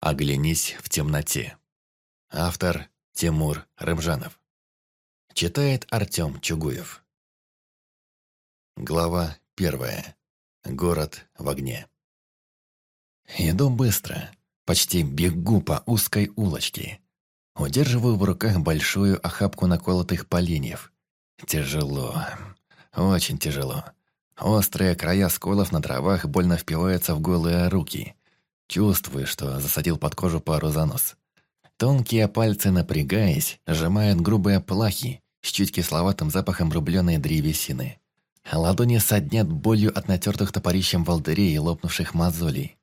Оглянись в темноте. Автор Тимур Рымжанов. Читает Артем Чугуев. Глава первая. Город в огне. Иду быстро, почти бегу по узкой улочке. Удерживаю в руках большую охапку наколотых поленьев. Тяжело, очень тяжело. Острые края сколов на травах больно впиваются в голые руки. Чувствую, что засадил под кожу пару занос. Тонкие пальцы, напрягаясь, сжимают грубые плахи с чуть кисловатым запахом рубленой древесины. Ладони соднят болью от натертых топорищем волдырей и лопнувших мозолей.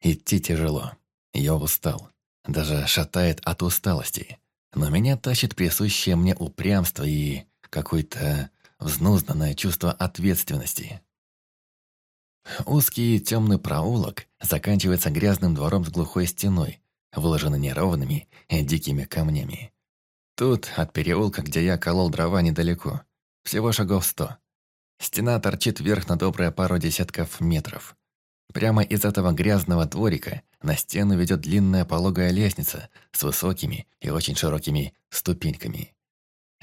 Идти тяжело. Я устал. Даже шатает от усталости. Но меня тащит присущее мне упрямство и какое-то взнузнанное чувство ответственности. Узкий темный проулок заканчивается грязным двором с глухой стеной, выложенной неровными и дикими камнями. Тут от переулка, где я колол дрова, недалеко. Всего шагов сто. Стена торчит вверх на добрые пару десятков метров. Прямо из этого грязного дворика на стену ведет длинная пологая лестница с высокими и очень широкими ступеньками.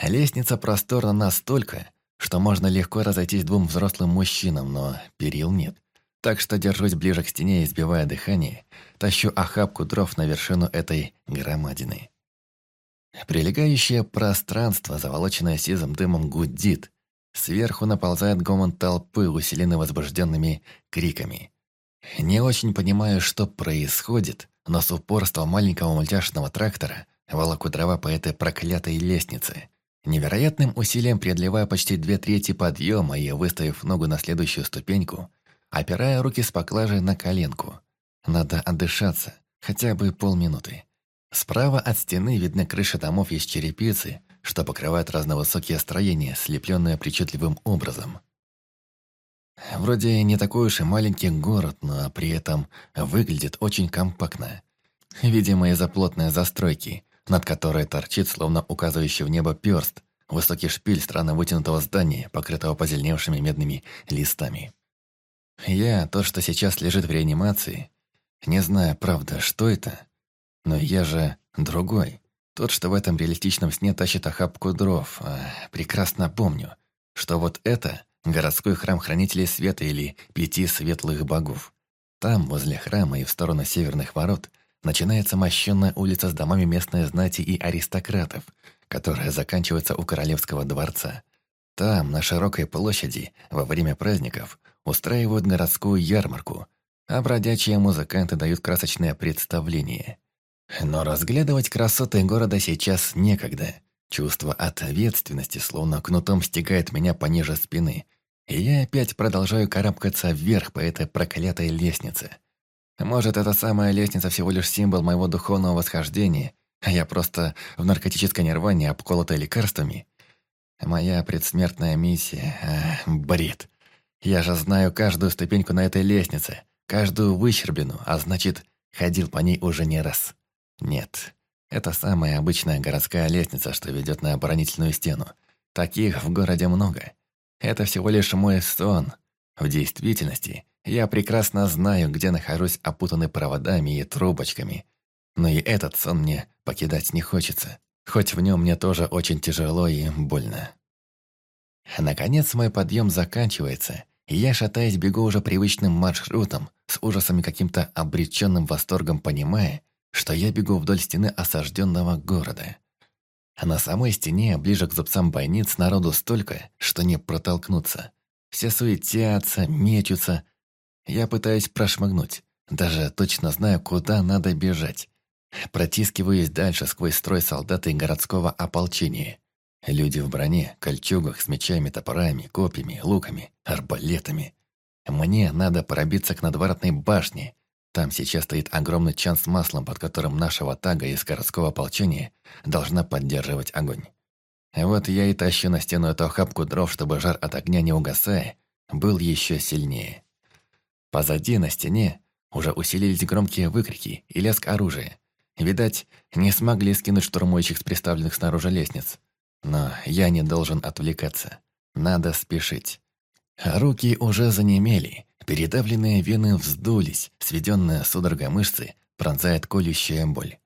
Лестница просторна настолько, что можно легко разойтись двум взрослым мужчинам, но перил нет. Так что держусь ближе к стене, избивая дыхание, тащу охапку дров на вершину этой громадины. Прилегающее пространство, заволоченное сизым дымом, гудит. Сверху наползает гомон толпы, усиленный возбужденными криками. Не очень понимаю, что происходит, но с упорством маленького мультяшного трактора волоку дрова по этой проклятой лестнице. Невероятным усилием преодолевая почти две трети подъема и выставив ногу на следующую ступеньку, опирая руки с поклажей на коленку. Надо отдышаться, хотя бы полминуты. Справа от стены видны крыши домов из черепицы, что покрывают разновысокие строения, слепленные причудливым образом. Вроде не такой уж и маленький город, но при этом выглядит очень компактно. Видимо, из-за плотной застройки, над которой торчит, словно указывающий в небо перст, высокий шпиль странно вытянутого здания, покрытого позеленевшими медными листами. Я, то, что сейчас лежит в реанимации, не знаю, правда, что это, но я же другой. Тот, что в этом реалистичном сне тащит охапку дров, а, прекрасно помню, что вот это городской храм хранителей света или пяти светлых богов. Там, возле храма и в сторону северных ворот, начинается мощенная улица с домами местной знати и аристократов, которая заканчивается у королевского дворца. Там, на широкой площади, во время праздников, устраивают городскую ярмарку, а бродячие музыканты дают красочное представление. Но разглядывать красоты города сейчас некогда. Чувство ответственности словно кнутом стегает меня пониже спины, и я опять продолжаю карабкаться вверх по этой проклятой лестнице – может, эта самая лестница всего лишь символ моего духовного восхождения, а я просто в наркотической нирване, обколотая лекарствами? Моя предсмертная миссия... А, бред. Я же знаю каждую ступеньку на этой лестнице, каждую выщербину, а значит, ходил по ней уже не раз. Нет, это самая обычная городская лестница, что ведет на оборонительную стену. Таких в городе много. Это всего лишь мой сон. В действительности, я прекрасно знаю, где нахожусь опутанный проводами и трубочками. Но и этот сон мне покидать не хочется, хоть в нем мне тоже очень тяжело и больно. Наконец мой подъем заканчивается, и я, шатаясь, бегу уже привычным маршрутом, с ужасом и каким-то обреченным восторгом понимая, что я бегу вдоль стены осажденного города. А на самой стене, ближе к зубцам бойниц, народу столько, что не протолкнуться. Все суетятся, мечутся, я пытаюсь прошмыгнуть, даже точно знаю, куда надо бежать. Протискиваюсь дальше сквозь строй солдат и городского ополчения. Люди в броне, кольчугах с мечами, топорами, копьями, луками, арбалетами. Мне надо пробиться к надворотной башне. Там сейчас стоит огромный чан с маслом, под которым нашего тага из городского ополчения должна поддерживать огонь. Вот я и тащу на стену эту охапку дров, чтобы жар от огня не угасая, был еще сильнее. Позади, на стене, уже усилились громкие выкрики и лязг оружия. Видать, не смогли скинуть штурмующих с приставленных снаружи лестниц. Но я не должен отвлекаться. Надо спешить. Руки уже занемели, передавленные вены вздулись, сведенные судорогой мышцы пронзает колющая боль.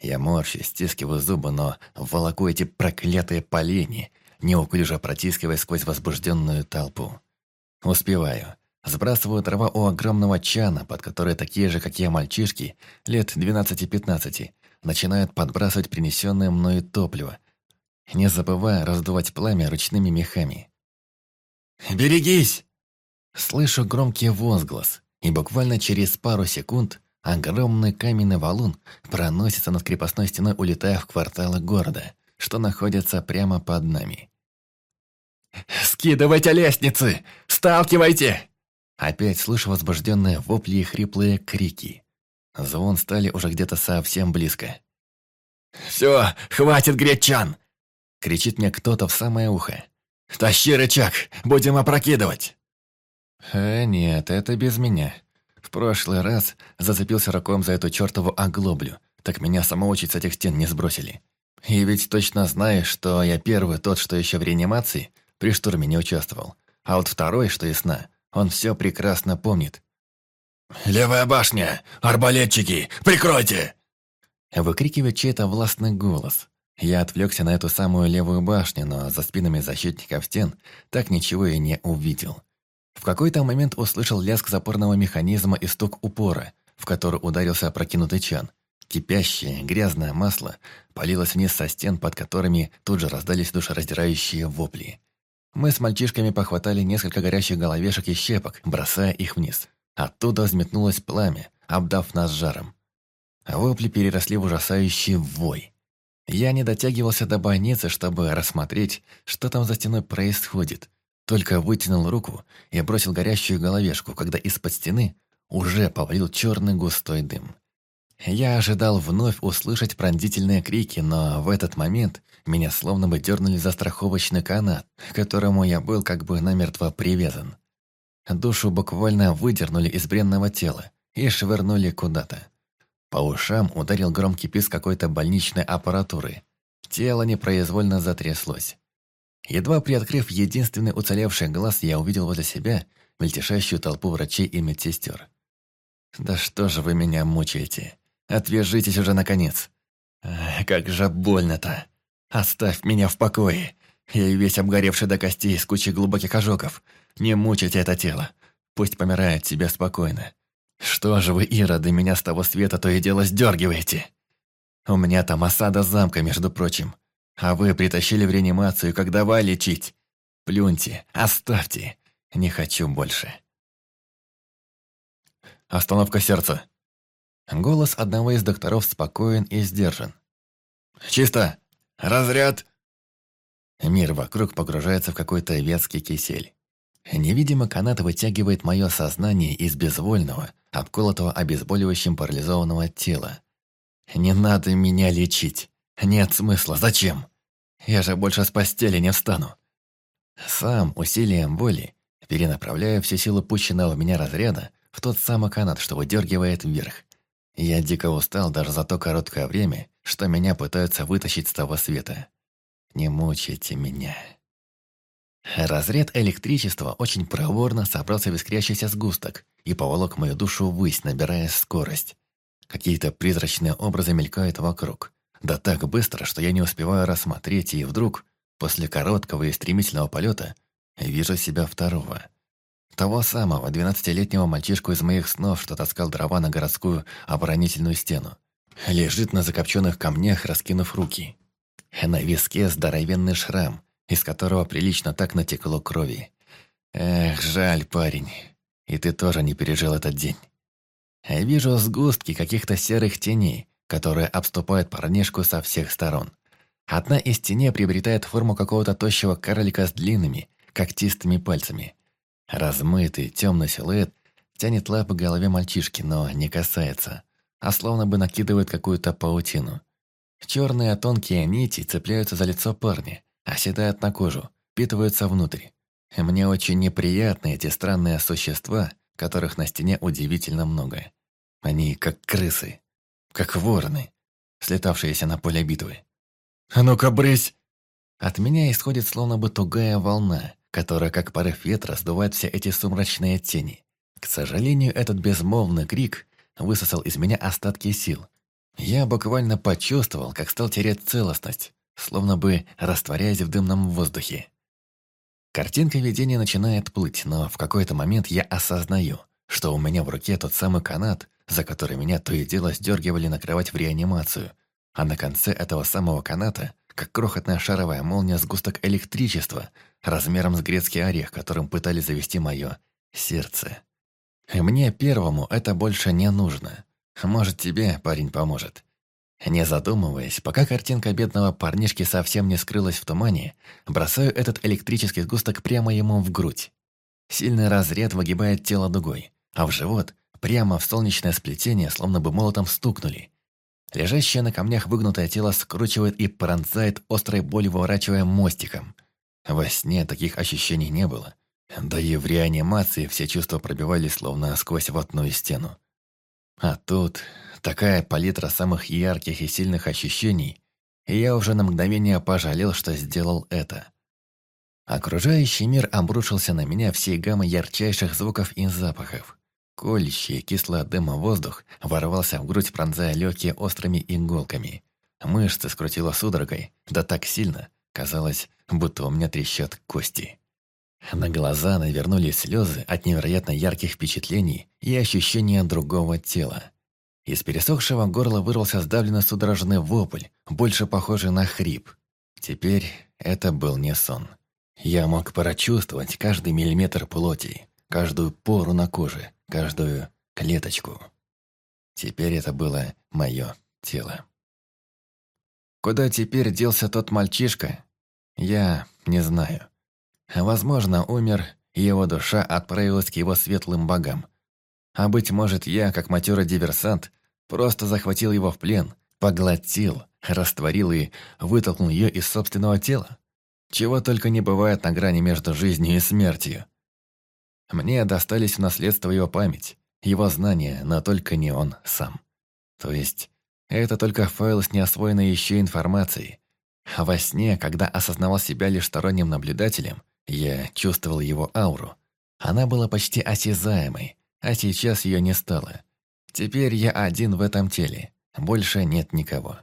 Я морщу, стискиваю зубы, но волоку эти проклятые полени, неуклюже протискивая сквозь возбужденную толпу. Успеваю. Сбрасываю дрова у огромного чана, под который такие же, как я, мальчишки, лет 12-15, начинают подбрасывать принесенное мною топливо, не забывая раздувать пламя ручными мехами. «Берегись!» Слышу громкий возглас, и буквально через пару секунд огромный каменный валун проносится над крепостной стеной, улетая в кварталы города, что находится прямо под нами. «Скидывайте лестницы! Сталкивайте!» Опять слышу возбужденные вопли и хриплые крики. Звон стали уже где-то совсем близко. «Все, хватит гречан!» Кричит мне кто-то в самое ухо. «Тащи рычаг, будем опрокидывать!» «Э, нет, это без меня. В прошлый раз зацепился руком за эту чертову оглоблю, так меня самоучить с этих стен не сбросили. И ведь точно знаешь, что я первый тот, что еще в реанимации, при штурме не участвовал. А вот второй, что и сна, он все прекрасно помнит. «Левая башня! Арбалетчики! Прикройте!» Выкрикивает чей-то властный голос. Я отвлекся на эту самую левую башню, но за спинами защитников стен так ничего и не увидел. В какой-то момент услышал лязг запорного механизма и стук упора, в который ударился опрокинутый чан. Кипящее, грязное масло полилось вниз со стен, под которыми тут же раздались душераздирающие вопли. Мы с мальчишками похватали несколько горящих головешек и щепок, бросая их вниз. Оттуда взметнулось пламя, обдав нас жаром. Вопли переросли в ужасающий вой. Я не дотягивался до больницы, чтобы рассмотреть, что там за стеной происходит. Только вытянул руку и бросил горящую головешку, когда из-под стены уже повалил черный густой дым. Я ожидал вновь услышать пронзительные крики, но в этот момент меня словно бы дернули за страховочный канат, к которому я был как бы намертво привязан. Душу буквально выдернули из бренного тела и швырнули куда-то. По ушам ударил громкий писк какой-то больничной аппаратуры. Тело непроизвольно затряслось. Едва приоткрыв единственный уцелевший глаз, я увидел возле себя мельтешащую толпу врачей и медсестер. «Да что же вы меня мучаете? Отвяжитесь уже наконец! Как же больно-то!» «Оставь меня в покое. Я весь обгоревший до костей с кучей глубоких ожогов. Не мучайте это тело. Пусть помирает себе спокойно. Что же вы, ироды, меня с того света то и дело сдергиваете? У меня там осада замка, между прочим. А вы притащили в реанимацию, как давай лечить. Плюньте, оставьте. Не хочу больше. Остановка сердца. Голос одного из докторов спокоен и сдержан. «Чисто! Разряд!» Мир вокруг погружается в какой-то вятский кисель. Невидимо канат вытягивает мое сознание из безвольного, обколотого обезболивающим парализованного тела. «Не надо меня лечить. Нет смысла. Зачем? Я же больше с постели не встану». Сам усилием воли перенаправляю всю силу пущенного в меня разряда в тот самый канат, что выдергивает вверх. Я дико устал даже за то короткое время, что меня пытаются вытащить с того света. Не мучайте меня. Разряд электричества очень проворно собрался в искрящийся сгусток и поволок мою душу ввысь, набирая скорость. Какие-то призрачные образы мелькают вокруг. Да так быстро, что я не успеваю рассмотреть, и вдруг, после короткого и стремительного полета, вижу себя второго. Того самого, двенадцатилетнего мальчишку из моих снов, что таскал дрова на городскую оборонительную стену. Лежит на закопченных камнях, раскинув руки. На виске здоровенный шрам, из которого прилично так натекло крови. Эх, жаль, парень. И ты тоже не пережил этот день. Вижу сгустки каких-то серых теней, которые обступают парнишку со всех сторон. Одна из теней приобретает форму какого-то тощего карлика с длинными, когтистыми пальцами. Размытый, темный силуэт тянет лапы к голове мальчишки, но не касается а словно бы накидывают какую-то паутину. Черные тонкие нити цепляются за лицо парня, оседают на кожу, впитываются внутрь. Мне очень неприятны эти странные существа, которых на стене удивительно много. Они как крысы, как вороны, слетавшиеся на поле битвы. «А ну-ка, брысь!» От меня исходит словно бы тугая волна, которая, как порыв ветра, сдувает все эти сумрачные тени. К сожалению, этот безмолвный крик высосал из меня остатки сил. Я буквально почувствовал, как стал терять целостность, словно бы растворяясь в дымном воздухе. Картинка видения начинает плыть, но в какой-то момент я осознаю, что у меня в руке тот самый канат, за который меня то и дело сдергивали на кровать в реанимацию, а на конце этого самого каната, как крохотная шаровая молния, сгусток электричества, размером с грецкий орех, которым пытались завести мое сердце. Мне первому это больше не нужно. Может, тебе парень поможет. Не задумываясь, пока картинка бедного парнишки совсем не скрылась в тумане, бросаю этот электрический сгусток прямо ему в грудь. Сильный разряд выгибает тело дугой, а в живот, прямо в солнечное сплетение, словно бы молотом стукнули. Лежащее на камнях выгнутое тело скручивает и пронзает острой болью, выворачивая мостиком. Во сне таких ощущений не было. Да и в реанимации все чувства пробивались словно сквозь ватную стену. А тут такая палитра самых ярких и сильных ощущений, и я уже на мгновение пожалел, что сделал это. Окружающий мир обрушился на меня всей гаммой ярчайших звуков и запахов. Колющий, кислый от дыма воздух ворвался в грудь, пронзая легкие острыми иголками. Мышцы скрутило судорогой, да так сильно, казалось, будто у меня трещат кости. На глаза навернулись слезы от невероятно ярких впечатлений и ощущения другого тела. Из пересохшего горла вырвался сдавленный судорожный вопль, больше похожий на хрип. Теперь это был не сон. Я мог прочувствовать каждый миллиметр плоти, каждую пору на коже, каждую клеточку. Теперь это было мое тело. Куда теперь делся тот мальчишка? Я не знаю. Возможно, умер, и его душа отправилась к его светлым богам. А быть может, я, как матерый диверсант, просто захватил его в плен, поглотил, растворил и вытолкнул ее из собственного тела. Чего только не бывает на грани между жизнью и смертью. Мне достались в наследство его память, его знания, но только не он сам. То есть, это только файл с неосвоенной еще информацией. А во сне, когда осознавал себя лишь сторонним наблюдателем, я чувствовал его ауру. Она была почти осязаемой, а сейчас ее не стало. Теперь я один в этом теле, больше нет никого.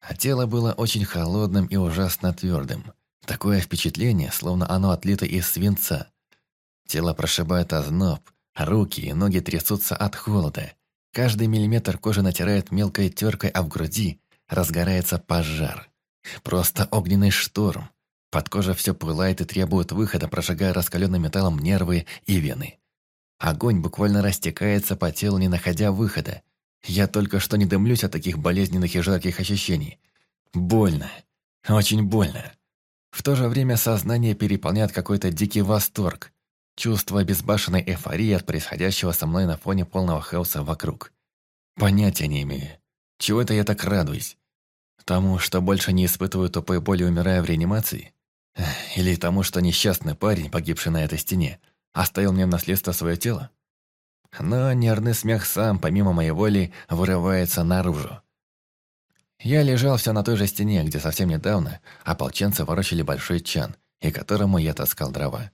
А тело было очень холодным и ужасно твердым. Такое впечатление, словно оно отлито из свинца. Тело прошибает озноб, руки и ноги трясутся от холода. Каждый миллиметр кожи натирает мелкой теркой, а в груди разгорается пожар. Просто огненный шторм, под кожей все пылает и требует выхода, прожигая раскаленным металлом нервы и вены. Огонь буквально растекается по телу, не находя выхода. Я только что не дымлюсь от таких болезненных и жарких ощущений. Больно. Очень больно. В то же время сознание переполняет какой-то дикий восторг. Чувство безбашенной эйфории от происходящего со мной на фоне полного хаоса вокруг. Понятия не имею. Чего это я так радуюсь? Тому, что больше не испытываю тупой боли, умирая в реанимации? Или тому, что несчастный парень, погибший на этой стене, оставил мне в наследство свое тело? Но нервный смех сам, помимо моей воли, вырывается наружу. Я лежал все на той же стене, где совсем недавно ополченцы ворочали большой чан, и которому я таскал дрова.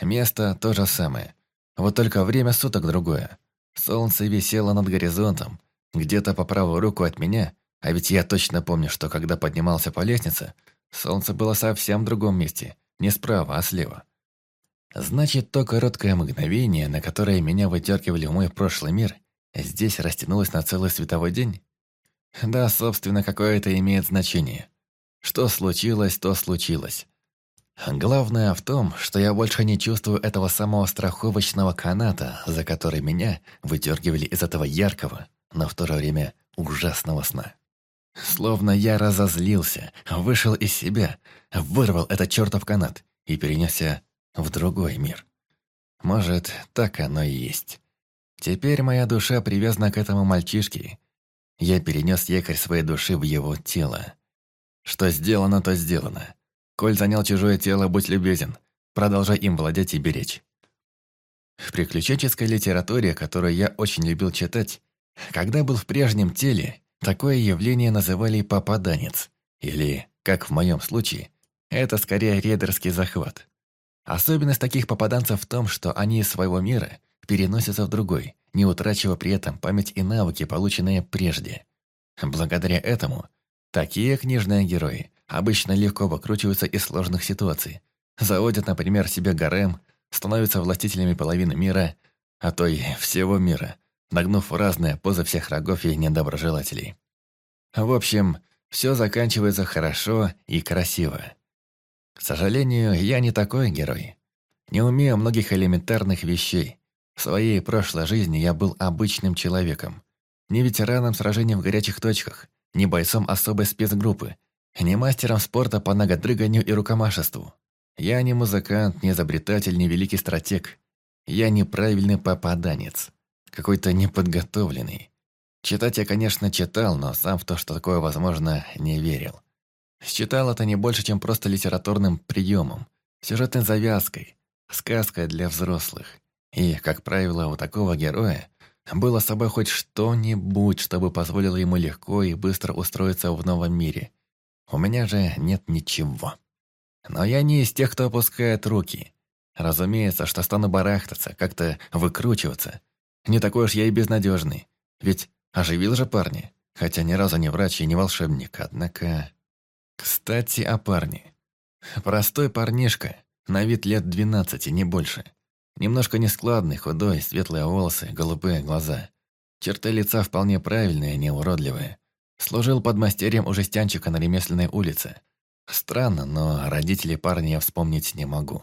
Место то же самое. Вот только время суток другое. Солнце висело над горизонтом. Где-то по правую руку от меня, а ведь я точно помню, что когда поднимался по лестнице, Солнце было совсем в другом месте, не справа, а слева. Значит, то короткое мгновение, на которое меня вытергивали в мой прошлый мир, здесь растянулось на целый световой день? Да, собственно, какое это имеет значение. Что случилось, то случилось. Главное в том, что я больше не чувствую этого самого страховочного каната, за который меня вытергивали из этого яркого, но в то же время ужасного сна. Словно я разозлился, вышел из себя, вырвал этот чертов канат и перенесся в другой мир. Может, так оно и есть. Теперь моя душа привязана к этому мальчишке. Я перенес якорь своей души в его тело. Что сделано, то сделано. Коль занял чужое тело, будь любезен. Продолжай им владеть и беречь. В приключенческой литературе, которую я очень любил читать, когда был в прежнем теле, Такое явление называли «попаданец», или, как в моем случае, это скорее рейдерский захват. Особенность таких попаданцев в том, что они из своего мира переносятся в другой, не утрачивая при этом память и навыки, полученные прежде. Благодаря этому, такие книжные герои обычно легко выкручиваются из сложных ситуаций. Заводят, например, себе гарем, становятся властителями половины мира, а то и всего мира, нагнув разные позы всех врагов и недоброжелателей. В общем, все заканчивается хорошо и красиво. К сожалению, я не такой герой. Не умею многих элементарных вещей. В своей прошлой жизни я был обычным человеком. Не ветераном сражений в горячих точках, не бойцом особой спецгруппы, не мастером спорта по ногодрыганию и рукомашеству. Я не музыкант, не изобретатель, не великий стратег. Я неправильный попаданец. Какой-то неподготовленный. Читать я, конечно, читал, но сам в то, что такое возможно, не верил. Считал это не больше, чем просто литературным приемом, сюжетной завязкой, сказкой для взрослых. И, как правило, у такого героя было с собой хоть что-нибудь, чтобы позволило ему легко и быстро устроиться в новом мире. У меня же нет ничего. Но я не из тех, кто опускает руки. Разумеется, что стану барахтаться, как-то выкручиваться. Не такой уж я и безнадежный. Ведь оживил же парни. Хотя ни разу не врач и не волшебник, однако... Кстати, о парне. Простой парнишка, на вид лет двенадцати, не больше. Немножко нескладный, худой, светлые волосы, голубые глаза. Черты лица вполне правильные, не уродливые. Служил под мастерьем у жестянчика на ремесленной улице. Странно, но родителей парня я вспомнить не могу.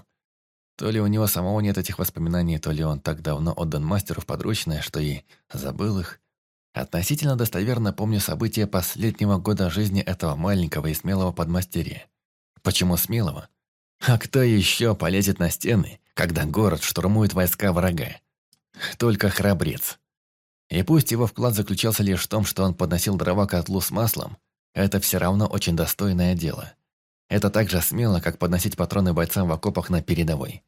То ли у него самого нет этих воспоминаний, то ли он так давно отдан мастеру в подручное, что и забыл их. Относительно достоверно помню события последнего года жизни этого маленького и смелого подмастерья. Почему смелого? А кто еще полезет на стены, когда город штурмует войска врага? Только храбрец. И пусть его вклад заключался лишь в том, что он подносил дрова к котлу с маслом, это все равно очень достойное дело. Это так же смело, как подносить патроны бойцам в окопах на передовой.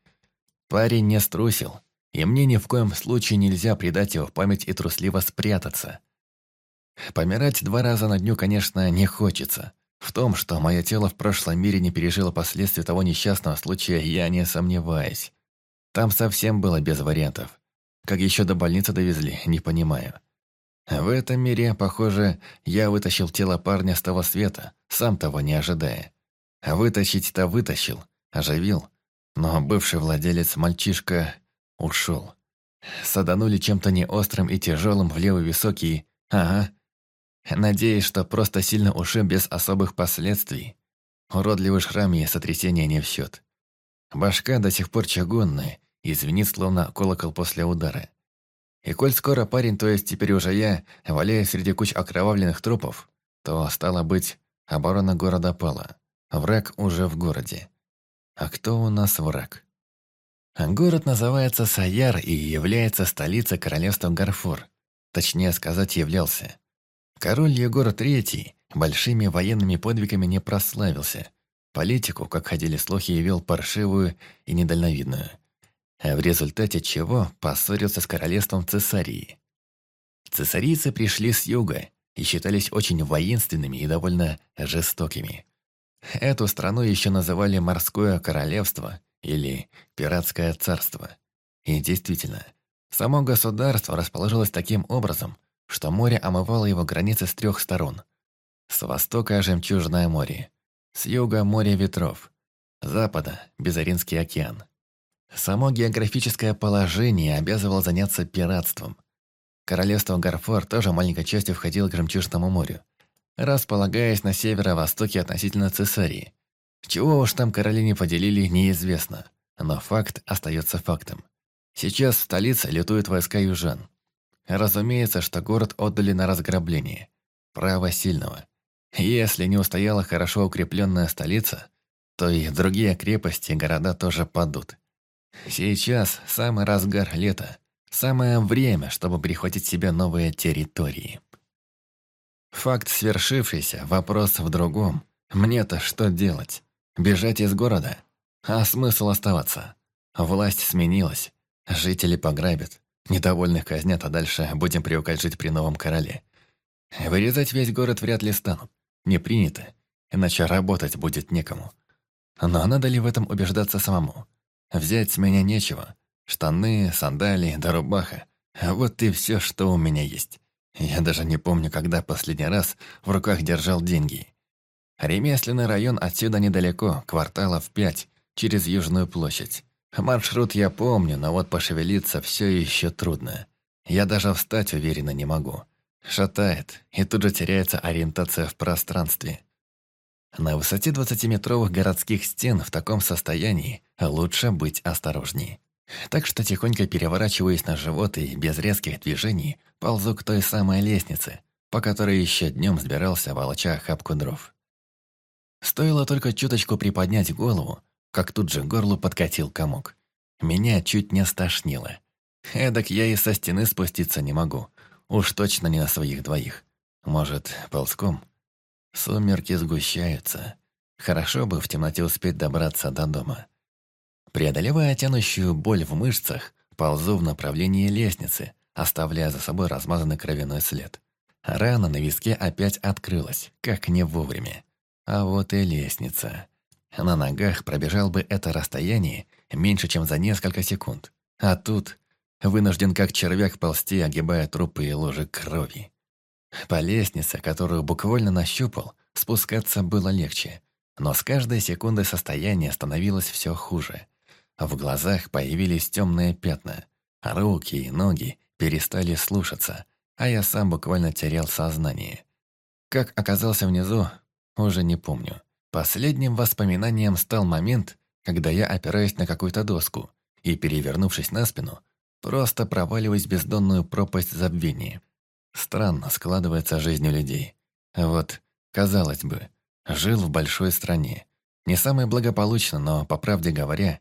Парень не струсил, и мне ни в коем случае нельзя предать его в память и трусливо спрятаться. Помирать два раза на дню, конечно, не хочется. В том, что мое тело в прошлом мире не пережило последствий того несчастного случая, я не сомневаюсь. Там совсем было без вариантов. Как еще до больницы довезли, не понимаю. В этом мире, похоже, я вытащил тело парня с того света, сам того не ожидая. Вытащить-то вытащил, оживил, но бывший владелец мальчишка ушел. Саданули чем-то неострым и тяжелым в левый висок и... Ага. Надеюсь, что просто сильно ушиб без особых последствий. Уродливый шрам и сотрясение не в счет. Башка до сих пор чагунная и словно колокол после удара. И коль скоро парень, то есть теперь уже я, валяю среди куч окровавленных трупов, то, стало быть, оборона города пала. Враг уже в городе. А кто у нас враг? Город называется Саяр и является столицей королевства Гарфур. Точнее сказать, являлся. Король Егор III большими военными подвигами не прославился. Политику, как ходили слухи, вел паршивую и недальновидную. А в результате чего поссорился с королевством Цесарии. Цесарийцы пришли с юга и считались очень воинственными и довольно жестокими. Эту страну еще называли «Морское королевство» или «Пиратское царство». И действительно, само государство расположилось таким образом, что море омывало его границы с трех сторон. С востока – Жемчужное море, с юга – море ветров, с запада – Безаринский океан. Само географическое положение обязывало заняться пиратством. Королевство Гарфор тоже маленькой частью входило к Жемчужному морю, располагаясь на северо-востоке относительно Цесарии. Чего уж там короли не поделили, неизвестно, но факт остается фактом. Сейчас в столице летуют войска южан. Разумеется, что город отдали на разграбление. Право сильного. Если не устояла хорошо укрепленная столица, то и другие крепости и города тоже падут. Сейчас самый разгар лета, самое время, чтобы прихватить себе новые территории. Факт свершившийся, вопрос в другом. Мне-то что делать? Бежать из города? А смысл оставаться? Власть сменилась. Жители пограбят. Недовольных казнят, а дальше будем привыкать жить при новом короле. Вырезать весь город вряд ли станут. Не принято. Иначе работать будет некому. Но надо ли в этом убеждаться самому? Взять с меня нечего. Штаны, сандалии да рубаха. Вот и все, что у меня есть. Я даже не помню, когда последний раз в руках держал деньги. Ремесленный район отсюда недалеко, кварталов пять, через Южную площадь. Маршрут я помню, но вот пошевелиться все еще трудно. Я даже встать уверенно не могу. Шатает, и тут же теряется ориентация в пространстве. На высоте 20-метровых городских стен в таком состоянии лучше быть осторожней. Так что тихонько переворачиваясь на живот и без резких движений, ползу к той самой лестнице, по которой еще днем сбирался, волоча охапку дров. Стоило только чуточку приподнять голову, как тут же горлу подкатил комок. Меня чуть не стошнило. Эдак я и со стены спуститься не могу. Уж точно не на своих двоих. Может, ползком? Сумерки сгущаются. Хорошо бы в темноте успеть добраться до дома. Преодолевая тянущую боль в мышцах, ползу в направлении лестницы, оставляя за собой размазанный кровяной след. Рана на виске опять открылась, как не вовремя. А вот и лестница. На ногах пробежал бы это расстояние меньше, чем за несколько секунд. А тут вынужден как червяк ползти, огибая трупы и ложи крови. По лестнице, которую буквально нащупал, спускаться было легче. Но с каждой секундой состояние становилось все хуже. В глазах появились темные пятна. Руки и ноги перестали слушаться, а я сам буквально терял сознание. Как оказался внизу, уже не помню. Последним воспоминанием стал момент, когда я опираюсь на какую-то доску и, перевернувшись на спину, просто проваливаюсь в бездонную пропасть забвения. Странно складывается жизнь у людей. Вот, казалось бы, жил в большой стране. Не самый благополучно, но, по правде говоря,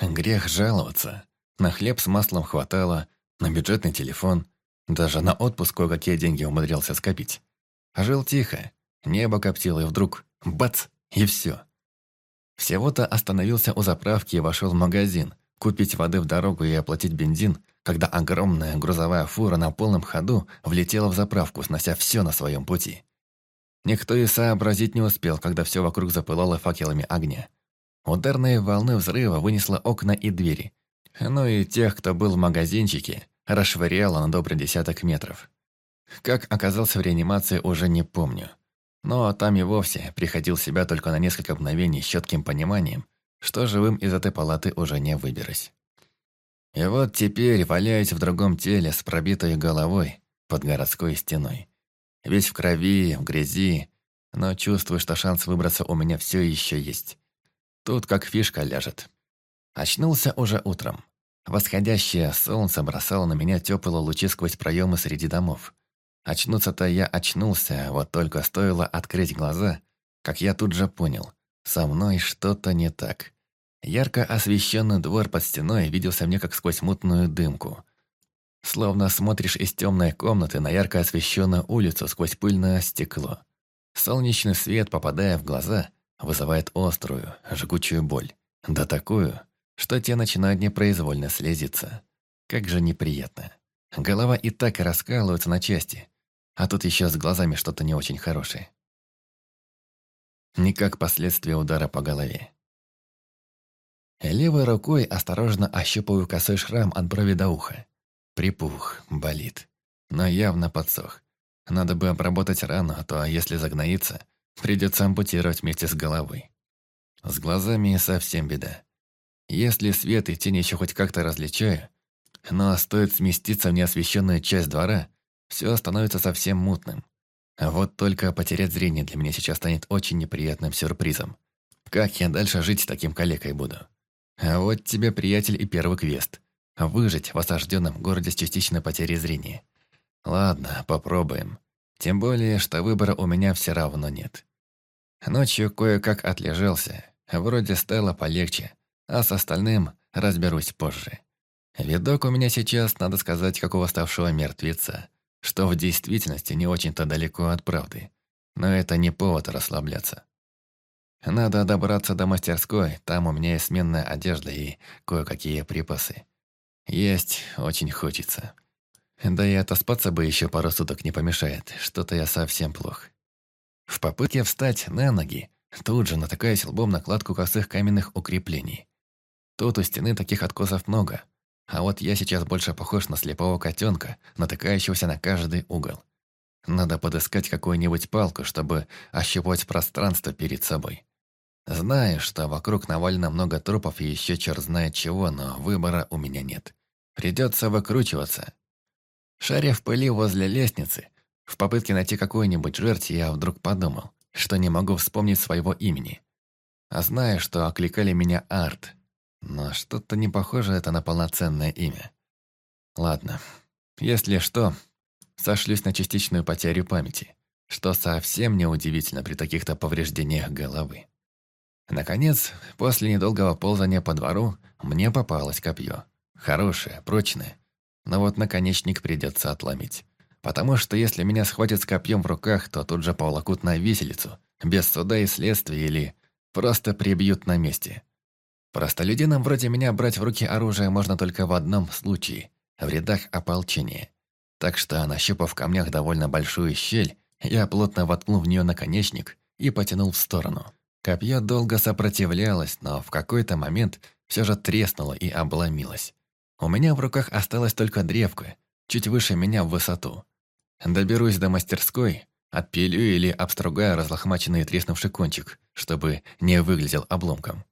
грех жаловаться. На хлеб с маслом хватало, на бюджетный телефон, даже на отпуск кое-какие деньги умудрялся скопить. Жил тихо, небо коптило, и вдруг бац, и все. Всего-то остановился у заправки и вошел в магазин, купить воды в дорогу и оплатить бензин, когда огромная грузовая фура на полном ходу влетела в заправку, снося все на своем пути. Никто и сообразить не успел, когда все вокруг запылало факелами огня. Ударные волны взрыва вынесло окна и двери. Ну и тех, кто был в магазинчике, расшвыряло на добрый десяток метров. Как оказался в реанимации, уже не помню. Но там и вовсе приходил себя только на несколько мгновений с четким пониманием, что живым из этой палаты уже не выберусь. И вот теперь валяюсь в другом теле с пробитой головой под городской стеной. Весь в крови, в грязи, но чувствую, что шанс выбраться у меня все еще есть. Тут как фишка ляжет. Очнулся уже утром. Восходящее солнце бросало на меня теплые лучи сквозь проемы среди домов. Очнуться-то я очнулся, вот только стоило открыть глаза, как я тут же понял, со мной что-то не так. Ярко освещенный двор под стеной виделся мне как сквозь мутную дымку. Словно смотришь из темной комнаты на ярко освещенную улицу сквозь пыльное стекло. Солнечный свет, попадая в глаза, вызывает острую, жгучую боль. Да такую, что те начинают непроизвольно слезиться. Как же неприятно. Голова и так раскалывается на части, а тут еще с глазами что-то не очень хорошее. Никак последствия удара по голове. Левой рукой осторожно ощупываю косой шрам от брови до уха. Припух, болит. Но явно подсох. Надо бы обработать рану, а то, если загноится, придется ампутировать вместе с головой. С глазами совсем беда. Если свет и тень еще хоть как-то различаю, но стоит сместиться в неосвещенную часть двора, все становится совсем мутным. А вот только потерять зрение для меня сейчас станет очень неприятным сюрпризом. Как я дальше жить с таким калекой буду? А вот тебе, приятель, и первый квест. Выжить в осажденном городе с частичной потерей зрения. Ладно, попробуем. Тем более, что выбора у меня все равно нет. Ночью кое-как отлежался. Вроде стало полегче, а с остальным разберусь позже. Видок у меня сейчас, надо сказать, как у восставшего мертвеца, что в действительности не очень-то далеко от правды. Но это не повод расслабляться. Надо добраться до мастерской, там у меня есть сменная одежда и кое-какие припасы. Есть очень хочется. Да и отоспаться бы еще пару суток не помешает, что-то я совсем плох. В попытке встать на ноги, тут же натыкаюсь лбом на кладку косых каменных укреплений. Тут у стены таких откосов много. А вот я сейчас больше похож на слепого котенка, натыкающегося на каждый угол. Надо подыскать какую-нибудь палку, чтобы ощупать пространство перед собой. Знаю, что вокруг навалено много трупов и еще черт знает чего, но выбора у меня нет. Придется выкручиваться. Шаря в пыли возле лестницы, в попытке найти какую-нибудь жертву, я вдруг подумал, что не могу вспомнить своего имени. А знаю, что окликали меня Арт, но что-то не похоже это на полноценное имя. Ладно, если что, сошлюсь на частичную потерю памяти, что совсем неудивительно при таких-то повреждениях головы. Наконец, после недолгого ползания по двору, мне попалось копье. Хорошее, прочное. Но вот наконечник придется отломить. Потому что если меня схватят с копьем в руках, то тут же поволокут на виселицу, без суда и следствия или просто прибьют на месте. Простолюдинам вроде меня брать в руки оружие можно только в одном случае – в рядах ополчения. Так что, нащупав в камнях довольно большую щель, я плотно воткнул в нее наконечник и потянул в сторону. Копье долго сопротивлялось, но в какой-то момент все же треснуло и обломилось. У меня в руках осталась только древко, чуть выше меня в высоту. Доберусь до мастерской, отпилю или обстругаю разлохмаченный треснувший кончик, чтобы не выглядел обломком.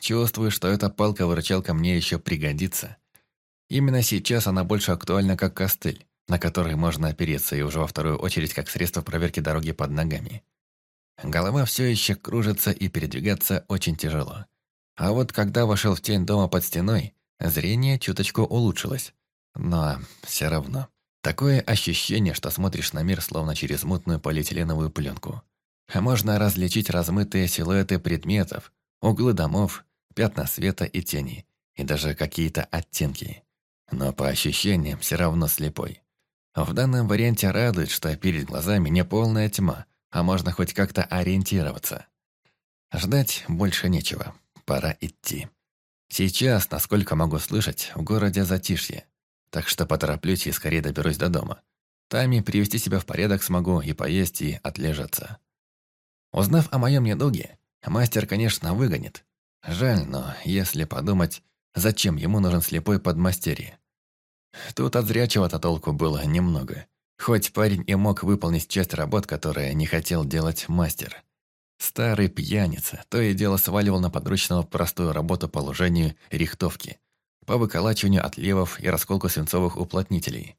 Чувствую, что эта палка-выручалка мне еще пригодится. Именно сейчас она больше актуальна как костыль, на который можно опереться и уже во вторую очередь как средство проверки дороги под ногами. Голова все еще кружится и передвигаться очень тяжело. А вот когда вошел в тень дома под стеной, зрение чуточку улучшилось. Но все равно. Такое ощущение, что смотришь на мир словно через мутную полиэтиленовую пленку. Можно различить размытые силуэты предметов, углы домов, пятна света и тени, и даже какие-то оттенки. Но по ощущениям все равно слепой. В данном варианте радует, что перед глазами не полная тьма, а можно хоть как-то ориентироваться. Ждать больше нечего, пора идти. Сейчас, насколько могу слышать, в городе затишье, так что потороплюсь и скорее доберусь до дома. Там и привести себя в порядок смогу и поесть, и отлежаться. Узнав о моем недуге, мастер, конечно, выгонит. Жаль, но если подумать, зачем ему нужен слепой подмастерье? Тут от зрячего-то толку было немного. Хоть парень и мог выполнить часть работ, которые не хотел делать мастер. Старый пьяница, то и дело сваливал на подручного простую работу по ложению рихтовки, по выколачиванию отливов и расколку свинцовых уплотнителей.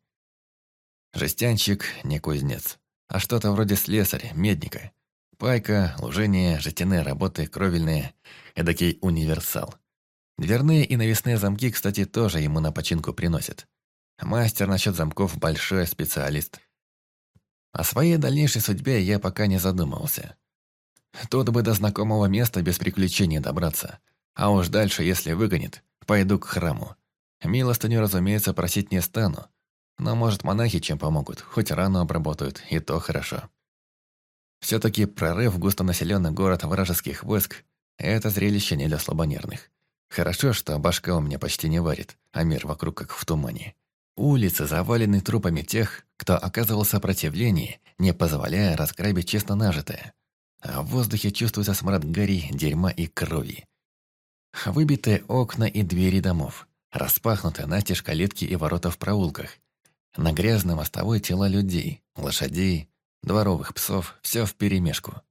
Жестянщик не кузнец, а что-то вроде слесаря, медника. Пайка, лужение, жестяные работы, кровельные, эдакий универсал. Дверные и навесные замки, кстати, тоже ему на починку приносят. Мастер насчет замков большой специалист. О своей дальнейшей судьбе я пока не задумывался. Тут бы до знакомого места без приключений добраться. А уж дальше, если выгонит, пойду к храму. Милостыню, разумеется, просить не стану. Но, может, монахи чем помогут, хоть рану обработают, и то хорошо. Все-таки прорыв в густонаселенный город вражеских войск – это зрелище не для слабонервных. Хорошо, что башка у меня почти не варит, а мир вокруг как в тумане. Улицы завалены трупами тех, кто оказывал сопротивление, не позволяя разграбить честно нажитое. А в воздухе чувствуется смрад гари, дерьма и крови. Выбитые окна и двери домов, распахнутые настежь калитки и ворота в проулках. На грязной мостовой тела людей, лошадей, дворовых псов, все вперемешку.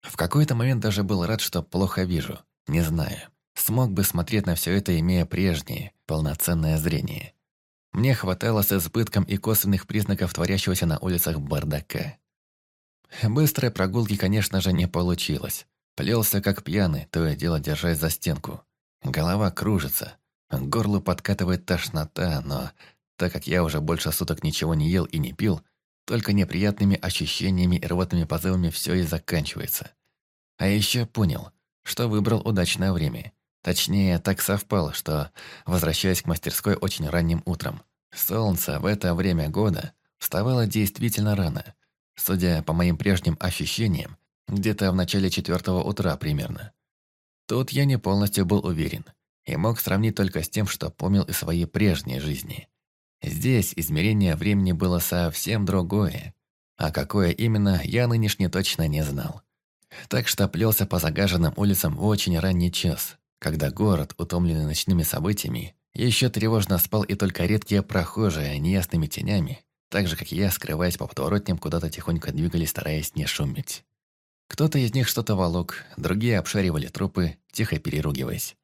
В какой-то момент даже был рад, что плохо вижу, не знаю. Смог бы смотреть на все это, имея прежнее, полноценное зрение. Мне хватало с избытком и косвенных признаков творящегося на улицах бардака. Быстрой прогулки, конечно же, не получилось. Плелся как пьяный, то и дело держась за стенку. Голова кружится, к горлу подкатывает тошнота, но так как я уже больше суток ничего не ел и не пил, только неприятными ощущениями и рвотными позывами все и заканчивается. А еще понял, что выбрал удачное время. Точнее, так совпало, что возвращаясь к мастерской очень ранним утром. Солнце в это время года вставало действительно рано. Судя по моим прежним ощущениям, где-то в начале четвертого утра примерно. Тут я не полностью был уверен и мог сравнить только с тем, что помнил из своей прежней жизни. Здесь измерение времени было совсем другое, а какое именно, я нынешне точно не знал. Так что плелся по загаженным улицам в очень ранний час, когда город, утомленный ночными событиями, Еще тревожно спал и только редкие прохожие, неясными тенями, так же, как и я, скрываясь по подворотням, куда-то тихонько двигались, стараясь не шуметь. Кто-то из них что-то волок, другие обшаривали трупы, тихо переругиваясь.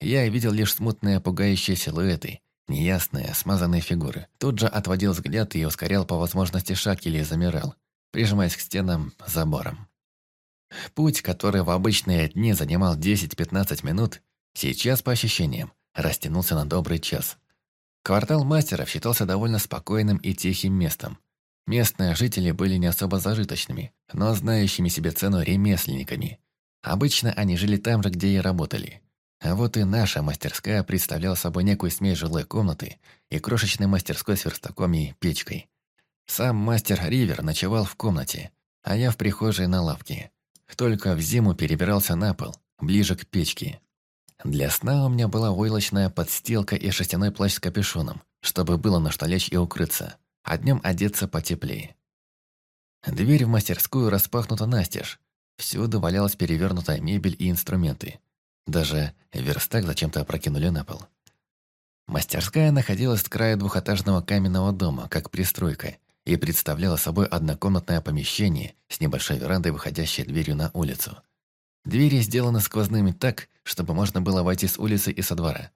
Я видел лишь смутные пугающие силуэты, неясные, смазанные фигуры. Тут же отводил взгляд и ускорял по возможности шаг или замирал, прижимаясь к стенам забором. Путь, который в обычные дни занимал 10-15 минут, сейчас, по ощущениям, растянулся на добрый час. Квартал мастеров считался довольно спокойным и тихим местом. Местные жители были не особо зажиточными, но знающими себе цену ремесленниками. Обычно они жили там же, где и работали. А вот и наша мастерская представляла собой некую смесь жилой комнаты и крошечной мастерской с верстаком и печкой. Сам мастер Ривер ночевал в комнате, а я в прихожей на лавке. Только в зиму перебирался на пол, ближе к печке. Для сна у меня была войлочная подстилка и шерстяной плащ с капюшоном, чтобы было на что лечь и укрыться, а днем одеться потеплее. Дверь в мастерскую распахнута настежь. Всюду валялась перевернутая мебель и инструменты. Даже верстак зачем-то опрокинули на пол. Мастерская находилась с края двухэтажного каменного дома, как пристройка, и представляла собой однокомнатное помещение с небольшой верандой, выходящей дверью на улицу. Двери сделаны сквозными так, чтобы можно было войти с улицы и со двора.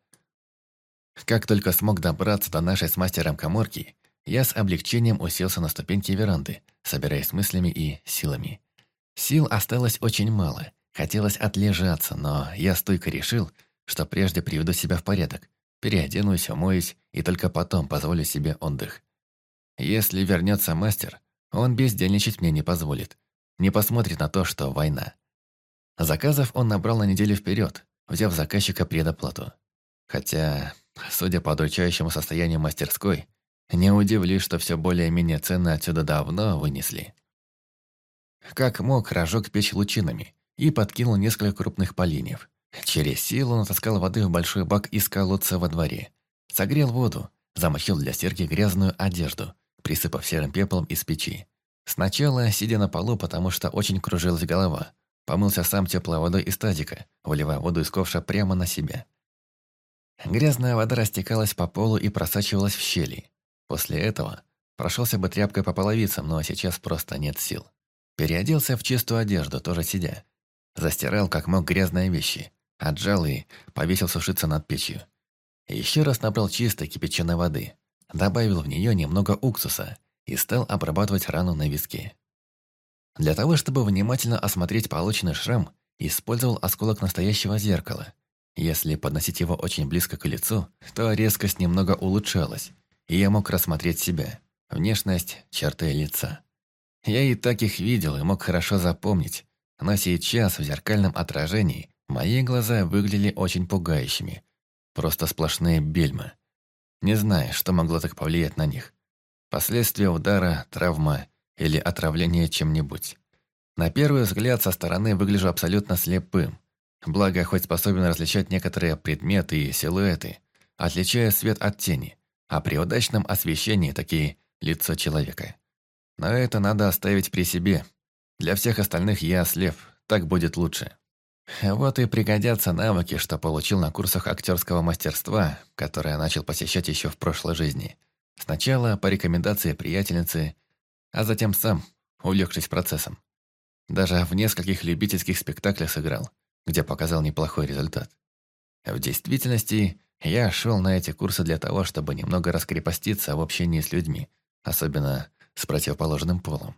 Как только смог добраться до нашей с мастером коморки, я с облегчением уселся на ступеньки веранды, собираясь мыслями и силами. Сил осталось очень мало, хотелось отлежаться, но я стойко решил, что прежде приведу себя в порядок, переоденусь, умоюсь и только потом позволю себе отдых. Если вернется мастер, он бездельничать мне не позволит, не посмотрит на то, что война. Заказов он набрал на неделю вперед, взяв заказчика предоплату. Хотя, судя по удручающему состоянию мастерской, не удивлюсь, что все более-менее цены отсюда давно вынесли. Как мог, разжег печь лучинами и подкинул несколько крупных поленьев. Через силу натаскал воды в большой бак из колодца во дворе. Согрел воду, замочил для стирки грязную одежду, присыпав серым пеплом из печи. Сначала сидя на полу, потому что очень кружилась голова, Помылся сам теплой водой из тазика, выливая воду из ковша прямо на себя. Грязная вода растекалась по полу и просачивалась в щели. После этого прошелся бы тряпкой по половицам, но сейчас просто нет сил. Переоделся в чистую одежду, тоже сидя. Застирал как мог грязные вещи, отжал и повесил сушиться над печью. Еще раз набрал чистой кипяченой воды, добавил в нее немного уксуса и стал обрабатывать рану на виске. Для того, чтобы внимательно осмотреть полученный шрам, использовал осколок настоящего зеркала. Если подносить его очень близко к лицу, то резкость немного улучшалась, и я мог рассмотреть себя, внешность, черты лица. Я и так их видел и мог хорошо запомнить, но сейчас в зеркальном отражении мои глаза выглядели очень пугающими. Просто сплошные бельмы. Не знаю, что могло так повлиять на них. Последствия удара, травма или отравление чем-нибудь. На первый взгляд со стороны выгляжу абсолютно слепым. Благо, хоть способен различать некоторые предметы и силуэты, отличая свет от тени, а при удачном освещении такие лицо человека. Но это надо оставить при себе. Для всех остальных я слеп, так будет лучше. Вот и пригодятся навыки, что получил на курсах актерского мастерства, которые начал посещать еще в прошлой жизни. Сначала по рекомендации приятельницы, а затем сам, увлекшись процессом. Даже в нескольких любительских спектаклях сыграл, где показал неплохой результат. В действительности, я шел на эти курсы для того, чтобы немного раскрепоститься в общении с людьми, особенно с противоположным полом.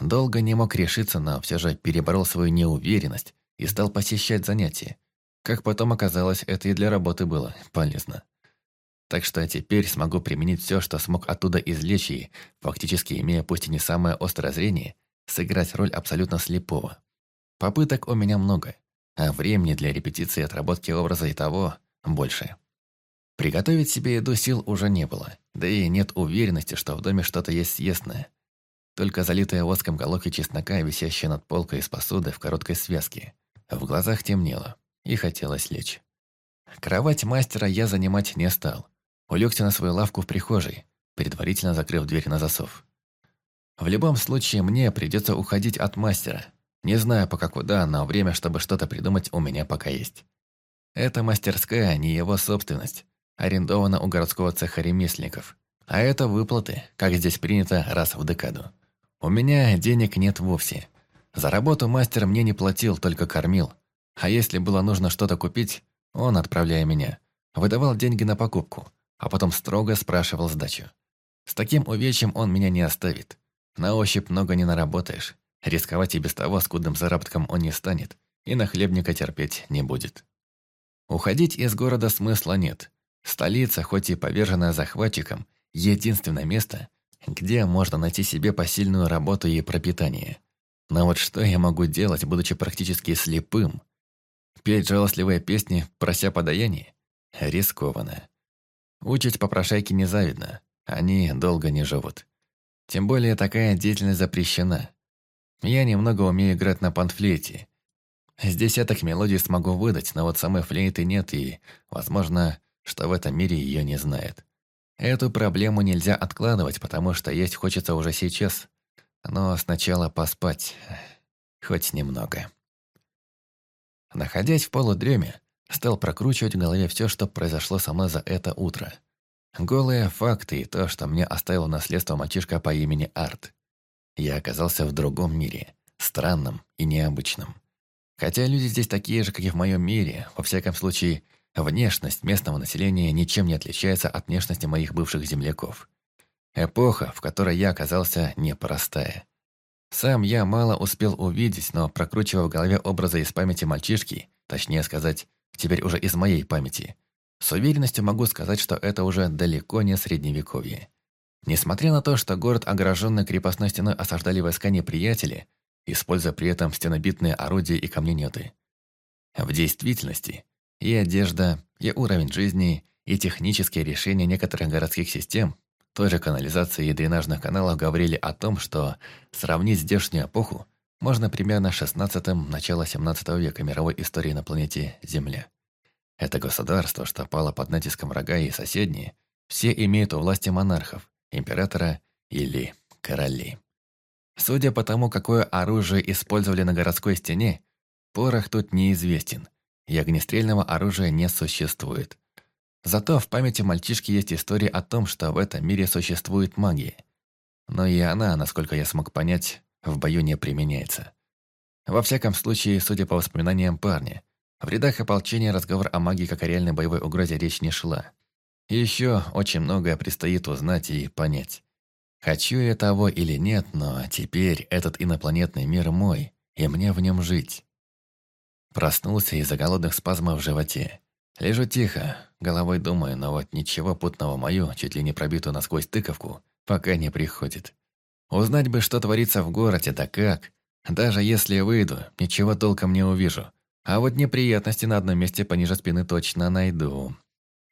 Долго не мог решиться, но все же переборол свою неуверенность и стал посещать занятия. Как потом оказалось, это и для работы было полезно. Так что я теперь смогу применить все, что смог оттуда извлечь и, фактически имея пусть и не самое острое зрение, сыграть роль абсолютно слепого. Попыток у меня много, а времени для репетиции и отработки образа и того больше. Приготовить себе еду сил уже не было, да и нет уверенности, что в доме что-то есть съестное. Только залитая воском головки чеснока, висящая над полкой из посуды в короткой связке. В глазах темнело, и хотелось лечь. Кровать мастера я занимать не стал улегся на свою лавку в прихожей, предварительно закрыв дверь на засов. В любом случае, мне придется уходить от мастера. Не знаю пока куда, но время, чтобы что-то придумать, у меня пока есть. Это мастерская, не его собственность. арендована у городского цеха ремесленников. А это выплаты, как здесь принято, раз в декаду. У меня денег нет вовсе. За работу мастер мне не платил, только кормил. А если было нужно что-то купить, он, отправляя меня, выдавал деньги на покупку, а потом строго спрашивал сдачу. С таким увечьем он меня не оставит. На ощупь много не наработаешь. Рисковать и без того скудным заработком он не станет, и на хлебника терпеть не будет. Уходить из города смысла нет. Столица, хоть и поверженная захватчиком, единственное место, где можно найти себе посильную работу и пропитание. Но вот что я могу делать, будучи практически слепым? Петь жалостливые песни, прося подаяние? Рискованно. Учить попрошайки незавидно. Они долго не живут. Тем более такая деятельность запрещена. Я немного умею играть на панфлейте. С десяток мелодий смогу выдать, но вот самой флейты нет и, возможно, что в этом мире ее не знает. Эту проблему нельзя откладывать, потому что есть хочется уже сейчас. Но сначала поспать. Хоть немного. Находясь в полудреме, стал прокручивать в голове все, что произошло со мной за это утро. Голые факты и то, что мне оставил наследство мальчишка по имени Арт. Я оказался в другом мире, странном и необычном. Хотя люди здесь такие же, как и в моем мире, во всяком случае, внешность местного населения ничем не отличается от внешности моих бывших земляков. Эпоха, в которой я оказался, непростая. Сам я мало успел увидеть, но прокручивая в голове образы из памяти мальчишки, точнее сказать, теперь уже из моей памяти, с уверенностью могу сказать, что это уже далеко не средневековье. Несмотря на то, что город, ограженный крепостной стеной, осаждали войска неприятеля, используя при этом стенобитные орудия и камнеметы. В действительности и одежда, и уровень жизни, и технические решения некоторых городских систем, той же канализации и дренажных каналов говорили о том, что сравнить здешнюю эпоху можно примерно с 16-м, начало 17 века мировой истории на планете Земля. Это государство, что пало под натиском врага и соседние, все имеют у власти монархов, императора или королей. Судя по тому, какое оружие использовали на городской стене, порох тут неизвестен, и огнестрельного оружия не существует. Зато в памяти мальчишки есть история о том, что в этом мире существует магия. Но и она, насколько я смог понять, в бою не применяется. Во всяком случае, судя по воспоминаниям парня, в рядах ополчения разговор о магии как о реальной боевой угрозе речь не шла. еще очень многое предстоит узнать и понять. Хочу я того или нет, но теперь этот инопланетный мир мой, и мне в нем жить. Проснулся из-за голодных спазмов в животе. Лежу тихо, головой думаю, но вот ничего путного мою, чуть ли не пробитую насквозь тыковку, пока не приходит. Узнать бы, что творится в городе, да как. Даже если выйду, ничего толком не увижу. А вот неприятности на одном месте пониже спины точно найду.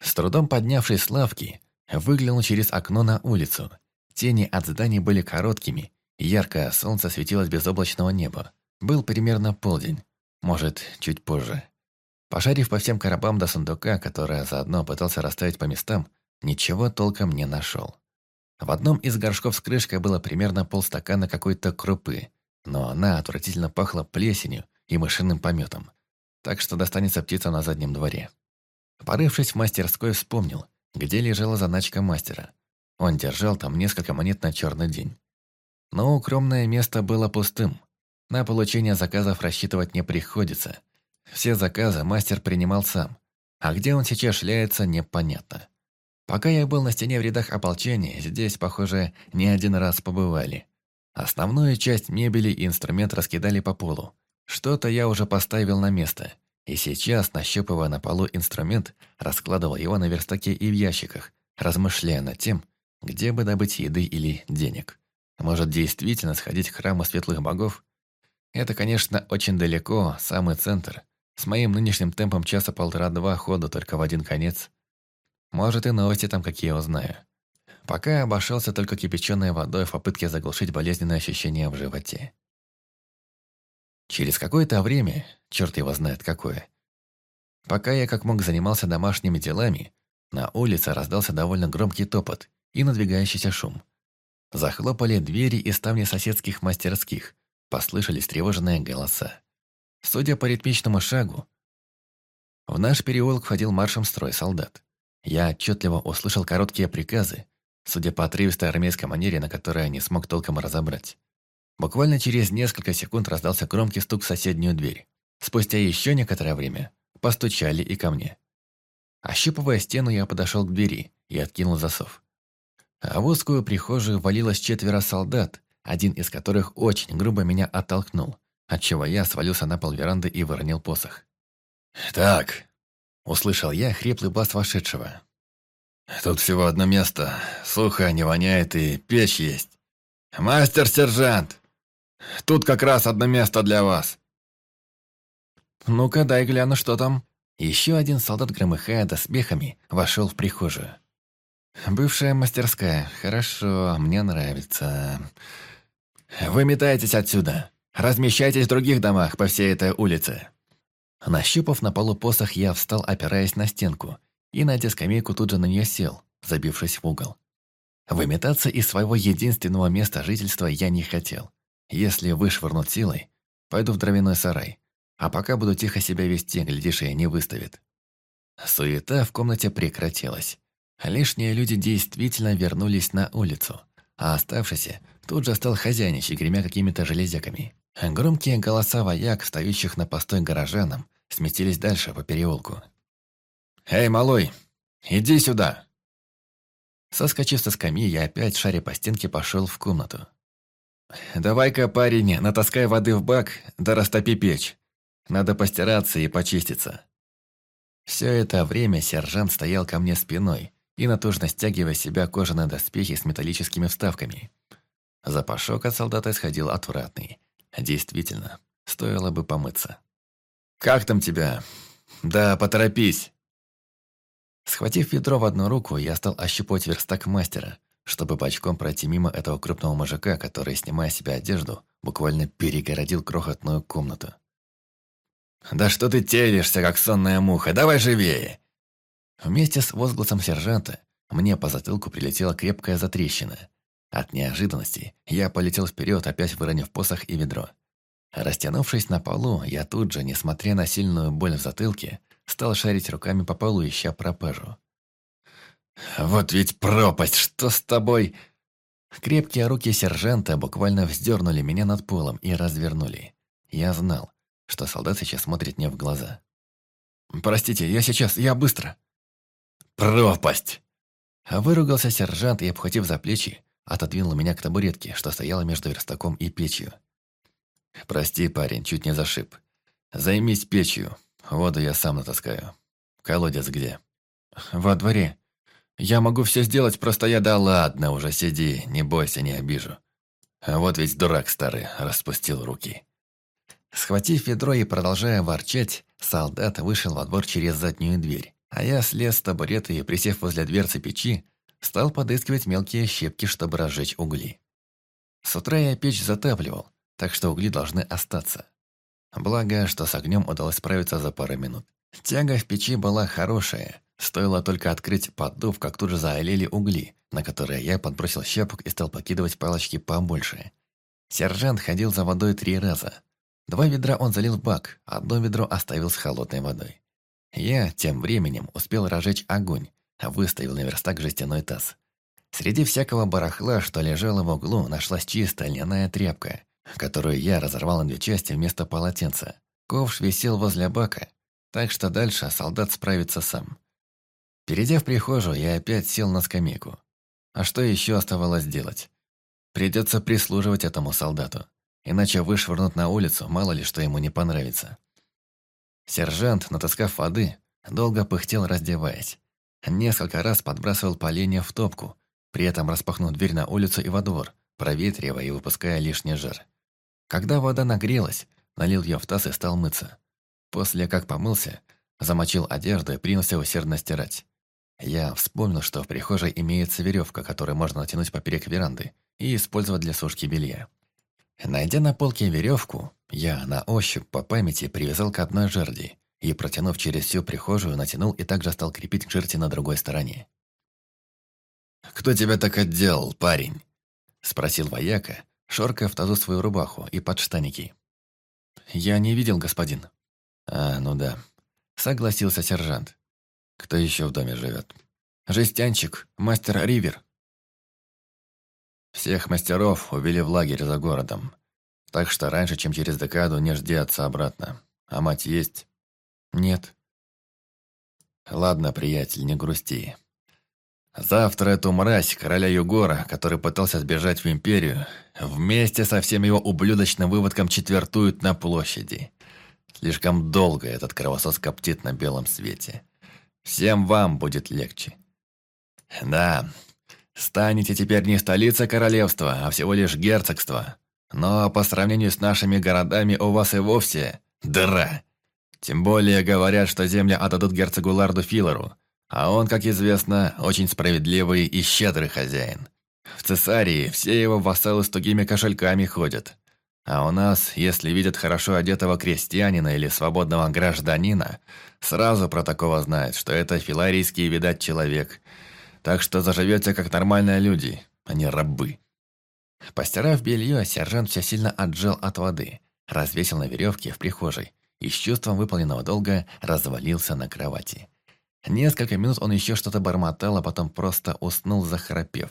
С трудом поднявшись с лавки, выглянул через окно на улицу. Тени от зданий были короткими, яркое солнце светилось безоблачного неба. Был примерно полдень, может, чуть позже. Пошарив по всем коробам до сундука, которое заодно пытался расставить по местам, ничего толком не нашел. В одном из горшков с крышкой было примерно полстакана какой-то крупы, но она отвратительно пахла плесенью и мышиным пометом так что достанется птица на заднем дворе. Порывшись в мастерской, вспомнил, где лежала заначка мастера. Он держал там несколько монет на черный день. Но укромное место было пустым. На получение заказов рассчитывать не приходится. Все заказы мастер принимал сам. А где он сейчас шляется, непонятно. Пока я был на стене в рядах ополчения, здесь, похоже, не один раз побывали. Основную часть мебели и инструмент раскидали по полу. Что-то я уже поставил на место, и сейчас, нащупывая на полу инструмент, раскладывал его на верстаке и в ящиках, размышляя над тем, где бы добыть еды или денег. Может, действительно сходить к храму светлых богов? Это, конечно, очень далеко, самый центр. С моим нынешним темпом часа полтора-два хода только в один конец. Может, и новости там какие узнаю. Пока я обошелся только кипяченой водой в попытке заглушить болезненное ощущение в животе. Через какое-то время, черт его знает какое, пока я как мог занимался домашними делами, на улице раздался довольно громкий топот и надвигающийся шум. Захлопали двери и ставни соседских мастерских, послышались тревожные голоса. Судя по ритмичному шагу, в наш переулок входил маршем строй солдат. Я отчетливо услышал короткие приказы, судя по отрывистой армейской манере, на которой я не смог толком разобрать. Буквально через несколько секунд раздался громкий стук в соседнюю дверь. Спустя еще некоторое время постучали и ко мне. Ощупывая стену, я подошел к двери и откинул засов. А в узкую прихожую валилось четверо солдат, один из которых очень грубо меня оттолкнул, отчего я свалился на пол веранды и выронил посох. «Так», — услышал я хриплый бас вошедшего. «Тут всего одно место, сухо, не воняет и печь есть. Мастер-сержант, тут как раз одно место для вас». «Ну-ка, дай гляну, что там». Еще один солдат, громыхая доспехами, вошел в прихожую. «Бывшая мастерская. Хорошо, мне нравится. Вы метаетесь отсюда. Размещайтесь в других домах по всей этой улице». Нащупав на полу посох, я встал, опираясь на стенку, и, найдя скамейку, тут же на нее сел, забившись в угол. Выметаться из своего единственного места жительства я не хотел. Если вышвырнут силой, пойду в дровяной сарай. А пока буду тихо себя вести, глядишь, и не выставит. Суета в комнате прекратилась. Лишние люди действительно вернулись на улицу, а оставшийся тут же стал хозяйничать, гремя какими-то железяками. Громкие голоса вояк, стоящих на постой горожанам, сместились дальше по переулку. «Эй, малой, иди сюда!» Соскочив со скамьи, я опять, шаря по стенке, пошел в комнату. «Давай-ка, парень, натаскай воды в бак, да растопи печь. Надо постираться и почиститься». Все это время сержант стоял ко мне спиной и натужно стягивая себя кожаные доспехи с металлическими вставками. Запашок от солдата исходил отвратный. Действительно, стоило бы помыться. «Как там тебя? Да, поторопись!» Схватив ведро в одну руку, я стал ощупывать верстак мастера, чтобы бочком пройти мимо этого крупного мужика, который, снимая себе одежду, буквально перегородил крохотную комнату. «Да что ты телишься, как сонная муха? Давай живее!» Вместе с возгласом сержанта мне по затылку прилетела крепкая затрещина. От неожиданности я полетел вперед, опять выронив посох и ведро. Растянувшись на полу, я тут же, несмотря на сильную боль в затылке, стал шарить руками по полу, ища пропажу. «Вот ведь пропасть! Что с тобой?» Крепкие руки сержанта буквально вздернули меня над полом и развернули. Я знал, что солдат сейчас смотрит мне в глаза. «Простите, я сейчас, я быстро!» «Пропасть!» Выругался сержант и, обхватив за плечи, отодвинул меня к табуретке, что стояла между верстаком и печью. «Прости, парень, чуть не зашиб. Займись печью, воду я сам натаскаю. Колодец где?» «Во дворе. Я могу все сделать, просто я...» «Да ладно уже, сиди, не бойся, не обижу. Вот ведь дурак старый, распустил руки». Схватив ведро и продолжая ворчать, солдат вышел во двор через заднюю дверь, а я слез с табурета и, присев возле дверцы печи, стал подыскивать мелкие щепки, чтобы разжечь угли. С утра я печь затапливал, так что угли должны остаться. Благо, что с огнем удалось справиться за пару минут. Тяга в печи была хорошая, стоило только открыть поддув, как тут же заолели угли, на которые я подбросил щепок и стал покидывать палочки побольше. Сержант ходил за водой три раза. Два ведра он залил в бак, одно ведро оставил с холодной водой. Я, тем временем, успел разжечь огонь, выставил на верстак жестяной таз. Среди всякого барахла, что лежало в углу, нашлась чистая льняная тряпка, которую я разорвал на две части вместо полотенца. Ковш висел возле бака, так что дальше солдат справится сам. Перейдя в прихожую, я опять сел на скамейку. А что еще оставалось делать? Придется прислуживать этому солдату, иначе вышвырнут на улицу, мало ли что ему не понравится. Сержант, натаскав воды, долго пыхтел, раздеваясь. Несколько раз подбрасывал поленья в топку, при этом распахнув дверь на улицу и во двор, проветривая и выпуская лишний жир. Когда вода нагрелась, налил ее в таз и стал мыться. После как помылся, замочил одежду и принялся усердно стирать. Я вспомнил, что в прихожей имеется веревка, которую можно натянуть поперек веранды и использовать для сушки белья. Найдя на полке веревку, я на ощупь по памяти привязал к одной жерди и, протянув через всю прихожую, натянул и также стал крепить к жерти на другой стороне. «Кто тебя так отделал, парень?» – спросил вояка, шоркая в тазу свою рубаху и подштаники. «Я не видел, господин». «А, ну да», – согласился сержант. «Кто еще в доме живет?» жестянчик, мастер Ривер». Всех мастеров увели в лагерь за городом. Так что раньше, чем через декаду, не жди отца обратно. А мать есть? Нет. Ладно, приятель, не грусти. Завтра эту мразь, короля Югора, который пытался сбежать в Империю, вместе со всем его ублюдочным выводком четвертуют на площади. Слишком долго этот кровосос коптит на белом свете. Всем вам будет легче. Да, станете теперь не столица королевства, а всего лишь герцогство. Но по сравнению с нашими городами у вас и вовсе дыра. Тем более говорят, что земли отдадут герцогу Ларду Филлеру, а он, как известно, очень справедливый и щедрый хозяин. В Цесарии все его вассалы с тугими кошельками ходят. А у нас, если видят хорошо одетого крестьянина или свободного гражданина, сразу про такого знают, что это филарийский, видать, человек. Так что заживете как нормальные люди, а не рабы. Постирав белье, сержант все сильно отжал от воды, развесил на веревке в прихожей и с чувством выполненного долга развалился на кровати. Несколько минут он еще что-то бормотал, а потом просто уснул, захрапев.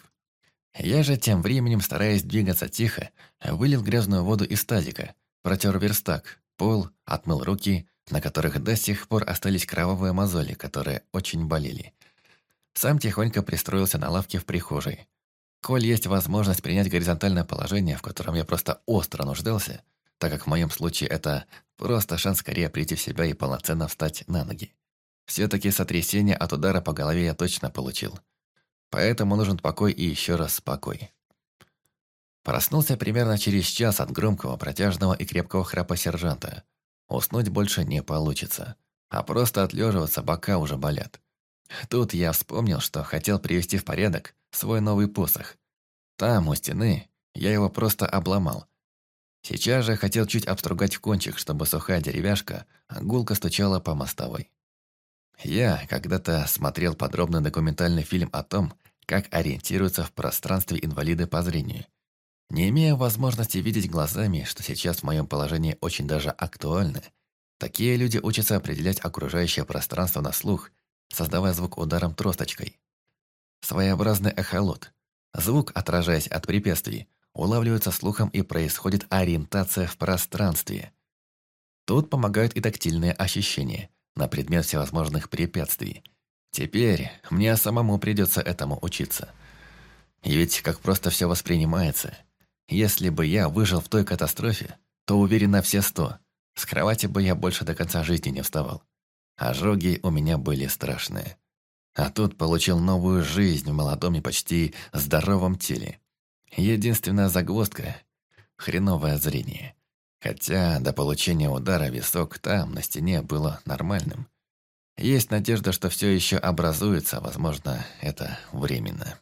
Я же тем временем, стараясь двигаться тихо, вылил грязную воду из тазика, протер верстак, пол, отмыл руки, на которых до сих пор остались кровавые мозоли, которые очень болели. Сам тихонько пристроился на лавке в прихожей. Коль есть возможность принять горизонтальное положение, в котором я просто остро нуждался, так как в моем случае это просто шанс скорее прийти в себя и полноценно встать на ноги. Все-таки сотрясение от удара по голове я точно получил. Поэтому нужен покой и еще раз покой. Проснулся примерно через час от громкого, протяжного и крепкого храпа сержанта. Уснуть больше не получится, а просто отлеживаться бока уже болят. Тут я вспомнил, что хотел привести в порядок свой новый посох. Там, у стены, я его просто обломал. Сейчас же хотел чуть обстругать кончик, чтобы сухая деревяшка гулко стучала по мостовой. Я когда-то смотрел подробный документальный фильм о том, как ориентируются в пространстве инвалиды по зрению. Не имея возможности видеть глазами, что сейчас в моем положении очень даже актуально, такие люди учатся определять окружающее пространство на слух, создавая звук ударом тросточкой. Своеобразный эхолот. Звук, отражаясь от препятствий, улавливается слухом и происходит ориентация в пространстве. Тут помогают и тактильные ощущения на предмет всевозможных препятствий. Теперь мне самому придется этому учиться. И ведь как просто все воспринимается. Если бы я выжил в той катастрофе, то уверен на все сто. С кровати бы я больше до конца жизни не вставал. Ожоги у меня были страшные. А тут получил новую жизнь в молодом и почти здоровом теле. Единственная загвоздка – хреновое зрение. Хотя до получения удара висок там, на стене, было нормальным. Есть надежда, что все еще образуется, возможно, это временно.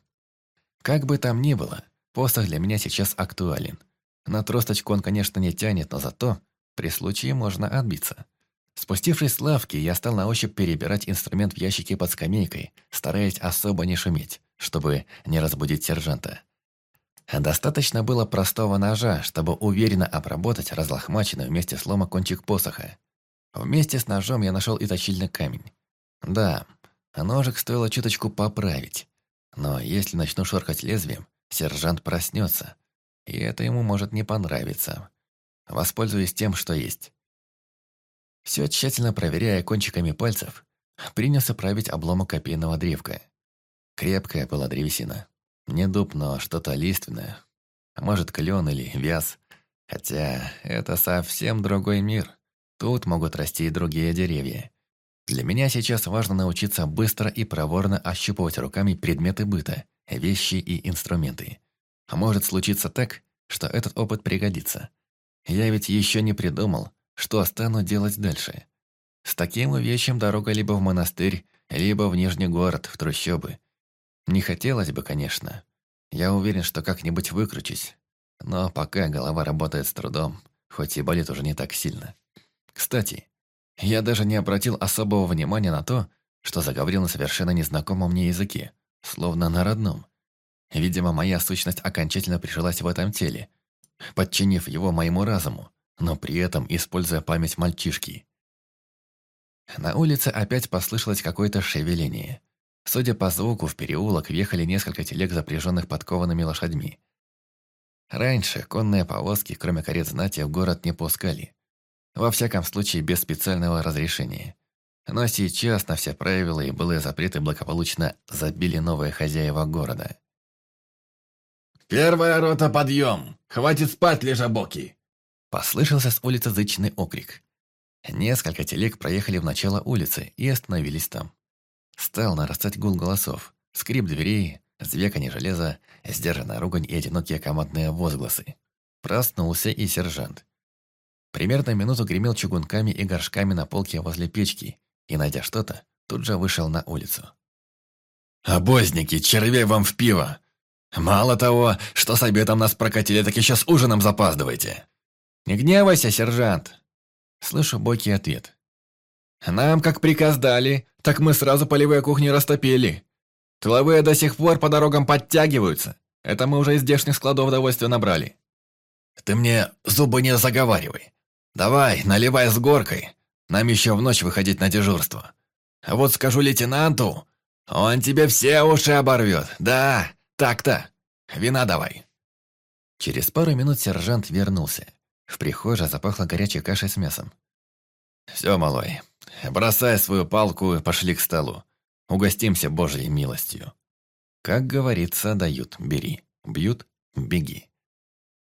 Как бы там ни было, посох для меня сейчас актуален. На тросточку он, конечно, не тянет, но зато при случае можно отбиться. Спустившись с лавки, я стал на ощупь перебирать инструмент в ящике под скамейкой, стараясь особо не шуметь, чтобы не разбудить сержанта. Достаточно было простого ножа, чтобы уверенно обработать разлохмаченный вместе слома кончик посоха. Вместе с ножом я нашел и точильный камень. Да, ножик стоило чуточку поправить. Но если начну шорхать лезвием, сержант проснется. И это ему может не понравиться. Воспользуюсь тем, что есть. Все тщательно проверяя кончиками пальцев, принялся править обломок копейного древка. Крепкая была древесина. Не дуб, но что-то лиственное. А может, клен или вяз. Хотя это совсем другой мир. Тут могут расти и другие деревья. Для меня сейчас важно научиться быстро и проворно ощупывать руками предметы быта, вещи и инструменты. А может случиться так, что этот опыт пригодится. Я ведь еще не придумал, что стану делать дальше? С таким вещем дорога либо в монастырь, либо в Нижний город, в трущобы. Не хотелось бы, конечно. Я уверен, что как-нибудь выкручусь. Но пока голова работает с трудом, хоть и болит уже не так сильно. Кстати, я даже не обратил особого внимания на то, что заговорил на совершенно незнакомом мне языке, словно на родном. Видимо, моя сущность окончательно прижилась в этом теле, подчинив его моему разуму, но при этом используя память мальчишки. На улице опять послышалось какое-то шевеление. Судя по звуку, в переулок въехали несколько телег, запряженных подкованными лошадьми. Раньше конные повозки, кроме карет знати, в город не пускали. Во всяком случае, без специального разрешения. Но сейчас на все правила и былые запреты благополучно забили новые хозяева города. «Первая рота, подъем! Хватит спать, лежабоки!» Послышался с улицы зычный окрик. Несколько телег проехали в начало улицы и остановились там. Стал нарастать гул голосов, скрип дверей, звеканье железа, сдержанная ругань и одинокие командные возгласы. Проснулся и сержант. Примерно минуту гремел чугунками и горшками на полке возле печки и, найдя что-то, тут же вышел на улицу. «Обозники, червей вам в пиво! Мало того, что с обедом нас прокатили, так еще с ужином запаздывайте!» «Не гневайся, сержант!» Слышу бойкий ответ. Нам, как приказ дали, так мы сразу полевые кухни растопили. Тыловые до сих пор по дорогам подтягиваются. Это мы уже из здешних складов удовольствия набрали. Ты мне зубы не заговаривай. Давай, наливай с горкой. Нам еще в ночь выходить на дежурство. А вот скажу лейтенанту, он тебе все уши оборвет. Да, так-то. Вина давай. Через пару минут сержант вернулся. В прихожей запахло горячей кашей с мясом. «Все, малой, Бросай свою палку и пошли к столу. Угостимся Божьей милостью. Как говорится, дают – бери, бьют – беги.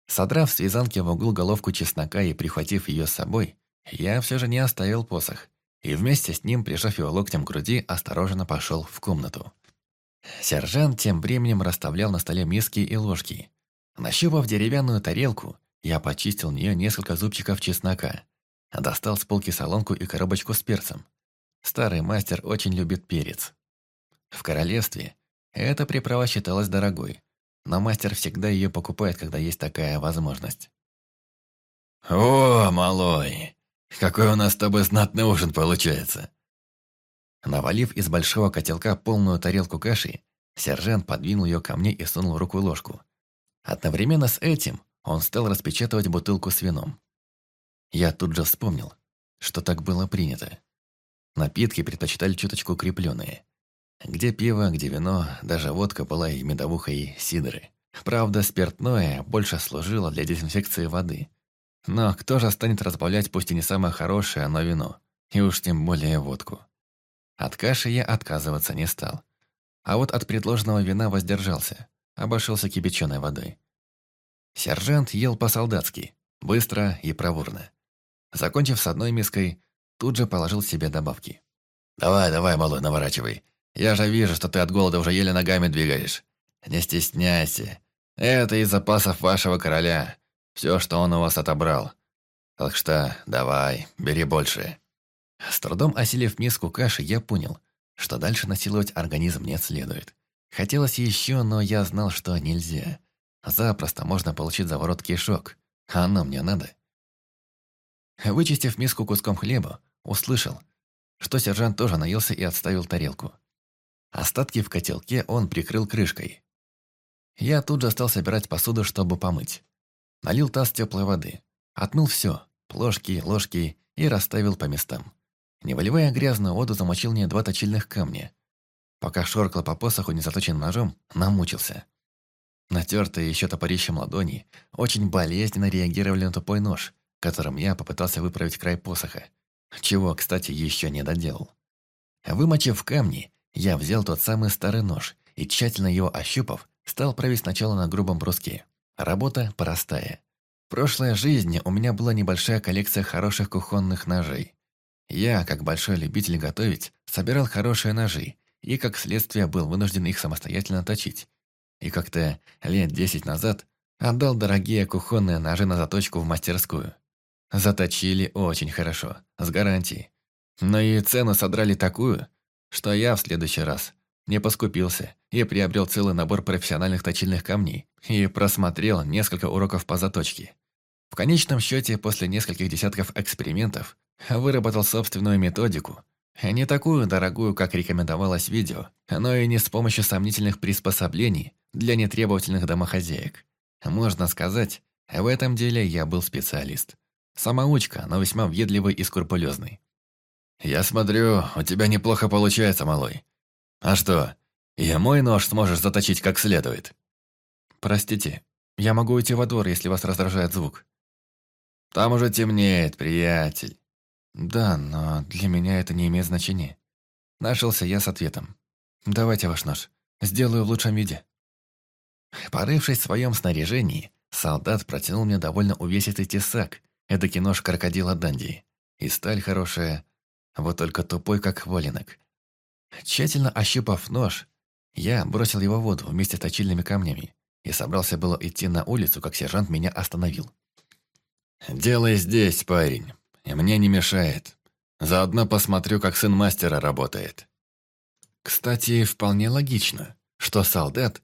Содрав с вязанки в угол головку чеснока и прихватив ее с собой, я все же не оставил посох, и вместе с ним, прижав его локтем к груди, осторожно пошел в комнату. Сержант тем временем расставлял на столе миски и ложки. Нащупав деревянную тарелку, я почистил в нее несколько зубчиков чеснока – Достал с полки солонку и коробочку с перцем. Старый мастер очень любит перец. В королевстве эта приправа считалась дорогой, но мастер всегда ее покупает, когда есть такая возможность. «О, малой, какой у нас с тобой знатный ужин получается!» Навалив из большого котелка полную тарелку каши, сержант подвинул ее ко мне и сунул руку ложку. Одновременно с этим он стал распечатывать бутылку с вином. Я тут же вспомнил, что так было принято. Напитки предпочитали чуточку укрепленные. Где пиво, где вино, даже водка была и медовуха, и сидры. Правда, спиртное больше служило для дезинфекции воды. Но кто же станет разбавлять пусть и не самое хорошее, но вино, и уж тем более водку. От каши я отказываться не стал. А вот от предложенного вина воздержался, обошелся кипяченой водой. Сержант ел по-солдатски, быстро и проворно. Закончив с одной миской, тут же положил себе добавки. «Давай, давай, малой, наворачивай. Я же вижу, что ты от голода уже еле ногами двигаешь. Не стесняйся. Это из запасов вашего короля. Все, что он у вас отобрал. Так что давай, бери больше». С трудом осилив миску каши, я понял, что дальше насиловать организм не следует. Хотелось еще, но я знал, что нельзя. Запросто можно получить заворот кишок. А оно мне надо. Вычистив миску куском хлеба, услышал, что сержант тоже наелся и отставил тарелку. Остатки в котелке он прикрыл крышкой. Я тут же стал собирать посуду, чтобы помыть. Налил таз теплой воды, отмыл все, плошки, ложки и расставил по местам. Не выливая грязную воду, замочил мне два точильных камня. Пока шоркал по посоху незаточенным ножом, намучился. Натертые еще топорищем ладони очень болезненно реагировали на тупой нож, которым я попытался выправить край посоха, чего, кстати, еще не доделал. Вымочив камни, я взял тот самый старый нож и, тщательно его ощупав, стал править сначала на грубом бруске. Работа простая. В прошлой жизни у меня была небольшая коллекция хороших кухонных ножей. Я, как большой любитель готовить, собирал хорошие ножи и, как следствие, был вынужден их самостоятельно точить. И как-то лет десять назад отдал дорогие кухонные ножи на заточку в мастерскую. Заточили очень хорошо, с гарантией. Но и цену содрали такую, что я в следующий раз не поскупился и приобрел целый набор профессиональных точильных камней и просмотрел несколько уроков по заточке. В конечном счете, после нескольких десятков экспериментов, выработал собственную методику, не такую дорогую, как рекомендовалось видео, но и не с помощью сомнительных приспособлений для нетребовательных домохозяек. Можно сказать, в этом деле я был специалист. Самоучка, но весьма въедливый и скрупулезный. «Я смотрю, у тебя неплохо получается, малой. А что, и мой нож сможешь заточить как следует?» «Простите, я могу уйти во двор, если вас раздражает звук». «Там уже темнеет, приятель». «Да, но для меня это не имеет значения». Нашелся я с ответом. «Давайте ваш нож. Сделаю в лучшем виде». Порывшись в своем снаряжении, солдат протянул мне довольно увесистый тесак, эдакий нож крокодила Данди. И сталь хорошая, вот только тупой, как валенок. Тщательно ощупав нож, я бросил его в воду вместе с точильными камнями и собрался было идти на улицу, как сержант меня остановил. «Делай здесь, парень, и мне не мешает. Заодно посмотрю, как сын мастера работает». Кстати, вполне логично, что солдат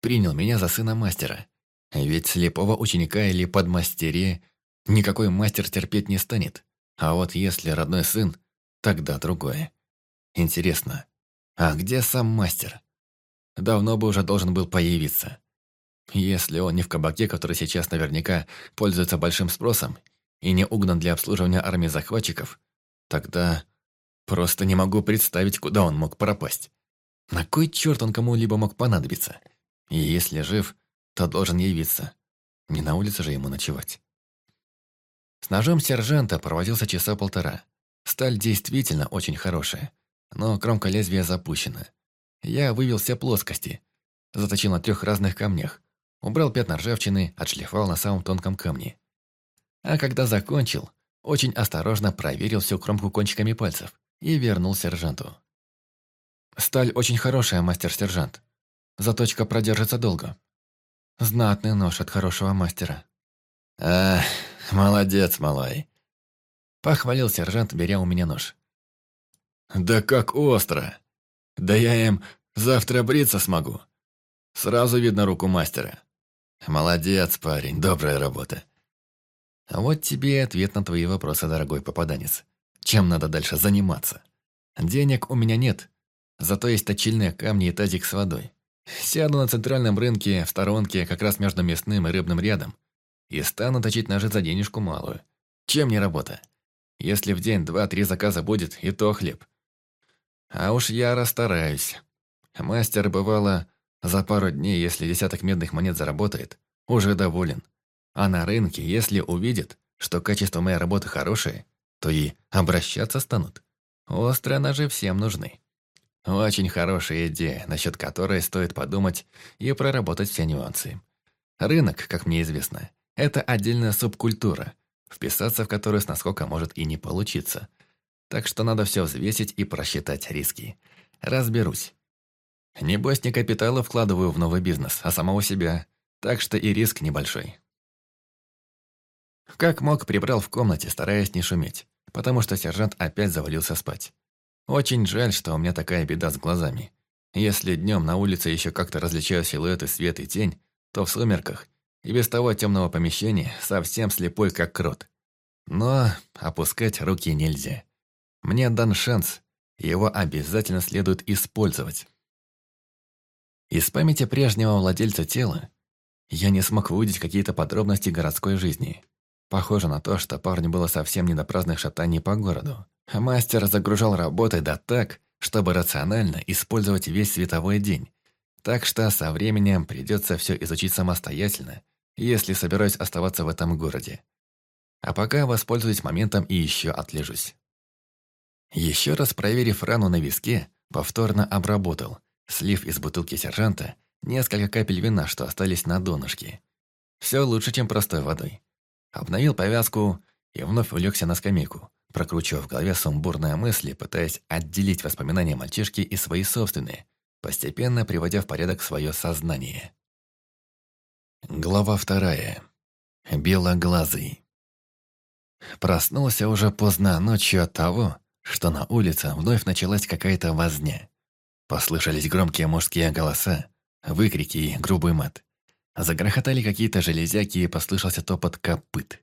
принял меня за сына мастера. Ведь слепого ученика или подмастерье никакой мастер терпеть не станет. А вот если родной сын, тогда другое. Интересно, а где сам мастер? Давно бы уже должен был появиться. Если он не в кабаке, который сейчас наверняка пользуется большим спросом и не угнан для обслуживания армии захватчиков, тогда просто не могу представить, куда он мог пропасть. На кой черт он кому-либо мог понадобиться? И если жив, то должен явиться. Не на улице же ему ночевать. С ножом сержанта проводился часа полтора. Сталь действительно очень хорошая, но кромка лезвия запущена. Я вывел все плоскости, заточил на трех разных камнях, убрал пятна ржавчины, отшлифовал на самом тонком камне. А когда закончил, очень осторожно проверил всю кромку кончиками пальцев и вернул сержанту. «Сталь очень хорошая, мастер-сержант. Заточка продержится долго. Знатный нож от хорошего мастера». «А, молодец, малой!» Похвалил сержант, беря у меня нож. «Да как остро! Да я им завтра бриться смогу. Сразу видно руку мастера. Молодец, парень, добрая работа. А вот тебе и ответ на твои вопросы, дорогой попаданец. Чем надо дальше заниматься? Денег у меня нет, зато есть точильные камни и тазик с водой. Сяду на центральном рынке, в сторонке, как раз между мясным и рыбным рядом, и стану точить ножи за денежку малую. Чем не работа? Если в день два-три заказа будет, и то хлеб. А уж я расстараюсь. Мастер, бывало, за пару дней, если десяток медных монет заработает, уже доволен. А на рынке, если увидит, что качество моей работы хорошее, то и обращаться станут. Острые ножи всем нужны. Очень хорошая идея, насчет которой стоит подумать и проработать все нюансы. Рынок, как мне известно, это отдельная субкультура, вписаться в которую с наскока может и не получиться. Так что надо все взвесить и просчитать риски. Разберусь. Небось, не капитала вкладываю в новый бизнес, а самого себя. Так что и риск небольшой. Как мог, прибрал в комнате, стараясь не шуметь, потому что сержант опять завалился спать. Очень жаль, что у меня такая беда с глазами. Если днем на улице еще как-то различаю силуэты свет и тень, то в сумерках и без того темного помещения совсем слепой, как крот. Но опускать руки нельзя. Мне дан шанс, его обязательно следует использовать. Из памяти прежнего владельца тела я не смог выудить какие-то подробности городской жизни. Похоже на то, что парню было совсем не до праздных шатаний по городу. Мастер загружал работой да так, чтобы рационально использовать весь световой день. Так что со временем придется все изучить самостоятельно, если собираюсь оставаться в этом городе. А пока воспользуюсь моментом и еще отлежусь. Еще раз проверив рану на виске, повторно обработал, слив из бутылки сержанта несколько капель вина, что остались на донышке. Все лучше, чем простой водой. Обновил повязку и вновь улегся на скамейку, прокручивая в голове сумбурные мысли, пытаясь отделить воспоминания мальчишки и свои собственные, постепенно приводя в порядок свое сознание. Глава вторая. Белоглазый. Проснулся уже поздно ночью от того, что на улице вновь началась какая-то возня. Послышались громкие мужские голоса, выкрики и грубый мат. Загрохотали какие-то железяки и послышался топот копыт.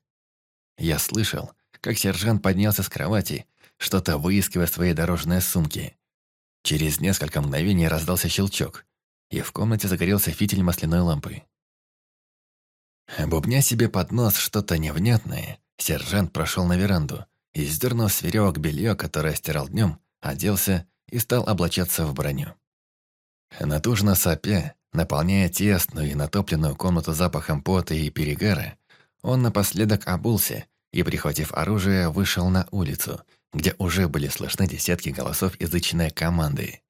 Я слышал, как сержант поднялся с кровати, что-то выискивая свои дорожные сумки. Через несколько мгновений раздался щелчок, и в комнате загорелся фитиль масляной лампы. Бубня себе под нос что-то невнятное, сержант прошел на веранду и, сдернув с веревок белье, которое стирал днем, оделся и стал облачаться в броню. Натужно сопя, наполняя тесную и натопленную комнату запахом пота и перегара, он напоследок обулся и, прихватив оружие, вышел на улицу, где уже были слышны десятки голосов язычной команды.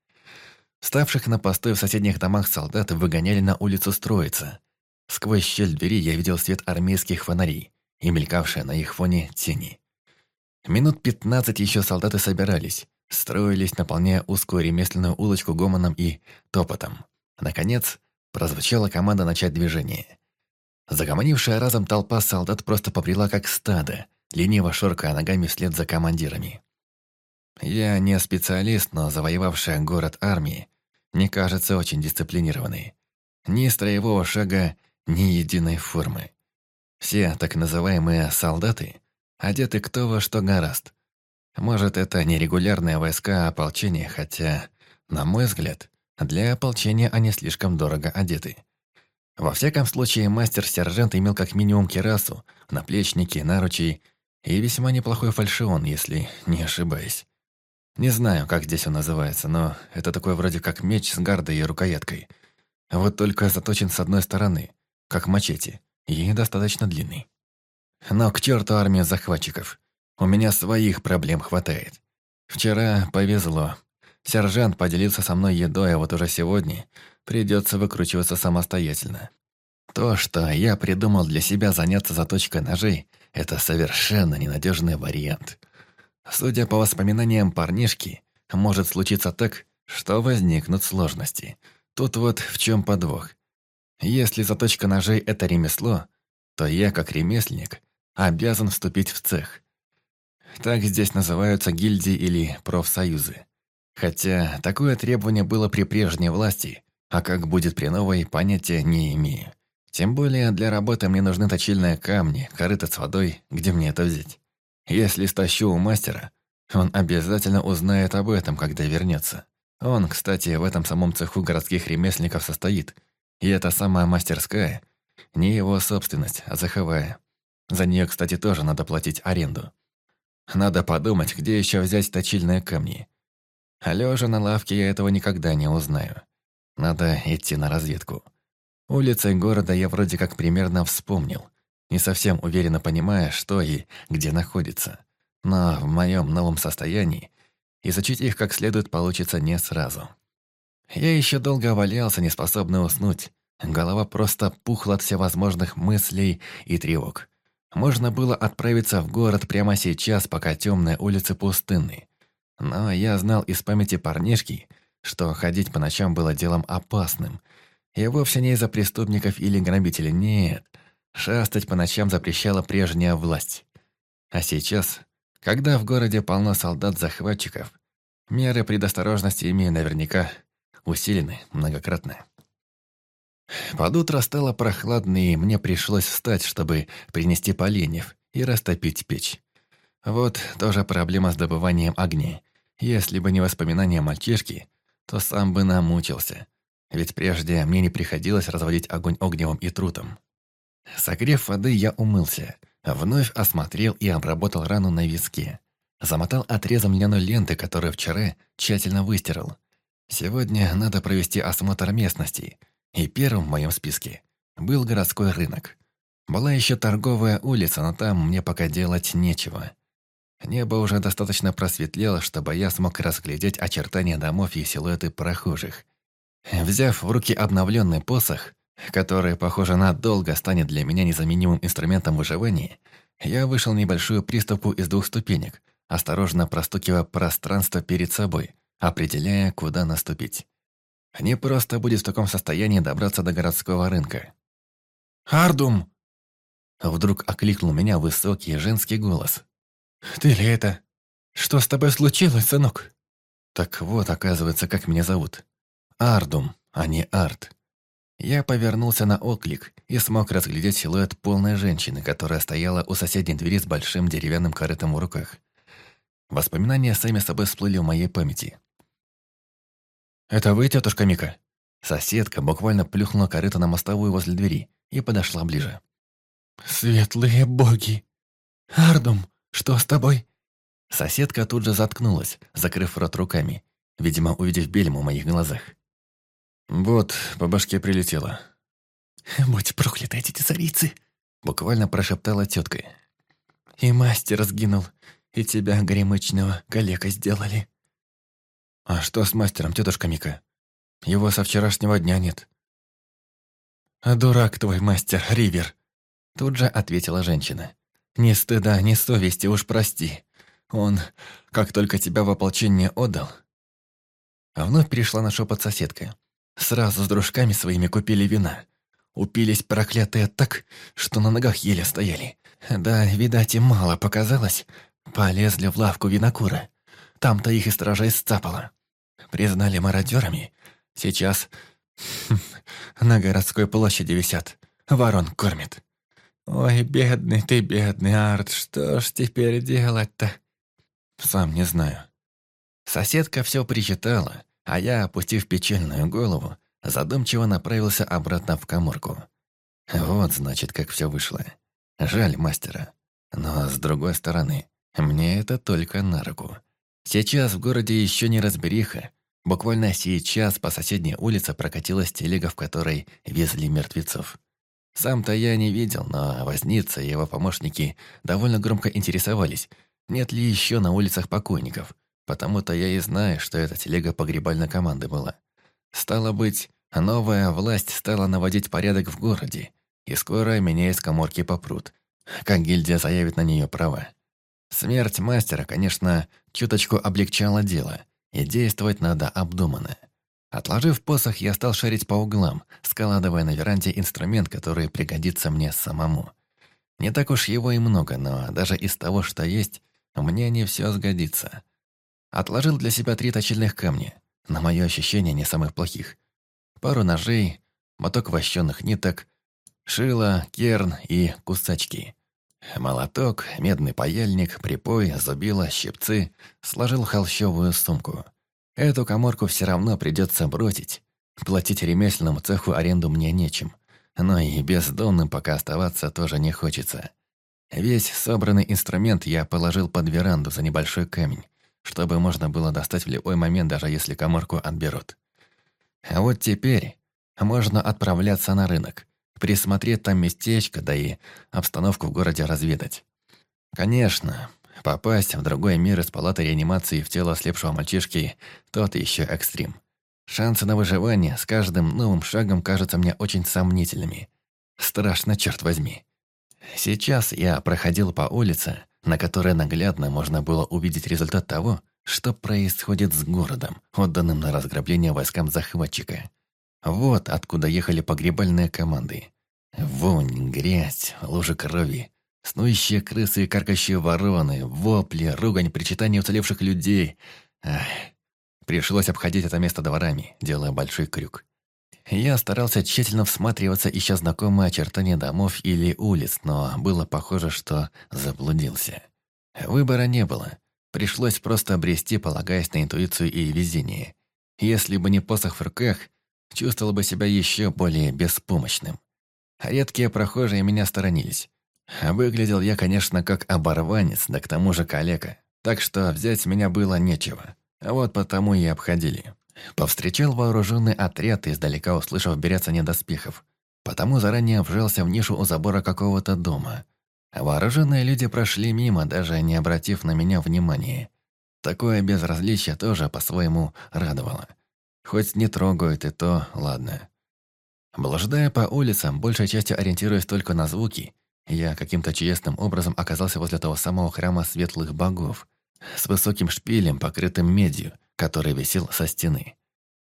Ставших на постой в соседних домах солдат выгоняли на улицу строиться. Сквозь щель двери я видел свет армейских фонарей и мелькавшие на их фоне тени. Минут пятнадцать еще солдаты собирались, строились, наполняя узкую ремесленную улочку гомоном и топотом. Наконец, прозвучала команда начать движение. Загомонившая разом толпа солдат просто побрела как стадо, лениво шоркая ногами вслед за командирами. Я не специалист, но завоевавшая город армии не кажется очень дисциплинированной. Ни строевого шага, ни единой формы. Все так называемые «солдаты» одеты кто во что гораст. Может, это не регулярные войска ополчения, хотя, на мой взгляд, для ополчения они слишком дорого одеты. Во всяком случае, мастер-сержант имел как минимум керасу, наплечники, наручи и весьма неплохой фальшион, если не ошибаюсь. Не знаю, как здесь он называется, но это такой вроде как меч с гардой и рукояткой. Вот только заточен с одной стороны, как мачете, и достаточно длинный. Но к черту армия захватчиков. У меня своих проблем хватает. Вчера повезло. Сержант поделился со мной едой, а вот уже сегодня придется выкручиваться самостоятельно. То, что я придумал для себя заняться заточкой ножей, это совершенно ненадежный вариант. Судя по воспоминаниям парнишки, может случиться так, что возникнут сложности. Тут вот в чем подвох. Если заточка ножей – это ремесло, то я, как ремесленник, обязан вступить в цех. Так здесь называются гильдии или профсоюзы. Хотя такое требование было при прежней власти, а как будет при новой, понятия не имею. Тем более для работы мне нужны точильные камни, корыто с водой, где мне это взять. Если стащу у мастера, он обязательно узнает об этом, когда вернется. Он, кстати, в этом самом цеху городских ремесленников состоит. И эта самая мастерская не его собственность, а цеховая. За нее, кстати, тоже надо платить аренду. Надо подумать, где еще взять точильные камни. А лежа на лавке я этого никогда не узнаю. Надо идти на разведку. Улицы города я вроде как примерно вспомнил, не совсем уверенно понимая, что и где находится. Но в моем новом состоянии изучить их как следует получится не сразу. Я еще долго валялся, неспособный уснуть. Голова просто пухла от всевозможных мыслей и тревог. Можно было отправиться в город прямо сейчас, пока темные улицы пустынны. Но я знал из памяти парнишки, что ходить по ночам было делом опасным. И вовсе не из-за преступников или грабителей, нет. Шастать по ночам запрещала прежняя власть. А сейчас, когда в городе полно солдат-захватчиков, меры предосторожности ими наверняка усилены многократно. Под утро стало прохладно, и мне пришлось встать, чтобы принести поленьев и растопить печь. Вот тоже проблема с добыванием огня. Если бы не воспоминания мальчишки, то сам бы намучился. Ведь прежде мне не приходилось разводить огонь огневым и трутом. Согрев воды, я умылся, вновь осмотрел и обработал рану на виске. Замотал отрезом льняной ленты, которую вчера тщательно выстирал. Сегодня надо провести осмотр местности, и первым в моем списке был городской рынок. Была еще торговая улица, но там мне пока делать нечего. Небо уже достаточно просветлело, чтобы я смог разглядеть очертания домов и силуэты прохожих. Взяв в руки обновленный посох, который, похоже, надолго станет для меня незаменимым инструментом выживания, я вышел небольшую приступу из двух ступенек, осторожно простукивая пространство перед собой, определяя, куда наступить. Не просто будет в таком состоянии добраться до городского рынка. «Ардум!» Вдруг окликнул меня высокий женский голос. «Ты ли это? Что с тобой случилось, сынок?» Так вот, оказывается, как меня зовут. Ардум, а не Арт. Я повернулся на оклик и смог разглядеть силуэт полной женщины, которая стояла у соседней двери с большим деревянным корытом в руках. Воспоминания сами собой всплыли в моей памяти. «Это вы, тетушка Мика?» Соседка буквально плюхнула корыто на мостовую возле двери и подошла ближе. «Светлые боги! Ардум, что с тобой?» Соседка тут же заткнулась, закрыв рот руками, видимо, увидев бельму в моих глазах. Вот, по башке прилетело. «Будь прокляты эти царицы!» Буквально прошептала тетка. «И мастер сгинул, и тебя, горемычного, калека сделали». «А что с мастером, тетушка Мика? Его со вчерашнего дня нет». «А дурак твой мастер, Ривер!» Тут же ответила женщина. «Ни стыда, ни совести, уж прости. Он, как только тебя в ополчение отдал...» А вновь перешла на шепот соседка. «Сразу с дружками своими купили вина. Упились проклятые так, что на ногах еле стояли. Да, видать, им мало показалось. Полезли в лавку винокура. Там-то их и стража сцапала. Признали мародерами. Сейчас на городской площади висят. Ворон кормит. Ой, бедный ты, бедный Арт, что ж теперь делать-то? Сам не знаю. Соседка все причитала, а я, опустив печальную голову, задумчиво направился обратно в коморку. Вот, значит, как все вышло. Жаль мастера. Но, с другой стороны, мне это только на руку. Сейчас в городе еще не разбериха. Буквально сейчас по соседней улице прокатилась телега, в которой везли мертвецов. Сам-то я не видел, но возница и его помощники довольно громко интересовались, нет ли еще на улицах покойников. Потому-то я и знаю, что эта телега погребальной команды была. Стало быть, новая власть стала наводить порядок в городе, и скоро меня из коморки попрут, как гильдия заявит на нее права. Смерть мастера, конечно, чуточку облегчала дело, и действовать надо обдуманно. Отложив посох, я стал шарить по углам, складывая на веранде инструмент, который пригодится мне самому. Не так уж его и много, но даже из того, что есть, мне не все сгодится. Отложил для себя три точильных камня, на мое ощущение не самых плохих. Пару ножей, моток вощенных ниток, шило, керн и кусачки. Молоток, медный паяльник, припой, зубило, щипцы. Сложил холщовую сумку. Эту коморку все равно придется бросить. Платить ремесленному цеху аренду мне нечем. Но и бездомным пока оставаться тоже не хочется. Весь собранный инструмент я положил под веранду за небольшой камень, чтобы можно было достать в любой момент, даже если коморку отберут. А вот теперь можно отправляться на рынок, присмотреть там местечко, да и обстановку в городе разведать. Конечно, попасть в другой мир из палаты реанимации в тело ослепшего мальчишки – тот еще экстрим. Шансы на выживание с каждым новым шагом кажутся мне очень сомнительными. Страшно, черт возьми. Сейчас я проходил по улице, на которой наглядно можно было увидеть результат того, что происходит с городом, отданным на разграбление войскам захватчика. Вот откуда ехали погребальные команды. Вонь, грязь, лужи крови, снующие крысы и каркающие вороны, вопли, ругань, причитания уцелевших людей. Ах, пришлось обходить это место дворами, делая большой крюк. Я старался тщательно всматриваться, ища знакомые очертания домов или улиц, но было похоже, что заблудился. Выбора не было. Пришлось просто обрести, полагаясь на интуицию и везение. Если бы не посох в руках, чувствовал бы себя еще более беспомощным. Редкие прохожие меня сторонились. Выглядел я, конечно, как оборванец, да к тому же калека, так что взять меня было нечего. А вот потому и обходили. Повстречал вооруженный отряд, издалека услышав беряться доспехов. Потому заранее вжался в нишу у забора какого-то дома. Вооруженные люди прошли мимо, даже не обратив на меня внимания. Такое безразличие тоже по-своему радовало. Хоть не трогают и то, ладно. Блуждая по улицам, большей частью ориентируясь только на звуки, я каким-то чудесным образом оказался возле того самого храма светлых богов, с высоким шпилем, покрытым медью, который висел со стены.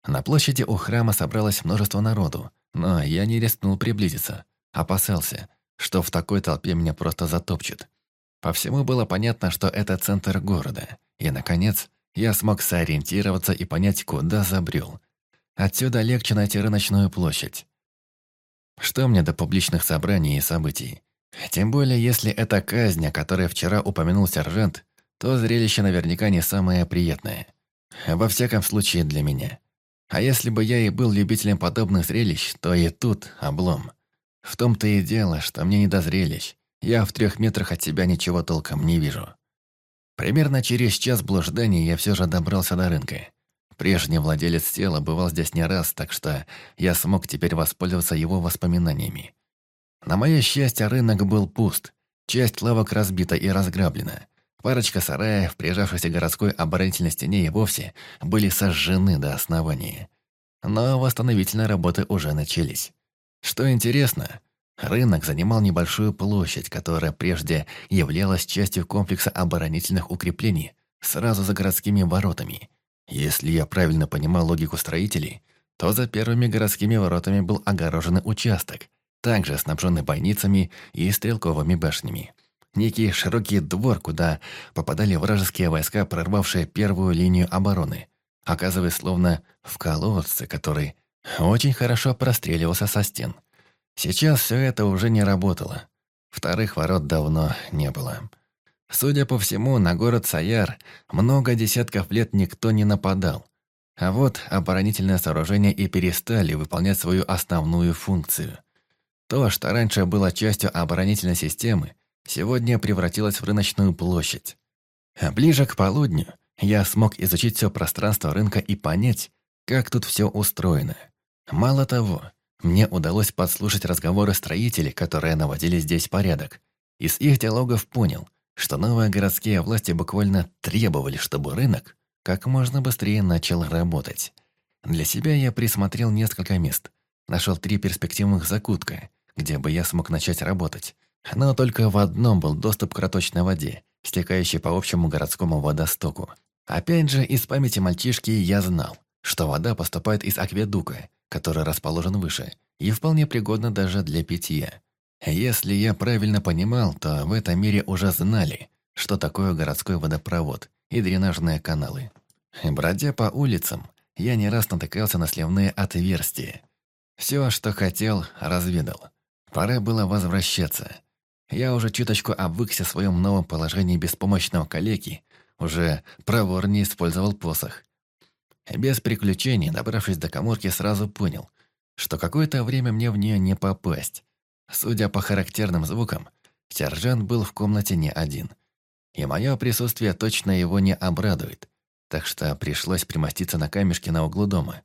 На площади у храма собралось множество народу, но я не рискнул приблизиться, опасался, что в такой толпе меня просто затопчут. По всему было понятно, что это центр города, и, наконец, я смог сориентироваться и понять, куда забрел. Отсюда легче найти рыночную площадь. Что мне до публичных собраний и событий? Тем более, если это казнь, о которой вчера упомянул сержант, то зрелище наверняка не самое приятное. Во всяком случае для меня. А если бы я и был любителем подобных зрелищ, то и тут облом. В том-то и дело, что мне не до зрелищ. Я в трех метрах от себя ничего толком не вижу. Примерно через час блужданий я все же добрался до рынка. Прежний владелец тела бывал здесь не раз, так что я смог теперь воспользоваться его воспоминаниями. На мое счастье, рынок был пуст. Часть лавок разбита и разграблена. Парочка сараев, прижавшихся городской оборонительной стене, и вовсе были сожжены до основания. Но восстановительные работы уже начались. Что интересно, рынок занимал небольшую площадь, которая прежде являлась частью комплекса оборонительных укреплений сразу за городскими воротами. Если я правильно понимал логику строителей, то за первыми городскими воротами был огороженный участок, также снабженный бойницами и стрелковыми башнями. Некий широкий двор, куда попадали вражеские войска, прорвавшие первую линию обороны, оказываясь словно в колодце, который очень хорошо простреливался со стен. Сейчас все это уже не работало. Вторых ворот давно не было. Судя по всему, на город Саяр много десятков лет никто не нападал. А вот оборонительные сооружения и перестали выполнять свою основную функцию. То, что раньше было частью оборонительной системы, сегодня превратилось в рыночную площадь. А ближе к полудню я смог изучить все пространство рынка и понять, как тут все устроено. Мало того, мне удалось подслушать разговоры строителей, которые наводили здесь порядок. Из их диалогов понял – что новые городские власти буквально требовали, чтобы рынок как можно быстрее начал работать. Для себя я присмотрел несколько мест. Нашел три перспективных закутка, где бы я смог начать работать. Но только в одном был доступ к проточной воде, стекающей по общему городскому водостоку. Опять же, из памяти мальчишки я знал, что вода поступает из акведука, который расположен выше, и вполне пригодна даже для питья. Если я правильно понимал, то в этом мире уже знали, что такое городской водопровод и дренажные каналы. Бродя по улицам, я не раз натыкался на сливные отверстия. Все, что хотел, разведал. Пора было возвращаться. Я уже чуточку обвыкся в своем новом положении беспомощного калеки, уже проворнее использовал посох. Без приключений, добравшись до коморки, сразу понял, что какое-то время мне в нее не попасть. Судя по характерным звукам, сержант был в комнате не один. И мое присутствие точно его не обрадует. Так что пришлось примоститься на камешке на углу дома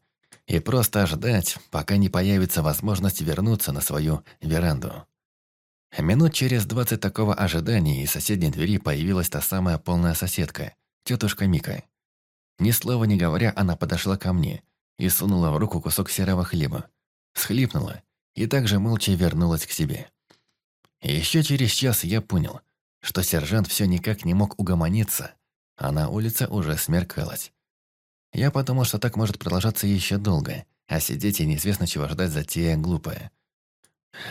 и просто ждать, пока не появится возможность вернуться на свою веранду. Минут через двадцать такого ожидания из соседней двери появилась та самая полная соседка, тетушка Мика. Ни слова не говоря, она подошла ко мне и сунула в руку кусок серого хлеба. Схлипнула и также молча вернулась к себе. еще через час я понял, что сержант все никак не мог угомониться, а на улице уже смеркалось. Я подумал, что так может продолжаться еще долго, а сидеть и неизвестно чего ждать затея глупая.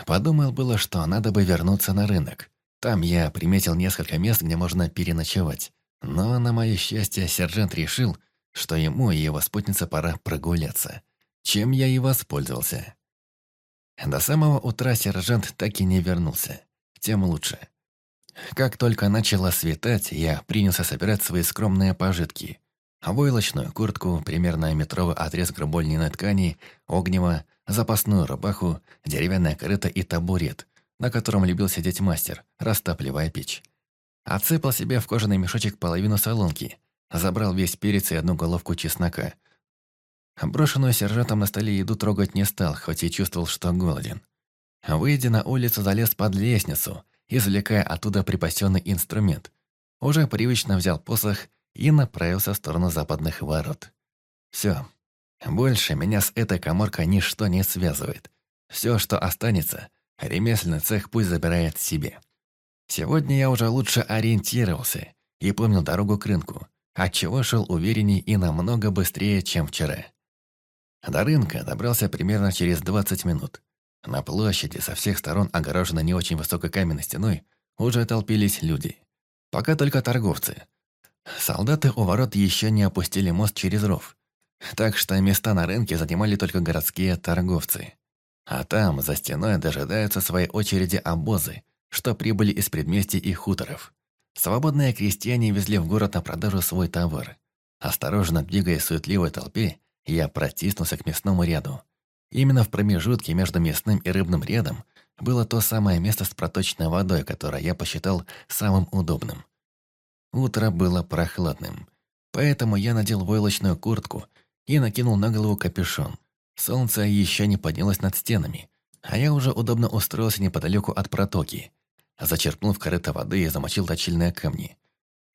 Подумал было, что надо бы вернуться на рынок. Там я приметил несколько мест, где можно переночевать. Но, на мое счастье, сержант решил, что ему и его спутнице пора прогуляться. Чем я и воспользовался. До самого утра сержант так и не вернулся. Тем лучше. Как только начало светать, я принялся собирать свои скромные пожитки. Войлочную куртку, примерно метровый отрез гробольниной ткани, огнево, запасную рубаху, деревянное корыто и табурет, на котором любил сидеть мастер, растапливая печь. Отсыпал себе в кожаный мешочек половину солонки, забрал весь перец и одну головку чеснока – Брошенную сержантом на столе еду трогать не стал, хоть и чувствовал, что голоден. Выйдя на улицу, залез под лестницу, извлекая оттуда припасенный инструмент. Уже привычно взял посох и направился в сторону западных ворот. Все. Больше меня с этой коморкой ничто не связывает. Все, что останется, ремесленный цех пусть забирает себе. Сегодня я уже лучше ориентировался и помнил дорогу к рынку, отчего шел уверенней и намного быстрее, чем вчера. До рынка добрался примерно через 20 минут. На площади, со всех сторон огороженной не очень высокой каменной стеной, уже толпились люди. Пока только торговцы. Солдаты у ворот еще не опустили мост через ров. Так что места на рынке занимали только городские торговцы. А там, за стеной, дожидаются своей очереди обозы, что прибыли из предместий и хуторов. Свободные крестьяне везли в город на продажу свой товар. Осторожно двигаясь суетливой толпе, я протиснулся к мясному ряду. Именно в промежутке между мясным и рыбным рядом было то самое место с проточной водой, которое я посчитал самым удобным. Утро было прохладным, поэтому я надел войлочную куртку и накинул на голову капюшон. Солнце еще не поднялось над стенами, а я уже удобно устроился неподалеку от протоки. Зачерпнул в корыто воды и замочил точильные камни.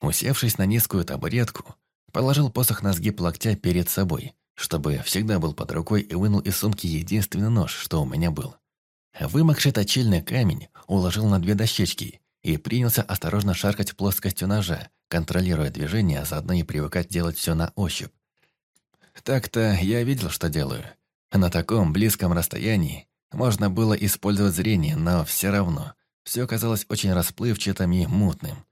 Усевшись на низкую табуретку, положил посох на сгиб локтя перед собой, чтобы всегда был под рукой и вынул из сумки единственный нож, что у меня был. Вымокший точильный камень уложил на две дощечки и принялся осторожно шаркать плоскостью ножа, контролируя движение, а заодно и привыкать делать все на ощупь. Так-то я видел, что делаю. На таком близком расстоянии можно было использовать зрение, но все равно все казалось очень расплывчатым и мутным.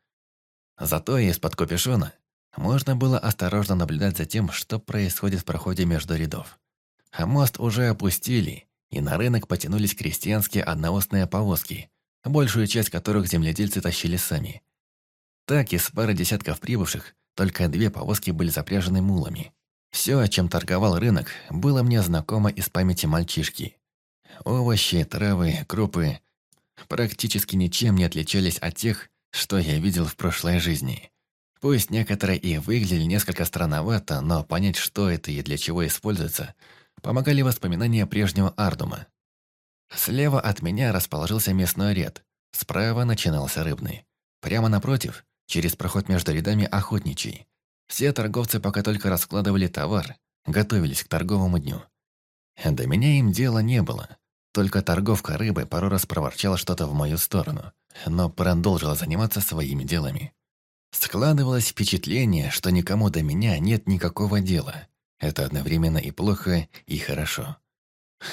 Зато из-под капюшона можно было осторожно наблюдать за тем, что происходит в проходе между рядов. А мост уже опустили, и на рынок потянулись крестьянские одноосные повозки, большую часть которых земледельцы тащили сами. Так, из пары десятков прибывших, только две повозки были запряжены мулами. Все, чем торговал рынок, было мне знакомо из памяти мальчишки. Овощи, травы, крупы практически ничем не отличались от тех, что я видел в прошлой жизни. Пусть некоторые и выглядели несколько странновато, но понять, что это и для чего используется, помогали воспоминания прежнего Ардума. Слева от меня расположился мясной ряд, справа начинался рыбный. Прямо напротив, через проход между рядами охотничий. Все торговцы пока только раскладывали товар, готовились к торговому дню. До меня им дела не было. Только торговка рыбой пару раз проворчала что-то в мою сторону, но продолжила заниматься своими делами. Складывалось впечатление, что никому до меня нет никакого дела. Это одновременно и плохо, и хорошо.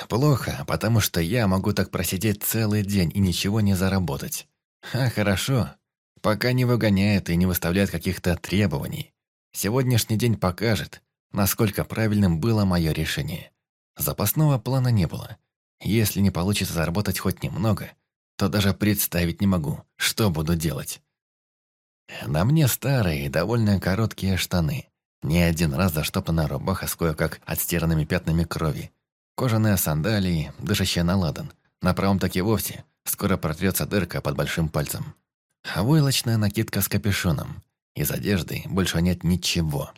Плохо, потому что я могу так просидеть целый день и ничего не заработать. А хорошо, пока не выгоняет и не выставляет каких-то требований. Сегодняшний день покажет, насколько правильным было мое решение. Запасного плана не было. Если не получится заработать хоть немного, то даже представить не могу, что буду делать. На мне старые, довольно короткие штаны. Не один раз заштопанная рубаха с кое-как отстиранными пятнами крови. Кожаные сандалии, дышащие на ладан. На правом так и вовсе скоро протрется дырка под большим пальцем. А войлочная накидка с капюшоном. Из одежды больше нет ничего.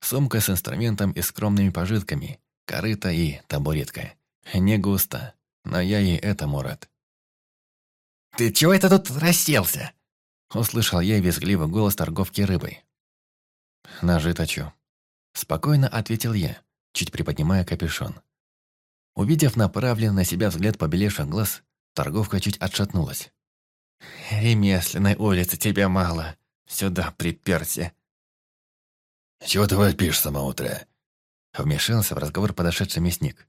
Сумка с инструментом и скромными пожитками. Корыто и табуретка. Не густо, но я и этому рад. «Ты чего это тут расселся?» Услышал я визгливый голос торговки рыбой. «Ножи точу». Спокойно ответил я, чуть приподнимая капюшон. Увидев направленный на себя взгляд побелевших глаз, торговка чуть отшатнулась. «Ремесленной улицы тебе мало. Сюда приперся». «Чего ты вопишь утро?» Вмешался в разговор подошедший мясник.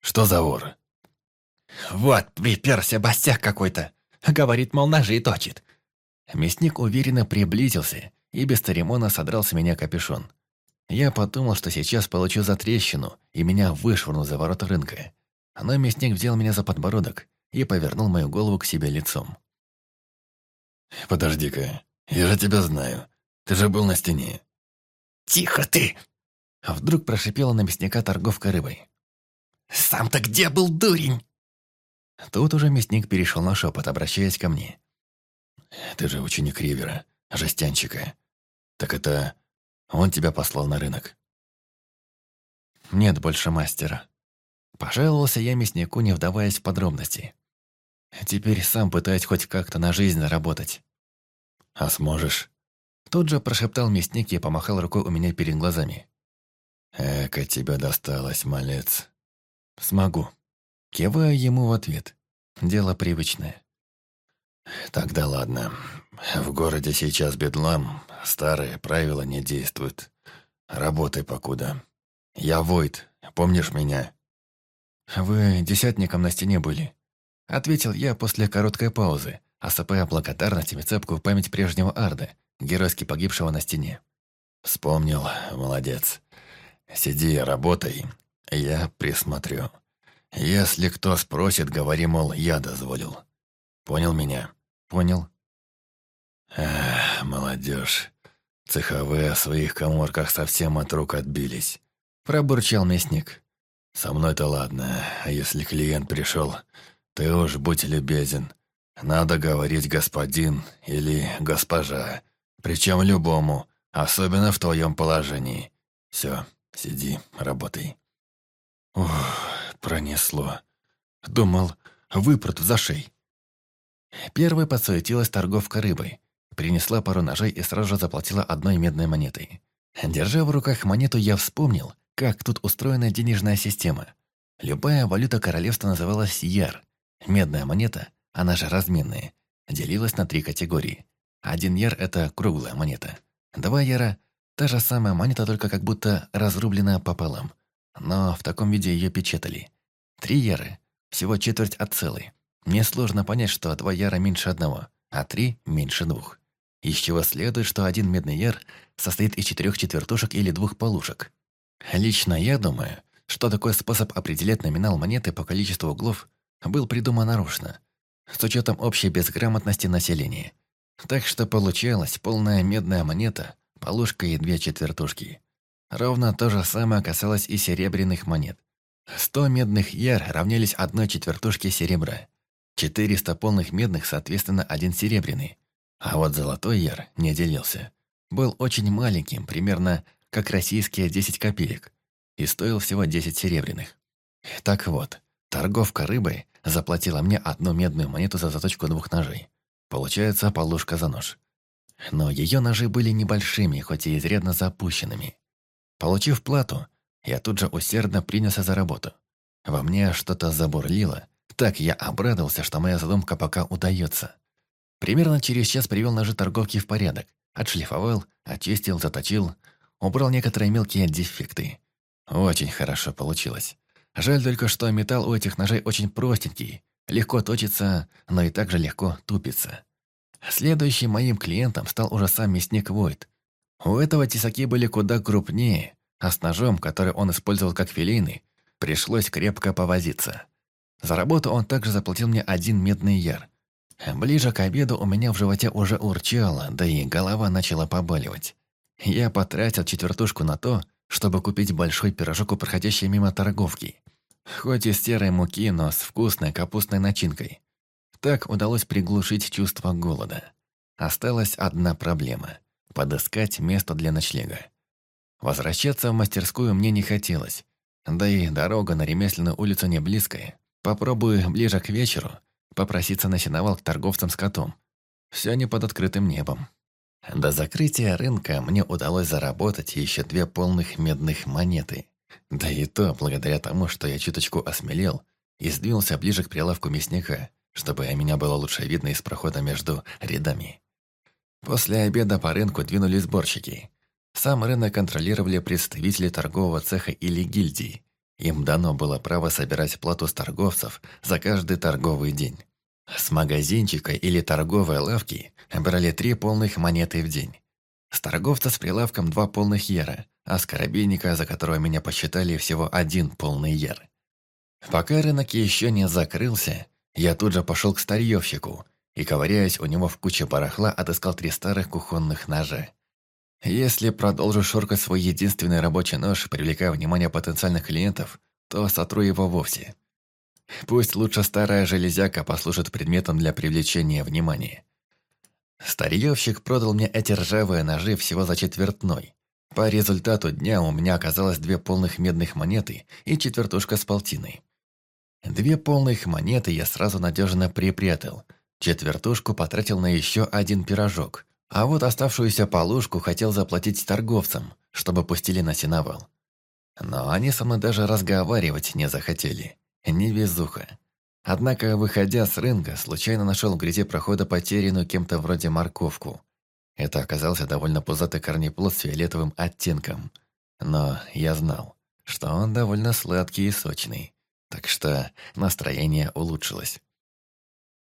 «Что за вор?» «Вот, приперся бастяк какой-то. Говорит, мол, ножи точит. Мясник уверенно приблизился и без церемона содрал с меня капюшон. Я подумал, что сейчас получу затрещину, и меня вышвырнут за ворота рынка. Но мясник взял меня за подбородок и повернул мою голову к себе лицом. «Подожди-ка, я же тебя знаю. Ты же был на стене». «Тихо ты!» Вдруг прошипела на мясника торговка рыбой. «Сам-то где был дурень?» Тут уже мясник перешел на шепот, обращаясь ко мне. Ты же ученик Ривера, жестянщика. Так это он тебя послал на рынок?» «Нет больше мастера». Пожаловался я мяснику, не вдаваясь в подробности. Теперь сам пытаюсь хоть как-то на жизнь заработать. «А сможешь?» Тут же прошептал мясник и помахал рукой у меня перед глазами. «Эка тебе досталось, малец». «Смогу». Киваю ему в ответ. Дело привычное. Тогда ладно. В городе сейчас бедлам, старые правила не действуют. Работай покуда. Я Войт, помнишь меня? Вы десятником на стене были. Ответил я после короткой паузы, осыпая благодарностями цепку в память прежнего Арда, геройски погибшего на стене. Вспомнил, молодец. Сиди, работай, я присмотрю. Если кто спросит, говори, мол, я дозволил. Понял меня? Понял. Эх, молодежь. Цеховые в своих коморках совсем от рук отбились. Пробурчал мясник. Со мной-то ладно, а если клиент пришел, ты уж будь любезен. Надо говорить господин или госпожа. Причем любому, особенно в твоем положении. Все, Сиди, работай. Ох, пронесло. Думал, выпрут в зашей. Первой подсуетилась торговка рыбой. Принесла пару ножей и сразу же заплатила одной медной монетой. Держа в руках монету, я вспомнил, как тут устроена денежная система. Любая валюта королевства называлась яр. Медная монета, она же разменная, делилась на три категории. Один яр – это круглая монета. Два яра – та же самая монета, только как будто разрублена пополам. Но в таком виде ее печатали. Три яры – всего четверть от целой. Мне сложно понять, что два яра меньше одного, а три меньше двух. Из чего следует, что один медный яр состоит из четырех четвертушек или двух полушек. Лично я думаю, что такой способ определять номинал монеты по количеству углов был придуман нарочно, с учетом общей безграмотности населения. Так что получалась полная медная монета, полушка и две четвертушки. Ровно то же самое касалось и серебряных монет. Сто медных яр равнялись одной четвертушке серебра. 400 полных медных, соответственно, один серебряный. А вот золотой яр не делился. Был очень маленьким, примерно как российские 10 копеек, и стоил всего 10 серебряных. Так вот, торговка рыбой заплатила мне одну медную монету за заточку двух ножей. Получается, полушка за нож. Но ее ножи были небольшими, хоть и изрядно запущенными. Получив плату, я тут же усердно принялся за работу. Во мне что-то забурлило, так я обрадовался, что моя задумка пока удается. Примерно через час привел ножи торговки в порядок, отшлифовал, очистил, заточил, убрал некоторые мелкие дефекты. Очень хорошо получилось. Жаль только, что металл у этих ножей очень простенький, легко точится, но и также легко тупится. Следующим моим клиентом стал уже сам мясник Войт. У этого тесаки были куда крупнее, а с ножом, который он использовал как филейный, пришлось крепко повозиться. За работу он также заплатил мне один медный яр. Ближе к обеду у меня в животе уже урчало, да и голова начала побаливать. Я потратил четвертушку на то, чтобы купить большой пирожок у проходящей мимо торговки. Хоть из серой муки, но с вкусной капустной начинкой. Так удалось приглушить чувство голода. Осталась одна проблема – подыскать место для ночлега. Возвращаться в мастерскую мне не хотелось. Да и дорога на ремесленную улицу не близкая. Попробую ближе к вечеру попроситься на сеновал к торговцам с котом. Все не под открытым небом. До закрытия рынка мне удалось заработать еще две полных медных монеты. Да и то благодаря тому, что я чуточку осмелел и сдвинулся ближе к прилавку мясника, чтобы меня было лучше видно из прохода между рядами. После обеда по рынку двинулись сборщики. Сам рынок контролировали представители торгового цеха или гильдии. Им дано было право собирать плату с торговцев за каждый торговый день. С магазинчика или торговой лавки брали три полных монеты в день. С торговца с прилавком два полных ера, а с коробейника, за которого меня посчитали, всего один полный ер. Пока рынок еще не закрылся, я тут же пошел к старьевщику и, ковыряясь у него в куче барахла, отыскал три старых кухонных ножа. Если продолжу шоркать свой единственный рабочий нож, привлекая внимание потенциальных клиентов, то сотру его вовсе. Пусть лучше старая железяка послужит предметом для привлечения внимания. Старьевщик продал мне эти ржавые ножи всего за четвертной. По результату дня у меня оказалось две полных медных монеты и четвертушка с полтиной. Две полных монеты я сразу надежно припрятал. Четвертушку потратил на еще один пирожок, а вот оставшуюся полушку хотел заплатить торговцам, чтобы пустили на сеновал. Но они со мной даже разговаривать не захотели. Невезуха. Однако, выходя с рынка, случайно нашел в грязи прохода потерянную кем-то вроде морковку. Это оказался довольно пузатый корнеплод с фиолетовым оттенком. Но я знал, что он довольно сладкий и сочный. Так что настроение улучшилось.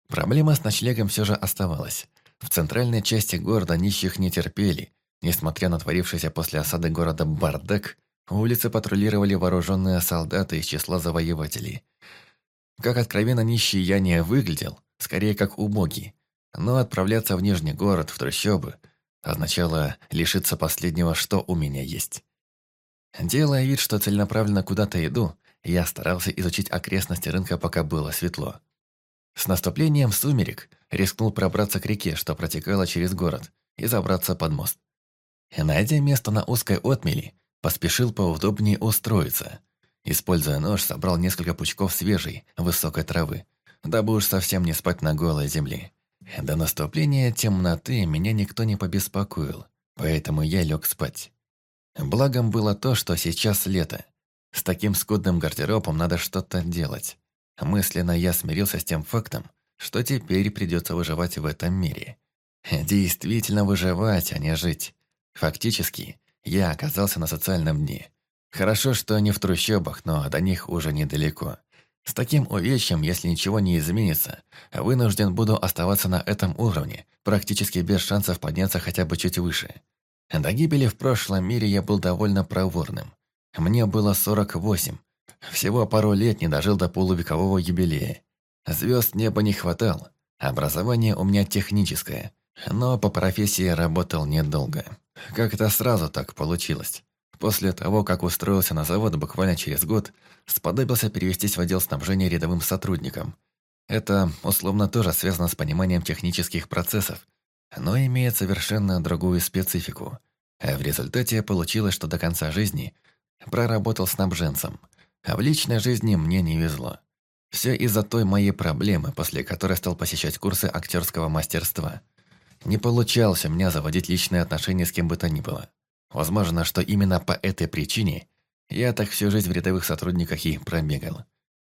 Проблема с ночлегом все же оставалась. В центральной части города нищих не терпели. Несмотря на творившийся после осады города бардак, улицы патрулировали вооруженные солдаты из числа завоевателей. Как откровенно нищий я не выглядел, скорее как убогий. Но отправляться в Нижний город, в трущобы, означало лишиться последнего, что у меня есть. Делая вид, что целенаправленно куда-то иду, я старался изучить окрестности рынка, пока было светло. С наступлением сумерек рискнул пробраться к реке, что протекала через город, и забраться под мост. Найдя место на узкой отмели, поспешил поудобнее устроиться. Используя нож, собрал несколько пучков свежей, высокой травы, дабы уж совсем не спать на голой земле. До наступления темноты меня никто не побеспокоил, поэтому я лег спать. Благом было то, что сейчас лето. С таким скудным гардеробом надо что-то делать. Мысленно я смирился с тем фактом, что теперь придется выживать в этом мире. Действительно выживать, а не жить. Фактически, я оказался на социальном дне. Хорошо, что не в трущобах, но до них уже недалеко. С таким увечьем, если ничего не изменится, вынужден буду оставаться на этом уровне, практически без шансов подняться хотя бы чуть выше. До гибели в прошлом мире я был довольно проворным. Мне было 48. Всего пару лет не дожил до полувекового юбилея. Звезд неба не хватало. Образование у меня техническое, но по профессии работал недолго. Как-то сразу так получилось. После того, как устроился на завод буквально через год, сподобился перевестись в отдел снабжения рядовым сотрудником. Это, условно, тоже связано с пониманием технических процессов, но имеет совершенно другую специфику. В результате получилось, что до конца жизни проработал снабженцем, а в личной жизни мне не везло. Все из-за той моей проблемы, после которой стал посещать курсы актерского мастерства. Не получалось у меня заводить личные отношения с кем бы то ни было. Возможно, что именно по этой причине я так всю жизнь в рядовых сотрудниках и пробегал.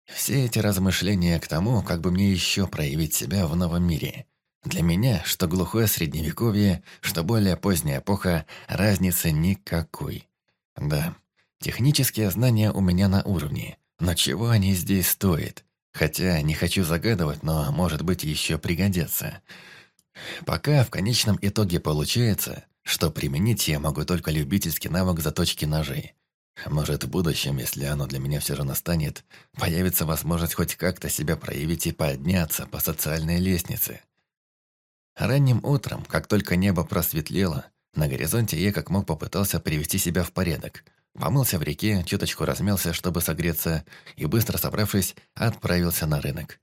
Все эти размышления к тому, как бы мне еще проявить себя в новом мире. Для меня, что глухое средневековье, что более поздняя эпоха, разницы никакой. Да, технические знания у меня на уровне, но чего они здесь стоят? Хотя не хочу загадывать, но, может быть, еще пригодятся. Пока в конечном итоге получается, что применить я могу только любительский навык заточки ножей. Может, в будущем, если оно для меня все равно станет, появится возможность хоть как-то себя проявить и подняться по социальной лестнице. Ранним утром, как только небо просветлело, на горизонте я как мог попытался привести себя в порядок. Помылся в реке, чуточку размялся, чтобы согреться, и быстро собравшись, отправился на рынок.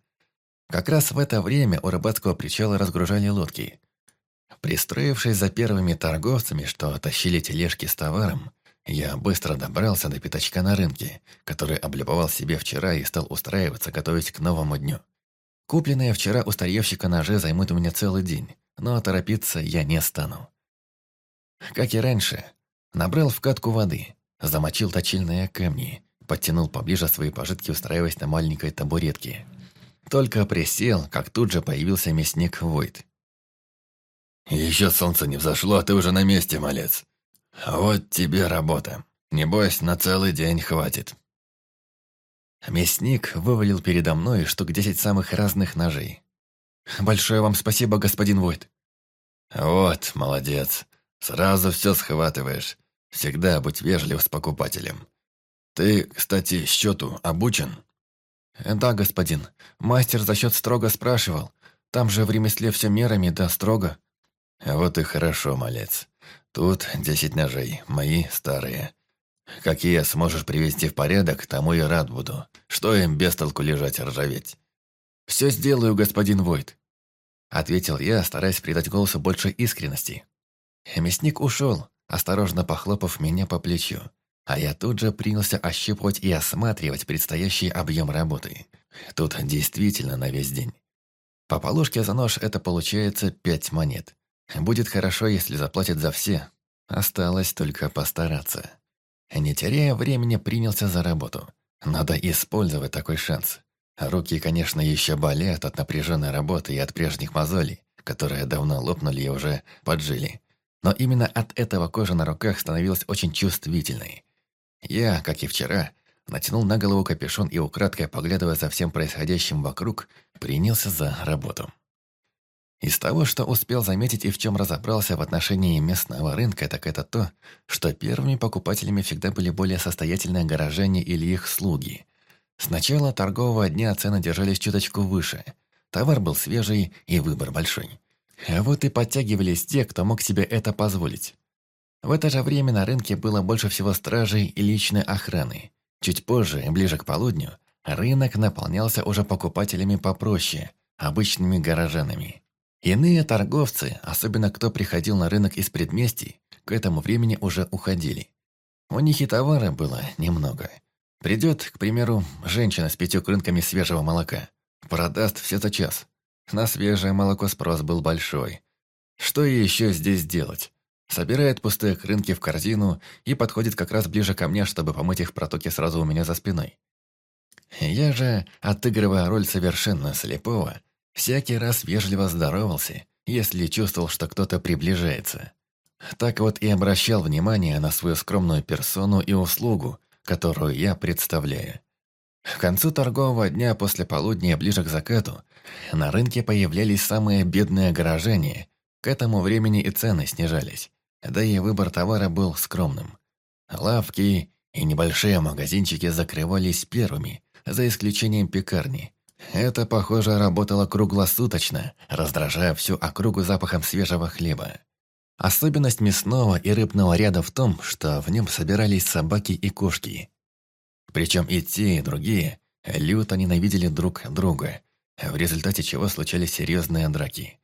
Как раз в это время у рыбацкого причала разгружали лодки. Пристроившись за первыми торговцами, что тащили тележки с товаром, я быстро добрался до пятачка на рынке, который облюбовал себе вчера и стал устраиваться, готовясь к новому дню. Купленные вчера у старьевщика ножи займут у меня целый день, но торопиться я не стану. Как и раньше, набрал в катку воды, замочил точильные камни, подтянул поближе свои пожитки, устраиваясь на маленькой табуретке – только присел, как тут же появился мясник Войт. «Еще солнце не взошло, а ты уже на месте, малец. Вот тебе работа. Небось, на целый день хватит». Мясник вывалил передо мной штук десять самых разных ножей. «Большое вам спасибо, господин Войт». «Вот, молодец. Сразу все схватываешь. Всегда будь вежлив с покупателем. Ты, кстати, счету обучен?» «Да, господин. Мастер за счет строго спрашивал. Там же в ремесле все мерами, да строго». «Вот и хорошо, малец. Тут десять ножей, мои старые. Какие сможешь привести в порядок, тому я рад буду. Что им без толку лежать и ржаветь?» «Все сделаю, господин Войт», — ответил я, стараясь придать голосу больше искренности. Мясник ушел, осторожно похлопав меня по плечу. А я тут же принялся ощупывать и осматривать предстоящий объем работы. Тут действительно на весь день. По полушке за нож это получается пять монет. Будет хорошо, если заплатят за все. Осталось только постараться. Не теряя времени, принялся за работу. Надо использовать такой шанс. Руки, конечно, еще болят от напряженной работы и от прежних мозолей, которые давно лопнули и уже поджили. Но именно от этого кожа на руках становилась очень чувствительной. Я, как и вчера, натянул на голову капюшон и, украдкой поглядывая за всем происходящим вокруг, принялся за работу. Из того, что успел заметить и в чем разобрался в отношении местного рынка, так это то, что первыми покупателями всегда были более состоятельные горожане или их слуги. С начала торгового дня цены держались чуточку выше. Товар был свежий и выбор большой. Вот и подтягивались те, кто мог себе это позволить. В это же время на рынке было больше всего стражей и личной охраны. Чуть позже, ближе к полудню, рынок наполнялся уже покупателями попроще, обычными горожанами. Иные торговцы, особенно кто приходил на рынок из предместий, к этому времени уже уходили. У них и товара было немного. Придет, к примеру, женщина с пятью крынками свежего молока. Продаст все за час. На свежее молоко спрос был большой. Что еще здесь делать? Собирает пустые крынки в корзину и подходит как раз ближе ко мне, чтобы помыть их в протоке сразу у меня за спиной. Я же, отыгрывая роль совершенно слепого, всякий раз вежливо здоровался, если чувствовал, что кто-то приближается. Так вот и обращал внимание на свою скромную персону и услугу, которую я представляю. К концу торгового дня после полудня ближе к закату на рынке появлялись самые бедные горожане. К этому времени и цены снижались, да и выбор товара был скромным. Лавки и небольшие магазинчики закрывались первыми, за исключением пекарни. Это, похоже, работало круглосуточно, раздражая всю округу запахом свежего хлеба. Особенность мясного и рыбного ряда в том, что в нем собирались собаки и кошки. Причем и те, и другие люто ненавидели друг друга, в результате чего случались серьезные драки.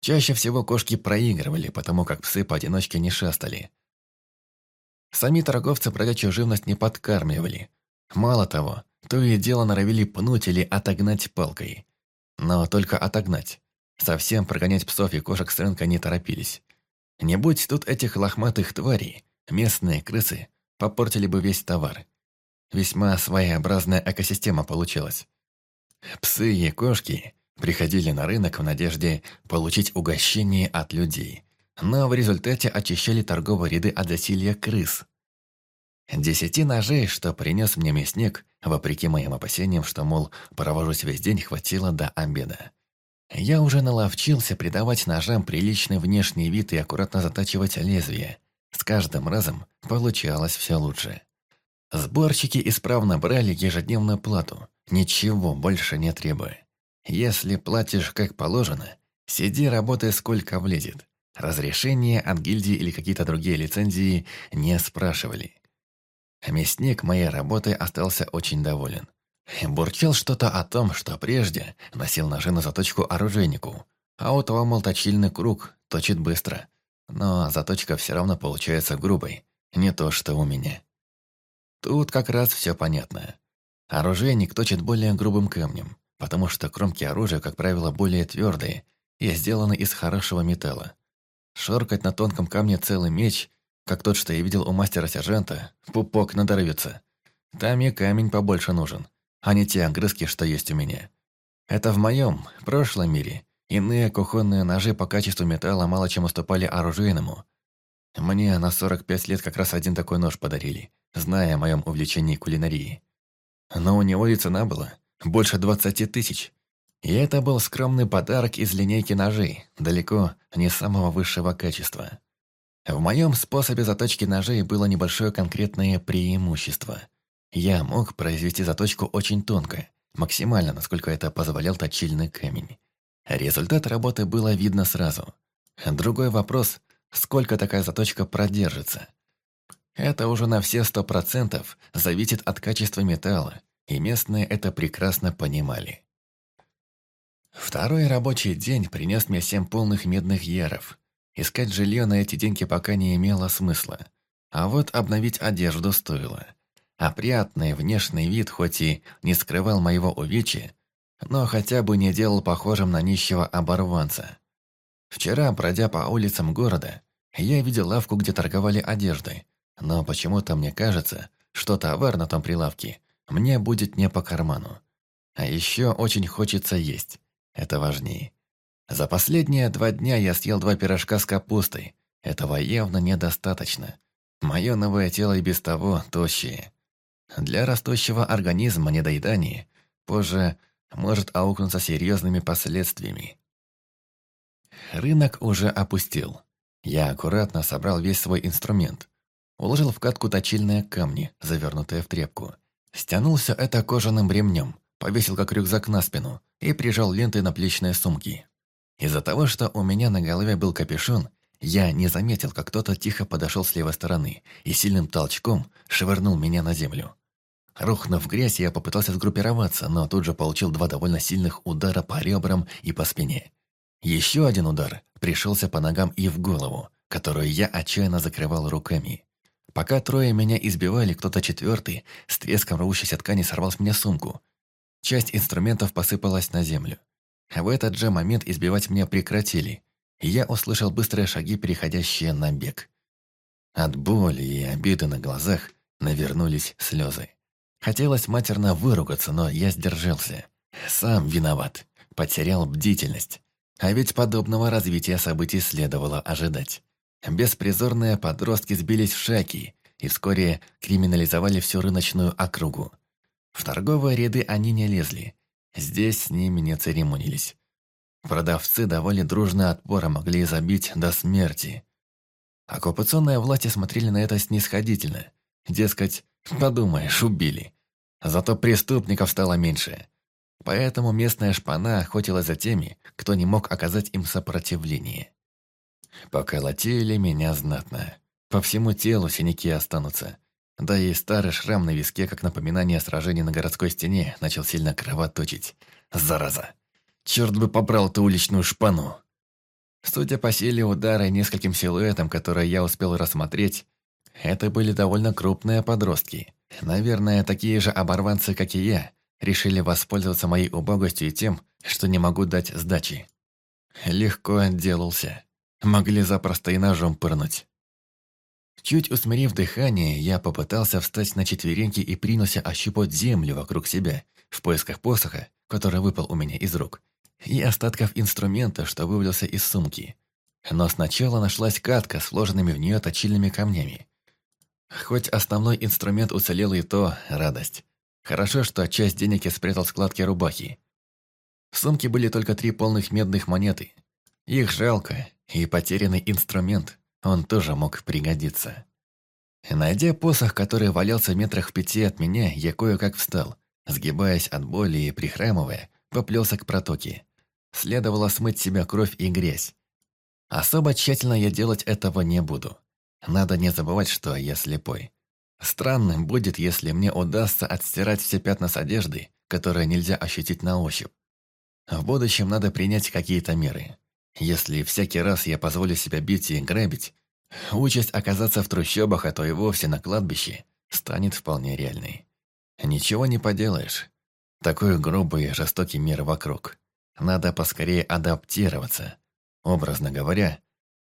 Чаще всего кошки проигрывали, потому как псы поодиночке не шастали. Сами торговцы бродячую живность не подкармливали. Мало того, то и дело норовили пнуть или отогнать палкой. Но только отогнать. Совсем прогонять псов и кошек с рынка не торопились. Не будь тут этих лохматых тварей, местные крысы попортили бы весь товар. Весьма своеобразная экосистема получилась. Псы и кошки приходили на рынок в надежде получить угощение от людей, но в результате очищали торговые ряды от засилья крыс. Десяти ножей, что принес мне мясник, вопреки моим опасениям, что, мол, провожусь весь день, хватило до обеда. Я уже наловчился придавать ножам приличный внешний вид и аккуратно затачивать лезвие. С каждым разом получалось все лучше. Сборщики исправно брали ежедневную плату, ничего больше не требуя. Если платишь как положено, сиди, работай сколько влезет. Разрешения от гильдии или какие-то другие лицензии не спрашивали. Мясник моей работой остался очень доволен. Бурчал что-то о том, что прежде носил ножи на заточку оружейнику, а у того, мол, точильный круг, точит быстро. Но заточка все равно получается грубой, не то что у меня. Тут как раз все понятно. Оружейник точит более грубым камнем, потому что кромки оружия, как правило, более твердые и сделаны из хорошего металла. Шоркать на тонком камне целый меч, как тот, что я видел у мастера-сержанта, пупок надорвется. Там и камень побольше нужен, а не те огрызки, что есть у меня. Это в моем, прошлом мире. Иные кухонные ножи по качеству металла мало чем уступали оружейному. Мне на 45 лет как раз один такой нож подарили, зная о моем увлечении кулинарией. Но у него и цена была больше 20 тысяч. И это был скромный подарок из линейки ножей, далеко не самого высшего качества. В моем способе заточки ножей было небольшое конкретное преимущество – я мог произвести заточку очень тонко, максимально, насколько это позволял точильный камень. Результат работы было видно сразу. Другой вопрос – сколько такая заточка продержится? Это уже на все сто процентов зависит от качества металла, и местные это прекрасно понимали. Второй рабочий день принес мне семь полных медных яров. Искать жилье на эти деньги пока не имело смысла. А вот обновить одежду стоило. Опрятный внешний вид хоть и не скрывал моего увечья, но хотя бы не делал похожим на нищего оборванца. Вчера, пройдя по улицам города, я видел лавку, где торговали одеждой, но почему-то мне кажется, что товар на том прилавке мне будет не по карману. А еще очень хочется есть. Это важнее. За последние два дня я съел два пирожка с капустой. Этого явно недостаточно. Мое новое тело и без того тощее. Для растущего организма недоедание позже может аукнуться серьезными последствиями. Рынок уже опустил. Я аккуратно собрал весь свой инструмент. Уложил в катку точильные камни, завернутые в тряпку. Стянул все это кожаным ремнем, повесил как рюкзак на спину и прижал лентой на плечные сумки. Из-за того, что у меня на голове был капюшон, я не заметил, как кто-то тихо подошел с левой стороны и сильным толчком швырнул меня на землю. Рухнув в грязь, я попытался сгруппироваться, но тут же получил два довольно сильных удара по ребрам и по спине. Еще один удар пришелся по ногам и в голову, которую я отчаянно закрывал руками. Пока трое меня избивали, кто-то четвертый с треском рвущейся ткани сорвал с меня сумку. Часть инструментов посыпалась на землю. В этот же момент избивать меня прекратили, и я услышал быстрые шаги, переходящие на бег. От боли и обиды на глазах навернулись слезы. Хотелось матерно выругаться, но я сдержался. Сам виноват. Потерял бдительность. А ведь подобного развития событий следовало ожидать. Беспризорные подростки сбились в шаги и вскоре криминализовали всю рыночную округу. В торговые ряды они не лезли. Здесь с ними не церемонились. Продавцы давали дружный отпор, а могли забить до смерти. Оккупационные власти смотрели на это снисходительно. Дескать, подумаешь, убили. Зато преступников стало меньше. Поэтому местная шпана охотилась за теми, кто не мог оказать им сопротивление. Поколотили меня знатно. По всему телу синяки останутся. Да и старый шрам на виске, как напоминание о сражении на городской стене, начал сильно кровоточить. Зараза! Черт бы побрал ту уличную шпану! Судя по силе удара и нескольким силуэтам, которые я успел рассмотреть, это были довольно крупные подростки. Наверное, такие же оборванцы, как и я, решили воспользоваться моей убогостью и тем, что не могу дать сдачи. Легко отделался. Могли запросто и ножом пырнуть. Чуть усмирив дыхание, я попытался встать на четвереньки и принялся ощупать землю вокруг себя, в поисках посоха, который выпал у меня из рук, и остатков инструмента, что вывалился из сумки. Но сначала нашлась катка с вложенными в нее точильными камнями. Хоть основной инструмент уцелел и то радость. Хорошо, что часть денег я спрятал в складке рубахи. В сумке были только три полных медных монеты. Их жалко, и потерянный инструмент, он тоже мог пригодиться. Найдя посох, который валялся метрах в пяти от меня, я кое-как встал, сгибаясь от боли и прихрамывая, поплелся к протоке. Следовало смыть себя кровь и грязь. Особо тщательно я делать этого не буду. Надо не забывать, что я слепой. Странным будет, если мне удастся отстирать все пятна с одежды, которые нельзя ощутить на ощупь. В будущем надо принять какие-то меры. Если всякий раз я позволю себя бить и грабить, участь оказаться в трущобах, а то и вовсе на кладбище, станет вполне реальной. Ничего не поделаешь. Такой грубый и жестокий мир вокруг. Надо поскорее адаптироваться. Образно говоря,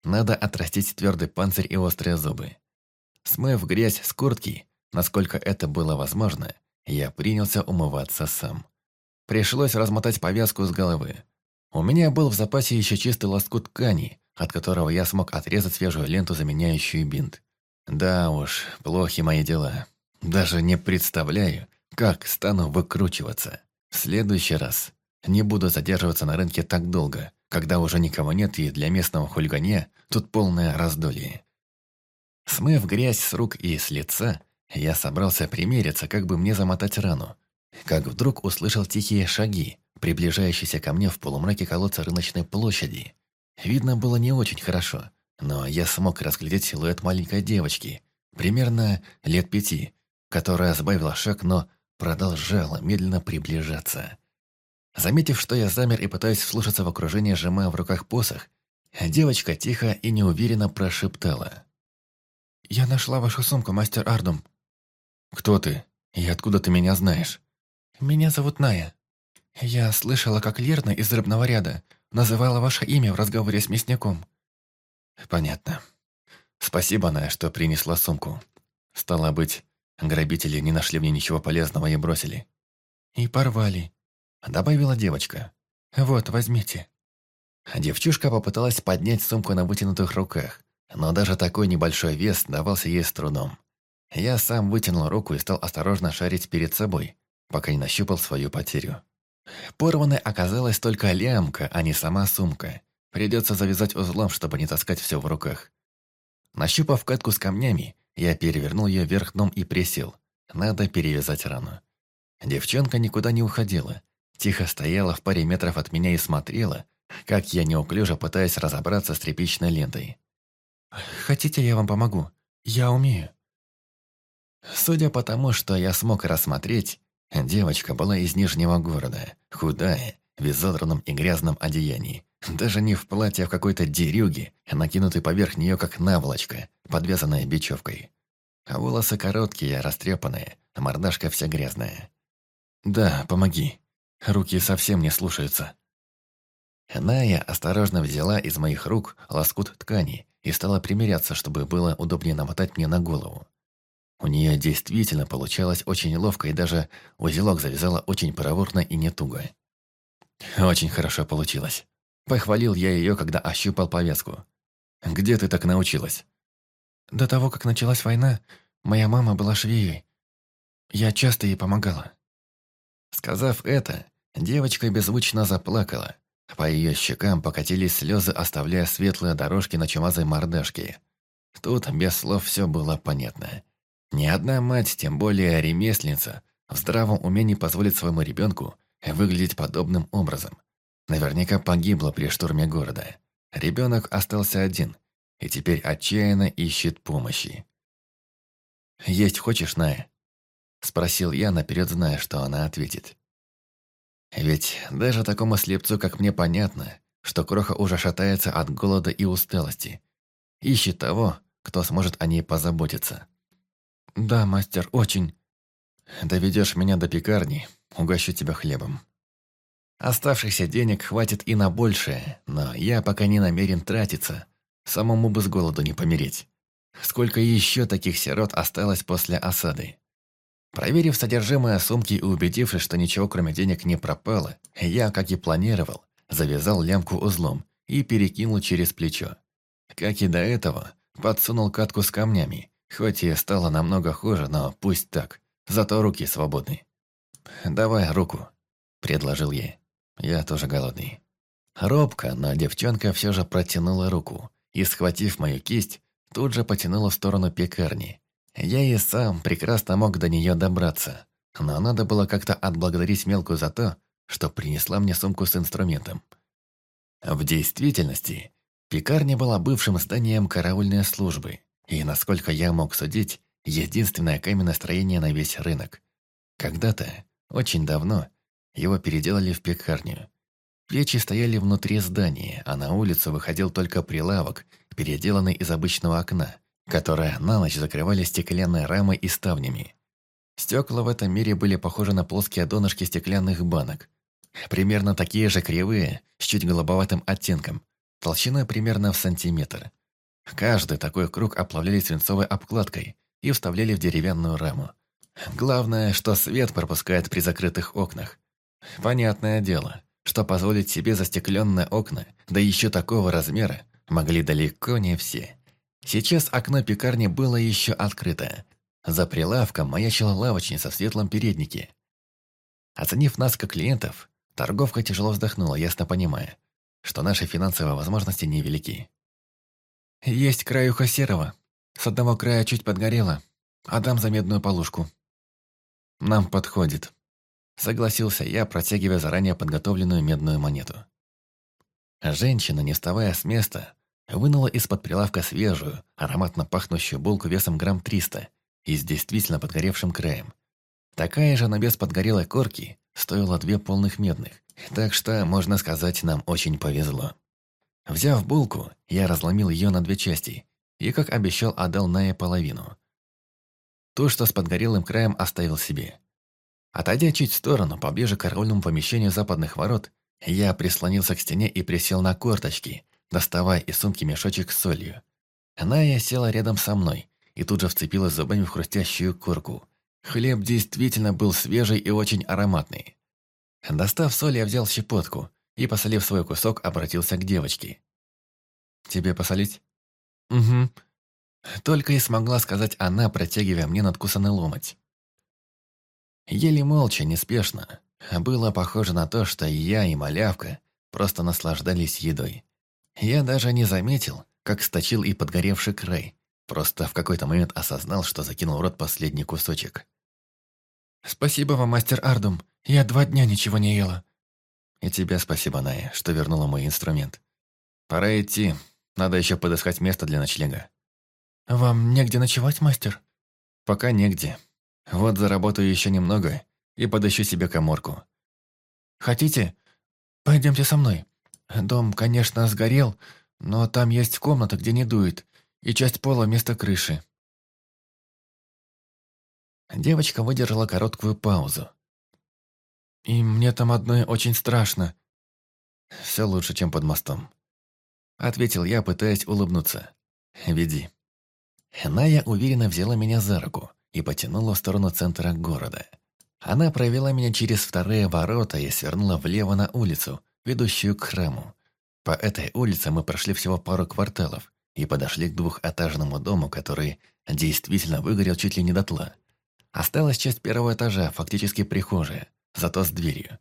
надо отрастить твердый панцирь и острые зубы. Смыв грязь с куртки, насколько это было возможно, я принялся умываться сам. Пришлось размотать повязку с головы. У меня был в запасе еще чистый лоскут ткани, от которого я смог отрезать свежую ленту, заменяющую бинт. Да уж, плохи мои дела. Даже не представляю, как стану выкручиваться. В следующий раз не буду задерживаться на рынке так долго, когда уже никого нет и для местного хулиганья тут полное раздолье. Смыв грязь с рук и с лица, я собрался примериться, как бы мне замотать рану. Как вдруг услышал тихие шаги, приближающиеся ко мне в полумраке колодца рыночной площади. Видно было не очень хорошо, но я смог разглядеть силуэт маленькой девочки, примерно лет пяти, которая сбавила шаг, но продолжала медленно приближаться. Заметив, что я замер и пытаюсь вслушаться в окружение, сжимая в руках посох, девочка тихо и неуверенно прошептала. «Я нашла вашу сумку, мастер Ардум». «Кто ты? И откуда ты меня знаешь?» «Меня зовут Ная. Я слышала, как Лерна из рыбного ряда называла ваше имя в разговоре с мясником». «Понятно. Спасибо, Ная, что принесла сумку. Стало быть, грабители не нашли мне ничего полезного и бросили». «И порвали», — добавила девочка. «Вот, возьмите». Девчушка попыталась поднять сумку на вытянутых руках, но даже такой небольшой вес давался ей с трудом. Я сам вытянул руку и стал осторожно шарить перед собой, пока не нащупал свою потерю. Порванной оказалась только лямка, а не сама сумка. Придется завязать узлом, чтобы не таскать все в руках. Нащупав катку с камнями, я перевернул ее вверх дном и присел. Надо перевязать рану. Девчонка никуда не уходила. Тихо стояла в паре метров от меня и смотрела, как я неуклюже пытаюсь разобраться с тряпичной лентой. «Хотите, я вам помогу? Я умею». Судя по тому, что я смог рассмотреть, девочка была из Нижнего города, худая, в изодранном и грязном одеянии. Даже не в платье, а в какой-то дерюге, накинутой поверх нее как наволочка, подвязанная бечевкой. а волосы короткие, растрепанные, а мордашка вся грязная. «Да, помоги. Руки совсем не слушаются». Ная осторожно взяла из моих рук лоскут ткани и стала примеряться, чтобы было удобнее намотать мне на голову. У нее действительно получалось очень ловко, и даже узелок завязала очень проворно и не туго. «Очень хорошо получилось». Похвалил я ее, когда ощупал повязку. «Где ты так научилась?» «До того, как началась война, моя мама была швеей. Я часто ей помогала». Сказав это, девочка беззвучно заплакала. По ее щекам покатились слезы, оставляя светлые дорожки на чумазой мордашке. Тут без слов все было понятно. Ни одна мать, тем более ремесленница, в здравом уме не позволит своему ребенку выглядеть подобным образом. Наверняка погибла при штурме города. Ребенок остался один и теперь отчаянно ищет помощи. «Есть хочешь, Ная?» Спросил я, наперед зная, что она ответит. Ведь даже такому слепцу, как мне, понятно, что Кроха уже шатается от голода и усталости. Ищет того, кто сможет о ней позаботиться. «Да, мастер, очень». «Доведешь меня до пекарни, угощу тебя хлебом». Оставшихся денег хватит и на большее, но я пока не намерен тратиться. Самому бы с голоду не помереть. Сколько еще таких сирот осталось после осады? Проверив содержимое сумки и убедившись, что ничего кроме денег не пропало, я, как и планировал, завязал лямку узлом и перекинул через плечо. Как и до этого, подсунул катку с камнями, хоть и стало намного хуже, но пусть так, зато руки свободны. «Давай руку», — предложил я. Я тоже голодный. Робко, но девчонка все же протянула руку и, схватив мою кисть, тут же потянула в сторону пекарни. Я и сам прекрасно мог до нее добраться, но надо было как-то отблагодарить мелкую за то, что принесла мне сумку с инструментом. В действительности, пекарня была бывшим зданием караульной службы, и, насколько я мог судить, единственное каменное строение на весь рынок. Когда-то, очень давно, его переделали в пекарню. Печи стояли внутри здания, а на улицу выходил только прилавок, переделанный из обычного окна, которое на ночь закрывали стеклянной рамой и ставнями. Стекла в этом мире были похожи на плоские донышки стеклянных банок. Примерно такие же кривые, с чуть голубоватым оттенком, толщиной примерно в сантиметр. Каждый такой круг оплавляли свинцовой обкладкой и вставляли в деревянную раму. Главное, что свет пропускает при закрытых окнах. Понятное дело, что позволить себе застекленные окна, да еще такого размера, могли далеко не все. Сейчас окно пекарни было еще открыто. За прилавком маячила лавочница в светлом переднике. Оценив нас как клиентов, торговка тяжело вздохнула, ясно понимая, что наши финансовые возможности невелики. «Есть краюха серого. С одного края чуть подгорело. Отдам за медную полушку». «Нам подходит», — согласился я, протягивая заранее подготовленную медную монету. Женщина, не вставая с места, вынула из-под прилавка свежую, ароматно пахнущую булку весом грамм триста и с действительно подгоревшим краем. Такая же, но без подгорелой корки, стоила две полных медных, так что, можно сказать, нам очень повезло. Взяв булку, я разломил ее на две части и, как обещал, отдал Нае половину. То, что с подгорелым краем оставил себе. Отойдя чуть в сторону, поближе к караульному помещению западных ворот, я прислонился к стене и присел на корточки, доставая из сумки мешочек с солью. Ная села рядом со мной и тут же вцепилась зубами в хрустящую корку. Хлеб действительно был свежий и очень ароматный. Достав соль, я взял щепотку и, посолив свой кусок, обратился к девочке. «Тебе посолить?» «Угу». Только и смогла сказать она, протягивая мне надкусанный ломоть. Еле молча, неспешно. Было похоже на то, что и я, и малявка просто наслаждались едой. Я даже не заметил, как сточил и подгоревший край. Просто в какой-то момент осознал, что закинул в рот последний кусочек. «Спасибо вам, мастер Ардум. Я два дня ничего не ела». «И тебе спасибо, Ная, что вернула мой инструмент. Пора идти. Надо еще подыскать место для ночлега». «Вам негде ночевать, мастер?» «Пока негде. Вот заработаю еще немного и подыщу себе коморку». «Хотите? Пойдемте со мной. Дом, конечно, сгорел, но там есть комната, где не дует, и часть пола вместо крыши. Девочка выдержала короткую паузу. «И мне там одной очень страшно». «Все лучше, чем под мостом», — ответил я, пытаясь улыбнуться. «Веди». Ная уверенно взяла меня за руку и потянула в сторону центра города. Она провела меня через вторые ворота и свернула влево на улицу, ведущую к храму. По этой улице мы прошли всего пару кварталов и подошли к двухэтажному дому, который действительно выгорел чуть ли не дотла. Осталась часть первого этажа, фактически прихожая, зато с дверью.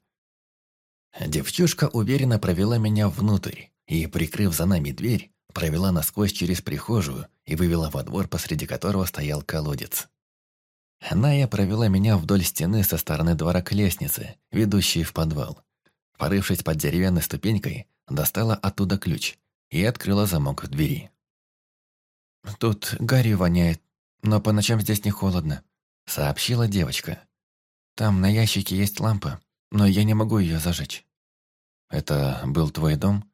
Девчушка уверенно провела меня внутрь и, прикрыв за нами дверь, провела насквозь через прихожую и вывела во двор, посреди которого стоял колодец. Ная провела меня вдоль стены со стороны двора к лестнице, ведущей в подвал. Порывшись под деревянной ступенькой, достала оттуда ключ и открыла замок в двери. «Тут гарью воняет, но по ночам здесь не холодно», — сообщила девочка. «Там на ящике есть лампа, но я не могу ее зажечь». «Это был твой дом?»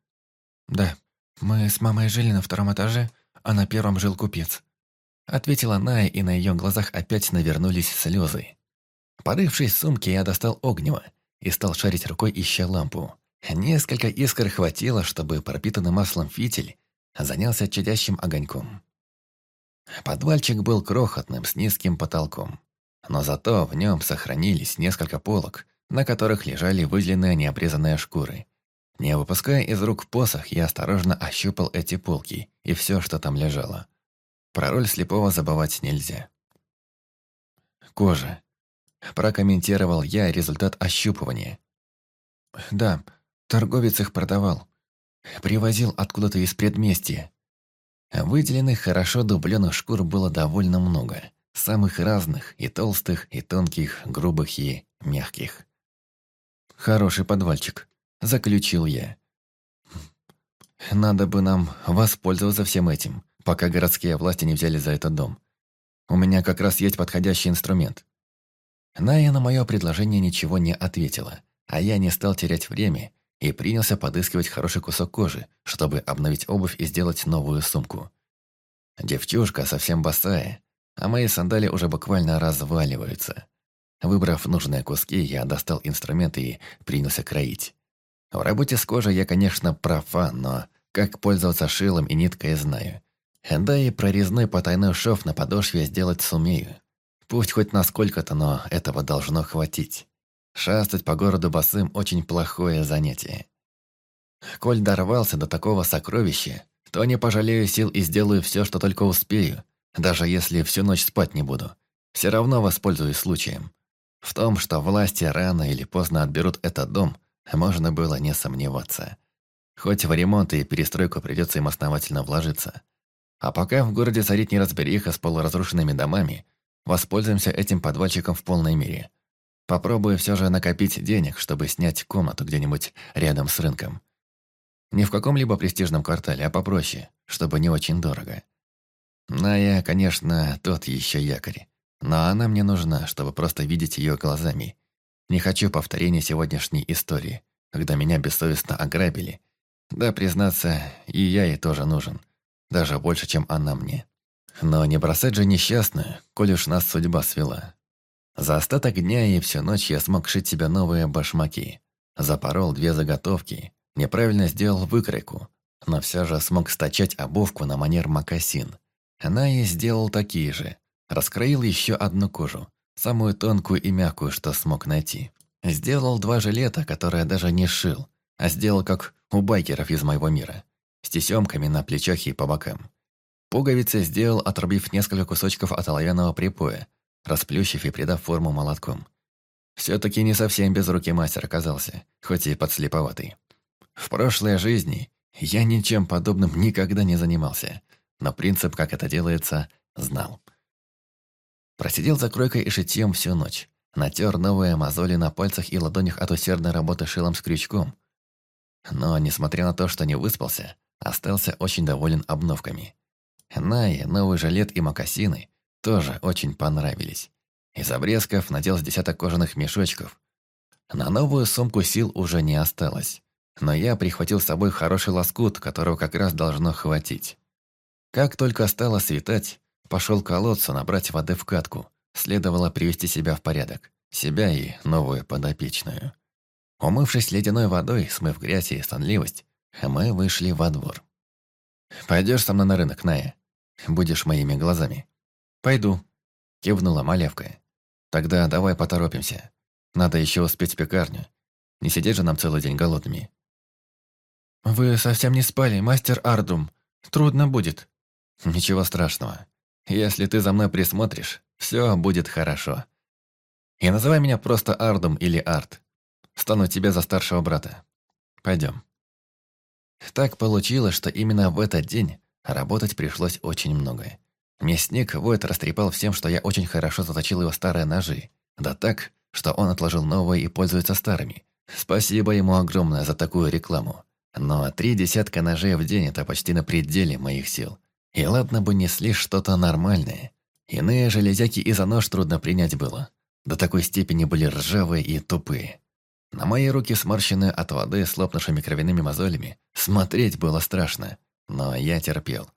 «Да. Мы с мамой жили на втором этаже, а на первом жил купец. Ответила Ная, и на ее глазах опять навернулись слезы. Порывшись в сумке, я достал огнево и стал шарить рукой, ища лампу. Несколько искр хватило, чтобы пропитанный маслом фитиль занялся чадящим огоньком. Подвальчик был крохотным, с низким потолком. Но зато в нем сохранились несколько полок, на которых лежали выделенные необрезанные шкуры. Не выпуская из рук посох, я осторожно ощупал эти полки и все, что там лежало. Про роль слепого забывать нельзя. Кожа. Прокомментировал я результат ощупывания. Да, торговец их продавал. Привозил откуда-то из предместья. Выделенных, хорошо дубленых шкур было довольно много. Самых разных, и толстых, и тонких, грубых и мягких. Хороший подвальчик, заключил я. Надо бы нам воспользоваться всем этим пока городские власти не взяли за этот дом. У меня как раз есть подходящий инструмент. Ная на мое предложение ничего не ответила, а я не стал терять время и принялся подыскивать хороший кусок кожи, чтобы обновить обувь и сделать новую сумку. Девчушка совсем босая, а мои сандали уже буквально разваливаются. Выбрав нужные куски, я достал инструмент и принялся кроить. В работе с кожей я, конечно, профан, но как пользоваться шилом и ниткой знаю. Да и прорезной потайной шов на подошве сделать сумею. Пусть хоть насколько-то, но этого должно хватить. Шастать по городу босым – очень плохое занятие. Коль дорвался до такого сокровища, то не пожалею сил и сделаю все, что только успею, даже если всю ночь спать не буду. Все равно воспользуюсь случаем. В том, что власти рано или поздно отберут этот дом, можно было не сомневаться. Хоть в ремонт и перестройку придется им основательно вложиться – а пока в городе царит неразбериха с полуразрушенными домами, воспользуемся этим подвальчиком в полной мере. Попробую все же накопить денег, чтобы снять комнату где-нибудь рядом с рынком. Не в каком-либо престижном квартале, а попроще, чтобы не очень дорого. Ная, конечно, тот еще якорь. Но она мне нужна, чтобы просто видеть ее глазами. Не хочу повторения сегодняшней истории, когда меня бессовестно ограбили. Да, признаться, и я ей тоже нужен даже больше, чем она мне. Но не бросать же несчастную, коль уж нас судьба свела. За остаток дня и всю ночь я смог шить себе новые башмаки. Запорол две заготовки, неправильно сделал выкройку, но все же смог стачать обувку на манер мокасин. Она и сделал такие же. Раскроил еще одну кожу, самую тонкую и мягкую, что смог найти. Сделал два жилета, которые даже не шил, а сделал как у байкеров из моего мира с тесемками на плечах и по бокам. Пуговицы сделал, отрубив несколько кусочков от оловянного припоя, расплющив и придав форму молотком. Все-таки не совсем без руки мастер оказался, хоть и подслеповатый. В прошлой жизни я ничем подобным никогда не занимался, но принцип, как это делается, знал. Просидел за кройкой и шитьем всю ночь. Натер новые мозоли на пальцах и ладонях от усердной работы шилом с крючком. Но, несмотря на то, что не выспался, остался очень доволен обновками. Найе новый жилет и мокасины тоже очень понравились. Из обрезков надел с десяток кожаных мешочков. На новую сумку сил уже не осталось. Но я прихватил с собой хороший лоскут, которого как раз должно хватить. Как только стало светать, пошел к колодцу набрать воды в катку, следовало привести себя в порядок. Себя и новую подопечную. Умывшись ледяной водой, смыв грязь и сонливость, мы вышли во двор. «Пойдешь со мной на рынок, Ная? Будешь моими глазами?» «Пойду», — кивнула малявка. «Тогда давай поторопимся. Надо еще успеть в пекарню. Не сидеть же нам целый день голодными». «Вы совсем не спали, мастер Ардум. Трудно будет». «Ничего страшного. Если ты за мной присмотришь, все будет хорошо. И называй меня просто Ардум или Арт. Стану тебе за старшего брата. Пойдем». Так получилось, что именно в этот день работать пришлось очень много. Мясник Войт растрепал всем, что я очень хорошо заточил его старые ножи. Да так, что он отложил новые и пользуется старыми. Спасибо ему огромное за такую рекламу. Но три десятка ножей в день – это почти на пределе моих сил. И ладно бы несли что-то нормальное. Иные железяки и за нож трудно принять было. До такой степени были ржавые и тупые. На мои руки, сморщенные от воды с лопнувшими кровяными мозолями, смотреть было страшно. Но я терпел.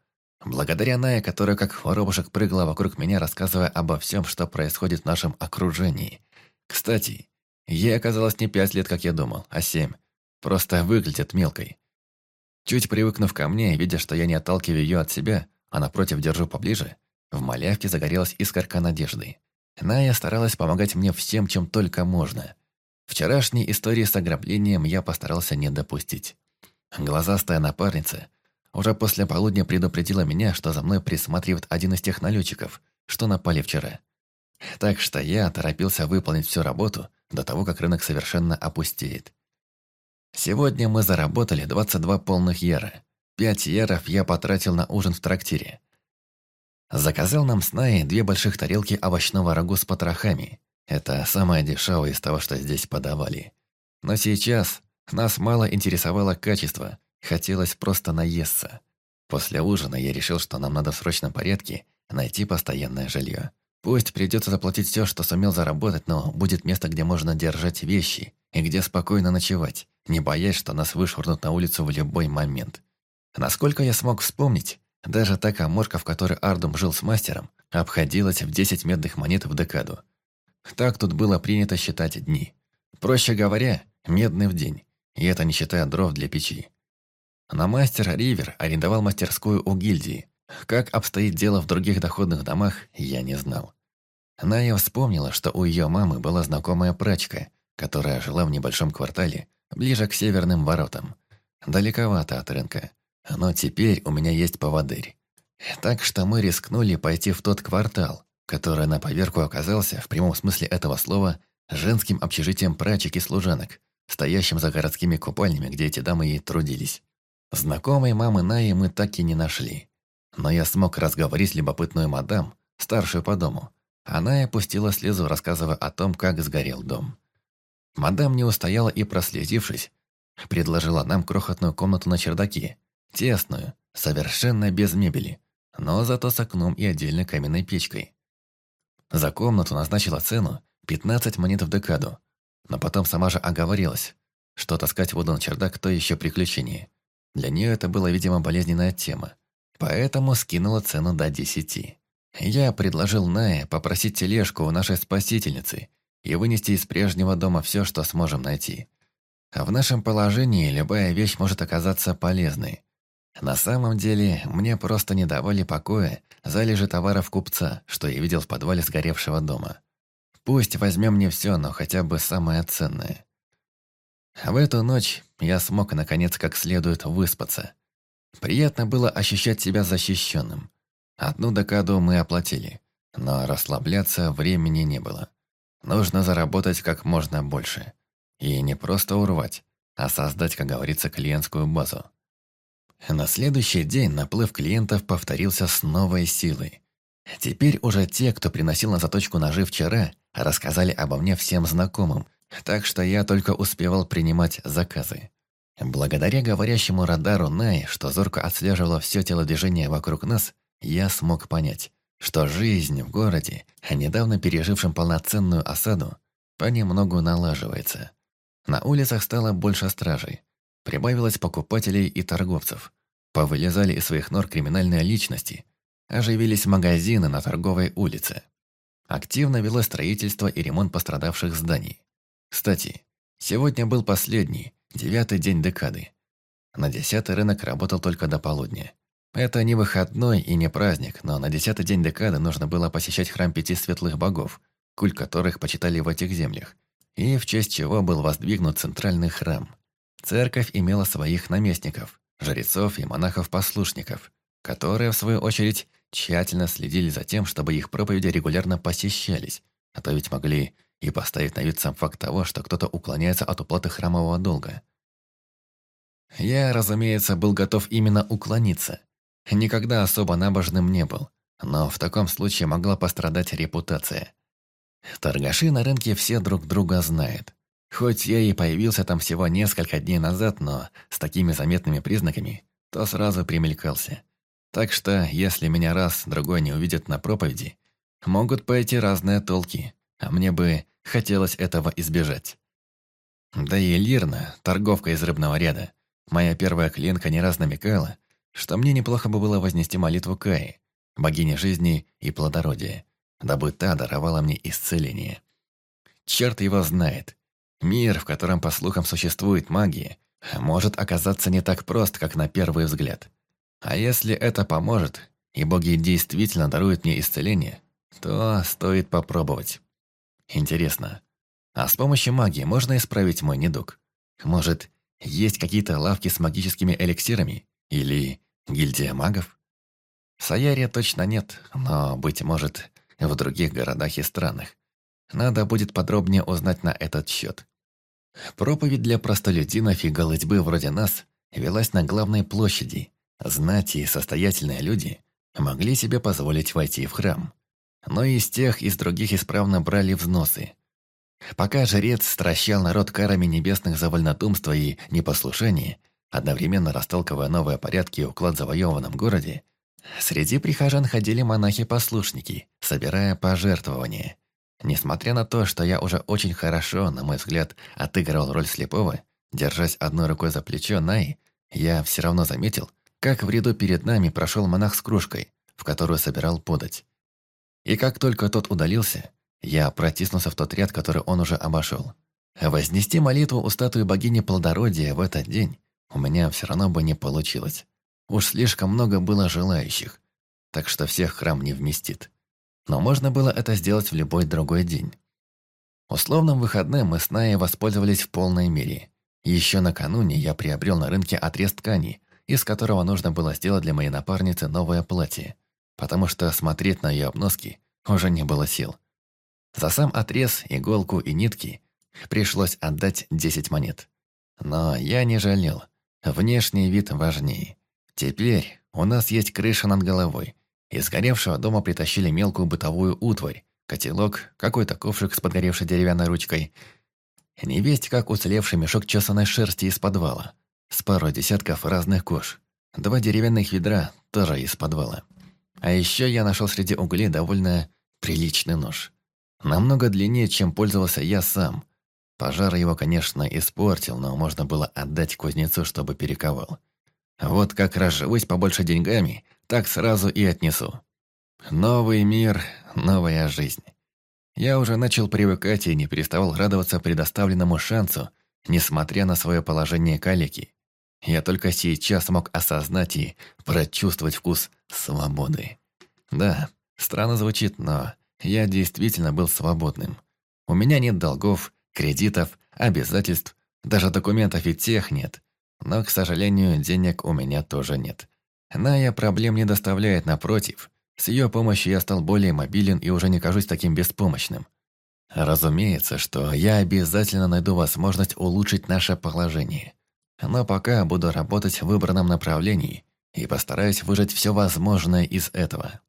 Благодаря Ная, которая как воробушек прыгала вокруг меня, рассказывая обо всем, что происходит в нашем окружении. Кстати, ей оказалось не пять лет, как я думал, а семь. Просто выглядит мелкой. Чуть привыкнув ко мне, видя, что я не отталкиваю ее от себя, а напротив держу поближе, в малявке загорелась искорка надежды. Ная старалась помогать мне всем, чем только можно – Вчерашней истории с ограблением я постарался не допустить. Глазастая напарница уже после полудня предупредила меня, что за мной присматривает один из тех налетчиков, что напали вчера. Так что я торопился выполнить всю работу до того, как рынок совершенно опустеет. Сегодня мы заработали 22 полных яра. Пять яров я потратил на ужин в трактире. Заказал нам с Наей две больших тарелки овощного рагу с потрохами это самое дешевое из того, что здесь подавали. Но сейчас нас мало интересовало качество, хотелось просто наесться. После ужина я решил, что нам надо в срочном порядке найти постоянное жилье. Пусть придется заплатить все, что сумел заработать, но будет место, где можно держать вещи и где спокойно ночевать, не боясь, что нас вышвырнут на улицу в любой момент. Насколько я смог вспомнить, даже та коморка, в которой Ардум жил с мастером, обходилась в 10 медных монет в декаду. Так тут было принято считать дни. Проще говоря, медный в день. И это не считая дров для печи. На мастер Ривер арендовал мастерскую у гильдии. Как обстоит дело в других доходных домах, я не знал. Ная вспомнила, что у ее мамы была знакомая прачка, которая жила в небольшом квартале, ближе к северным воротам. Далековато от рынка. Но теперь у меня есть поводырь. Так что мы рискнули пойти в тот квартал, который на поверку оказался, в прямом смысле этого слова, женским общежитием прачек и служанок, стоящим за городскими купальнями, где эти дамы и трудились. Знакомой мамы Наи мы так и не нашли. Но я смог разговорить любопытную мадам, старшую по дому. Она и опустила слезу, рассказывая о том, как сгорел дом. Мадам не устояла и, прослезившись, предложила нам крохотную комнату на чердаке, тесную, совершенно без мебели, но зато с окном и отдельной каменной печкой. За комнату назначила цену 15 монет в декаду, но потом сама же оговорилась, что таскать воду на чердак – то еще приключение. Для нее это была, видимо, болезненная тема, поэтому скинула цену до 10. Я предложил Нае попросить тележку у нашей спасительницы и вынести из прежнего дома все, что сможем найти. А в нашем положении любая вещь может оказаться полезной. На самом деле, мне просто не давали покоя залежи товаров купца, что я видел в подвале сгоревшего дома. Пусть возьмем не все, но хотя бы самое ценное. В эту ночь я смог, наконец, как следует выспаться. Приятно было ощущать себя защищенным. Одну декаду мы оплатили, но расслабляться времени не было. Нужно заработать как можно больше. И не просто урвать, а создать, как говорится, клиентскую базу. На следующий день наплыв клиентов повторился с новой силой. Теперь уже те, кто приносил на заточку ножи вчера, рассказали обо мне всем знакомым, так что я только успевал принимать заказы. Благодаря говорящему радару Най, что зорко отслеживало все телодвижение вокруг нас, я смог понять, что жизнь в городе, недавно пережившем полноценную осаду, понемногу налаживается. На улицах стало больше стражей, Прибавилось покупателей и торговцев. Повылезали из своих нор криминальные личности. Оживились магазины на торговой улице. Активно велось строительство и ремонт пострадавших зданий. Кстати, сегодня был последний, девятый день декады. На десятый рынок работал только до полудня. Это не выходной и не праздник, но на десятый день декады нужно было посещать храм пяти светлых богов, культ которых почитали в этих землях, и в честь чего был воздвигнут центральный храм. Церковь имела своих наместников, жрецов и монахов-послушников, которые, в свою очередь, тщательно следили за тем, чтобы их проповеди регулярно посещались, а то ведь могли и поставить на вид сам факт того, что кто-то уклоняется от уплаты храмового долга. Я, разумеется, был готов именно уклониться. Никогда особо набожным не был, но в таком случае могла пострадать репутация. Торгаши на рынке все друг друга знают. Хоть я и появился там всего несколько дней назад, но с такими заметными признаками, то сразу примелькался. Так что, если меня раз, другой не увидят на проповеди, могут пойти разные толки, а мне бы хотелось этого избежать. Да и Лирна, торговка из рыбного ряда, моя первая клиентка не раз намекала, что мне неплохо бы было вознести молитву Каи, богини жизни и плодородия, дабы та даровала мне исцеление. Черт его знает. Мир, в котором, по слухам, существует магия, может оказаться не так прост, как на первый взгляд. А если это поможет, и боги действительно даруют мне исцеление, то стоит попробовать. Интересно, а с помощью магии можно исправить мой недуг? Может, есть какие-то лавки с магическими эликсирами? Или гильдия магов? В Саяре точно нет, но, быть может, в других городах и странах. Надо будет подробнее узнать на этот счет. Проповедь для простолюдинов и голытьбы вроде нас велась на главной площади, Знати и состоятельные люди могли себе позволить войти в храм. Но из тех, и из других исправно брали взносы. Пока жрец стращал народ карами небесных за вольнотумство и непослушание, одновременно расталкивая новые порядки и уклад в завоеванном городе, среди прихожан ходили монахи-послушники, собирая пожертвования. Несмотря на то, что я уже очень хорошо, на мой взгляд, отыгрывал роль слепого, держась одной рукой за плечо Най, я все равно заметил, как в ряду перед нами прошел монах с кружкой, в которую собирал подать. И как только тот удалился, я протиснулся в тот ряд, который он уже обошел. Вознести молитву у статуи богини плодородия в этот день у меня все равно бы не получилось. Уж слишком много было желающих, так что всех храм не вместит. Но можно было это сделать в любой другой день. Условным выходным мы с Наей воспользовались в полной мере. Еще накануне я приобрел на рынке отрез ткани, из которого нужно было сделать для моей напарницы новое платье, потому что смотреть на ее обноски уже не было сил. За сам отрез, иголку и нитки пришлось отдать 10 монет. Но я не жалел. Внешний вид важнее. Теперь у нас есть крыша над головой. Из сгоревшего дома притащили мелкую бытовую утварь, котелок, какой-то ковшик с подгоревшей деревянной ручкой. Не весть, как уцелевший мешок чесаной шерсти из подвала с парой десятков разных кож. Два деревянных ведра, тоже из подвала. А еще я нашел среди углей довольно приличный нож. Намного длиннее, чем пользовался я сам. Пожар его, конечно, испортил, но можно было отдать кузнецу, чтобы перековал. Вот как разживусь побольше деньгами, так сразу и отнесу. Новый мир, новая жизнь. Я уже начал привыкать и не переставал радоваться предоставленному шансу, несмотря на свое положение калеки. Я только сейчас мог осознать и прочувствовать вкус свободы. Да, странно звучит, но я действительно был свободным. У меня нет долгов, кредитов, обязательств, даже документов и тех нет. Но, к сожалению, денег у меня тоже нет. Ная проблем не доставляет, напротив. С ее помощью я стал более мобилен и уже не кажусь таким беспомощным. Разумеется, что я обязательно найду возможность улучшить наше положение. Но пока буду работать в выбранном направлении и постараюсь выжать все возможное из этого.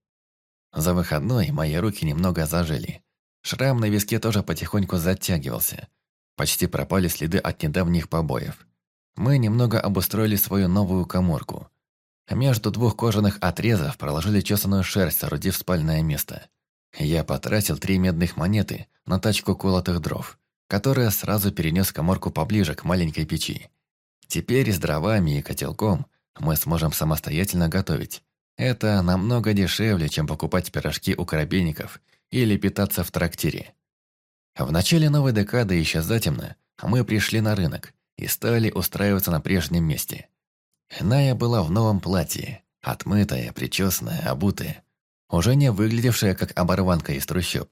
За выходной мои руки немного зажили. Шрам на виске тоже потихоньку затягивался. Почти пропали следы от недавних побоев. Мы немного обустроили свою новую коморку. Между двух кожаных отрезов проложили чесаную шерсть, соорудив спальное место. Я потратил три медных монеты на тачку колотых дров, которая сразу перенес коморку поближе к маленькой печи. Теперь с дровами и котелком мы сможем самостоятельно готовить. Это намного дешевле, чем покупать пирожки у корабельников или питаться в трактире. В начале новой декады еще затемно мы пришли на рынок и стали устраиваться на прежнем месте. Ная была в новом платье, отмытая, причесанная, обутая, уже не выглядевшая как оборванка из трущоб.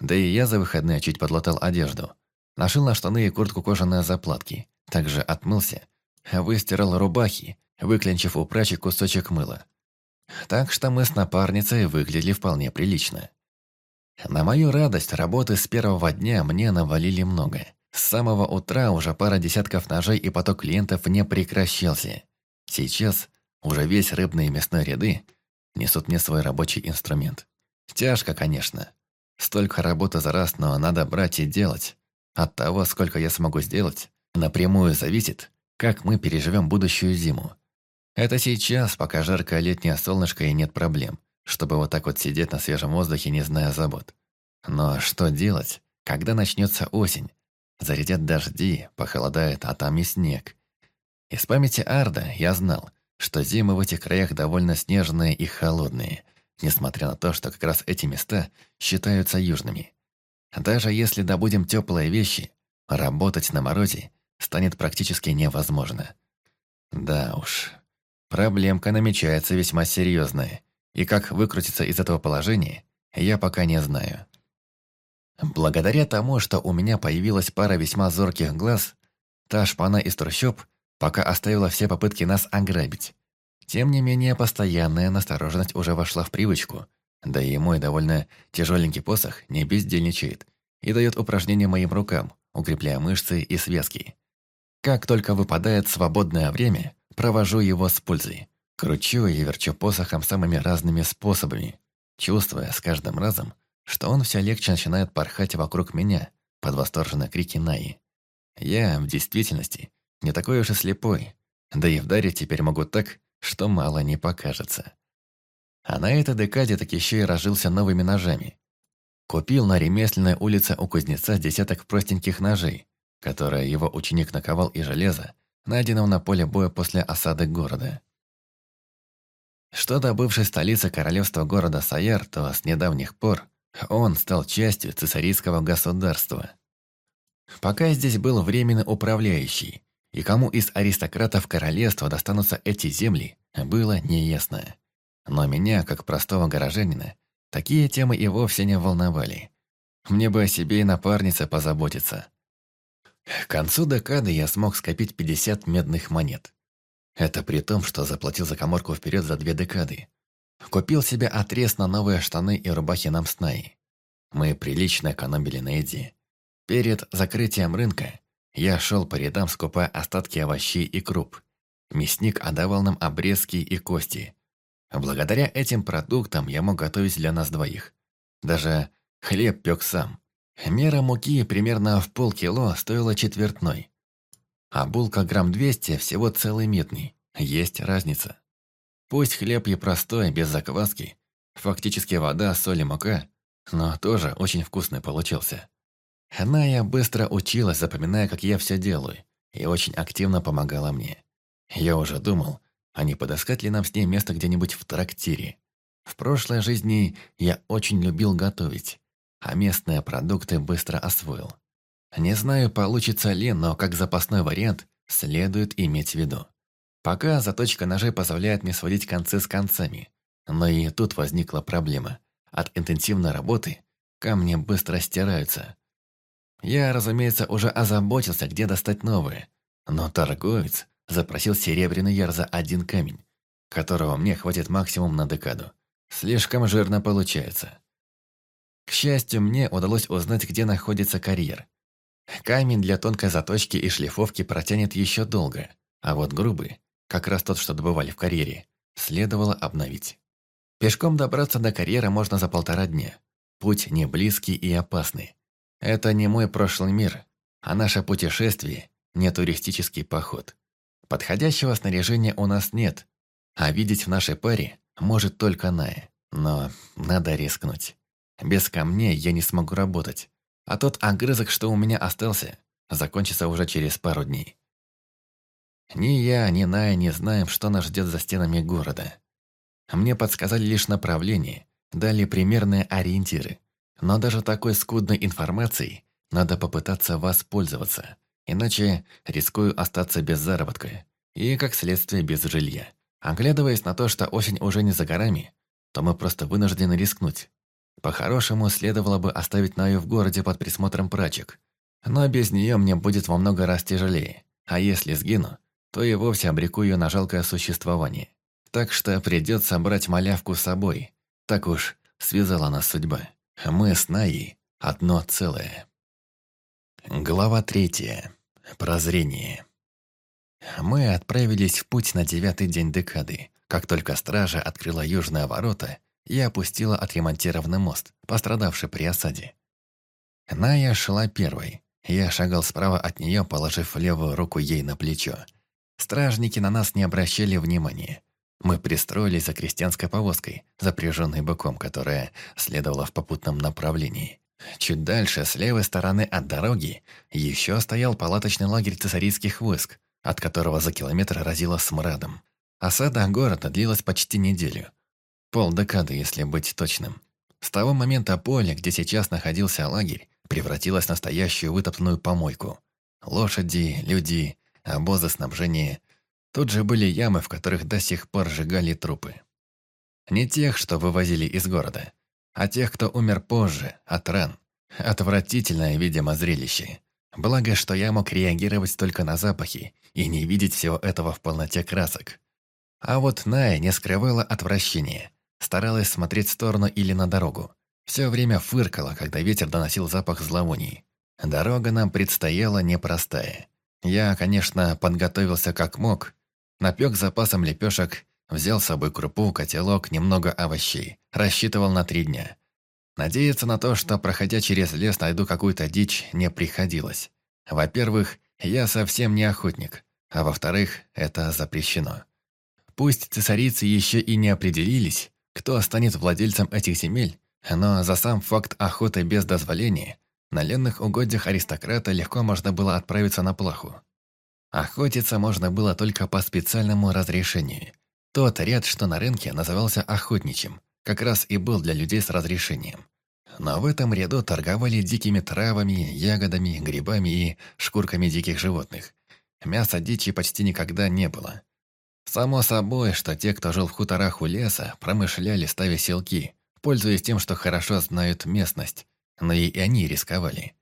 Да и я за выходные чуть подлатал одежду. Нашил на штаны и куртку кожаные заплатки. Также отмылся. Выстирал рубахи, выклянчив у прачи кусочек мыла. Так что мы с напарницей выглядели вполне прилично. На мою радость, работы с первого дня мне навалили много. С самого утра уже пара десятков ножей и поток клиентов не прекращался. Сейчас уже весь рыбный и мясной ряды несут мне свой рабочий инструмент. Тяжко, конечно. Столько работы за раз, но надо брать и делать. От того, сколько я смогу сделать, напрямую зависит, как мы переживем будущую зиму. Это сейчас, пока жаркое летнее солнышко и нет проблем, чтобы вот так вот сидеть на свежем воздухе, не зная забот. Но что делать, когда начнется осень? Зарядят дожди, похолодает, а там и снег. Из памяти Арда я знал, что зимы в этих краях довольно снежные и холодные, несмотря на то, что как раз эти места считаются южными. Даже если добудем теплые вещи, работать на морозе станет практически невозможно. Да уж, проблемка намечается весьма серьезная, и как выкрутиться из этого положения, я пока не знаю. Благодаря тому, что у меня появилась пара весьма зорких глаз, та шпана из трущоб пока оставила все попытки нас ограбить. Тем не менее, постоянная настороженность уже вошла в привычку, да и мой довольно тяжеленький посох не бездельничает и дает упражнения моим рукам, укрепляя мышцы и связки. Как только выпадает свободное время, провожу его с пользой. Кручу и верчу посохом самыми разными способами, чувствуя с каждым разом, что он все легче начинает порхать вокруг меня под восторженные крики Наи. Я, в действительности, не такой уж и слепой, да и вдарить теперь могу так, что мало не покажется. А на этой декаде так еще и разжился новыми ножами. Купил на ремесленной улице у кузнеца десяток простеньких ножей, которые его ученик наковал из железа, найденного на поле боя после осады города. Что до бывшей столицы королевства города Саяр, то с недавних пор он стал частью цесарийского государства. Пока здесь был временный управляющий, и кому из аристократов королевства достанутся эти земли, было неясно. Но меня, как простого горожанина, такие темы и вовсе не волновали. Мне бы о себе и напарнице позаботиться. К концу декады я смог скопить 50 медных монет. Это при том, что заплатил за коморку вперед за две декады. Купил себе отрез на новые штаны и рубахи нам с Наей. Мы прилично экономили на еде. Перед закрытием рынка я шел по рядам, скупая остатки овощей и круп. Мясник отдавал нам обрезки и кости. Благодаря этим продуктам я мог готовить для нас двоих. Даже хлеб пек сам. Мера муки примерно в полкило стоила четвертной. А булка грамм 200 всего целый медный. Есть разница. Пусть хлеб и простой, без закваски. Фактически вода, соль и мука. Но тоже очень вкусный получился. Ная быстро училась, запоминая, как я все делаю, и очень активно помогала мне. Я уже думал, а не подыскать ли нам с ней место где-нибудь в трактире. В прошлой жизни я очень любил готовить, а местные продукты быстро освоил. Не знаю, получится ли, но как запасной вариант следует иметь в виду. Пока заточка ножей позволяет мне сводить концы с концами. Но и тут возникла проблема. От интенсивной работы камни быстро стираются, я, разумеется, уже озаботился, где достать новые. Но торговец запросил серебряный яр за один камень, которого мне хватит максимум на декаду. Слишком жирно получается. К счастью, мне удалось узнать, где находится карьер. Камень для тонкой заточки и шлифовки протянет еще долго, а вот грубый, как раз тот, что добывали в карьере, следовало обновить. Пешком добраться до карьера можно за полтора дня. Путь не близкий и опасный. Это не мой прошлый мир, а наше путешествие – не туристический поход. Подходящего снаряжения у нас нет, а видеть в нашей паре может только Ная. Но надо рискнуть. Без камней я не смогу работать, а тот огрызок, что у меня остался, закончится уже через пару дней. Ни я, ни Ная не знаем, что нас ждет за стенами города. Мне подсказали лишь направление, дали примерные ориентиры. Но даже такой скудной информацией надо попытаться воспользоваться, иначе рискую остаться без заработка и, как следствие, без жилья. Оглядываясь на то, что осень уже не за горами, то мы просто вынуждены рискнуть. По-хорошему, следовало бы оставить Наю в городе под присмотром прачек. Но без нее мне будет во много раз тяжелее. А если сгину, то и вовсе обреку ее на жалкое существование. Так что придется брать малявку с собой. Так уж связала нас судьба. Мы с Наей одно целое. Глава третья. Прозрение. Мы отправились в путь на девятый день декады. Как только стража открыла южные ворота, я опустила отремонтированный мост, пострадавший при осаде. Ная шла первой. Я шагал справа от нее, положив левую руку ей на плечо. Стражники на нас не обращали внимания. Мы пристроились за крестьянской повозкой, запряженной быком, которая следовала в попутном направлении. Чуть дальше, с левой стороны от дороги, еще стоял палаточный лагерь цесарийских войск, от которого за километр разило смрадом. Осада города длилась почти неделю. Полдекады, если быть точным. С того момента поле, где сейчас находился лагерь, превратилось в настоящую вытоптанную помойку. Лошади, люди, обозы снабжения. Тут же были ямы, в которых до сих пор сжигали трупы. Не тех, что вывозили из города, а тех, кто умер позже, от ран. Отвратительное, видимо, зрелище. Благо, что я мог реагировать только на запахи и не видеть всего этого в полноте красок. А вот Ная не скрывала отвращения. Старалась смотреть в сторону или на дорогу. Все время фыркала, когда ветер доносил запах зловоний. Дорога нам предстояла непростая. Я, конечно, подготовился как мог. Напек запасом лепешек, взял с собой крупу, котелок, немного овощей. Рассчитывал на три дня. Надеяться на то, что, проходя через лес, найду какую-то дичь, не приходилось. Во-первых, я совсем не охотник, а во-вторых, это запрещено. Пусть цесарицы еще и не определились, кто станет владельцем этих земель, но за сам факт охоты без дозволения на ленных угодьях аристократа легко можно было отправиться на плаху. Охотиться можно было только по специальному разрешению. Тот ряд, что на рынке, назывался охотничьим, как раз и был для людей с разрешением. Но в этом ряду торговали дикими травами, ягодами, грибами и шкурками диких животных. Мяса дичи почти никогда не было. Само собой, что те, кто жил в хуторах у леса, промышляли, ставя селки, пользуясь тем, что хорошо знают местность, но и они рисковали.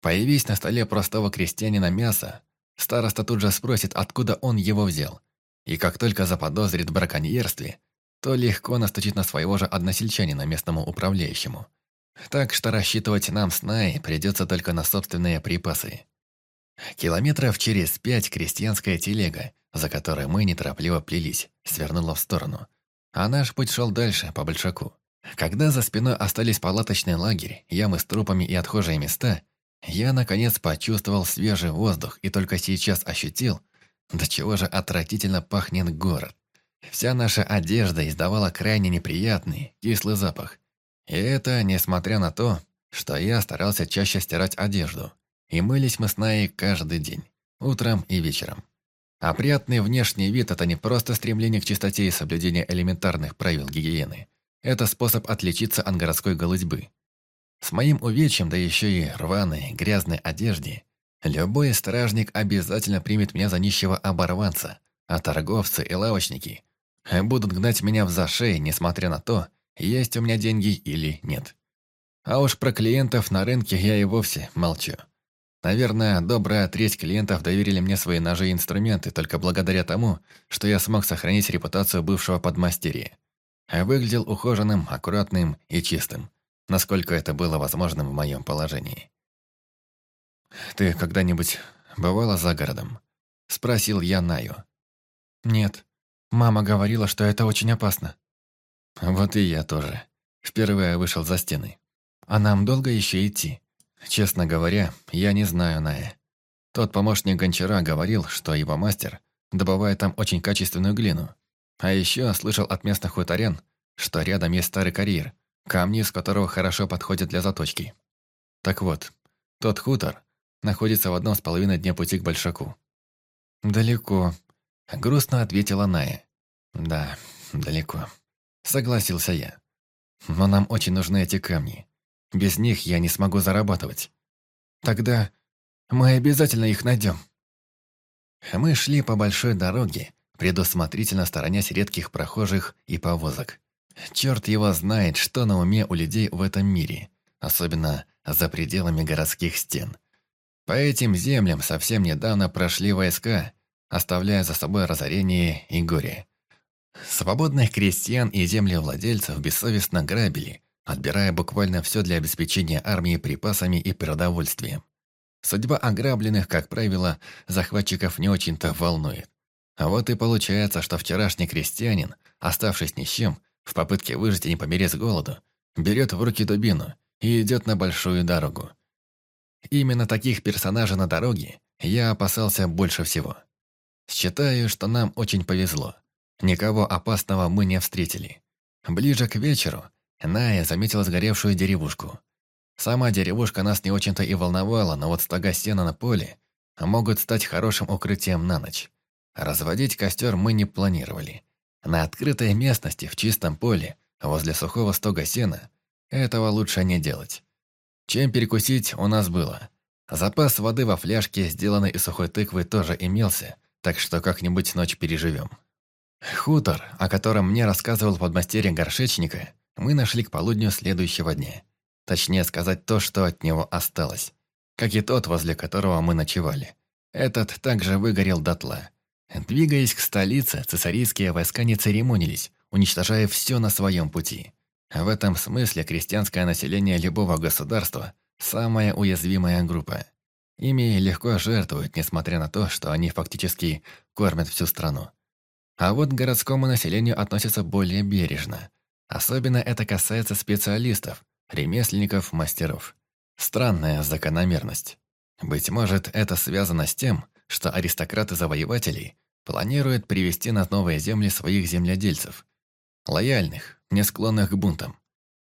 Появись на столе простого крестьянина мясо, староста тут же спросит, откуда он его взял. И как только заподозрит браконьерстве, то легко настучит на своего же односельчанина местному управляющему. Так что рассчитывать нам с Най придется только на собственные припасы. Километров через пять крестьянская телега, за которой мы неторопливо плелись, свернула в сторону. А наш путь шел дальше, по Большаку. Когда за спиной остались палаточный лагерь, ямы с трупами и отхожие места, я, наконец, почувствовал свежий воздух и только сейчас ощутил, до чего же отвратительно пахнет город. Вся наша одежда издавала крайне неприятный, кислый запах. И это несмотря на то, что я старался чаще стирать одежду. И мылись мы с Наей каждый день, утром и вечером. Опрятный внешний вид – это не просто стремление к чистоте и соблюдение элементарных правил гигиены. Это способ отличиться от городской голодьбы. С моим увечьем, да еще и рваной, грязной одежде, любой стражник обязательно примет меня за нищего оборванца, а торговцы и лавочники будут гнать меня в зашей, несмотря на то, есть у меня деньги или нет. А уж про клиентов на рынке я и вовсе молчу. Наверное, добрая треть клиентов доверили мне свои ножи и инструменты только благодаря тому, что я смог сохранить репутацию бывшего подмастерья. Выглядел ухоженным, аккуратным и чистым, насколько это было возможным в моем положении. «Ты когда-нибудь бывала за городом?» – спросил я Наю. «Нет. Мама говорила, что это очень опасно». «Вот и я тоже. Впервые вышел за стены. А нам долго еще идти?» Честно говоря, я не знаю Ная. Тот помощник гончара говорил, что его мастер добывает там очень качественную глину. А еще слышал от местных хуторян, что рядом есть старый карьер, камни из которого хорошо подходят для заточки. Так вот, тот хутор находится в одном с половиной дня пути к Большаку. «Далеко», — грустно ответила Ная. «Да, далеко», — согласился я. «Но нам очень нужны эти камни. Без них я не смогу зарабатывать. Тогда мы обязательно их найдем. Мы шли по большой дороге, предусмотрительно сторонясь редких прохожих и повозок. Черт его знает, что на уме у людей в этом мире, особенно за пределами городских стен. По этим землям совсем недавно прошли войска, оставляя за собой разорение и горе. Свободных крестьян и землевладельцев бессовестно грабили, отбирая буквально все для обеспечения армии припасами и продовольствием. Судьба ограбленных, как правило, захватчиков не очень-то волнует. А вот и получается, что вчерашний крестьянин, оставшись ни с чем, в попытке выжить и не помереть с голоду, берет в руки дубину и идет на большую дорогу. Именно таких персонажей на дороге я опасался больше всего. Считаю, что нам очень повезло. Никого опасного мы не встретили. Ближе к вечеру Ная заметила сгоревшую деревушку. Сама деревушка нас не очень-то и волновала, но вот стога сена на поле могут стать хорошим укрытием на ночь. Разводить костер мы не планировали. На открытой местности, в чистом поле, возле сухого стога сена, этого лучше не делать. Чем перекусить у нас было. Запас воды во фляжке, сделанной из сухой тыквы, тоже имелся, так что как-нибудь ночь переживем. Хутор, о котором мне рассказывал подмастерье горшечника, мы нашли к полудню следующего дня. Точнее сказать то, что от него осталось. Как и тот, возле которого мы ночевали. Этот также выгорел дотла. Двигаясь к столице, цесарийские войска не церемонились, уничтожая все на своем пути. В этом смысле крестьянское население любого государства – самая уязвимая группа. Ими легко жертвуют, несмотря на то, что они фактически кормят всю страну. А вот к городскому населению относятся более бережно. Особенно это касается специалистов, ремесленников, мастеров. Странная закономерность. Быть может, это связано с тем, что аристократы-завоевателей планируют привести на новые земли своих земледельцев. Лояльных, не склонных к бунтам.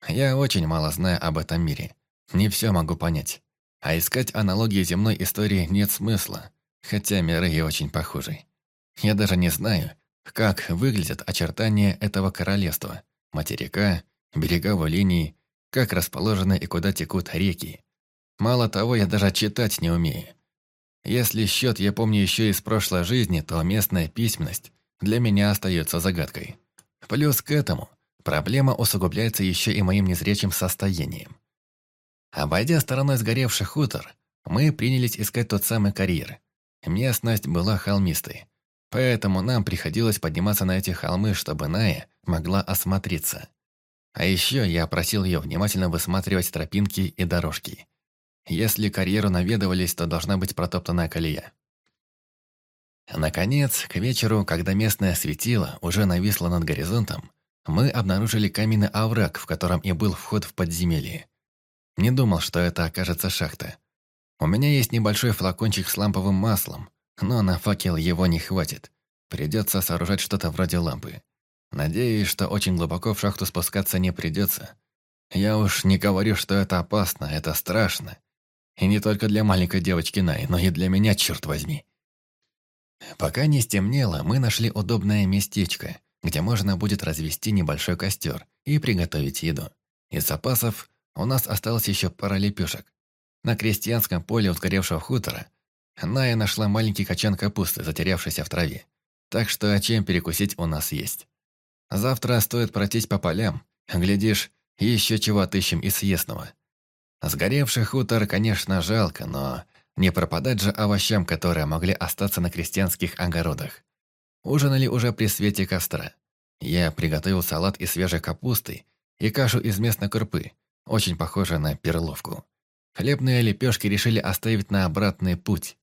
Я очень мало знаю об этом мире. Не все могу понять. А искать аналогии земной истории нет смысла, хотя миры и очень похожи. Я даже не знаю, как выглядят очертания этого королевства, материка, береговой линии, как расположены и куда текут реки. Мало того, я даже читать не умею. Если счет я помню еще из прошлой жизни, то местная письменность для меня остается загадкой. Плюс к этому проблема усугубляется еще и моим незрячим состоянием. Обойдя стороной сгоревший хутор, мы принялись искать тот самый карьер. Местность была холмистой, поэтому нам приходилось подниматься на эти холмы, чтобы Ная могла осмотреться. А еще я просил ее внимательно высматривать тропинки и дорожки. Если карьеру наведывались, то должна быть протоптанная колея. Наконец, к вечеру, когда местное светило уже нависло над горизонтом, мы обнаружили каменный овраг, в котором и был вход в подземелье. Не думал, что это окажется шахта. У меня есть небольшой флакончик с ламповым маслом, но на факел его не хватит. Придется сооружать что-то вроде лампы. Надеюсь, что очень глубоко в шахту спускаться не придется. Я уж не говорю, что это опасно, это страшно. И не только для маленькой девочки Най, но и для меня, черт возьми. Пока не стемнело, мы нашли удобное местечко, где можно будет развести небольшой костер и приготовить еду. Из запасов у нас осталось еще пара лепешек. На крестьянском поле у сгоревшего хутора Ная нашла маленький качан капусты, затерявшийся в траве. Так что чем перекусить у нас есть. Завтра стоит пройтись по полям. Глядишь, еще чего отыщем из съестного. Сгоревший хутор, конечно, жалко, но не пропадать же овощам, которые могли остаться на крестьянских огородах. Ужинали уже при свете костра. Я приготовил салат из свежей капусты и кашу из местной крупы, очень похожая на перловку. Хлебные лепешки решили оставить на обратный путь.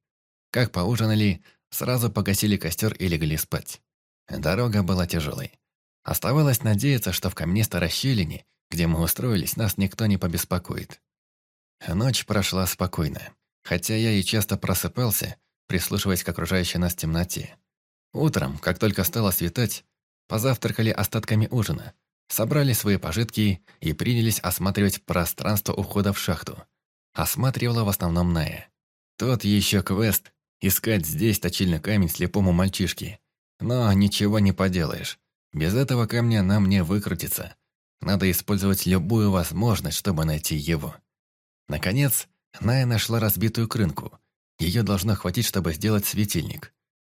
Как поужинали, сразу погасили костер и легли спать. Дорога была тяжелой. Оставалось надеяться, что в каменистой расщелине, где мы устроились, нас никто не побеспокоит. Ночь прошла спокойно, хотя я и часто просыпался, прислушиваясь к окружающей нас темноте. Утром, как только стало светать, позавтракали остатками ужина, собрали свои пожитки и принялись осматривать пространство ухода в шахту. Осматривала в основном Ная. Тот еще квест – искать здесь точильный камень слепому мальчишке. Но ничего не поделаешь. Без этого камня нам не выкрутиться. Надо использовать любую возможность, чтобы найти его. Наконец, Ная нашла разбитую крынку. Ее должно хватить, чтобы сделать светильник.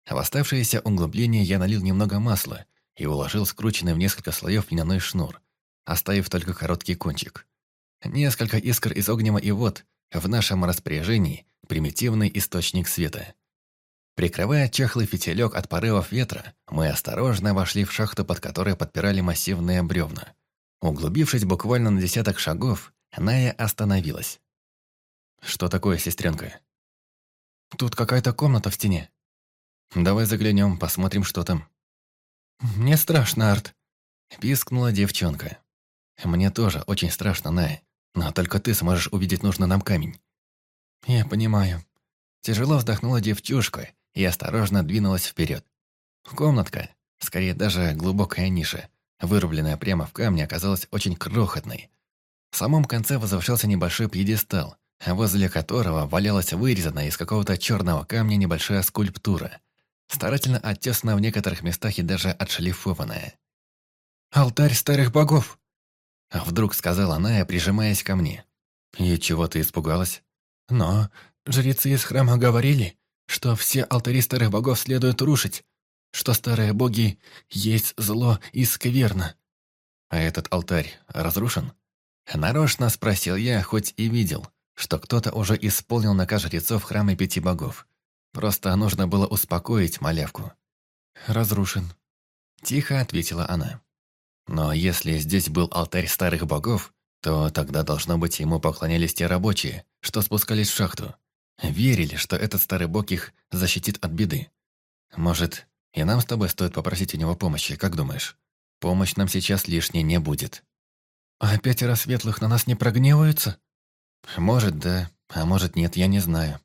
В оставшееся углубление я налил немного масла и уложил скрученный в несколько слоев льняной шнур, оставив только короткий кончик. Несколько искр из огнева и вот в нашем распоряжении примитивный источник света. Прикрывая чахлый фитилек от порывов ветра, мы осторожно вошли в шахту, под которой подпирали массивные бревна. Углубившись буквально на десяток шагов, Ная остановилась. «Что такое, сестренка?» «Тут какая-то комната в стене». «Давай заглянем, посмотрим, что там». «Мне страшно, Арт», – пискнула девчонка. «Мне тоже очень страшно, Ная, но только ты сможешь увидеть нужный нам камень». «Я понимаю». Тяжело вздохнула девчушка и осторожно двинулась вперед. Комнатка, скорее даже глубокая ниша, вырубленная прямо в камне, оказалась очень крохотной. В самом конце возвышался небольшой пьедестал, возле которого валялась вырезанная из какого-то черного камня небольшая скульптура, старательно оттесанная в некоторых местах и даже отшлифованная. «Алтарь старых богов!» Вдруг сказала она, прижимаясь ко мне. «И чего ты испугалась?» «Но жрецы из храма говорили, что все алтари старых богов следует рушить, что старые боги есть зло и скверно». «А этот алтарь разрушен?» Нарочно спросил я, хоть и видел, что кто-то уже исполнил наказ жрецов храма пяти богов. Просто нужно было успокоить малявку. «Разрушен», – тихо ответила она. «Но если здесь был алтарь старых богов, то тогда, должно быть, ему поклонялись те рабочие, что спускались в шахту. Верили, что этот старый бог их защитит от беды. Может, и нам с тобой стоит попросить у него помощи, как думаешь? Помощь нам сейчас лишней не будет». «А пятеро светлых на нас не прогневаются?» Может, да, а может нет, я не знаю.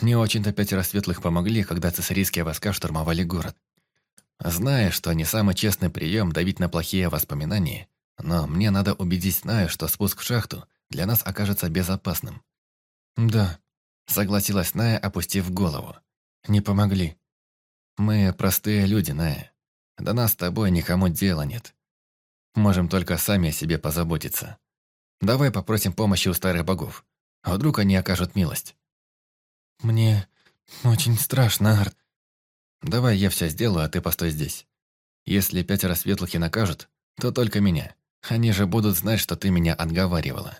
Не очень-то пятеро светлых помогли, когда цесарийские войска штурмовали город. Зная, что не самый честный прием давить на плохие воспоминания, но мне надо убедить Наю, что спуск в шахту для нас окажется безопасным. «Да», — согласилась Ная, опустив голову. «Не помогли. Мы простые люди, Ная. До нас с тобой никому дела нет. Можем только сами о себе позаботиться. Давай попросим помощи у старых богов. А вдруг они окажут милость? Мне очень страшно, Арт. Давай я все сделаю, а ты постой здесь. Если пятеро светлых и накажут, то только меня. Они же будут знать, что ты меня отговаривала.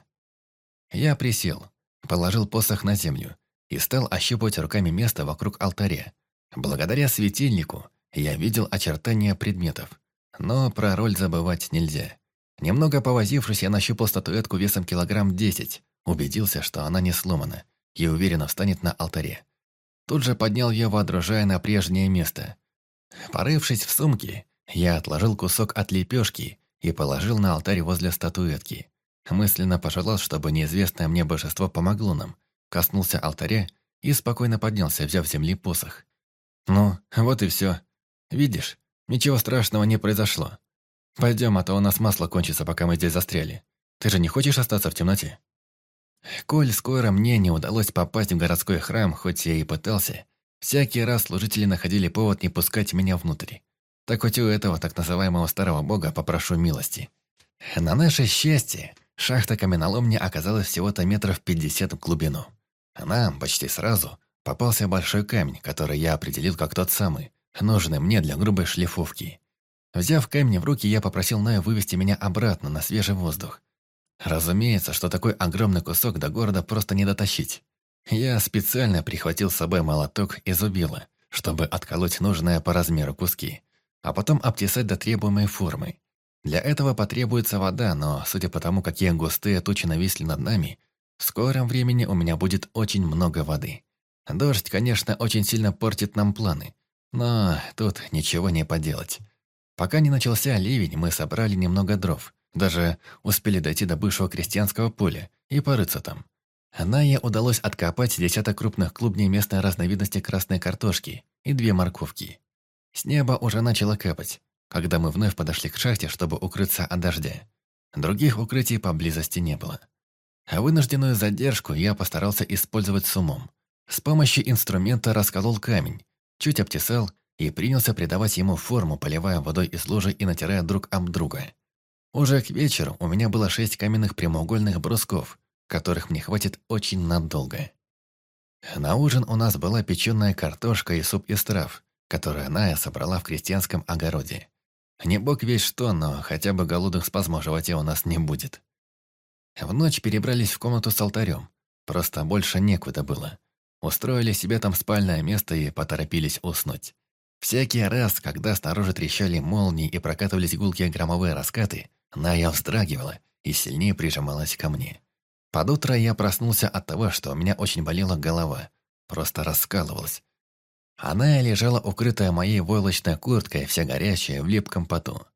Я присел, положил посох на землю и стал ощупывать руками место вокруг алтаря. Благодаря светильнику я видел очертания предметов, но про роль забывать нельзя. Немного повозившись, я нащупал статуэтку весом килограмм десять, убедился, что она не сломана, и уверенно встанет на алтаре. Тут же поднял ее, водружая на прежнее место. Порывшись в сумке, я отложил кусок от лепешки и положил на алтарь возле статуэтки. Мысленно пожелал, чтобы неизвестное мне божество помогло нам, коснулся алтаря и спокойно поднялся, взяв земли посох. Ну, вот и все. Видишь, ничего страшного не произошло. Пойдем, а то у нас масло кончится, пока мы здесь застряли. Ты же не хочешь остаться в темноте? Коль скоро мне не удалось попасть в городской храм, хоть я и пытался, всякий раз служители находили повод не пускать меня внутрь. Так хоть у этого так называемого старого бога попрошу милости. На наше счастье, шахта каменоломни оказалась всего-то метров пятьдесят в глубину. Нам почти сразу попался большой камень, который я определил как тот самый, нужный мне для грубой шлифовки. Взяв камни в руки, я попросил Ная вывести меня обратно на свежий воздух. Разумеется, что такой огромный кусок до города просто не дотащить. Я специально прихватил с собой молоток и зубило, чтобы отколоть нужные по размеру куски, а потом обтесать до требуемой формы. Для этого потребуется вода, но, судя по тому, какие густые тучи нависли над нами, в скором времени у меня будет очень много воды. Дождь, конечно, очень сильно портит нам планы, но тут ничего не поделать. Пока не начался ливень, мы собрали немного дров. Даже успели дойти до бывшего крестьянского поля и порыться там. Найе удалось откопать десяток крупных клубней местной разновидности красной картошки и две морковки. С неба уже начало капать, когда мы вновь подошли к шахте, чтобы укрыться от дождя. Других укрытий поблизости не было. А вынужденную задержку я постарался использовать с умом. С помощью инструмента расколол камень, чуть обтесал и принялся придавать ему форму, поливая водой из лужи и натирая друг об друга. Уже к вечеру у меня было шесть каменных прямоугольных брусков, которых мне хватит очень надолго. На ужин у нас была печеная картошка и суп из трав, которую Ная собрала в крестьянском огороде. Не бог весь что, но хотя бы голодных спазмов в животе у нас не будет. В ночь перебрались в комнату с алтарем. Просто больше некуда было. Устроили себе там спальное место и поторопились уснуть. Всякий раз, когда снаружи трещали молнии и прокатывались гулкие громовые раскаты, Ная вздрагивала и сильнее прижималась ко мне. Под утро я проснулся от того, что у меня очень болела голова. Просто раскалывалась. Она лежала укрытая моей войлочной курткой, вся горящая в липком поту.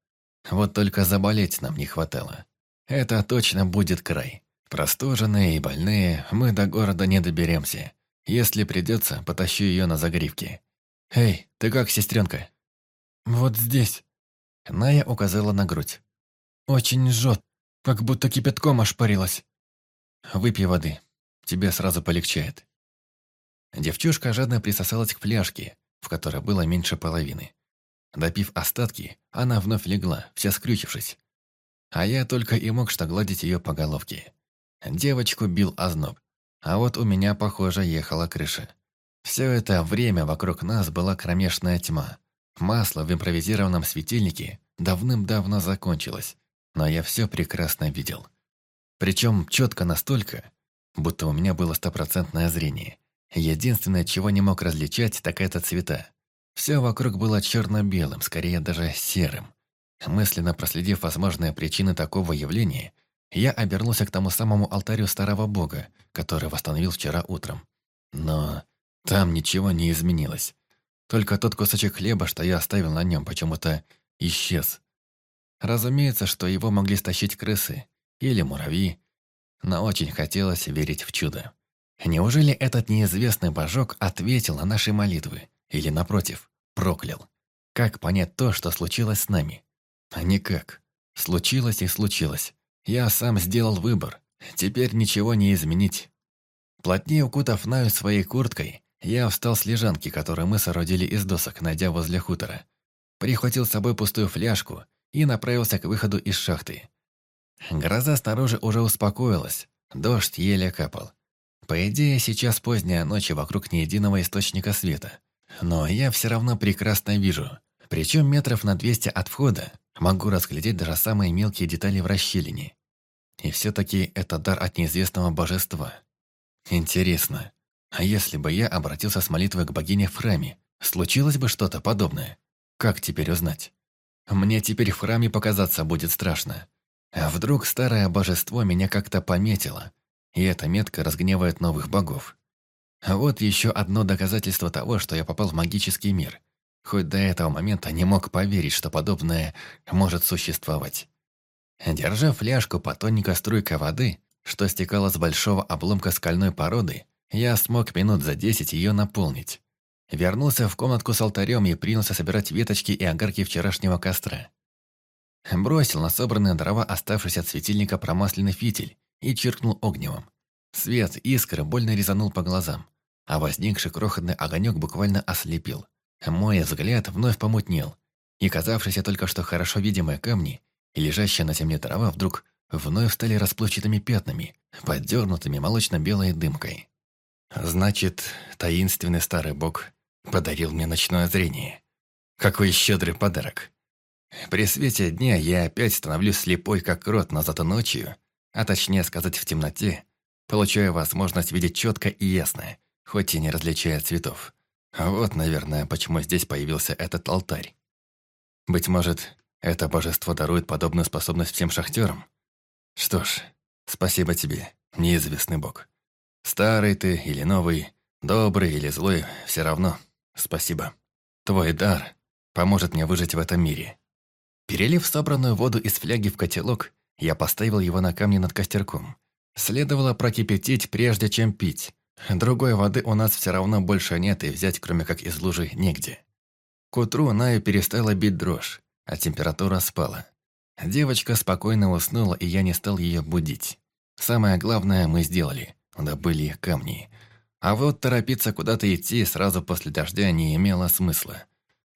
Вот только заболеть нам не хватало. Это точно будет край. Простуженные и больные, мы до города не доберемся. Если придется, потащу ее на загривке. «Эй, ты как, сестренка?» «Вот здесь». Ная указала на грудь. «Очень жжет, как будто кипятком ошпарилась». «Выпей воды, тебе сразу полегчает». Девчушка жадно присосалась к фляжке, в которой было меньше половины. Допив остатки, она вновь легла, вся скрючившись. А я только и мог что гладить ее по головке. Девочку бил озноб, а вот у меня, похоже, ехала крыша. Все это время вокруг нас была кромешная тьма. Масло в импровизированном светильнике давным-давно закончилось, но я все прекрасно видел. Причем четко настолько, будто у меня было стопроцентное зрение. Единственное, чего не мог различать, так это цвета. Все вокруг было черно-белым, скорее даже серым. Мысленно проследив возможные причины такого явления, я обернулся к тому самому алтарю старого бога, который восстановил вчера утром. Но там ничего не изменилось. Только тот кусочек хлеба, что я оставил на нем, почему-то исчез. Разумеется, что его могли стащить крысы или муравьи, но очень хотелось верить в чудо. Неужели этот неизвестный божок ответил на наши молитвы? Или, напротив, проклял? Как понять то, что случилось с нами? А никак. Случилось и случилось. Я сам сделал выбор. Теперь ничего не изменить. Плотнее укутав Наю своей курткой, я встал с лежанки, которую мы соорудили из досок, найдя возле хутора. Прихватил с собой пустую фляжку и направился к выходу из шахты. Гроза снаружи уже успокоилась, дождь еле капал. По идее, сейчас поздняя ночь вокруг ни единого источника света. Но я все равно прекрасно вижу. Причем метров на 200 от входа могу разглядеть даже самые мелкие детали в расщелине. И все-таки это дар от неизвестного божества. Интересно, а если бы я обратился с молитвой к богине в храме, случилось бы что-то подобное? Как теперь узнать? Мне теперь в храме показаться будет страшно. А вдруг старое божество меня как-то пометило, и эта метка разгневает новых богов. А вот еще одно доказательство того, что я попал в магический мир. Хоть до этого момента не мог поверить, что подобное может существовать. Держа фляжку по тоненькой струйкой воды, что стекала с большого обломка скальной породы, я смог минут за десять ее наполнить. Вернулся в комнатку с алтарем и принялся собирать веточки и огарки вчерашнего костра. Бросил на собранные дрова оставшийся от светильника промасленный фитиль и чиркнул огневом. Свет искры больно резанул по глазам, а возникший крохотный огонек буквально ослепил. Мой взгляд вновь помутнел, и казавшиеся только что хорошо видимые камни и лежащая на земле трава вдруг вновь стали расплывчатыми пятнами, поддернутыми молочно-белой дымкой. Значит, таинственный старый бог подарил мне ночное зрение. Какой щедрый подарок. При свете дня я опять становлюсь слепой, как рот, но зато ночью, а точнее сказать в темноте, получаю возможность видеть четко и ясно, хоть и не различая цветов. Вот, наверное, почему здесь появился этот алтарь. Быть может, это божество дарует подобную способность всем шахтерам? Что ж, спасибо тебе, неизвестный бог. Старый ты или новый, добрый или злой, все равно спасибо. Твой дар поможет мне выжить в этом мире. Перелив собранную воду из фляги в котелок, я поставил его на камни над костерком. Следовало прокипятить, прежде чем пить. Другой воды у нас все равно больше нет, и взять, кроме как из лужи, негде. К утру Наю перестала бить дрожь, а температура спала. Девочка спокойно уснула, и я не стал ее будить. Самое главное мы сделали – добыли камни. А вот торопиться куда-то идти сразу после дождя не имело смысла.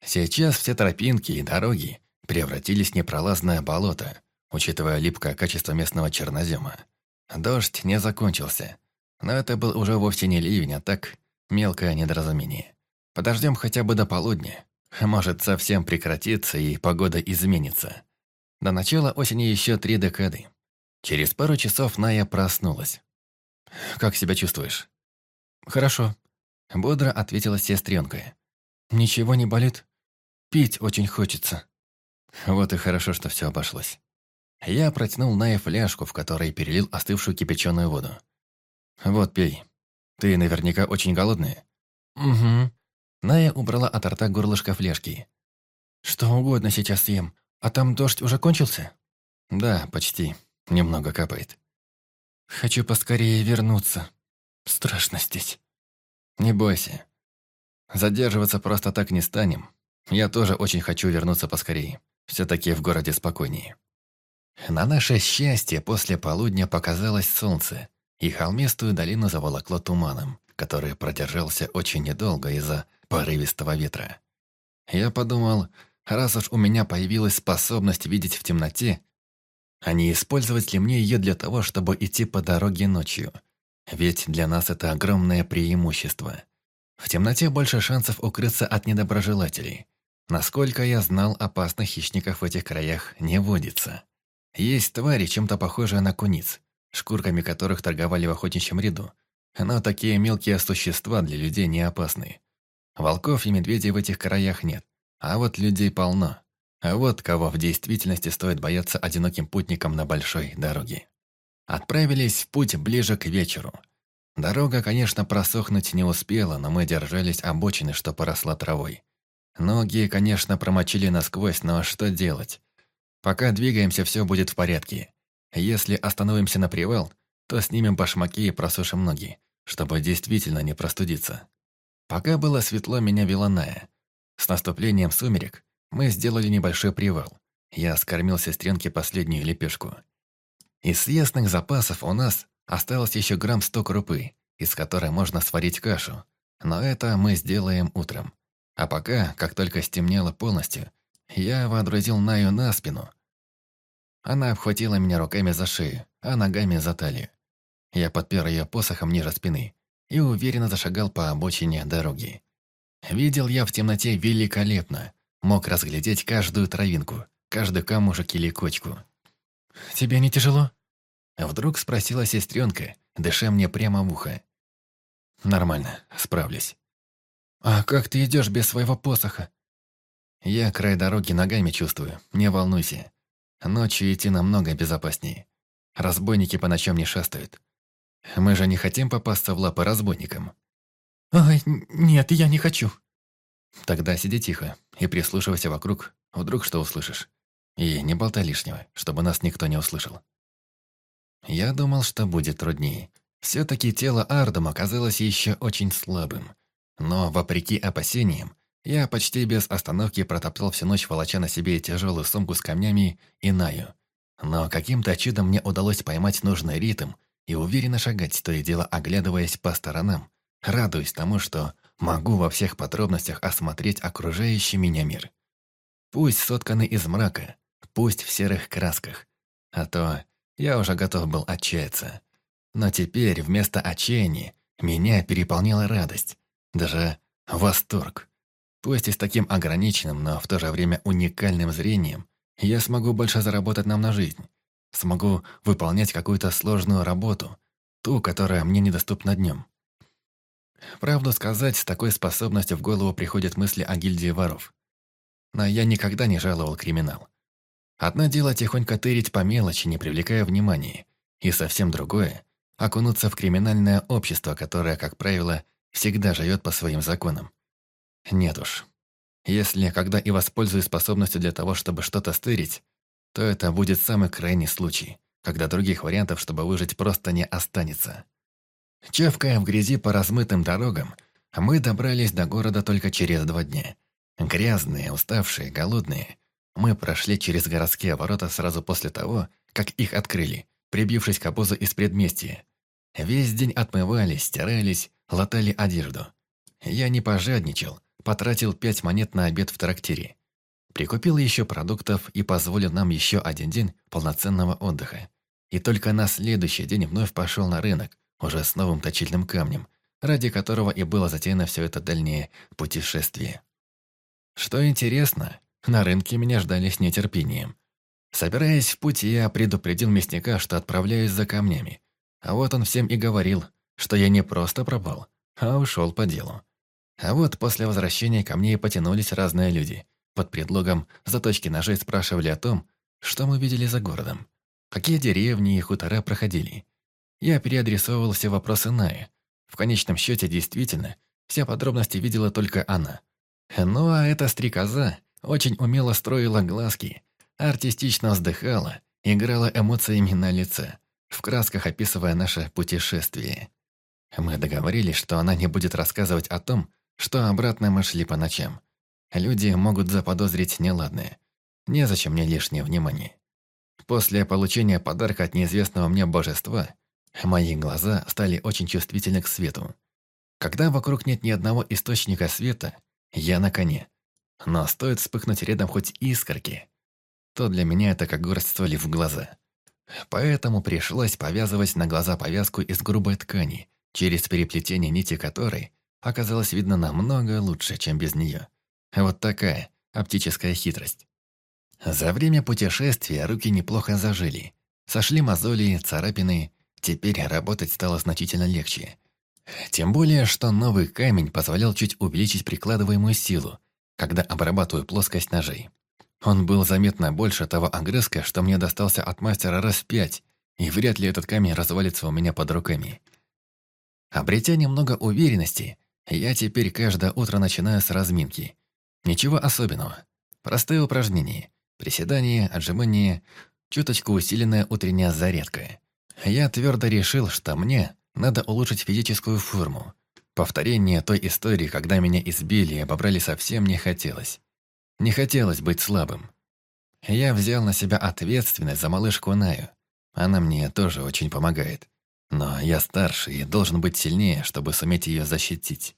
Сейчас все тропинки и дороги превратились в непролазное болото. учитывая липкое качество местного чернозема. Дождь не закончился, но это был уже вовсе не ливень, а так мелкое недоразумение. Подождем хотя бы до полудня. Может, совсем прекратится и погода изменится. До начала осени еще три декады. Через пару часов Ная проснулась. «Как себя чувствуешь?» «Хорошо», — бодро ответила сестренка. «Ничего не болит? Пить очень хочется». Вот и хорошо, что все обошлось. Я протянул Ная фляжку, в которой перелил остывшую кипяченую воду. «Вот, пей. Ты наверняка очень голодная?» «Угу». Ная убрала от рта горлышко фляжки. «Что угодно сейчас съем. А там дождь уже кончился?» «Да, почти. Немного капает». «Хочу поскорее вернуться. Страшно здесь». «Не бойся. Задерживаться просто так не станем. Я тоже очень хочу вернуться поскорее. Все-таки в городе спокойнее». На наше счастье после полудня показалось солнце, и холмистую долину заволокло туманом, который продержался очень недолго из-за порывистого ветра. Я подумал, раз уж у меня появилась способность видеть в темноте, а не использовать ли мне ее для того, чтобы идти по дороге ночью? Ведь для нас это огромное преимущество. В темноте больше шансов укрыться от недоброжелателей. Насколько я знал, опасных хищников в этих краях не водится. Есть твари, чем-то похожие на куниц, шкурками которых торговали в охотничьем ряду. Но такие мелкие существа для людей не опасны. Волков и медведей в этих краях нет, а вот людей полно. А вот кого в действительности стоит бояться одиноким путникам на большой дороге. Отправились в путь ближе к вечеру. Дорога, конечно, просохнуть не успела, но мы держались обочины, что поросла травой. Ноги, конечно, промочили насквозь, но что делать? Пока двигаемся, все будет в порядке. Если остановимся на привал, то снимем башмаки и просушим ноги, чтобы действительно не простудиться. Пока было светло, меня вела Ная. С наступлением сумерек мы сделали небольшой привал. Я скормил сестренке последнюю лепешку. Из съестных запасов у нас осталось еще грамм сто крупы, из которой можно сварить кашу. Но это мы сделаем утром. А пока, как только стемнело полностью, я водрузил Наю на спину. Она обхватила меня руками за шею, а ногами за талию. Я подпер ее посохом ниже спины и уверенно зашагал по обочине дороги. Видел я в темноте великолепно, мог разглядеть каждую травинку, каждый камушек или кочку. «Тебе не тяжело?» Вдруг спросила сестренка, дыша мне прямо в ухо. «Нормально, справлюсь». «А как ты идешь без своего посоха?» Я край дороги ногами чувствую, не волнуйся. Ночью идти намного безопаснее. Разбойники по ночам не шастают. Мы же не хотим попасться в лапы разбойникам. Ай, нет, я не хочу. Тогда сиди тихо и прислушивайся вокруг, вдруг что услышишь. И не болтай лишнего, чтобы нас никто не услышал. Я думал, что будет труднее. Все-таки тело Ардом оказалось еще очень слабым. Но, вопреки опасениям, я почти без остановки протоптал всю ночь, волоча на себе тяжелую сумку с камнями и наю. Но каким-то чудом мне удалось поймать нужный ритм и уверенно шагать, то и дело оглядываясь по сторонам, радуясь тому, что могу во всех подробностях осмотреть окружающий меня мир. Пусть сотканный из мрака, пусть в серых красках, а то я уже готов был отчаяться. Но теперь вместо отчаяния меня переполняла радость, даже восторг. Пусть и с таким ограниченным, но в то же время уникальным зрением, я смогу больше заработать нам на жизнь. Смогу выполнять какую-то сложную работу, ту, которая мне недоступна днем. Правду сказать, с такой способностью в голову приходят мысли о гильдии воров. Но я никогда не жаловал криминал. Одно дело тихонько тырить по мелочи, не привлекая внимания, и совсем другое – окунуться в криминальное общество, которое, как правило, всегда живет по своим законам. Нет уж. Если когда и воспользуюсь способностью для того, чтобы что-то стырить, то это будет самый крайний случай, когда других вариантов, чтобы выжить, просто не останется. Чавкая в грязи по размытым дорогам, мы добрались до города только через два дня. Грязные, уставшие, голодные. Мы прошли через городские ворота сразу после того, как их открыли, прибившись к обозу из предместья. Весь день отмывались, стирались, латали одежду. Я не пожадничал, потратил пять монет на обед в трактире. Прикупил еще продуктов и позволил нам еще один день полноценного отдыха. И только на следующий день вновь пошел на рынок, уже с новым точильным камнем, ради которого и было затеяно все это дальнее путешествие. Что интересно, на рынке меня ждали с нетерпением. Собираясь в путь, я предупредил мясника, что отправляюсь за камнями. А вот он всем и говорил, что я не просто пропал, а ушел по делу. А вот после возвращения ко мне и потянулись разные люди. Под предлогом заточки ножей спрашивали о том, что мы видели за городом. Какие деревни и хутора проходили. Я переадресовывал все вопросы Найе. В конечном счете, действительно, все подробности видела только она. Ну а эта стрекоза очень умело строила глазки, артистично вздыхала, играла эмоциями на лице, в красках описывая наше путешествие. Мы договорились, что она не будет рассказывать о том, что обратно мы шли по ночам. Люди могут заподозрить неладное. Незачем мне лишнее внимание. После получения подарка от неизвестного мне божества, мои глаза стали очень чувствительны к свету. Когда вокруг нет ни одного источника света, я на коне. Но стоит вспыхнуть рядом хоть искорки, то для меня это как горсть соли в глаза. Поэтому пришлось повязывать на глаза повязку из грубой ткани, через переплетение нити которой оказалось видно намного лучше, чем без нее. Вот такая оптическая хитрость. За время путешествия руки неплохо зажили. Сошли мозоли, царапины. Теперь работать стало значительно легче. Тем более, что новый камень позволял чуть увеличить прикладываемую силу, когда обрабатываю плоскость ножей. Он был заметно больше того огрызка, что мне достался от мастера раз пять, и вряд ли этот камень развалится у меня под руками. Обретя немного уверенности, я теперь каждое утро начинаю с разминки. Ничего особенного. Простые упражнения. Приседания, отжимания, чуточку усиленная утренняя зарядка. Я твердо решил, что мне надо улучшить физическую форму. Повторение той истории, когда меня избили и обобрали, совсем не хотелось. Не хотелось быть слабым. Я взял на себя ответственность за малышку Наю. Она мне тоже очень помогает. Но я старше и должен быть сильнее, чтобы суметь ее защитить.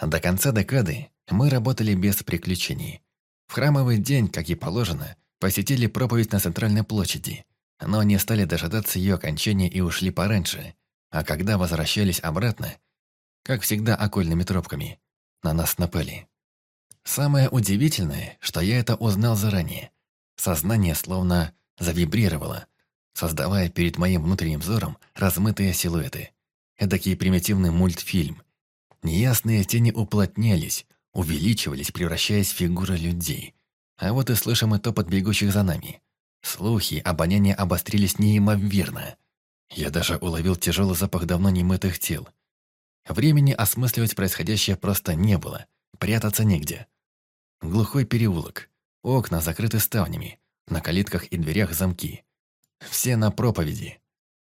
До конца декады мы работали без приключений. В храмовый день, как и положено, посетили проповедь на Центральной площади, но не стали дожидаться ее окончания и ушли пораньше, а когда возвращались обратно, как всегда окольными тропками, на нас напали. Самое удивительное, что я это узнал заранее. Сознание словно завибрировало, создавая перед моим внутренним взором размытые силуэты. Эдакий примитивный мультфильм. Неясные тени уплотнялись, увеличивались, превращаясь в фигуры людей. А вот и слышим и топот бегущих за нами. Слухи, обоняние обострились неимоверно. Я даже уловил тяжелый запах давно немытых тел. Времени осмысливать происходящее просто не было. Прятаться негде. Глухой переулок. Окна закрыты ставнями. На калитках и дверях замки. Все на проповеди.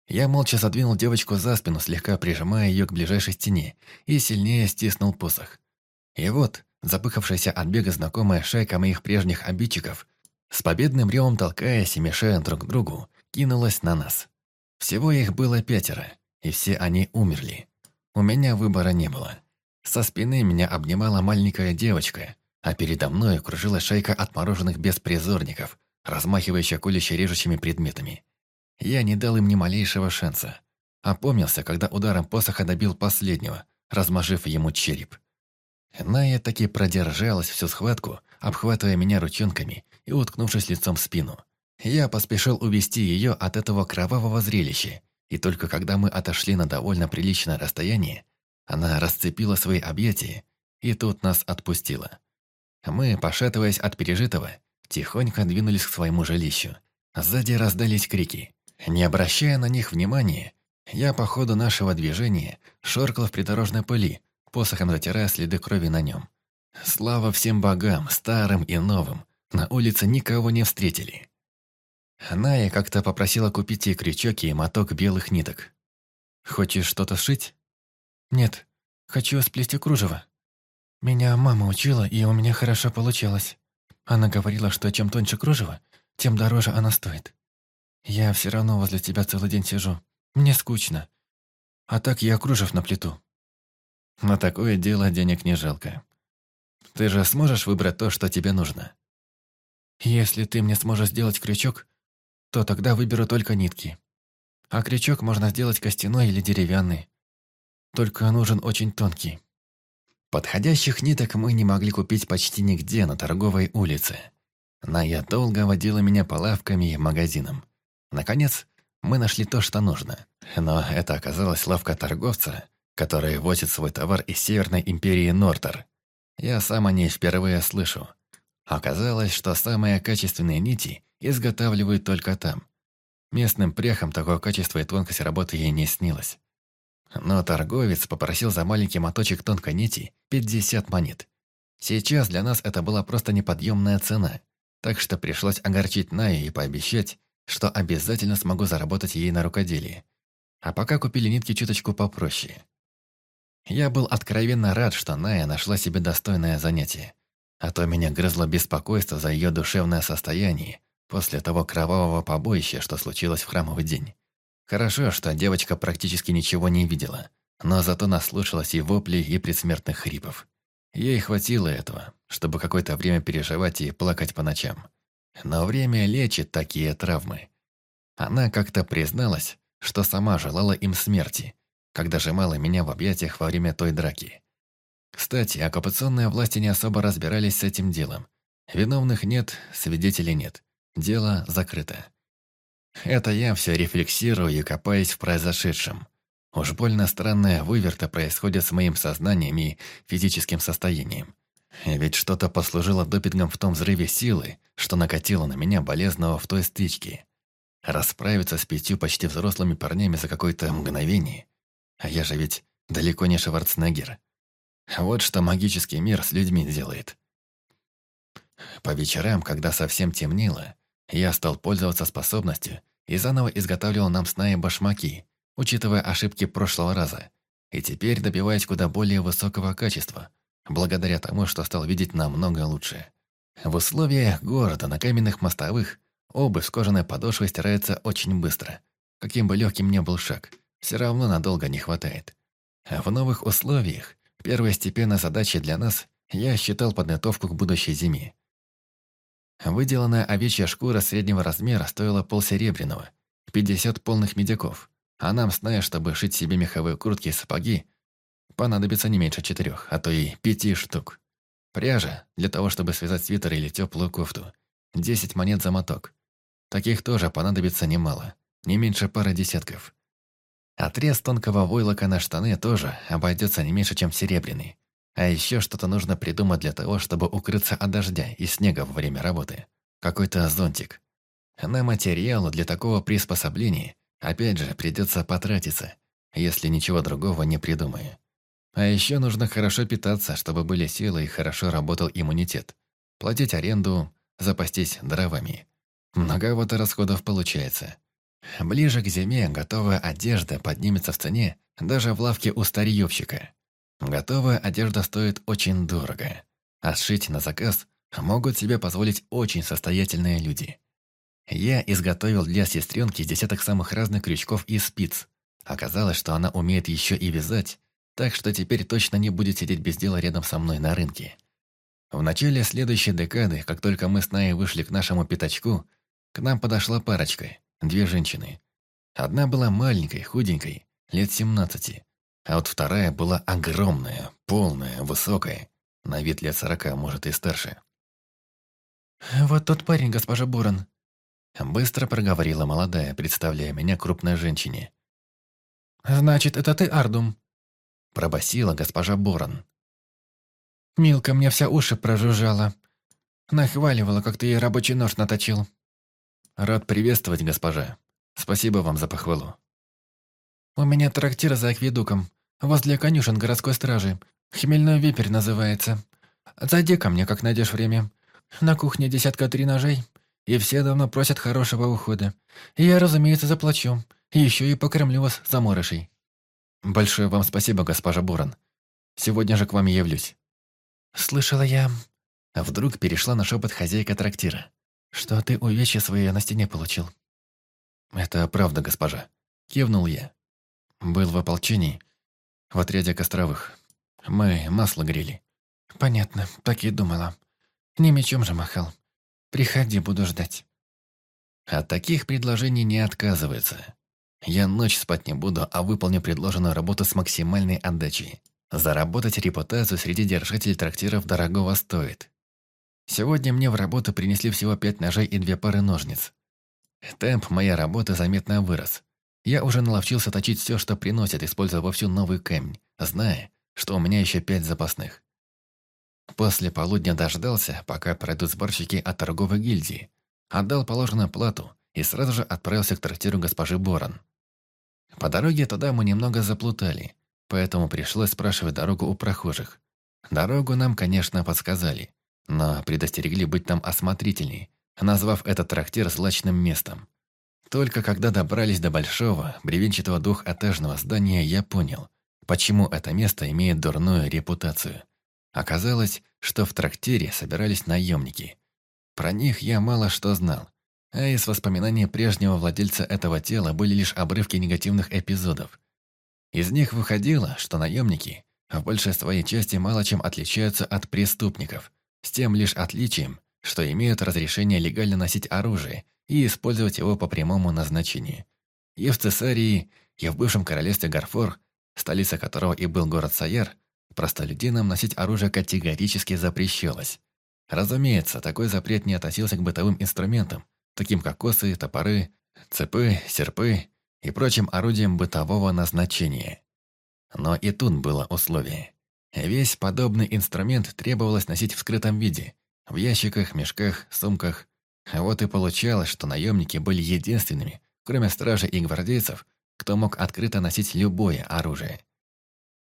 Я молча задвинул девочку за спину, слегка прижимая ее к ближайшей стене, и сильнее стиснул посох. И вот, запыхавшаяся от бега знакомая шайка моих прежних обидчиков, с победным ревом толкаясь и мешая друг другу, кинулась на нас. Всего их было пятеро, и все они умерли. У меня выбора не было. Со спины меня обнимала маленькая девочка, а передо мной кружила шайка отмороженных беспризорников, размахивающая колюще режущими предметами. Я не дал им ни малейшего шанса. Опомнился, когда ударом посоха добил последнего, размажив ему череп. Ная таки продержалась всю схватку, обхватывая меня ручонками и уткнувшись лицом в спину. Я поспешил увести ее от этого кровавого зрелища, и только когда мы отошли на довольно приличное расстояние, она расцепила свои объятия и тут нас отпустила. Мы, пошатываясь от пережитого, тихонько двинулись к своему жилищу. Сзади раздались крики. Не обращая на них внимания, я по ходу нашего движения шоркал в придорожной пыли, посохом затирая следы крови на нем. Слава всем богам, старым и новым, на улице никого не встретили. Ная как-то попросила купить ей крючок и моток белых ниток. «Хочешь что-то сшить?» «Нет, хочу сплести кружево. Меня мама учила, и у меня хорошо получилось. Она говорила, что чем тоньше кружево, тем дороже она стоит. Я все равно возле тебя целый день сижу. Мне скучно. А так я кружев на плиту. На такое дело денег не жалко. Ты же сможешь выбрать то, что тебе нужно? Если ты мне сможешь сделать крючок, то тогда выберу только нитки. А крючок можно сделать костяной или деревянный. Только нужен очень тонкий. Подходящих ниток мы не могли купить почти нигде на торговой улице. Ная долго водила меня по лавкам и магазинам. Наконец, мы нашли то, что нужно. Но это оказалась лавка торговца, который возит свой товар из Северной империи Нортер. Я сам о ней впервые слышу. Оказалось, что самые качественные нити изготавливают только там. Местным пряхам такое качество и тонкость работы ей не снилось. Но торговец попросил за маленький моточек тонкой нити 50 монет. Сейчас для нас это была просто неподъемная цена, так что пришлось огорчить Наю и пообещать, что обязательно смогу заработать ей на рукоделии. А пока купили нитки чуточку попроще. Я был откровенно рад, что Ная нашла себе достойное занятие. А то меня грызло беспокойство за ее душевное состояние после того кровавого побоища, что случилось в храмовый день. Хорошо, что девочка практически ничего не видела, но зато наслушалась и воплей, и предсмертных хрипов. Ей хватило этого, чтобы какое-то время переживать и плакать по ночам. Но время лечит такие травмы. Она как-то призналась, что сама желала им смерти, когда сжимала меня в объятиях во время той драки. Кстати, оккупационные власти не особо разбирались с этим делом. Виновных нет, свидетелей нет. Дело закрыто. Это я все рефлексирую и копаюсь в произошедшем. Уж больно странная выверта происходит с моим сознанием и физическим состоянием. Ведь что-то послужило допингом в том взрыве силы, что накатило на меня болезного в той стычке. Расправиться с пятью почти взрослыми парнями за какое-то мгновение. А я же ведь далеко не Шварценеггер. Вот что магический мир с людьми делает. По вечерам, когда совсем темнело, я стал пользоваться способностью и заново изготавливал нам сна и башмаки, учитывая ошибки прошлого раза, и теперь добиваясь куда более высокого качества, благодаря тому, что стал видеть намного лучше. В условиях города на каменных мостовых обувь с кожаной подошвой стирается очень быстро. Каким бы легким ни был шаг, все равно надолго не хватает. В новых условиях первостепенной задачей для нас я считал подготовку к будущей зиме. Выделанная овечья шкура среднего размера стоила полсеребряного, 50 полных медяков, а нам, зная, чтобы шить себе меховые куртки и сапоги, понадобится не меньше четырех, а то и пяти штук. Пряжа для того, чтобы связать свитер или теплую кофту. 10 монет за моток. Таких тоже понадобится немало, не меньше пары десятков. Отрез тонкого войлока на штаны тоже обойдется не меньше, чем серебряный. А еще что-то нужно придумать для того, чтобы укрыться от дождя и снега во время работы. Какой-то зонтик. На материалы для такого приспособления, опять же, придется потратиться, если ничего другого не придумаю. А еще нужно хорошо питаться, чтобы были силы и хорошо работал иммунитет. Платить аренду, запастись дровами. Многовато расходов получается. Ближе к зиме готовая одежда поднимется в цене даже в лавке у старьевщика. Готовая одежда стоит очень дорого, а сшить на заказ могут себе позволить очень состоятельные люди. Я изготовил для сестренки десяток самых разных крючков и спиц. Оказалось, что она умеет еще и вязать, так что теперь точно не будет сидеть без дела рядом со мной на рынке. В начале следующей декады, как только мы с Наей вышли к нашему пятачку, к нам подошла парочка, две женщины. Одна была маленькой, худенькой, лет семнадцати, а вот вторая была огромная, полная, высокая. На вид лет сорока, может, и старше. «Вот тот парень, госпожа Буран», Быстро проговорила молодая, представляя меня крупной женщине. «Значит, это ты, Ардум?» Пробасила госпожа Борон. «Милка мне вся уши прожужжала. Нахваливала, как ты ей рабочий нож наточил». «Рад приветствовать, госпожа. Спасибо вам за похвалу». «У меня трактир за акведуком возле конюшен городской стражи. Хмельной випер называется. Зайди ко мне, как найдешь время. На кухне десятка три ножей, и все давно просят хорошего ухода. И я, разумеется, заплачу. еще и покормлю вас за морошей». «Большое вам спасибо, госпожа Буран. Сегодня же к вам явлюсь». «Слышала я...» Вдруг перешла на шепот хозяйка трактира. «Что ты увечья свои на стене получил?» «Это правда, госпожа», — кивнул я. «Был в ополчении, в отряде Костровых. Мы масло грели». «Понятно, так и думала. Не мечом же махал. Приходи, буду ждать». От таких предложений не отказывается. Я ночь спать не буду, а выполню предложенную работу с максимальной отдачей. Заработать репутацию среди держателей трактиров дорогого стоит. Сегодня мне в работу принесли всего пять ножей и две пары ножниц. Темп моей работы заметно вырос. Я уже наловчился точить все, что приносит, используя вовсю новый камень, зная, что у меня еще пять запасных. После полудня дождался, пока пройдут сборщики от торговой гильдии, отдал положенную плату и сразу же отправился к трактиру госпожи Борон. По дороге туда мы немного заплутали, поэтому пришлось спрашивать дорогу у прохожих. Дорогу нам, конечно, подсказали, но предостерегли быть там осмотрительней, назвав этот трактир злачным местом. Только когда добрались до большого, бревенчатого двухэтажного здания, я понял, почему это место имеет дурную репутацию. Оказалось, что в трактире собирались наемники. Про них я мало что знал, а из воспоминаний прежнего владельца этого тела были лишь обрывки негативных эпизодов. Из них выходило, что наемники в большей своей части мало чем отличаются от преступников, с тем лишь отличием, что имеют разрешение легально носить оружие и использовать его по прямому назначению. И в Цесарии, и в бывшем королевстве Гарфор, столица которого и был город Саяр, простолюдинам носить оружие категорически запрещалось. Разумеется, такой запрет не относился к бытовым инструментам, таким как косы, топоры, цепы, серпы и прочим орудиям бытового назначения. Но и тут было условие. Весь подобный инструмент требовалось носить в скрытом виде, в ящиках, мешках, сумках. Вот и получалось, что наемники были единственными, кроме стражи и гвардейцев, кто мог открыто носить любое оружие.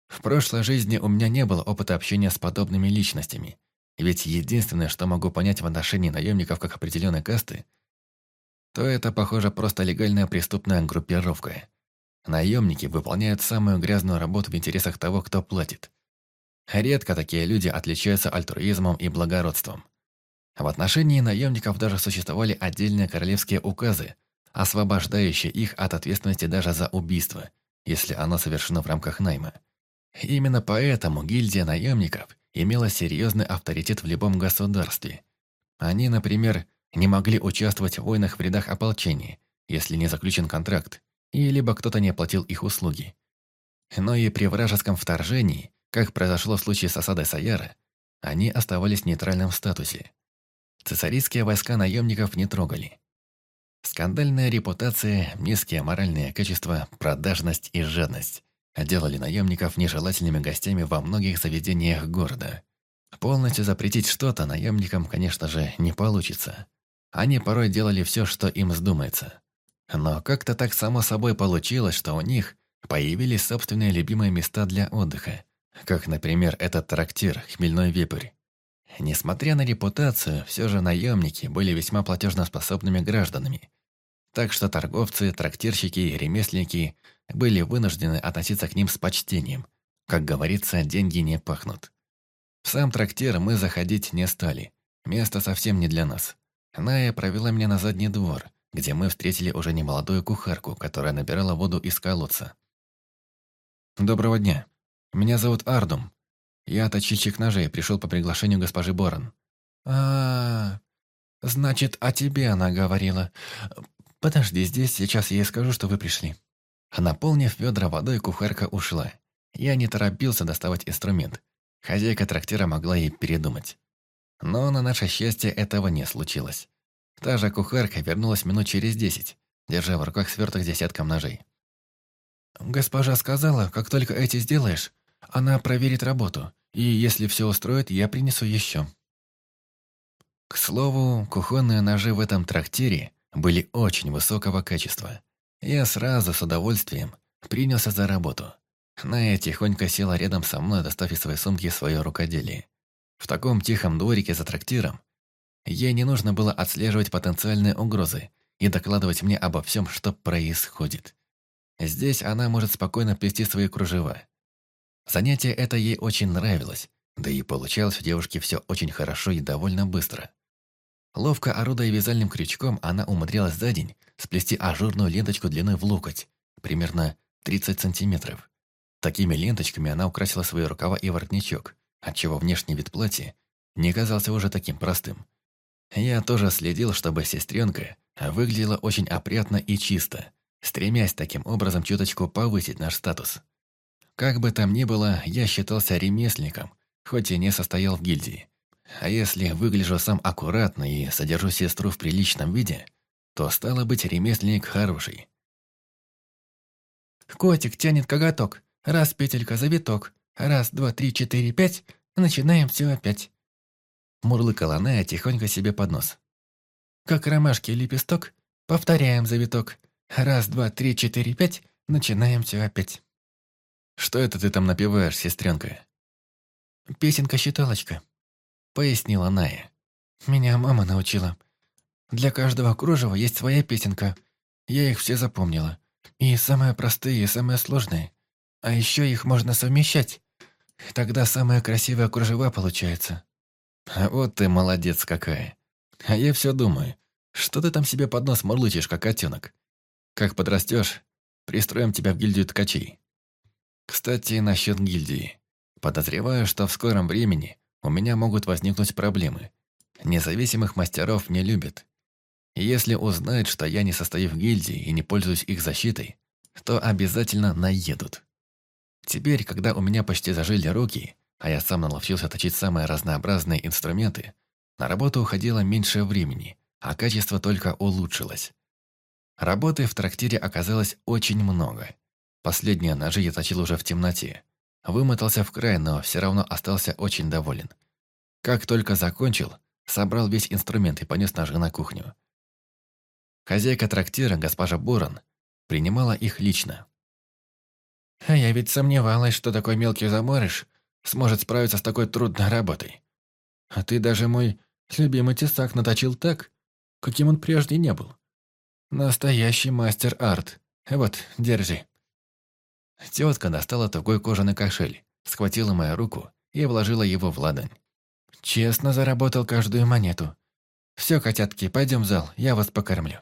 В прошлой жизни у меня не было опыта общения с подобными личностями, ведь единственное, что могу понять в отношении наемников как определенной касты, то это, похоже, просто легальная преступная группировка. Наемники выполняют самую грязную работу в интересах того, кто платит. Редко такие люди отличаются альтруизмом и благородством. В отношении наемников даже существовали отдельные королевские указы, освобождающие их от ответственности даже за убийство, если оно совершено в рамках найма. Именно поэтому гильдия наемников имела серьезный авторитет в любом государстве. Они, например, не могли участвовать в войнах в рядах ополчения, если не заключен контракт, и либо кто-то не оплатил их услуги. Но и при вражеском вторжении, как произошло в случае с осадой Саяра, они оставались в нейтральном статусе. Цесарийские войска наемников не трогали. Скандальная репутация, низкие моральные качества, продажность и жадность делали наемников нежелательными гостями во многих заведениях города. Полностью запретить что-то наемникам, конечно же, не получится. Они порой делали все, что им вздумается. Но как-то так само собой получилось, что у них появились собственные любимые места для отдыха, как, например, этот трактир «Хмельной вепрь». Несмотря на репутацию, все же наемники были весьма платежноспособными гражданами. Так что торговцы, трактирщики и ремесленники были вынуждены относиться к ним с почтением. Как говорится, деньги не пахнут. В сам трактир мы заходить не стали. Место совсем не для нас. Ная провела меня на задний двор, где мы встретили уже немолодую кухарку, которая набирала воду из колодца. «Доброго дня. Меня зовут Ардум. Я точильщик ножей, пришел по приглашению госпожи Борон». А, -а, а значит, о тебе она говорила. Подожди здесь, сейчас я ей скажу, что вы пришли». Наполнив ведра водой, кухарка ушла. Я не торопился доставать инструмент. Хозяйка трактира могла ей передумать. Но на наше счастье этого не случилось. Та же кухарка вернулась минут через десять, держа в руках сверток десятком ножей. «Госпожа сказала, как только эти сделаешь, она проверит работу, и если все устроит, я принесу еще». К слову, кухонные ножи в этом трактире были очень высокого качества. Я сразу с удовольствием принялся за работу. Ная тихонько села рядом со мной, достав из своей сумки свое рукоделие. В таком тихом дворике за трактиром ей не нужно было отслеживать потенциальные угрозы и докладывать мне обо всем, что происходит. Здесь она может спокойно плести свои кружева. Занятие это ей очень нравилось, да и получалось у девушки все очень хорошо и довольно быстро. Ловко орудуя вязальным крючком, она умудрялась за день сплести ажурную ленточку длиной в локоть, примерно 30 сантиметров. Такими ленточками она украсила свои рукава и воротничок, отчего внешний вид платья не казался уже таким простым. Я тоже следил, чтобы сестренка выглядела очень опрятно и чисто, стремясь таким образом чуточку повысить наш статус. Как бы там ни было, я считался ремесленником, хоть и не состоял в гильдии. А если выгляжу сам аккуратно и содержу сестру в приличном виде, то стало быть ремесленник хороший. Котик тянет коготок. Раз петелька завиток. Раз, два, три, четыре, пять. Начинаем все опять. Мурлыкала Ная тихонько себе под нос. Как ромашки лепесток. Повторяем завиток. Раз, два, три, четыре, пять. Начинаем все опять. Что это ты там напеваешь, сестренка? Песенка-считалочка. Пояснила Ная. Меня мама научила. Для каждого кружева есть своя песенка. Я их все запомнила. И самые простые, и самые сложные. А еще их можно совмещать. Тогда самая красивая кружева получается. А вот ты молодец какая. А я все думаю, что ты там себе под нос мурлычешь, как котенок. Как подрастешь, пристроим тебя в гильдию ткачей. Кстати, насчет гильдии. Подозреваю, что в скором времени у меня могут возникнуть проблемы. Независимых мастеров не любят. И если узнают, что я не состою в гильдии и не пользуюсь их защитой, то обязательно наедут. Теперь, когда у меня почти зажили руки, а я сам наловчился точить самые разнообразные инструменты, на работу уходило меньше времени, а качество только улучшилось. Работы в трактире оказалось очень много. Последние ножи я точил уже в темноте. Вымотался в край, но все равно остался очень доволен. Как только закончил, собрал весь инструмент и понес ножи на кухню. Хозяйка трактира, госпожа Борон, принимала их лично. А я ведь сомневалась, что такой мелкий заморыш сможет справиться с такой трудной работой. А ты даже мой любимый тесак наточил так, каким он прежде не был. Настоящий мастер-арт. Вот, держи. Тетка достала тугой кожаный кошель, схватила мою руку и вложила его в ладонь. Честно заработал каждую монету. Все, котятки, пойдем в зал, я вас покормлю.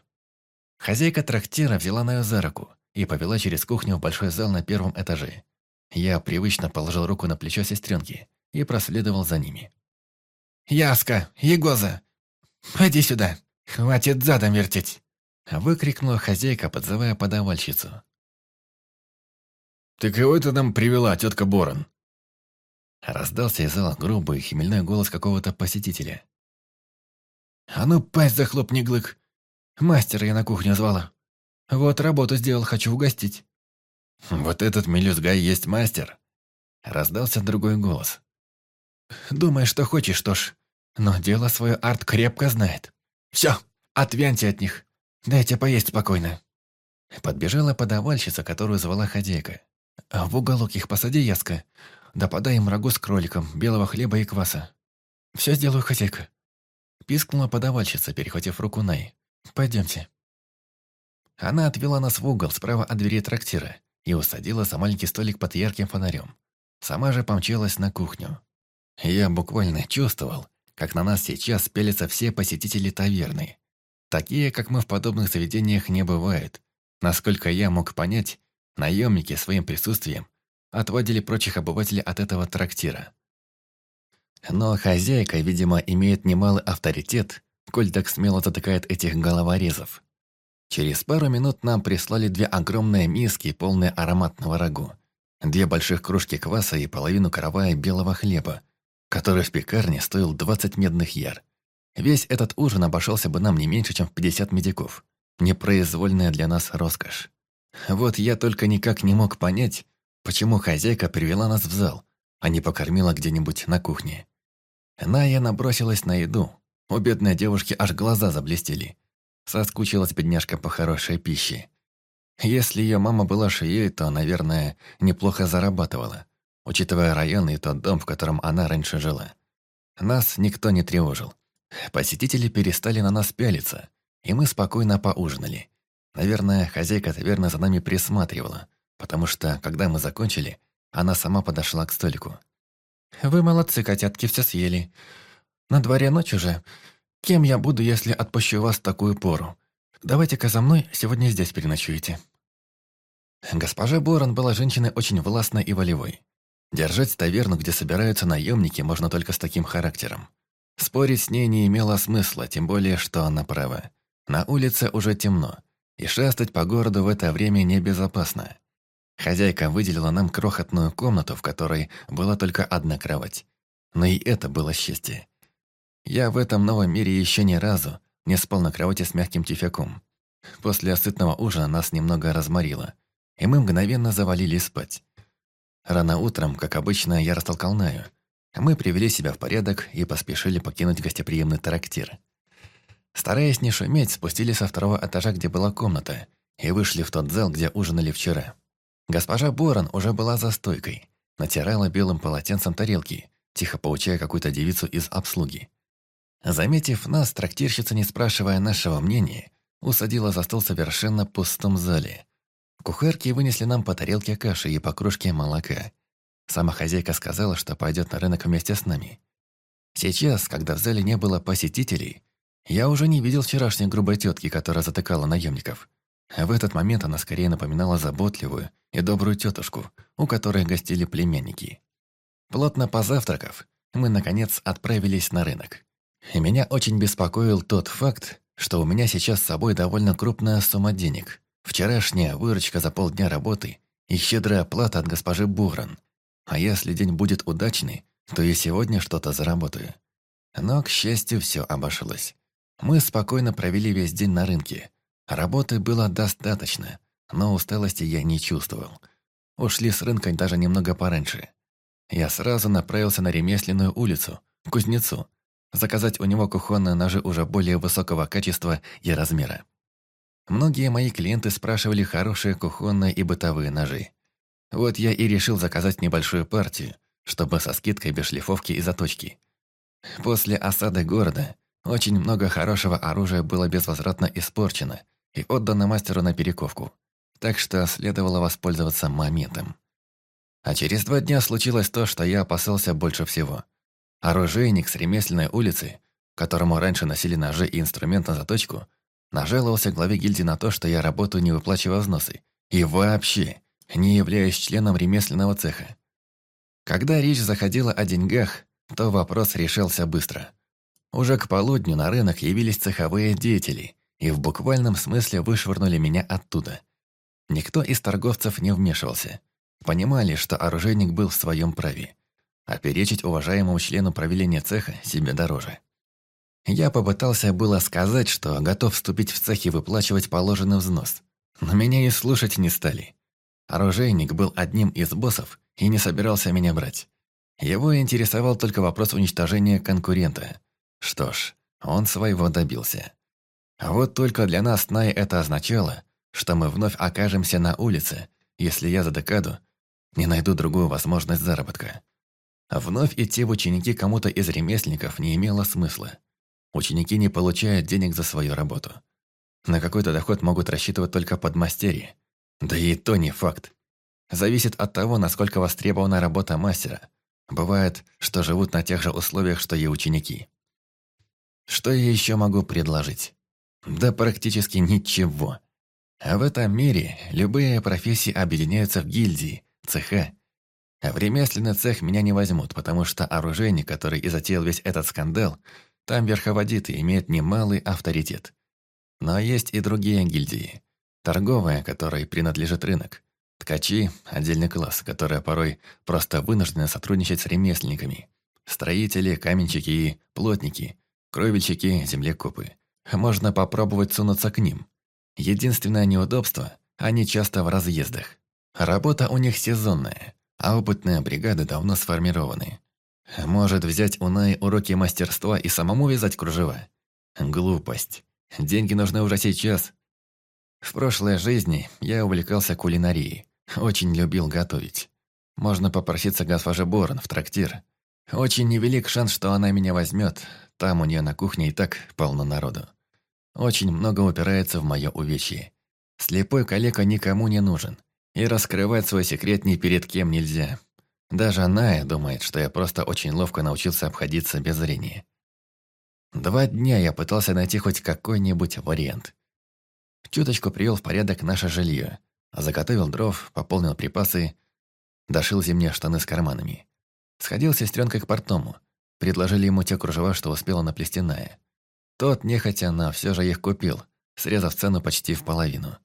Хозяйка трактира взяла Наю за руку и повела через кухню в большой зал на первом этаже. Я привычно положил руку на плечо сестренки и проследовал за ними. «Яска! Егоза! Пойди сюда! Хватит задом вертеть!» Выкрикнула хозяйка, подзывая подавальщицу. «Ты кого это нам привела, тетка Борон?» Раздался из зала грубый хмельной голос какого-то посетителя. «А ну, пасть захлопни, глык! Мастера я на кухню звала. Вот работу сделал, хочу угостить». «Вот этот мелюзгай есть мастер?» Раздался другой голос. «Думай, что хочешь, что ж. Но дело свое арт крепко знает. Все, отвяньте от них. Дайте поесть спокойно». Подбежала подавальщица, которую звала хозяйка. «В уголок их посади, Яска. Да подай им рагу с кроликом, белого хлеба и кваса. Все сделаю, хозяйка». Пискнула подавальщица, перехватив руку Най. Пойдемте». Она отвела нас в угол справа от двери трактира и усадила за маленький столик под ярким фонарем. Сама же помчалась на кухню. Я буквально чувствовал, как на нас сейчас пелятся все посетители таверны. Такие, как мы в подобных заведениях, не бывает. Насколько я мог понять, наемники своим присутствием отводили прочих обывателей от этого трактира. Но хозяйка, видимо, имеет немалый авторитет коль так смело затыкает этих головорезов. Через пару минут нам прислали две огромные миски, полные ароматного рагу, две больших кружки кваса и половину каравая белого хлеба, который в пекарне стоил 20 медных яр. Весь этот ужин обошелся бы нам не меньше, чем в 50 медиков. Непроизвольная для нас роскошь. Вот я только никак не мог понять, почему хозяйка привела нас в зал, а не покормила где-нибудь на кухне. Ная набросилась на еду, у бедной девушки аж глаза заблестели. Соскучилась бедняжка по хорошей пище. Если ее мама была шией, то, наверное, неплохо зарабатывала, учитывая район и тот дом, в котором она раньше жила. Нас никто не тревожил. Посетители перестали на нас пялиться, и мы спокойно поужинали. Наверное, хозяйка таверны за нами присматривала, потому что, когда мы закончили, она сама подошла к столику. «Вы молодцы, котятки, все съели. На дворе ночь уже. Кем я буду, если отпущу вас в такую пору? Давайте-ка за мной сегодня здесь переночуете». Госпожа Борон была женщиной очень властной и волевой. Держать таверну, где собираются наемники, можно только с таким характером. Спорить с ней не имело смысла, тем более, что она права. На улице уже темно, и шастать по городу в это время небезопасно. Хозяйка выделила нам крохотную комнату, в которой была только одна кровать. Но и это было счастье. Я в этом новом мире еще ни разу не спал на кровати с мягким тюфяком. После сытного ужина нас немного разморило, и мы мгновенно завалились спать. Рано утром, как обычно, я растолкал Наю. Мы привели себя в порядок и поспешили покинуть гостеприимный трактир. Стараясь не шуметь, спустились со второго этажа, где была комната, и вышли в тот зал, где ужинали вчера. Госпожа Борон уже была за стойкой, натирала белым полотенцем тарелки, тихо поучая какую-то девицу из обслуги. Заметив нас, трактирщица, не спрашивая нашего мнения, усадила за стол совершенно пустом зале. Кухарки вынесли нам по тарелке каши и по кружке молока. Сама хозяйка сказала, что пойдет на рынок вместе с нами. Сейчас, когда в зале не было посетителей, я уже не видел вчерашней грубой тетки, которая затыкала наемников. В этот момент она скорее напоминала заботливую и добрую тетушку, у которой гостили племянники. Плотно позавтракав, мы, наконец, отправились на рынок. И меня очень беспокоил тот факт, что у меня сейчас с собой довольно крупная сумма денег. Вчерашняя выручка за полдня работы и щедрая оплата от госпожи Бугран. А если день будет удачный, то и сегодня что-то заработаю. Но, к счастью, все обошлось. Мы спокойно провели весь день на рынке. Работы было достаточно, но усталости я не чувствовал. Ушли с рынка даже немного пораньше. Я сразу направился на ремесленную улицу, к кузнецу, заказать у него кухонные ножи уже более высокого качества и размера. Многие мои клиенты спрашивали хорошие кухонные и бытовые ножи. Вот я и решил заказать небольшую партию, чтобы со скидкой без шлифовки и заточки. После осады города очень много хорошего оружия было безвозвратно испорчено и отдано мастеру на перековку, так что следовало воспользоваться моментом. А через два дня случилось то, что я опасался больше всего – Оружейник с ремесленной улицы, которому раньше носили ножи и инструмент на заточку, нажаловался главе гильдии на то, что я работаю, не выплачивая взносы, и вообще не являюсь членом ремесленного цеха. Когда речь заходила о деньгах, то вопрос решался быстро. Уже к полудню на рынок явились цеховые деятели и в буквальном смысле вышвырнули меня оттуда. Никто из торговцев не вмешивался. Понимали, что оружейник был в своем праве а перечить уважаемому члену правления цеха себе дороже. Я попытался было сказать, что готов вступить в цех и выплачивать положенный взнос, но меня и слушать не стали. Оружейник был одним из боссов и не собирался меня брать. Его интересовал только вопрос уничтожения конкурента. Что ж, он своего добился. Вот только для нас Най это означало, что мы вновь окажемся на улице, если я за декаду не найду другую возможность заработка. Вновь идти в ученики кому-то из ремесленников не имело смысла. Ученики не получают денег за свою работу. На какой-то доход могут рассчитывать только подмастерье. Да и то не факт. Зависит от того, насколько востребована работа мастера. Бывает, что живут на тех же условиях, что и ученики. Что я еще могу предложить? Да практически ничего. А в этом мире любые профессии объединяются в гильдии, цеха в ремесленный цех меня не возьмут, потому что оружейник, который и затеял весь этот скандал, там верховодит и имеет немалый авторитет. Но есть и другие гильдии. Торговая, которой принадлежит рынок. Ткачи – отдельный класс, которые порой просто вынуждены сотрудничать с ремесленниками. Строители, каменщики и плотники, кровельщики, землекопы. Можно попробовать сунуться к ним. Единственное неудобство – они часто в разъездах. Работа у них сезонная – а опытные бригады давно сформированы. Может взять у Наи уроки мастерства и самому вязать кружева? Глупость. Деньги нужны уже сейчас. В прошлой жизни я увлекался кулинарией. Очень любил готовить. Можно попроситься госпоже Борн в трактир. Очень невелик шанс, что она меня возьмет. Там у нее на кухне и так полно народу. Очень много упирается в мое увечье. Слепой калека никому не нужен. И раскрывать свой секрет ни перед кем нельзя. Даже Ная думает, что я просто очень ловко научился обходиться без зрения. Два дня я пытался найти хоть какой-нибудь вариант. Чуточку привел в порядок наше жилье, заготовил дров, пополнил припасы, дошил зимние штаны с карманами. Сходил с сестренкой к портному. Предложили ему те кружева, что успела наплести Ная. Тот, нехотя, на все же их купил, срезав цену почти в половину.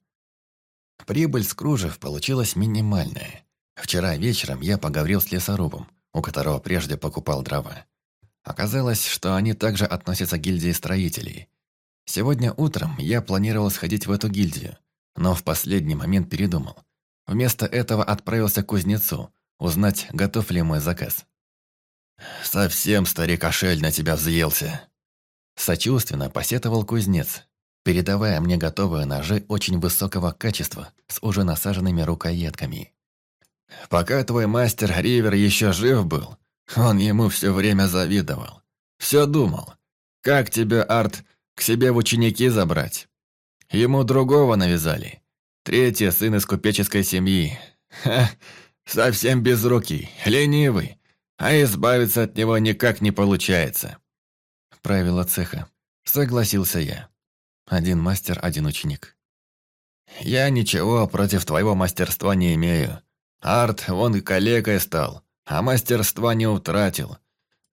Прибыль с кружев получилась минимальная. Вчера вечером я поговорил с лесорубом, у которого прежде покупал дрова. Оказалось, что они также относятся к гильдии строителей. Сегодня утром я планировал сходить в эту гильдию, но в последний момент передумал. Вместо этого отправился к кузнецу, узнать, готов ли мой заказ. «Совсем старик Ашель на тебя взъелся!» Сочувственно посетовал кузнец, передавая мне готовые ножи очень высокого качества с уже насаженными рукоятками. «Пока твой мастер Ривер еще жив был, он ему все время завидовал. Все думал, как тебе, Арт, к себе в ученики забрать. Ему другого навязали. Третий сын из купеческой семьи. Ха, совсем безрукий, ленивый, а избавиться от него никак не получается. Правило цеха. Согласился я. Один мастер, один ученик. Я ничего против твоего мастерства не имею. Арт вон и коллегой стал, а мастерства не утратил.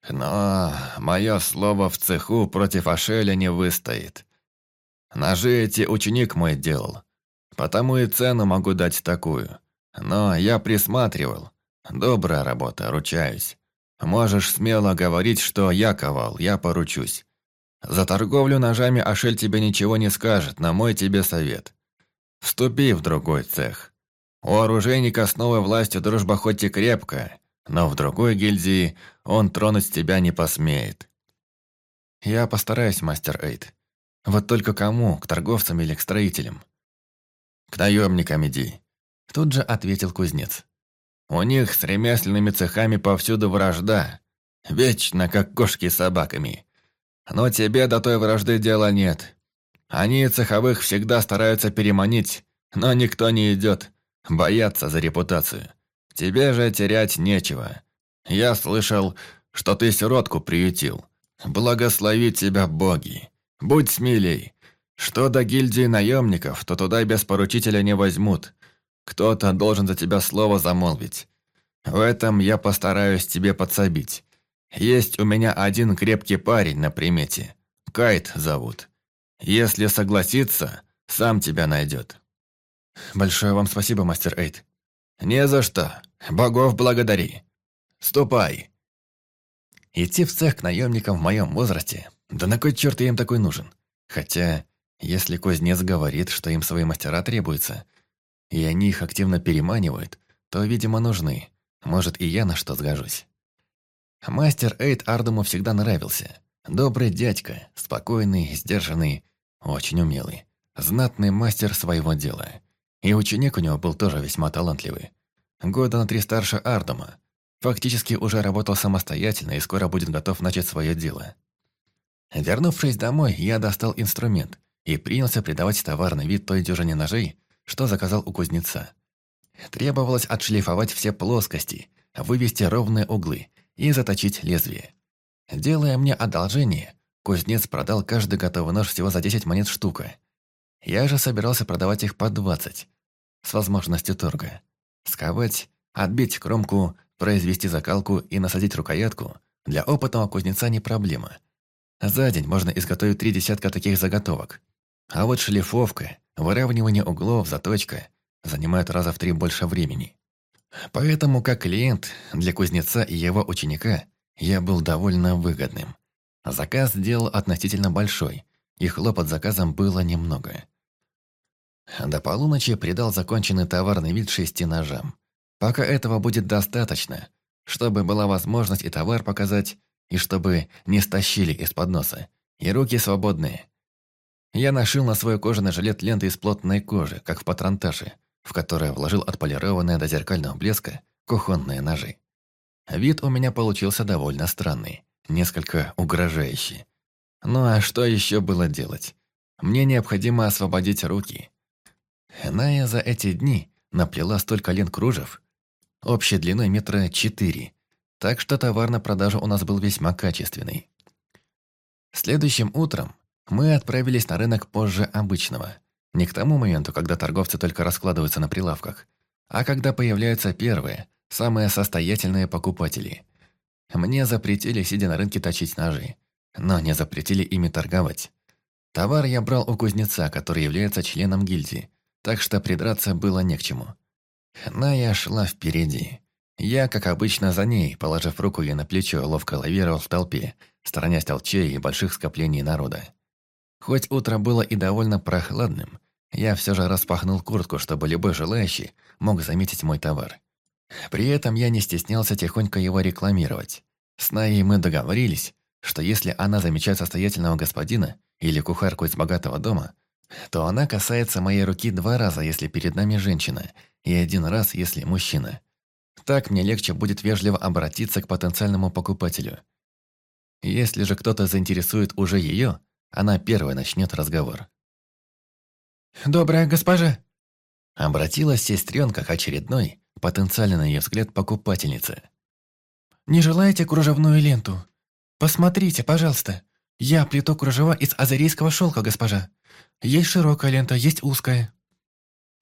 Но мое слово в цеху против Ашеля не выстоит. Ножи эти ученик мой делал, потому и цену могу дать такую. Но я присматривал. Добрая работа, ручаюсь. Можешь смело говорить, что я ковал, я поручусь. За торговлю ножами Ашель тебе ничего не скажет, на мой тебе совет. Вступи в другой цех. У оружейника с новой властью дружба хоть и крепкая, но в другой гильдии он тронуть тебя не посмеет. Я постараюсь, мастер Эйд. Вот только кому, к торговцам или к строителям? К наемникам иди. Тут же ответил кузнец. У них с ремесленными цехами повсюду вражда. Вечно, как кошки с собаками. Но тебе до той вражды дела нет. Они цеховых всегда стараются переманить, но никто не идет. Боятся за репутацию. Тебе же терять нечего. Я слышал, что ты сиротку приютил. Благослови тебя боги. Будь смелей. Что до гильдии наемников, то туда без поручителя не возьмут. Кто-то должен за тебя слово замолвить. В этом я постараюсь тебе подсобить. Есть у меня один крепкий парень на примете. Кайт зовут. Если согласится, сам тебя найдет. Большое вам спасибо, мастер Эйд. Не за что. Богов благодари. Ступай. Идти в цех к наемникам в моем возрасте? Да на кой черт я им такой нужен? Хотя, если кузнец говорит, что им свои мастера требуются, и они их активно переманивают, то, видимо, нужны. Может, и я на что сгожусь. Мастер Эйд Ардому всегда нравился. Добрый дядька, спокойный, сдержанный, очень умелый. Знатный мастер своего дела. И ученик у него был тоже весьма талантливый. Года на три старше Ардома. Фактически уже работал самостоятельно и скоро будет готов начать свое дело. Вернувшись домой, я достал инструмент и принялся придавать товарный вид той дюжине ножей, что заказал у кузнеца. Требовалось отшлифовать все плоскости, вывести ровные углы и заточить лезвие. Делая мне одолжение, кузнец продал каждый готовый нож всего за 10 монет штука. Я же собирался продавать их по 20, с возможностью торга. Сковать, отбить кромку, произвести закалку и насадить рукоятку для опытного кузнеца не проблема. За день можно изготовить три десятка таких заготовок. А вот шлифовка, выравнивание углов, заточка занимают раза в три больше времени. Поэтому, как клиент для кузнеца и его ученика, я был довольно выгодным. Заказ сделал относительно большой, и хлопот заказом было немного. До полуночи придал законченный товарный вид шести ножам. Пока этого будет достаточно, чтобы была возможность и товар показать, и чтобы не стащили из-под носа, и руки свободные. Я нашил на свой кожаный жилет ленты из плотной кожи, как в патронташе, в которое вложил отполированные до зеркального блеска кухонные ножи. Вид у меня получился довольно странный, несколько угрожающий. Ну а что еще было делать? Мне необходимо освободить руки. Ная за эти дни наплела столько лент кружев, общей длиной метра четыре, так что товар на продажу у нас был весьма качественный. Следующим утром мы отправились на рынок позже обычного. Не к тому моменту, когда торговцы только раскладываются на прилавках, а когда появляются первые, самые состоятельные покупатели. Мне запретили, сидя на рынке, точить ножи, но не запретили ими торговать. Товар я брал у кузнеца, который является членом гильдии, так что придраться было не к чему. Ная шла впереди. Я, как обычно, за ней, положив руку ей на плечо, ловко лавировал в толпе, сторонясь толчей и больших скоплений народа. Хоть утро было и довольно прохладным, я все же распахнул куртку, чтобы любой желающий мог заметить мой товар. При этом я не стеснялся тихонько его рекламировать. С Наей мы договорились, что если она замечает состоятельного господина или кухарку из богатого дома, то она касается моей руки два раза, если перед нами женщина, и один раз, если мужчина. Так мне легче будет вежливо обратиться к потенциальному покупателю. Если же кто-то заинтересует уже ее, она первая начнет разговор. «Добрая госпожа!» Обратилась сестренка к очередной, потенциально на ее взгляд, покупательнице. «Не желаете кружевную ленту? Посмотрите, пожалуйста. Я плету кружева из азерийского шелка, госпожа. Есть широкая лента, есть узкая».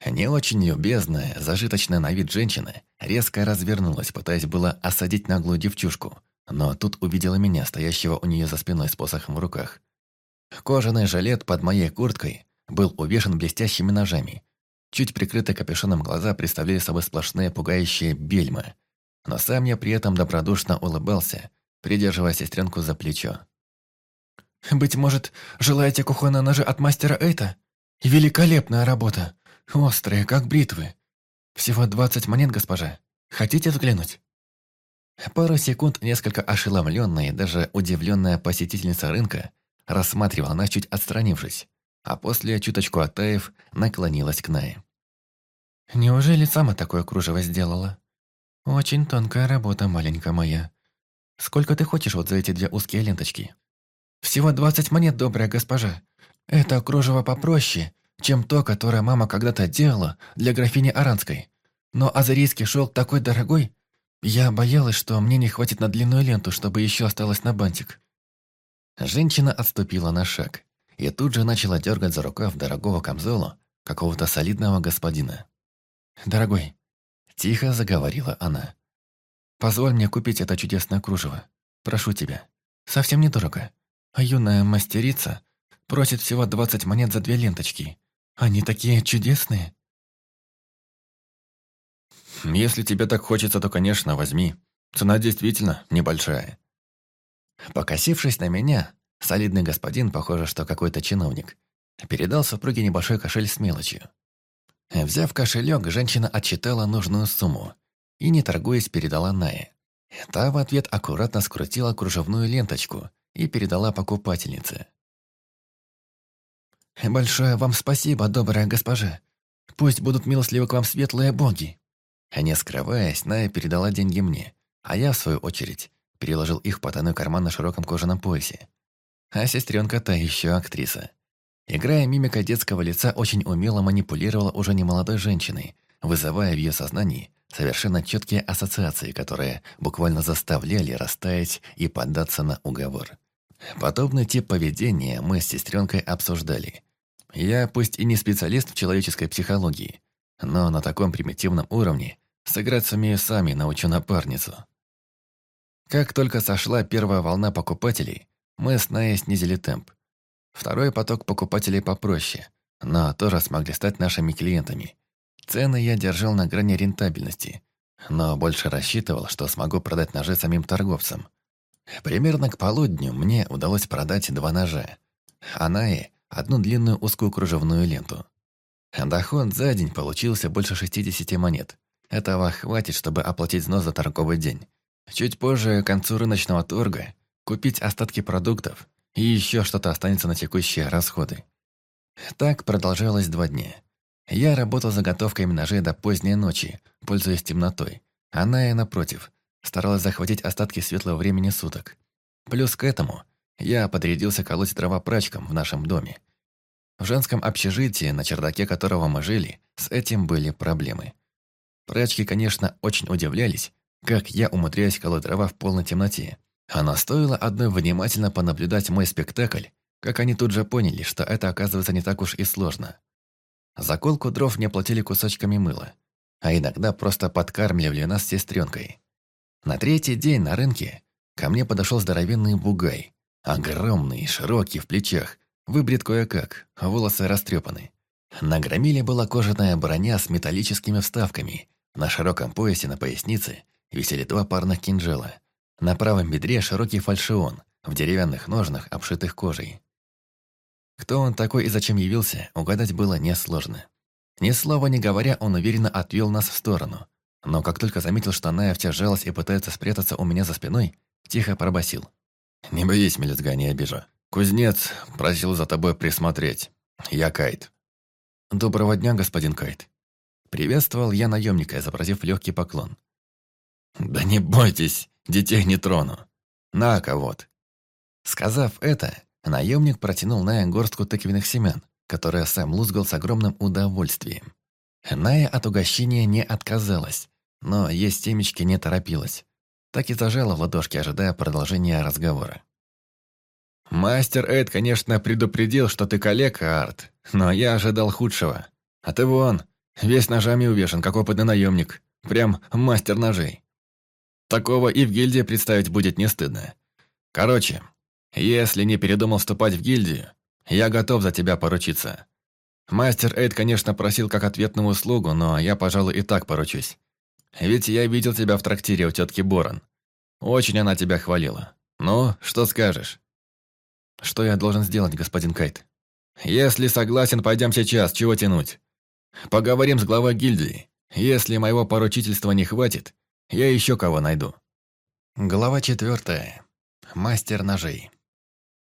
Не очень любезная, зажиточная на вид женщина резко развернулась, пытаясь было осадить наглую девчушку, но тут увидела меня, стоящего у нее за спиной с посохом в руках. Кожаный жилет под моей курткой был увешан блестящими ножами. Чуть прикрытые капюшоном глаза представляли собой сплошные пугающие бельмы. Но сам я при этом добродушно улыбался, придерживая сестренку за плечо. «Быть может, желаете кухонные ножи от мастера Эйта? Великолепная работа! Острые, как бритвы. Всего двадцать монет, госпожа. Хотите взглянуть?» Пару секунд несколько ошеломленная даже удивленная посетительница рынка рассматривала нас, чуть отстранившись, а после, чуточку оттаив, наклонилась к Нае. «Неужели сама такое кружево сделала? Очень тонкая работа, маленькая моя. Сколько ты хочешь вот за эти две узкие ленточки?» «Всего двадцать монет, добрая госпожа. Это кружево попроще, чем то, которое мама когда-то делала для графини Аранской. Но азарийский шелк такой дорогой, я боялась, что мне не хватит на длинную ленту, чтобы еще осталось на бантик. Женщина отступила на шаг и тут же начала дергать за рукав дорогого камзола какого-то солидного господина. «Дорогой», – тихо заговорила она, – «позволь мне купить это чудесное кружево. Прошу тебя. Совсем недорого. А юная мастерица просит всего двадцать монет за две ленточки. Они такие чудесные». «Если тебе так хочется, то, конечно, возьми. Цена действительно небольшая». Покосившись на меня, солидный господин, похоже, что какой-то чиновник, передал супруге небольшой кошель с мелочью. Взяв кошелек, женщина отчитала нужную сумму и, не торгуясь, передала Нае. Та в ответ аккуратно скрутила кружевную ленточку и передала покупательнице. «Большое вам спасибо, добрая госпожа. Пусть будут милостливы к вам светлые боги». Не скрываясь, Ная передала деньги мне, а я, в свою очередь, переложил их в потайной карман на широком кожаном поясе. А сестренка та еще актриса. Играя мимика детского лица, очень умело манипулировала уже немолодой женщиной, вызывая в ее сознании совершенно четкие ассоциации, которые буквально заставляли растаять и поддаться на уговор. Подобный тип поведения мы с сестренкой обсуждали. Я пусть и не специалист в человеческой психологии, но на таком примитивном уровне сыграть сумею сами научу напарницу. Как только сошла первая волна покупателей, мы с Наей снизили темп. Второй поток покупателей попроще, но тоже смогли стать нашими клиентами. Цены я держал на грани рентабельности, но больше рассчитывал, что смогу продать ножи самим торговцам. Примерно к полудню мне удалось продать два ножа, а Нае – одну длинную узкую кружевную ленту. Доход за день получился больше 60 монет. Этого хватит, чтобы оплатить взнос за торговый день. Чуть позже, к концу рыночного торга, купить остатки продуктов и еще что-то останется на текущие расходы. Так продолжалось два дня. Я работал заготовками ножей до поздней ночи, пользуясь темнотой. Она и напротив, старалась захватить остатки светлого времени суток. Плюс к этому я подрядился колоть дрова прачкам в нашем доме. В женском общежитии, на чердаке которого мы жили, с этим были проблемы. Прачки, конечно, очень удивлялись, как я умудряюсь колоть дрова в полной темноте. А стоило одной внимательно понаблюдать мой спектакль, как они тут же поняли, что это оказывается не так уж и сложно. Заколку дров мне платили кусочками мыла, а иногда просто подкармливали нас с сестренкой. На третий день на рынке ко мне подошел здоровенный бугай. Огромный, широкий в плечах, выбрит кое-как, волосы растрепаны. На громиле была кожаная броня с металлическими вставками. На широком поясе на пояснице висели два парных кинжала. На правом бедре широкий фальшион, в деревянных ножнах, обшитых кожей. Кто он такой и зачем явился, угадать было несложно. Ни слова не говоря, он уверенно отвел нас в сторону. Но как только заметил, что Ная вся жалась и пытается спрятаться у меня за спиной, тихо пробасил. «Не боись, мелюзга, не обижу. Кузнец просил за тобой присмотреть. Я Кайт». «Доброго дня, господин Кайт». Приветствовал я наемника, изобразив легкий поклон. «Да не бойтесь, детей не трону. На-ка вот». Сказав это, наемник протянул Ная горстку тыквенных семян, которые сам лузгал с огромным удовольствием. Ная от угощения не отказалась, но есть семечки не торопилась. Так и зажала в ладошки, ожидая продолжения разговора. «Мастер Эд, конечно, предупредил, что ты коллега, Арт, но я ожидал худшего. А ты вон, весь ножами увешан, как опытный наемник. Прям мастер ножей. Такого и в гильдии представить будет не стыдно. Короче, если не передумал вступать в гильдию, я готов за тебя поручиться. Мастер Эйд, конечно, просил как ответную услугу, но я, пожалуй, и так поручусь. Ведь я видел тебя в трактире у тетки Борон. Очень она тебя хвалила. Ну, что скажешь? Что я должен сделать, господин Кайт? Если согласен, пойдем сейчас, чего тянуть? Поговорим с главой гильдии. Если моего поручительства не хватит, я еще кого найду. Глава четвертая. Мастер ножей.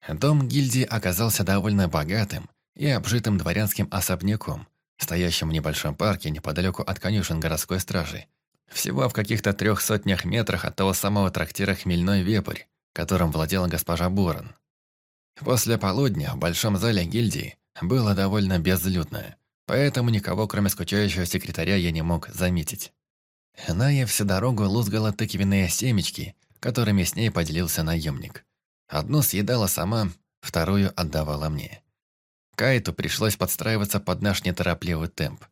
Дом гильдии оказался довольно богатым и обжитым дворянским особняком, стоящим в небольшом парке неподалеку от конюшен городской стражи, всего в каких-то трех сотнях метрах от того самого трактира «Хмельной вепрь», которым владела госпожа Борон. После полудня в большом зале гильдии было довольно безлюдно, поэтому никого, кроме скучающего секретаря, я не мог заметить. Ная всю дорогу лузгала тыквенные семечки, которыми с ней поделился наемник. Одну съедала сама, вторую отдавала мне. Кайту пришлось подстраиваться под наш неторопливый темп.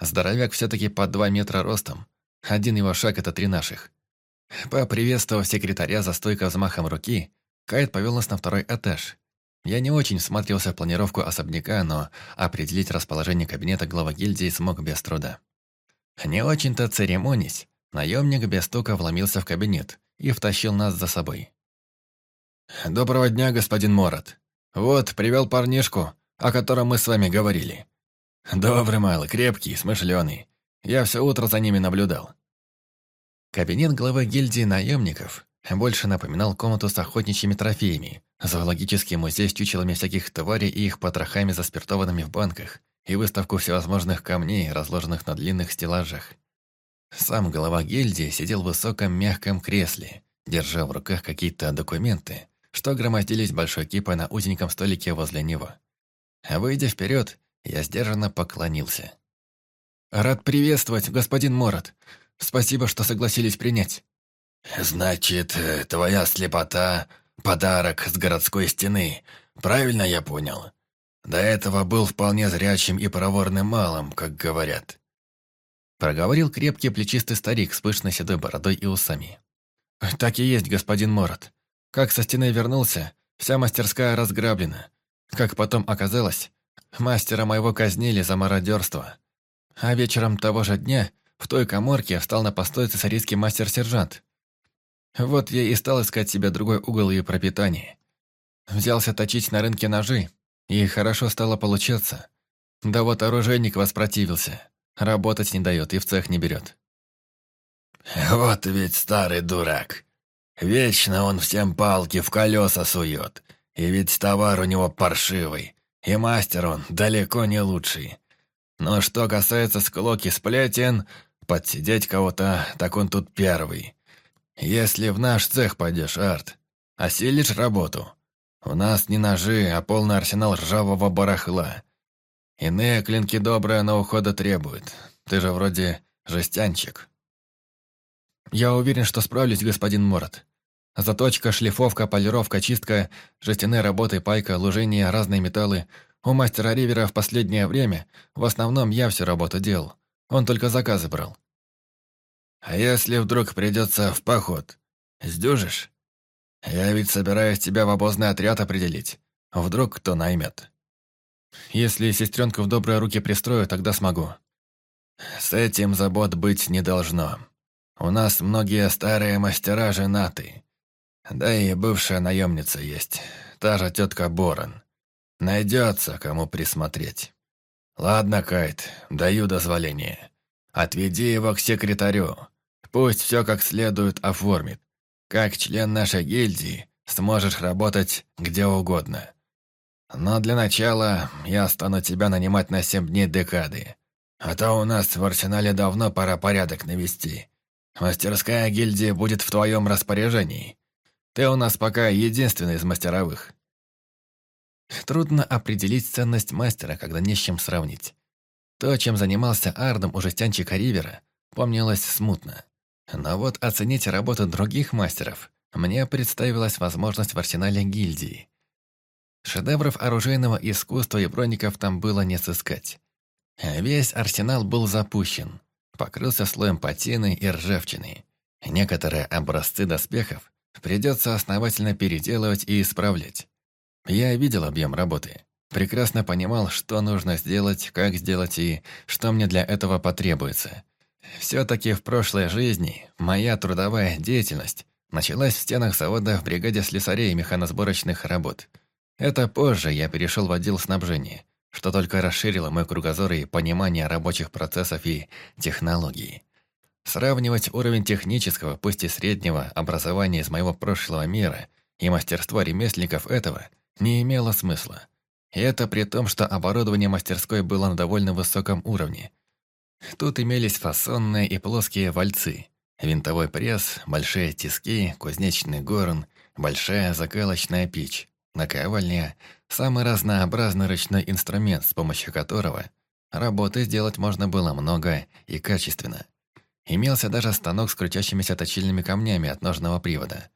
Здоровяк все-таки под два метра ростом. Один его шаг — это три наших. Поприветствовав секретаря за стойкой взмахом руки, Кайт повел нас на второй этаж. Я не очень всматривался в планировку особняка, но определить расположение кабинета глава гильдии смог без труда. Не очень-то церемонясь, наемник без стука вломился в кабинет и втащил нас за собой. «Доброго дня, господин Морот. Вот, привел парнишку, о котором мы с вами говорили. Добрый малый, крепкий, смышленый. Я все утро за ними наблюдал». Кабинет главы гильдии наемников больше напоминал комнату с охотничьими трофеями, зоологический музей с чучелами всяких тварей и их потрохами заспиртованными в банках, и выставку всевозможных камней, разложенных на длинных стеллажах. Сам глава гильдии сидел в высоком мягком кресле, держа в руках какие-то документы, что громоздились большой кипой на узеньком столике возле него. Выйдя вперед, я сдержанно поклонился. «Рад приветствовать, господин Морот. Спасибо, что согласились принять». «Значит, твоя слепота — подарок с городской стены. Правильно я понял? До этого был вполне зрячим и проворным малым, как говорят». Проговорил крепкий плечистый старик с пышной седой бородой и усами. «Так и есть, господин Морот. Как со стены вернулся, вся мастерская разграблена. Как потом оказалось, мастера моего казнили за мародерство. А вечером того же дня в той коморке встал на постой цесарийский мастер-сержант. Вот я и стал искать себе другой угол и пропитание. Взялся точить на рынке ножи, и хорошо стало получаться. Да вот оружейник воспротивился. Работать не дает и в цех не берет. «Вот ведь старый дурак. Вечно он всем палки в колеса сует. И ведь товар у него паршивый. И мастер он далеко не лучший. Но что касается склоки сплетен, подсидеть кого-то, так он тут первый. Если в наш цех пойдешь, Арт, осилишь работу. У нас не ножи, а полный арсенал ржавого барахла. Иные клинки добрые, но ухода требуют. Ты же вроде жестянчик. Я уверен, что справлюсь, господин Морот. Заточка, шлифовка, полировка, чистка, жестяные работы, пайка, лужение, разные металлы. У мастера Ривера в последнее время в основном я всю работу делал. Он только заказы брал. А если вдруг придется в поход, сдюжишь? Я ведь собираюсь тебя в обозный отряд определить. Вдруг кто наймет. Если сестренку в добрые руки пристрою, тогда смогу. С этим забот быть не должно. У нас многие старые мастера женаты. Да и бывшая наемница есть, та же тетка Борон. Найдется, кому присмотреть. Ладно, Кайт, даю дозволение. Отведи его к секретарю. Пусть все как следует оформит. Как член нашей гильдии сможешь работать где угодно. Но для начала я стану тебя нанимать на семь дней декады. А то у нас в арсенале давно пора порядок навести. Мастерская гильдия будет в твоем распоряжении. Ты у нас пока единственный из мастеровых. Трудно определить ценность мастера, когда не с чем сравнить. То, чем занимался Ардом у жестянчика Ривера, помнилось смутно. Но вот оценить работу других мастеров мне представилась возможность в арсенале гильдии. Шедевров оружейного искусства и броников там было не сыскать. Весь арсенал был запущен, покрылся слоем патины и ржавчины. Некоторые образцы доспехов придется основательно переделывать и исправлять. Я видел объем работы. Прекрасно понимал, что нужно сделать, как сделать и что мне для этого потребуется. Все-таки в прошлой жизни моя трудовая деятельность началась в стенах завода в бригаде слесарей и механосборочных работ. Это позже я перешел в отдел снабжения, что только расширило мой кругозор и понимание рабочих процессов и технологий. Сравнивать уровень технического, пусть и среднего, образования из моего прошлого мира и мастерства ремесленников этого не имело смысла. И это при том, что оборудование мастерской было на довольно высоком уровне. Тут имелись фасонные и плоские вальцы, винтовой пресс, большие тиски, кузнечный горн, большая закалочная печь, наковальня, самый разнообразный ручной инструмент, с помощью которого работы сделать можно было много и качественно. Имелся даже станок с крутящимися точильными камнями от ножного привода.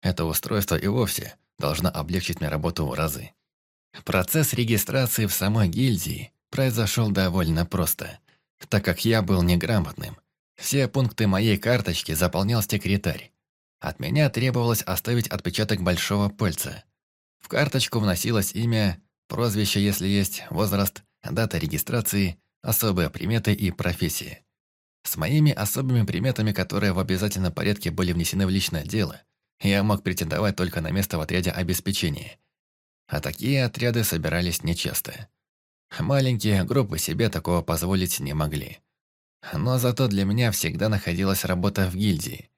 Это устройство и вовсе должно облегчить мне работу в разы. Процесс регистрации в самой гильдии произошел довольно просто, так как я был неграмотным. Все пункты моей карточки заполнял секретарь. От меня требовалось оставить отпечаток большого пальца. В карточку вносилось имя, прозвище, если есть, возраст, дата регистрации, особые приметы и профессии. С моими особыми приметами, которые в обязательном порядке были внесены в личное дело, я мог претендовать только на место в отряде обеспечения. А такие отряды собирались нечасто. Маленькие группы себе такого позволить не могли. Но зато для меня всегда находилась работа в гильдии.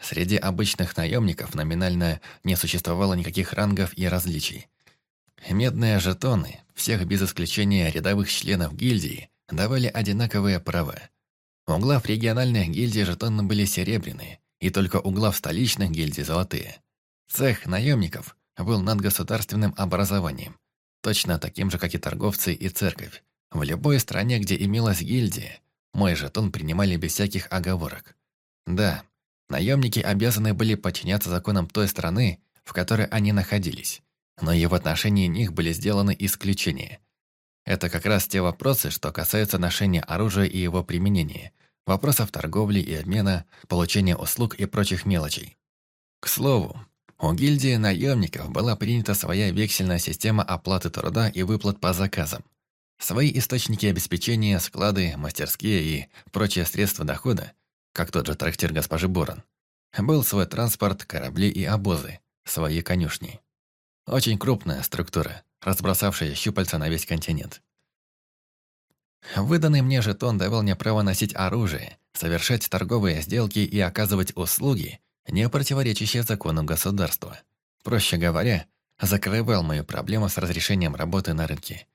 Среди обычных наемников номинально не существовало никаких рангов и различий. Медные жетоны, всех без исключения рядовых членов гильдии, давали одинаковые права. У глав региональных гильдий жетоны были серебряные, и только у глав столичных гильдий золотые. Цех наемников был над государственным образованием, точно таким же, как и торговцы и церковь. В любой стране, где имелась гильдия, мой жетон принимали без всяких оговорок. Да, наемники обязаны были подчиняться законам той страны, в которой они находились, но и в отношении них были сделаны исключения. Это как раз те вопросы, что касаются ношения оружия и его применения, вопросов торговли и обмена, получения услуг и прочих мелочей. К слову, у гильдии наемников была принята своя вексельная система оплаты труда и выплат по заказам. Свои источники обеспечения, склады, мастерские и прочие средства дохода, как тот же трактир госпожи Борон. Был свой транспорт, корабли и обозы, свои конюшни. Очень крупная структура, разбросавшая щупальца на весь континент. Выданный мне жетон давал мне право носить оружие, совершать торговые сделки и оказывать услуги, не противоречащие законам государства. Проще говоря, закрывал мою проблему с разрешением работы на рынке.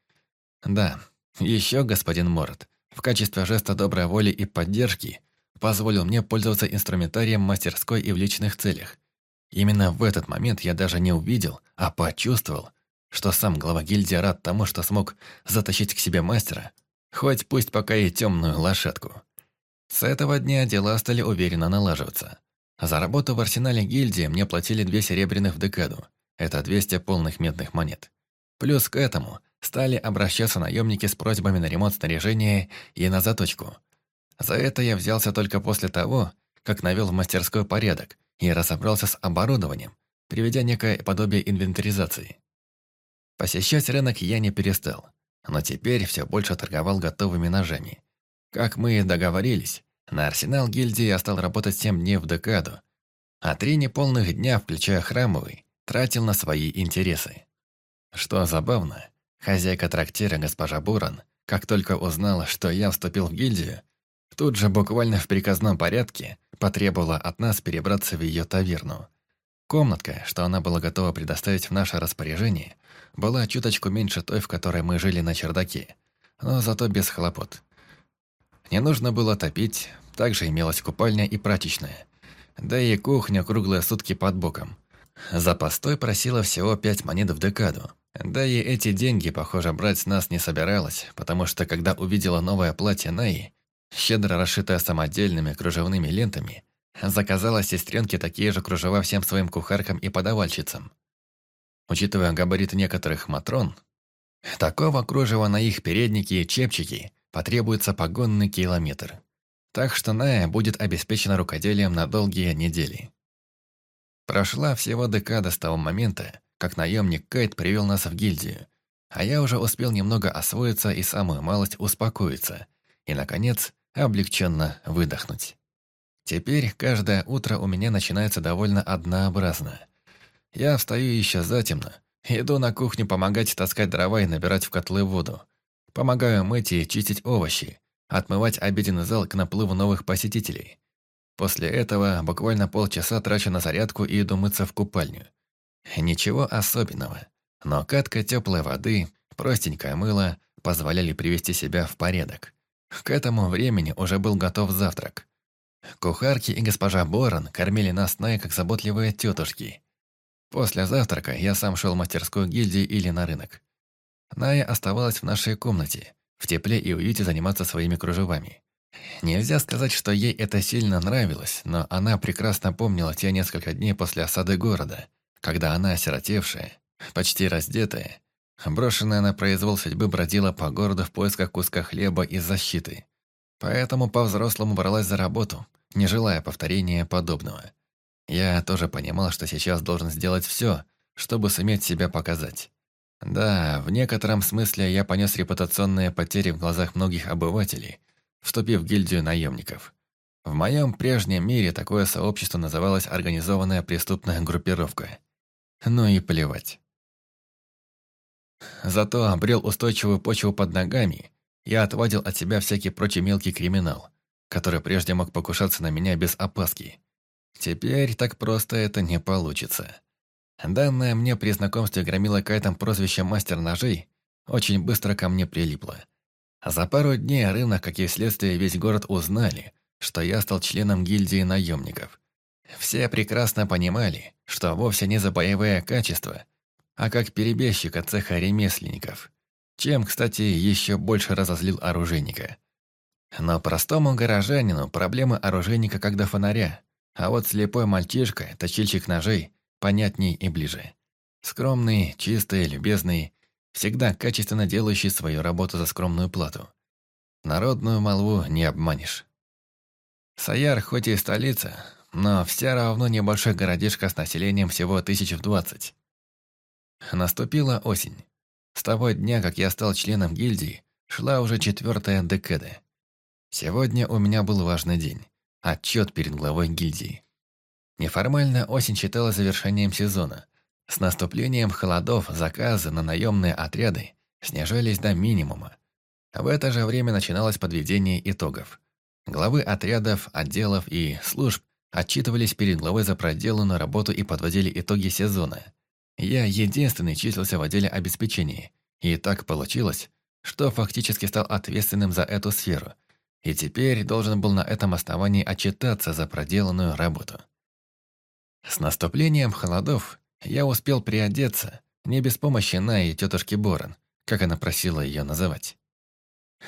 Да, еще господин Морот, в качестве жеста доброй воли и поддержки, позволил мне пользоваться инструментарием мастерской и в личных целях. Именно в этот момент я даже не увидел, а почувствовал, что сам глава гильдии рад тому, что смог затащить к себе мастера, Хоть пусть пока и темную лошадку. С этого дня дела стали уверенно налаживаться. За работу в арсенале гильдии мне платили две серебряных в декаду. Это 200 полных медных монет. Плюс к этому стали обращаться наемники с просьбами на ремонт снаряжения и на заточку. За это я взялся только после того, как навел в мастерской порядок и разобрался с оборудованием, приведя некое подобие инвентаризации. Посещать рынок я не перестал, но теперь все больше торговал готовыми ножами. Как мы и договорились, на арсенал гильдии я стал работать 7 дней в декаду, а три неполных дня, включая храмовый, тратил на свои интересы. Что забавно, хозяйка трактира госпожа Буран, как только узнала, что я вступил в гильдию, тут же буквально в приказном порядке потребовала от нас перебраться в ее таверну. Комнатка, что она была готова предоставить в наше распоряжение, была чуточку меньше той, в которой мы жили на чердаке, но зато без хлопот. Не нужно было топить, также имелась купальня и прачечная. Да и кухня круглые сутки под боком. За постой просила всего пять монет в декаду. Да и эти деньги, похоже, брать с нас не собиралась, потому что когда увидела новое платье Наи, щедро расшитое самодельными кружевными лентами, заказала сестренке такие же кружева всем своим кухаркам и подавальщицам. Учитывая габариты некоторых матрон, такого кружева на их передники и чепчики потребуется погонный километр. Так что Ная будет обеспечена рукоделием на долгие недели. Прошла всего декада с того момента, как наемник Кайт привел нас в гильдию, а я уже успел немного освоиться и самую малость успокоиться, и, наконец, облегченно выдохнуть. Теперь каждое утро у меня начинается довольно однообразно. Я встаю еще затемно, иду на кухню помогать таскать дрова и набирать в котлы воду. Помогаю мыть и чистить овощи, отмывать обеденный зал к наплыву новых посетителей. После этого буквально полчаса трачу на зарядку и иду мыться в купальню. Ничего особенного, но катка теплой воды, простенькое мыло позволяли привести себя в порядок. К этому времени уже был готов завтрак. Кухарки и госпожа Борон кормили нас Най как заботливые тетушки. После завтрака я сам шел в мастерскую гильдии или на рынок. Ная оставалась в нашей комнате, в тепле и уюте заниматься своими кружевами. Нельзя сказать, что ей это сильно нравилось, но она прекрасно помнила те несколько дней после осады города, когда она, осиротевшая, почти раздетая, брошенная на произвол судьбы бродила по городу в поисках куска хлеба и защиты. Поэтому по-взрослому бралась за работу, не желая повторения подобного. Я тоже понимал, что сейчас должен сделать все, чтобы суметь себя показать. Да, в некотором смысле я понес репутационные потери в глазах многих обывателей, вступив в гильдию наемников. В моем прежнем мире такое сообщество называлось организованная преступная группировка. Ну и плевать. Зато обрел устойчивую почву под ногами и отводил от себя всякий прочий мелкий криминал, который прежде мог покушаться на меня без опаски. Теперь так просто это не получится. Данное мне при знакомстве громила Кайтом прозвище «Мастер ножей» очень быстро ко мне прилипло. За пару дней рынок, как и следствие, весь город узнали, что я стал членом гильдии наемников. Все прекрасно понимали, что вовсе не за боевые качества, а как перебежчика цеха ремесленников, чем, кстати, еще больше разозлил оружейника. Но простому горожанину проблемы оружейника как до фонаря, а вот слепой мальчишка, точильщик ножей, понятней и ближе. Скромный, чистый, любезный, всегда качественно делающий свою работу за скромную плату. Народную молву не обманешь. Саяр хоть и столица, но все равно небольшой городишко с населением всего тысяч в двадцать. Наступила осень. С того дня, как я стал членом гильдии, шла уже четвертая декада. Сегодня у меня был важный день. Отчет перед главой гильдии. Неформально осень считалась завершением сезона. С наступлением холодов заказы на наемные отряды снижались до минимума. В это же время начиналось подведение итогов. Главы отрядов, отделов и служб отчитывались перед главой за проделанную работу и подводили итоги сезона. Я единственный числился в отделе обеспечения, и так получилось, что фактически стал ответственным за эту сферу, и теперь должен был на этом основании отчитаться за проделанную работу. С наступлением холодов я успел приодеться, не без помощи Наи и тетушки Борон, как она просила ее называть.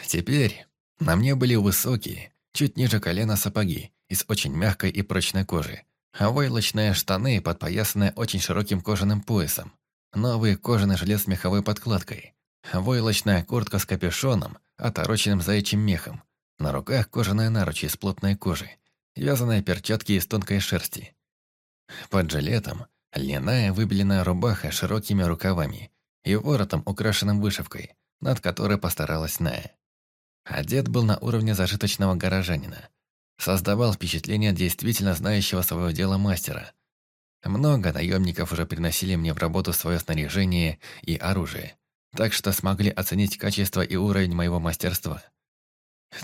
Теперь на мне были высокие, чуть ниже колена сапоги из очень мягкой и прочной кожи, а войлочные штаны, подпоясанные очень широким кожаным поясом, новый кожаный жилет с меховой подкладкой, войлочная куртка с капюшоном, отороченным заячьим мехом, на руках кожаная наручи из плотной кожи, вязаные перчатки из тонкой шерсти, под жилетом Льняная выбеленная рубаха с широкими рукавами и воротом, украшенным вышивкой, над которой постаралась Ная. Одет был на уровне зажиточного горожанина. Создавал впечатление действительно знающего своего дела мастера. Много наемников уже приносили мне в работу свое снаряжение и оружие, так что смогли оценить качество и уровень моего мастерства.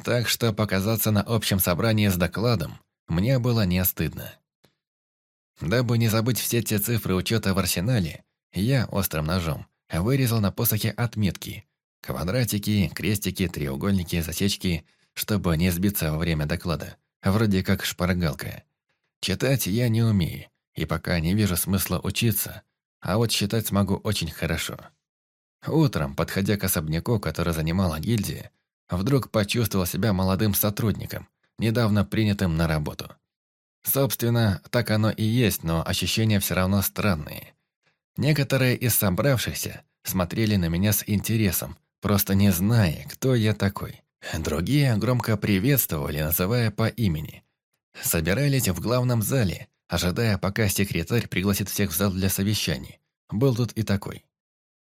Так что показаться на общем собрании с докладом мне было не стыдно. Дабы не забыть все те цифры учета в арсенале, я острым ножом вырезал на посохе отметки. Квадратики, крестики, треугольники, засечки, чтобы не сбиться во время доклада. Вроде как шпаргалка. Читать я не умею, и пока не вижу смысла учиться, а вот считать смогу очень хорошо. Утром, подходя к особняку, который занимала гильдия, вдруг почувствовал себя молодым сотрудником, недавно принятым на работу. Собственно, так оно и есть, но ощущения все равно странные. Некоторые из собравшихся смотрели на меня с интересом, просто не зная, кто я такой. Другие громко приветствовали, называя по имени. Собирались в главном зале, ожидая, пока секретарь пригласит всех в зал для совещаний. Был тут и такой.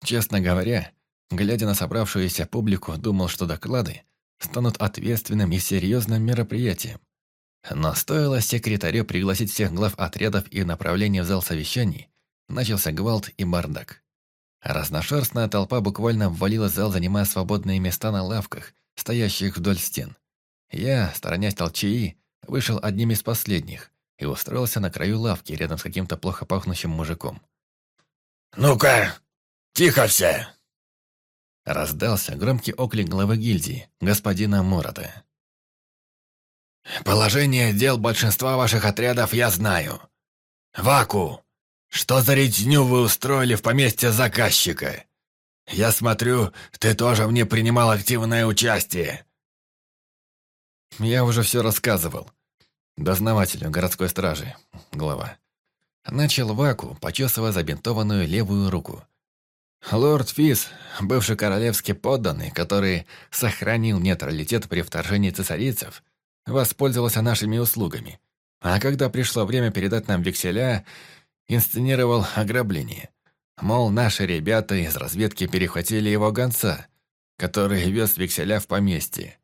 Честно говоря, глядя на собравшуюся публику, думал, что доклады станут ответственным и серьезным мероприятием. Но стоило секретарю пригласить всех глав отрядов и направлений в зал совещаний, начался гвалт и бардак. Разношерстная толпа буквально ввалила зал, занимая свободные места на лавках, стоящих вдоль стен. Я, сторонясь толчаи, вышел одним из последних и устроился на краю лавки рядом с каким-то плохо пахнущим мужиком. «Ну-ка, тихо все!» Раздался громкий оклик главы гильдии, господина Морота. Положение дел большинства ваших отрядов я знаю. Ваку, что за резню вы устроили в поместье заказчика? Я смотрю, ты тоже мне принимал активное участие. Я уже все рассказывал. Дознавателю городской стражи, глава. Начал Ваку, почесывая забинтованную левую руку. Лорд Фис, бывший королевский подданный, который сохранил нейтралитет при вторжении цесарицев, воспользовался нашими услугами. А когда пришло время передать нам векселя, инсценировал ограбление. Мол, наши ребята из разведки перехватили его гонца, который вез векселя в поместье.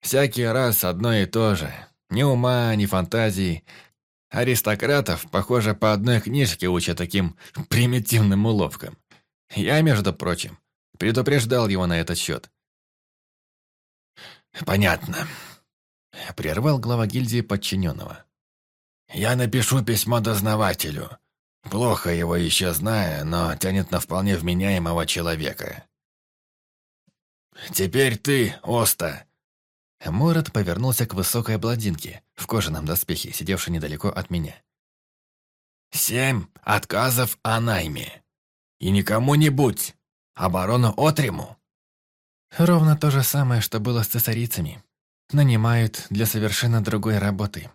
Всякий раз одно и то же. Ни ума, ни фантазии. Аристократов, похоже, по одной книжке учат таким примитивным уловкам. Я, между прочим, предупреждал его на этот счет. «Понятно», Прервал глава гильдии подчиненного. «Я напишу письмо дознавателю. Плохо его еще знаю, но тянет на вполне вменяемого человека. Теперь ты, Оста!» Мород повернулся к высокой блондинке в кожаном доспехе, сидевшей недалеко от меня. «Семь отказов о найме. И никому-нибудь. Оборону Отриму». «Ровно то же самое, что было с цесарицами», Нанимают для совершенно другой работы.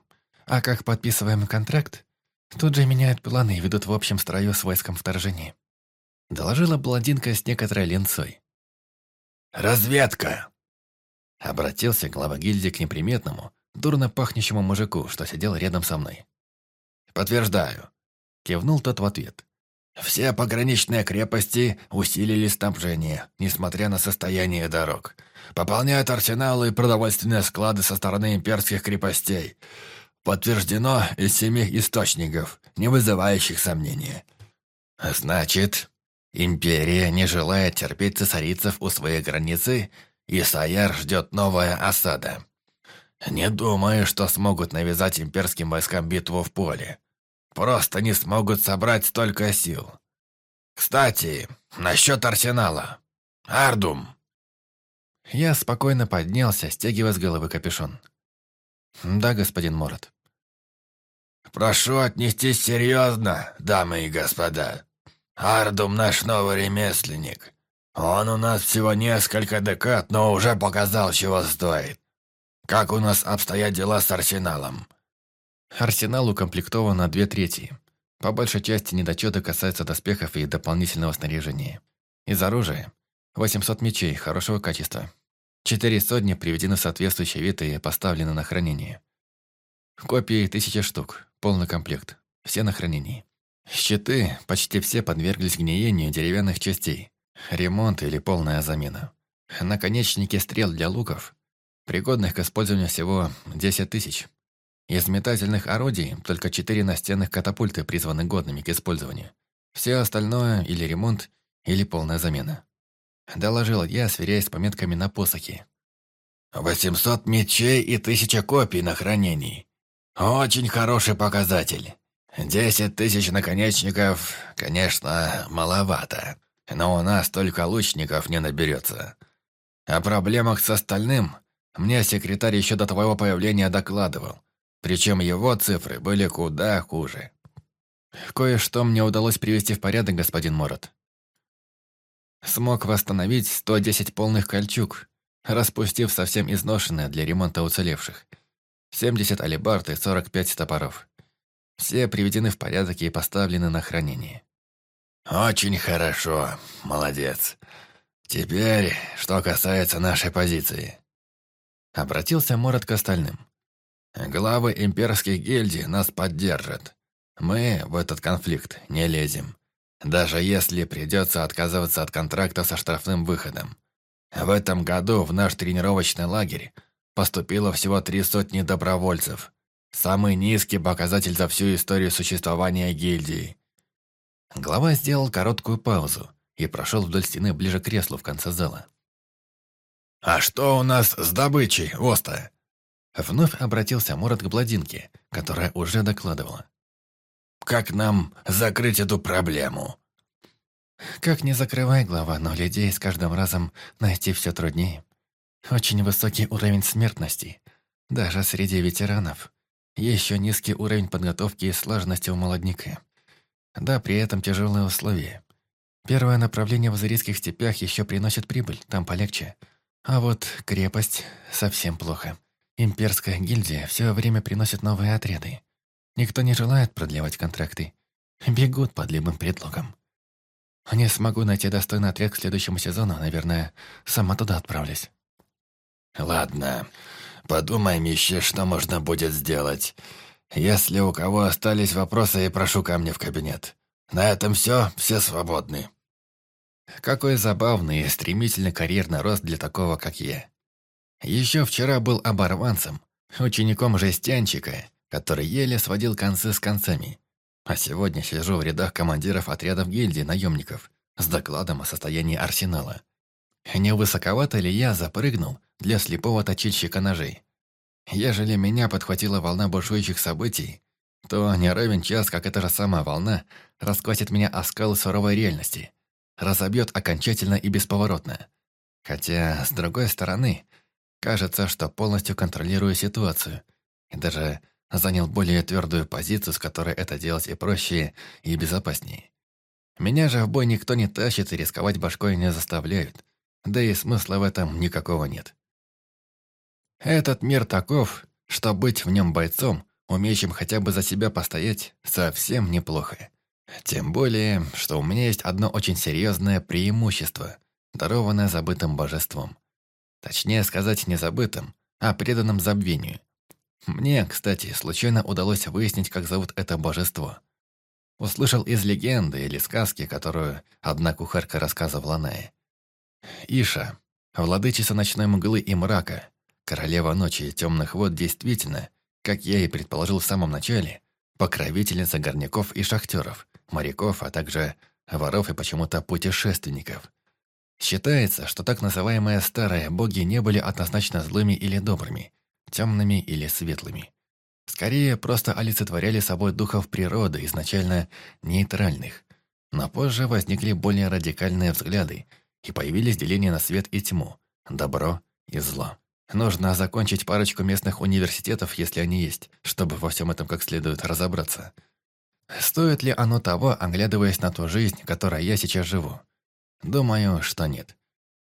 А как подписываем контракт, тут же меняют планы и ведут в общем строю с войском вторжения. Доложила блондинка с некоторой ленцой. «Разведка!» Обратился глава гильдии к неприметному, дурно пахнущему мужику, что сидел рядом со мной. «Подтверждаю», — кивнул тот в ответ. «Все пограничные крепости усилили снабжение, несмотря на состояние дорог пополняют арсеналы и продовольственные склады со стороны имперских крепостей. Подтверждено из семи источников, не вызывающих сомнения. Значит, империя не желает терпеть цесарицев у своей границы, и Саяр ждет новая осада. Не думаю, что смогут навязать имперским войскам битву в поле. Просто не смогут собрать столько сил. Кстати, насчет арсенала. Ардум, я спокойно поднялся, стягивая с головы капюшон. «Да, господин Морот». «Прошу отнестись серьезно, дамы и господа. Ардум наш новый ремесленник. Он у нас всего несколько декад, но уже показал, чего стоит. Как у нас обстоят дела с арсеналом?» Арсенал укомплектован на две трети. По большей части недочеты касаются доспехов и дополнительного снаряжения. Из оружия 800 мечей хорошего качества. Четыре сотни приведены в соответствующий вид и поставлены на хранение. Копии тысяча штук, полный комплект, все на хранении. Щиты почти все подверглись гниению деревянных частей. Ремонт или полная замена. Наконечники стрел для луков, пригодных к использованию всего 10 тысяч. Из метательных орудий только четыре настенных катапульты призваны годными к использованию. Все остальное или ремонт, или полная замена. Доложил я, сверяясь с пометками на посохе. «Восемьсот мечей и тысяча копий на хранении. Очень хороший показатель. Десять тысяч наконечников, конечно, маловато, но у нас только лучников не наберется. О проблемах с остальным мне секретарь еще до твоего появления докладывал. Причем его цифры были куда хуже. Кое-что мне удалось привести в порядок, господин Морот. Смог восстановить 110 полных кольчуг, распустив совсем изношенные для ремонта уцелевших. 70 алебард и 45 топоров. Все приведены в порядок и поставлены на хранение. «Очень хорошо, молодец. Теперь, что касается нашей позиции». Обратился Морот к остальным. Главы имперских гильдий нас поддержат. Мы в этот конфликт не лезем. Даже если придется отказываться от контракта со штрафным выходом. В этом году в наш тренировочный лагерь поступило всего три сотни добровольцев. Самый низкий показатель за всю историю существования гильдии. Глава сделал короткую паузу и прошел вдоль стены ближе к креслу в конце зала. «А что у нас с добычей, Оста?» Вновь обратился Морот к Бладинке, которая уже докладывала. «Как нам закрыть эту проблему?» «Как не закрывай, глава, но людей с каждым разом найти все труднее. Очень высокий уровень смертности, даже среди ветеранов. Еще низкий уровень подготовки и сложности у молодняка. Да, при этом тяжелые условия. Первое направление в Азерийских степях еще приносит прибыль, там полегче. А вот крепость совсем плохо. Имперская гильдия все время приносит новые отряды. Никто не желает продлевать контракты. Бегут под любым предлогом. Не смогу найти достойный отряд к следующему сезону, наверное, сама туда отправлюсь. Ладно, подумаем еще, что можно будет сделать. Если у кого остались вопросы, я прошу ко мне в кабинет. На этом все, все свободны. Какой забавный и стремительный карьерный рост для такого, как я. Еще вчера был оборванцем, учеником жестянчика, который еле сводил концы с концами. А сегодня сижу в рядах командиров отрядов гильдии наемников с докладом о состоянии арсенала. Не высоковато ли я запрыгнул для слепого точильщика ножей? Ежели меня подхватила волна бушующих событий, то не ровен час, как эта же самая волна расквасит меня о скалы суровой реальности, разобьет окончательно и бесповоротно. Хотя, с другой стороны, Кажется, что полностью контролирую ситуацию. И даже занял более твердую позицию, с которой это делать и проще, и безопаснее. Меня же в бой никто не тащит и рисковать башкой не заставляют. Да и смысла в этом никакого нет. Этот мир таков, что быть в нем бойцом, умеющим хотя бы за себя постоять, совсем неплохо. Тем более, что у меня есть одно очень серьезное преимущество, дарованное забытым божеством. Точнее сказать, не забытым, а преданным забвению. Мне, кстати, случайно удалось выяснить, как зовут это божество. Услышал из легенды или сказки, которую одна кухарка рассказывала Нае. Иша, владычица ночной мглы и мрака, королева ночи и темных вод действительно, как я и предположил в самом начале, покровительница горняков и шахтеров, моряков, а также воров и почему-то путешественников – Считается, что так называемые старые боги не были однозначно злыми или добрыми, темными или светлыми. Скорее, просто олицетворяли собой духов природы, изначально нейтральных. Но позже возникли более радикальные взгляды, и появились деления на свет и тьму, добро и зло. Нужно закончить парочку местных университетов, если они есть, чтобы во всем этом как следует разобраться. Стоит ли оно того, оглядываясь на ту жизнь, которой я сейчас живу? Думаю, что нет.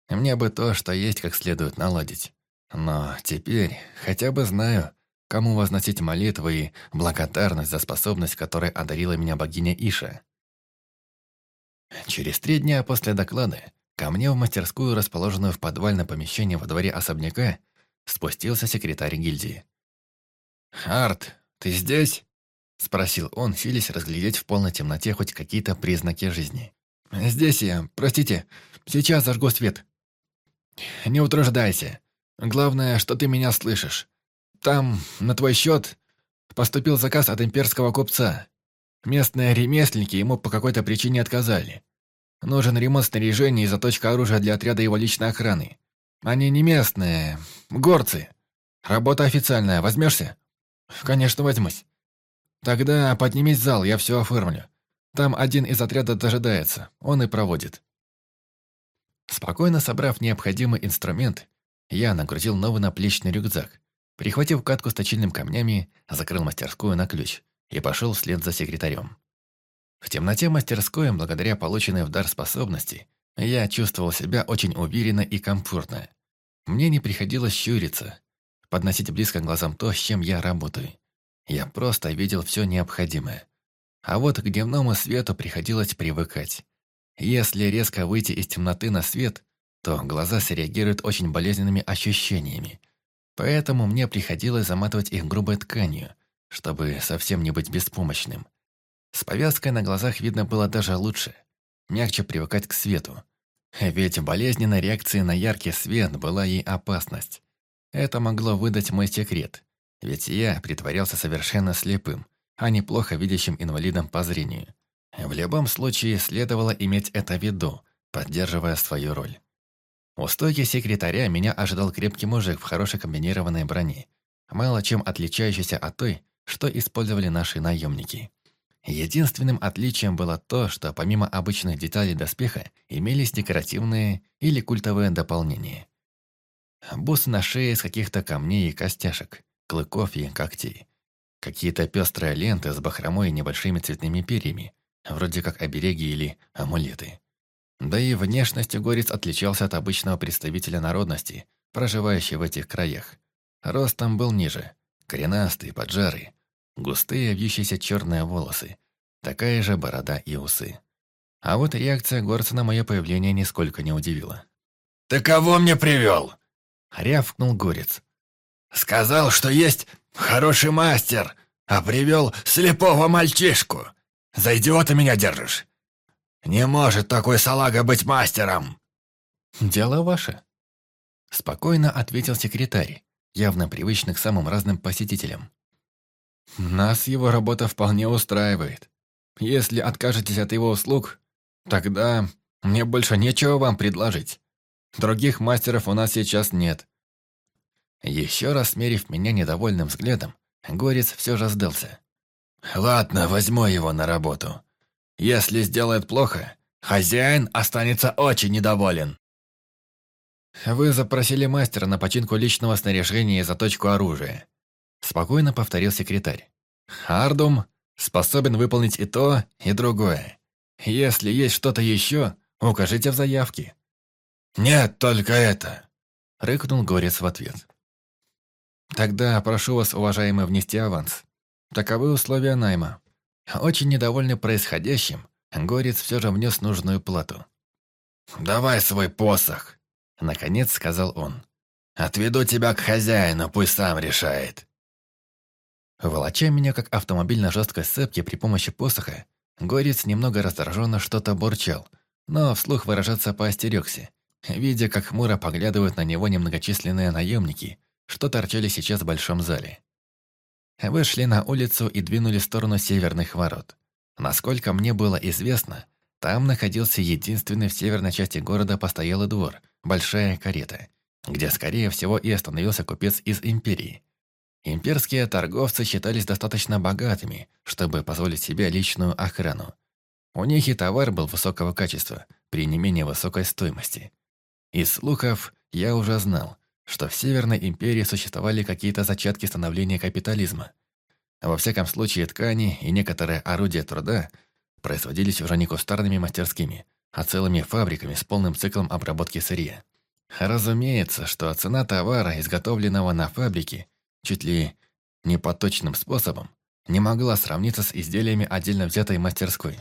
Мне бы то, что есть, как следует наладить. Но теперь хотя бы знаю, кому возносить молитвы и благодарность за способность, которой одарила меня богиня Иша. Через три дня после доклада ко мне в мастерскую, расположенную в подвальном помещении во дворе особняка, спустился секретарь гильдии. «Арт, ты здесь?» Спросил он, силясь разглядеть в полной темноте хоть какие-то признаки жизни. «Здесь я. Простите. Сейчас зажгу свет». «Не утруждайся. Главное, что ты меня слышишь. Там, на твой счет, поступил заказ от имперского купца. Местные ремесленники ему по какой-то причине отказали. Нужен ремонт снаряжения и заточка оружия для отряда его личной охраны. Они не местные, горцы. Работа официальная. Возьмешься? Конечно, возьмусь. Тогда поднимись в зал, я все оформлю. Там один из отряда дожидается, он и проводит. Спокойно собрав необходимый инструмент, я нагрузил новый наплечный рюкзак, прихватив катку с точильными камнями, закрыл мастерскую на ключ и пошел вслед за секретарем. В темноте мастерской, благодаря полученной в дар способности, я чувствовал себя очень уверенно и комфортно. Мне не приходилось щуриться, подносить близко к глазам то, с чем я работаю. Я просто видел все необходимое. А вот к дневному свету приходилось привыкать. Если резко выйти из темноты на свет, то глаза среагируют очень болезненными ощущениями. Поэтому мне приходилось заматывать их грубой тканью, чтобы совсем не быть беспомощным. С повязкой на глазах видно было даже лучше. Мягче привыкать к свету. Ведь болезненной реакцией на яркий свет была и опасность. Это могло выдать мой секрет. Ведь я притворялся совершенно слепым, а не плохо видящим инвалидом по зрению. В любом случае, следовало иметь это в виду, поддерживая свою роль. У стойки секретаря меня ожидал крепкий мужик в хорошей комбинированной броне, мало чем отличающийся от той, что использовали наши наемники. Единственным отличием было то, что помимо обычных деталей доспеха имелись декоративные или культовые дополнения. Бусы на шее из каких-то камней и костяшек, клыков и когтей. Какие-то пестрые ленты с бахромой и небольшими цветными перьями, вроде как обереги или амулеты. Да и внешностью горец отличался от обычного представителя народности, проживающей в этих краях. Ростом был ниже, коренастый, поджарый, густые вьющиеся черные волосы, такая же борода и усы. А вот реакция горца на мое появление нисколько не удивила. «Ты кого мне привел?» — рявкнул горец. «Сказал, что есть хороший мастер, а привел слепого мальчишку. За идиота меня держишь. Не может такой салага быть мастером!» «Дело ваше», — спокойно ответил секретарь, явно привычный к самым разным посетителям. «Нас его работа вполне устраивает. Если откажетесь от его услуг, тогда мне больше нечего вам предложить. Других мастеров у нас сейчас нет». Еще раз смерив меня недовольным взглядом, Горец все же сдался. «Ладно, возьму его на работу. Если сделает плохо, хозяин останется очень недоволен». «Вы запросили мастера на починку личного снаряжения и заточку оружия», спокойно повторил секретарь. «Ардум способен выполнить и то, и другое. Если есть что-то еще, укажите в заявке». «Нет, только это», — рыкнул Горец в ответ. «Тогда прошу вас, уважаемый, внести аванс. Таковы условия найма». Очень недовольный происходящим, Горец все же внес нужную плату. «Давай свой посох», — наконец сказал он. «Отведу тебя к хозяину, пусть сам решает». Волоча меня как автомобиль на жесткой сцепке при помощи посоха, Горец немного раздраженно что-то бурчал, но вслух выражаться поостерегся, видя, как хмуро поглядывают на него немногочисленные наемники, что торчали сейчас в большом зале. Вышли на улицу и двинули в сторону северных ворот. Насколько мне было известно, там находился единственный в северной части города постоялый двор, большая карета, где, скорее всего, и остановился купец из Империи. Имперские торговцы считались достаточно богатыми, чтобы позволить себе личную охрану. У них и товар был высокого качества, при не менее высокой стоимости. Из слухов я уже знал, что в Северной империи существовали какие-то зачатки становления капитализма. Во всяком случае, ткани и некоторые орудия труда производились уже не кустарными мастерскими, а целыми фабриками с полным циклом обработки сырья. Разумеется, что цена товара, изготовленного на фабрике, чуть ли не поточным способом, не могла сравниться с изделиями отдельно взятой мастерской.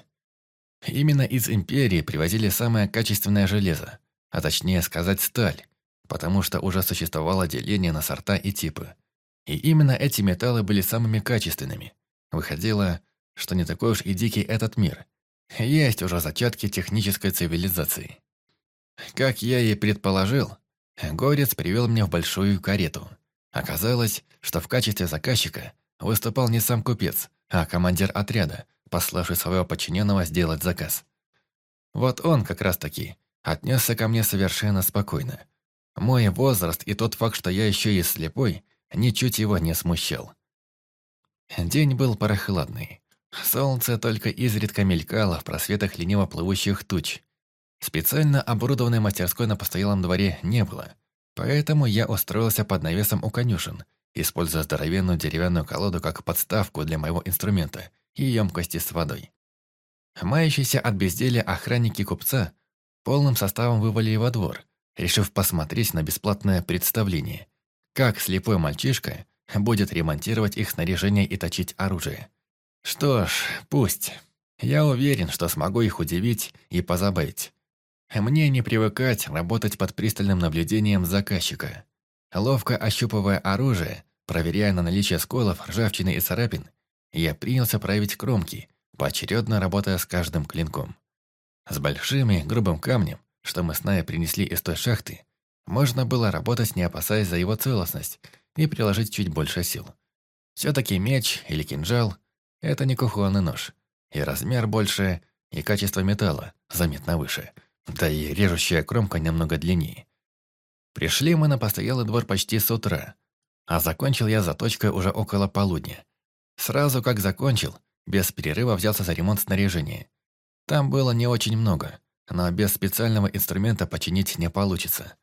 Именно из империи привозили самое качественное железо, а точнее сказать сталь, потому что уже существовало деление на сорта и типы. И именно эти металлы были самыми качественными. Выходило, что не такой уж и дикий этот мир. Есть уже зачатки технической цивилизации. Как я и предположил, Горец привел меня в большую карету. Оказалось, что в качестве заказчика выступал не сам купец, а командир отряда, пославший своего подчиненного сделать заказ. Вот он как раз-таки отнесся ко мне совершенно спокойно. Мой возраст и тот факт, что я еще и слепой, ничуть его не смущал. День был прохладный. Солнце только изредка мелькало в просветах лениво плывущих туч. Специально оборудованной мастерской на постоялом дворе не было, поэтому я устроился под навесом у конюшен, используя здоровенную деревянную колоду как подставку для моего инструмента и емкости с водой. Мающиеся от безделия охранники купца полным составом вывалили во двор, решив посмотреть на бесплатное представление, как слепой мальчишка будет ремонтировать их снаряжение и точить оружие. Что ж, пусть. Я уверен, что смогу их удивить и позабавить. Мне не привыкать работать под пристальным наблюдением заказчика. Ловко ощупывая оружие, проверяя на наличие сколов, ржавчины и царапин, я принялся править кромки, поочередно работая с каждым клинком. С большими, грубым камнем, что мы с Ная принесли из той шахты, можно было работать, не опасаясь за его целостность, и приложить чуть больше сил. Все-таки меч или кинжал – это не кухонный нож. И размер больше, и качество металла заметно выше. Да и режущая кромка немного длиннее. Пришли мы на постоялый двор почти с утра, а закончил я заточкой уже около полудня. Сразу как закончил, без перерыва взялся за ремонт снаряжения. Там было не очень много, но без специального инструмента починить не получится.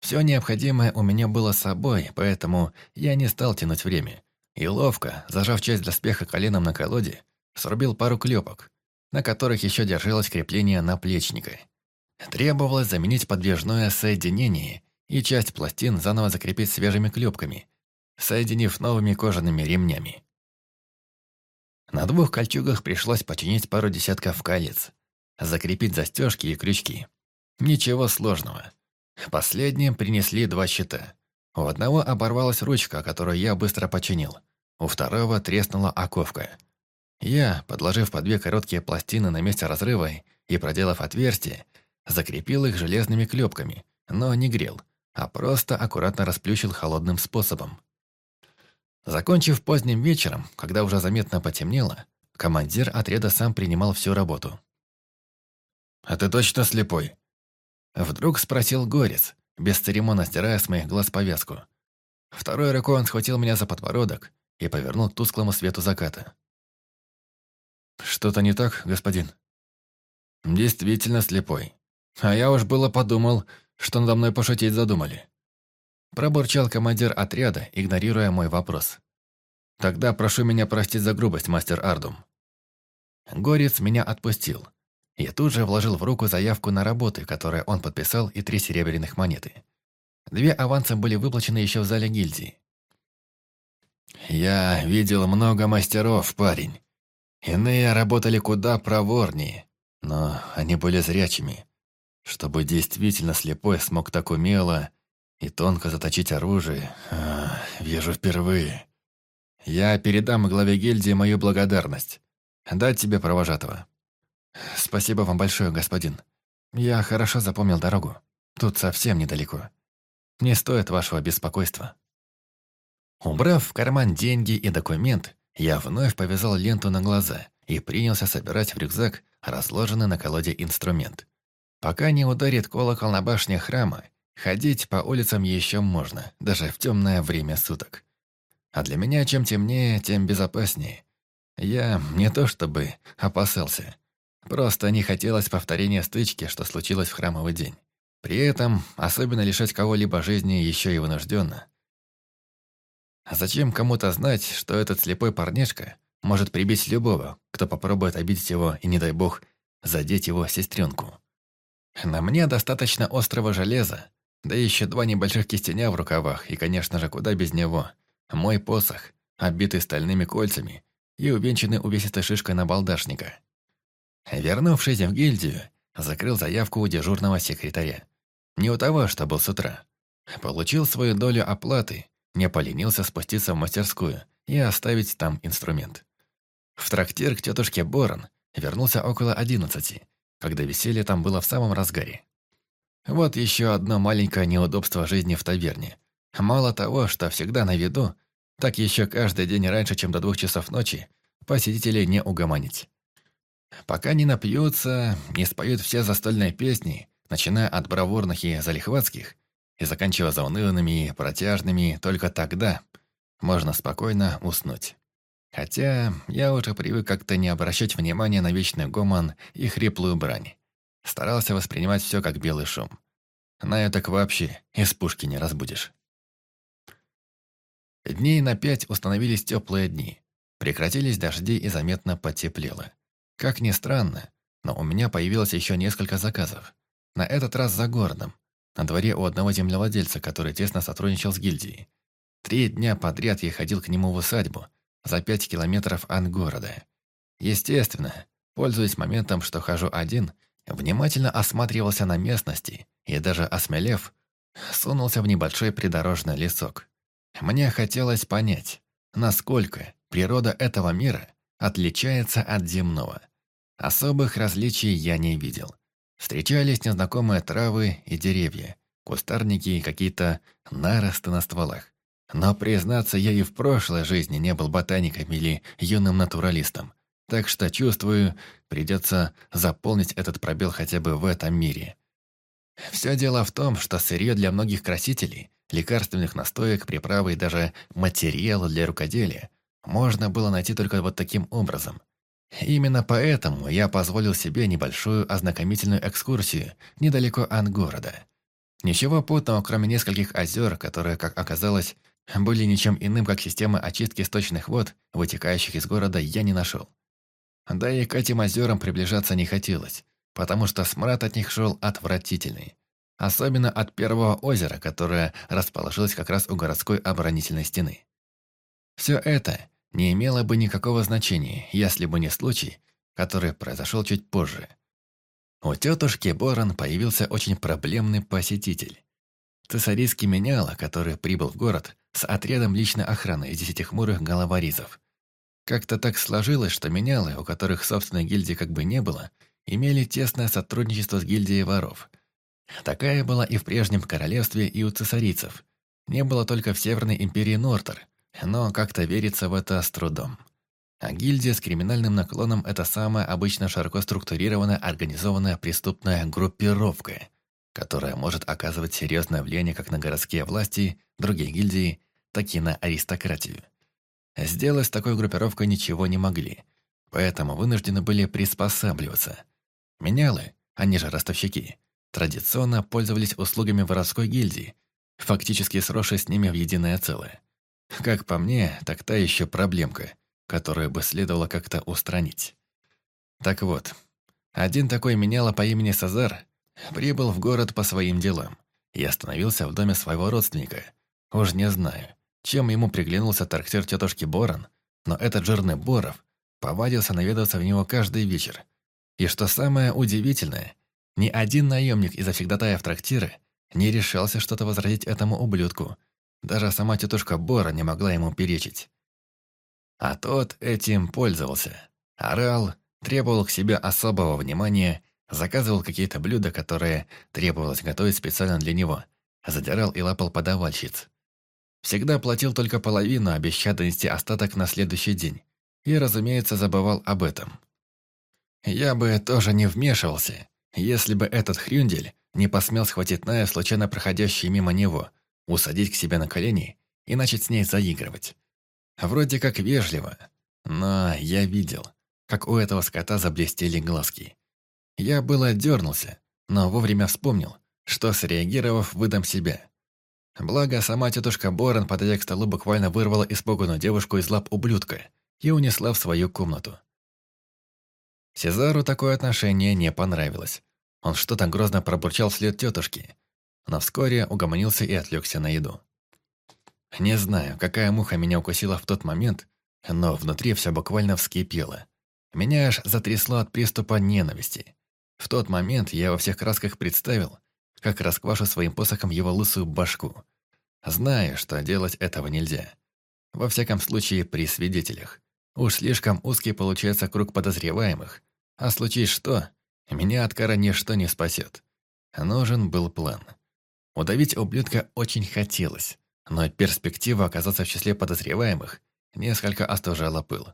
Все необходимое у меня было с собой, поэтому я не стал тянуть время. И ловко, зажав часть доспеха коленом на колоде, срубил пару клепок, на которых еще держалось крепление наплечника. Требовалось заменить подвижное соединение и часть пластин заново закрепить свежими клепками, соединив новыми кожаными ремнями. На двух кольчугах пришлось починить пару десятков колец, закрепить застежки и крючки. Ничего сложного. Последним принесли два щита. У одного оборвалась ручка, которую я быстро починил. У второго треснула оковка. Я, подложив по две короткие пластины на месте разрыва и проделав отверстие, закрепил их железными клепками, но не грел, а просто аккуратно расплющил холодным способом. Закончив поздним вечером, когда уже заметно потемнело, командир отряда сам принимал всю работу. «А ты точно слепой?» Вдруг спросил Горец, без церемонно стирая с моих глаз повязку. Второй рукой он схватил меня за подбородок и повернул к тусклому свету заката. «Что-то не так, господин?» «Действительно слепой. А я уж было подумал, что надо мной пошутить задумали». Пробурчал командир отряда, игнорируя мой вопрос. «Тогда прошу меня простить за грубость, мастер Ардум». Горец меня отпустил, я тут же вложил в руку заявку на работы, которые он подписал, и три серебряных монеты. Две аванса были выплачены еще в зале гильдии. «Я видел много мастеров, парень. Иные работали куда проворнее, но они были зрячими. Чтобы действительно слепой смог так умело и тонко заточить оружие, а, вижу впервые. Я передам главе гильдии мою благодарность. Дать тебе провожатого». «Спасибо вам большое, господин. Я хорошо запомнил дорогу. Тут совсем недалеко. Не стоит вашего беспокойства». Убрав в карман деньги и документ, я вновь повязал ленту на глаза и принялся собирать в рюкзак разложенный на колоде инструмент. Пока не ударит колокол на башне храма, ходить по улицам еще можно, даже в темное время суток. А для меня чем темнее, тем безопаснее. Я не то чтобы опасался, Просто не хотелось повторения стычки, что случилось в храмовый день. При этом особенно лишать кого-либо жизни еще и вынужденно. Зачем кому-то знать, что этот слепой парнишка может прибить любого, кто попробует обидеть его и, не дай бог, задеть его сестренку? На мне достаточно острого железа, да еще два небольших кистеня в рукавах, и, конечно же, куда без него. Мой посох, обитый стальными кольцами и увенчанный увесистой шишкой на балдашника. Вернувшись в гильдию, закрыл заявку у дежурного секретаря. Не у того, что был с утра. Получил свою долю оплаты, не поленился спуститься в мастерскую и оставить там инструмент. В трактир к тетушке Борон вернулся около одиннадцати, когда веселье там было в самом разгаре. Вот еще одно маленькое неудобство жизни в таверне. Мало того, что всегда на виду, так еще каждый день раньше, чем до двух часов ночи, посетителей не угомонить. Пока не напьются, не споют все застольные песни, начиная от бравурных и залихватских, и заканчивая заунывными, протяжными, только тогда можно спокойно уснуть. Хотя я уже привык как-то не обращать внимания на вечный гомон и хриплую брань. Старался воспринимать все как белый шум. На это вообще из пушки не разбудишь. Дней на пять установились теплые дни. Прекратились дожди и заметно потеплело. Как ни странно, но у меня появилось еще несколько заказов. На этот раз за городом, на дворе у одного землевладельца, который тесно сотрудничал с гильдией. Три дня подряд я ходил к нему в усадьбу, за пять километров от города. Естественно, пользуясь моментом, что хожу один, внимательно осматривался на местности и даже осмелев, сунулся в небольшой придорожный лесок. Мне хотелось понять, насколько природа этого мира отличается от земного. Особых различий я не видел. Встречались незнакомые травы и деревья, кустарники и какие-то наросты на стволах. Но, признаться, я и в прошлой жизни не был ботаником или юным натуралистом. Так что, чувствую, придется заполнить этот пробел хотя бы в этом мире. Все дело в том, что сырье для многих красителей, лекарственных настоек, приправы и даже материалы для рукоделия можно было найти только вот таким образом. Именно поэтому я позволил себе небольшую ознакомительную экскурсию недалеко от города. Ничего путного, кроме нескольких озер, которые, как оказалось, были ничем иным, как система очистки сточных вод, вытекающих из города, я не нашел. Да и к этим озерам приближаться не хотелось, потому что смрад от них шел отвратительный. Особенно от первого озера, которое расположилось как раз у городской оборонительной стены. Все это не имело бы никакого значения, если бы не случай, который произошел чуть позже. У тетушки Борон появился очень проблемный посетитель. Цесарийский меняла, который прибыл в город с отрядом личной охраны из десяти хмурых головоризов. Как-то так сложилось, что менялы, у которых собственной гильдии как бы не было, имели тесное сотрудничество с гильдией воров. Такая была и в прежнем королевстве, и у цесарийцев. Не было только в Северной империи Нортер, но как-то верится в это с трудом. А гильдия с криминальным наклоном – это самая обычно широко структурированная организованная преступная группировка, которая может оказывать серьезное влияние как на городские власти, другие гильдии, так и на аристократию. Сделать с такой группировкой ничего не могли, поэтому вынуждены были приспосабливаться. Менялы, они же ростовщики, традиционно пользовались услугами воровской гильдии, фактически сросшись с ними в единое целое. Как по мне, так та еще проблемка, которую бы следовало как-то устранить. Так вот, один такой меняла по имени Сазар прибыл в город по своим делам и остановился в доме своего родственника. Уж не знаю, чем ему приглянулся трактир тетушки Борон, но этот жирный Боров повадился наведаться в него каждый вечер. И что самое удивительное, ни один наемник из завсегдатаев трактира не решался что-то возразить этому ублюдку, даже сама тетушка Бора не могла ему перечить. А тот этим пользовался. Орал, требовал к себе особого внимания, заказывал какие-то блюда, которые требовалось готовить специально для него, задирал и лапал подавальщиц. Всегда платил только половину, обещая донести остаток на следующий день. И, разумеется, забывал об этом. Я бы тоже не вмешивался, если бы этот хрюндель не посмел схватить Ная, случайно проходящий мимо него, усадить к себе на колени и начать с ней заигрывать. Вроде как вежливо, но я видел, как у этого скота заблестели глазки. Я было дернулся, но вовремя вспомнил, что, среагировав, выдам себя. Благо, сама тетушка Борон, подойдя к столу, буквально вырвала испуганную девушку из лап ублюдка и унесла в свою комнату. Сезару такое отношение не понравилось. Он что-то грозно пробурчал вслед тетушки, но вскоре угомонился и отвлекся на еду. Не знаю, какая муха меня укусила в тот момент, но внутри все буквально вскипело. Меня аж затрясло от приступа ненависти. В тот момент я во всех красках представил, как расквашу своим посохом его лысую башку, зная, что делать этого нельзя. Во всяком случае, при свидетелях. Уж слишком узкий получается круг подозреваемых. А случись что, меня от кара ничто не спасет. Нужен был план. Удавить ублюдка очень хотелось, но перспектива оказаться в числе подозреваемых несколько остужала пыл.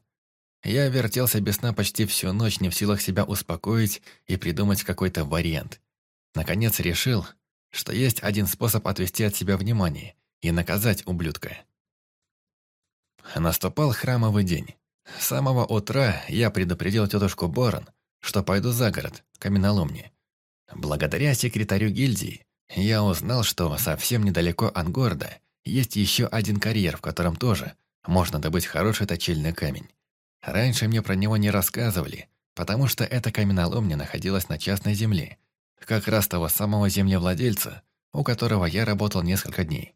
Я вертелся без сна почти всю ночь, не в силах себя успокоить и придумать какой-то вариант. Наконец решил, что есть один способ отвести от себя внимание и наказать ублюдка. Наступал храмовый день. С самого утра я предупредил тетушку Борон, что пойду за город, к каменоломне. Благодаря секретарю гильдии я узнал, что совсем недалеко от города есть еще один карьер, в котором тоже можно добыть хороший точильный камень. Раньше мне про него не рассказывали, потому что эта каменоломня находилась на частной земле, как раз того самого землевладельца, у которого я работал несколько дней.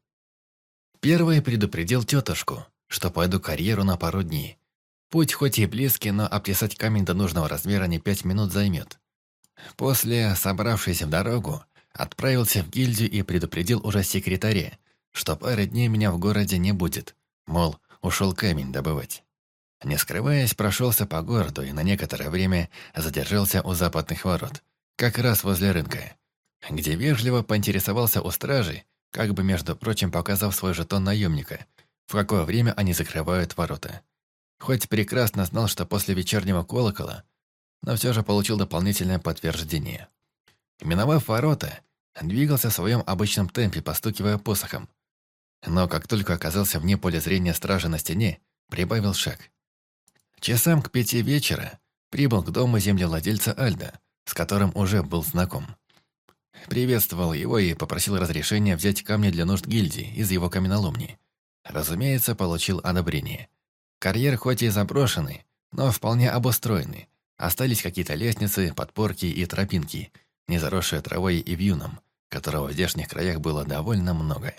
Первый предупредил тетушку, что пойду карьеру на пару дней. Путь хоть и близкий, но обтесать камень до нужного размера не пять минут займет. После, собравшись в дорогу, отправился в гильдию и предупредил уже секретаре, что пары дней меня в городе не будет, мол, ушел камень добывать. Не скрываясь, прошелся по городу и на некоторое время задержался у западных ворот, как раз возле рынка, где вежливо поинтересовался у стражи, как бы, между прочим, показав свой жетон наемника, в какое время они закрывают ворота. Хоть прекрасно знал, что после вечернего колокола, но все же получил дополнительное подтверждение. Миновав ворота, двигался в своем обычном темпе, постукивая посохом. Но как только оказался вне поля зрения стражи на стене, прибавил шаг. Часам к пяти вечера прибыл к дому землевладельца Альда, с которым уже был знаком. Приветствовал его и попросил разрешения взять камни для нужд гильдии из его каменоломни. Разумеется, получил одобрение. Карьер хоть и заброшенный, но вполне обустроенный. Остались какие-то лестницы, подпорки и тропинки, не заросшие травой и вьюном, которого в здешних краях было довольно много.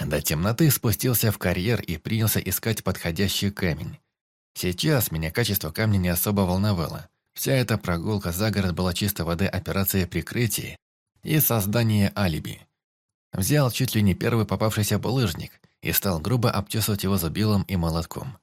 До темноты спустился в карьер и принялся искать подходящий камень. Сейчас меня качество камня не особо волновало. Вся эта прогулка за город была чисто воды операция прикрытия и создание алиби. Взял чуть ли не первый попавшийся булыжник и стал грубо обтесывать его зубилом и молотком.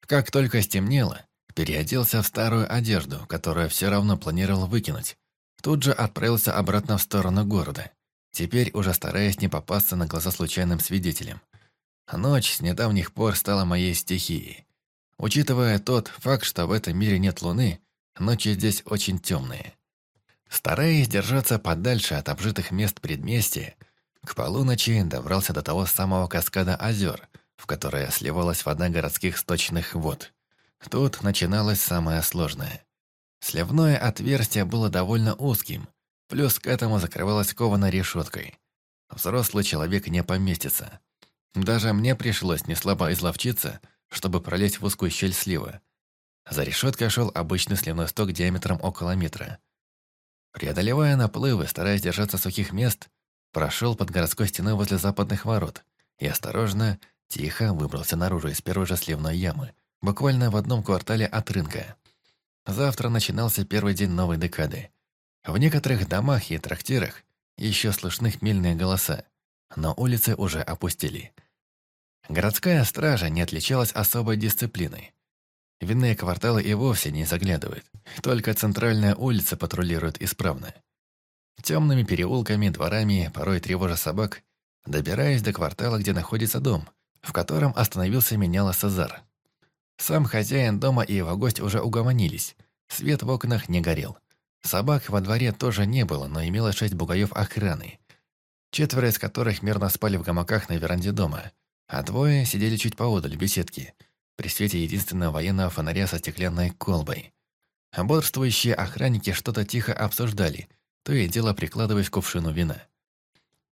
Как только стемнело, переоделся в старую одежду, которую все равно планировал выкинуть. Тут же отправился обратно в сторону города, теперь уже стараясь не попасться на глаза случайным свидетелям. Ночь с недавних пор стала моей стихией. Учитывая тот факт, что в этом мире нет луны, ночи здесь очень темные. Стараясь держаться подальше от обжитых мест предместья, к полуночи добрался до того самого каскада озер, в которое сливалась вода городских сточных вод. Тут начиналось самое сложное. Сливное отверстие было довольно узким, плюс к этому закрывалось кованой решеткой. Взрослый человек не поместится. Даже мне пришлось неслабо изловчиться, чтобы пролезть в узкую щель слива. За решеткой шел обычный сливной сток диаметром около метра. Преодолевая наплывы, стараясь держаться сухих мест, прошел под городской стеной возле западных ворот и осторожно, тихо выбрался наружу из первой же сливной ямы, буквально в одном квартале от рынка. Завтра начинался первый день новой декады. В некоторых домах и трактирах еще слышны хмельные голоса, но улицы уже опустили. Городская стража не отличалась особой дисциплиной. В иные кварталы и вовсе не заглядывают, только центральная улица патрулирует исправно. Темными переулками, дворами, порой тревожа собак, добираясь до квартала, где находится дом, в котором остановился меняла Сазар. Сам хозяин дома и его гость уже угомонились, свет в окнах не горел. Собак во дворе тоже не было, но имело шесть бугаев охраны, четверо из которых мирно спали в гамаках на веранде дома, а двое сидели чуть поодаль в беседке, при свете единственного военного фонаря со стеклянной колбой. Бодрствующие охранники что-то тихо обсуждали, то и дело прикладываясь к кувшину вина.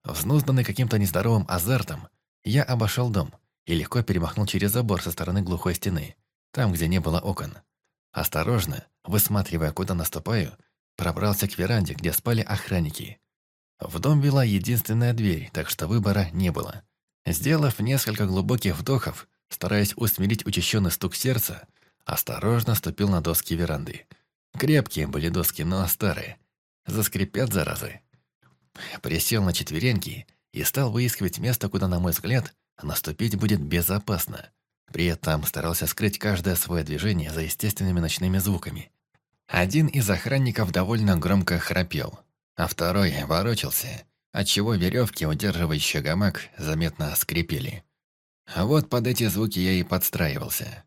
Взнузданный каким-то нездоровым азартом, я обошел дом и легко перемахнул через забор со стороны глухой стены, там, где не было окон. Осторожно, высматривая, куда наступаю, пробрался к веранде, где спали охранники. В дом вела единственная дверь, так что выбора не было. Сделав несколько глубоких вдохов, стараясь усмирить учащенный стук сердца, осторожно ступил на доски веранды. Крепкие были доски, но старые. Заскрипят, заразы. Присел на четвереньки и стал выискивать место, куда, на мой взгляд, наступить будет безопасно. При этом старался скрыть каждое свое движение за естественными ночными звуками. Один из охранников довольно громко храпел, а второй ворочался, отчего веревки, удерживающие гамак, заметно скрипели. А вот под эти звуки я и подстраивался.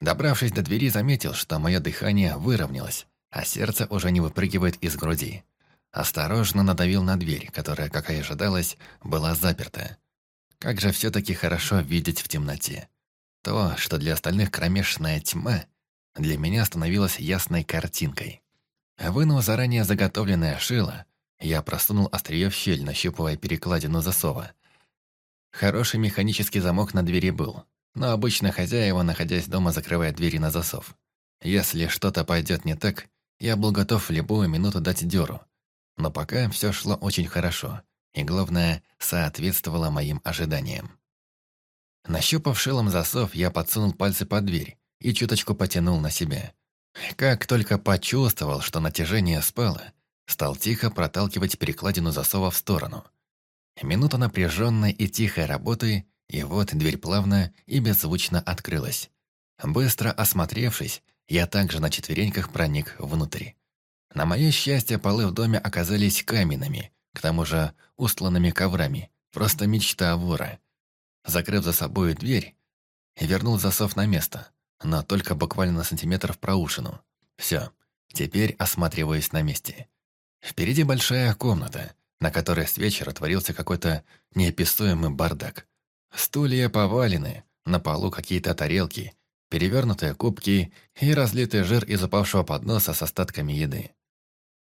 Добравшись до двери, заметил, что мое дыхание выровнялось, а сердце уже не выпрыгивает из груди. Осторожно надавил на дверь, которая, как и ожидалось, была заперта. Как же все-таки хорошо видеть в темноте. То, что для остальных кромешная тьма, для меня становилась ясной картинкой. Вынув заранее заготовленное шило, я просунул острие в щель, нащупывая перекладину засова. Хороший механический замок на двери был, но обычно хозяева, находясь дома, закрывают двери на засов. Если что-то пойдет не так, я был готов в любую минуту дать дёру. Но пока все шло очень хорошо, и, главное, соответствовало моим ожиданиям. Нащупав шилом засов, я подсунул пальцы под дверь и чуточку потянул на себя. Как только почувствовал, что натяжение спало, стал тихо проталкивать перекладину засова в сторону. Минута напряженной и тихой работы, и вот дверь плавно и беззвучно открылась. Быстро осмотревшись, я также на четвереньках проник внутрь. На мое счастье, полы в доме оказались каменными, к тому же устланными коврами. Просто мечта вора. Закрыв за собой дверь, вернул засов на место, но только буквально на сантиметр в проушину. Все, теперь осматриваюсь на месте. Впереди большая комната, на которой с вечера творился какой-то неописуемый бардак. Стулья повалены, на полу какие-то тарелки, перевернутые кубки и разлитый жир из упавшего подноса с остатками еды.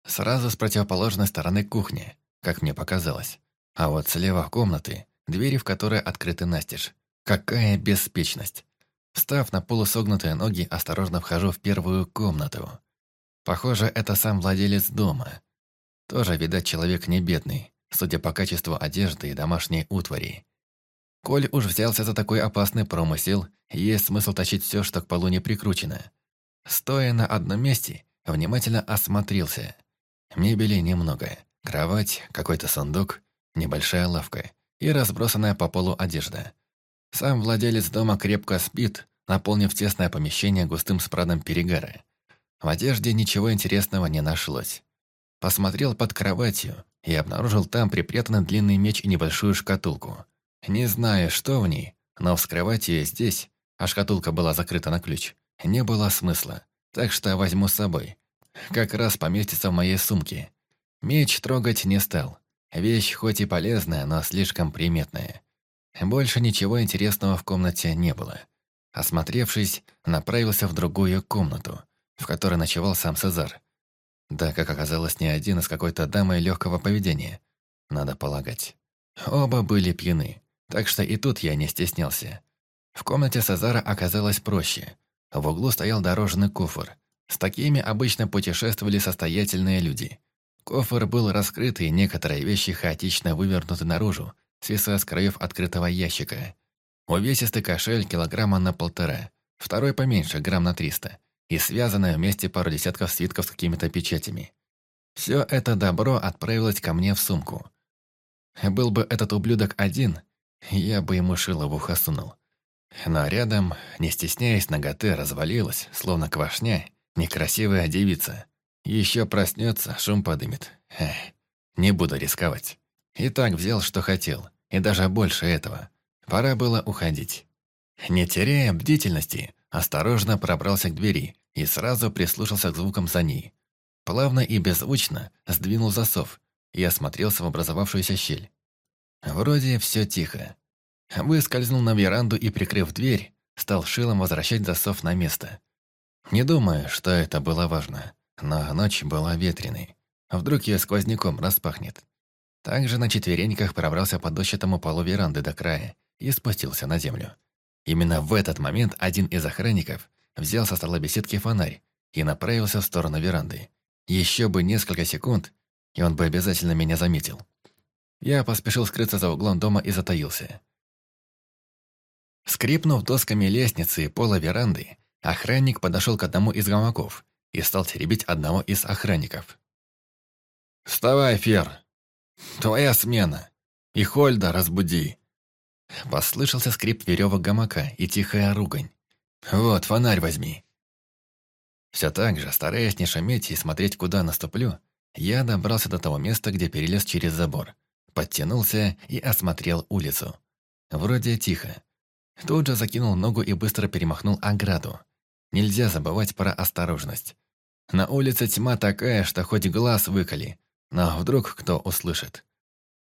Сразу с противоположной стороны кухни, как мне показалось. А вот слева комнаты, двери в которые открыты настежь. Какая беспечность. Встав на полусогнутые ноги, осторожно вхожу в первую комнату. Похоже, это сам владелец дома. Тоже, видать, человек не бедный, судя по качеству одежды и домашней утвари. Коль уж взялся за такой опасный промысел, есть смысл тащить все, что к полу не прикручено. Стоя на одном месте, внимательно осмотрелся. Мебели немного. Кровать, какой-то сундук, небольшая лавка и разбросанная по полу одежда. Сам владелец дома крепко спит, наполнив тесное помещение густым спрадом перегара. В одежде ничего интересного не нашлось. Посмотрел под кроватью и обнаружил там припрятанный длинный меч и небольшую шкатулку. Не знаю, что в ней, но вскрывать ее здесь, а шкатулка была закрыта на ключ, не было смысла, так что возьму с собой. Как раз поместится в моей сумке. Меч трогать не стал. Вещь хоть и полезная, но слишком приметная. Больше ничего интересного в комнате не было. Осмотревшись, направился в другую комнату, в которой ночевал сам Сезар. Да, как оказалось, не один, с какой-то дамой легкого поведения. Надо полагать. Оба были пьяны, так что и тут я не стеснялся. В комнате Сезара оказалось проще. В углу стоял дорожный кофр. С такими обычно путешествовали состоятельные люди. Кофр был раскрыт, и некоторые вещи хаотично вывернуты наружу, свисая с краев открытого ящика. Увесистый кошель килограмма на полтора, второй поменьше, грамм на триста, и связанное вместе пару десятков свитков с какими-то печатями. Все это добро отправилось ко мне в сумку. Был бы этот ублюдок один, я бы ему шило в ухо сунул. Но рядом, не стесняясь ноготы, развалилась, словно квашня, некрасивая девица. Еще проснется, шум подымет. Эх, не буду рисковать. И так взял, что хотел, и даже больше этого. Пора было уходить. Не теряя бдительности, осторожно пробрался к двери и сразу прислушался к звукам за ней. Плавно и беззвучно сдвинул засов и осмотрелся в образовавшуюся щель. Вроде все тихо. Выскользнул на веранду и, прикрыв дверь, стал шилом возвращать засов на место. Не думаю, что это было важно, но ночь была ветреной. Вдруг ее сквозняком распахнет. Также на четвереньках пробрался по дощатому полу веранды до края и спустился на землю. Именно в этот момент один из охранников взял со стола беседки фонарь и направился в сторону веранды. Еще бы несколько секунд, и он бы обязательно меня заметил. Я поспешил скрыться за углом дома и затаился. Скрипнув досками лестницы и пола веранды, охранник подошел к одному из гамаков и стал теребить одного из охранников. «Вставай, Фер! Твоя смена! И Хольда разбуди!» Послышался скрип веревок гамака и тихая ругань. «Вот, фонарь возьми!» Все так же, стараясь не шуметь и смотреть, куда наступлю, я добрался до того места, где перелез через забор, подтянулся и осмотрел улицу. Вроде тихо. Тут же закинул ногу и быстро перемахнул ограду. Нельзя забывать про осторожность. На улице тьма такая, что хоть глаз выколи, но вдруг кто услышит.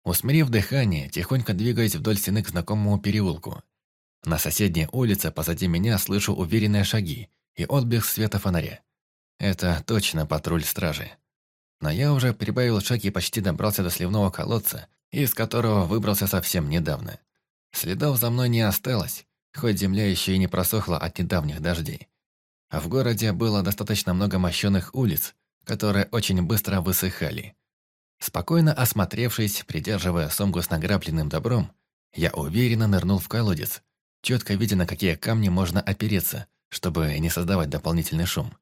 Усмирив дыхание, тихонько двигаясь вдоль стены к знакомому переулку. На соседней улице позади меня слышу уверенные шаги и отблеск света фонаря. Это точно патруль стражи. Но я уже прибавил шаг и почти добрался до сливного колодца, из которого выбрался совсем недавно. Следов за мной не осталось, хоть земля еще и не просохла от недавних дождей. В городе было достаточно много мощенных улиц, которые очень быстро высыхали. Спокойно осмотревшись, придерживая сумку с награбленным добром, я уверенно нырнул в колодец, четко видя, на какие камни можно опереться, чтобы не создавать дополнительный шум.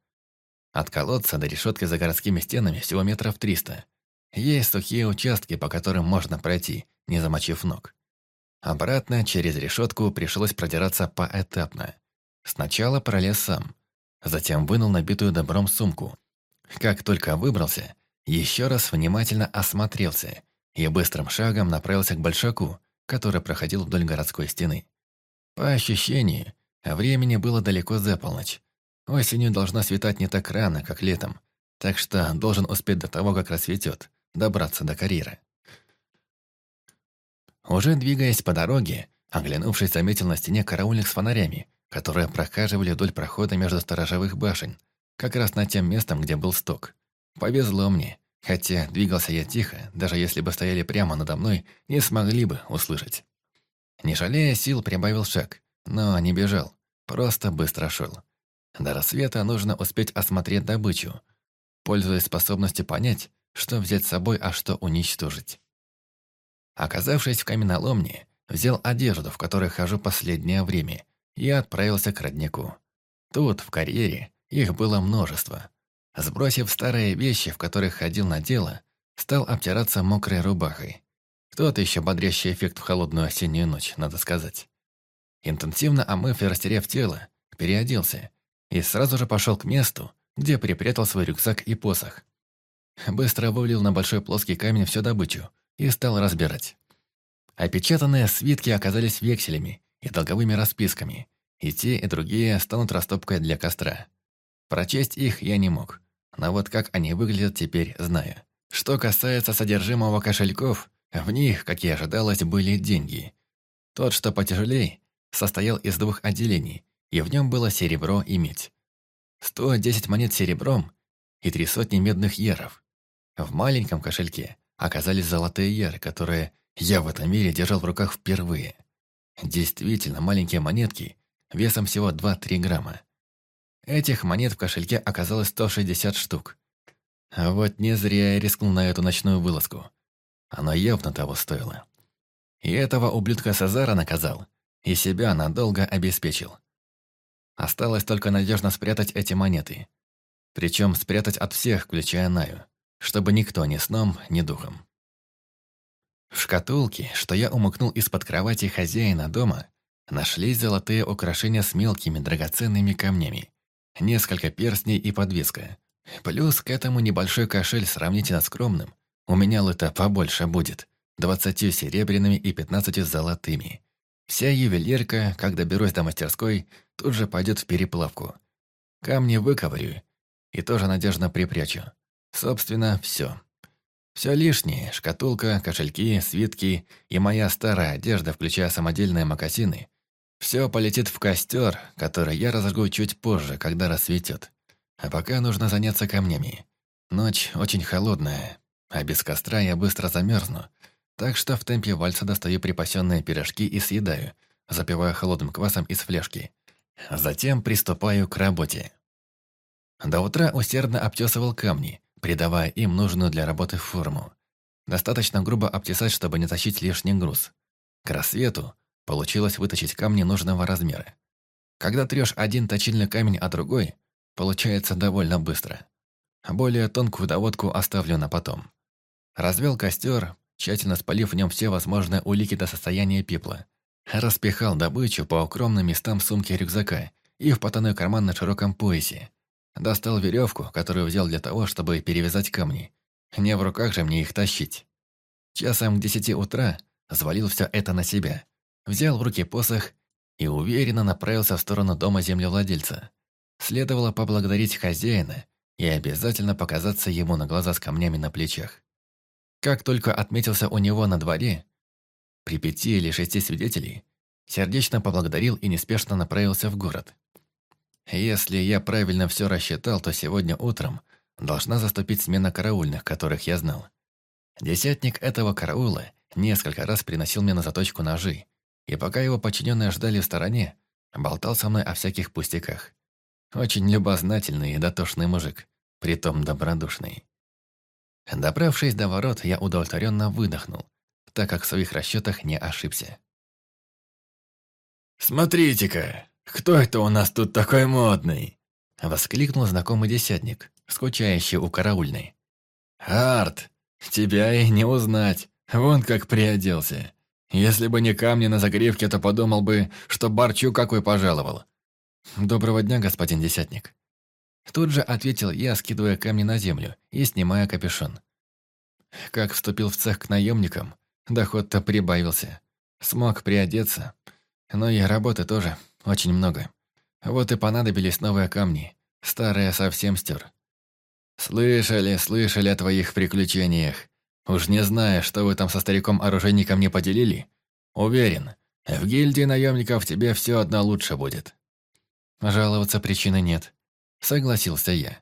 От колодца до решетки за городскими стенами всего метров триста. Есть сухие участки, по которым можно пройти, не замочив ног. Обратно через решетку пришлось продираться поэтапно. Сначала пролез сам, затем вынул набитую добром сумку. Как только выбрался, еще раз внимательно осмотрелся и быстрым шагом направился к большаку, который проходил вдоль городской стены. По ощущению, времени было далеко за полночь. Осенью должна светать не так рано, как летом, так что должен успеть до того, как рассветет, добраться до карьера. Уже двигаясь по дороге, оглянувшись, заметил на стене караульных с фонарями, которые прохаживали вдоль прохода между сторожевых башен, как раз над тем местом, где был сток. Повезло мне, хотя двигался я тихо, даже если бы стояли прямо надо мной, не смогли бы услышать. Не жалея сил, прибавил шаг, но не бежал, просто быстро шел. До рассвета нужно успеть осмотреть добычу, пользуясь способностью понять, что взять с собой, а что уничтожить. Оказавшись в каменоломне, взял одежду, в которой хожу последнее время, и отправился к роднику. Тут, в карьере, их было множество. Сбросив старые вещи, в которых ходил на дело, стал обтираться мокрой рубахой. Тот еще бодрящий эффект в холодную осеннюю ночь, надо сказать. Интенсивно омыв и растеряв тело, переоделся и сразу же пошел к месту, где припрятал свой рюкзак и посох. Быстро вывалил на большой плоский камень всю добычу и стал разбирать. Опечатанные свитки оказались векселями и долговыми расписками, и те, и другие станут растопкой для костра. Прочесть их я не мог, но вот как они выглядят теперь знаю. Что касается содержимого кошельков, в них, как и ожидалось, были деньги. Тот, что потяжелее, состоял из двух отделений, и в нем было серебро и медь. 110 монет серебром и три сотни медных еров. В маленьком кошельке оказались золотые еры, которые я в этом мире держал в руках впервые. Действительно, маленькие монетки, весом всего 2-3 грамма. Этих монет в кошельке оказалось 160 штук. А вот не зря я рискнул на эту ночную вылазку. Она явно того стоила. И этого ублюдка Сазара наказал, и себя надолго обеспечил. Осталось только надежно спрятать эти монеты. Причем спрятать от всех, включая Наю, чтобы никто ни сном, ни духом. В шкатулке, что я умыкнул из-под кровати хозяина дома, нашлись золотые украшения с мелкими драгоценными камнями, несколько перстней и подвеска. Плюс к этому небольшой кошель сравнительно скромным, у меня лыта побольше будет, двадцатью серебряными и пятнадцатью золотыми. Вся ювелирка, как доберусь до мастерской, тут же пойдет в переплавку. Камни выковырю и тоже надежно припрячу. Собственно, все. Все лишнее – шкатулка, кошельки, свитки и моя старая одежда, включая самодельные мокасины – все полетит в костер, который я разожгу чуть позже, когда рассветет. А пока нужно заняться камнями. Ночь очень холодная, а без костра я быстро замерзну, так что в темпе вальса достаю припасенные пирожки и съедаю, запивая холодным квасом из фляжки. Затем приступаю к работе. До утра усердно обтесывал камни, придавая им нужную для работы форму. Достаточно грубо обтесать, чтобы не тащить лишний груз. К рассвету получилось вытащить камни нужного размера. Когда трешь один точильный камень, а другой, получается довольно быстро. Более тонкую доводку оставлю на потом. Развел костер, тщательно спалив в нем все возможные улики до состояния пепла. Распихал добычу по укромным местам сумки рюкзака и в потайной карман на широком поясе. Достал веревку, которую взял для того, чтобы перевязать камни. Не в руках же мне их тащить. Часом к десяти утра завалил все это на себя. Взял в руки посох и уверенно направился в сторону дома землевладельца. Следовало поблагодарить хозяина и обязательно показаться ему на глаза с камнями на плечах. Как только отметился у него на дворе, при пяти или шести свидетелей, сердечно поблагодарил и неспешно направился в город. Если я правильно все рассчитал, то сегодня утром должна заступить смена караульных, которых я знал. Десятник этого караула несколько раз приносил мне на заточку ножи, и пока его подчиненные ждали в стороне, болтал со мной о всяких пустяках. Очень любознательный и дотошный мужик, притом добродушный. Добравшись до ворот, я удовлетворенно выдохнул, так как в своих расчетах не ошибся. «Смотрите-ка, кто это у нас тут такой модный?» Воскликнул знакомый десятник, скучающий у караульной. «Арт, тебя и не узнать, вон как приоделся. Если бы не камни на загревке, то подумал бы, что Барчу какой пожаловал». «Доброго дня, господин десятник». Тут же ответил я, скидывая камни на землю и снимая капюшон. Как вступил в цех к наемникам, доход-то прибавился. Смог приодеться. Но и работы тоже очень много. Вот и понадобились новые камни. Старые совсем стер. «Слышали, слышали о твоих приключениях. Уж не зная, что вы там со стариком-оружейником не поделили. Уверен, в гильдии наемников тебе все одно лучше будет». Жаловаться причины нет. Согласился я.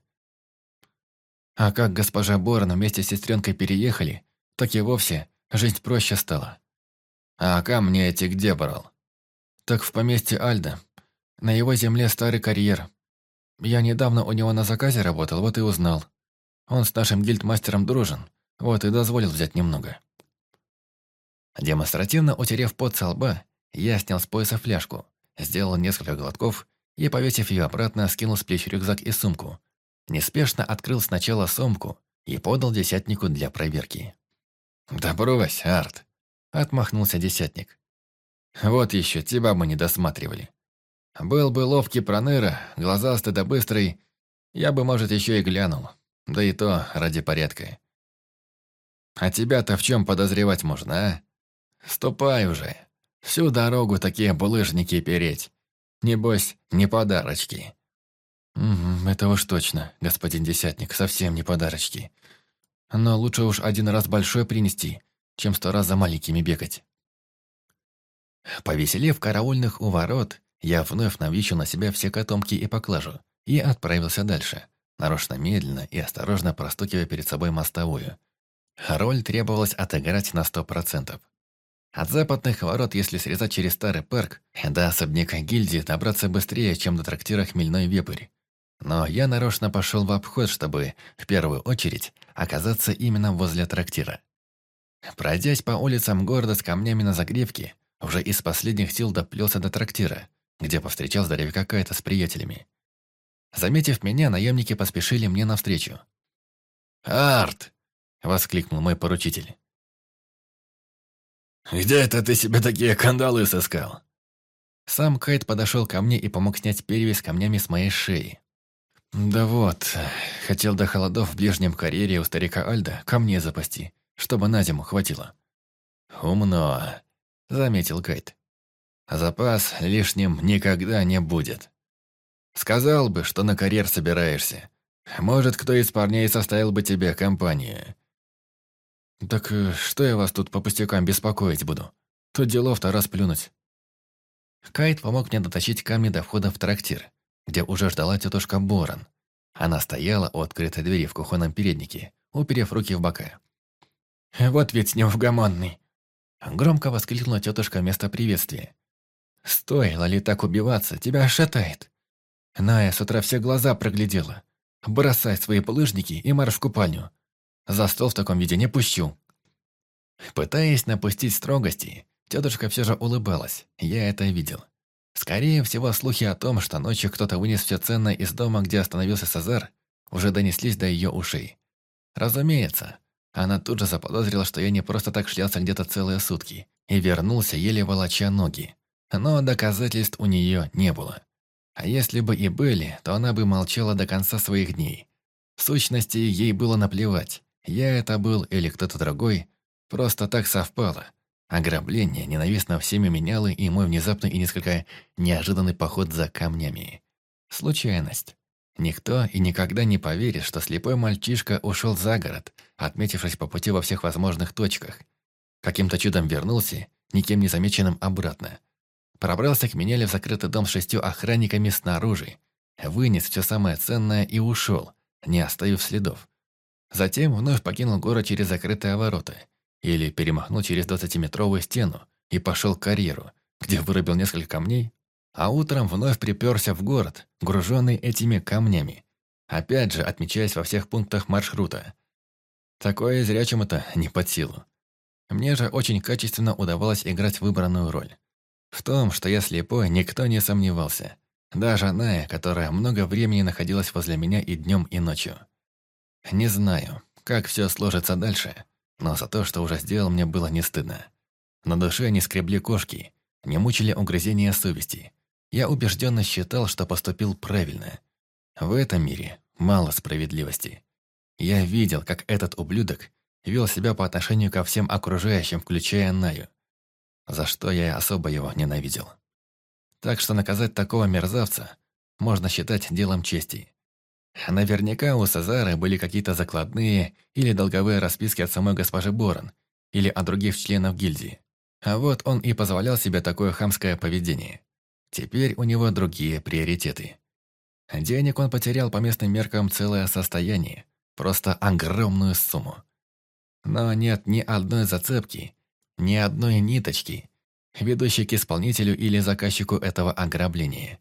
А как госпожа Борн вместе с сестренкой переехали, так и вовсе жизнь проще стала. А камни эти где брал? Так в поместье Альда. На его земле старый карьер. Я недавно у него на заказе работал, вот и узнал. Он с нашим гильдмастером дружен, вот и дозволил взять немного. Демонстративно утерев пот со лба, я снял с пояса фляжку, сделал несколько глотков и, повесив ее обратно, скинул с плеч рюкзак и сумку. Неспешно открыл сначала сумку и подал десятнику для проверки. «Да брось, Арт!» – отмахнулся десятник. «Вот еще, тебя мы не досматривали. Был бы ловкий проныра, глазастый да быстрый, я бы, может, еще и глянул. Да и то ради порядка. А тебя-то в чем подозревать можно, а? Ступай уже. Всю дорогу такие булыжники переть. Небось, не подарочки». «Угу, это уж точно, господин Десятник, совсем не подарочки. Но лучше уж один раз большой принести, чем сто раз за маленькими бегать». Повеселев караульных у ворот, я вновь навещу на себя все котомки и поклажу и отправился дальше, нарочно медленно и осторожно простукивая перед собой мостовую. Роль требовалось отыграть на сто процентов. От западных ворот, если срезать через старый парк, до особняка гильдии добраться быстрее, чем до трактира «Хмельной вепрь». Но я нарочно пошел в обход, чтобы, в первую очередь, оказаться именно возле трактира. Пройдясь по улицам города с камнями на загревке, уже из последних сил доплелся до трактира, где повстречал здоровяка Кайта с приятелями. Заметив меня, наемники поспешили мне навстречу. «Арт!» — воскликнул мой поручитель. «Где это ты себе такие кандалы сыскал?» Сам Кайт подошел ко мне и помог снять перевязь камнями с моей шеи. «Да вот, хотел до холодов в ближнем карьере у старика Альда камни запасти, чтобы на зиму хватило». «Умно», — заметил Кайт. «Запас лишним никогда не будет. Сказал бы, что на карьер собираешься. Может, кто из парней составил бы тебе компанию. «Так э, что я вас тут по пустякам беспокоить буду? Тут делов-то расплюнуть». Кайт помог мне дотащить камни до входа в трактир, где уже ждала тетушка Борон. Она стояла у открытой двери в кухонном переднике, уперев руки в бока. «Вот ведь неугомонный!» Громко воскликнула тетушка вместо приветствия. «Стоило ли так убиваться? Тебя шатает!» Ная с утра все глаза проглядела. «Бросай свои булыжники и марш в купальню. За стол в таком виде не пущу». Пытаясь напустить строгости, тетушка все же улыбалась, я это видел. Скорее всего, слухи о том, что ночью кто-то вынес все ценное из дома, где остановился Сазар, уже донеслись до ее ушей. Разумеется, она тут же заподозрила, что я не просто так шлялся где-то целые сутки, и вернулся, еле волоча ноги. Но доказательств у нее не было. А если бы и были, то она бы молчала до конца своих дней. В сущности, ей было наплевать, я это был или кто-то другой, просто так совпало. Ограбление ненавистно всеми меняло и мой внезапный и несколько неожиданный поход за камнями. Случайность. Никто и никогда не поверит, что слепой мальчишка ушел за город, отметившись по пути во всех возможных точках. Каким-то чудом вернулся, никем не замеченным обратно. Пробрался к Менеле в закрытый дом с шестью охранниками снаружи, вынес все самое ценное и ушел, не оставив следов. Затем вновь покинул город через закрытые ворота или перемахнул через двадцатиметровую стену и пошел к карьеру, где вырубил несколько камней, а утром вновь приперся в город, груженный этими камнями, опять же отмечаясь во всех пунктах маршрута. Такое зрячему-то не под силу. Мне же очень качественно удавалось играть выбранную роль. В том, что я слепой, никто не сомневался. Даже Ная, которая много времени находилась возле меня и днем, и ночью. Не знаю, как все сложится дальше, но за то, что уже сделал, мне было не стыдно. На душе не скребли кошки, не мучили угрызения совести. Я убежденно считал, что поступил правильно. В этом мире мало справедливости. Я видел, как этот ублюдок вел себя по отношению ко всем окружающим, включая Наю, за что я особо его ненавидел. Так что наказать такого мерзавца можно считать делом чести. Наверняка у Сазара были какие-то закладные или долговые расписки от самой госпожи Борон или от других членов гильдии. А вот он и позволял себе такое хамское поведение. Теперь у него другие приоритеты. Денег он потерял по местным меркам целое состояние, просто огромную сумму. Но нет ни одной зацепки, ни одной ниточки, ведущей к исполнителю или заказчику этого ограбления.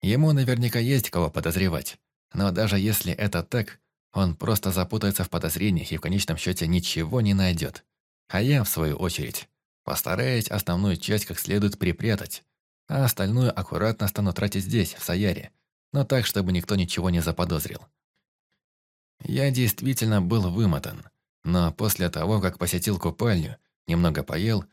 Ему наверняка есть кого подозревать. Но даже если это так, он просто запутается в подозрениях и в конечном счете ничего не найдет. А я, в свою очередь, постараюсь основную часть как следует припрятать, а остальную аккуратно стану тратить здесь, в Саяре, но так, чтобы никто ничего не заподозрил. Я действительно был вымотан, но после того, как посетил купальню, немного поел,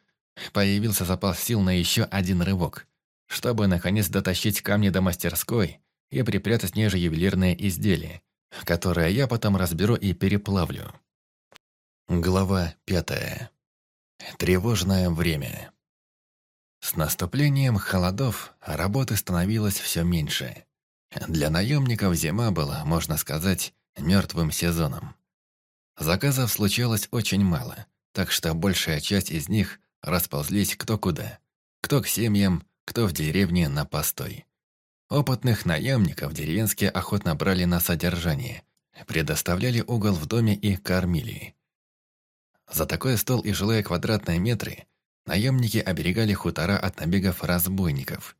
появился запас сил на еще один рывок, чтобы наконец дотащить камни до мастерской и припрятать ниже ювелирное изделие, которое я потом разберу и переплавлю. Глава пятая. Тревожное время. С наступлением холодов работы становилось все меньше. Для наемников зима была, можно сказать, мертвым сезоном. Заказов случалось очень мало, так что большая часть из них расползлись кто куда. Кто к семьям, кто в деревне на постой. Опытных наемников деревенские охотно брали на содержание, предоставляли угол в доме и кормили. За такой стол и жилые квадратные метры наемники оберегали хутора от набегов разбойников.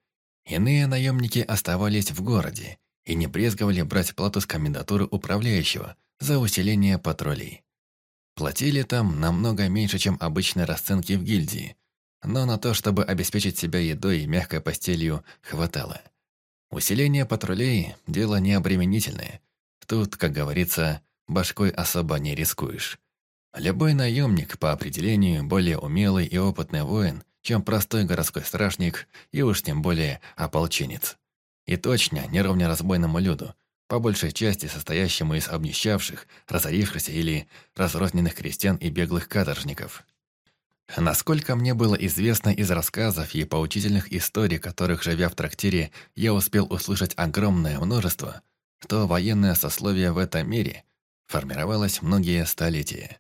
Иные наемники оставались в городе и не брезговали брать плату с комендатуры управляющего за усиление патрулей. Платили там намного меньше, чем обычные расценки в гильдии, но на то, чтобы обеспечить себя едой и мягкой постелью, хватало. Усиление патрулей – дело необременительное. Тут, как говорится, башкой особо не рискуешь. Любой наемник, по определению, более умелый и опытный воин, чем простой городской стражник и уж тем более ополченец. И точно не ровня разбойному люду, по большей части состоящему из обнищавших, разорившихся или разрозненных крестьян и беглых каторжников. Насколько мне было известно из рассказов и поучительных историй, которых, живя в трактире, я успел услышать огромное множество, то военное сословие в этом мире формировалось многие столетия.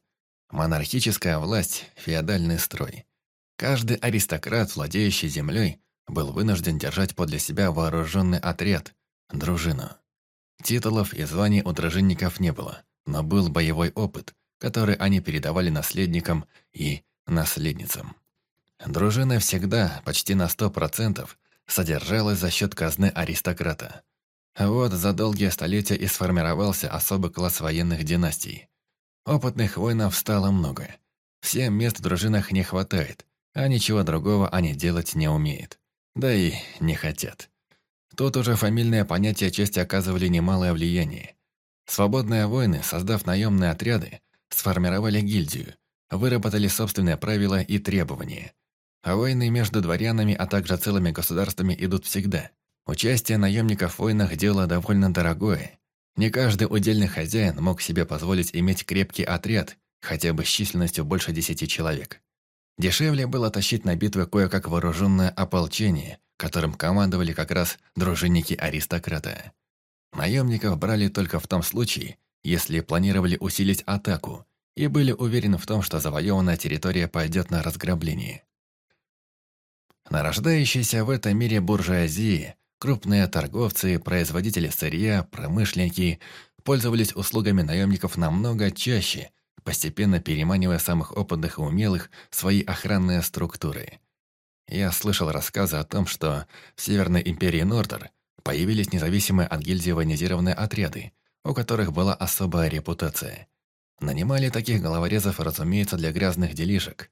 Монархическая власть, феодальный строй. Каждый аристократ, владеющий землей, был вынужден держать подле себя вооруженный отряд, дружину. Титулов и званий у дружинников не было, но был боевой опыт, который они передавали наследникам и наследницам. Дружина всегда, почти на сто процентов, содержалась за счет казны аристократа. Вот за долгие столетия и сформировался особый класс военных династий. Опытных воинов стало много. Всем мест в дружинах не хватает, а ничего другого они делать не умеют. Да и не хотят. Тут уже фамильные понятия чести оказывали немалое влияние. Свободные воины, создав наемные отряды, сформировали гильдию, выработали собственные правила и требования. А войны между дворянами, а также целыми государствами идут всегда. Участие наемников в войнах – дело довольно дорогое. Не каждый удельный хозяин мог себе позволить иметь крепкий отряд, хотя бы с численностью больше десяти человек. Дешевле было тащить на битвы кое-как вооруженное ополчение, которым командовали как раз дружинники аристократа. Наемников брали только в том случае, если планировали усилить атаку и были уверены в том, что завоеванная территория пойдет на разграбление. Нарождающиеся в этом мире буржуазии, крупные торговцы, производители сырья, промышленники пользовались услугами наемников намного чаще, постепенно переманивая самых опытных и умелых свои охранные структуры. Я слышал рассказы о том, что в Северной империи Нордер появились независимые от гильдии военизированные отряды, у которых была особая репутация. Нанимали таких головорезов, разумеется, для грязных делишек.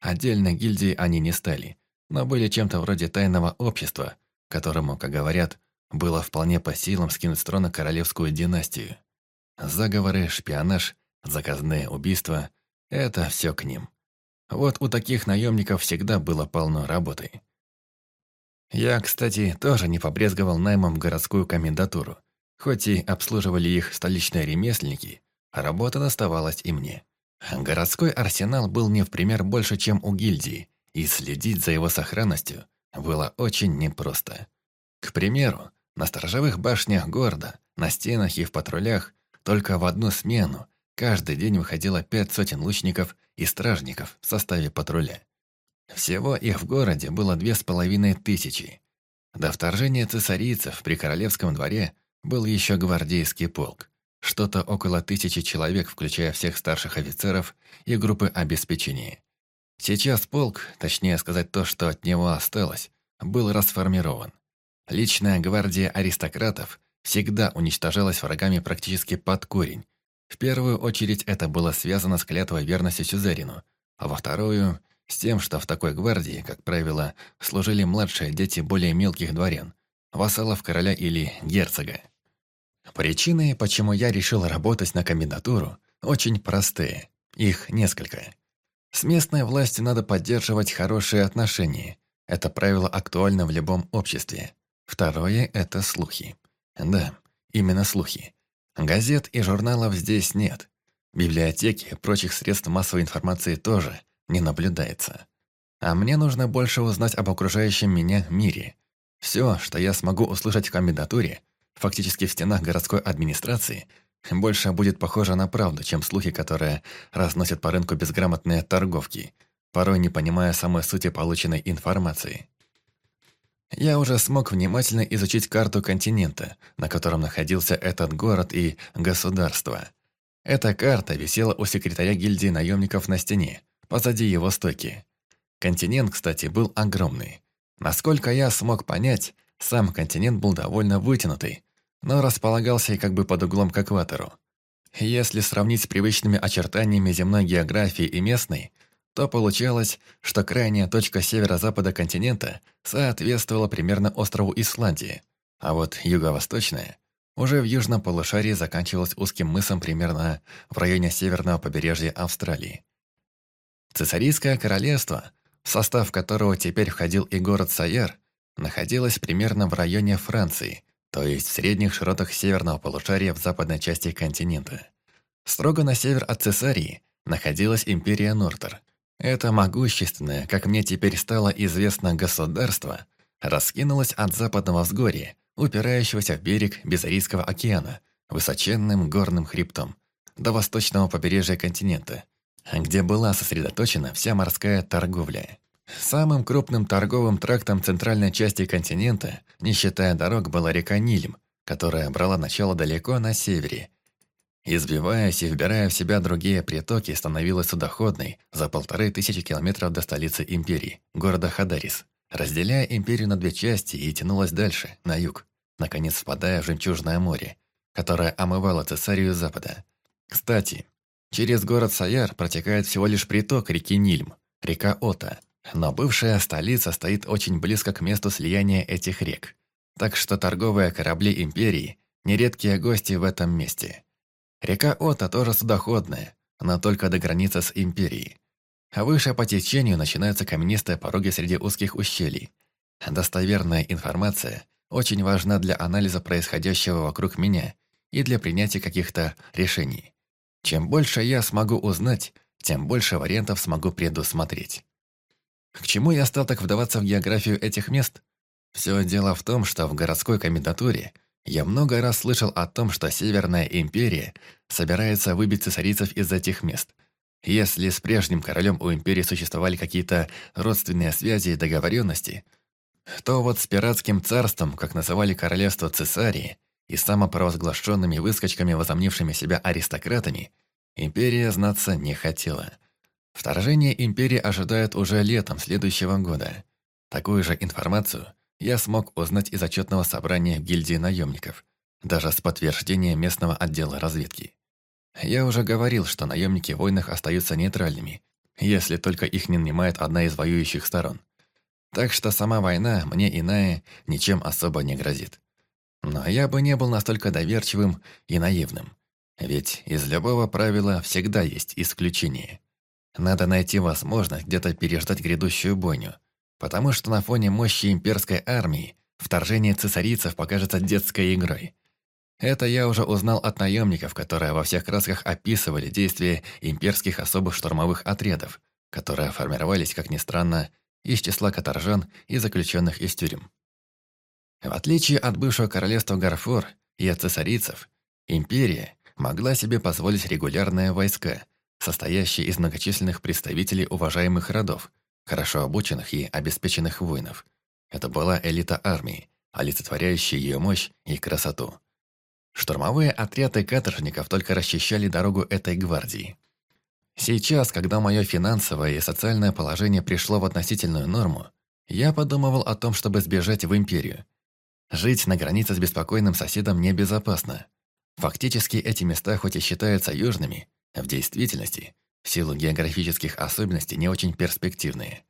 Отдельно гильдии они не стали, но были чем-то вроде тайного общества, которому, как говорят, было вполне по силам скинуть с трона королевскую династию. Заговоры, шпионаж, заказные убийства – это все к ним. Вот у таких наемников всегда было полно работы. Я, кстати, тоже не побрезговал наймом в городскую комендатуру. Хоть и обслуживали их столичные ремесленники, работа доставалась и мне. Городской арсенал был не в пример больше, чем у гильдии, и следить за его сохранностью было очень непросто. К примеру, на сторожевых башнях города, на стенах и в патрулях только в одну смену каждый день выходило пять сотен лучников и стражников в составе патруля. Всего их в городе было две с половиной тысячи. До вторжения цесарийцев при королевском дворе был еще гвардейский полк. Что-то около тысячи человек, включая всех старших офицеров и группы обеспечения. Сейчас полк, точнее сказать то, что от него осталось, был расформирован. Личная гвардия аристократов всегда уничтожалась врагами практически под корень. В первую очередь это было связано с клятвой верности Сюзерину, а во вторую – с тем, что в такой гвардии, как правило, служили младшие дети более мелких дворян, вассалов короля или герцога. Причины, почему я решил работать на комендатуру, очень простые. Их несколько. С местной властью надо поддерживать хорошие отношения. Это правило актуально в любом обществе. Второе – это слухи. Да, именно слухи. Газет и журналов здесь нет. Библиотеки и прочих средств массовой информации тоже не наблюдается. А мне нужно больше узнать об окружающем меня мире. Все, что я смогу услышать в комендатуре, фактически в стенах городской администрации, больше будет похоже на правду, чем слухи, которые разносят по рынку безграмотные торговки, порой не понимая самой сути полученной информации. Я уже смог внимательно изучить карту континента, на котором находился этот город и государство. Эта карта висела у секретаря гильдии наемников на стене, позади его стойки. Континент, кстати, был огромный. Насколько я смог понять, сам континент был довольно вытянутый, но располагался как бы под углом к экватору. Если сравнить с привычными очертаниями земной географии и местной, то получалось, что крайняя точка северо-запада континента соответствовала примерно острову Исландии, а вот юго-восточная уже в южном полушарии заканчивалась узким мысом примерно в районе северного побережья Австралии. Цесарийское королевство, в состав которого теперь входил и город Саяр, находилось примерно в районе Франции, то есть в средних широтах северного полушария в западной части континента. Строго на север от Цесарии находилась империя Нортер. Это могущественное, как мне теперь стало известно, государство раскинулось от западного взгорья, упирающегося в берег Безарийского океана, высоченным горным хребтом, до восточного побережья континента, где была сосредоточена вся морская торговля. Самым крупным торговым трактом центральной части континента, не считая дорог, была река Нильм, которая брала начало далеко на севере. Избиваясь и вбирая в себя другие притоки, становилась судоходной за полторы тысячи километров до столицы империи, города Хадарис, разделяя империю на две части и тянулась дальше, на юг, наконец впадая в Жемчужное море, которое омывало Цесарию запада. Кстати, через город Саяр протекает всего лишь приток реки Нильм, река Ота – но бывшая столица стоит очень близко к месту слияния этих рек, так что торговые корабли империи – нередкие гости в этом месте. Река Ота тоже судоходная, но только до границы с империей. А выше по течению начинаются каменистые пороги среди узких ущелий. Достоверная информация очень важна для анализа происходящего вокруг меня и для принятия каких-то решений. Чем больше я смогу узнать, тем больше вариантов смогу предусмотреть. К чему я стал так вдаваться в географию этих мест? Все дело в том, что в городской комендатуре я много раз слышал о том, что Северная империя собирается выбить цесарицев из этих мест. Если с прежним королем у империи существовали какие-то родственные связи и договоренности, то вот с пиратским царством, как называли королевство Цесарии, и самопровозглашенными выскочками, возомнившими себя аристократами, империя знаться не хотела. Вторжение империи ожидает уже летом следующего года. Такую же информацию я смог узнать из отчетного собрания гильдии наемников, даже с подтверждением местного отдела разведки. Я уже говорил, что наемники в войнах остаются нейтральными, если только их не нанимает одна из воюющих сторон. Так что сама война, мне иная, ничем особо не грозит. Но я бы не был настолько доверчивым и наивным. Ведь из любого правила всегда есть исключение. Надо найти возможность где-то переждать грядущую бойню, потому что на фоне мощи имперской армии вторжение цесарицев покажется детской игрой. Это я уже узнал от наемников, которые во всех красках описывали действия имперских особых штурмовых отрядов, которые формировались, как ни странно, из числа каторжан и заключенных из тюрем. В отличие от бывшего королевства Гарфор и от цесарицев, империя могла себе позволить регулярные войска, состоящие из многочисленных представителей уважаемых родов, хорошо обученных и обеспеченных воинов. Это была элита армии, олицетворяющая ее мощь и красоту. Штурмовые отряды каторжников только расчищали дорогу этой гвардии. Сейчас, когда мое финансовое и социальное положение пришло в относительную норму, я подумывал о том, чтобы сбежать в империю, Жить на границе с беспокойным соседом небезопасно. Фактически эти места хоть и считаются южными, в действительности, в силу географических особенностей, не очень перспективные.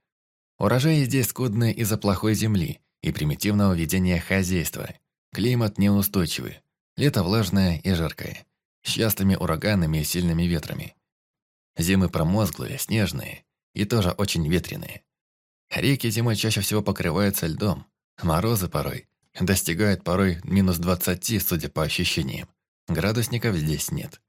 Урожаи здесь скудные из-за плохой земли и примитивного ведения хозяйства. Климат неустойчивый, лето влажное и жаркое, с частыми ураганами и сильными ветрами. Зимы промозглые, снежные и тоже очень ветреные. Реки зимой чаще всего покрываются льдом, морозы порой Достигает порой минус 20, судя по ощущениям. Градусников здесь нет.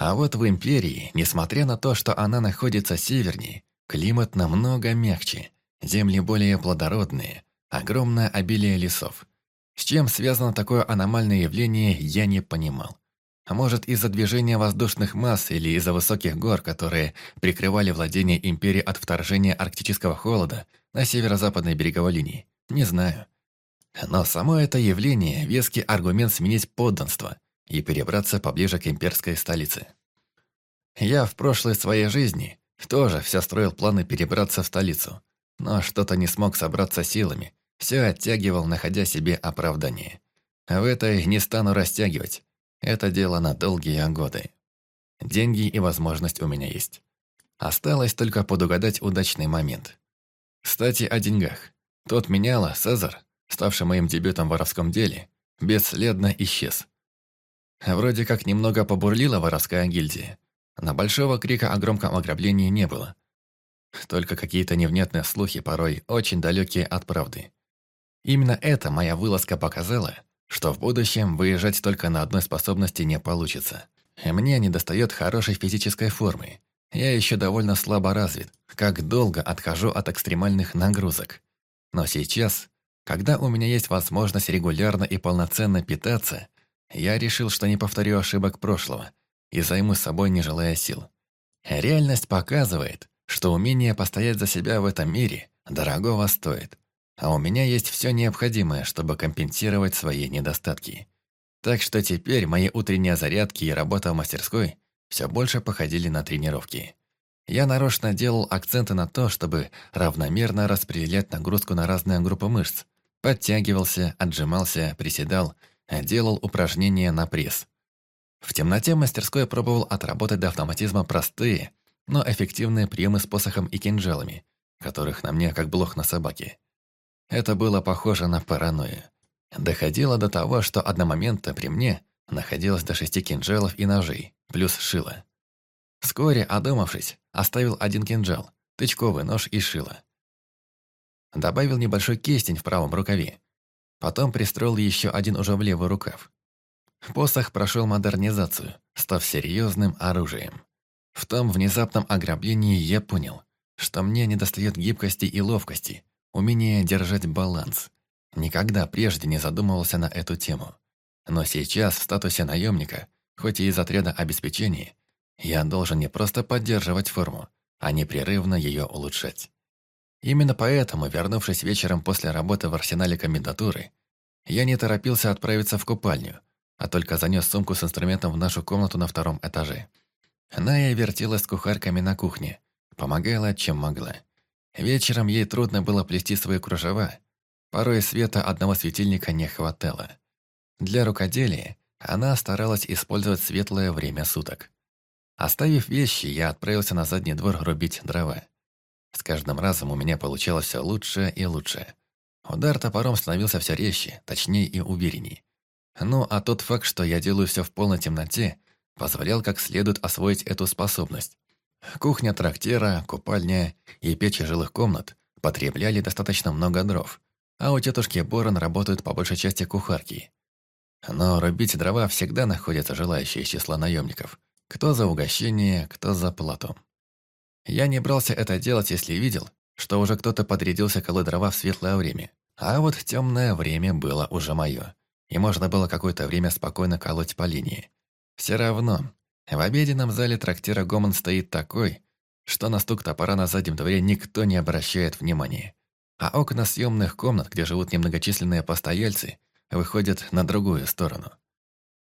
А вот в Империи, несмотря на то, что она находится севернее, климат намного мягче, земли более плодородные, огромное обилие лесов. С чем связано такое аномальное явление, я не понимал. А может, из-за движения воздушных масс или из-за высоких гор, которые прикрывали владение Империи от вторжения арктического холода на северо-западной береговой линии? Не знаю. Но само это явление – веский аргумент сменить подданство и перебраться поближе к имперской столице. Я в прошлой своей жизни тоже все строил планы перебраться в столицу, но что-то не смог собраться силами, все оттягивал, находя себе оправдание. В этой не стану растягивать. Это дело на долгие годы. Деньги и возможность у меня есть. Осталось только подугадать удачный момент. Кстати, о деньгах. Тот меняла, Цезарь, ставший моим дебютом в воровском деле, бесследно исчез. Вроде как немного побурлила воровская гильдия, но большого крика о громком ограблении не было. Только какие-то невнятные слухи, порой очень далекие от правды. Именно это моя вылазка показала, что в будущем выезжать только на одной способности не получится. Мне недостает хорошей физической формы. Я еще довольно слабо развит, как долго отхожу от экстремальных нагрузок. Но сейчас когда у меня есть возможность регулярно и полноценно питаться, я решил, что не повторю ошибок прошлого и займу собой, не желая сил. Реальность показывает, что умение постоять за себя в этом мире дорогого стоит, а у меня есть все необходимое, чтобы компенсировать свои недостатки. Так что теперь мои утренние зарядки и работа в мастерской все больше походили на тренировки. Я нарочно делал акценты на то, чтобы равномерно распределять нагрузку на разные группы мышц. Подтягивался, отжимался, приседал, делал упражнения на пресс. В темноте мастерской пробовал отработать до автоматизма простые, но эффективные приемы с посохом и кинжалами, которых на мне как блох на собаке. Это было похоже на паранойю. Доходило до того, что одномоментно при мне находилось до шести кинжалов и ножей, плюс шило. Вскоре, одумавшись, оставил один кинжал, тычковый нож и шило. Добавил небольшой кистень в правом рукаве. Потом пристроил еще один уже в левый рукав. Посох прошел модернизацию, став серьезным оружием. В том внезапном ограблении я понял, что мне недостает гибкости и ловкости, умения держать баланс. Никогда прежде не задумывался на эту тему. Но сейчас, в статусе наемника, хоть и из отряда обеспечения, я должен не просто поддерживать форму, а непрерывно ее улучшать. Именно поэтому, вернувшись вечером после работы в арсенале комендатуры, я не торопился отправиться в купальню, а только занес сумку с инструментом в нашу комнату на втором этаже. Ная вертелась с кухарками на кухне, помогала, чем могла. Вечером ей трудно было плести свои кружева, порой света одного светильника не хватало. Для рукоделия она старалась использовать светлое время суток. Оставив вещи, я отправился на задний двор рубить дрова. С каждым разом у меня получалось все лучше и лучше. Удар топором становился все резче, точнее и уверенней. Ну, а тот факт, что я делаю все в полной темноте, позволял как следует освоить эту способность. Кухня трактира, купальня и печи жилых комнат потребляли достаточно много дров, а у тетушки Борон работают по большей части кухарки. Но рубить дрова всегда находятся желающие из числа наемников – кто за угощение, кто за плату. Я не брался это делать, если видел, что уже кто-то подрядился колоть дрова в светлое время. А вот темное время было уже мое, и можно было какое-то время спокойно колоть по линии. Все равно, в обеденном зале трактира гомон стоит такой, что на стук топора на заднем дворе никто не обращает внимания. А окна съемных комнат, где живут немногочисленные постояльцы, выходят на другую сторону.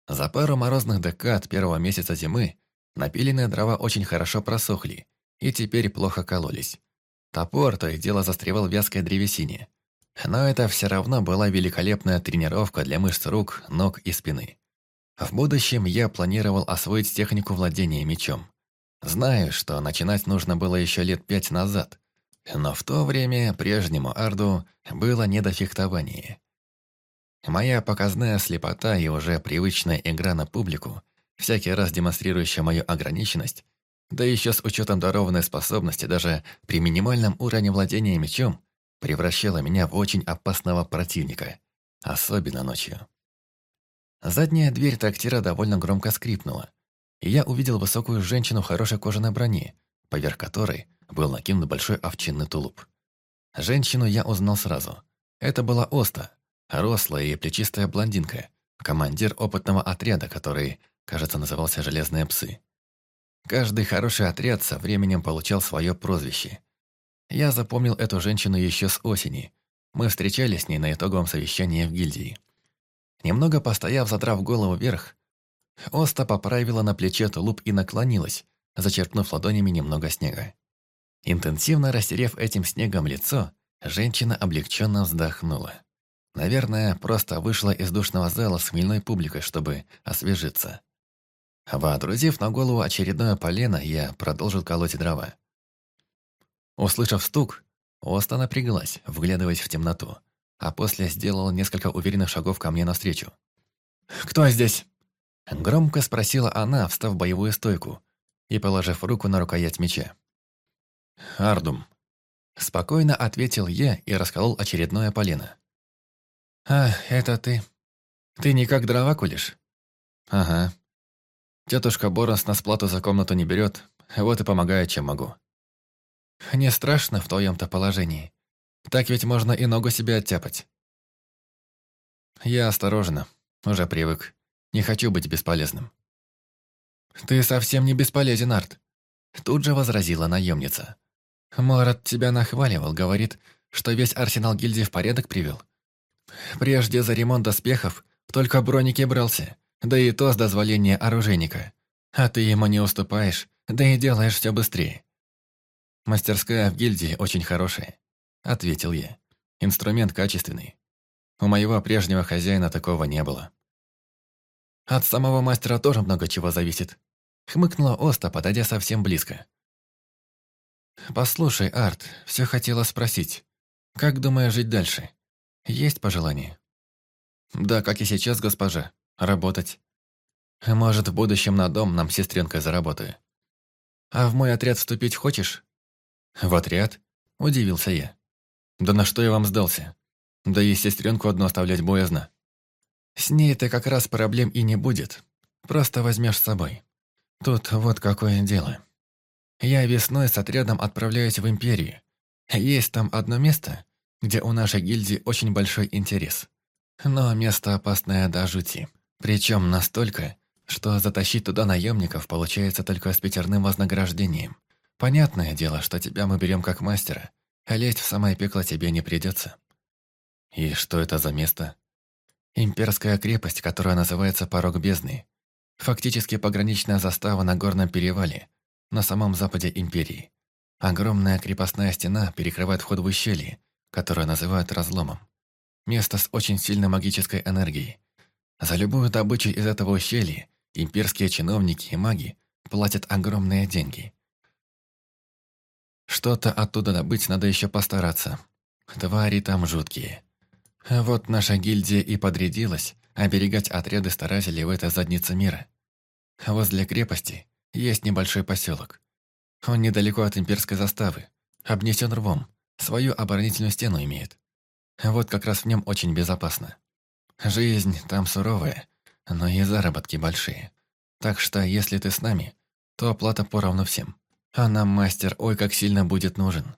За пару морозных декад первого месяца зимы напиленные дрова очень хорошо просохли и теперь плохо кололись. Топор то и дело застревал в вязкой древесине. Но это все равно была великолепная тренировка для мышц рук, ног и спины. В будущем я планировал освоить технику владения мечом. Знаю, что начинать нужно было еще лет пять назад, но в то время прежнему Арду было не до фехтования. Моя показная слепота и уже привычная игра на публику, всякий раз демонстрирующая мою ограниченность, да еще с учетом дарованной способности даже при минимальном уровне владения мечом, превращала меня в очень опасного противника, особенно ночью. Задняя дверь трактира довольно громко скрипнула, и я увидел высокую женщину в хорошей кожаной броне, поверх которой был накинут большой овчинный тулуп. Женщину я узнал сразу. Это была Оста, Рослая и плечистая блондинка, командир опытного отряда, который, кажется, назывался «Железные псы». Каждый хороший отряд со временем получал свое прозвище. Я запомнил эту женщину еще с осени. Мы встречались с ней на итоговом совещании в гильдии. Немного постояв, задрав голову вверх, Оста поправила на плече тулуп и наклонилась, зачерпнув ладонями немного снега. Интенсивно растерев этим снегом лицо, женщина облегченно вздохнула. Наверное, просто вышла из душного зала с хмельной публикой, чтобы освежиться. Водрузив на голову очередное полено, я продолжил колоть дрова. Услышав стук, Оста напряглась, вглядываясь в темноту, а после сделала несколько уверенных шагов ко мне навстречу. «Кто здесь?» Громко спросила она, встав в боевую стойку и положив руку на рукоять меча. «Ардум». Спокойно ответил я и расколол очередное полено. «А, это ты? Ты никак дрова кулишь?» «Ага. Тетушка Борос нас плату за комнату не берет, вот и помогаю, чем могу». «Не страшно в твоем-то положении. Так ведь можно и ногу себе оттяпать». «Я осторожно. Уже привык. Не хочу быть бесполезным». «Ты совсем не бесполезен, Арт», — тут же возразила наемница. «Марат тебя нахваливал, говорит, что весь арсенал гильдии в порядок привел. Прежде за ремонт доспехов только броники брался, да и то с дозволения оружейника. А ты ему не уступаешь, да и делаешь все быстрее. Мастерская в гильдии очень хорошая, ответил я. Инструмент качественный. У моего прежнего хозяина такого не было. От самого мастера тоже много чего зависит. Хмыкнула Оста, подойдя совсем близко. «Послушай, Арт, все хотела спросить. Как думаешь жить дальше?» Есть пожелание? Да, как и сейчас, госпожа. Работать. Может, в будущем на дом нам сестренкой заработаю. А в мой отряд вступить хочешь?» «В отряд?» – удивился я. «Да на что я вам сдался? Да и сестренку одну оставлять боязно». «С ней-то как раз проблем и не будет. Просто возьмешь с собой. Тут вот какое дело. Я весной с отрядом отправляюсь в Империю. Есть там одно место, где у нашей гильдии очень большой интерес. Но место опасное до жути. Причем настолько, что затащить туда наемников получается только с пятерным вознаграждением. Понятное дело, что тебя мы берем как мастера, а лезть в самое пекло тебе не придется. И что это за место? Имперская крепость, которая называется Порог Бездны. Фактически пограничная застава на горном перевале, на самом западе Империи. Огромная крепостная стена перекрывает вход в ущелье, которое называют разломом. Место с очень сильной магической энергией. За любую добычу из этого ущелья имперские чиновники и маги платят огромные деньги. Что-то оттуда добыть надо еще постараться. Твари там жуткие. Вот наша гильдия и подрядилась оберегать отряды старателей в этой заднице мира. Возле крепости есть небольшой поселок. Он недалеко от имперской заставы, обнесен рвом, свою оборонительную стену имеет. Вот как раз в нем очень безопасно. Жизнь там суровая, но и заработки большие. Так что, если ты с нами, то оплата поровну всем. А нам мастер ой как сильно будет нужен.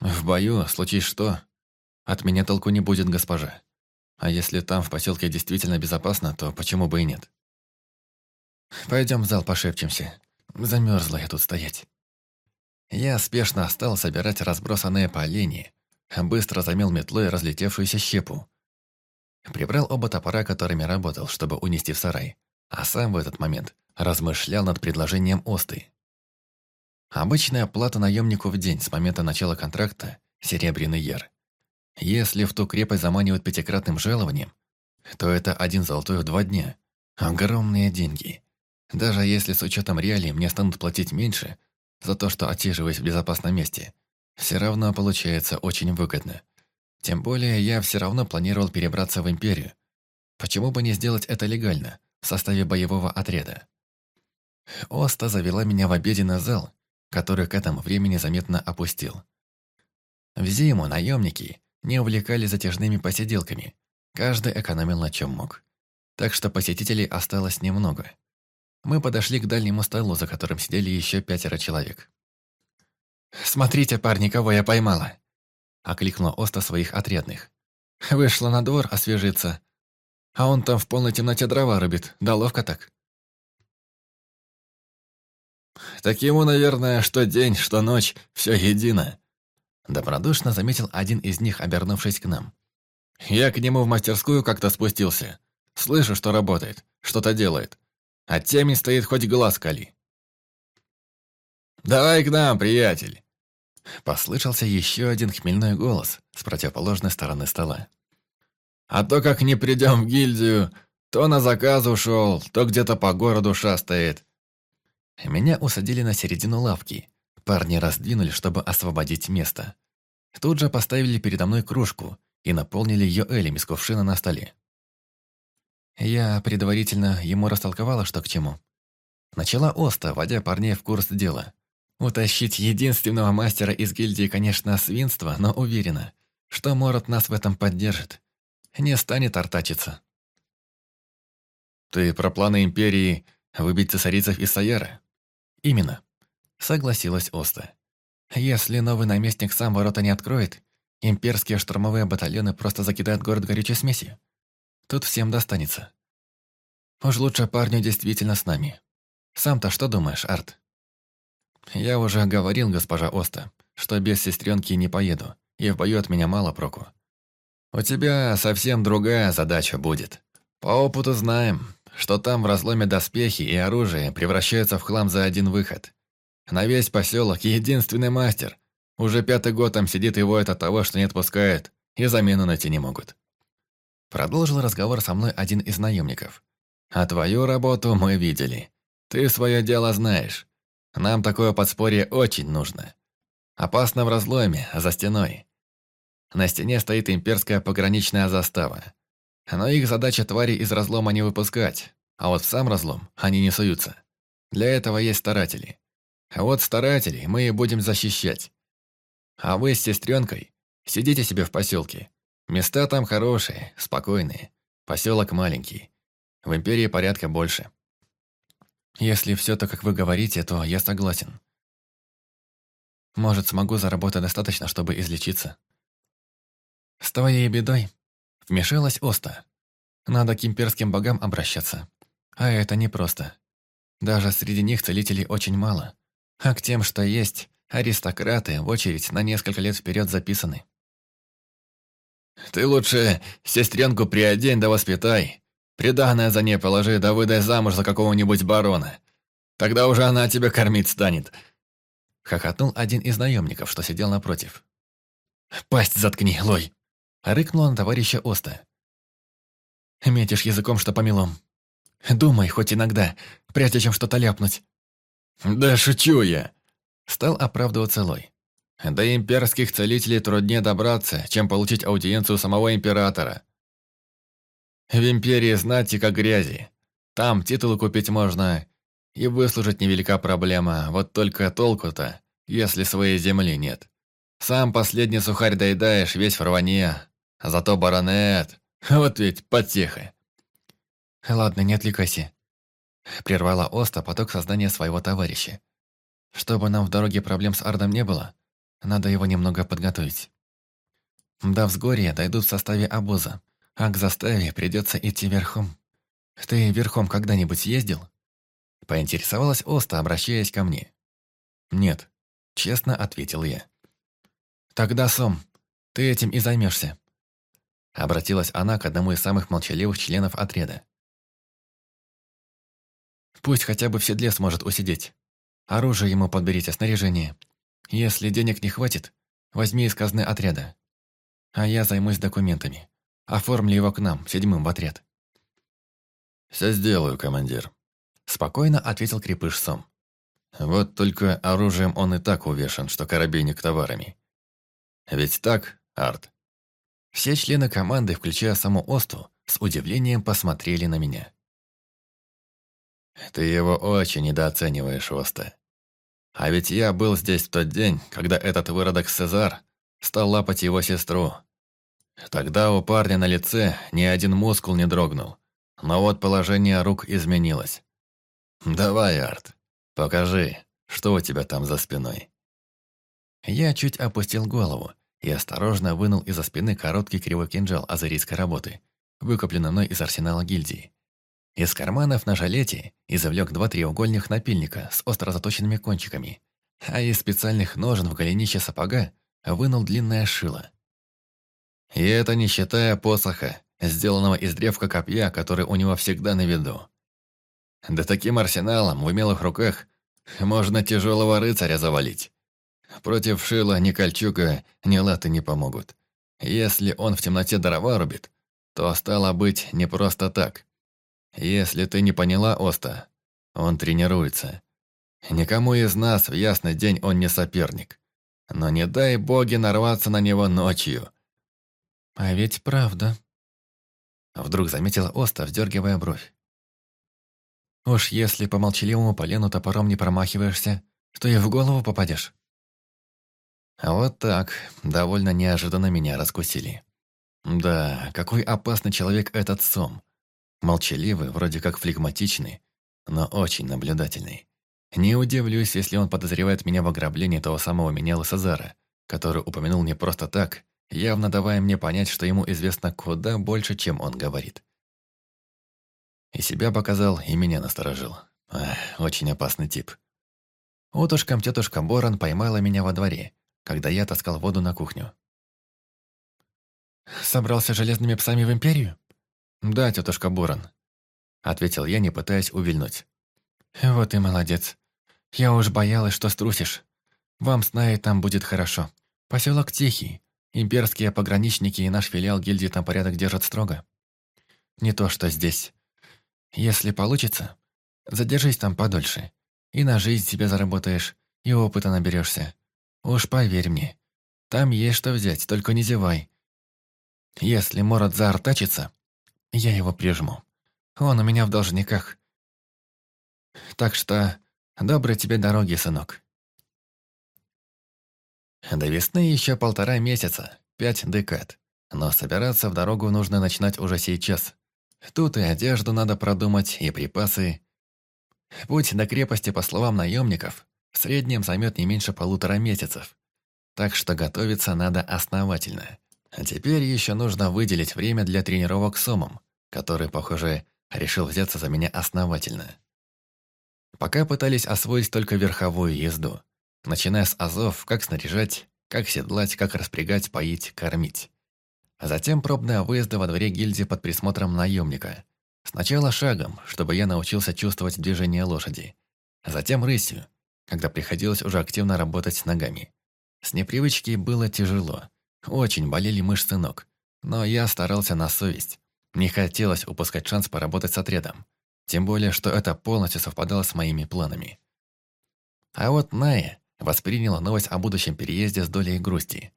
В бою, случись что, от меня толку не будет, госпожа. А если там в поселке действительно безопасно, то почему бы и нет? Пойдем в зал пошепчемся. Замерзла я тут стоять. Я спешно стал собирать разбросанные по линии, быстро замел метлой разлетевшуюся щепу. Прибрал оба топора, которыми работал, чтобы унести в сарай, а сам в этот момент размышлял над предложением Осты. Обычная плата наемнику в день с момента начала контракта – серебряный яр. Если в ту крепость заманивают пятикратным жалованием, то это один золотой в два дня. Огромные деньги. Даже если с учетом реалий мне станут платить меньше за то, что отсиживаюсь в безопасном месте, все равно получается очень выгодно. Тем более я все равно планировал перебраться в Империю. Почему бы не сделать это легально, в составе боевого отряда? Оста завела меня в обеденный зал, который к этому времени заметно опустил. В зиму наемники не увлекали затяжными посиделками, каждый экономил на чем мог. Так что посетителей осталось немного. Мы подошли к дальнему столу, за которым сидели еще пятеро человек. «Смотрите, парни, кого я поймала!» Окликнула Оста своих отрядных. Вышла на двор освежиться. А он там в полной темноте дрова рубит. Да ловко так. Так ему, наверное, что день, что ночь, все едино. Добродушно заметил один из них, обернувшись к нам. Я к нему в мастерскую как-то спустился. Слышу, что работает, что-то делает. А темень стоит хоть глаз кали. «Давай к нам, приятель!» Послышался еще один хмельной голос с противоположной стороны стола. «А то как не придем в гильдию, то на заказ ушел, то где-то по городу шастает». Меня усадили на середину лавки. Парни раздвинули, чтобы освободить место. Тут же поставили передо мной кружку и наполнили ее элем из кувшина на столе. Я предварительно ему растолковала, что к чему. Начала Оста, вводя парней в курс дела. Утащить единственного мастера из гильдии, конечно, свинство, но уверена, что Морот нас в этом поддержит. Не станет артачиться. «Ты про планы Империи выбить цесарицев из Саяры?» «Именно», — согласилась Оста. «Если новый наместник сам ворота не откроет, имперские штурмовые батальоны просто закидают город горючей смесью. Тут всем достанется. Уж лучше парню действительно с нами. Сам-то что думаешь, Арт? Я уже говорил, госпожа Оста, что без сестренки не поеду, и в бою от меня мало проку. У тебя совсем другая задача будет. По опыту знаем, что там в разломе доспехи и оружие превращаются в хлам за один выход. На весь поселок единственный мастер. Уже пятый год там сидит и воет от того, что не отпускает, и замену найти не могут. Продолжил разговор со мной один из наемников. «А твою работу мы видели. Ты свое дело знаешь. Нам такое подспорье очень нужно. Опасно в разломе, за стеной. На стене стоит имперская пограничная застава. Но их задача твари из разлома не выпускать, а вот в сам разлом они не суются. Для этого есть старатели. А вот старателей мы и будем защищать. А вы с сестренкой сидите себе в поселке. Места там хорошие, спокойные. Поселок маленький. В империи порядка больше. Если все так, как вы говорите, то я согласен. Может, смогу заработать достаточно, чтобы излечиться. С твоей бедой вмешалась Оста. Надо к имперским богам обращаться. А это непросто. Даже среди них целителей очень мало. А к тем, что есть, аристократы в очередь на несколько лет вперед записаны. «Ты лучше сестренку приодень да воспитай. Приданное за ней положи, да выдай замуж за какого-нибудь барона. Тогда уже она тебя кормить станет». Хохотнул один из наемников, что сидел напротив. «Пасть заткни, Лой!» Рыкнула на товарища Оста. «Метишь языком, что помелом. Думай хоть иногда, прежде чем что-то ляпнуть». «Да шучу я!» Стал оправдываться Лой. До имперских целителей труднее добраться, чем получить аудиенцию самого императора. В империи знати как грязи. Там титулы купить можно, и выслужить невелика проблема, вот только толку-то, если своей земли нет. Сам последний сухарь доедаешь, весь в рване, а зато баронет, вот ведь потеха. Ладно, не отвлекайся. Прервала Оста поток сознания своего товарища. Чтобы нам в дороге проблем с Ардом не было, надо его немного подготовить. До взгорья дойдут в составе обоза, а к заставе придется идти верхом. Ты верхом когда-нибудь ездил?» Поинтересовалась Оста, обращаясь ко мне. «Нет», — честно ответил я. «Тогда, Сом, ты этим и займешься. Обратилась она к одному из самых молчаливых членов отряда. «Пусть хотя бы в седле сможет усидеть. Оружие ему подберите, снаряжение. Если денег не хватит, возьми из казны отряда. А я займусь документами. Оформли его к нам, седьмым в отряд. «Все сделаю, командир», — спокойно ответил крепыш Сом. «Вот только оружием он и так увешан, что коробейник товарами. Ведь так, Арт?» Все члены команды, включая саму Осту, с удивлением посмотрели на меня. «Ты его очень недооцениваешь, Оста. А ведь я был здесь в тот день, когда этот выродок Сезар стал лапать его сестру. Тогда у парня на лице ни один мускул не дрогнул. Но вот положение рук изменилось. Давай, Арт, покажи, что у тебя там за спиной. Я чуть опустил голову и осторожно вынул из-за спины короткий кривой кинжал азерийской работы, выкупленный мной из арсенала гильдии. Из карманов на жилете извлек два треугольных напильника с остро заточенными кончиками, а из специальных ножен в голенище сапога вынул длинное шило. И это не считая посоха, сделанного из древка копья, который у него всегда на виду. Да таким арсеналом в умелых руках можно тяжелого рыцаря завалить. Против шила ни кольчуга, ни латы не помогут. Если он в темноте дрова рубит, то стало быть не просто так. Если ты не поняла, Оста, он тренируется. Никому из нас в ясный день он не соперник. Но не дай боги нарваться на него ночью. А ведь правда. Вдруг заметила Оста, вздергивая бровь. Уж если по молчаливому полену топором не промахиваешься, то и в голову попадешь. А вот так, довольно неожиданно меня раскусили. Да, какой опасный человек этот Сом. Молчаливый, вроде как флегматичный, но очень наблюдательный. Не удивлюсь, если он подозревает меня в ограблении того самого меня Лосазара, который упомянул не просто так, явно давая мне понять, что ему известно куда больше, чем он говорит. И себя показал, и меня насторожил. Ах, очень опасный тип. Утушком тетушка Борон поймала меня во дворе, когда я таскал воду на кухню. «Собрался железными псами в Империю?» «Да, тетушка Буран», — ответил я, не пытаясь увильнуть. «Вот и молодец. Я уж боялась, что струсишь. Вам с Наей там будет хорошо. Поселок тихий. Имперские пограничники и наш филиал гильдии там порядок держат строго. Не то, что здесь. Если получится, задержись там подольше. И на жизнь себе заработаешь, и опыта наберешься. Уж поверь мне, там есть что взять, только не зевай. Если Мород заортачится, я его прижму. Он у меня в должниках. Так что Доброй тебе дороги, сынок. До весны еще полтора месяца, пять декад. Но собираться в дорогу нужно начинать уже сейчас. Тут и одежду надо продумать, и припасы. Путь до крепости, по словам наемников, в среднем займет не меньше полутора месяцев. Так что готовиться надо основательно. А теперь еще нужно выделить время для тренировок с Омом, который, похоже, решил взяться за меня основательно. Пока пытались освоить только верховую езду, начиная с азов, как снаряжать, как седлать, как распрягать, поить, кормить. Затем пробные выезды во дворе гильдии под присмотром наемника. Сначала шагом, чтобы я научился чувствовать движение лошади. Затем рысью, когда приходилось уже активно работать с ногами. С непривычки было тяжело. Очень болели мышцы ног. Но я старался на совесть. Не хотелось упускать шанс поработать с отрядом. Тем более, что это полностью совпадало с моими планами. А вот Ная восприняла новость о будущем переезде с долей грусти.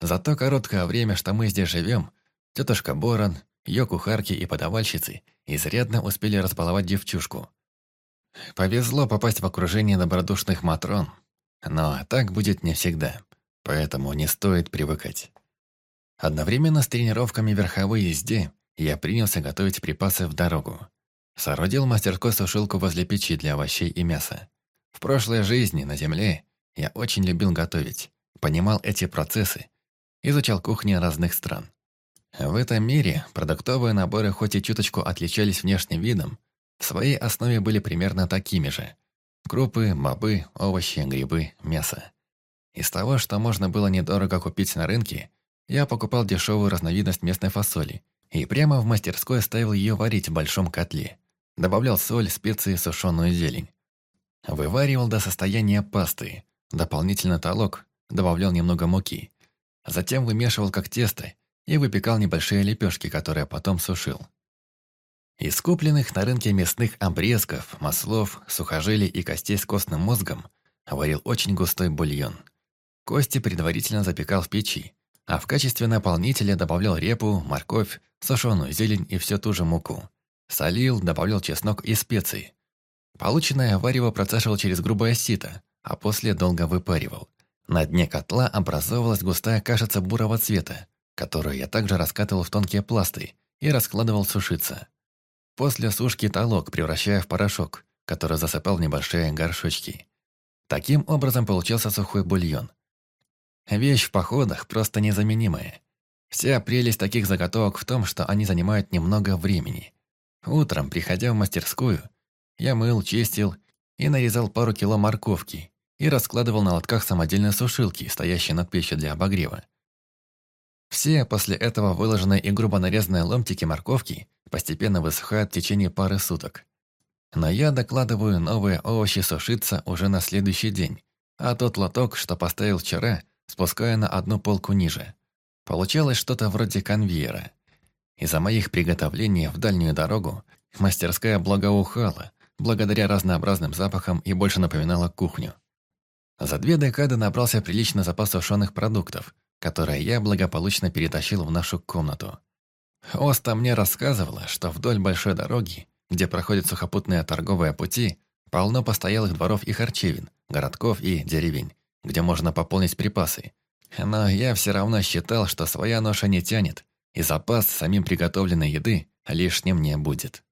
За то короткое время, что мы здесь живем, тетушка Борон, ее кухарки и подавальщицы изрядно успели разбаловать девчушку. Повезло попасть в окружение добродушных матрон, но так будет не всегда, поэтому не стоит привыкать. Одновременно с тренировками верховой езде я принялся готовить припасы в дорогу. Соорудил мастерской сушилку возле печи для овощей и мяса. В прошлой жизни на земле я очень любил готовить, понимал эти процессы изучал кухни разных стран. В этом мире продуктовые наборы хоть и чуточку отличались внешним видом, в своей основе были примерно такими же. Крупы, бобы, овощи, грибы, мясо. Из того, что можно было недорого купить на рынке, я покупал дешевую разновидность местной фасоли и прямо в мастерской ставил ее варить в большом котле. Добавлял соль, специи, сушеную зелень. Вываривал до состояния пасты, дополнительно толок, добавлял немного муки. Затем вымешивал как тесто и выпекал небольшие лепешки, которые потом сушил. Из купленных на рынке мясных обрезков, маслов, сухожилий и костей с костным мозгом варил очень густой бульон. Кости предварительно запекал в печи, а в качестве наполнителя добавлял репу, морковь, сушеную зелень и всю ту же муку. Солил, добавлял чеснок и специи. Полученное варево процеживал через грубое сито, а после долго выпаривал. На дне котла образовалась густая кашица бурого цвета, которую я также раскатывал в тонкие пласты и раскладывал сушиться. После сушки толок, превращая в порошок, который засыпал в небольшие горшочки. Таким образом получился сухой бульон. Вещь в походах просто незаменимая. Вся прелесть таких заготовок в том, что они занимают немного времени. Утром, приходя в мастерскую, я мыл, чистил и нарезал пару кило морковки и раскладывал на лотках самодельные сушилки, стоящие над печью для обогрева. Все после этого выложенные и грубо нарезанные ломтики морковки постепенно высыхают в течение пары суток. Но я докладываю новые овощи сушиться уже на следующий день, а тот лоток, что поставил вчера, спускаю на одну полку ниже. Получалось что-то вроде конвейера. Из-за моих приготовлений в дальнюю дорогу мастерская благоухала, благодаря разнообразным запахам и больше напоминала кухню. За две декады набрался приличный запас сушеных продуктов, которые я благополучно перетащил в нашу комнату. Оста мне рассказывала, что вдоль большой дороги, где проходят сухопутные торговые пути, полно постоялых дворов и харчевин, городков и деревень, где можно пополнить припасы. Но я все равно считал, что своя ноша не тянет, и запас самим приготовленной еды лишним не будет.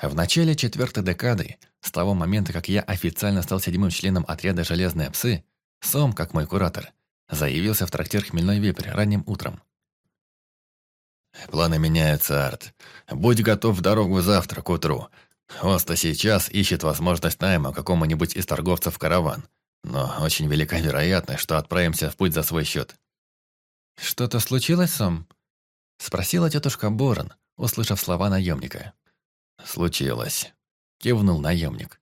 В начале четвертой декады, с того момента, как я официально стал седьмым членом отряда «Железные псы», Сом, как мой куратор, заявился в трактир «Хмельной вепрь» ранним утром. «Планы меняются, Арт. Будь готов в дорогу завтра к утру. Оста сейчас ищет возможность найма какому-нибудь из торговцев караван, но очень велика вероятность, что отправимся в путь за свой счет». «Что-то случилось, Сом?» – спросила тетушка Борон, услышав слова наемника. «Случилось», — кивнул наемник.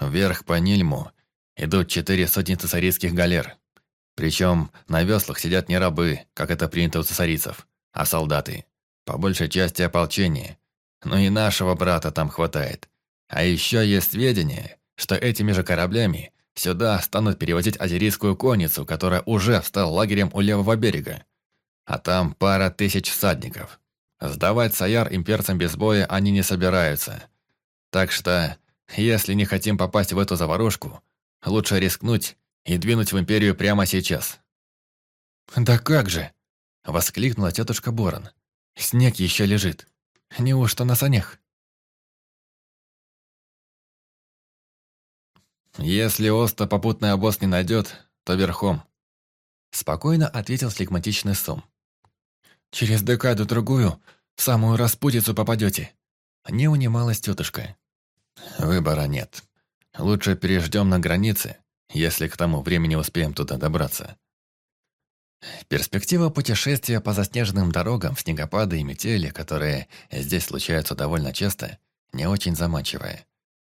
«Вверх по Нильму идут четыре сотни цесарийских галер. Причем на веслах сидят не рабы, как это принято у цесарийцев, а солдаты. По большей части ополчение. Но и нашего брата там хватает. А еще есть сведения, что этими же кораблями сюда станут перевозить азерийскую конницу, которая уже встала лагерем у левого берега. А там пара тысяч всадников. Сдавать Саяр имперцам без боя они не собираются. Так что Если не хотим попасть в эту заварушку, лучше рискнуть и двинуть в Империю прямо сейчас». «Да как же!» — воскликнула тетушка Борон. «Снег еще лежит. Неужто на санях?» «Если Оста попутный обоз не найдет, то верхом», — спокойно ответил флегматичный Сом. «Через декаду-другую в самую распутицу попадете», — не унималась тетушка. «Выбора нет. Лучше переждем на границе, если к тому времени успеем туда добраться». Перспектива путешествия по заснеженным дорогам снегопады и метели, которые здесь случаются довольно часто, не очень заманчивая.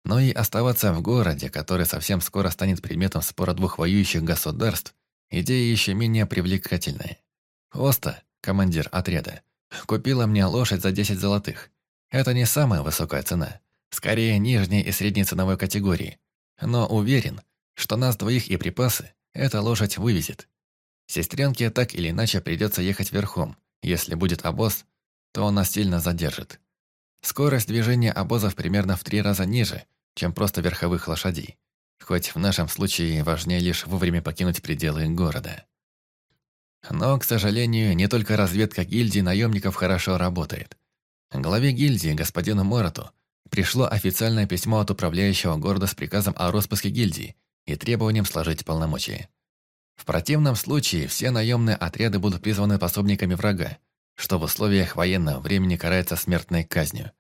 Но и оставаться в городе, который совсем скоро станет предметом спора двух воюющих государств, идея еще менее привлекательная. Оста, командир отряда, купила мне лошадь за 10 золотых. Это не самая высокая цена, скорее нижней и средней ценовой категории. Но уверен, что нас двоих и припасы эта лошадь вывезет. Сестренке так или иначе придется ехать верхом. Если будет обоз, то он нас сильно задержит. Скорость движения обозов примерно в три раза ниже, чем просто верховых лошадей. Хоть в нашем случае важнее лишь вовремя покинуть пределы города. Но, к сожалению, не только разведка гильдии наемников хорошо работает. Главе гильдии, господину Морату, пришло официальное письмо от управляющего города с приказом о распуске гильдии и требованием сложить полномочия. В противном случае все наемные отряды будут призваны пособниками врага, что в условиях военного времени карается смертной казнью.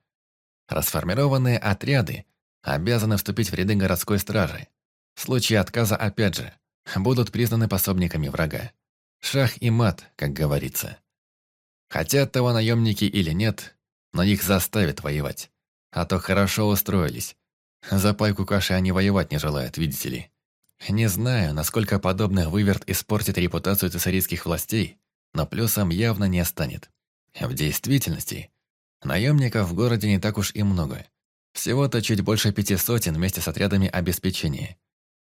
Расформированные отряды обязаны вступить в ряды городской стражи. В случае отказа, опять же, будут признаны пособниками врага. Шах и мат, как говорится. Хотят того наемники или нет, но их заставят воевать. А то хорошо устроились. За пайку каши они воевать не желают, видите ли. Не знаю, насколько подобный выверт испортит репутацию цесарийских властей, но плюсом явно не станет. В действительности, наемников в городе не так уж и много. Всего-то чуть больше пяти сотен вместе с отрядами обеспечения.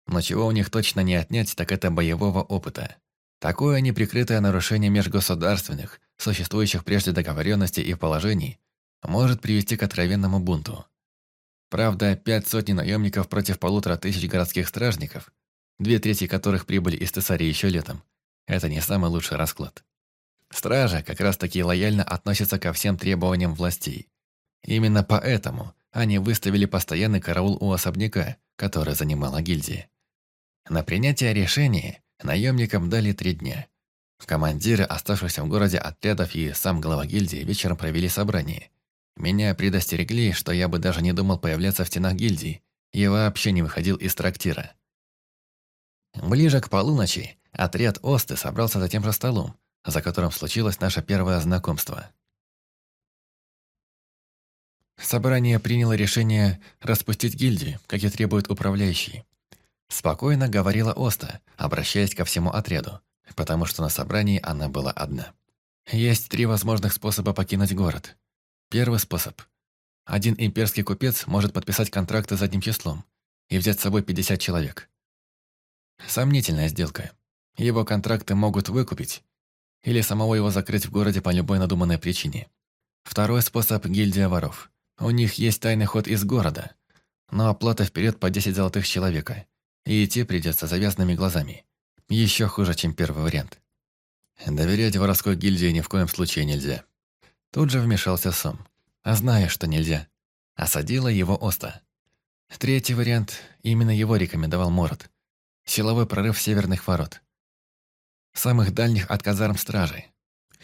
Но чего у них точно не отнять, так это боевого опыта. Такое неприкрытое нарушение межгосударственных, существующих прежде договоренностей и положений, может привести к откровенному бунту. Правда, пять сотен наемников против полутора тысяч городских стражников, две трети которых прибыли из Тессарии еще летом, это не самый лучший расклад. Стража как раз-таки лояльно относится ко всем требованиям властей. Именно поэтому они выставили постоянный караул у особняка, который занимала гильдия. На принятие решения наемникам дали три дня. Командиры оставшихся в городе отрядов и сам глава гильдии вечером провели собрание. Меня предостерегли, что я бы даже не думал появляться в стенах гильдии и вообще не выходил из трактира. Ближе к полуночи отряд Осты собрался за тем же столом, за которым случилось наше первое знакомство. Собрание приняло решение распустить гильдию, как и требует управляющий. Спокойно говорила Оста, обращаясь ко всему отряду, потому что на собрании она была одна. Есть три возможных способа покинуть город. Первый способ. Один имперский купец может подписать контракты задним числом и взять с собой 50 человек. Сомнительная сделка. Его контракты могут выкупить или самого его закрыть в городе по любой надуманной причине. Второй способ – гильдия воров. У них есть тайный ход из города, но оплата вперед по 10 золотых человека, и идти придется завязанными глазами. Еще хуже, чем первый вариант. Доверять воровской гильдии ни в коем случае нельзя. Тут же вмешался Сом. А зная, что нельзя. Осадила его Оста. Третий вариант, именно его рекомендовал Мород. Силовой прорыв северных ворот самых дальних от казарм стражей.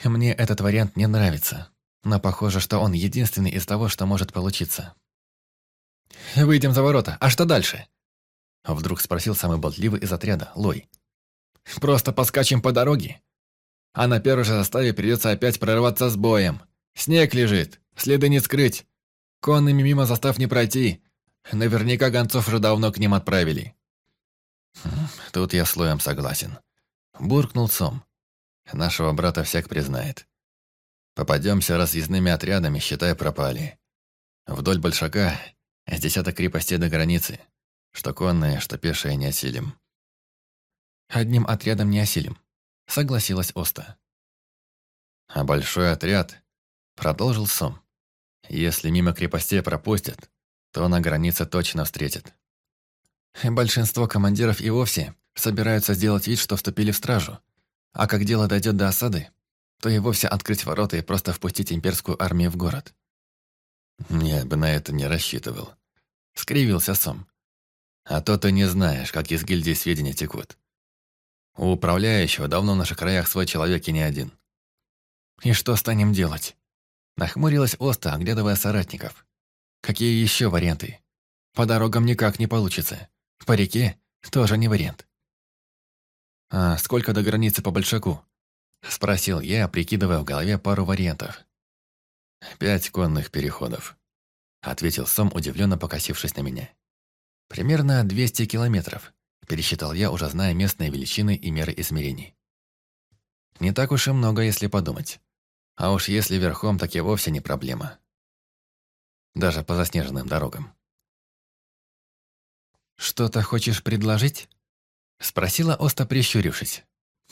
Мне этот вариант не нравится, но похоже, что он единственный из того, что может получиться. «Выйдем за ворота, а что дальше?» Вдруг спросил самый болтливый из отряда, Лой. «Просто поскачем по дороге. А на первой же заставе придется опять прорываться с боем. Снег лежит, следы не скрыть. Конными мимо застав не пройти. Наверняка гонцов уже давно к ним отправили». Хм, тут я слоем согласен. Буркнул Сом. Нашего брата всяк признает. Попадемся разъездными отрядами, считай, пропали. Вдоль Большака с десяток крепостей до границы. Что конные, что пешие не осилим. Одним отрядом не осилим, согласилась Оста. А большой отряд, продолжил Сом. Если мимо крепостей пропустят, то на границе точно встретит. Большинство командиров и вовсе собираются сделать вид, что вступили в стражу. А как дело дойдет до осады, то и вовсе открыть ворота и просто впустить имперскую армию в город. Я бы на это не рассчитывал. Скривился Сом. А то ты не знаешь, как из гильдии сведения текут. У управляющего давно в наших краях свой человек и не один. И что станем делать? Нахмурилась Оста, оглядывая соратников. Какие еще варианты? По дорогам никак не получится. По реке тоже не вариант. «А сколько до границы по Большаку?» Спросил я, прикидывая в голове пару вариантов. «Пять конных переходов», — ответил Сом, удивленно покосившись на меня. «Примерно 200 километров», — пересчитал я, уже зная местные величины и меры измерений. «Не так уж и много, если подумать. А уж если верхом, так и вовсе не проблема. Даже по заснеженным дорогам». «Что-то хочешь предложить?» Спросила Оста, прищурившись.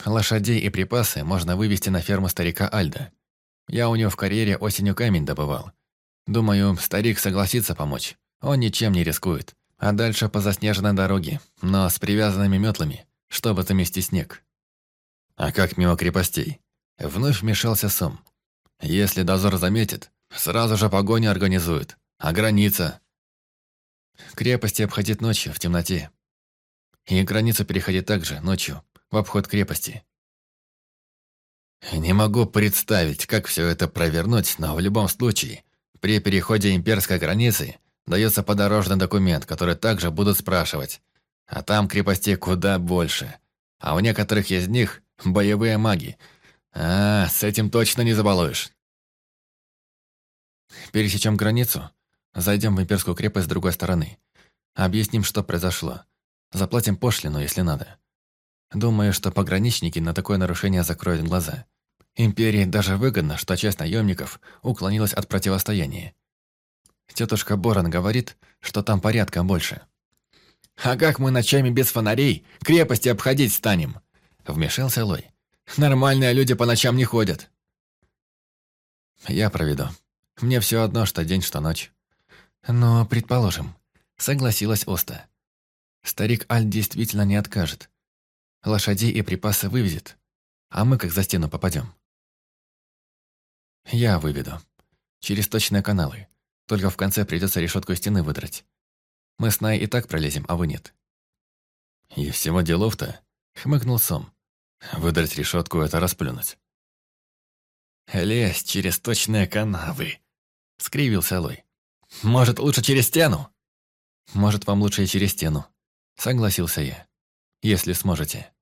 «Лошадей и припасы можно вывести на ферму старика Альда. Я у него в карьере осенью камень добывал. Думаю, старик согласится помочь. Он ничем не рискует. А дальше по заснеженной дороге, но с привязанными метлами, чтобы замести снег». «А как мимо крепостей?» Вновь вмешался Сом. «Если дозор заметит, сразу же погоню организует. А граница?» «Крепости обходить ночью, в темноте. И границу переходить также, ночью, в обход крепости. Не могу представить, как все это провернуть, но в любом случае, при переходе имперской границы дается подорожный документ, который также будут спрашивать. А там крепостей куда больше. А у некоторых из них боевые маги. А, с этим точно не забалуешь. Пересечем границу, зайдем в имперскую крепость с другой стороны. Объясним, что произошло. Заплатим пошлину, если надо. Думаю, что пограничники на такое нарушение закроют глаза. Империи даже выгодно, что часть наемников уклонилась от противостояния. Тетушка Борон говорит, что там порядка больше. «А как мы ночами без фонарей крепости обходить станем?» Вмешался Лой. «Нормальные люди по ночам не ходят». «Я проведу. Мне все одно, что день, что ночь». «Но, предположим», — согласилась Оста. Старик Аль действительно не откажет. Лошадей и припасы вывезет. А мы как за стену попадем. Я выведу. Через точные каналы. Только в конце придется решетку стены выдрать. Мы с Най и так пролезем, а вы нет. И всего делов-то, хмыкнул Сом. Выдрать решетку — это расплюнуть. «Лезь через точные канавы», — скривился Лой. «Может, лучше через стену?» «Может, вам лучше и через стену», Согласился я. Если сможете.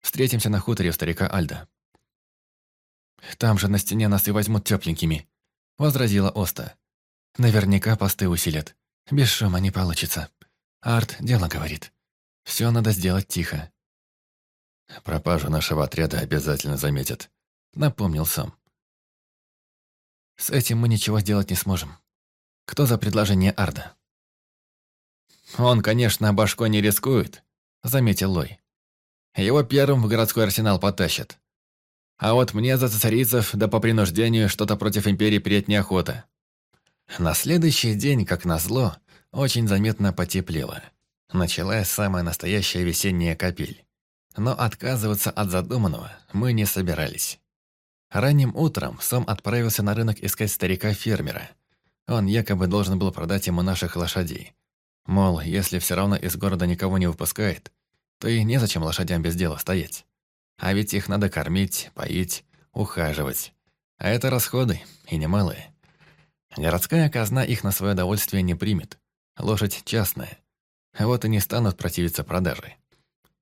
Встретимся на хуторе у старика Альда. Там же на стене нас и возьмут тепленькими, возразила Оста. Наверняка посты усилят. Без шума не получится. Арт дело говорит. Все надо сделать тихо. Пропажу нашего отряда обязательно заметят, напомнил сам. С этим мы ничего сделать не сможем. Кто за предложение Арда? «Он, конечно, башкой не рискует», — заметил Лой. «Его первым в городской арсенал потащат. А вот мне за царицев да по принуждению что-то против империи переть неохота». На следующий день, как назло, очень заметно потеплело. Началась самая настоящая весенняя капель. Но отказываться от задуманного мы не собирались. Ранним утром Сом отправился на рынок искать старика-фермера. Он якобы должен был продать ему наших лошадей. Мол, если все равно из города никого не выпускает, то и незачем лошадям без дела стоять. А ведь их надо кормить, поить, ухаживать. А это расходы, и немалые. Городская казна их на свое довольствие не примет. Лошадь частная. Вот и не станут противиться продаже.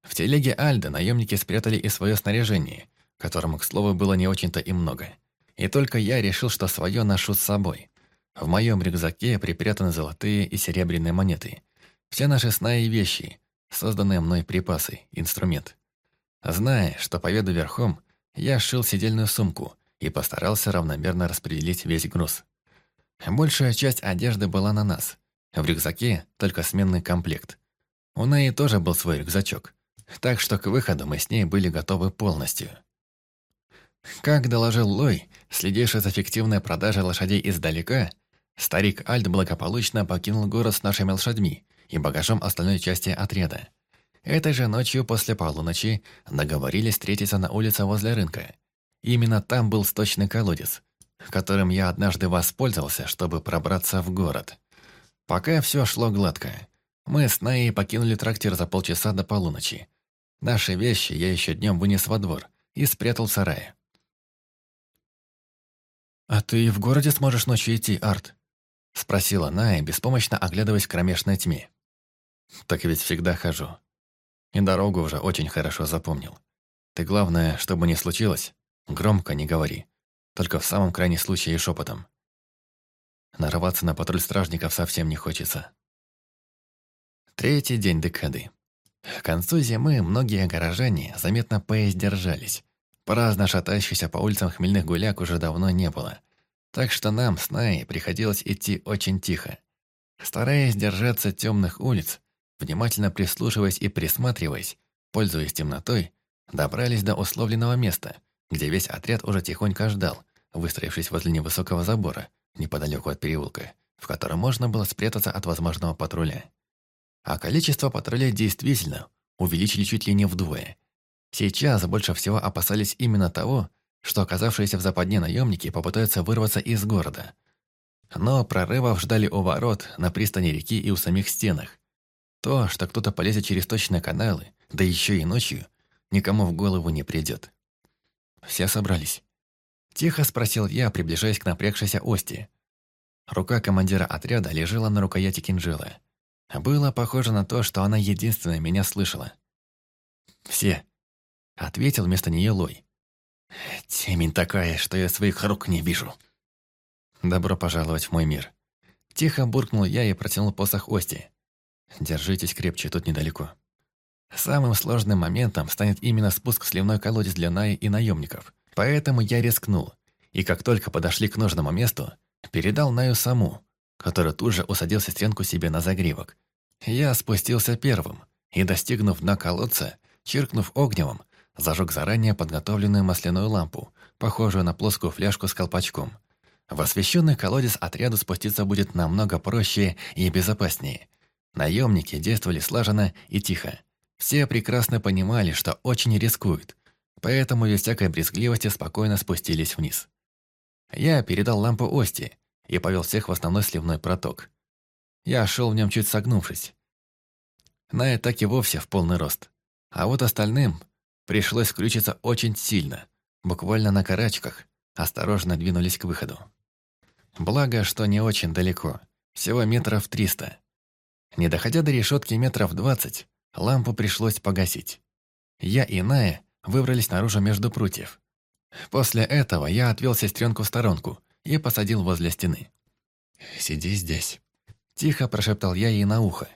В телеге Альда наемники спрятали и свое снаряжение, которому, к слову, было не очень-то и много. И только я решил, что свое ношу с собой. В моем рюкзаке припрятаны золотые и серебряные монеты. Все наши сна и вещи, созданные мной припасы, инструмент. Зная, что поеду верхом, я сшил сидельную сумку и постарался равномерно распределить весь груз. Большая часть одежды была на нас. В рюкзаке только сменный комплект. У Наи тоже был свой рюкзачок. Так что к выходу мы с ней были готовы полностью. Как доложил Лой, следивший за эффективной продажей лошадей издалека, Старик Альд благополучно покинул город с нашими лошадьми и багажом остальной части отряда. Этой же ночью после полуночи договорились встретиться на улице возле рынка. Именно там был сточный колодец, которым я однажды воспользовался, чтобы пробраться в город. Пока все шло гладко. Мы с Наей покинули трактир за полчаса до полуночи. Наши вещи я еще днем вынес во двор и спрятал в сарае. «А ты в городе сможешь ночью идти, Арт?» Спросила Ная, беспомощно оглядываясь в кромешной тьме. «Так ведь всегда хожу. И дорогу уже очень хорошо запомнил. Ты, главное, чтобы не случилось, громко не говори. Только в самом крайнем случае шепотом. Нарываться на патруль стражников совсем не хочется. Третий день декады. К концу зимы многие горожане заметно поиздержались. Праздно шатающихся по улицам хмельных гуляк уже давно не было. Так что нам с Наей приходилось идти очень тихо. Стараясь держаться темных улиц, внимательно прислушиваясь и присматриваясь, пользуясь темнотой, добрались до условленного места, где весь отряд уже тихонько ждал, выстроившись возле невысокого забора, неподалеку от переулка, в котором можно было спрятаться от возможного патруля. А количество патрулей действительно увеличили чуть ли не вдвое. Сейчас больше всего опасались именно того, что оказавшиеся в западне наемники попытаются вырваться из города. Но прорывов ждали у ворот, на пристани реки и у самих стенах. То, что кто-то полезет через точные каналы, да еще и ночью, никому в голову не придет. Все собрались. Тихо спросил я, приближаясь к напрягшейся Ости. Рука командира отряда лежала на рукояти кинжала. Было похоже на то, что она единственная меня слышала. «Все», — ответил вместо нее Лой. «Темень такая, что я своих рук не вижу». «Добро пожаловать в мой мир». Тихо буркнул я и протянул посох Ости. «Держитесь крепче, тут недалеко». Самым сложным моментом станет именно спуск в сливной колодец для Наи и наемников. Поэтому я рискнул, и как только подошли к нужному месту, передал Наю саму, который тут же усадил сестренку себе на загривок. Я спустился первым, и, достигнув дна колодца, чиркнув огневом, зажег заранее подготовленную масляную лампу, похожую на плоскую фляжку с колпачком. В освещенный колодец отряду спуститься будет намного проще и безопаснее. Наемники действовали слаженно и тихо. Все прекрасно понимали, что очень рискуют, поэтому без всякой брезгливости спокойно спустились вниз. Я передал лампу Ости и повел всех в основной сливной проток. Я шел в нем чуть согнувшись. Ная так и вовсе в полный рост. А вот остальным пришлось включиться очень сильно, буквально на карачках, осторожно двинулись к выходу. Благо, что не очень далеко, всего метров триста. Не доходя до решетки метров двадцать, лампу пришлось погасить. Я и Ная выбрались наружу между прутьев. После этого я отвел сестренку в сторонку и посадил возле стены. «Сиди здесь», – тихо прошептал я ей на ухо.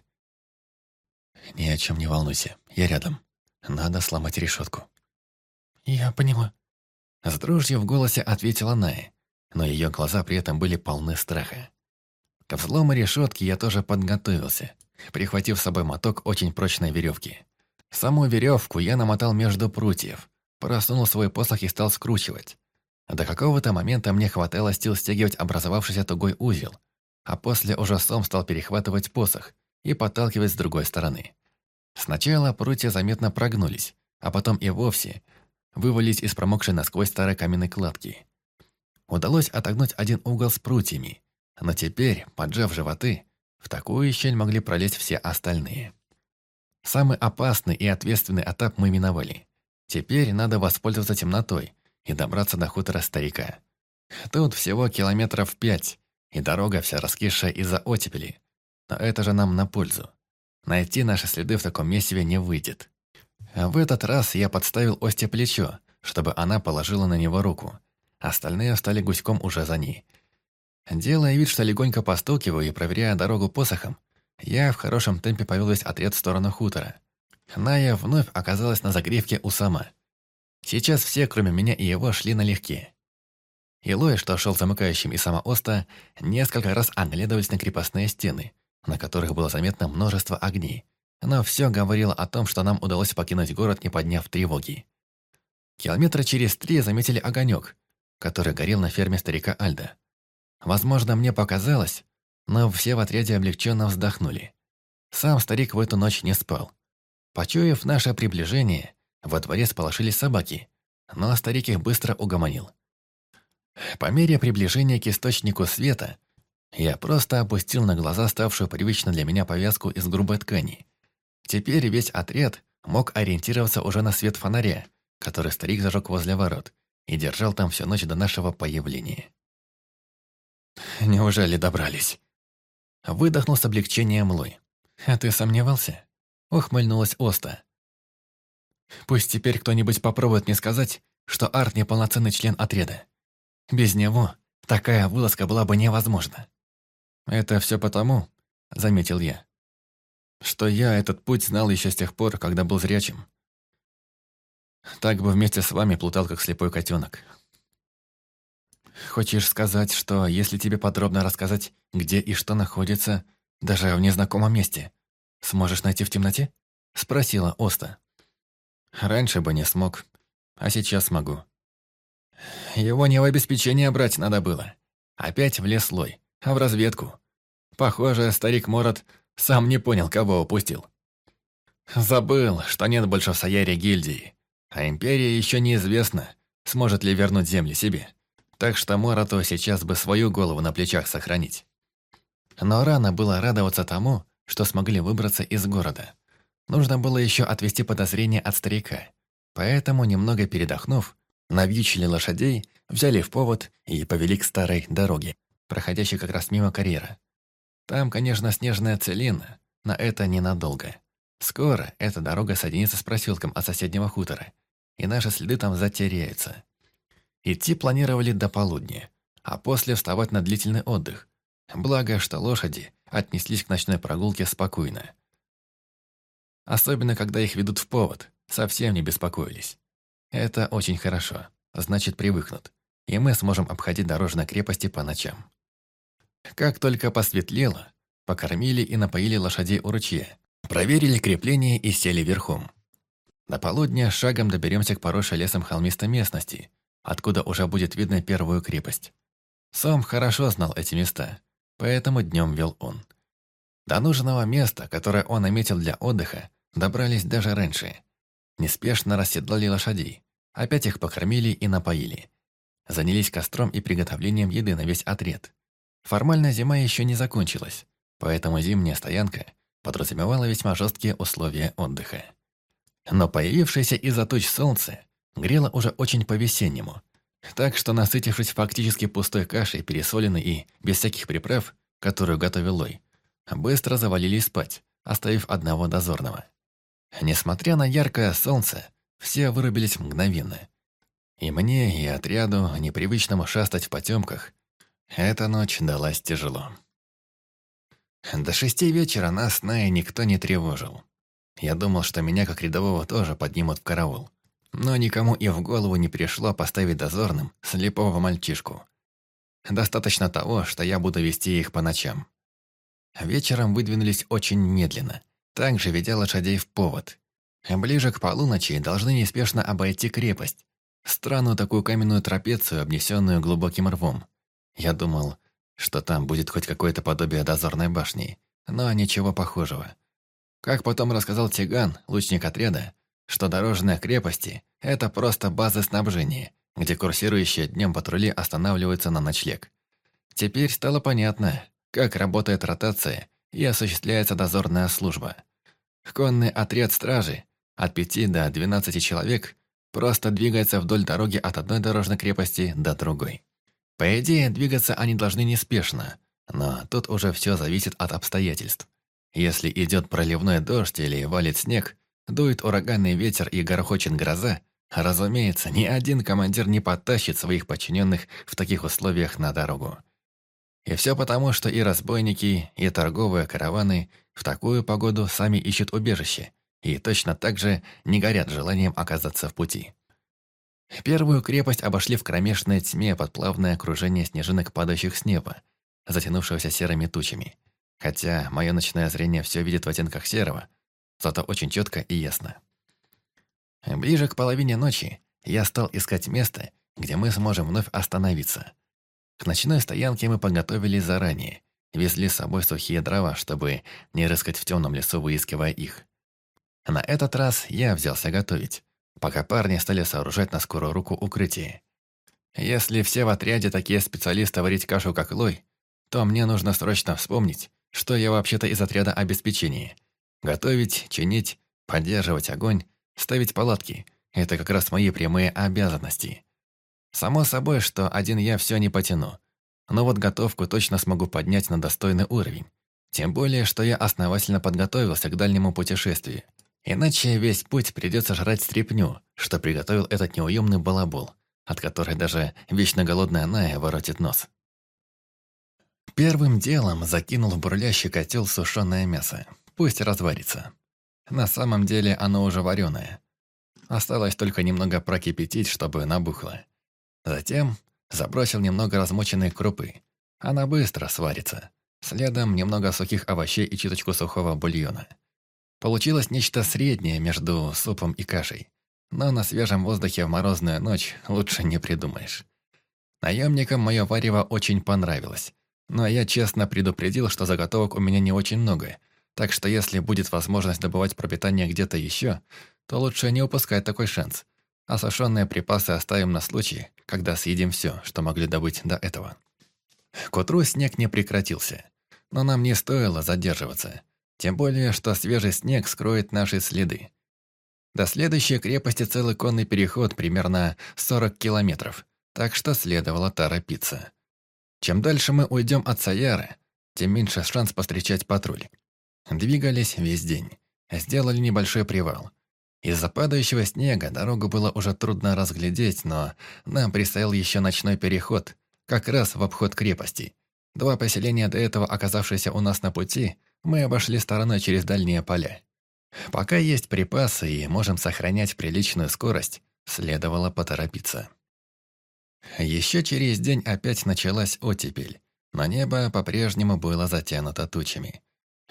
«Ни о чем не волнуйся, я рядом. Надо сломать решетку». «Я поняла». С дрожью в голосе ответила Ная, но ее глаза при этом были полны страха. К взлому решетки я тоже подготовился, прихватив с собой моток очень прочной веревки. Саму веревку я намотал между прутьев, просунул свой посох и стал скручивать. До какого-то момента мне хватало сил стягивать образовавшийся тугой узел, а после уже сам стал перехватывать посох и подталкивать с другой стороны. Сначала прутья заметно прогнулись, а потом и вовсе вывалились из промокшей насквозь старой каменной кладки. Удалось отогнуть один угол с прутьями, но теперь, поджав животы, в такую щель могли пролезть все остальные. Самый опасный и ответственный этап мы миновали. Теперь надо воспользоваться темнотой и добраться до хутора старика. Тут всего километров пять, и дорога вся раскисшая из-за оттепели. Но это же нам на пользу. Найти наши следы в таком месиве не выйдет. В этот раз я подставил Осте плечо, чтобы она положила на него руку. Остальные стали гуськом уже за ней. Делая вид, что легонько постукиваю и проверяя дорогу посохом, я в хорошем темпе повел весь отряд в сторону хутора. Ная вновь оказалась на загревке у сама. Сейчас все, кроме меня и его, шли налегке. Илой, что шел замыкающим и сама Оста, несколько раз оглядывались на крепостные стены, на которых было заметно множество огней. Но все говорило о том, что нам удалось покинуть город, не подняв тревоги. Километра через три заметили огонек, который горел на ферме старика Альда. Возможно, мне показалось, но все в отряде облегченно вздохнули. Сам старик в эту ночь не спал. Почуяв наше приближение, во дворе сполошились собаки, но старик их быстро угомонил. По мере приближения к источнику света, я просто опустил на глаза ставшую привычно для меня повязку из грубой ткани. Теперь весь отряд мог ориентироваться уже на свет фонаря, который старик зажег возле ворот, и держал там всю ночь до нашего появления. «Неужели добрались?» Выдохнул с облегчением Лой. «А ты сомневался?» Ухмыльнулась Оста. «Пусть теперь кто-нибудь попробует мне сказать, что Арт не полноценный член отряда. Без него такая вылазка была бы невозможна». «Это все потому», — заметил я, «что я этот путь знал еще с тех пор, когда был зрячим. Так бы вместе с вами плутал, как слепой котенок. Хочешь сказать, что если тебе подробно рассказать, где и что находится, даже в незнакомом месте, сможешь найти в темноте? Спросила Оста. Раньше бы не смог, а сейчас смогу. Его не в обеспечение брать надо было. Опять в лес лой, а в разведку. Похоже, старик Морот сам не понял, кого упустил. Забыл, что нет больше в Саяре гильдии. А Империя еще неизвестно, сможет ли вернуть земли себе. Так что Морату сейчас бы свою голову на плечах сохранить. Но рано было радоваться тому, что смогли выбраться из города. Нужно было еще отвести подозрения от старика. Поэтому, немного передохнув, навьючили лошадей, взяли в повод и повели к старой дороге, проходящей как раз мимо карьера. Там, конечно, снежная целина, но это ненадолго. Скоро эта дорога соединится с проселком от соседнего хутора, и наши следы там затеряются. Идти планировали до полудня, а после вставать на длительный отдых. Благо, что лошади отнеслись к ночной прогулке спокойно. Особенно, когда их ведут в повод, совсем не беспокоились. Это очень хорошо, значит привыкнут, и мы сможем обходить дорожные крепости по ночам. Как только посветлело, покормили и напоили лошадей у ручья, проверили крепление и сели верхом. До полудня шагом доберемся к поросшей лесом холмистой местности, откуда уже будет видно первую крепость. Сом хорошо знал эти места, поэтому днем вел он. До нужного места, которое он наметил для отдыха, добрались даже раньше. Неспешно расседлали лошадей, опять их покормили и напоили. Занялись костром и приготовлением еды на весь отряд. Формально зима еще не закончилась, поэтому зимняя стоянка подразумевала весьма жесткие условия отдыха. Но появившееся из-за туч солнце грело уже очень по-весеннему. Так что, насытившись фактически пустой кашей, пересоленной и без всяких приправ, которую готовил Лой, быстро завалились спать, оставив одного дозорного. Несмотря на яркое солнце, все вырубились мгновенно. И мне, и отряду, непривычному шастать в потемках, эта ночь далась тяжело. До шести вечера нас с Най никто не тревожил. Я думал, что меня, как рядового, тоже поднимут в караул. Но никому и в голову не пришло поставить дозорным слепого мальчишку. Достаточно того, что я буду вести их по ночам. Вечером выдвинулись очень медленно, также ведя лошадей в повод. Ближе к полуночи должны неспешно обойти крепость. Странную такую каменную трапецию, обнесенную глубоким рвом. Я думал, что там будет хоть какое-то подобие дозорной башни, но ничего похожего. Как потом рассказал Тиган, лучник отряда, что дорожные крепости – это просто базы снабжения, где курсирующие днем патрули останавливаются на ночлег. Теперь стало понятно, как работает ротация и осуществляется дозорная служба. Конный отряд стражи от 5 до 12 человек просто двигается вдоль дороги от одной дорожной крепости до другой. По идее, двигаться они должны неспешно, но тут уже все зависит от обстоятельств. Если идет проливной дождь или валит снег, дует ураганный ветер и горохочет гроза, разумеется, ни один командир не подтащит своих подчиненных в таких условиях на дорогу. И все потому, что и разбойники, и торговые караваны в такую погоду сами ищут убежище и точно так же не горят желанием оказаться в пути. Первую крепость обошли в кромешной тьме под плавное окружение снежинок, падающих с неба, затянувшегося серыми тучами – Хотя мое ночное зрение все видит в оттенках серого, зато очень четко и ясно. Ближе к половине ночи я стал искать место, где мы сможем вновь остановиться. К ночной стоянке мы подготовились заранее. Везли с собой сухие дрова, чтобы не рыскать в темном лесу, выискивая их. На этот раз я взялся готовить, пока парни стали сооружать на скорую руку укрытие. Если все в отряде такие специалисты варить кашу как лой, то мне нужно срочно вспомнить, что я вообще-то из отряда обеспечения. Готовить, чинить, поддерживать огонь, ставить палатки – это как раз мои прямые обязанности. Само собой, что один я все не потяну. Но вот готовку точно смогу поднять на достойный уровень. Тем более, что я основательно подготовился к дальнему путешествию. Иначе весь путь придется жрать стряпню, что приготовил этот неуемный балабол, от которой даже вечно голодная Ная воротит нос. Первым делом закинул в бурлящий котел сушеное мясо. Пусть разварится. На самом деле оно уже вареное. Осталось только немного прокипятить, чтобы набухло. Затем забросил немного размоченной крупы. Она быстро сварится. Следом немного сухих овощей и чуточку сухого бульона. Получилось нечто среднее между супом и кашей. Но на свежем воздухе в морозную ночь лучше не придумаешь. Наемникам мое варево очень понравилось. Но я честно предупредил, что заготовок у меня не очень много, так что если будет возможность добывать пропитание где-то еще, то лучше не упускать такой шанс. А сушеные припасы оставим на случай, когда съедим все, что могли добыть до этого. К утру снег не прекратился, но нам не стоило задерживаться. Тем более, что свежий снег скроет наши следы. До следующей крепости целый конный переход примерно 40 километров, так что следовало торопиться. Чем дальше мы уйдем от Саяры, тем меньше шанс повстречать патруль. Двигались весь день. Сделали небольшой привал. Из-за падающего снега дорогу было уже трудно разглядеть, но нам предстоял еще ночной переход, как раз в обход крепости. Два поселения, до этого оказавшиеся у нас на пути, мы обошли стороной через дальние поля. Пока есть припасы и можем сохранять приличную скорость, следовало поторопиться. Еще через день опять началась оттепель, но небо по-прежнему было затянуто тучами.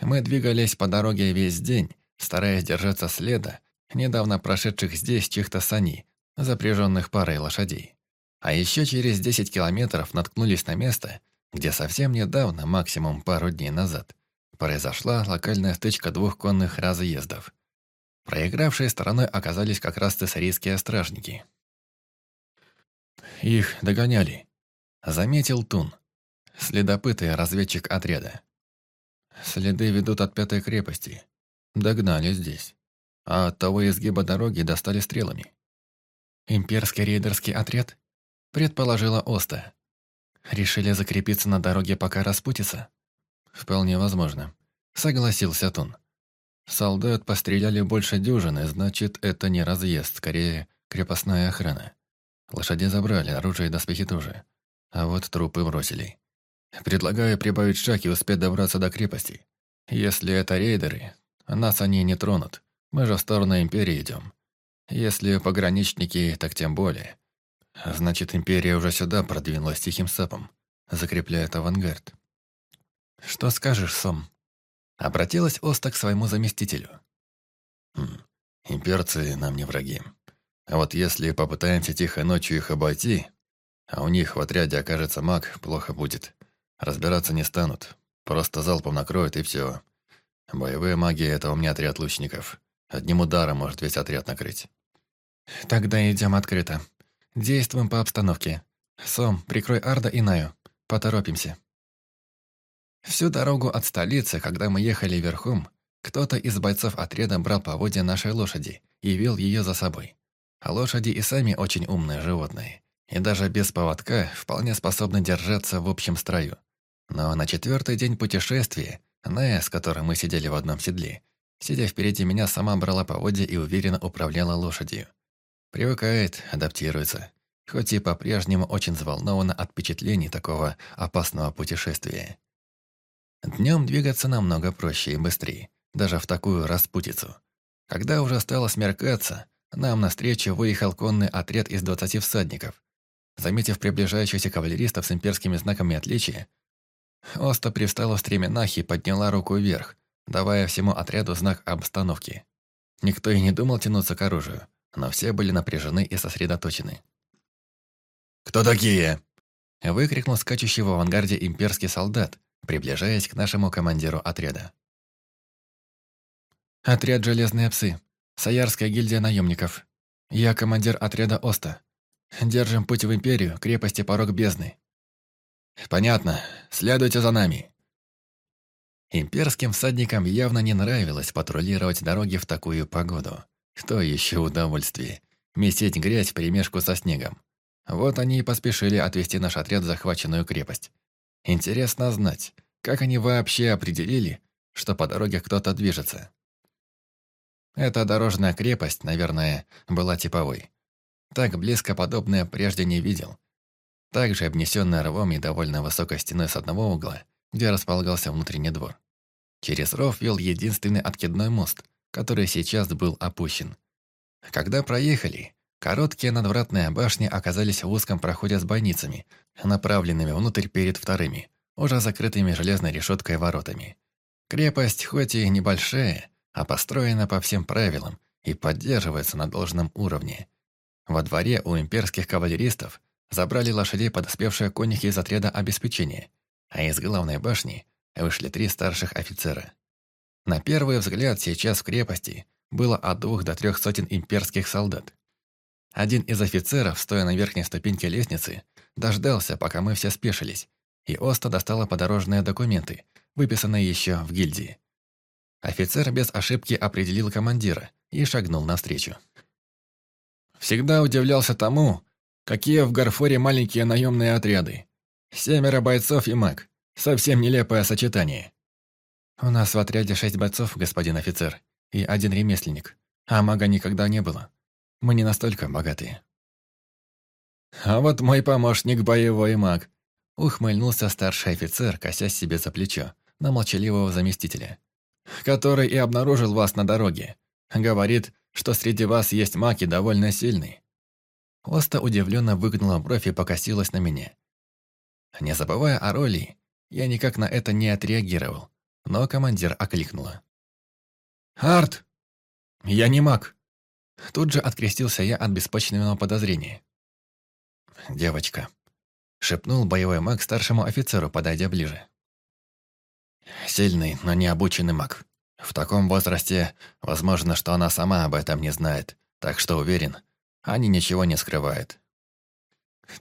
Мы двигались по дороге весь день, стараясь держаться следа, недавно прошедших здесь чьих-то саней, запряженных парой лошадей. А еще через 10 километров наткнулись на место, где совсем недавно, максимум пару дней назад, произошла локальная стычка двух конных разъездов. Проигравшей стороной оказались как раз цесарийские стражники – их догоняли. Заметил Тун. Следопыт и разведчик отряда. Следы ведут от пятой крепости. Догнали здесь. А от того изгиба дороги достали стрелами. Имперский рейдерский отряд? Предположила Оста. Решили закрепиться на дороге, пока распутится? Вполне возможно. Согласился Тун. Солдат постреляли больше дюжины, значит, это не разъезд, скорее крепостная охрана. Лошади забрали, оружие и доспехи тоже. А вот трупы бросили. Предлагаю прибавить шаг и успеть добраться до крепости. Если это рейдеры, нас они не тронут. Мы же в сторону Империи идем. Если пограничники, так тем более. Значит, Империя уже сюда продвинулась тихим сапом, закрепляет авангард. «Что скажешь, Сом?» Обратилась Оста к своему заместителю. Хм, «Имперцы нам не враги. А вот если попытаемся тихо ночью их обойти, а у них в отряде окажется маг, плохо будет. Разбираться не станут. Просто залпом накроют и все. Боевые маги — это у меня отряд лучников. Одним ударом может весь отряд накрыть. Тогда идем открыто. Действуем по обстановке. Сом, прикрой Арда и Наю. Поторопимся. Всю дорогу от столицы, когда мы ехали верхом, кто-то из бойцов отряда брал поводья нашей лошади и вел ее за собой. А лошади и сами очень умные животные, и даже без поводка вполне способны держаться в общем строю. Но на четвертый день путешествия Ная, с которой мы сидели в одном седле, сидя впереди меня, сама брала поводья и уверенно управляла лошадью. Привыкает, адаптируется, хоть и по-прежнему очень взволнована от впечатлений такого опасного путешествия. Днем двигаться намного проще и быстрее, даже в такую распутицу. Когда уже стало смеркаться, нам навстречу выехал конный отряд из двадцати всадников. Заметив приближающихся кавалеристов с имперскими знаками отличия, Оста привстала в стременах и подняла руку вверх, давая всему отряду знак обстановки. Никто и не думал тянуться к оружию, но все были напряжены и сосредоточены. «Кто такие?» выкрикнул скачущий в авангарде имперский солдат, приближаясь к нашему командиру отряда. «Отряд «Железные псы», Саярская гильдия наемников. Я командир отряда Оста. Держим путь в Империю, крепости Порог Бездны». «Понятно. Следуйте за нами». Имперским всадникам явно не нравилось патрулировать дороги в такую погоду. Что еще удовольствие? Месить грязь в перемешку со снегом. Вот они и поспешили отвести наш отряд в захваченную крепость. Интересно знать, как они вообще определили, что по дороге кто-то движется. Эта дорожная крепость, наверное, была типовой. Так близко подобное прежде не видел. Также обнесенная рвом и довольно высокой стеной с одного угла, где располагался внутренний двор. Через ров вел единственный откидной мост, который сейчас был опущен. Когда проехали, Короткие надвратные башни оказались в узком проходе с бойницами, направленными внутрь перед вторыми, уже закрытыми железной решеткой воротами. Крепость хоть и небольшая, а построена по всем правилам и поддерживается на должном уровне. Во дворе у имперских кавалеристов забрали лошадей подоспевшие конники из отряда обеспечения, а из главной башни вышли три старших офицера. На первый взгляд сейчас в крепости было от двух до трех сотен имперских солдат. Один из офицеров, стоя на верхней ступеньке лестницы, дождался, пока мы все спешились, и Оста достала подорожные документы, выписанные еще в гильдии. Офицер без ошибки определил командира и шагнул навстречу. Всегда удивлялся тому, какие в Гарфоре маленькие наемные отряды. Семеро бойцов и маг. Совсем нелепое сочетание. У нас в отряде шесть бойцов, господин офицер, и один ремесленник, а мага никогда не было. Мы не настолько богатые». «А вот мой помощник боевой маг», — ухмыльнулся старший офицер, косясь себе за плечо, на молчаливого заместителя, «который и обнаружил вас на дороге. Говорит, что среди вас есть маг и довольно сильный». Оста удивленно выгнула бровь и покосилась на меня. Не забывая о роли, я никак на это не отреагировал, но командир окликнула. «Арт! Я не маг!» Тут же открестился я от беспочвенного подозрения. «Девочка», — шепнул боевой маг старшему офицеру, подойдя ближе. «Сильный, но не обученный маг. В таком возрасте, возможно, что она сама об этом не знает, так что уверен, они ничего не скрывают».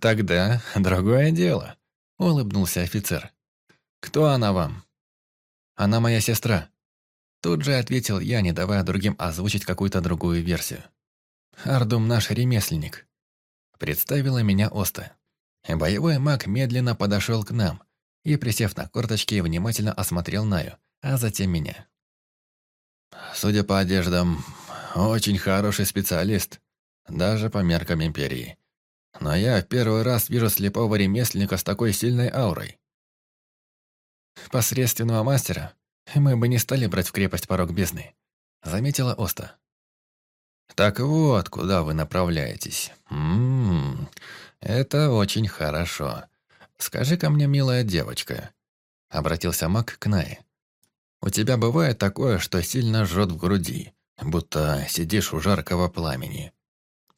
«Тогда другое дело», — улыбнулся офицер. «Кто она вам?» «Она моя сестра», Тут же ответил я, не давая другим озвучить какую-то другую версию. «Ардум наш ремесленник», — представила меня Оста. Боевой маг медленно подошел к нам и, присев на корточки, внимательно осмотрел Наю, а затем меня. «Судя по одеждам, очень хороший специалист, даже по меркам Империи. Но я в первый раз вижу слепого ремесленника с такой сильной аурой». «Посредственного мастера мы бы не стали брать в крепость порог бездны», — заметила Оста. «Так вот, куда вы направляетесь. Ммм, это очень хорошо. Скажи-ка мне, милая девочка», — обратился маг к Нае. «У тебя бывает такое, что сильно жжет в груди, будто сидишь у жаркого пламени?»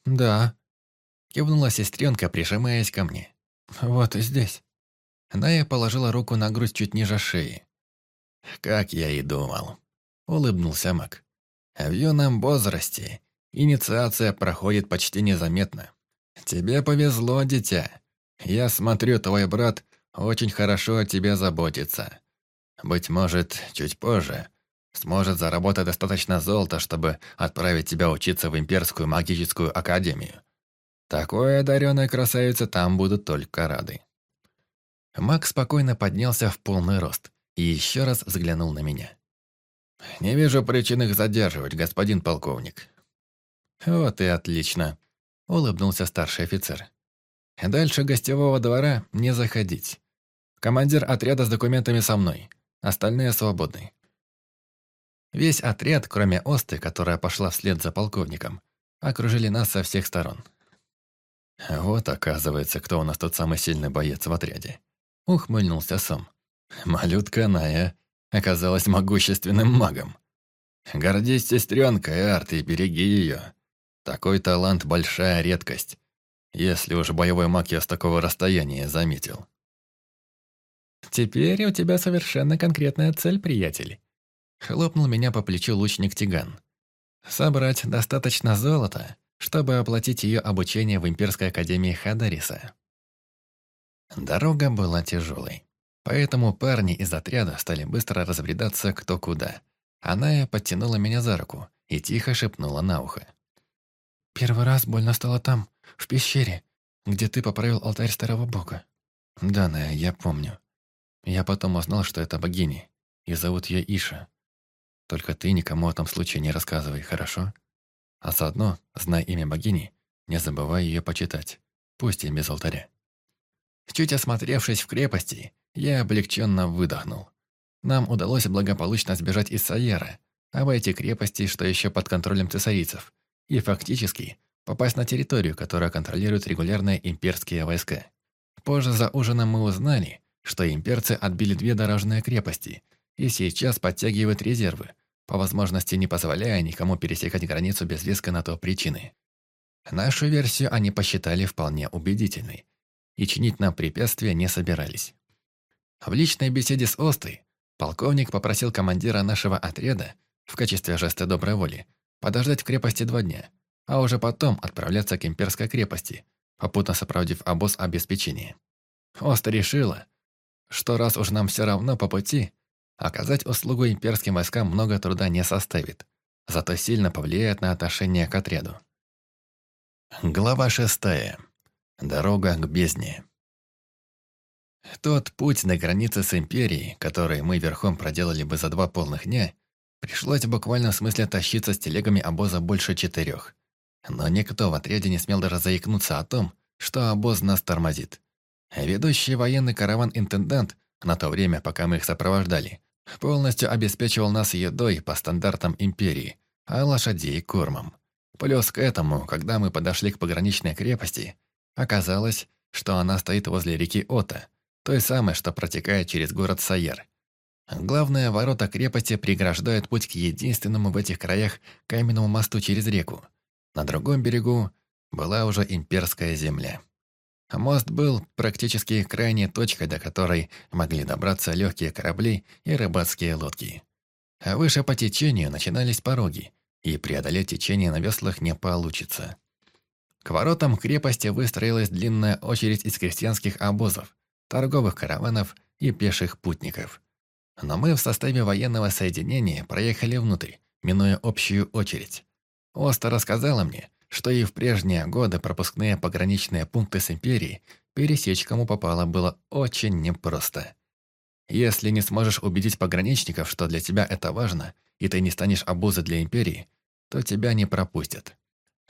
«Да», — кивнула сестренка, прижимаясь ко мне. «Вот здесь». Ная положила руку на грудь чуть ниже шеи. «Как я и думал», — улыбнулся Мак. «В юном возрасте инициация проходит почти незаметно. Тебе повезло, дитя. Я смотрю, твой брат очень хорошо о тебе заботится. Быть может, чуть позже сможет заработать достаточно золота, чтобы отправить тебя учиться в Имперскую магическую академию. Такой одаренной красавице там будут только рады». Маг спокойно поднялся в полный рост и еще раз взглянул на меня. «Не вижу причин их задерживать, господин полковник». «Вот и отлично», — улыбнулся старший офицер. «Дальше гостевого двора не заходить. Командир отряда с документами со мной, остальные свободны». Весь отряд, кроме Осты, которая пошла вслед за полковником, окружили нас со всех сторон. «Вот, оказывается, кто у нас тот самый сильный боец в отряде», — ухмыльнулся Сом. Малютка Ная оказалась могущественным магом. Гордись сестренкой, Арт, и береги ее. Такой талант – большая редкость. если уж боевой маг я с такого расстояния заметил. «Теперь у тебя совершенно конкретная цель, приятель», — хлопнул меня по плечу лучник Тиган. «Собрать достаточно золота, чтобы оплатить ее обучение в Имперской Академии Хадариса». Дорога была тяжелой, поэтому парни из отряда стали быстро разбредаться кто куда. Она подтянула меня за руку и тихо шепнула на ухо. «Первый раз больно стало там, в пещере, где ты поправил алтарь старого бога». «Да, Ная, я помню. Я потом узнал, что это богиня, и зовут ее Иша. Только ты никому о том случае не рассказывай, хорошо? А заодно, знай имя богини, не забывай ее почитать, пусть и без алтаря». Чуть осмотревшись в крепости, я облегченно выдохнул. Нам удалось благополучно сбежать из Саера, обойти крепости, что еще под контролем цесарийцев, и фактически попасть на территорию, которую контролируют регулярные имперские войска. Позже за ужином мы узнали, что имперцы отбили две дорожные крепости и сейчас подтягивают резервы, по возможности не позволяя никому пересекать границу без веска на то причины. Нашу версию они посчитали вполне убедительной и чинить нам препятствия не собирались. В личной беседе с Остой полковник попросил командира нашего отряда в качестве жеста доброй воли подождать в крепости два дня, а уже потом отправляться к имперской крепости, попутно сопроводив обоз обеспечения. Оста решила, что раз уж нам все равно по пути, оказать услугу имперским войскам много труда не составит, зато сильно повлияет на отношение к отряду. Глава шестая. Дорога к бездне. Тот путь на границе с Империей, который мы верхом проделали бы за два полных дня, пришлось в буквальном смысле тащиться с телегами обоза больше четырех. Но никто в отряде не смел даже заикнуться о том, что обоз нас тормозит. Ведущий военный караван-интендант, на то время, пока мы их сопровождали, полностью обеспечивал нас едой по стандартам Империи, а лошадей – кормом. Плюс к этому, когда мы подошли к пограничной крепости – Оказалось, что она стоит возле реки Ота, той самой, что протекает через город Саер. Главные ворота крепости преграждают путь к единственному в этих краях каменному мосту через реку. На другом берегу была уже имперская земля. Мост был практически крайней точкой, до которой могли добраться легкие корабли и рыбацкие лодки. А выше по течению начинались пороги, и преодолеть течение на веслах не получится. К воротам крепости выстроилась длинная очередь из крестьянских обозов, торговых караванов и пеших путников. Но мы в составе военного соединения проехали внутрь, минуя общую очередь. Оста рассказала мне, что и в прежние годы пропускные пограничные пункты с Империей пересечь кому попало было очень непросто. Если не сможешь убедить пограничников, что для тебя это важно, и ты не станешь обузой для Империи, то тебя не пропустят.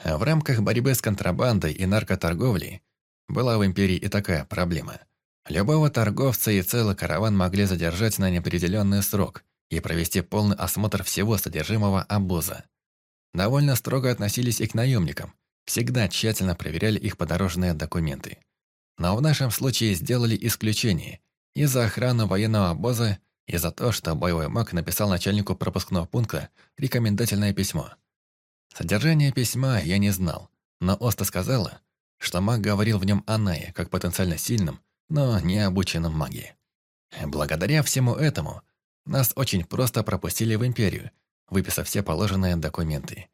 А в рамках борьбы с контрабандой и наркоторговлей была в империи и такая проблема. Любого торговца и целый караван могли задержать на неопределенный срок и провести полный осмотр всего содержимого обоза. Довольно строго относились и к наемникам, всегда тщательно проверяли их подорожные документы. Но в нашем случае сделали исключение и за охрану военного обоза, и за то, что боевой маг написал начальнику пропускного пункта рекомендательное письмо – Содержание письма я не знал, но Оста сказала, что маг говорил в нем о Нае, как потенциально сильном, но не обученном маге. Благодаря всему этому нас очень просто пропустили в Империю, выписав все положенные документы.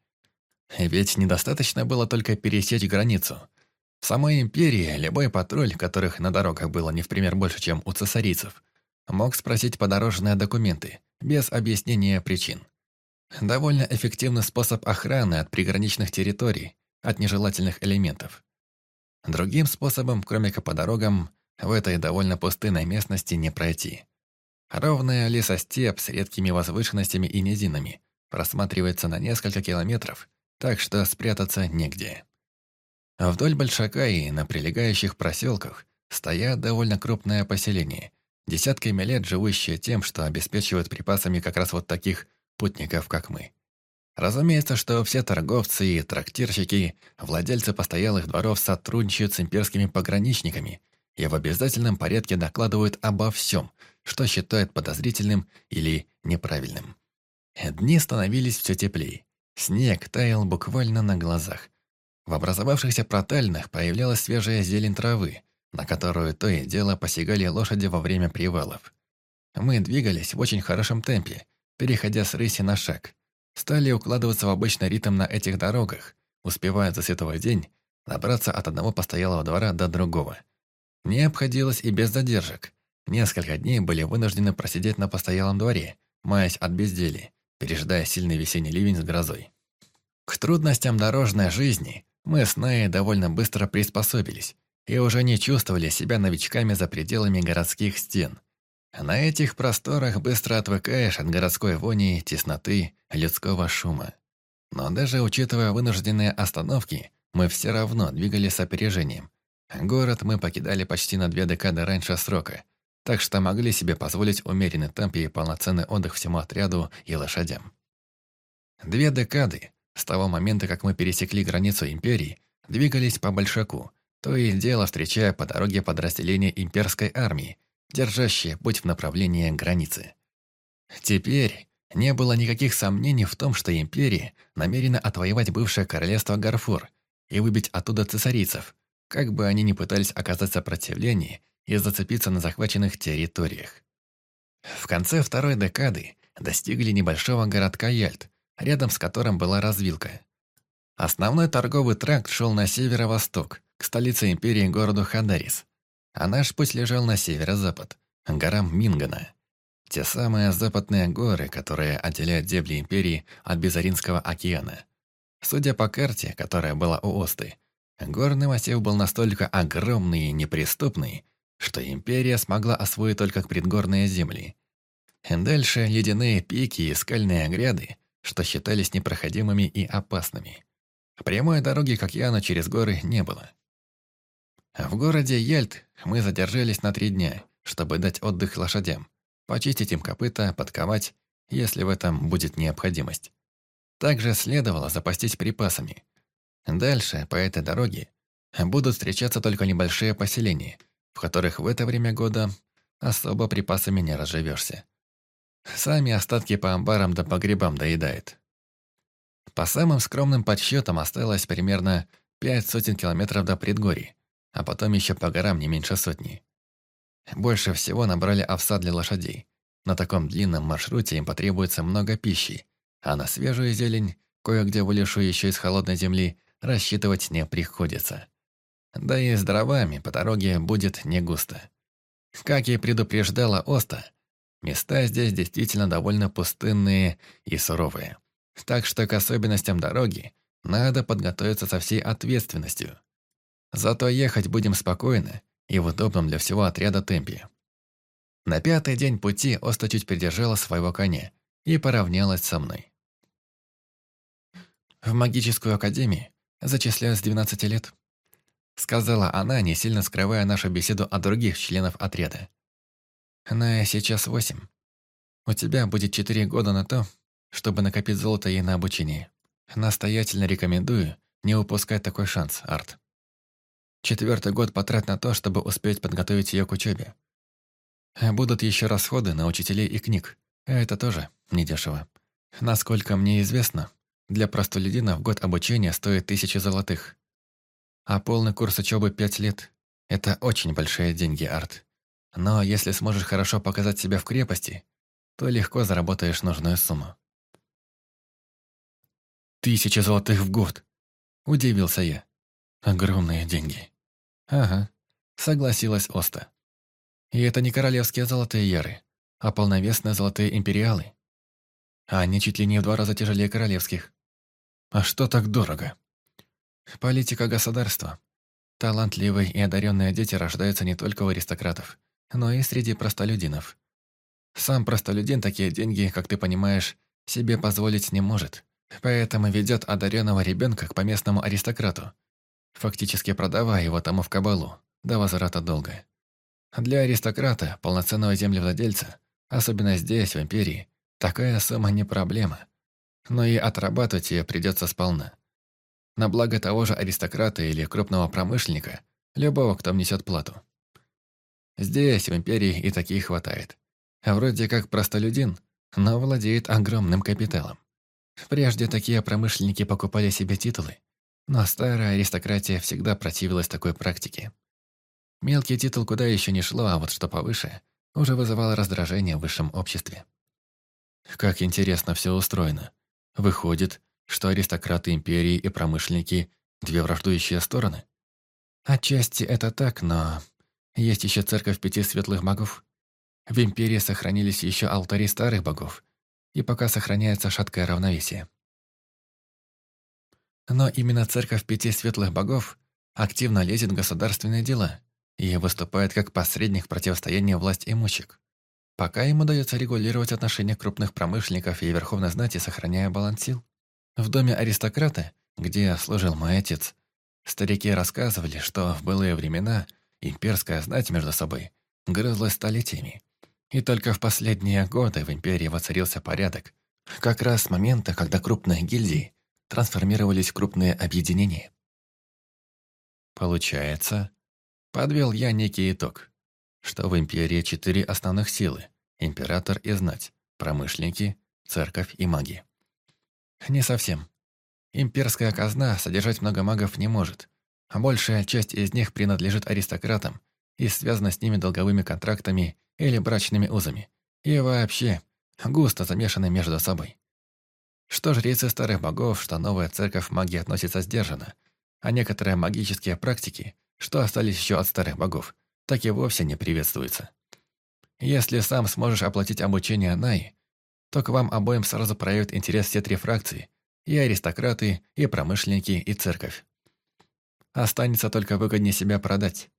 Ведь недостаточно было только пересечь границу. В самой Империи любой патруль, которых на дорогах было не в пример больше, чем у цесарийцев, мог спросить подорожные документы, без объяснения причин. Довольно эффективный способ охраны от приграничных территорий, от нежелательных элементов. Другим способом, кроме как по дорогам, в этой довольно пустынной местности не пройти. Ровная лесостеп с редкими возвышенностями и низинами просматривается на несколько километров, так что спрятаться негде. Вдоль Большака и на прилегающих проселках стоят довольно крупное поселение, десятками лет живущее тем, что обеспечивают припасами как раз вот таких путников, как мы. Разумеется, что все торговцы и трактирщики, владельцы постоялых дворов сотрудничают с имперскими пограничниками и в обязательном порядке докладывают обо всем, что считают подозрительным или неправильным. Дни становились все теплее. Снег таял буквально на глазах. В образовавшихся протальнах появлялась свежая зелень травы, на которую то и дело посягали лошади во время привалов. Мы двигались в очень хорошем темпе, переходя с рыси на шаг. Стали укладываться в обычный ритм на этих дорогах, успевая за световой день добраться от одного постоялого двора до другого. Не обходилось и без задержек. Несколько дней были вынуждены просидеть на постоялом дворе, маясь от безделия, пережидая сильный весенний ливень с грозой. К трудностям дорожной жизни мы с Наей довольно быстро приспособились и уже не чувствовали себя новичками за пределами городских стен. На этих просторах быстро отвыкаешь от городской вони, тесноты, людского шума. Но даже учитывая вынужденные остановки, мы все равно двигались с опережением. Город мы покидали почти на две декады раньше срока, так что могли себе позволить умеренный темп и полноценный отдых всему отряду и лошадям. Две декады, с того момента, как мы пересекли границу империи, двигались по Большаку, то и дело встречая по дороге подразделения имперской армии, держащие путь в направлении границы. Теперь не было никаких сомнений в том, что империя намерена отвоевать бывшее королевство Гарфур и выбить оттуда цесарийцев, как бы они ни пытались оказать сопротивление и зацепиться на захваченных территориях. В конце второй декады достигли небольшого городка Яльт, рядом с которым была развилка. Основной торговый тракт шел на северо-восток, к столице империи городу Хадарис, а наш путь лежал на северо-запад, горам Мингана. Те самые западные горы, которые отделяют земли империи от Безаринского океана. Судя по карте, которая была у Осты, горный массив был настолько огромный и неприступный, что империя смогла освоить только предгорные земли. Дальше ледяные пики и скальные гряды, что считались непроходимыми и опасными. Прямой дороги к океану через горы не было. В городе Яльт мы задержались на три дня, чтобы дать отдых лошадям, почистить им копыта, подковать, если в этом будет необходимость. Также следовало запастись припасами. Дальше, по этой дороге, будут встречаться только небольшие поселения, в которых в это время года особо припасами не разживешься. Сами остатки по амбарам да погребам доедает. По самым скромным подсчетам осталось примерно пять сотен километров до предгорий, а потом еще по горам не меньше сотни. Больше всего набрали овса для лошадей. На таком длинном маршруте им потребуется много пищи, а на свежую зелень, кое-где вылезшую еще из холодной земли, рассчитывать не приходится. Да и с дровами по дороге будет не густо. Как и предупреждала Оста, места здесь действительно довольно пустынные и суровые. Так что к особенностям дороги надо подготовиться со всей ответственностью. Зато ехать будем спокойно и в удобном для всего отряда темпе. На пятый день пути Оста чуть придержала своего коня и поравнялась со мной. «В магическую академию зачисляю с 12 лет», сказала она, не сильно скрывая нашу беседу от других членов отряда. «На сейчас восемь. У тебя будет четыре года на то, чтобы накопить золото ей на обучение. Настоятельно рекомендую не упускать такой шанс, Арт». Четвертый год потрать на то, чтобы успеть подготовить ее к учебе. Будут еще расходы на учителей и книг. Это тоже недешево. Насколько мне известно, для простолюдина в год обучения стоит тысячи золотых. А полный курс учебы пять лет – это очень большие деньги, Арт. Но если сможешь хорошо показать себя в крепости, то легко заработаешь нужную сумму. «Тысяча золотых в год!» – удивился я. Огромные деньги. Ага, согласилась Оста. И это не королевские золотые яры, а полновесные золотые империалы. Они чуть ли не в два раза тяжелее королевских. А что так дорого? Политика государства. Талантливые и одаренные дети рождаются не только у аристократов, но и среди простолюдинов. Сам простолюдин такие деньги, как ты понимаешь, себе позволить не может. Поэтому ведет одаренного ребенка к поместному аристократу, фактически продавая его тому в кабалу, до возврата долга. Для аристократа, полноценного землевладельца, особенно здесь, в империи, такая сумма не проблема. Но и отрабатывать ее придется сполна. На благо того же аристократа или крупного промышленника, любого, кто внесет плату. Здесь, в империи, и таких хватает. Вроде как простолюдин, но владеет огромным капиталом. Прежде такие промышленники покупали себе титулы, Но старая аристократия всегда противилась такой практике. Мелкий титул куда еще не шло, а вот что повыше, уже вызывало раздражение в высшем обществе. Как интересно все устроено. Выходит, что аристократы империи и промышленники – две враждующие стороны? Отчасти это так, но есть еще церковь пяти светлых богов. В империи сохранились еще алтари старых богов, и пока сохраняется шаткое равновесие. Но именно церковь пяти светлых богов активно лезет в государственные дела и выступает как посредник противостояния власть имущих. Пока им удается регулировать отношения крупных промышленников и верховной знати, сохраняя баланс сил. В доме аристократа, где служил мой отец, старики рассказывали, что в былые времена имперская знать между собой грызлась столетиями. И только в последние годы в империи воцарился порядок, как раз с момента, когда крупные гильдии трансформировались в крупные объединения. Получается, подвел я некий итог, что в империи четыре основных силы – император и знать, промышленники, церковь и маги. Не совсем. Имперская казна содержать много магов не может, а большая часть из них принадлежит аристократам и связана с ними долговыми контрактами или брачными узами. И вообще, густо замешаны между собой. Что жрецы старых богов, что новая церковь магии относится сдержанно, а некоторые магические практики, что остались еще от старых богов, так и вовсе не приветствуются. Если сам сможешь оплатить обучение Най, то к вам обоим сразу проявят интерес все три фракции, и аристократы, и промышленники, и церковь. Останется только выгоднее себя продать.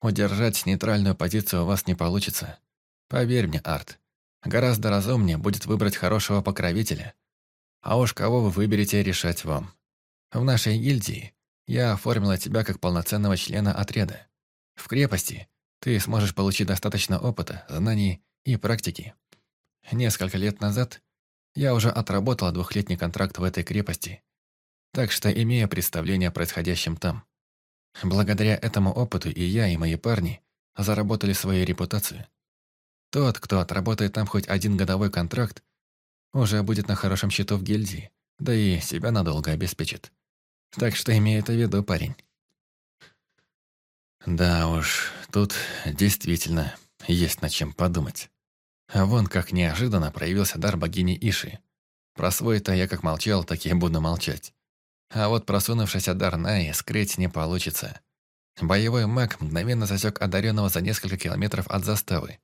Удержать нейтральную позицию у вас не получится. Поверь мне, Арт, гораздо разумнее будет выбрать хорошего покровителя. А уж кого вы выберете, решать вам. В нашей гильдии я оформила тебя как полноценного члена отряда. В крепости ты сможешь получить достаточно опыта, знаний и практики. Несколько лет назад я уже отработала двухлетний контракт в этой крепости, так что имею представление о происходящем там. Благодаря этому опыту и я, и мои парни заработали свою репутацию. Тот, кто отработает там хоть один годовой контракт, уже будет на хорошем счету в гильдии, да и себя надолго обеспечит. Так что имей это в виду, парень. Да уж, тут действительно есть над чем подумать. А вон как неожиданно проявился дар богини Иши. Про свой-то я как молчал, так и буду молчать. А вот просунувшийся дар Наи скрыть не получится. Боевой маг мгновенно засек одаренного за несколько километров от заставы.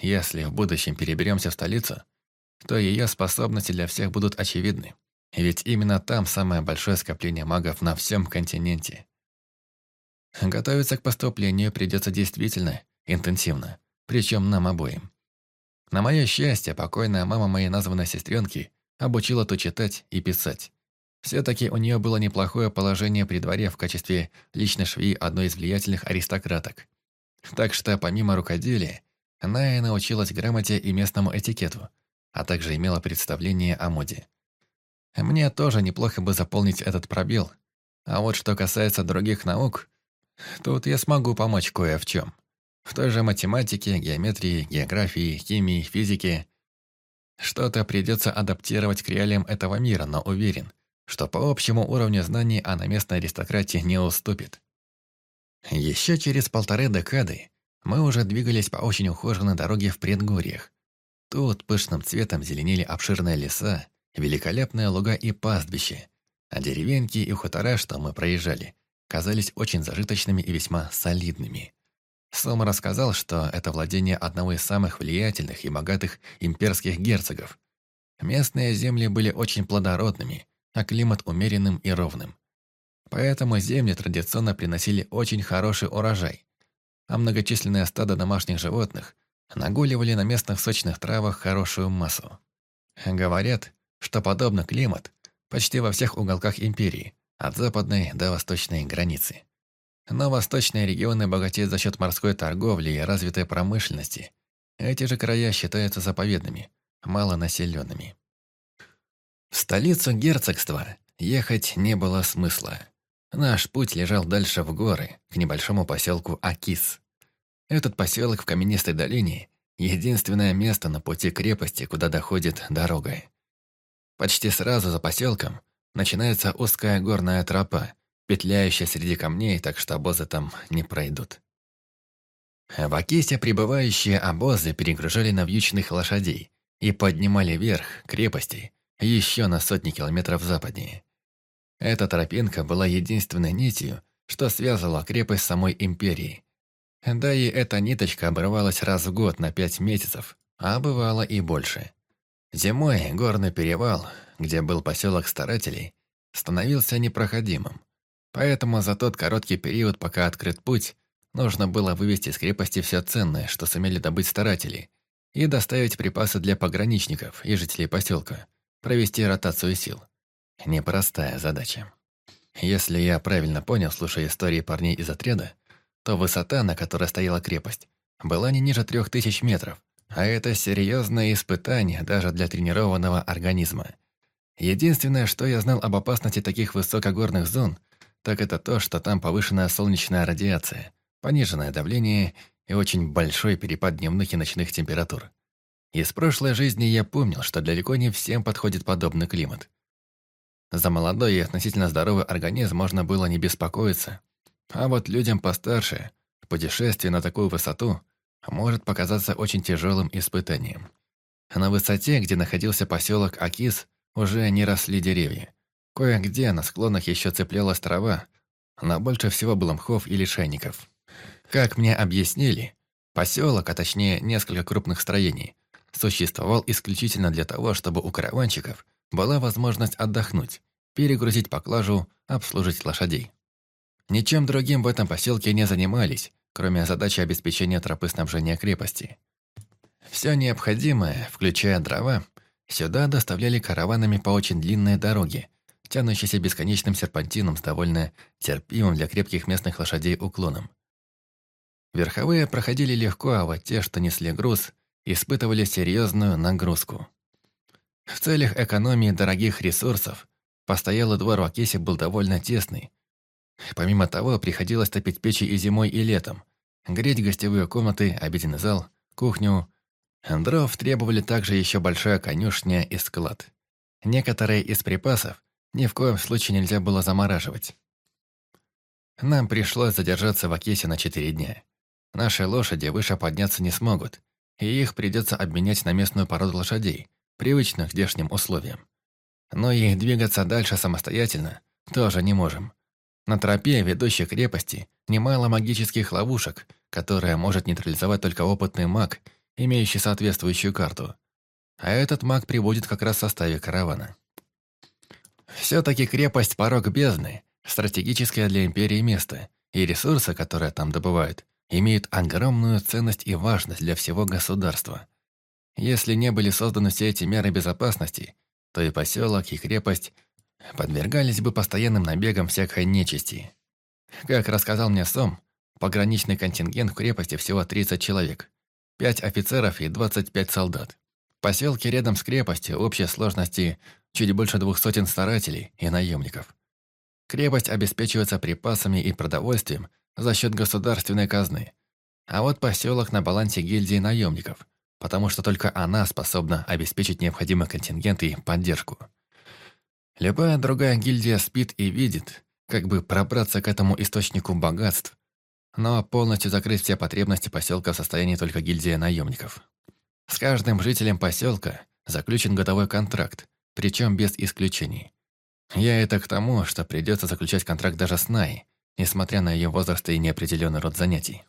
Если в будущем переберемся в столицу, то ее способности для всех будут очевидны. Ведь именно там самое большое скопление магов на всем континенте. Готовиться к поступлению придется действительно интенсивно, причем нам обоим. На мое счастье, покойная мама моей названной сестренки обучила то читать и писать. Все-таки у нее было неплохое положение при дворе в качестве личной швеи одной из влиятельных аристократок. Так что, помимо рукоделия, она и научилась грамоте и местному этикету, а также имела представление о моде. Мне тоже неплохо бы заполнить этот пробел. А вот что касается других наук, тут я смогу помочь кое в чем. В той же математике, геометрии, географии, химии, физике. Что-то придется адаптировать к реалиям этого мира, но уверен, что по общему уровню знаний она местной аристократии не уступит. Еще через полторы декады мы уже двигались по очень ухоженной дороге в предгорьях. Тут пышным цветом зеленели обширные леса, великолепные луга и пастбища, а деревеньки и хутора, что мы проезжали, казались очень зажиточными и весьма солидными. Сом рассказал, что это владение одного из самых влиятельных и богатых имперских герцогов. Местные земли были очень плодородными, а климат умеренным и ровным. Поэтому земли традиционно приносили очень хороший урожай, а многочисленные стада домашних животных нагуливали на местных сочных травах хорошую массу. Говорят, что подобный климат почти во всех уголках империи, от западной до восточной границы. Но восточные регионы богатеют за счет морской торговли и развитой промышленности. Эти же края считаются заповедными, малонаселенными. В столицу герцогства ехать не было смысла. Наш путь лежал дальше в горы, к небольшому поселку Акис. Этот поселок в каменистой долине – единственное место на пути крепости, куда доходит дорога. Почти сразу за поселком начинается узкая горная тропа, петляющая среди камней, так что обозы там не пройдут. В Акисе прибывающие обозы перегружали навьюченных лошадей и поднимали вверх крепости еще на сотни километров западнее. Эта тропинка была единственной нитью, что связывала крепость с самой империей. Да и эта ниточка обрывалась раз в год на пять месяцев, а бывало и больше. Зимой горный перевал, где был поселок старателей, становился непроходимым. Поэтому за тот короткий период, пока открыт путь, нужно было вывести из крепости все ценное, что сумели добыть старатели, и доставить припасы для пограничников и жителей поселка, провести ротацию сил. Непростая задача. Если я правильно понял, слушая истории парней из отряда, то высота, на которой стояла крепость, была не ниже трех тысяч метров, а это серьезное испытание даже для тренированного организма. Единственное, что я знал об опасности таких высокогорных зон, так это то, что там повышенная солнечная радиация, пониженное давление и очень большой перепад дневных и ночных температур. Из прошлой жизни я помнил, что далеко не всем подходит подобный климат. За молодой и относительно здоровый организм можно было не беспокоиться. А вот людям постарше, путешествие на такую высоту может показаться очень тяжелым испытанием. На высоте, где находился поселок Акис, уже не росли деревья. Кое-где на склонах еще цеплялась трава, но больше всего было мхов и лишайников. Как мне объяснили, поселок, а точнее несколько крупных строений, существовал исключительно для того, чтобы у караванщиков была возможность отдохнуть, перегрузить поклажу, обслужить лошадей. Ничем другим в этом поселке не занимались, кроме задачи обеспечения тропы снабжения крепости. Все необходимое, включая дрова, сюда доставляли караванами по очень длинной дороге, тянущейся бесконечным серпантином с довольно терпимым для крепких местных лошадей уклоном. Верховые проходили легко, а вот те, что несли груз, испытывали серьезную нагрузку. В целях экономии дорогих ресурсов постоялый двор в Акесе был довольно тесный. Помимо того, приходилось топить печи и зимой, и летом, греть гостевые комнаты, обеденный зал, кухню. Дров требовали также еще большая конюшня и склад. Некоторые из припасов ни в коем случае нельзя было замораживать. Нам пришлось задержаться в Акесе на четыре дня. Наши лошади выше подняться не смогут, и их придется обменять на местную породу лошадей, привычных к здешним условиям. Но и двигаться дальше самостоятельно тоже не можем. На тропе, ведущей крепости, немало магических ловушек, которые может нейтрализовать только опытный маг, имеющий соответствующую карту. А этот маг приводит как раз в составе каравана. Все-таки крепость Порог Бездны – стратегическое для Империи место, и ресурсы, которые там добывают, имеют огромную ценность и важность для всего государства. Если не были созданы все эти меры безопасности, то и поселок, и крепость подвергались бы постоянным набегам всякой нечисти. Как рассказал мне Сом, пограничный контингент в крепости всего 30 человек, 5 офицеров и 25 солдат. В поселке рядом с крепостью общей сложности чуть больше двух сотен старателей и наемников. Крепость обеспечивается припасами и продовольствием за счет государственной казны. А вот поселок на балансе гильдии наемников, потому что только она способна обеспечить необходимый контингент и поддержку. Любая другая гильдия спит и видит, как бы пробраться к этому источнику богатств, но полностью закрыть все потребности поселка в состоянии только гильдия наемников. С каждым жителем поселка заключен годовой контракт, причем без исключений. Я это к тому, что придется заключать контракт даже с Най, несмотря на ее возраст и неопределенный род занятий.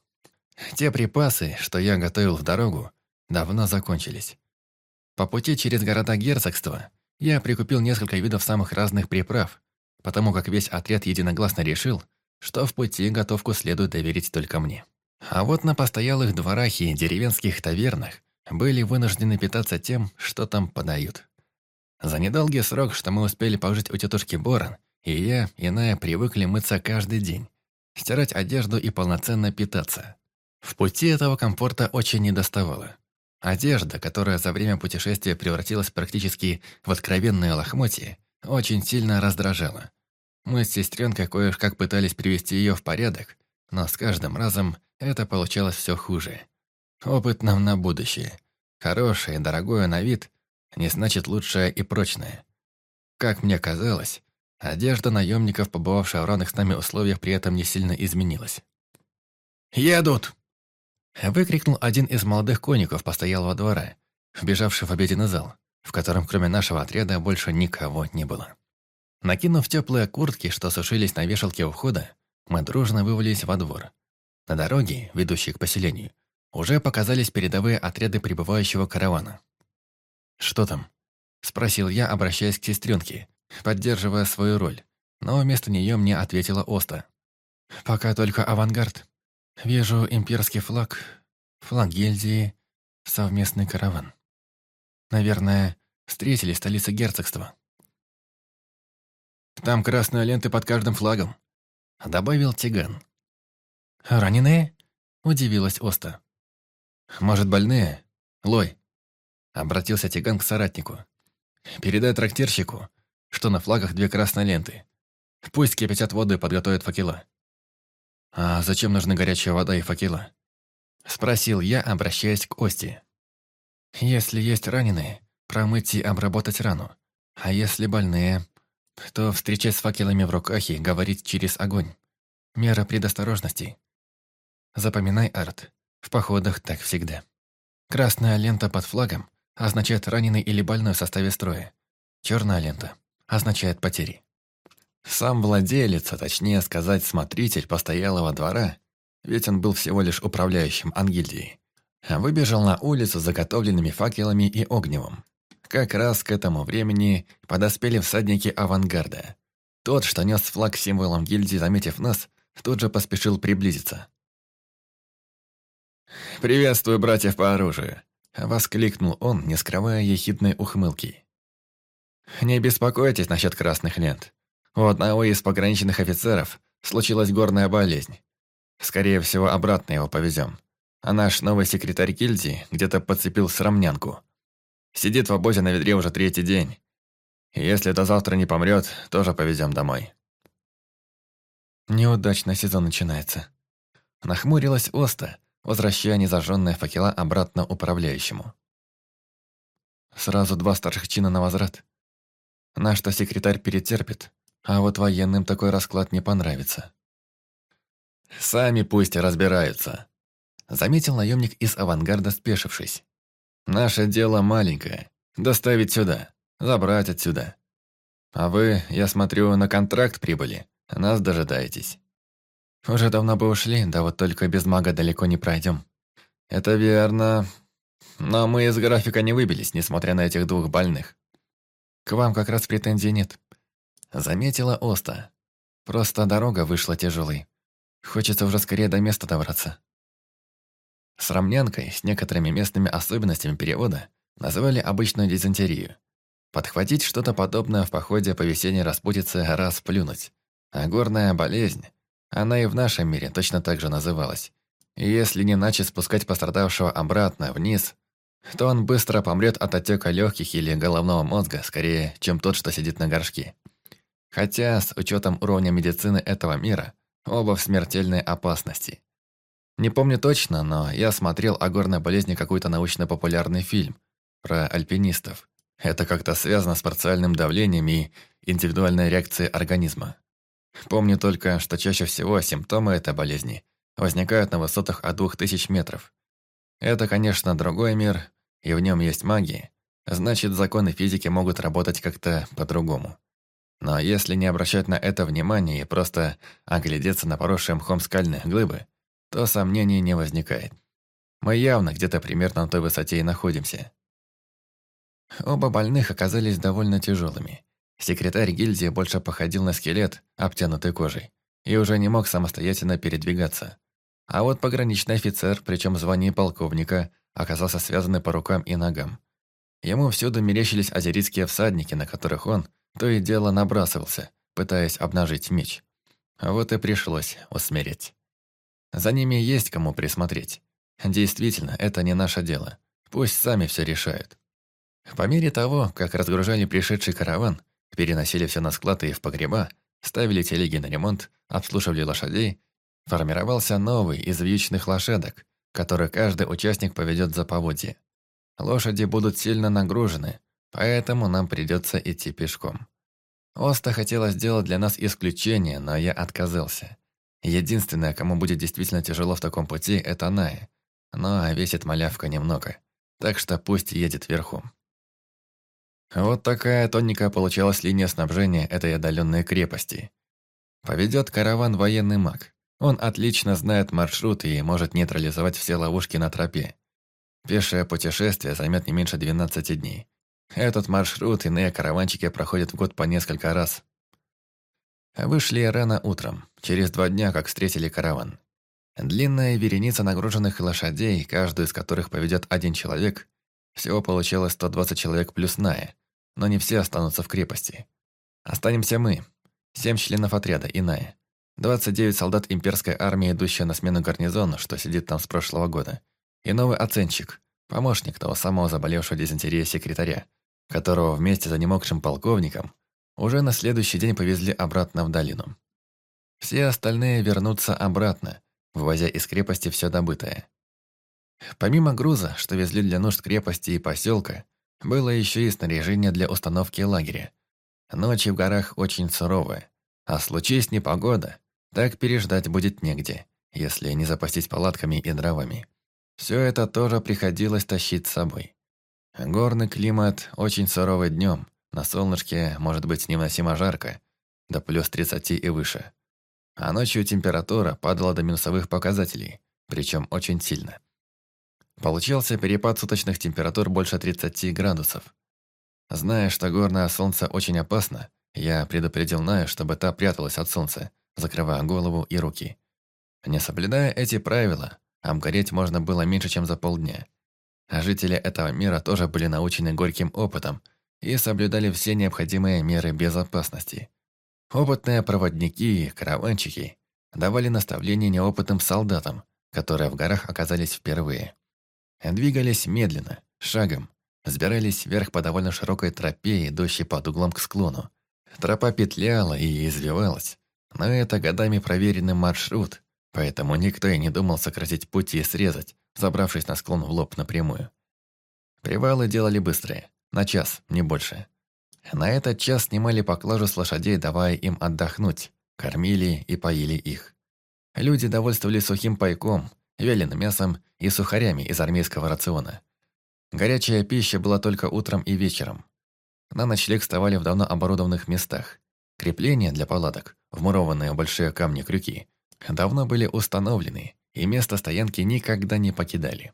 Те припасы, что я готовил в дорогу, давно закончились. По пути через города герцогства я прикупил несколько видов самых разных приправ, потому как весь отряд единогласно решил, что в пути готовку следует доверить только мне. А вот на постоялых дворах и деревенских тавернах были вынуждены питаться тем, что там подают. За недолгий срок, что мы успели пожить у тетушки Борон, и я, и Ная привыкли мыться каждый день, стирать одежду и полноценно питаться. В пути этого комфорта очень недоставало. Одежда, которая за время путешествия превратилась практически в откровенное лохмотье, очень сильно раздражала. Мы с сестренкой кое-как пытались привести ее в порядок, но с каждым разом это получалось все хуже. Опыт нам на будущее. Хорошее, дорогое на вид, не значит лучшее и прочное. Как мне казалось, Одежда наемников, побывавшая в равных с нами условиях, при этом не сильно изменилась. «Едут!» Выкрикнул один из молодых конников постоялого двора, вбежавший в обеденный зал, в котором кроме нашего отряда больше никого не было. Накинув теплые куртки, что сушились на вешалке у входа, мы дружно вывалились во двор. На дороге, ведущей к поселению, уже показались передовые отряды прибывающего каравана. «Что там?» – спросил я, обращаясь к сестренке, поддерживая свою роль, но вместо нее мне ответила Оста. «Пока только авангард. Вижу имперский флаг, флаг гильдии, совместный караван. Наверное, встретили столицы герцогства». «Там красные ленты под каждым флагом», — добавил Тиган. «Раненые?» — удивилась Оста. «Может, больные? Лой?» Обратился Тиган к соратнику. «Передай трактирщику, что на флагах две красные ленты. Пусть кипятят воду и подготовят факела». «А зачем нужны горячая вода и факела?» Спросил я, обращаясь к Ости. «Если есть раненые, промыть и обработать рану. А если больные, то встречать с факелами в руках и говорить через огонь. Мера предосторожности. Запоминай, Арт, в походах так всегда. Красная лента под флагом означает раненый или больной в составе строя. Черная лента означает потери. Сам владелец, а точнее сказать смотритель постоялого двора, ведь он был всего лишь управляющим ангильдией, выбежал на улицу с заготовленными факелами и огневом. Как раз к этому времени подоспели всадники авангарда. Тот, что нес флаг символом гильдии, заметив нас, тут же поспешил приблизиться. «Приветствую братьев по оружию!» — воскликнул он, не скрывая ехидной ухмылки. «Не беспокойтесь насчет красных лент. У одного из пограничных офицеров случилась горная болезнь. Скорее всего, обратно его повезем. А наш новый секретарь гильдии где-то подцепил срамнянку. Сидит в обозе на ведре уже третий день. И если до завтра не помрет, тоже повезем домой». Неудачно сезон начинается. Нахмурилась Оста, возвращая незажженные факела обратно управляющему. Сразу два старших чина на возврат. Наш-то секретарь перетерпит, а вот военным такой расклад не понравится. «Сами пусть разбираются», — заметил наемник из авангарда, спешившись. «Наше дело маленькое. Доставить сюда, забрать отсюда. А вы, я смотрю, на контракт прибыли, нас дожидаетесь». Уже давно бы ушли, да вот только без мага далеко не пройдем. Это верно. Но мы из графика не выбились, несмотря на этих двух больных. К вам как раз претензий нет. Заметила Оста. Просто дорога вышла тяжелой. Хочется уже скорее до места добраться. С рамнянкой, с некоторыми местными особенностями перевода, называли обычную дизентерию. Подхватить что-то подобное в походе по весенней распутице раз плюнуть. А горная болезнь она и в нашем мире точно так же называлась. Если не начать спускать пострадавшего обратно, вниз, то он быстро помрет от отека легких или головного мозга, скорее, чем тот, что сидит на горшке. Хотя, с учетом уровня медицины этого мира, оба в смертельной опасности. Не помню точно, но я смотрел о горной болезни какой-то научно-популярный фильм про альпинистов. Это как-то связано с парциальным давлением и индивидуальной реакцией организма. Помню только, что чаще всего симптомы этой болезни возникают на высотах от 2000 метров. Это, конечно, другой мир, и в нем есть магия, значит, законы физики могут работать как-то по-другому. Но если не обращать на это внимания и просто оглядеться на поросшие мхом скальные глыбы, то сомнений не возникает. Мы явно где-то примерно на той высоте и находимся. Оба больных оказались довольно тяжелыми. Секретарь гильдии больше походил на скелет, обтянутый кожей, и уже не мог самостоятельно передвигаться. А вот пограничный офицер, причем в звании полковника, оказался связанный по рукам и ногам. Ему всюду мерещились азерийские всадники, на которых он то и дело набрасывался, пытаясь обнажить меч. Вот и пришлось усмирить. За ними есть кому присмотреть. Действительно, это не наше дело. Пусть сами все решают. По мере того, как разгружали пришедший караван, Переносили все на склад и в погреба, ставили телеги на ремонт, обслуживали лошадей. Формировался новый из вьючных лошадок, который каждый участник поведет за поводье. Лошади будут сильно нагружены, поэтому нам придется идти пешком. Оста хотела сделать для нас исключение, но я отказался. Единственное, кому будет действительно тяжело в таком пути, это Ная. Но весит малявка немного, так что пусть едет верхом. Вот такая тоненькая получалась линия снабжения этой отдаленной крепости. Поведет караван военный маг. Он отлично знает маршрут и может нейтрализовать все ловушки на тропе. Пешее путешествие займет не меньше 12 дней. Этот маршрут иные караванчики проходят в год по несколько раз. Вышли рано утром, через два дня, как встретили караван. Длинная вереница нагруженных лошадей, каждую из которых поведет один человек. Всего получилось 120 человек плюс Ная, но не все останутся в крепости. Останемся мы, семь членов отряда и Ная. 29 солдат имперской армии, идущие на смену гарнизону, что сидит там с прошлого года. И новый оценщик, помощник того самого заболевшего дизентерией секретаря, которого вместе с немокшим полковником уже на следующий день повезли обратно в долину. Все остальные вернутся обратно, вывозя из крепости все добытое. Помимо груза, что везли для нужд крепости и поселка, было еще и снаряжение для установки лагеря. Ночи в горах очень суровые, а случись непогода, так переждать будет негде, если не запастись палатками и дровами. Все это тоже приходилось тащить с собой. Горный климат очень суровый днем, на солнышке может быть невыносимо жарко, до плюс 30 и выше. А ночью температура падала до минусовых показателей, причем очень сильно. Получился перепад суточных температур больше 30 градусов. Зная, что горное солнце очень опасно, я предупредил Наю, чтобы та пряталась от солнца, закрывая голову и руки. Не соблюдая эти правила, обгореть можно было меньше, чем за полдня. А жители этого мира тоже были научены горьким опытом и соблюдали все необходимые меры безопасности. Опытные проводники и караванчики давали наставления неопытным солдатам, которые в горах оказались впервые. Двигались медленно, шагом, взбирались вверх по довольно широкой тропе, идущей под углом к склону. Тропа петляла и извивалась, но это годами проверенный маршрут, поэтому никто и не думал сократить путь и срезать, забравшись на склон в лоб напрямую. Привалы делали быстрые, на час, не больше. На этот час снимали поклажу с лошадей, давая им отдохнуть, кормили и поили их. Люди довольствовались сухим пайком, вяленым мясом и сухарями из армейского рациона. Горячая пища была только утром и вечером. На ночлег вставали в давно оборудованных местах. Крепления для палаток, вмурованные в большие камни-крюки, давно были установлены, и место стоянки никогда не покидали.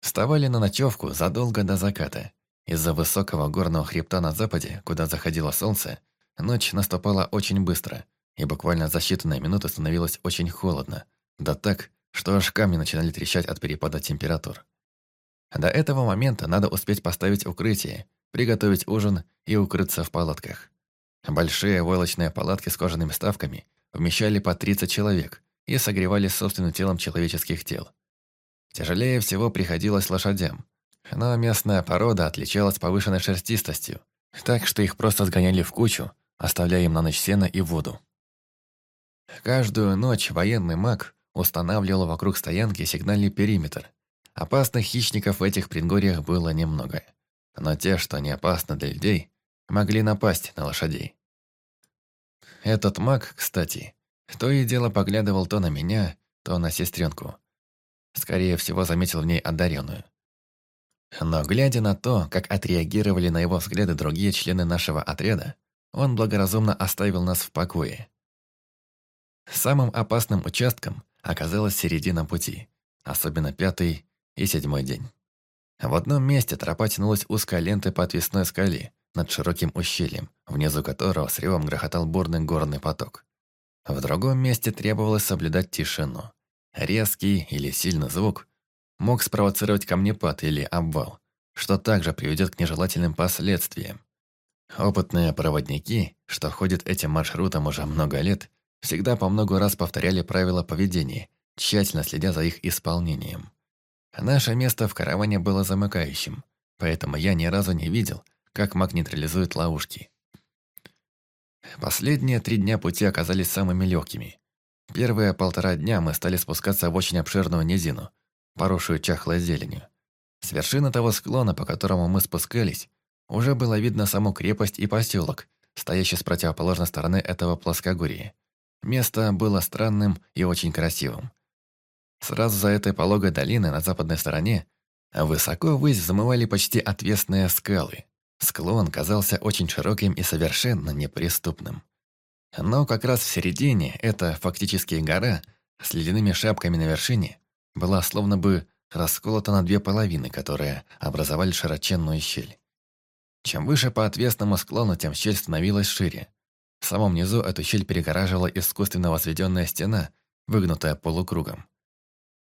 Вставали на ночевку задолго до заката. Из-за высокого горного хребта на западе, куда заходило солнце, ночь наступала очень быстро, и буквально за считанные минуты становилось очень холодно. Да так, что аж камни начинали трещать от перепада температур. До этого момента надо успеть поставить укрытие, приготовить ужин и укрыться в палатках. Большие войлочные палатки с кожаными ставками вмещали по 30 человек и согревали собственным телом человеческих тел. Тяжелее всего приходилось лошадям, но местная порода отличалась повышенной шерстистостью, так что их просто сгоняли в кучу, оставляя им на ночь сено и воду. Каждую ночь военный маг устанавливал вокруг стоянки сигнальный периметр. Опасных хищников в этих предгорьях было немного, но те, что не опасны для людей, могли напасть на лошадей. Этот маг, кстати, то и дело поглядывал то на меня, то на сестренку. Скорее всего, заметил в ней одаренную. Но глядя на то, как отреагировали на его взгляды другие члены нашего отряда, он благоразумно оставил нас в покое. Самым опасным участком оказалась середина пути, особенно пятый и седьмой день. В одном месте тропа тянулась узкой лентой по отвесной скале над широким ущельем, внизу которого с ревом грохотал бурный горный поток. В другом месте требовалось соблюдать тишину. Резкий или сильный звук мог спровоцировать камнепад или обвал, что также приведет к нежелательным последствиям. Опытные проводники, что ходят этим маршрутом уже много лет, всегда по много раз повторяли правила поведения, тщательно следя за их исполнением. Наше место в караване было замыкающим, поэтому я ни разу не видел, как маг нейтрализует ловушки. Последние три дня пути оказались самыми легкими. Первые полтора дня мы стали спускаться в очень обширную низину, поросшую чахлой зеленью. С вершины того склона, по которому мы спускались, уже было видно саму крепость и поселок, стоящий с противоположной стороны этого плоскогорья. Место было странным и очень красивым. Сразу за этой пологой долиной на западной стороне высоко ввысь взмывали почти отвесные скалы. Склон казался очень широким и совершенно неприступным. Но как раз в середине эта фактически гора с ледяными шапками на вершине была словно бы расколота на две половины, которые образовали широченную щель. Чем выше по отвесному склону, тем щель становилась шире. В самом низу эту щель перегораживала искусственно возведенная стена, выгнутая полукругом.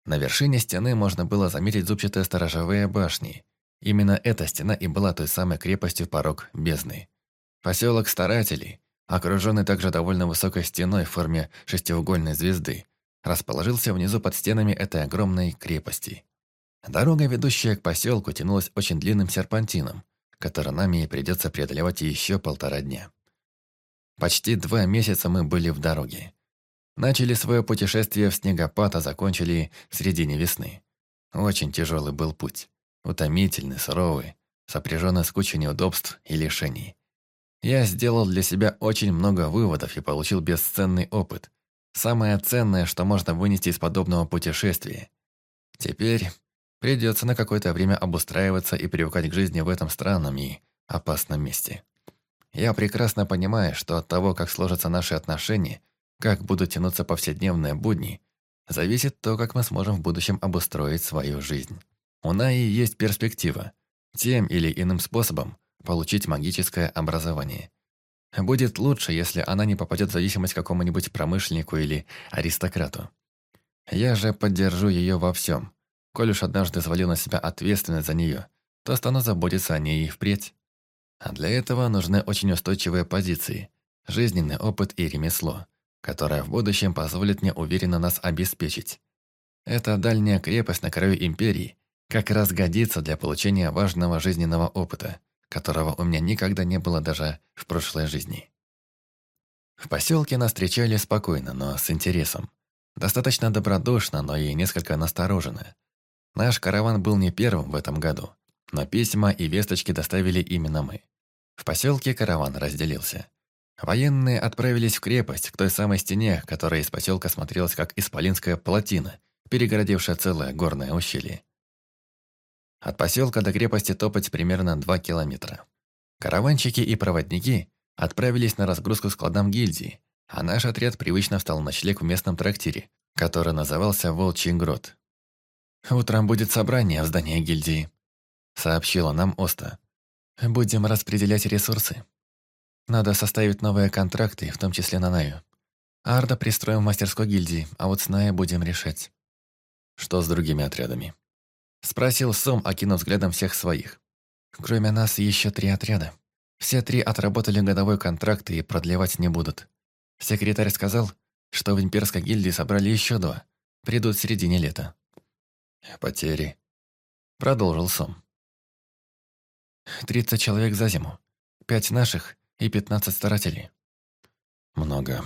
На вершине стены можно было заметить зубчатые сторожевые башни. Именно эта стена и была той самой крепостью порог бездны. Поселок Старателей, окруженный также довольно высокой стеной в форме шестиугольной звезды, расположился внизу под стенами этой огромной крепости. Дорога, ведущая к поселку, тянулась очень длинным серпантином, который нам и придется преодолевать еще полтора дня. Почти два месяца мы были в дороге. Начали свое путешествие в снегопад, а закончили в середине весны. Очень тяжелый был путь. Утомительный, суровый, сопряженный с кучей неудобств и лишений. Я сделал для себя очень много выводов и получил бесценный опыт. Самое ценное, что можно вынести из подобного путешествия. Теперь Придется на какое-то время обустраиваться и привыкать к жизни в этом странном и опасном месте. Я прекрасно понимаю, что от того, как сложатся наши отношения, как будут тянуться повседневные будни, зависит то, как мы сможем в будущем обустроить свою жизнь. У Наи есть перспектива. Тем или иным способом получить магическое образование. Будет лучше, если она не попадет в зависимость какому-нибудь промышленнику или аристократу. Я же поддержу ее во всем, Коль уж однажды завалил на себя ответственность за нее, то стану заботиться о ней и впредь. А для этого нужны очень устойчивые позиции, жизненный опыт и ремесло, которое в будущем позволит мне уверенно нас обеспечить. Эта дальняя крепость на краю империи как раз годится для получения важного жизненного опыта, которого у меня никогда не было даже в прошлой жизни. В поселке нас встречали спокойно, но с интересом. Достаточно добродушно, но и несколько настороженно. Наш караван был не первым в этом году, но письма и весточки доставили именно мы. В поселке караван разделился. Военные отправились в крепость, к той самой стене, которая из поселка смотрелась как исполинская плотина, перегородившая целое горное ущелье. От поселка до крепости топать примерно 2 километра. Караванщики и проводники отправились на разгрузку складам гильдии, а наш отряд привычно встал на ночлег в местном трактире, который назывался Волчий Грот. «Утром будет собрание в здании гильдии», — сообщила нам Оста. «Будем распределять ресурсы. Надо составить новые контракты, в том числе на Наю. Арда пристроим в мастерской гильдии, а вот с Ная будем решать». «Что с другими отрядами?» Спросил Сом, окинув взглядом всех своих. «Кроме нас еще три отряда. Все три отработали годовой контракт и продлевать не будут. Секретарь сказал, что в имперской гильдии собрали еще два. Придут в середине лета. Потери. Продолжил Сом. Тридцать человек за зиму. Пять наших и пятнадцать старателей. Много.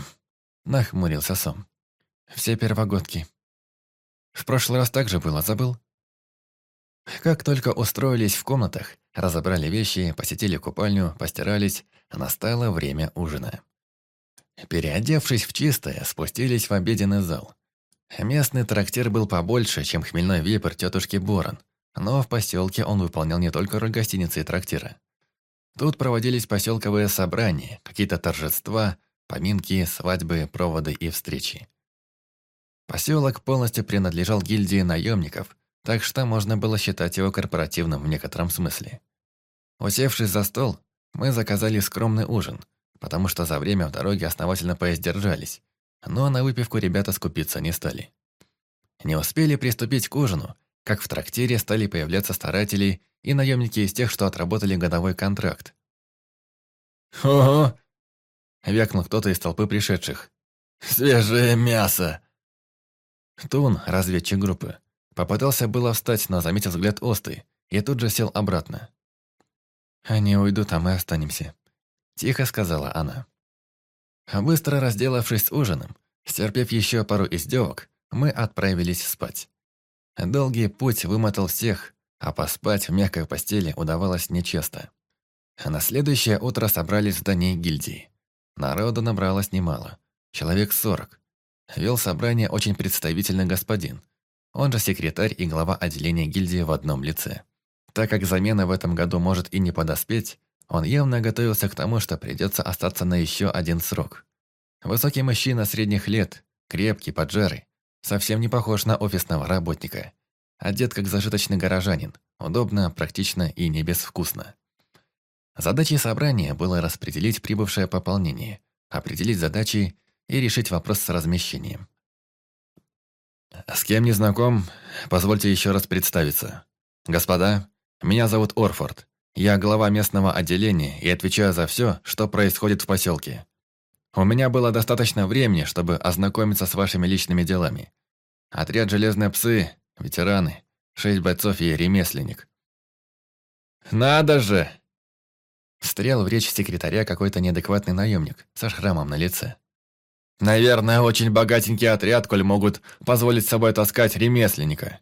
Нахмурился Сом. Все первогодки. В прошлый раз так же было, забыл? Как только устроились в комнатах, разобрали вещи, посетили купальню, постирались, настало время ужина. Переодевшись в чистое, спустились в обеденный зал. Местный трактир был побольше, чем хмельной вепрь тетушки Борон, но в поселке он выполнял не только роль гостиницы и трактира. Тут проводились поселковые собрания, какие-то торжества, поминки, свадьбы, проводы и встречи. Поселок полностью принадлежал гильдии наемников, так что можно было считать его корпоративным в некотором смысле. Усевшись за стол, мы заказали скромный ужин, потому что за время в дороге основательно поиздержались, но на выпивку ребята скупиться не стали. Не успели приступить к ужину, как в трактире стали появляться старатели и наемники из тех, что отработали годовой контракт. «Ого!» — вякнул кто-то из толпы пришедших. «Свежее мясо!» Тун, разведчик группы, попытался было встать, но заметил взгляд Осты и тут же сел обратно. «Они уйдут, а мы останемся», — тихо сказала она. Быстро разделавшись с ужином, стерпев еще пару издевок, мы отправились спать. Долгий путь вымотал всех, а поспать в мягкой постели удавалось нечасто. А на следующее утро собрались в здании гильдии. Народу набралось немало. Человек сорок. Вел собрание очень представительный господин. Он же секретарь и глава отделения гильдии в одном лице. Так как замена в этом году может и не подоспеть, он явно готовился к тому, что придется остаться на еще один срок. Высокий мужчина средних лет, крепкий, поджарый, совсем не похож на офисного работника. Одет как зажиточный горожанин, удобно, практично и не безвкусно. Задачей собрания было распределить прибывшее пополнение, определить задачи и решить вопрос с размещением. «С кем не знаком, позвольте еще раз представиться. Господа, меня зовут Орфорд. Я глава местного отделения и отвечаю за все, что происходит в поселке. У меня было достаточно времени, чтобы ознакомиться с вашими личными делами. Отряд «Железные псы», ветераны, шесть бойцов и ремесленник. «Надо же!» Встрял в речь секретаря какой-то неадекватный наемник со шрамом на лице. «Наверное, очень богатенький отряд, коль могут позволить с собой таскать ремесленника».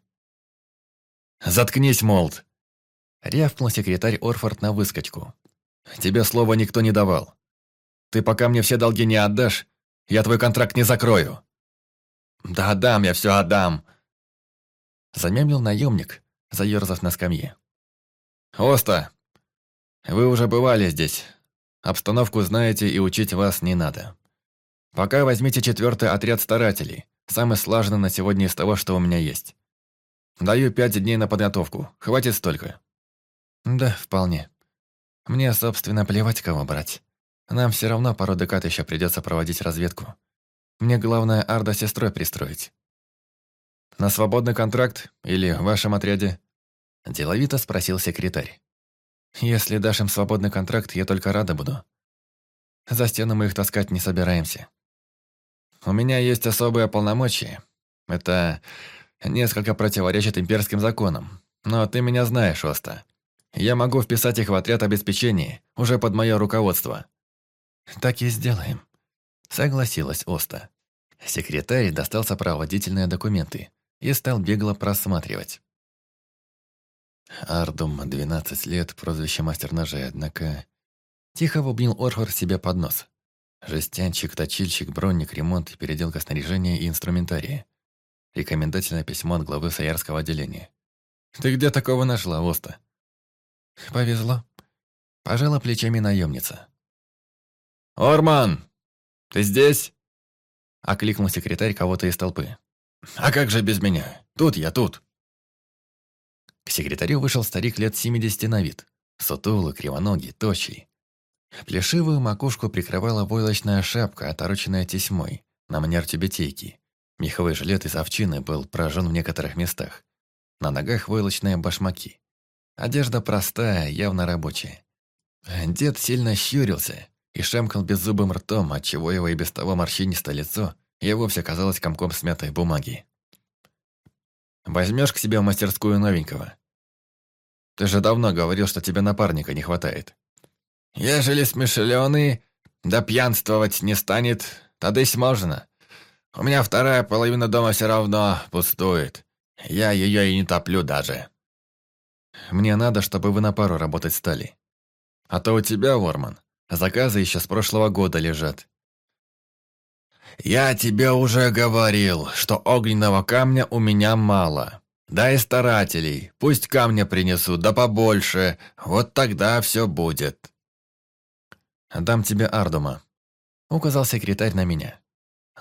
«Заткнись, Молд!» Рявкнул секретарь Орфорд на выскочку. «Тебе слова никто не давал. Ты пока мне все долги не отдашь, я твой контракт не закрою». «Да отдам я все отдам!» Замямлил наемник, заерзав на скамье. «Оста, вы уже бывали здесь. Обстановку знаете и учить вас не надо. Пока возьмите четвертый отряд старателей, самый слаженный на сегодня из того, что у меня есть. Даю пять дней на подготовку, хватит столько». «Да, вполне. Мне, собственно, плевать, кого брать. Нам все равно пару декад еще придется проводить разведку. Мне главное Арда сестрой пристроить». «На свободный контракт или в вашем отряде?» Деловито спросил секретарь. «Если дашь им свободный контракт, я только рада буду. За стену мы их таскать не собираемся. У меня есть особые полномочия. Это несколько противоречит имперским законам. Но ты меня знаешь, Оста. Я могу вписать их в отряд обеспечения, уже под мое руководство». «Так и сделаем», — согласилась Оста. Секретарь достал сопроводительные документы и стал бегло просматривать. Ардум, 12 лет, прозвище мастер ножей, однако... Тихо вубнил Орхор себе под нос. Жестянчик, точильщик, бронник, ремонт, переделка снаряжения и инструментария. Рекомендательное письмо от главы Саярского отделения. «Ты где такого нашла, Оста?» «Повезло». Пожала плечами наемница. «Орман, ты здесь?» Окликнул секретарь кого-то из толпы. «А как же без меня? Тут я, тут!» К секретарю вышел старик лет 70 на вид. Сутулый, кривоногий, тощий. Плешивую макушку прикрывала войлочная шапка, отороченная тесьмой, на манер тюбетейки. Меховой жилет из овчины был прожжен в некоторых местах. На ногах войлочные башмаки. Одежда простая, явно рабочая. Дед сильно щурился и шамкал беззубым ртом, отчего его и без того морщинистое лицо и вовсе казалось комком смятой бумаги. «Возьмешь к себе в мастерскую новенького? Ты же давно говорил, что тебе напарника не хватает». «Ежели смешленый, да пьянствовать не станет, тогда можно. У меня вторая половина дома все равно пустует. Я ее и не топлю даже». «Мне надо, чтобы вы на пару работать стали. А то у тебя, Ворман, заказы еще с прошлого года лежат. «Я тебе уже говорил, что огненного камня у меня мало. Дай старателей, пусть камня принесут, да побольше, вот тогда все будет». «Дам тебе Ардума», — указал секретарь на меня.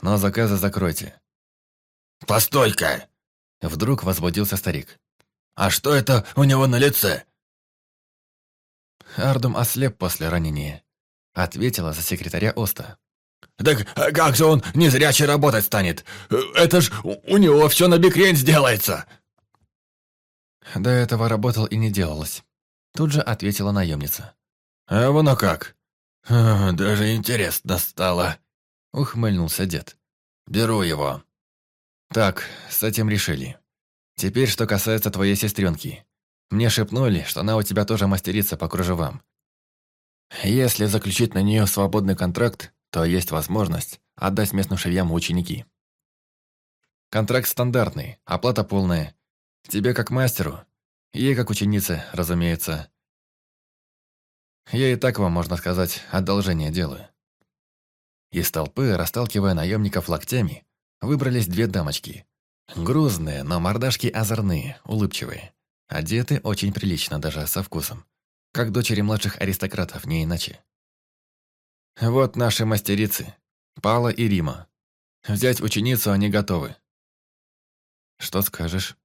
«Но заказы закройте». «Постой-ка!» — вдруг возбудился старик. «А что это у него на лице?» Ардум ослеп после ранения, ответила за секретаря Оста. «Так а как же он незрячий работать станет? Это ж у него все на бикрень сделается!» До этого работал и не делалось. Тут же ответила наемница. «А воно как? Даже интересно стало!» Ухмыльнулся дед. «Беру его». «Так, с этим решили. Теперь, что касается твоей сестренки. Мне шепнули, что она у тебя тоже мастерица по кружевам. Если заключить на нее свободный контракт, то есть возможность отдать местным швеям ученики. Контракт стандартный, оплата полная. Тебе как мастеру, ей как ученице, разумеется. Я и так вам, можно сказать, одолжение делаю». Из толпы, расталкивая наемников локтями, выбрались две дамочки. Грузные, но мордашки озорные, улыбчивые. Одеты очень прилично, даже со вкусом. Как дочери младших аристократов, не иначе. Вот наши мастерицы. Пала и Рима. Взять ученицу они готовы. «Что скажешь?»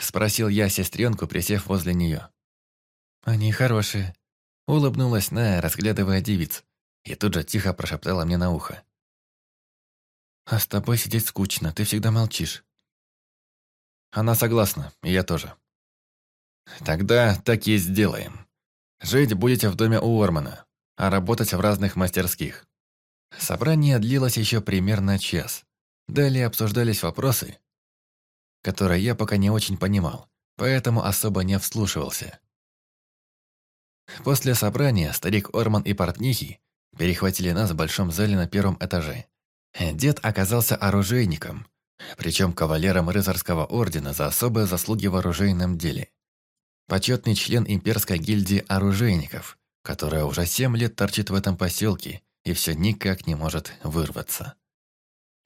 Спросил я сестренку, присев возле нее. «Они хорошие», — улыбнулась Ная, разглядывая девиц, и тут же тихо прошептала мне на ухо. «А с тобой сидеть скучно, ты всегда молчишь». Она согласна, и я тоже. Тогда так и сделаем. Жить будете в доме у Ормана, а работать в разных мастерских. Собрание длилось еще примерно час. Далее обсуждались вопросы, которые я пока не очень понимал, поэтому особо не вслушивался. После собрания старик Орман и портнихи перехватили нас в большом зале на первом этаже. Дед оказался оружейником, причем кавалером рыцарского ордена за особые заслуги в оружейном деле. Почетный член имперской гильдии оружейников, которая уже семь лет торчит в этом поселке и все никак не может вырваться.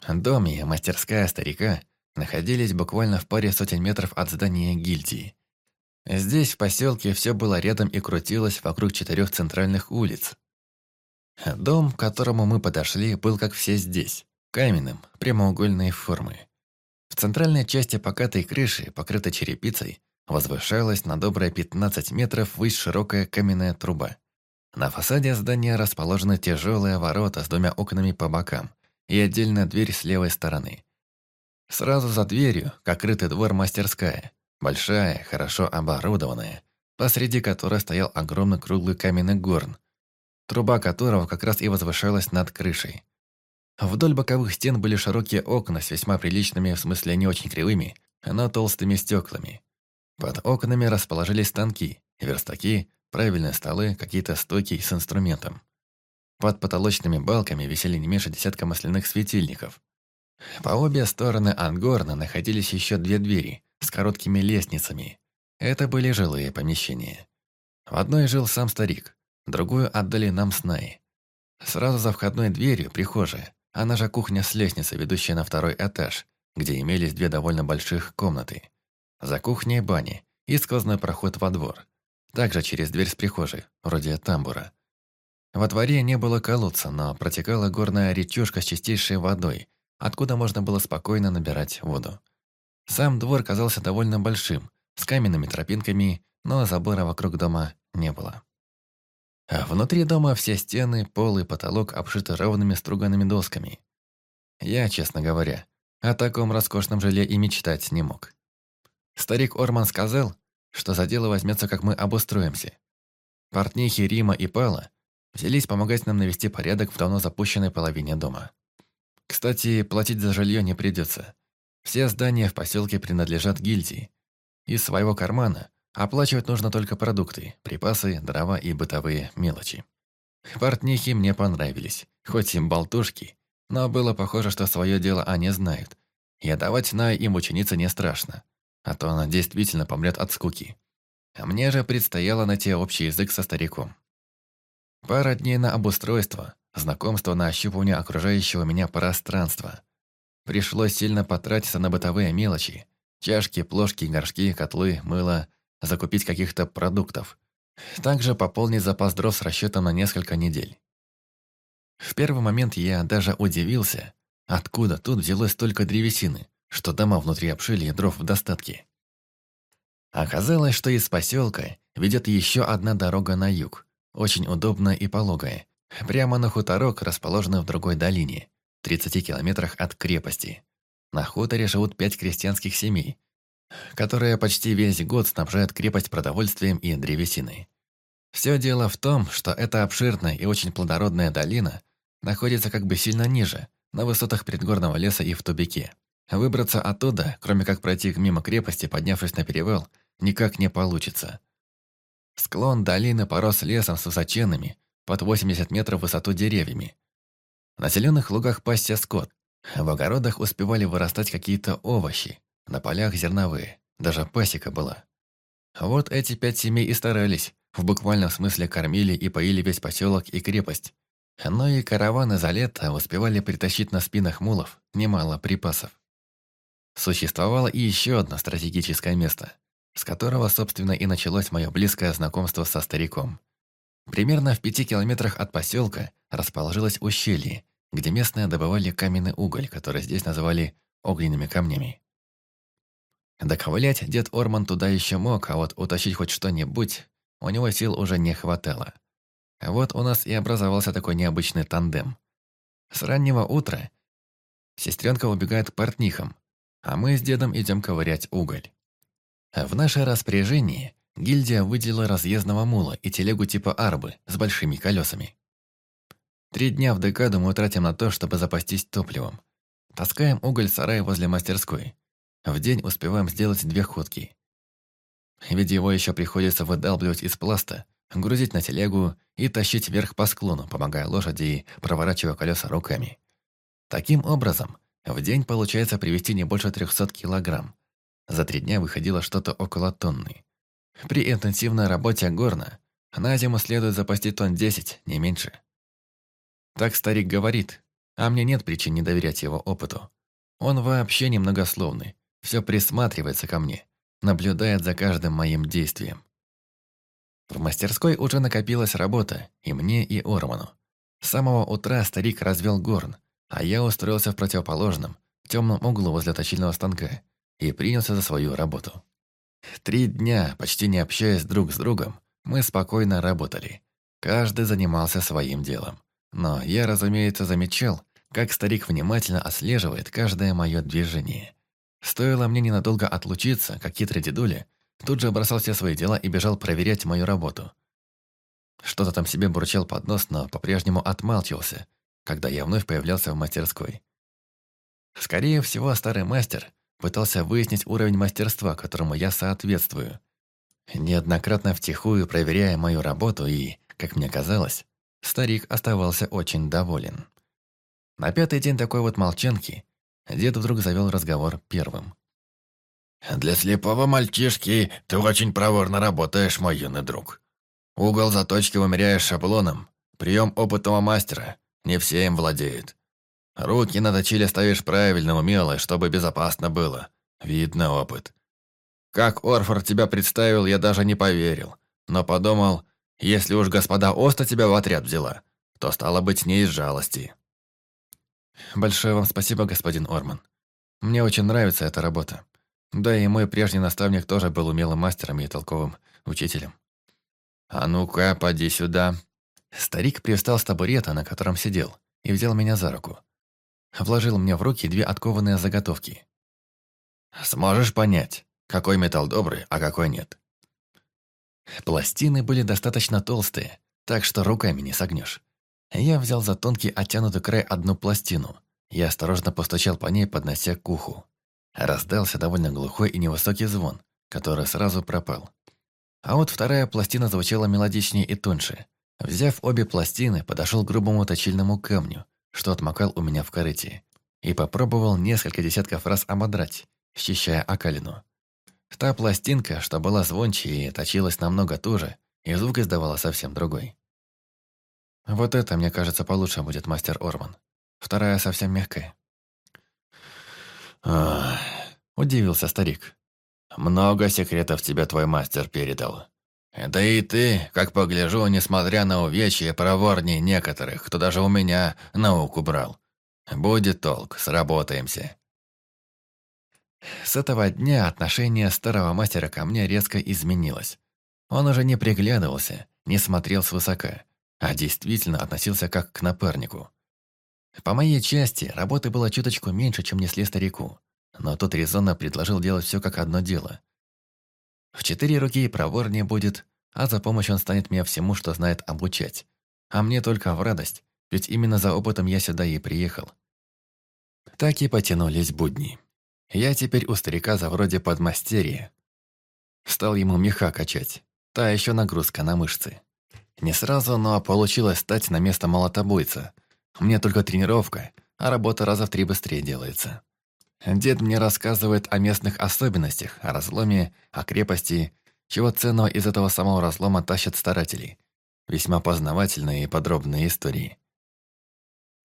Дом и мастерская старика находились буквально в паре сотен метров от здания гильдии. Здесь, в поселке, все было рядом и крутилось вокруг четырех центральных улиц. Дом, к которому мы подошли, был как все здесь, каменным, прямоугольной формы. В центральной части покатой крыши, покрытой черепицей, возвышалась на добрые 15 метров выше широкая каменная труба. На фасаде здания расположены тяжелые ворота с двумя окнами по бокам и отдельная дверь с левой стороны. Сразу за дверью, как крытый двор мастерская, большая, хорошо оборудованная, посреди которой стоял огромный круглый каменный горн, труба которого как раз и возвышалась над крышей. Вдоль боковых стен были широкие окна с весьма приличными, в смысле не очень кривыми, но толстыми стеклами. Под окнами расположились станки, верстаки, правильные столы, какие-то стойки с инструментом. Под потолочными балками висели не меньше десятка масляных светильников, по обе стороны ангорна находились еще две двери с короткими лестницами. Это были жилые помещения. В одной жил сам старик, другую отдали нам с Най. Сразу за входной дверью прихожая, она же кухня с лестницей, ведущая на второй этаж, где имелись две довольно больших комнаты. За кухней бани и сквозной проход во двор. Также через дверь с прихожей, вроде тамбура. Во дворе не было колодца, но протекала горная речушка с чистейшей водой, откуда можно было спокойно набирать воду. Сам двор казался довольно большим, с каменными тропинками, но забора вокруг дома не было. А внутри дома все стены, пол и потолок обшиты ровными струганными досками. Я, честно говоря, о таком роскошном жиле и мечтать не мог. Старик Орман сказал, что за дело возьмется, как мы обустроимся. Портнихи Рима и Пала взялись помогать нам навести порядок в давно запущенной половине дома. Кстати, платить за жилье не придется. Все здания в поселке принадлежат гильдии. Из своего кармана оплачивать нужно только продукты, припасы, дрова и бытовые мелочи. Портнихи мне понравились, хоть им болтушки, но было похоже, что свое дело они знают. И отдавать на им ученица не страшно, а то она действительно помрет от скуки. А мне же предстояло найти общий язык со стариком. Пара дней на обустройство, знакомство на ощупывание окружающего меня пространства. Пришлось сильно потратиться на бытовые мелочи. Чашки, плошки, горшки, котлы, мыло, закупить каких-то продуктов. Также пополнить запас дров с расчетом на несколько недель. В первый момент я даже удивился, откуда тут взялось столько древесины, что дома внутри обшили дров в достатке. Оказалось, что из поселка ведет еще одна дорога на юг, очень удобная и пологая, Прямо на хуторок, расположенный в другой долине, 30 километрах от крепости. На хуторе живут пять крестьянских семей, которые почти весь год снабжают крепость продовольствием и древесиной. Все дело в том, что эта обширная и очень плодородная долина находится как бы сильно ниже, на высотах предгорного леса и в тубике. Выбраться оттуда, кроме как пройти мимо крепости, поднявшись на перевал, никак не получится. Склон долины порос лесом с высоченными, под 80 метров высоту деревьями. На зеленых лугах пасся скот. В огородах успевали вырастать какие-то овощи, на полях зерновые, даже пасека была. Вот эти пять семей и старались, в буквальном смысле кормили и поили весь поселок и крепость. Но и караваны за лето успевали притащить на спинах мулов немало припасов. Существовало и еще одно стратегическое место, с которого, собственно, и началось мое близкое знакомство со стариком. Примерно в пяти километрах от поселка расположилось ущелье, где местные добывали каменный уголь, который здесь называли огненными камнями. Доковылять дед Орман туда еще мог, а вот утащить хоть что-нибудь у него сил уже не хватало. Вот у нас и образовался такой необычный тандем. С раннего утра сестренка убегает к портнихам, а мы с дедом идем ковырять уголь. В наше распоряжение гильдия выделила разъездного мула и телегу типа арбы с большими колесами. Три дня в декаду мы тратим на то, чтобы запастись топливом. Таскаем уголь в сарай возле мастерской. В день успеваем сделать две ходки. Ведь его еще приходится выдалбливать из пласта, грузить на телегу и тащить вверх по склону, помогая лошади и проворачивая колеса руками. Таким образом, в день получается привезти не больше 300 килограмм. За три дня выходило что-то около тонны. При интенсивной работе горна на зиму следует запасти тонн 10, не меньше. Так старик говорит, а мне нет причин не доверять его опыту. Он вообще немногословный, все присматривается ко мне, наблюдает за каждым моим действием. В мастерской уже накопилась работа, и мне, и Орману. С самого утра старик развел горн, а я устроился в противоположном, темном углу возле точильного станка и принялся за свою работу. Три дня, почти не общаясь друг с другом, мы спокойно работали. Каждый занимался своим делом. Но я, разумеется, замечал, как старик внимательно отслеживает каждое мое движение. Стоило мне ненадолго отлучиться, как хитрый дедуля тут же бросал все свои дела и бежал проверять мою работу. Что-то там себе бурчал под нос, но по-прежнему отмалчивался, когда я вновь появлялся в мастерской. Скорее всего, старый мастер пытался выяснить уровень мастерства, которому я соответствую. Неоднократно втихую проверяя мою работу и, как мне казалось, Старик оставался очень доволен. На пятый день такой вот молчанки дед вдруг завел разговор первым. «Для слепого мальчишки ты очень проворно работаешь, мой юный друг. Угол заточки умеряешь шаблоном, прием опытного мастера, не все им владеют. Руки на точиле ставишь правильно, умело, чтобы безопасно было. Видно опыт. Как Орфор тебя представил, я даже не поверил, но подумал, если уж господа Оста тебя в отряд взяла, то стало быть не из жалости. Большое вам спасибо, господин Орман. Мне очень нравится эта работа. Да и мой прежний наставник тоже был умелым мастером и толковым учителем. А ну-ка, поди сюда. Старик привстал с табурета, на котором сидел, и взял меня за руку. Вложил мне в руки две откованные заготовки. Сможешь понять, какой металл добрый, а какой нет? Пластины были достаточно толстые, так что руками не согнешь. Я взял за тонкий оттянутый край одну пластину и осторожно постучал по ней, поднося к уху. Раздался довольно глухой и невысокий звон, который сразу пропал. А вот вторая пластина звучала мелодичнее и тоньше. Взяв обе пластины, подошел к грубому точильному камню, что отмокал у меня в корыте, и попробовал несколько десятков раз ободрать, счищая окалину. Та пластинка, что была звонче и точилась намного туже, и звук издавала совсем другой. Вот это, мне кажется, получше будет, мастер Орман. Вторая совсем мягкая. Ах, удивился старик. Много секретов тебе твой мастер передал. Да и ты, как погляжу, несмотря на увечья, проворней некоторых, кто даже у меня науку брал. Будет толк, сработаемся. С этого дня отношение старого мастера ко мне резко изменилось. Он уже не приглядывался, не смотрел свысока, а действительно относился как к напарнику. По моей части, работы было чуточку меньше, чем несли старику, но тот резонно предложил делать все как одно дело. В четыре руки проворнее будет, а за помощь он станет меня всему, что знает обучать. А мне только в радость, ведь именно за опытом я сюда и приехал. Так и потянулись будни. Я теперь у старика за вроде подмастерье. Стал ему меха качать. Та еще нагрузка на мышцы. Не сразу, но получилось стать на место молотобойца. Мне только тренировка, а работа раза в три быстрее делается. Дед мне рассказывает о местных особенностях, о разломе, о крепости чего ценного из этого самого разлома тащат старатели. Весьма познавательные и подробные истории.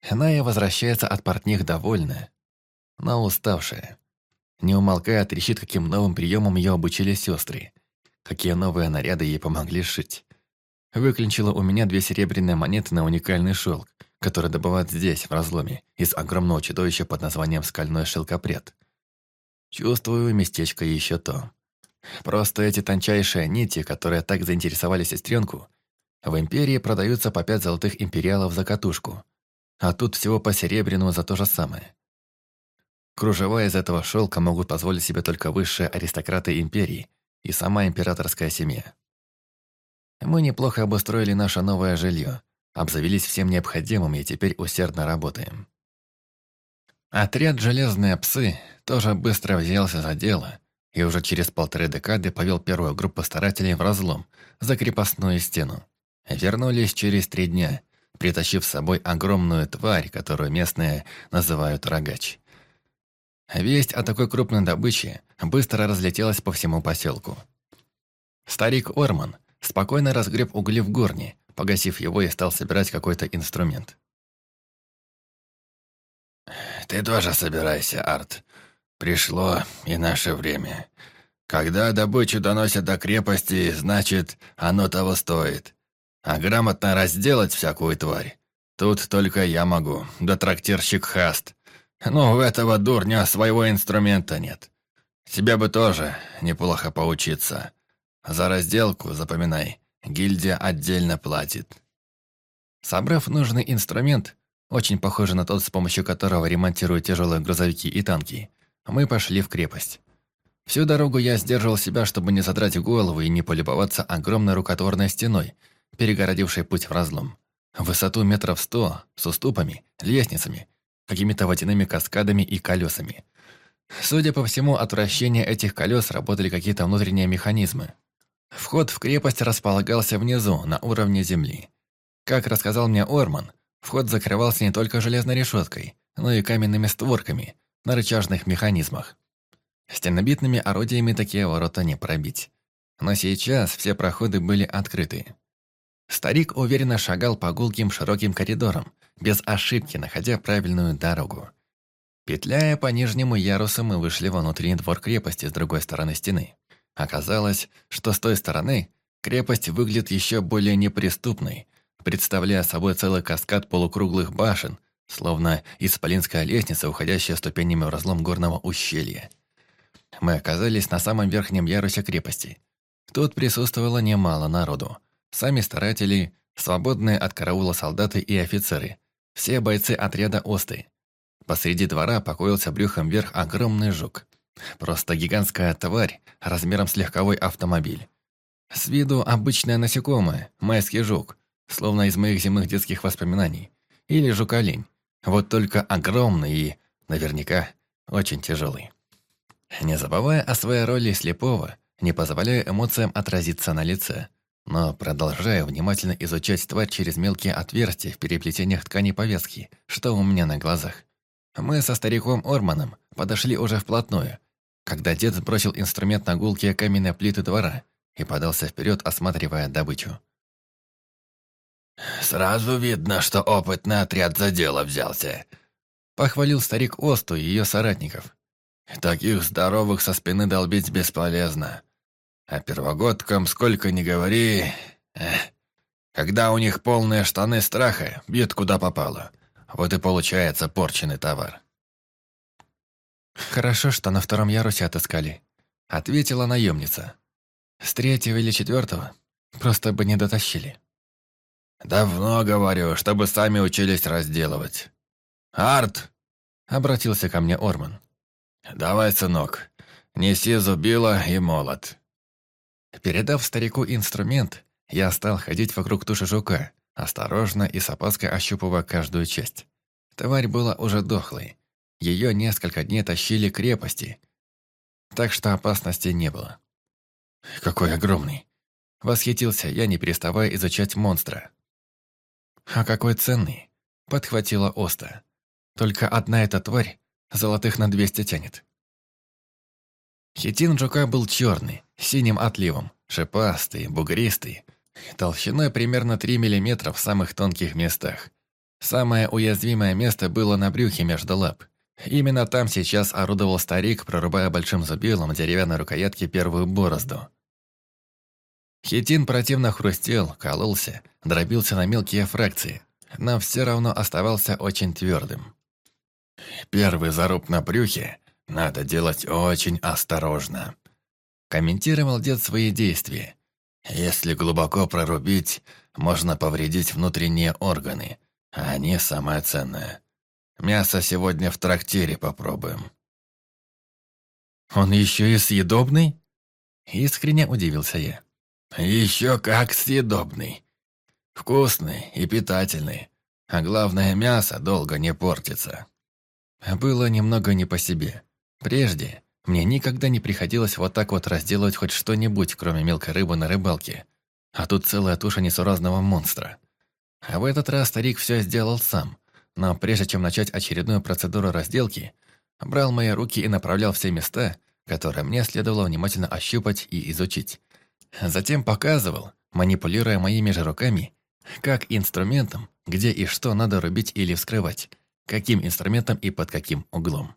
Ная возвращается от портних довольная, но уставшая. Не умолкая, трещит, каким новым приемом ее обучили сестры. Какие новые наряды ей помогли сшить. Выклинчила у меня две серебряные монеты на уникальный шелк, который добывают здесь, в разломе, из огромного чудовища под названием «Скальной шелкопряд». Чувствую, местечко еще то. Просто эти тончайшие нити, которые так заинтересовали сестренку, в Империи продаются по пять золотых империалов за катушку, а тут всего по серебряному за то же самое. Кружева из этого шелка могут позволить себе только высшие аристократы империи и сама императорская семья. Мы неплохо обустроили наше новое жилье, обзавелись всем необходимым и теперь усердно работаем. Отряд «Железные псы» тоже быстро взялся за дело и уже через полторы декады повел первую группу старателей в разлом за крепостную стену. Вернулись через три дня, притащив с собой огромную тварь, которую местные называют рогач. Весть о такой крупной добыче быстро разлетелась по всему поселку. Старик Орман спокойно разгреб угли в горне, погасив его и стал собирать какой-то инструмент. «Ты тоже собирайся, Арт. Пришло и наше время. Когда добычу доносят до крепости, значит, оно того стоит. А грамотно разделать всякую тварь, тут только я могу, да трактирщик Хаст. Но у этого дурня своего инструмента нет. Тебе бы тоже неплохо поучиться. За разделку, запоминай, гильдия отдельно платит. Собрав нужный инструмент, очень похожий на тот, с помощью которого ремонтируют тяжелые грузовики и танки, мы пошли в крепость. Всю дорогу я сдерживал себя, чтобы не задрать голову и не полюбоваться огромной рукотворной стеной, перегородившей путь в разлом. высоту метров сто, с уступами, лестницами какими-то водяными каскадами и колесами. Судя по всему, от вращения этих колес работали какие-то внутренние механизмы. Вход в крепость располагался внизу, на уровне земли. Как рассказал мне Орман, вход закрывался не только железной решеткой, но и каменными створками на рычажных механизмах. Стенобитными орудиями такие ворота не пробить. Но сейчас все проходы были открыты. Старик уверенно шагал по гулким широким коридорам, без ошибки находя правильную дорогу. Петляя по нижнему ярусу, мы вышли во внутренний двор крепости с другой стороны стены. Оказалось, что с той стороны крепость выглядит еще более неприступной, представляя собой целый каскад полукруглых башен, словно исполинская лестница, уходящая ступенями в разлом горного ущелья. Мы оказались на самом верхнем ярусе крепости. Тут присутствовало немало народу. Сами старатели, свободные от караула солдаты и офицеры, все бойцы отряда Осты. Посреди двора покоился брюхом вверх огромный жук. Просто гигантская тварь размером с легковой автомобиль. С виду обычное насекомое, майский жук, словно из моих земных детских воспоминаний. Или жук-олень. Вот только огромный и, наверняка, очень тяжелый. Не забывая о своей роли слепого, не позволяя эмоциям отразиться на лице, но продолжая внимательно изучать тварь через мелкие отверстия в переплетениях тканей повязки, что у меня на глазах. Мы со стариком Орманом подошли уже вплотную, когда дед сбросил инструмент на гулкие каменные плиты двора и подался вперед, осматривая добычу. «Сразу видно, что опытный отряд за дело взялся», — похвалил старик Осту и ее соратников. «Таких здоровых со спины долбить бесполезно. А первогодкам сколько ни говори... Эх, когда у них полные штаны страха, бьют куда попало. Вот и получается порченный товар. «Хорошо, что на втором ярусе отыскали», — ответила наемница. «С третьего или четвертого просто бы не дотащили». «Давно говорю, чтобы сами учились разделывать». «Арт!» — обратился ко мне Орман. «Давай, сынок, неси зубило и молот. Передав старику инструмент, я стал ходить вокруг туши жука, осторожно и с опаской ощупывая каждую часть. Тварь была уже дохлой. Ее несколько дней тащили крепости, так что опасности не было. «Какой огромный!» Восхитился я, не переставая изучать монстра. «А какой ценный!» Подхватила Оста. «Только одна эта тварь золотых на двести тянет». Хитин жука был черный, синим отливом, шипастый, бугристый, толщиной примерно 3 мм в самых тонких местах. Самое уязвимое место было на брюхе между лап. Именно там сейчас орудовал старик, прорубая большим зубилом деревянной рукоятки первую борозду. Хитин противно хрустел, кололся, дробился на мелкие фракции, но все равно оставался очень твердым. «Первый заруб на брюхе надо делать очень осторожно», комментировал дед свои действия. «Если глубоко прорубить, можно повредить внутренние органы, а они самое ценное. Мясо сегодня в трактире попробуем». «Он еще и съедобный?» Искренне удивился я. «Еще как съедобный. Вкусный и питательный. А главное, мясо долго не портится». Было немного не по себе. Прежде мне никогда не приходилось вот так вот разделывать хоть что-нибудь, кроме мелкой рыбы на рыбалке. А тут целая туша несуразного монстра. А в этот раз старик все сделал сам. Но прежде чем начать очередную процедуру разделки, брал мои руки и направлял все места, которые мне следовало внимательно ощупать и изучить. Затем показывал, манипулируя моими же руками, как инструментом, где и что надо рубить или вскрывать, каким инструментом и под каким углом.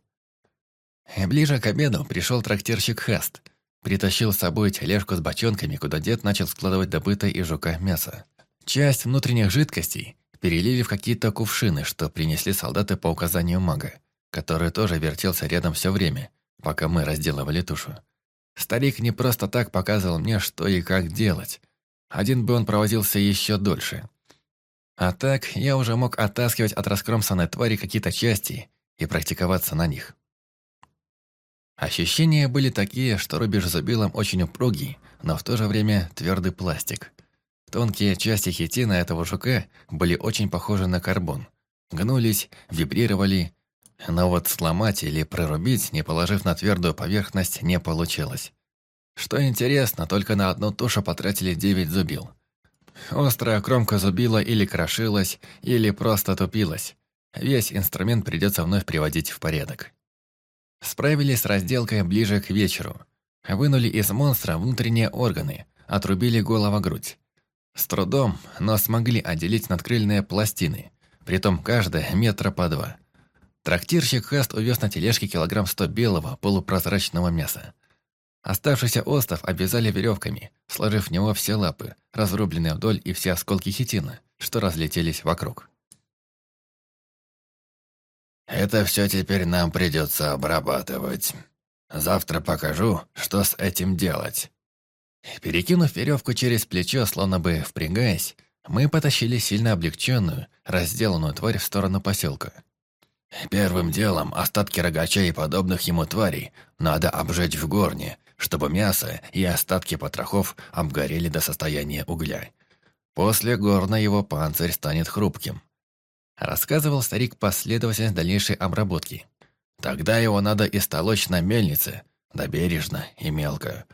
Ближе к обеду пришел трактирщик Хаст. Притащил с собой тележку с бочонками, куда дед начал складывать добытое из жука мясо. Часть внутренних жидкостей перелили в какие-то кувшины, что принесли солдаты по указанию мага, который тоже вертелся рядом все время, пока мы разделывали тушу. Старик не просто так показывал мне, что и как делать. Один бы он провозился еще дольше. А так я уже мог оттаскивать от раскромсанной твари какие-то части и практиковаться на них. Ощущения были такие, что рубеж зубилом очень упругий, но в то же время твердый пластик. Тонкие части хитина этого жука были очень похожи на карбон. Гнулись, вибрировали, но вот сломать или прорубить, не положив на твердую поверхность, не получилось. Что интересно, только на одну тушу потратили 9 зубил. Острая кромка зубила или крошилась, или просто тупилась. Весь инструмент придется вновь приводить в порядок. Справились с разделкой ближе к вечеру. Вынули из монстра внутренние органы, отрубили голова-грудь. С трудом, но смогли отделить надкрыльные пластины, притом каждая метра по два. Трактирщик Хаст увез на тележке килограмм сто белого полупрозрачного мяса. Оставшийся остов обвязали веревками, сложив в него все лапы, разрубленные вдоль и все осколки хитина, что разлетелись вокруг. Это все теперь нам придется обрабатывать. Завтра покажу, что с этим делать». Перекинув веревку через плечо, словно бы впрягаясь, мы потащили сильно облегченную, разделанную тварь в сторону поселка. Первым делом остатки рогача и подобных ему тварей надо обжечь в горне, чтобы мясо и остатки потрохов обгорели до состояния угля. После горна его панцирь станет хрупким, Рассказывал старик последовательность дальнейшей обработки. Тогда его надо истолочь на мельнице, да бережно и мелко.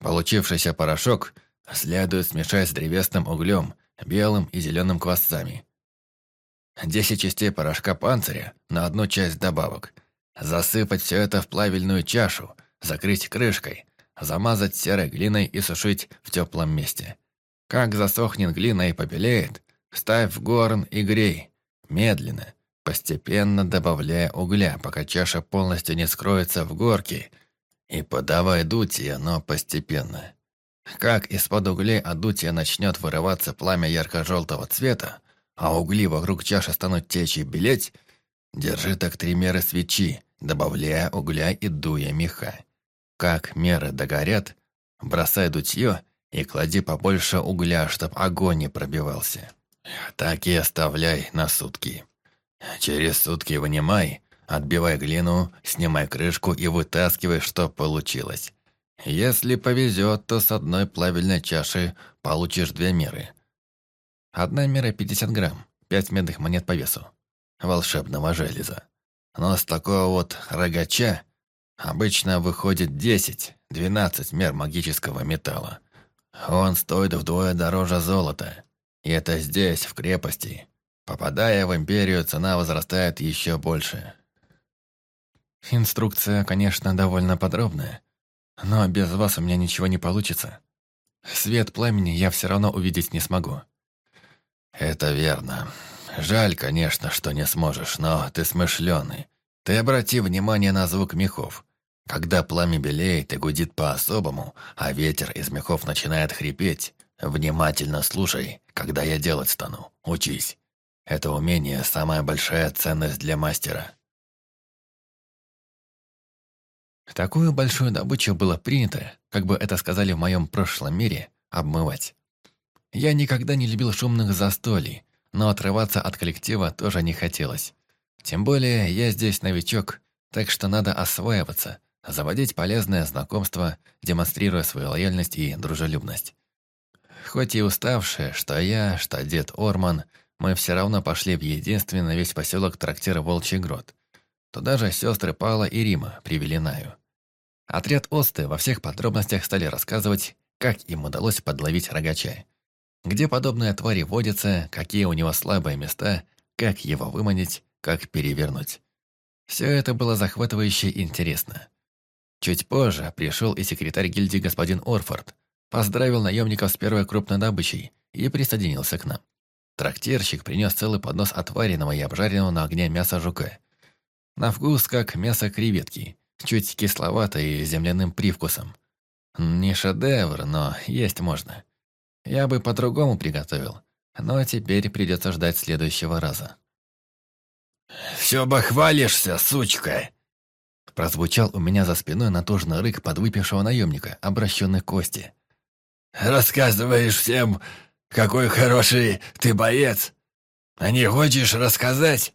Получившийся порошок следует смешать с древесным углем, белым и зеленым квасцами. Десять частей порошка панциря на одну часть добавок. Засыпать все это в плавильную чашу, закрыть крышкой, замазать серой глиной и сушить в теплом месте. Как засохнет глина и побелеет, ставь в горн и грей, Медленно, постепенно добавляя угля, пока чаша полностью не скроется в горке, и подавай дутье, но постепенно. Как из-под углей от дутья начнет вырываться пламя ярко-желтого цвета, а угли вокруг чаши станут течь и белеть, держи так три меры свечи, добавляя угля и дуя меха. Как меры догорят, бросай дутье и клади побольше угля, чтоб огонь не пробивался. Так и оставляй на сутки. Через сутки вынимай, отбивай глину, снимай крышку и вытаскивай, что получилось. Если повезет, то с одной плавильной чаши получишь две меры. Одна мера 50 грамм, 5 медных монет по весу. Волшебного железа. Но с такого вот рогача обычно выходит 10-12 мер магического металла. Он стоит вдвое дороже золота. И это здесь, в крепости. Попадая в Империю, цена возрастает еще больше. Инструкция, конечно, довольно подробная, но без вас у меня ничего не получится. Свет пламени я все равно увидеть не смогу. Это верно. Жаль, конечно, что не сможешь, но ты смышленый. Ты обрати внимание на звук мехов. Когда пламя белеет и гудит по-особому, а ветер из мехов начинает хрипеть, внимательно слушай, когда я делать стану. Учись. Это умение – самая большая ценность для мастера. Такую большую добычу было принято, как бы это сказали в моем прошлом мире, обмывать. Я никогда не любил шумных застолий, но отрываться от коллектива тоже не хотелось. Тем более я здесь новичок, так что надо осваиваться, заводить полезное знакомство, демонстрируя свою лояльность и дружелюбность. Хоть и уставшие, что я, что дед Орман, мы все равно пошли в единственный весь поселок трактира Волчий Грот. Туда же сестры Павла и Рима привели Наю. Отряд Осты во всех подробностях стали рассказывать, как им удалось подловить рогача. Где подобные твари водятся, какие у него слабые места, как его выманить, как перевернуть. Все это было захватывающе интересно. Чуть позже пришел и секретарь гильдии господин Орфорд, поздравил наемников с первой крупной добычей и присоединился к нам. Трактирщик принес целый поднос отваренного и обжаренного на огне мяса жука. На вкус как мясо креветки, чуть кисловато и земляным привкусом. Не шедевр, но есть можно. Я бы по-другому приготовил, но теперь придется ждать следующего раза. «Все бы хвалишься, сучка!» Прозвучал у меня за спиной натужный рык подвыпившего наемника, обращенный к Кости. «Рассказываешь всем, какой хороший ты боец. А не хочешь рассказать,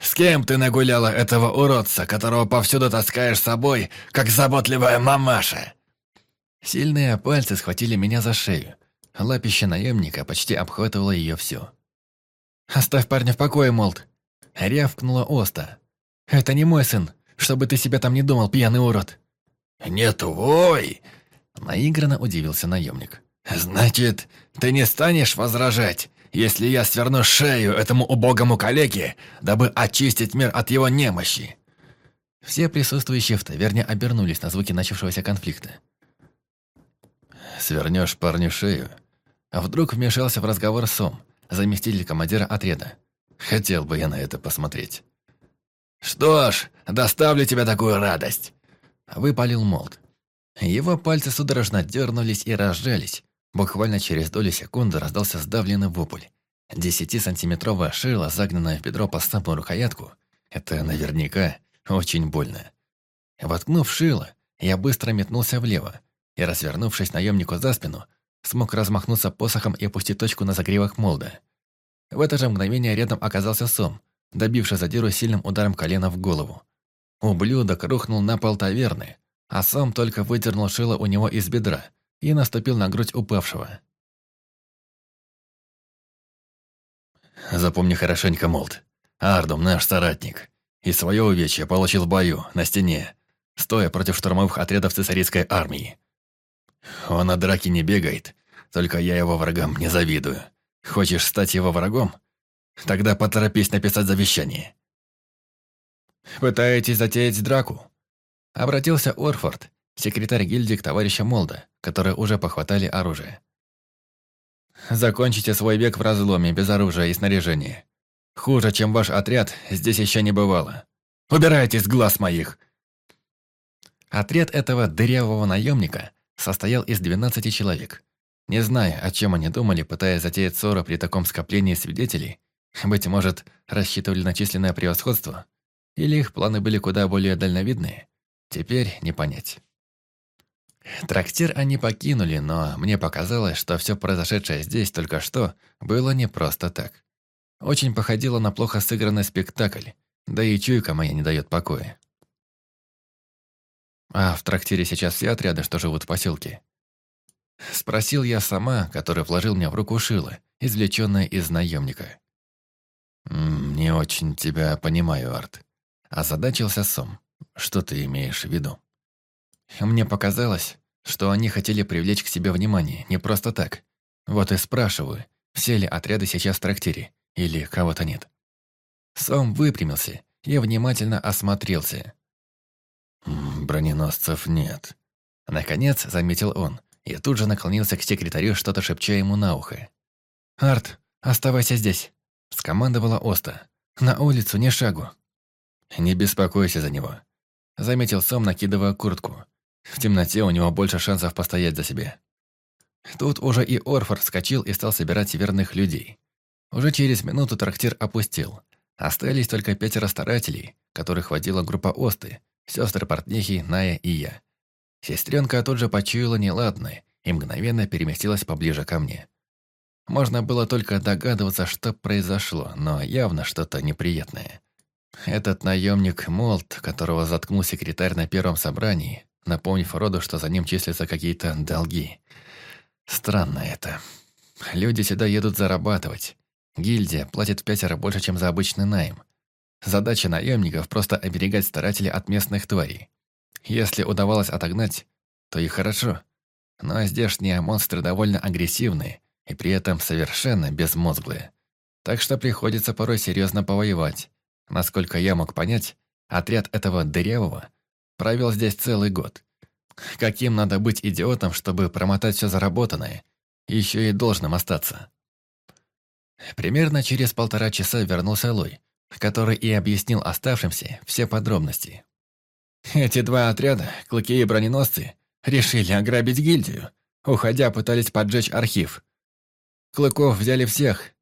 с кем ты нагуляла этого уродца, которого повсюду таскаешь с собой, как заботливая мамаша?» Сильные пальцы схватили меня за шею. Лапище наемника почти обхватывало ее всю. «Оставь парня в покое, Молд!» Рявкнула Оста. «Это не мой сын, чтобы ты себя там не думал, пьяный урод!» «Не твой!» Наигранно удивился наемник. «Значит, ты не станешь возражать, если я сверну шею этому убогому коллеге, дабы очистить мир от его немощи?» Все присутствующие в таверне обернулись на звуки начавшегося конфликта. «Свернешь парню шею?» А вдруг вмешался в разговор Сом, заместитель командира отряда. Хотел бы я на это посмотреть. «Что ж, доставлю тебе такую радость!» Выпалил Молд. Его пальцы судорожно дернулись и разжались. Буквально через долю секунды раздался сдавленный вопль. Десятисантиметровая шила, загнанная в бедро по самую рукоятку, это наверняка очень больно. Воткнув шило, я быстро метнулся влево и, развернувшись наемнику за спину, смог размахнуться посохом и опустить точку на загривах молда. В это же мгновение рядом оказался Сом, добивший задиру сильным ударом колена в голову. Ублюдок рухнул на пол таверны, а Сом только выдернул шило у него из бедра и наступил на грудь упавшего. «Запомни хорошенько, Молд. Ардум наш соратник. И свое увечье получил в бою, на стене, стоя против штурмовых отрядов цесарийской армии. Он на драки не бегает, только я его врагам не завидую. Хочешь стать его врагом? Тогда поторопись написать завещание». «Пытаетесь затеять драку?» Обратился Орфорд, секретарь гильдии к товарищам Молда, которые уже похватали оружие. «Закончите свой век в разломе, без оружия и снаряжения. Хуже, чем ваш отряд, здесь еще не бывало. Убирайтесь с глаз моих!» Отряд этого дырявого наемника состоял из 12 человек. Не зная, о чем они думали, пытаясь затеять ссору при таком скоплении свидетелей, быть может, рассчитывали на численное превосходство, или их планы были куда более дальновидные, теперь не понять. Трактир они покинули, но мне показалось, что все произошедшее здесь только что было не просто так. Очень походило на плохо сыгранный спектакль, да и чуйка моя не дает покоя. А в трактире сейчас все отряды, что живут в поселке? Спросил я сама, который вложил мне в руку шило, извлеченное из наемника. «Не очень тебя понимаю, Арт». Озадачился Сом. «Что ты имеешь в виду?» Мне показалось, что они хотели привлечь к себе внимание, не просто так. Вот и спрашиваю, все ли отряды сейчас в трактире, или кого-то нет. Сом выпрямился и внимательно осмотрелся. «Броненосцев нет», — наконец заметил он и тут же наклонился к секретарю, что-то шепча ему на ухо. «Арт, оставайся здесь», — скомандовала Оста. «На улицу, не шагу». «Не беспокойся за него», — заметил Сом, накидывая куртку. «В темноте у него больше шансов постоять за себя». Тут уже и Орфор вскочил и стал собирать верных людей. Уже через минуту трактир опустил. Остались только пятеро старателей, которых водила группа Осты, сестры Портнихи, Ная и я. Сестренка тут же почуяла неладное и мгновенно переместилась поближе ко мне. Можно было только догадываться, что произошло, но явно что-то неприятное. Этот наемник Молт, которого заткнул секретарь на первом собрании, напомнив роду, что за ним числятся какие-то долги. Странно это. Люди сюда едут зарабатывать. Гильдия платит в пятеро больше, чем за обычный найм. Задача наемников – просто оберегать старателей от местных тварей. Если удавалось отогнать, то и хорошо. Но здешние монстры довольно агрессивные и при этом совершенно безмозглые. Так что приходится порой серьезно повоевать. Насколько я мог понять, отряд этого дырявого провел здесь целый год. Каким надо быть идиотом, чтобы промотать все заработанное, еще и должным остаться. Примерно через полтора часа вернулся Лой, который и объяснил оставшимся все подробности. Эти два отряда, клыки и броненосцы, решили ограбить гильдию. Уходя, пытались поджечь архив. Клыков взяли всех.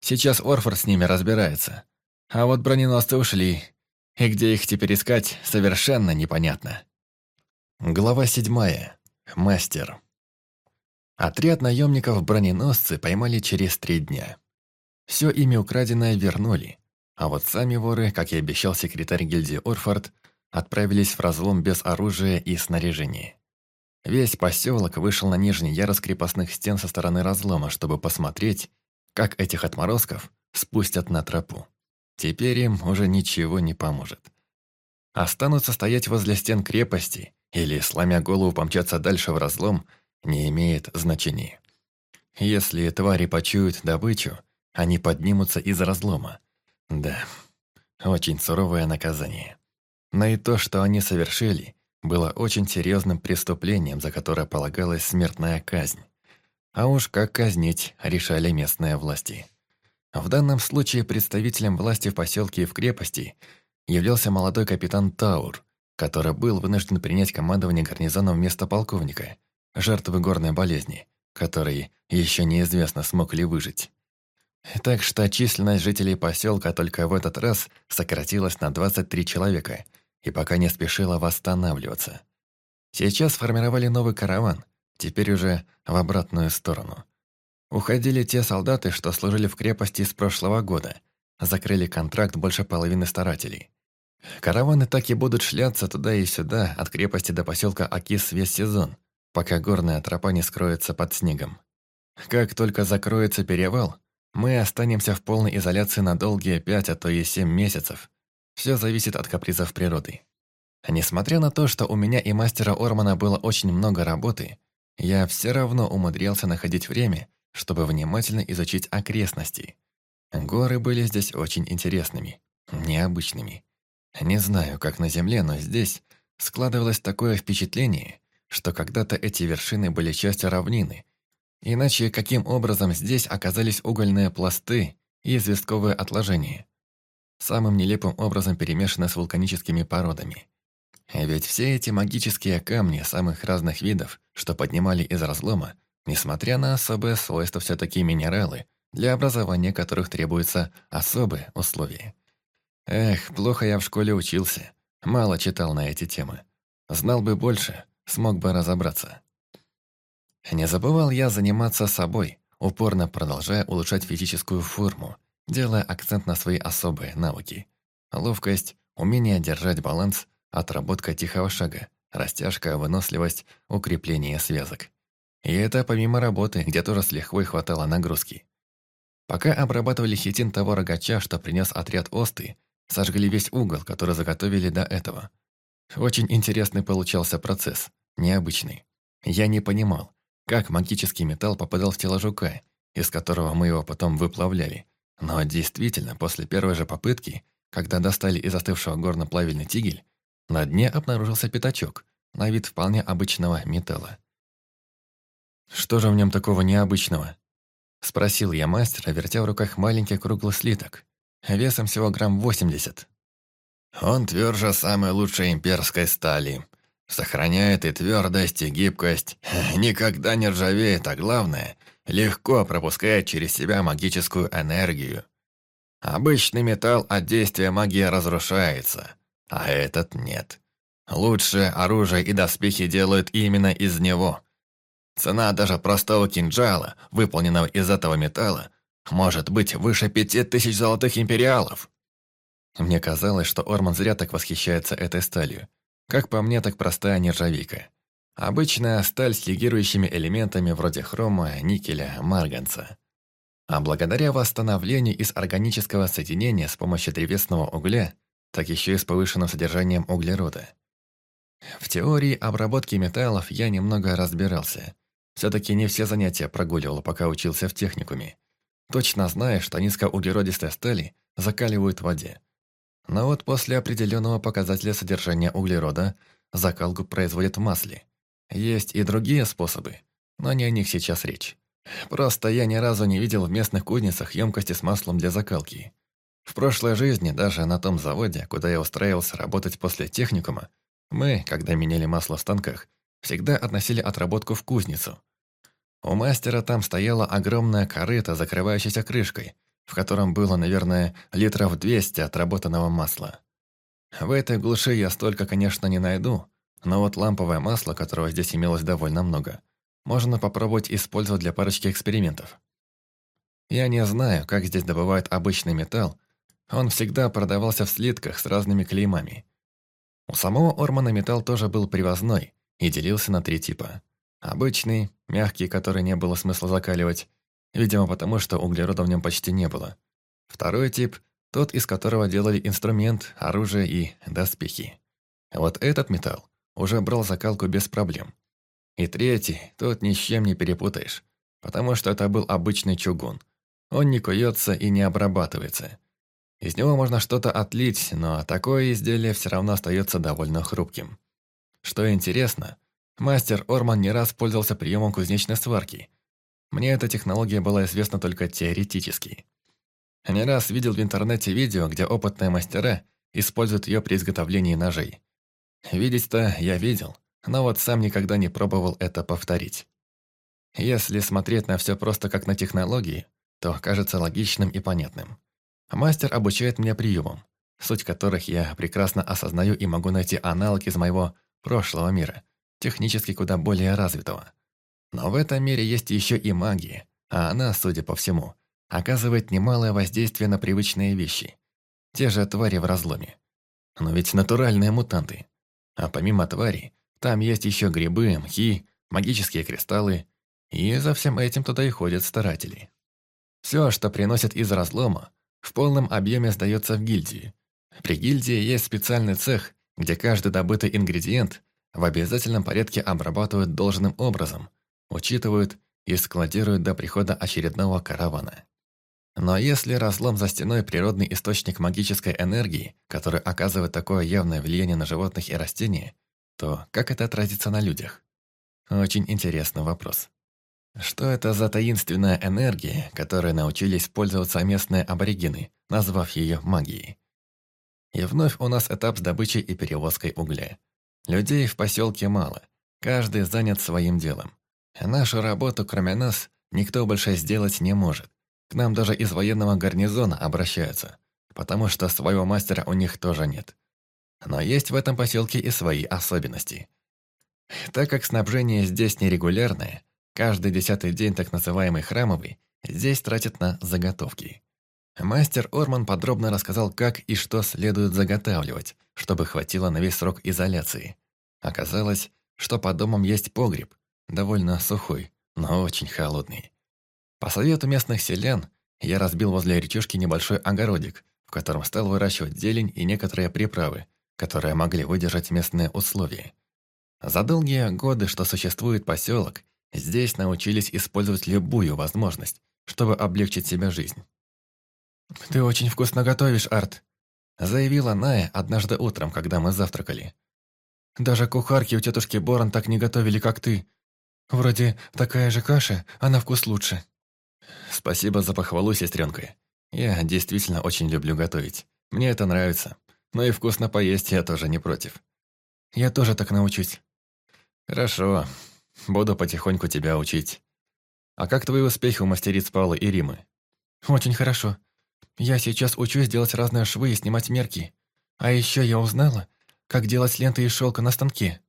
Сейчас Орфор с ними разбирается. А вот броненосцы ушли. И где их теперь искать, совершенно непонятно. Глава седьмая. Мастер. Отряд наемников-броненосцы поймали через три дня. Все ими украденное вернули, а вот сами воры, как и обещал секретарь гильдии Орфорд, отправились в разлом без оружия и снаряжения. Весь поселок вышел на нижний ярус крепостных стен со стороны разлома, чтобы посмотреть, как этих отморозков спустят на тропу. Теперь им уже ничего не поможет. Останутся стоять возле стен крепости или, сломя голову, помчаться дальше в разлом, не имеет значения. Если твари почуют добычу, они поднимутся из разлома. Да, очень суровое наказание. Но и то, что они совершили, было очень серьезным преступлением, за которое полагалась смертная казнь. А уж как казнить, решали местные власти. В данном случае представителем власти в поселке и в крепости являлся молодой капитан Таур, который был вынужден принять командование гарнизоном вместо полковника, жертвы горной болезни, который еще неизвестно, смог ли выжить. Так что численность жителей поселка только в этот раз сократилась на 23 человека и пока не спешила восстанавливаться. Сейчас сформировали новый караван, теперь уже в обратную сторону. Уходили те солдаты, что служили в крепости с прошлого года, закрыли контракт больше половины старателей. Караваны так и будут шляться туда и сюда, от крепости до поселка Акис весь сезон, пока горная тропа не скроется под снегом. Как только закроется перевал, мы останемся в полной изоляции на долгие пять, а то и семь месяцев. Все зависит от капризов природы. Несмотря на то, что у меня и мастера Ормана было очень много работы, я все равно умудрялся находить время, чтобы внимательно изучить окрестности. Горы были здесь очень интересными, необычными. Не знаю, как на Земле, но здесь складывалось такое впечатление, что когда-то эти вершины были частью равнины, Иначе каким образом здесь оказались угольные пласты и известковые отложения? Самым нелепым образом перемешаны с вулканическими породами. Ведь все эти магические камни самых разных видов, что поднимали из разлома, несмотря на особые свойства, все-таки минералы, для образования которых требуются особые условия. Эх, плохо я в школе учился, мало читал на эти темы. Знал бы больше, смог бы разобраться. Не забывал я заниматься собой, упорно продолжая улучшать физическую форму, делая акцент на свои особые навыки. Ловкость, умение держать баланс, отработка тихого шага, растяжка, выносливость, укрепление связок. И это помимо работы, где тоже с лихвой хватало нагрузки. Пока обрабатывали хитин того рогача, что принес отряд Осты, сожгли весь угол, который заготовили до этого. Очень интересный получался процесс, необычный. Я не понимал, как магический металл попадал в тело жука, из которого мы его потом выплавляли. Но действительно, после первой же попытки, когда достали из остывшего горно-плавильный тигель, на дне обнаружился пятачок, на вид вполне обычного металла. «Что же в нем такого необычного?» Спросил я мастера, вертя в руках маленький круглый слиток, весом всего грамм восемьдесят. «Он тверже самой лучшей имперской стали. Сохраняет и твердость, и гибкость. Никогда не ржавеет, а главное, легко пропускает через себя магическую энергию. Обычный металл от действия магии разрушается, а этот нет. Лучшее оружие и доспехи делают именно из него. Цена даже простого кинжала, выполненного из этого металла, может быть выше пяти тысяч золотых империалов. Мне казалось, что Орман зря так восхищается этой сталью. Как по мне, так простая нержавейка. Обычная сталь с легирующими элементами вроде хрома, никеля, марганца. А благодаря восстановлению из органического соединения с помощью древесного угля, так еще и с повышенным содержанием углерода. В теории обработки металлов я немного разбирался. Все-таки не все занятия прогуливал, пока учился в техникуме. Точно знаю, что низкоуглеродистые стали закаливают в воде. Но вот после определенного показателя содержания углерода закалку производят в масле. Есть и другие способы, но не о них сейчас речь. Просто я ни разу не видел в местных кузницах емкости с маслом для закалки. В прошлой жизни, даже на том заводе, куда я устраивался работать после техникума, мы, когда меняли масло в станках, всегда относили отработку в кузницу. У мастера там стояла огромная корыта, закрывающаяся крышкой, в котором было, наверное, литров 200 отработанного масла. В этой глуши я столько, конечно, не найду, но вот ламповое масло, которого здесь имелось довольно много, можно попробовать использовать для парочки экспериментов. Я не знаю, как здесь добывают обычный металл, он всегда продавался в слитках с разными клеймами. У самого Ормана металл тоже был привозной и делился на три типа. Обычный, мягкий, который не было смысла закаливать, видимо потому, что углерода в нем почти не было. Второй тип – тот, из которого делали инструмент, оружие и доспехи. Вот этот металл уже брал закалку без проблем. И третий, тот ни с чем не перепутаешь, потому что это был обычный чугун. Он не куется и не обрабатывается – из него можно что-то отлить, но такое изделие все равно остается довольно хрупким. Что интересно, мастер Орман не раз пользовался приемом кузнечной сварки. Мне эта технология была известна только теоретически. Не раз видел в интернете видео, где опытные мастера используют ее при изготовлении ножей. Видеть-то я видел, но вот сам никогда не пробовал это повторить. Если смотреть на все просто как на технологии, то кажется логичным и понятным. Мастер обучает меня приемам, суть которых я прекрасно осознаю и могу найти аналог из моего прошлого мира, технически куда более развитого. Но в этом мире есть еще и магия, а она, судя по всему, оказывает немалое воздействие на привычные вещи. Те же твари в разломе. Но ведь натуральные мутанты. А помимо тварей, там есть еще грибы, мхи, магические кристаллы, и за всем этим туда и ходят старатели. Все, что приносят из разлома, в полном объеме сдается в гильдии. При гильдии есть специальный цех, где каждый добытый ингредиент в обязательном порядке обрабатывают должным образом, учитывают и складируют до прихода очередного каравана. Но если разлом за стеной природный источник магической энергии, который оказывает такое явное влияние на животных и растения, то как это отразится на людях? Очень интересный вопрос. Что это за таинственная энергия, которой научились пользоваться местные аборигены, назвав ее магией? И вновь у нас этап с добычей и перевозкой угля. Людей в поселке мало, каждый занят своим делом. Нашу работу, кроме нас, никто больше сделать не может. К нам даже из военного гарнизона обращаются, потому что своего мастера у них тоже нет. Но есть в этом поселке и свои особенности. Так как снабжение здесь нерегулярное, Каждый десятый день так называемый храмовый здесь тратят на заготовки. Мастер Орман подробно рассказал, как и что следует заготавливать, чтобы хватило на весь срок изоляции. Оказалось, что под домом есть погреб, довольно сухой, но очень холодный. По совету местных селян, я разбил возле речушки небольшой огородик, в котором стал выращивать зелень и некоторые приправы, которые могли выдержать местные условия. За долгие годы, что существует поселок, Здесь научились использовать любую возможность, чтобы облегчить себе жизнь. «Ты очень вкусно готовишь, Арт», – заявила Ная однажды утром, когда мы завтракали. «Даже кухарки у тетушки Борон так не готовили, как ты. Вроде такая же каша, а на вкус лучше». «Спасибо за похвалу, сестренка. Я действительно очень люблю готовить. Мне это нравится. Но и вкусно поесть я тоже не против». «Я тоже так научусь». «Хорошо. Буду потихоньку тебя учить. А как твои успехи у мастериц Павла и Римы?» «Очень хорошо. Я сейчас учусь делать разные швы и снимать мерки. А еще я узнала, как делать ленты из шелка на станке.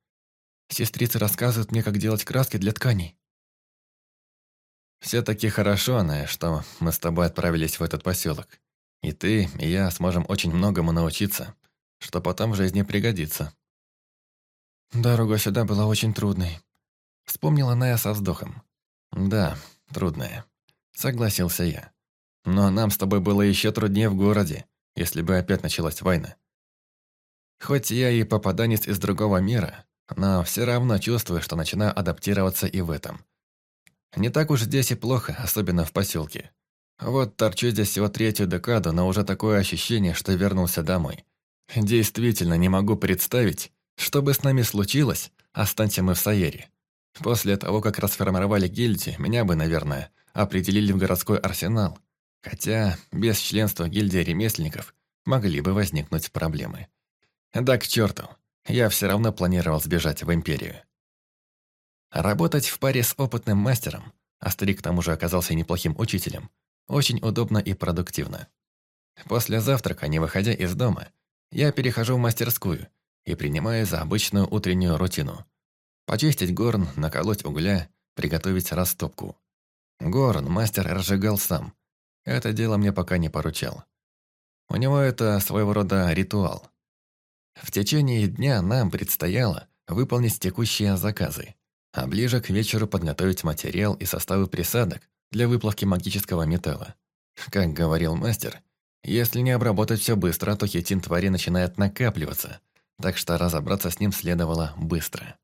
Сестрицы рассказывают мне, как делать краски для тканей. Все-таки хорошо, Анна, что мы с тобой отправились в этот поселок. И ты, и я сможем очень многому научиться, что потом в жизни пригодится. Дорога сюда была очень трудной. Вспомнила Ная со вздохом. Да, трудная. Согласился я. Но нам с тобой было еще труднее в городе, если бы опять началась война. Хоть я и попаданец из другого мира, но все равно чувствую, что начинаю адаптироваться и в этом. Не так уж здесь и плохо, особенно в поселке. Вот торчу здесь всего третью декаду, но уже такое ощущение, что вернулся домой. Действительно не могу представить, что бы с нами случилось, останься мы в Саере. После того, как расформировали гильдии, меня бы, наверное, определили в городской арсенал. Хотя без членства гильдии ремесленников могли бы возникнуть проблемы. Да к черту, я все равно планировал сбежать в Империю. Работать в паре с опытным мастером, а старик к тому же оказался неплохим учителем, очень удобно и продуктивно. После завтрака, не выходя из дома, я перехожу в мастерскую и принимаю за обычную утреннюю рутину. Почистить горн, наколоть угля, приготовить растопку. Горн мастер разжигал сам. Это дело мне пока не поручал. У него это своего рода ритуал. В течение дня нам предстояло выполнить текущие заказы, а ближе к вечеру подготовить материал и составы присадок для выплавки магического металла. Как говорил мастер, если не обработать все быстро, то хитин твари начинает накапливаться, так что разобраться с ним следовало быстро.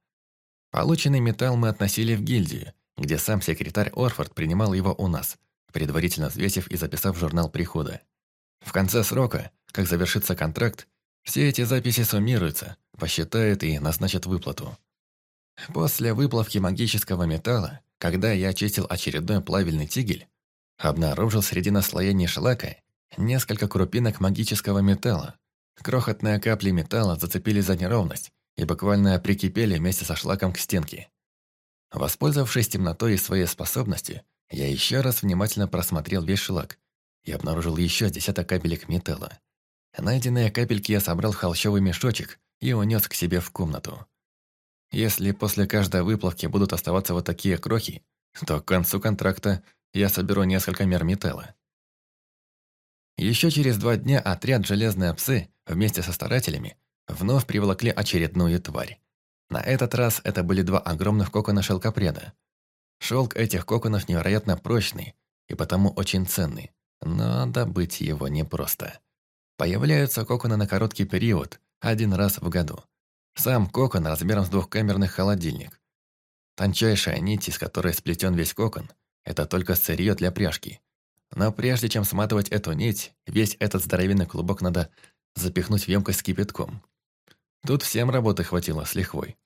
Полученный металл мы относили в гильдию, где сам секретарь Орфорд принимал его у нас, предварительно взвесив и записав в журнал прихода. В конце срока, как завершится контракт, все эти записи суммируются, посчитают и назначат выплату. После выплавки магического металла, когда я очистил очередной плавильный тигель, обнаружил среди наслоений шлака несколько крупинок магического металла. Крохотные капли металла зацепили за неровность и буквально прикипели вместе со шлаком к стенке. Воспользовавшись темнотой и своей способностью, я еще раз внимательно просмотрел весь шлак и обнаружил еще десяток капелек металла. Найденные капельки я собрал в холщовый мешочек и унес к себе в комнату. Если после каждой выплавки будут оставаться вот такие крохи, то к концу контракта я соберу несколько мер металла. Еще через два дня отряд «Железные псы» вместе со старателями вновь приволокли очередную тварь. На этот раз это были два огромных кокона шелкопреда. Шелк этих коконов невероятно прочный и потому очень ценный, но добыть его непросто. Появляются коконы на короткий период, один раз в году. Сам кокон размером с двухкамерный холодильник. Тончайшая нить, из которой сплетен весь кокон, это только сырье для пряжки. Но прежде чем сматывать эту нить, весь этот здоровенный клубок надо запихнуть в емкость с кипятком. Тут всем работы хватило с лихвой.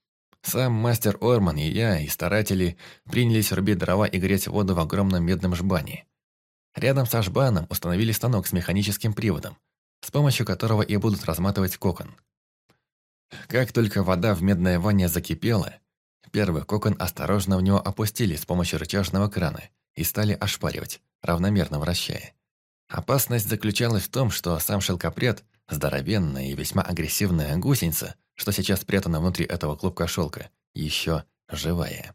Сам мастер Орман и я, и старатели принялись рубить дрова и греть воду в огромном медном жбане. Рядом со жбаном установили станок с механическим приводом, с помощью которого и будут разматывать кокон. Как только вода в медной ванне закипела, первый кокон осторожно в него опустили с помощью рычажного крана и стали ошпаривать, равномерно вращая. Опасность заключалась в том, что сам шелкопряд, здоровенная и весьма агрессивная гусеница, что сейчас спрятана внутри этого клубка шелка, еще живая.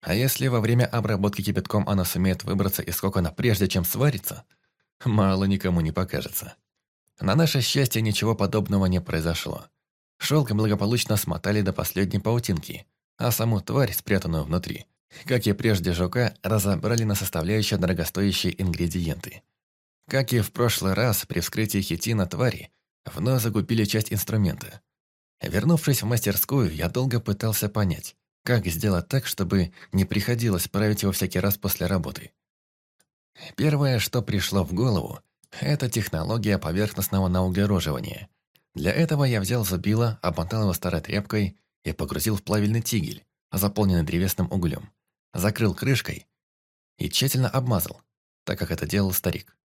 А если во время обработки кипятком она сумеет выбраться из кокона прежде, чем сварится, мало никому не покажется. На наше счастье ничего подобного не произошло. Шелк благополучно смотали до последней паутинки, а саму тварь, спрятанную внутри, как и прежде жука, разобрали на составляющие дорогостоящие ингредиенты. Как и в прошлый раз, при вскрытии хитина твари, вновь закупили часть инструмента. Вернувшись в мастерскую, я долго пытался понять, как сделать так, чтобы не приходилось править его всякий раз после работы. Первое, что пришло в голову, это технология поверхностного науглероживания. Для этого я взял зубило, обмотал его старой тряпкой и погрузил в плавильный тигель, заполненный древесным углем. закрыл крышкой и тщательно обмазал, так как это делал старик.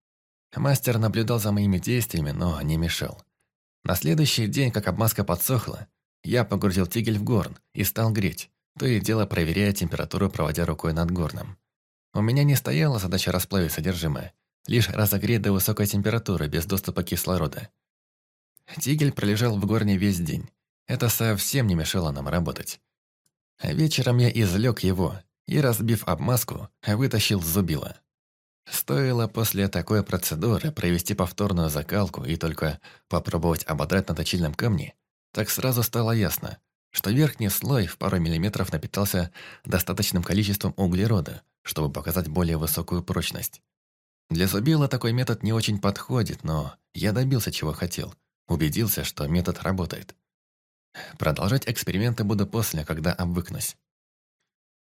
Мастер наблюдал за моими действиями, но не мешал. На следующий день, как обмазка подсохла, я погрузил тигель в горн и стал греть, то и дело проверяя температуру, проводя рукой над горном. У меня не стояла задача расплавить содержимое, лишь разогреть до высокой температуры без доступа кислорода. Тигель пролежал в горне весь день. Это совсем не мешало нам работать. Вечером я извлек его и, разбив обмазку, вытащил зубило. Стоило после такой процедуры провести повторную закалку и только попробовать ободрать на точильном камне, так сразу стало ясно, что верхний слой в пару миллиметров напитался достаточным количеством углерода, чтобы показать более высокую прочность. Для зубила такой метод не очень подходит, но я добился, чего хотел. Убедился, что метод работает. Продолжать эксперименты буду после, когда обвыкнусь.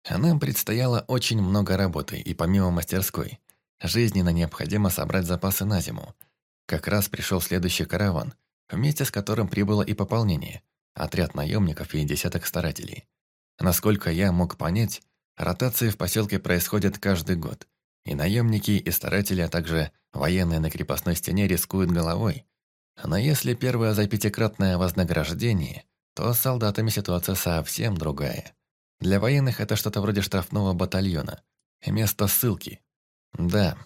Нам предстояло очень много работы, и помимо мастерской, жизненно необходимо собрать запасы на зиму. Как раз пришел следующий караван, вместе с которым прибыло и пополнение, отряд наемников и десяток старателей. Насколько я мог понять, ротации в поселке происходят каждый год, и наемники, и старатели, а также военные на крепостной стене рискуют головой. Но если первое за пятикратное вознаграждение, то с солдатами ситуация совсем другая. Для военных это что-то вроде штрафного батальона. Место ссылки. Да,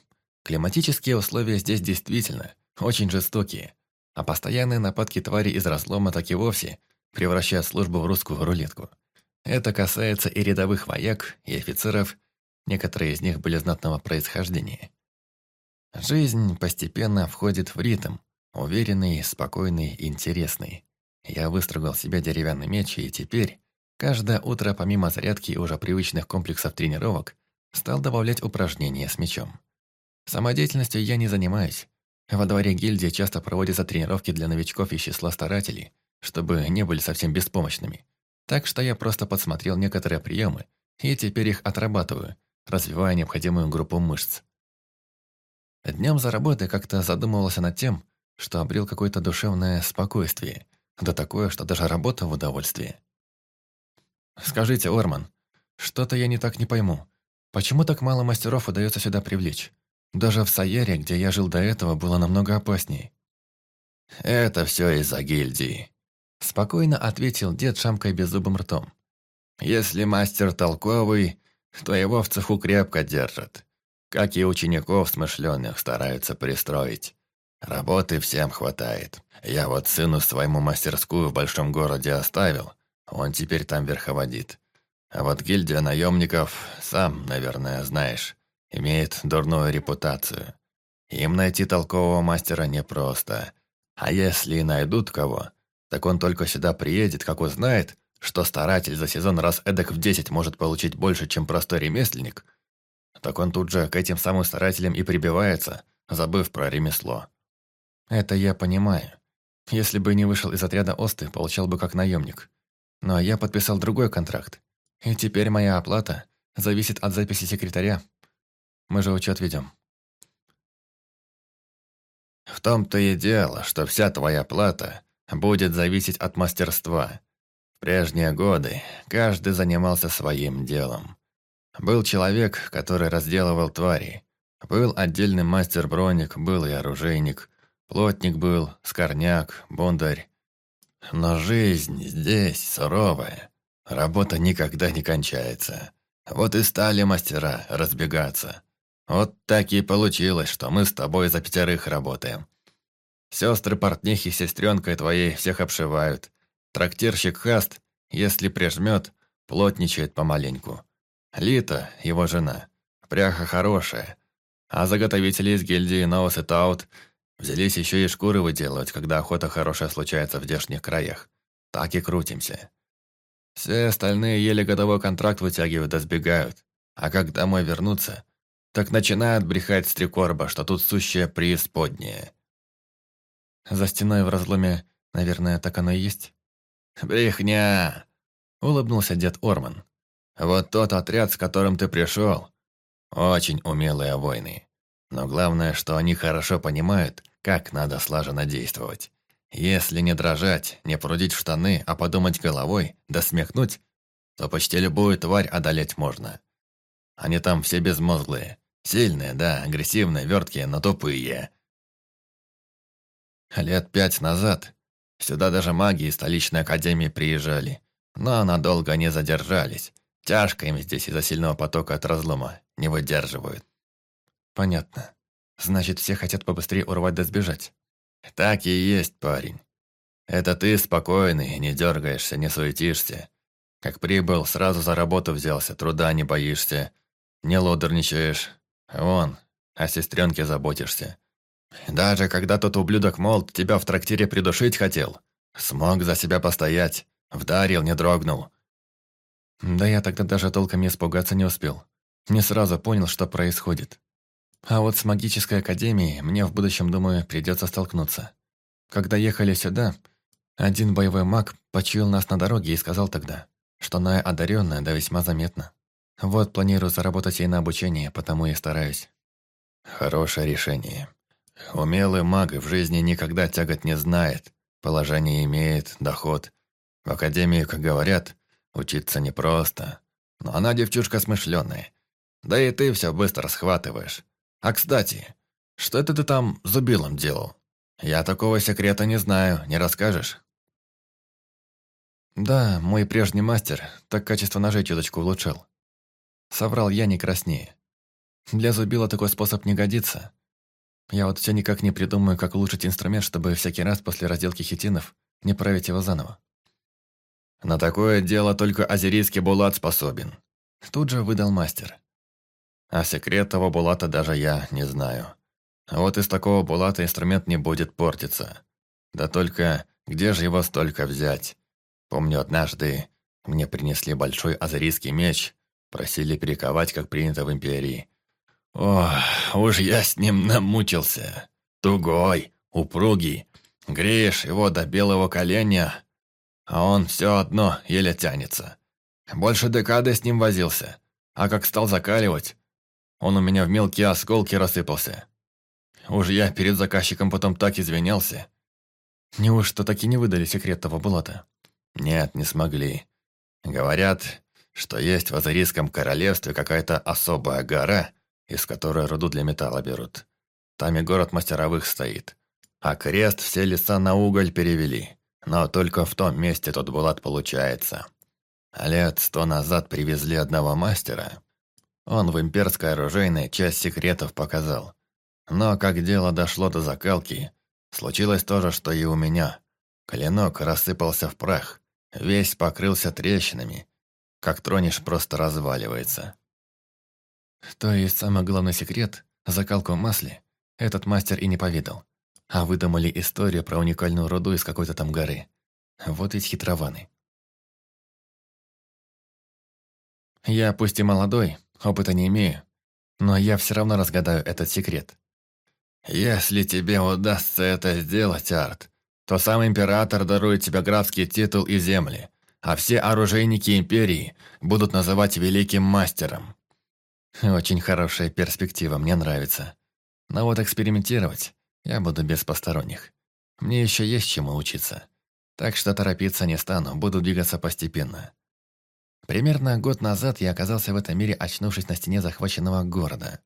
климатические условия здесь действительно очень жестокие, а постоянные нападки твари из разлома так и вовсе превращают службу в русскую рулетку. Это касается и рядовых вояк, и офицеров, некоторые из них были знатного происхождения. Жизнь постепенно входит в ритм, уверенный, спокойный, интересный. Я выстрогал себе деревянный меч, и теперь, каждое утро помимо зарядки и уже привычных комплексов тренировок, стал добавлять упражнения с мечом. Самодеятельностью я не занимаюсь. Во дворе гильдии часто проводятся тренировки для новичков из числа старателей, чтобы не были совсем беспомощными. Так что я просто подсмотрел некоторые приемы, и теперь их отрабатываю, развивая необходимую группу мышц. Днем за работой как-то задумывался над тем, что обрел какое-то душевное спокойствие, да такое, что даже работа в удовольствие. «Скажите, Орман, что-то я не так не пойму. Почему так мало мастеров удается сюда привлечь? Даже в Саере, где я жил до этого, было намного опаснее». «Это все из-за гильдии», – спокойно ответил дед, шамкой беззубым ртом. «Если мастер толковый, то его в цеху крепко держат. Как и учеников смышленых стараются пристроить. Работы всем хватает. Я вот сыну своему мастерскую в большом городе оставил. Он теперь там верховодит. А вот гильдия наемников, сам, наверное, знаешь, имеет дурную репутацию. Им найти толкового мастера непросто. А если и найдут кого, так он только сюда приедет, как узнает, что старатель за сезон раз эдак в десять может получить больше, чем простой ремесленник, так он тут же к этим самым старателям и прибивается, забыв про ремесло. Это я понимаю. Если бы не вышел из отряда Осты, получал бы как наемник. Но я подписал другой контракт. И теперь моя оплата зависит от записи секретаря. Мы же учет ведем. В том-то и дело, что вся твоя плата будет зависеть от мастерства. В прежние годы каждый занимался своим делом. Был человек, который разделывал твари. Был отдельный мастер-броник, был и оружейник, Плотник был, скорняк, бондарь. Но жизнь здесь суровая. Работа никогда не кончается. Вот и стали мастера разбегаться. Вот так и получилось, что мы с тобой за пятерых работаем. Сестры-портнихи с сестренкой твоей всех обшивают. Трактирщик Хаст, если прижмет, плотничает помаленьку. Лита, его жена, пряха хорошая. А заготовители из гильдии Ноус и Таут – Взялись еще и шкуры выделывать, когда охота хорошая случается в здешних краях. Так и крутимся. Все остальные еле годовой контракт вытягивают да сбегают. А как домой вернуться, так начинают брехать стрекорба, что тут сущее преисподнее. За стеной в разломе, наверное, так оно и есть? «Брехня!» – улыбнулся дед Орман. «Вот тот отряд, с которым ты пришел, очень умелые войны. Но главное, что они хорошо понимают, как надо слаженно действовать. Если не дрожать, не прудить штаны, а подумать головой, да смехнуть, то почти любую тварь одолеть можно. Они там все безмозглые. Сильные, да, агрессивные, верткие, но тупые. Лет пять назад сюда даже маги из столичной академии приезжали, но надолго не задержались. Тяжко им здесь из-за сильного потока от разлома. Не выдерживают. Понятно. Значит, все хотят побыстрее урвать да сбежать. Так и есть, парень. Это ты спокойный, не дергаешься, не суетишься. Как прибыл, сразу за работу взялся, труда не боишься, не лодерничаешь. Вон, о сестренке заботишься. Даже когда тот ублюдок Молд тебя в трактире придушить хотел, смог за себя постоять, вдарил, не дрогнул. Да я тогда даже толком испугаться не успел. Не сразу понял, что происходит. А вот с магической академией мне в будущем, думаю, придется столкнуться. Когда ехали сюда, один боевой маг почуял нас на дороге и сказал тогда, что Ная одаренная, да весьма заметно. Вот планирую заработать ей на обучение, потому и стараюсь. Хорошее решение. Умелый маг в жизни никогда тягот не знает, положение имеет, доход. В академии, как говорят, учиться непросто. Но она девчушка смышленая. Да и ты все быстро схватываешь. А кстати, что это ты там зубилом делал? Я такого секрета не знаю, не расскажешь? Да, мой прежний мастер так качество ножей чуточку улучшил. Соврал я не краснее. Для зубила такой способ не годится. Я вот все никак не придумаю, как улучшить инструмент, чтобы всякий раз после разделки хитинов не править его заново. На такое дело только азерийский булат способен. Тут же выдал мастер. А секрет того булата даже я не знаю. А вот из такого булата инструмент не будет портиться. Да только где же его столько взять? Помню, однажды мне принесли большой азерийский меч, просили перековать, как принято в Империи. О, уж я с ним намучился. Тугой, упругий. Греешь его до белого коленя, а он все одно еле тянется. Больше декады с ним возился, а как стал закаливать, он у меня в мелкие осколки рассыпался. Уж я перед заказчиком потом так извинялся. Неужто таки не выдали секрет того Булата? Нет, не смогли. Говорят, что есть в Азарийском королевстве какая-то особая гора, из которой руду для металла берут. Там и город мастеровых стоит. А крест все леса на уголь перевели. Но только в том месте тот булат получается. Лет сто назад привезли одного мастера. Он в имперской оружейной часть секретов показал. Но как дело дошло до закалки, случилось то же, что и у меня. Клинок рассыпался в прах. Весь покрылся трещинами. Как тронешь, просто разваливается. То есть самый главный секрет, закалку в масле, этот мастер и не поведал. А выдумали историю про уникальную руду из какой-то там горы. Вот ведь хитрованы. Я пусть и молодой, опыта не имею, но я все равно разгадаю этот секрет. Если тебе удастся это сделать, Арт, то сам император дарует тебе графский титул и земли, а все оружейники империи будут называть великим мастером. Очень хорошая перспектива, мне нравится. Но вот экспериментировать я буду без посторонних. Мне еще есть чему учиться. Так что торопиться не стану, буду двигаться постепенно. Примерно год назад я оказался в этом мире, очнувшись на стене захваченного города.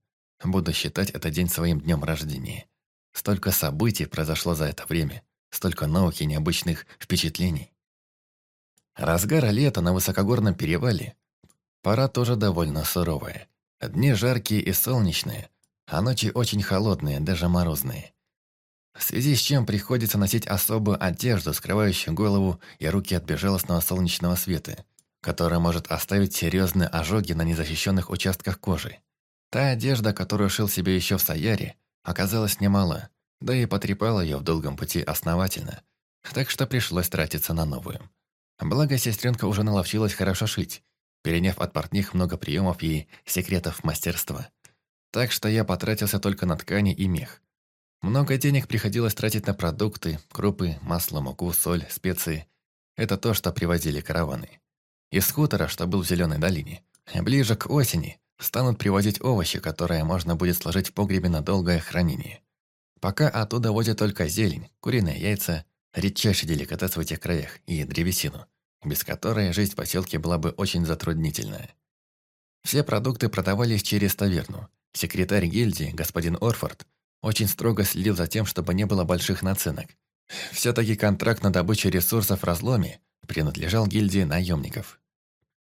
Буду считать этот день своим днем рождения. Столько событий произошло за это время, столько новых и необычных впечатлений. Разгар лета на высокогорном перевале. Пора тоже довольно суровая. Дни жаркие и солнечные, а ночи очень холодные, даже морозные. В связи с чем приходится носить особую одежду, скрывающую голову и руки от безжалостного солнечного света, которая может оставить серьезные ожоги на незащищенных участках кожи. Та одежда, которую шил себе еще в Саяре, оказалась немала, да и потрепала ее в долгом пути основательно, так что пришлось тратиться на новую. Благо, сестренка уже наловчилась хорошо шить, переняв от портних много приемов и секретов мастерства. Так что я потратился только на ткани и мех. Много денег приходилось тратить на продукты, крупы, масло, муку, соль, специи. Это то, что привозили караваны. Из хутора, что был в Зеленой долине, ближе к осени станут привозить овощи, которые можно будет сложить в погребе на долгое хранение. Пока оттуда возят только зелень, куриные яйца, редчайший деликатес в этих краях, и древесину – без которой жизнь в поселке была бы очень затруднительная. Все продукты продавались через таверну. Секретарь гильдии, господин Орфорд, очень строго следил за тем, чтобы не было больших наценок. Все-таки контракт на добычу ресурсов в разломе принадлежал гильдии наемников.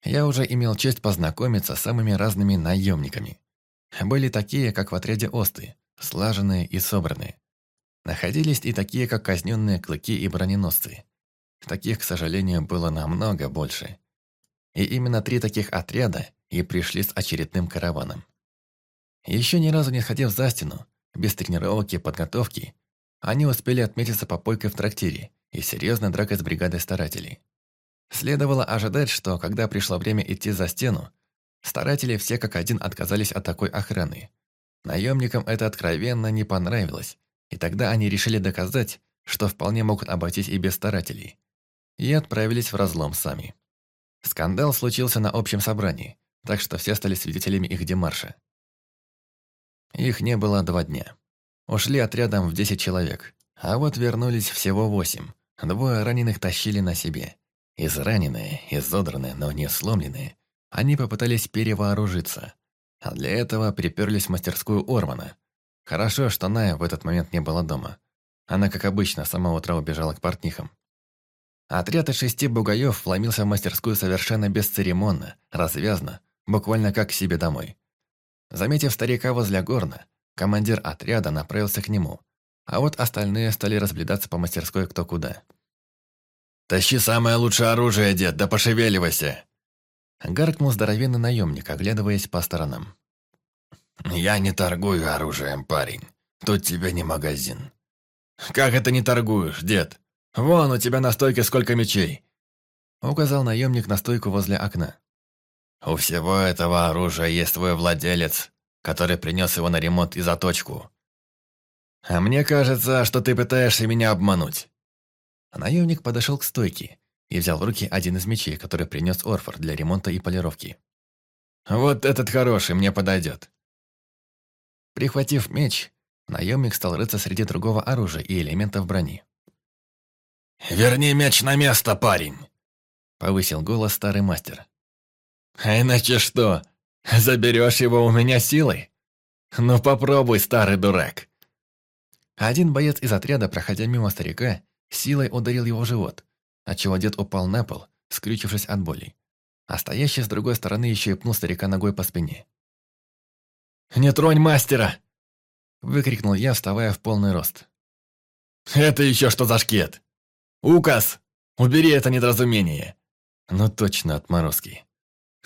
Я уже имел честь познакомиться с самыми разными наемниками. Были такие, как в отряде Осты, слаженные и собранные. Находились и такие, как казненные клыки и броненосцы. Таких, к сожалению, было намного больше. И именно три таких отряда и пришли с очередным караваном. Еще ни разу не сходив за стену, без тренировок и подготовки, они успели отметиться попойкой в трактире и серьезной дракой с бригадой старателей. Следовало ожидать, что, когда пришло время идти за стену, старатели все как один отказались от такой охраны. Наемникам это откровенно не понравилось, и тогда они решили доказать, что вполне могут обойтись и без старателей. И отправились в разлом сами. Скандал случился на общем собрании, так что все стали свидетелями их демарша. Их не было два дня. Ушли отрядом в десять человек, а вот вернулись всего восемь. Двое раненых тащили на себе. Израненные, изодранные, но не сломленные, они попытались перевооружиться. А для этого приперлись в мастерскую Ормана. Хорошо, что Ная в этот момент не была дома. Она, как обычно, с самого утра убежала к портнихам. Отряд из шести бугаев вломился в мастерскую совершенно бесцеремонно, развязно, буквально как к себе домой. Заметив старика возле горна, командир отряда направился к нему, а вот остальные стали разблюдаться по мастерской кто куда. «Тащи самое лучшее оружие, дед, да пошевеливайся!» Гаркнул здоровенный наемник, оглядываясь по сторонам. «Я не торгую оружием, парень. Тут тебе не магазин». «Как это не торгуешь, дед? Вон у тебя на стойке сколько мечей!» Указал наемник на стойку возле окна. «У всего этого оружия есть твой владелец, который принес его на ремонт и заточку». «А мне кажется, что ты пытаешься меня обмануть». Наемник подошел к стойке и взял в руки один из мечей, который принес Орфор для ремонта и полировки. «Вот этот хороший мне подойдет». Прихватив меч, наемник стал рыться среди другого оружия и элементов брони. «Верни меч на место, парень!» Повысил голос старый мастер. «А иначе что, заберешь его у меня силой? Ну попробуй, старый дурак!» Один боец из отряда, проходя мимо старика, Силой ударил его в живот, отчего дед упал на пол, скрючившись от боли. А стоящий с другой стороны еще и пнул старика ногой по спине. «Не тронь мастера!» Выкрикнул я, вставая в полный рост. «Это еще что за шкет? Указ! Убери это недоразумение!» Ну точно, отморозки.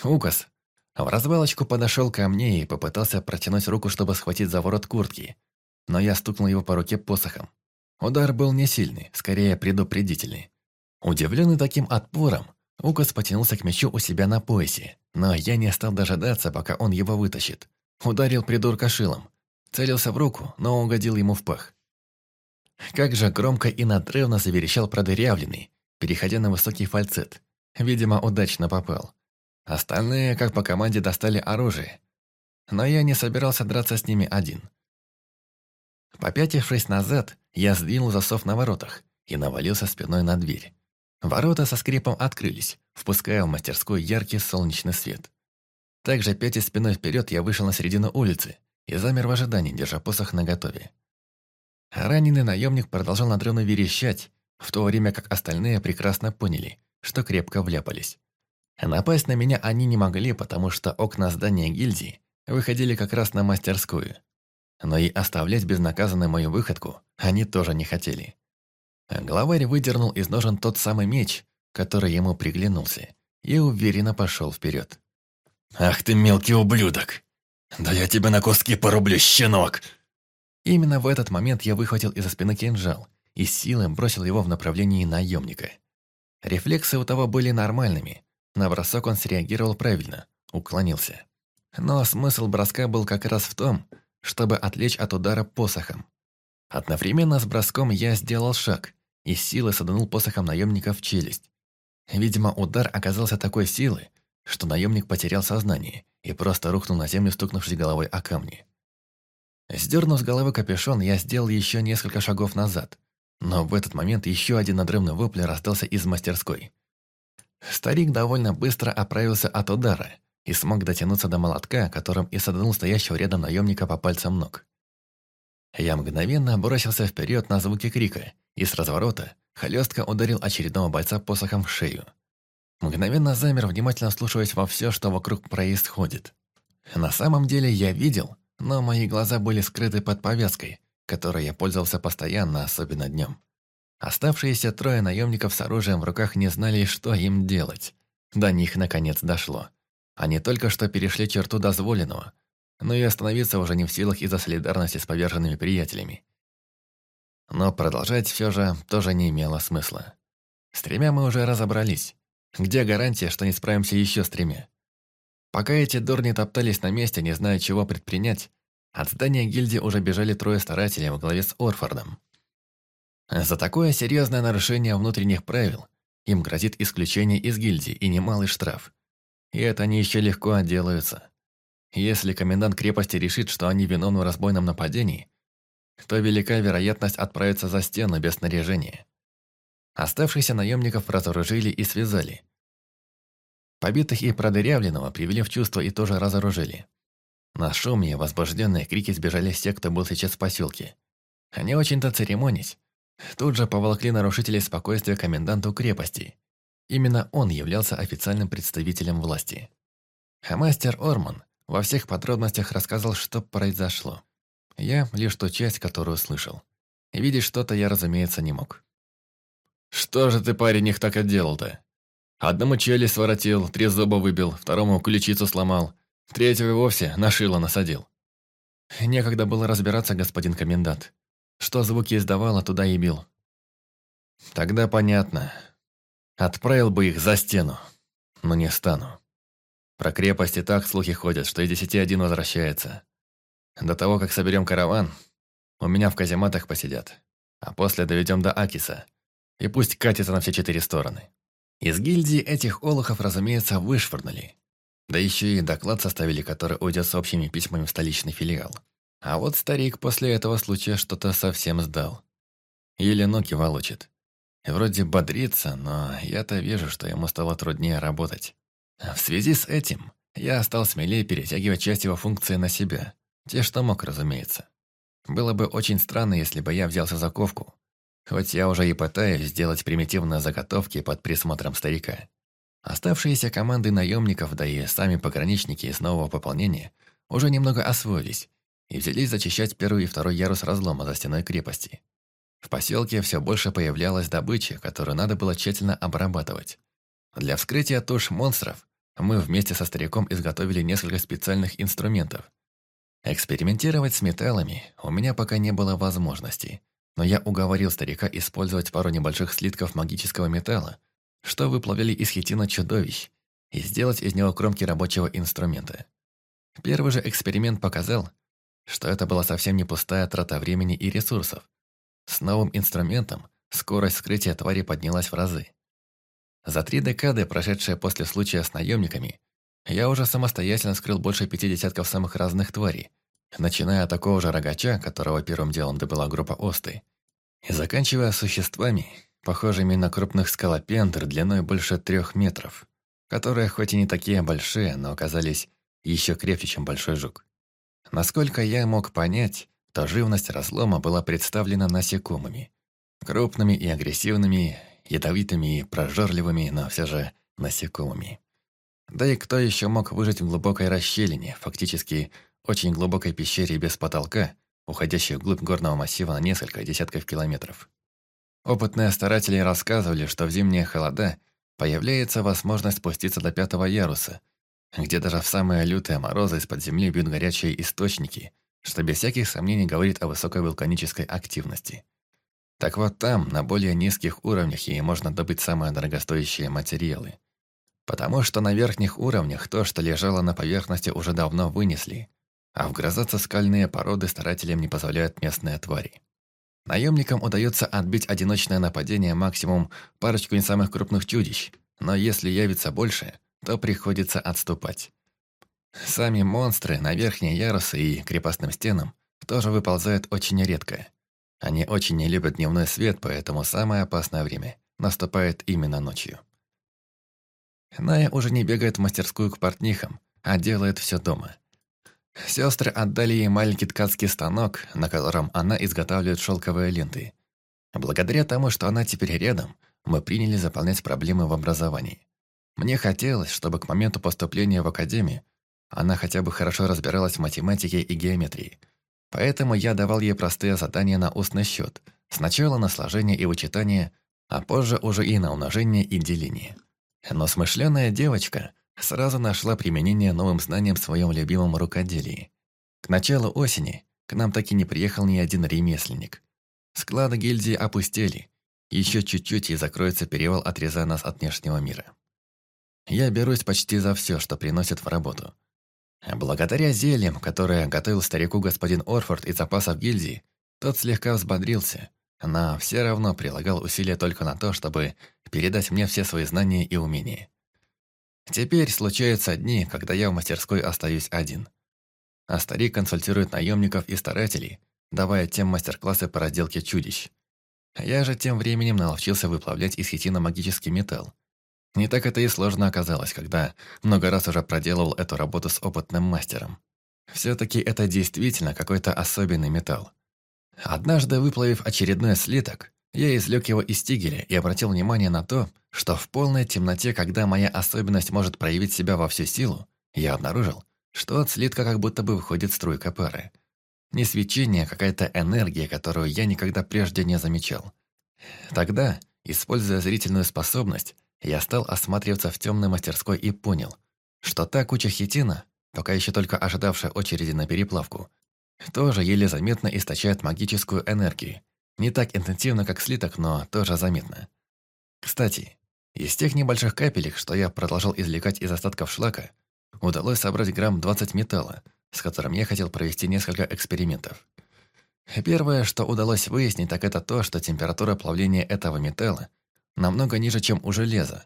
Указ в развалочку подошел ко мне и попытался протянуть руку, чтобы схватить за ворот куртки, но я стукнул его по руке посохом. Удар был не сильный, скорее предупредительный. Удивленный таким отпором, Укас потянулся к мечу у себя на поясе, но я не стал дожидаться, пока он его вытащит. Ударил придурка шилом. Целился в руку, но угодил ему в пах. Как же громко и надрывно заверещал продырявленный, переходя на высокий фальцет. Видимо, удачно попал. Остальные, как по команде, достали оружие. Но я не собирался драться с ними один. Попятившись назад, я сдвинул засов на воротах и навалился спиной на дверь. Ворота со скрипом открылись, впуская в мастерскую яркий солнечный свет. Также пятясь спиной вперед, я вышел на середину улицы и замер в ожидании, держа посох наготове. Раненый наемник продолжал надрывно верещать, в то время как остальные прекрасно поняли, что крепко вляпались. Напасть на меня они не могли, потому что окна здания гильдии выходили как раз на мастерскую. Но и оставлять безнаказанной мою выходку они тоже не хотели. Главарь выдернул из ножен тот самый меч, который ему приглянулся, и уверенно пошел вперед. «Ах ты мелкий ублюдок! Да я тебя на куски порублю, щенок!» Именно в этот момент я выхватил из-за спины кинжал и силой бросил его в направлении наемника. Рефлексы у того были нормальными. На бросок он среагировал правильно, уклонился. Но смысл броска был как раз в том, чтобы отвлечь от удара посохом. Одновременно с броском я сделал шаг и силой саданул посохом наемника в челюсть. Видимо, удар оказался такой силы, что наемник потерял сознание и просто рухнул на землю, стукнувшись головой о камни. Сдернув с головы капюшон, я сделал еще несколько шагов назад, но в этот момент еще один надрывный вопль раздался из мастерской. Старик довольно быстро оправился от удара, и смог дотянуться до молотка, которым и саданул стоящего рядом наемника по пальцам ног. Я мгновенно бросился вперед на звуки крика и с разворота хлестко ударил очередного бойца посохом в шею. Мгновенно замер, внимательно слушаясь во все, что вокруг происходит. На самом деле я видел, но мои глаза были скрыты под повязкой, которой я пользовался постоянно, особенно днем. Оставшиеся трое наемников с оружием в руках не знали, что им делать. До них наконец дошло. Они только что перешли черту дозволенного, но и остановиться уже не в силах из-за солидарности с поверженными приятелями. Но продолжать все же тоже не имело смысла. С тремя мы уже разобрались. Где гарантия, что не справимся еще с тремя? Пока эти дурни топтались на месте, не зная, чего предпринять, от здания гильдии уже бежали трое старателей во главе с Орфордом. За такое серьезное нарушение внутренних правил им грозит исключение из гильдии и немалый штраф. И это они еще легко отделаются. Если комендант крепости решит, что они виновны в разбойном нападении, то велика вероятность отправиться за стену без снаряжения. Оставшихся наемников разоружили и связали. Побитых и продырявленного привели в чувство и тоже разоружили. На шум и возбужденные крики сбежали все, кто был сейчас в поселке. Они очень-то церемонись, Тут же поволокли нарушителей спокойствия коменданту крепости. Именно он являлся официальным представителем власти. А мастер Орман во всех подробностях рассказал, что произошло. Я лишь ту часть, которую слышал. Видеть что-то я, разумеется, не мог. «Что же ты, парень, их так отделал-то? Одному челюсть своротил, три зуба выбил, второму ключицу сломал, третьего вовсе на шило насадил». Некогда было разбираться, господин комендант. Что звуки издавало, туда и бил. Тогда понятно. Отправил бы их за стену, но не стану. Про крепость и так слухи ходят, что из десяти один возвращается. До того, как соберем караван, у меня в казематах посидят. А после доведем до Акиса. И пусть катится на все четыре стороны. Из гильдии этих олухов, разумеется, вышвырнули. Да еще и доклад составили, который уйдет с общими письмами в столичный филиал. А вот старик после этого случая что-то совсем сдал. Еле ноги волочит. Вроде бодрится, но я-то вижу, что ему стало труднее работать. В связи с этим я стал смелее перетягивать часть его функции на себя. Те, что мог, разумеется. Было бы очень странно, если бы я взялся за ковку. Хоть я уже и пытаюсь сделать примитивные заготовки под присмотром старика. Оставшиеся команды наемников, да и сами пограничники из нового пополнения уже немного освоились и взялись зачищать первый и второй ярус разлома за стеной крепости. В поселке все больше появлялась добыча, которую надо было тщательно обрабатывать. Для вскрытия туш монстров мы вместе со стариком изготовили несколько специальных инструментов. Экспериментировать с металлами у меня пока не было возможности, но я уговорил старика использовать пару небольших слитков магического металла, что выплавили из хитина чудовищ, и сделать из него кромки рабочего инструмента. Первый же эксперимент показал, что это была совсем не пустая трата времени и ресурсов. С новым инструментом скорость скрытия твари поднялась в разы. За три декады, прошедшие после случая с наемниками, я уже самостоятельно скрыл больше пяти десятков самых разных тварей, начиная от такого же рогача, которого первым делом добыла группа Осты, и заканчивая существами, похожими на крупных скалопендр длиной больше трех метров, которые хоть и не такие большие, но оказались еще крепче, чем большой жук. Насколько я мог понять, то живность разлома была представлена насекомыми. Крупными и агрессивными, ядовитыми и прожорливыми, но все же насекомыми. Да и кто еще мог выжить в глубокой расщелине, фактически очень глубокой пещере без потолка, уходящей вглубь горного массива на несколько десятков километров. Опытные старатели рассказывали, что в зимние холода появляется возможность спуститься до пятого яруса, где даже в самые лютые морозы из-под земли бьют горячие источники, что без всяких сомнений говорит о высокой вулканической активности. Так вот там, на более низких уровнях, и можно добыть самые дорогостоящие материалы. Потому что на верхних уровнях то, что лежало на поверхности, уже давно вынесли, а вгрызаться скальные породы старателям не позволяют местные твари. Наемникам удается отбить одиночное нападение максимум парочку не самых крупных чудищ, но если явится больше, то приходится отступать. Сами монстры на верхние ярусы и крепостным стенам тоже выползают очень редко. Они очень не любят дневной свет, поэтому самое опасное время наступает именно ночью. Ная уже не бегает в мастерскую к портнихам, а делает все дома. Сестры отдали ей маленький ткацкий станок, на котором она изготавливает шелковые ленты. Благодаря тому, что она теперь рядом, мы приняли заполнять проблемы в образовании. Мне хотелось, чтобы к моменту поступления в академию она хотя бы хорошо разбиралась в математике и геометрии. Поэтому я давал ей простые задания на устный счет, сначала на сложение и вычитание, а позже уже и на умножение и деление. Но смышленая девочка сразу нашла применение новым знаниям в своем любимом рукоделии. К началу осени к нам таки не приехал ни один ремесленник. Склады гильдии опустели. Еще чуть-чуть и закроется перевал, отрезая нас от внешнего мира. Я берусь почти за все, что приносит в работу. Благодаря зельям, которые готовил старику господин Орфорд из запасов гильдии, тот слегка взбодрился, но все равно прилагал усилия только на то, чтобы передать мне все свои знания и умения. Теперь случаются дни, когда я в мастерской остаюсь один. А старик консультирует наемников и старателей, давая тем мастер-классы по разделке чудищ. Я же тем временем наловчился выплавлять из хитина магический металл. Не так это и сложно оказалось, когда много раз уже проделывал эту работу с опытным мастером. Все-таки это действительно какой-то особенный металл. Однажды, выплавив очередной слиток, я извлек его из тигеля и обратил внимание на то, что в полной темноте, когда моя особенность может проявить себя во всю силу, я обнаружил, что от слитка как будто бы выходит струйка пары. Не свечение, а какая-то энергия, которую я никогда прежде не замечал. Тогда, используя зрительную способность, я стал осматриваться в темной мастерской и понял, что та куча хитина, пока еще только ожидавшая очереди на переплавку, тоже еле заметно источает магическую энергию, не так интенсивно, как слиток, но тоже заметно. Кстати, из тех небольших капелек, что я продолжал извлекать из остатков шлака, удалось собрать грамм 20 металла, с которым я хотел провести несколько экспериментов. Первое, что удалось выяснить, так это то, что температура плавления этого металла намного ниже, чем у железа,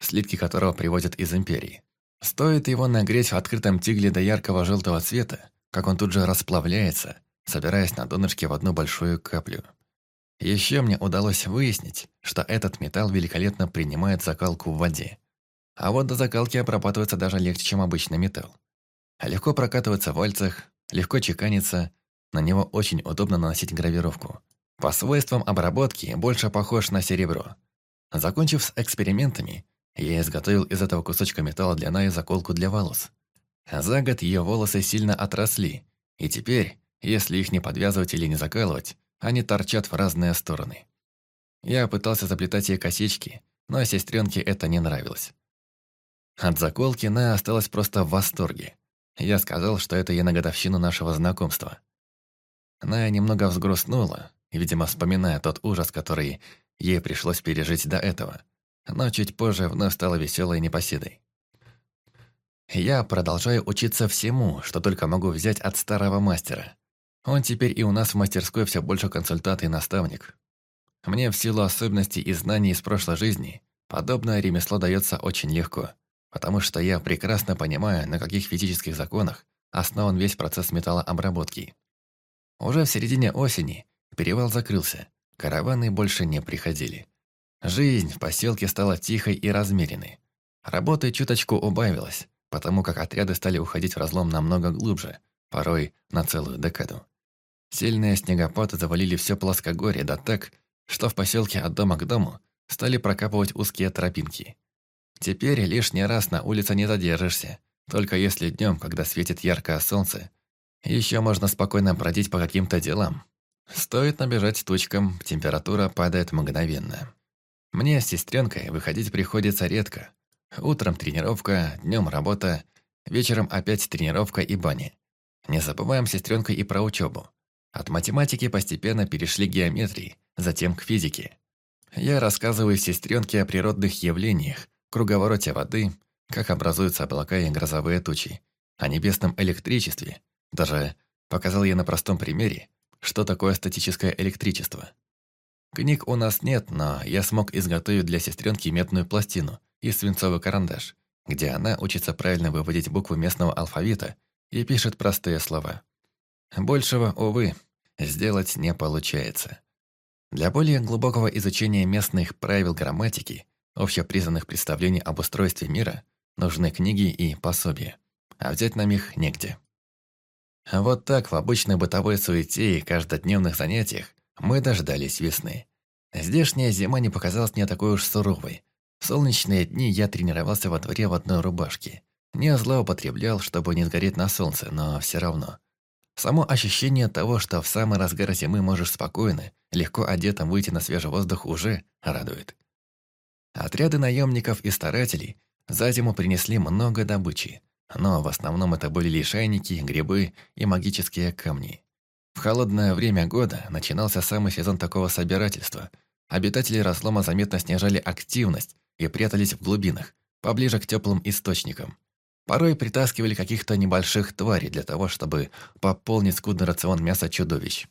слитки которого приводят из Империи. Стоит его нагреть в открытом тигле до яркого желтого цвета, как он тут же расплавляется, собираясь на донышке в одну большую каплю. Еще мне удалось выяснить, что этот металл великолепно принимает закалку в воде. А вот до закалки обрабатывается даже легче, чем обычный металл. Легко прокатывается в вальцах, легко чеканится, на него очень удобно наносить гравировку. По свойствам обработки больше похож на серебро. Закончив с экспериментами, я изготовил из этого кусочка металла для Наи заколку для волос. За год ее волосы сильно отросли, и теперь, если их не подвязывать или не закалывать, они торчат в разные стороны. Я пытался заплетать ей косички, но сестренке это не нравилось. От заколки Ная осталась просто в восторге. Я сказал, что это ей на годовщину нашего знакомства. Ная немного взгрустнула, видимо, вспоминая тот ужас, который ей пришлось пережить до этого, но чуть позже вновь стала веселой непоседой. Я продолжаю учиться всему, что только могу взять от старого мастера. Он теперь и у нас в мастерской все больше консультант и наставник. Мне в силу особенностей и знаний из прошлой жизни подобное ремесло дается очень легко, потому что я прекрасно понимаю, на каких физических законах основан весь процесс металлообработки. Уже в середине осени перевал закрылся, караваны больше не приходили. Жизнь в поселке стала тихой и размеренной. Работы чуточку убавилось, потому как отряды стали уходить в разлом намного глубже, порой на целую декаду. Сильные снегопады завалили все плоскогорье, да так, что в поселке от дома к дому стали прокапывать узкие тропинки. Теперь лишний раз на улице не задержишься, только если днем, когда светит яркое солнце, еще можно спокойно бродить по каким-то делам. Стоит набежать тучкам, температура падает мгновенно. Мне с сестренкой выходить приходится редко. Утром тренировка, днем работа, вечером опять тренировка и баня. Не забываем сестренкой и про учебу. От математики постепенно перешли к геометрии, затем к физике. Я рассказываю сестренке о природных явлениях, круговороте воды, как образуются облака и грозовые тучи, о небесном электричестве. Даже показал я на простом примере, что такое статическое электричество. Книг у нас нет, но я смог изготовить для сестренки медную пластину и свинцовый карандаш, где она учится правильно выводить буквы местного алфавита и пишет простые слова. Большего, увы, сделать не получается. Для более глубокого изучения местных правил грамматики, общепризнанных представлений об устройстве мира, нужны книги и пособия. а взять нам их негде. Вот так в обычной бытовой суете и каждодневных занятиях мы дождались весны. Здешняя зима не показалась мне такой уж суровой. В солнечные дни я тренировался во дворе в одной рубашке. Не злоупотреблял, чтобы не сгореть на солнце, но все равно. Само ощущение того, что в самый разгар зимы можешь спокойно, легко одетым выйти на свежий воздух уже радует. Отряды наемников и старателей за зиму принесли много добычи, но в основном это были лишайники, грибы и магические камни. В холодное время года начинался самый сезон такого собирательства. Обитатели разлома заметно снижали активность и прятались в глубинах, поближе к теплым источникам. Порой притаскивали каких-то небольших тварей для того, чтобы пополнить скудный рацион мяса чудовищ.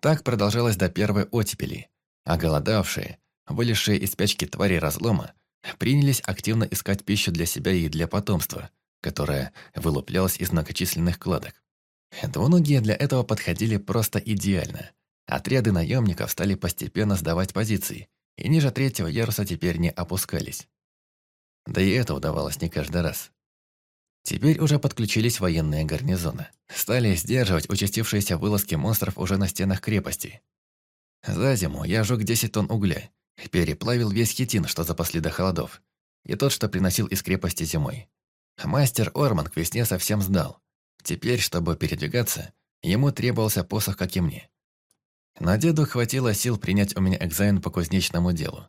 Так продолжалось до первой оттепели, а голодавшие, вылезшие из спячки твари разлома, принялись активно искать пищу для себя и для потомства, которое вылуплялось из многочисленных кладок. Двуногие для этого подходили просто идеально. Отряды наемников стали постепенно сдавать позиции, и ниже третьего яруса теперь не опускались. Да и это удавалось не каждый раз. Теперь уже подключились военные гарнизоны. Стали сдерживать участившиеся вылазки монстров уже на стенах крепости. За зиму я жег 10 тонн угля, переплавил весь хитин, что запасли до холодов, и тот, что приносил из крепости зимой. Мастер Орман к весне совсем сдал. Теперь, чтобы передвигаться, ему требовался посох, как и мне. Но деду хватило сил принять у меня экзамен по кузнечному делу.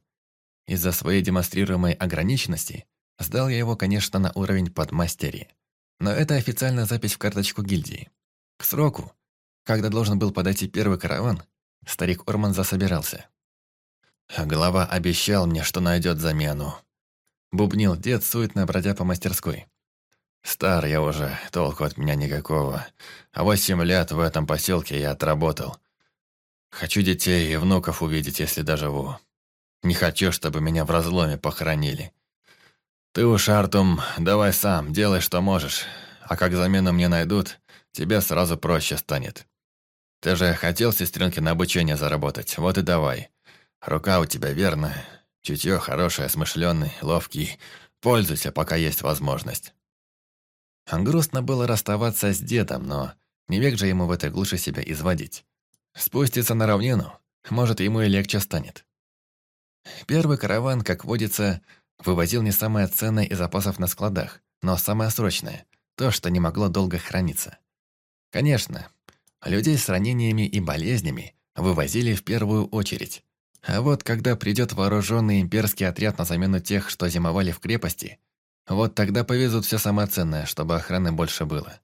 Из-за своей демонстрируемой ограниченности Сдал я его, конечно, на уровень подмастери. Но это официальная запись в карточку гильдии. К сроку, когда должен был подойти первый караван, старик Орман засобирался. Голова обещал мне, что найдет замену. Бубнил дед, суетно бродя по мастерской. Стар я уже, толку от меня никакого. А восемь лет в этом поселке я отработал. Хочу детей и внуков увидеть, если доживу. Не хочу, чтобы меня в разломе похоронили. «Ты уж, Артум, давай сам, делай, что можешь. А как замену мне найдут, тебе сразу проще станет. Ты же хотел сестренке на обучение заработать, вот и давай. Рука у тебя верная, чутье хорошее, смышленый, ловкий. Пользуйся, пока есть возможность». Грустно было расставаться с дедом, но не век же ему в этой глуши себя изводить. Спуститься на равнину, может, ему и легче станет. Первый караван, как водится, Вывозил не самое ценное из запасов на складах, но самое срочное, то, что не могло долго храниться. Конечно, людей с ранениями и болезнями вывозили в первую очередь. А вот когда придет вооруженный имперский отряд на замену тех, что зимовали в крепости, вот тогда повезут все самое ценное, чтобы охраны больше было.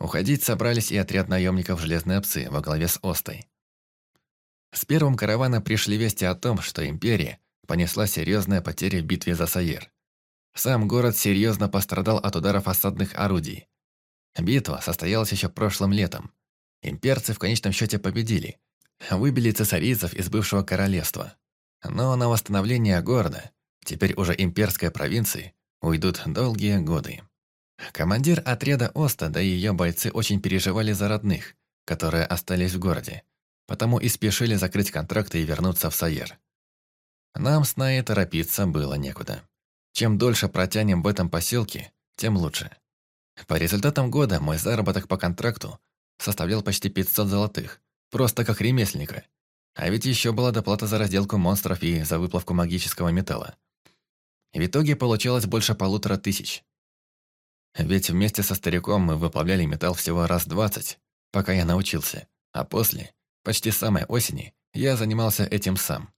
Уходить собрались и отряд наемников «Железные псы» во главе с Остой. С первым каравана пришли вести о том, что империя понесла серьезные потери в битве за Саир. Сам город серьезно пострадал от ударов осадных орудий. Битва состоялась еще прошлым летом. Имперцы в конечном счете победили, выбили цесарийцев из бывшего королевства. Но на восстановление города, теперь уже имперской провинции, уйдут долгие годы. Командир отряда Оста, да ее бойцы очень переживали за родных, которые остались в городе, потому и спешили закрыть контракты и вернуться в Саер. Нам с Наей торопиться было некуда. Чем дольше протянем в этом поселке, тем лучше. По результатам года мой заработок по контракту составлял почти 500 золотых, просто как ремесленника. А ведь еще была доплата за разделку монстров и за выплавку магического металла. В итоге получалось больше полутора тысяч. Ведь вместе со стариком мы выплавляли металл всего раз двадцать, пока я научился. А после, почти самой осени, я занимался этим сам.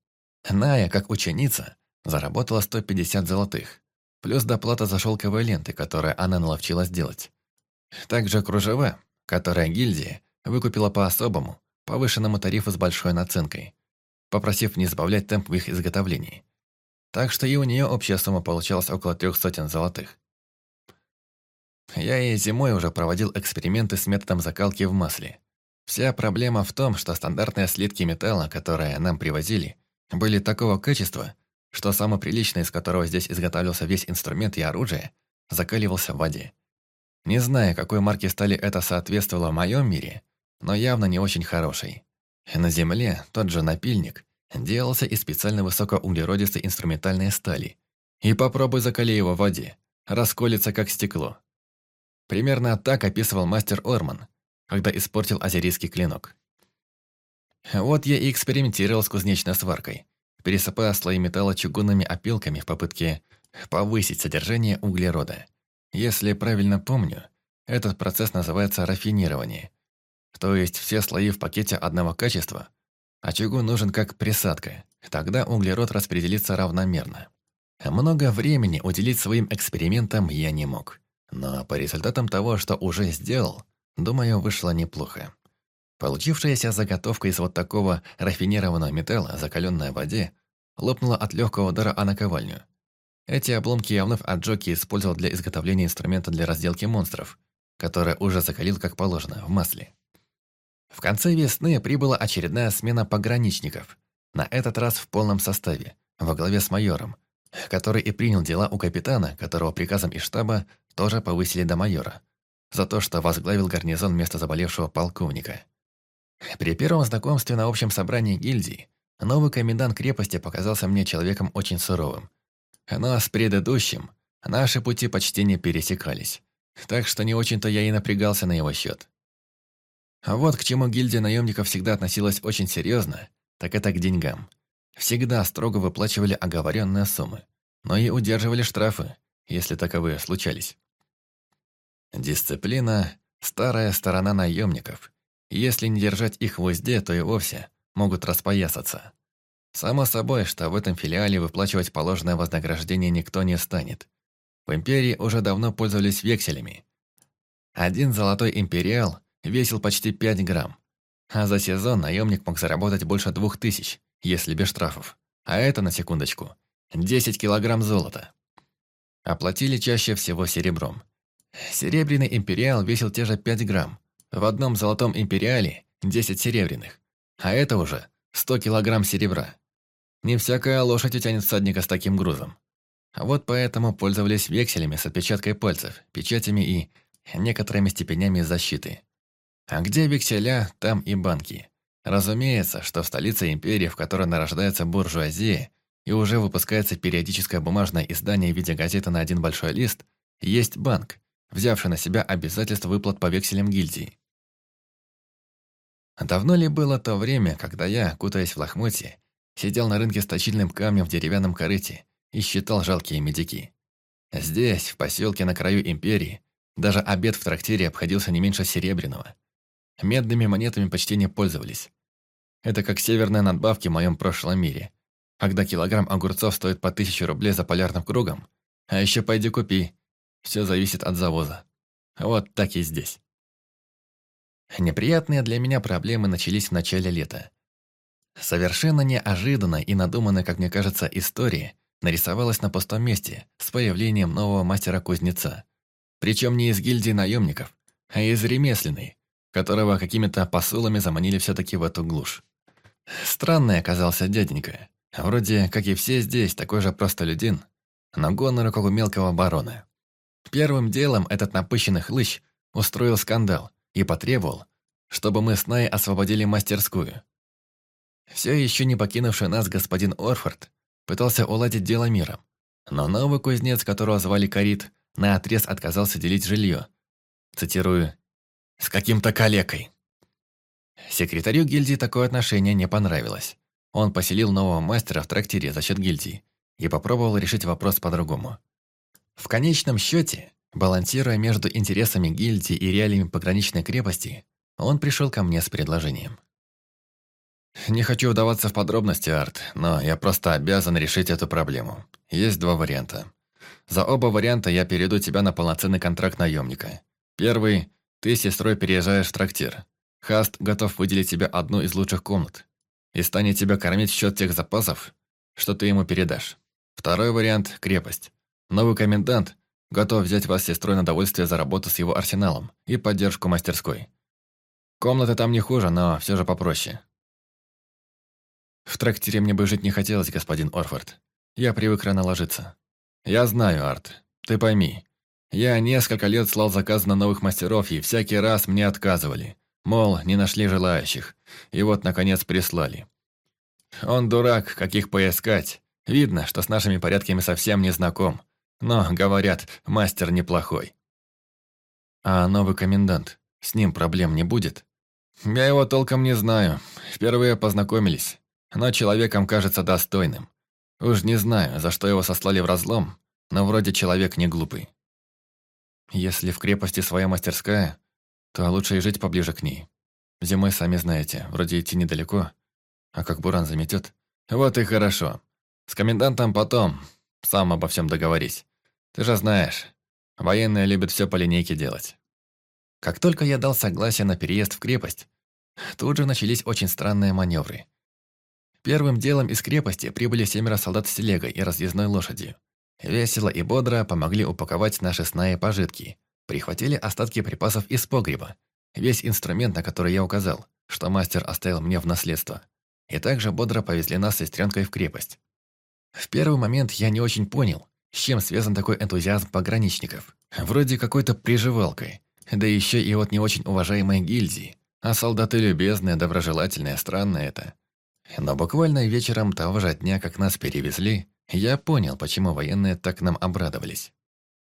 Ная, как ученица, заработала 150 золотых, плюс доплата за шелковые ленты, которые она наловчилась делать. Также кружева, которые гильдия выкупила по особому, повышенному тарифу с большой наценкой, попросив не сбавлять темп в их изготовлении. Так что и у нее общая сумма получалась около трех сотен золотых. Я и зимой уже проводил эксперименты с методом закалки в масле. Вся проблема в том, что стандартные слитки металла, которые нам привозили, были такого качества, что самый приличный, из которого здесь изготавливался весь инструмент и оружие, закаливался в воде. Не знаю, какой марки стали это соответствовало в моем мире, но явно не очень хороший. На Земле тот же напильник делался из специально высокоуглеродистой инструментальной стали. И попробуй закали его в воде, расколется как стекло. Примерно так описывал мастер Орман, когда испортил азерийский клинок. Вот я и экспериментировал с кузнечной сваркой, пересыпая слои металла чугунными опилками в попытке повысить содержание углерода. Если правильно помню, этот процесс называется рафинирование. То есть все слои в пакете одного качества, а чугун нужен как присадка, тогда углерод распределится равномерно. Много времени уделить своим экспериментам я не мог. Но по результатам того, что уже сделал, думаю, вышло неплохо. Получившаяся заготовка из вот такого рафинированного металла, закаленная в воде, лопнула от легкого удара о наковальню. Эти обломки я вновь от Джоки использовал для изготовления инструмента для разделки монстров, который уже закалил как положено, в масле. В конце весны прибыла очередная смена пограничников, на этот раз в полном составе, во главе с майором, который и принял дела у капитана, которого приказом из штаба тоже повысили до майора, за то, что возглавил гарнизон вместо заболевшего полковника. При первом знакомстве на общем собрании гильдии новый комендант крепости показался мне человеком очень суровым. Но с предыдущим наши пути почти не пересекались, так что не очень-то я и напрягался на его счет. А вот к чему гильдия наемников всегда относилась очень серьезно, так это к деньгам. Всегда строго выплачивали оговоренные суммы, но и удерживали штрафы, если таковые случались. Дисциплина – старая сторона наемников. Если не держать их в узде, то и вовсе могут распоясаться. Само собой, что в этом филиале выплачивать положенное вознаграждение никто не станет. В империи уже давно пользовались векселями. Один золотой империал весил почти 5 грамм, а за сезон наемник мог заработать больше двух тысяч, если без штрафов. А это, на секундочку, 10 килограмм золота. Оплатили чаще всего серебром. Серебряный империал весил те же 5 грамм. В одном золотом империале 10 серебряных. А это уже 100 килограмм серебра. Не всякая лошадь утянет всадника с таким грузом. Вот поэтому пользовались векселями с отпечаткой пальцев, печатями и некоторыми степенями защиты. А где векселя, там и банки. Разумеется, что в столице империи, в которой нарождается буржуазия, и уже выпускается периодическое бумажное издание в виде газеты на один большой лист, есть банк, взявший на себя обязательство выплат по векселям гильдии. Давно ли было то время, когда я, кутаясь в лохмотье, сидел на рынке с точильным камнем в деревянном корыте и считал жалкие медики? Здесь, в поселке на краю империи, даже обед в трактире обходился не меньше серебряного. Медными монетами почти не пользовались. Это как северные надбавки в моем прошлом мире, когда килограмм огурцов стоит по тысяче рублей за полярным кругом. А еще пойди купи. Все зависит от завоза. Вот так и здесь. Неприятные для меня проблемы начались в начале лета. Совершенно неожиданно и надуманная, как мне кажется, история нарисовалась на пустом месте с появлением нового мастера-кузнеца. Причем не из гильдии наемников, а из ремесленной, которого какими-то посулами заманили все-таки в эту глушь. Странный оказался дяденька. Вроде, как и все здесь, такой же простолюдин, но гонору, как у мелкого барона. Первым делом этот напыщенный хлыщ устроил скандал и потребовал, чтобы мы с Най освободили мастерскую. Все еще не покинувший нас господин Орфорд пытался уладить дело миром, но новый кузнец, которого звали Карит, наотрез отказался делить жилье. Цитирую с каким-то калекой. Секретарю гильдии такое отношение не понравилось. Он поселил нового мастера в трактире за счет гильдии и попробовал решить вопрос по-другому. В конечном счете, балансируя между интересами гильдии и реалиями пограничной крепости, он пришел ко мне с предложением. «Не хочу вдаваться в подробности, Арт, но я просто обязан решить эту проблему. Есть два варианта. За оба варианта я перейду тебя на полноценный контракт наемника. Первый ты с сестрой переезжаешь в трактир. Хаст готов выделить тебе одну из лучших комнат и станет тебя кормить в счет тех запасов, что ты ему передашь. Второй вариант – крепость. Новый комендант готов взять вас с сестрой на довольствие за работу с его арсеналом и поддержку мастерской. Комнаты там не хуже, но все же попроще. В трактире мне бы жить не хотелось, господин Орфорд. Я привык рано ложиться. Я знаю, Арт. Ты пойми, я несколько лет слал заказы на новых мастеров, и всякий раз мне отказывали. Мол, не нашли желающих. И вот, наконец, прислали. Он дурак, каких поискать. Видно, что с нашими порядками совсем не знаком. Но, говорят, мастер неплохой. А новый комендант, с ним проблем не будет? Я его толком не знаю. Впервые познакомились. Но человеком кажется достойным. Уж не знаю, за что его сослали в разлом, но вроде человек не глупый. Если в крепости своя мастерская, то лучше и жить поближе к ней. Зимой, сами знаете, вроде идти недалеко, а как буран заметет. Вот и хорошо. С комендантом потом, сам обо всем договорись. Ты же знаешь, военные любят все по линейке делать. Как только я дал согласие на переезд в крепость, тут же начались очень странные маневры. Первым делом из крепости прибыли семеро солдат с телегой и разъездной лошадью. Весело и бодро помогли упаковать наши сна и пожитки. Прихватили остатки припасов из погреба. Весь инструмент, на который я указал, что мастер оставил мне в наследство. И также бодро повезли нас с сестренкой в крепость. В первый момент я не очень понял, с чем связан такой энтузиазм пограничников. Вроде какой-то приживалкой. Да еще и от не очень уважаемой гильдии. А солдаты любезные, доброжелательные, странно это. Но буквально вечером того же дня, как нас перевезли, я понял, почему военные так нам обрадовались.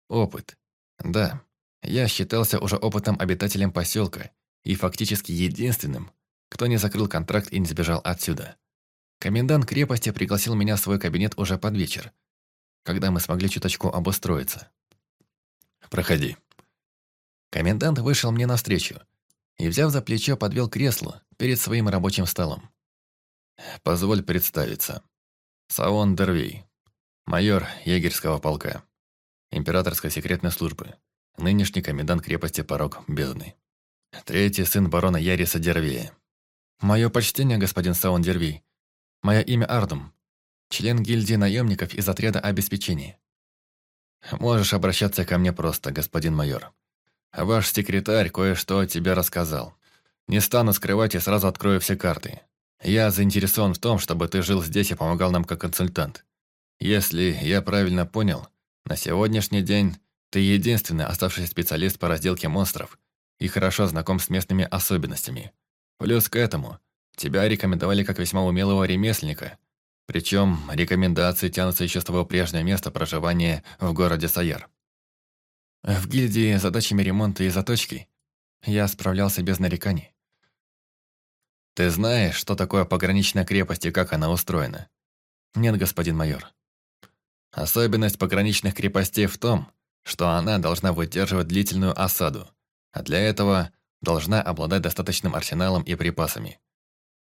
Опыт. Да, я считался уже опытным обитателем поселка и фактически единственным, кто не закрыл контракт и не сбежал отсюда. Комендант крепости пригласил меня в свой кабинет уже под вечер, когда мы смогли чуточку обустроиться. «Проходи». Комендант вышел мне навстречу и, взяв за плечо, подвел кресло перед своим рабочим столом. «Позволь представиться. Саон Дервей, майор егерского полка, императорской секретной службы, нынешний комендант крепости Порог Бездны. Третий сын барона Яриса Дервея. Мое почтение, господин Саон Дервей. Мое имя Ардум, член гильдии наемников из отряда обеспечения. Можешь обращаться ко мне просто, господин майор. Ваш секретарь кое-что тебе рассказал. Не стану скрывать и сразу открою все карты. Я заинтересован в том, чтобы ты жил здесь и помогал нам как консультант. Если я правильно понял, на сегодняшний день ты единственный оставшийся специалист по разделке монстров и хорошо знаком с местными особенностями. Плюс к этому, тебя рекомендовали как весьма умелого ремесленника. Причем рекомендации тянутся еще с твоего прежнего места проживания в городе Саяр. В гильдии задачами ремонта и заточки я справлялся без нареканий. Ты знаешь, что такое пограничная крепость и как она устроена? Нет, господин майор. Особенность пограничных крепостей в том, что она должна выдерживать длительную осаду, а для этого должна обладать достаточным арсеналом и припасами.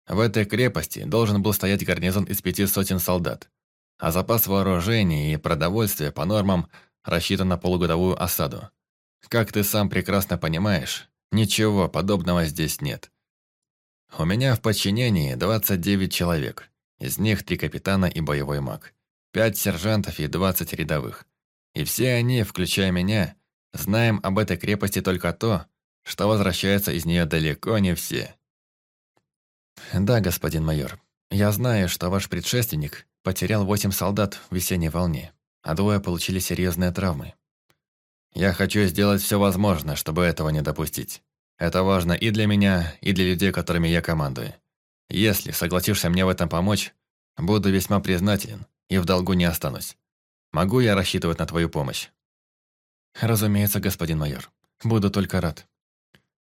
В этой крепости должен был стоять гарнизон из пяти сотен солдат, а запас вооружения и продовольствия по нормам рассчитан на полугодовую осаду. Как ты сам прекрасно понимаешь, ничего подобного здесь нет. У меня в подчинении 29 человек, из них три капитана и боевой маг, пять сержантов и 20 рядовых. И все они, включая меня, знаем об этой крепости только то, что возвращается из нее далеко не все. Да, господин майор, я знаю, что ваш предшественник потерял восемь солдат в весенней волне, а двое получили серьезные травмы. Я хочу сделать все возможное, чтобы этого не допустить. Это важно и для меня, и для людей, которыми я командую. Если согласишься мне в этом помочь, буду весьма признателен и в долгу не останусь. Могу я рассчитывать на твою помощь? Разумеется, господин майор. Буду только рад.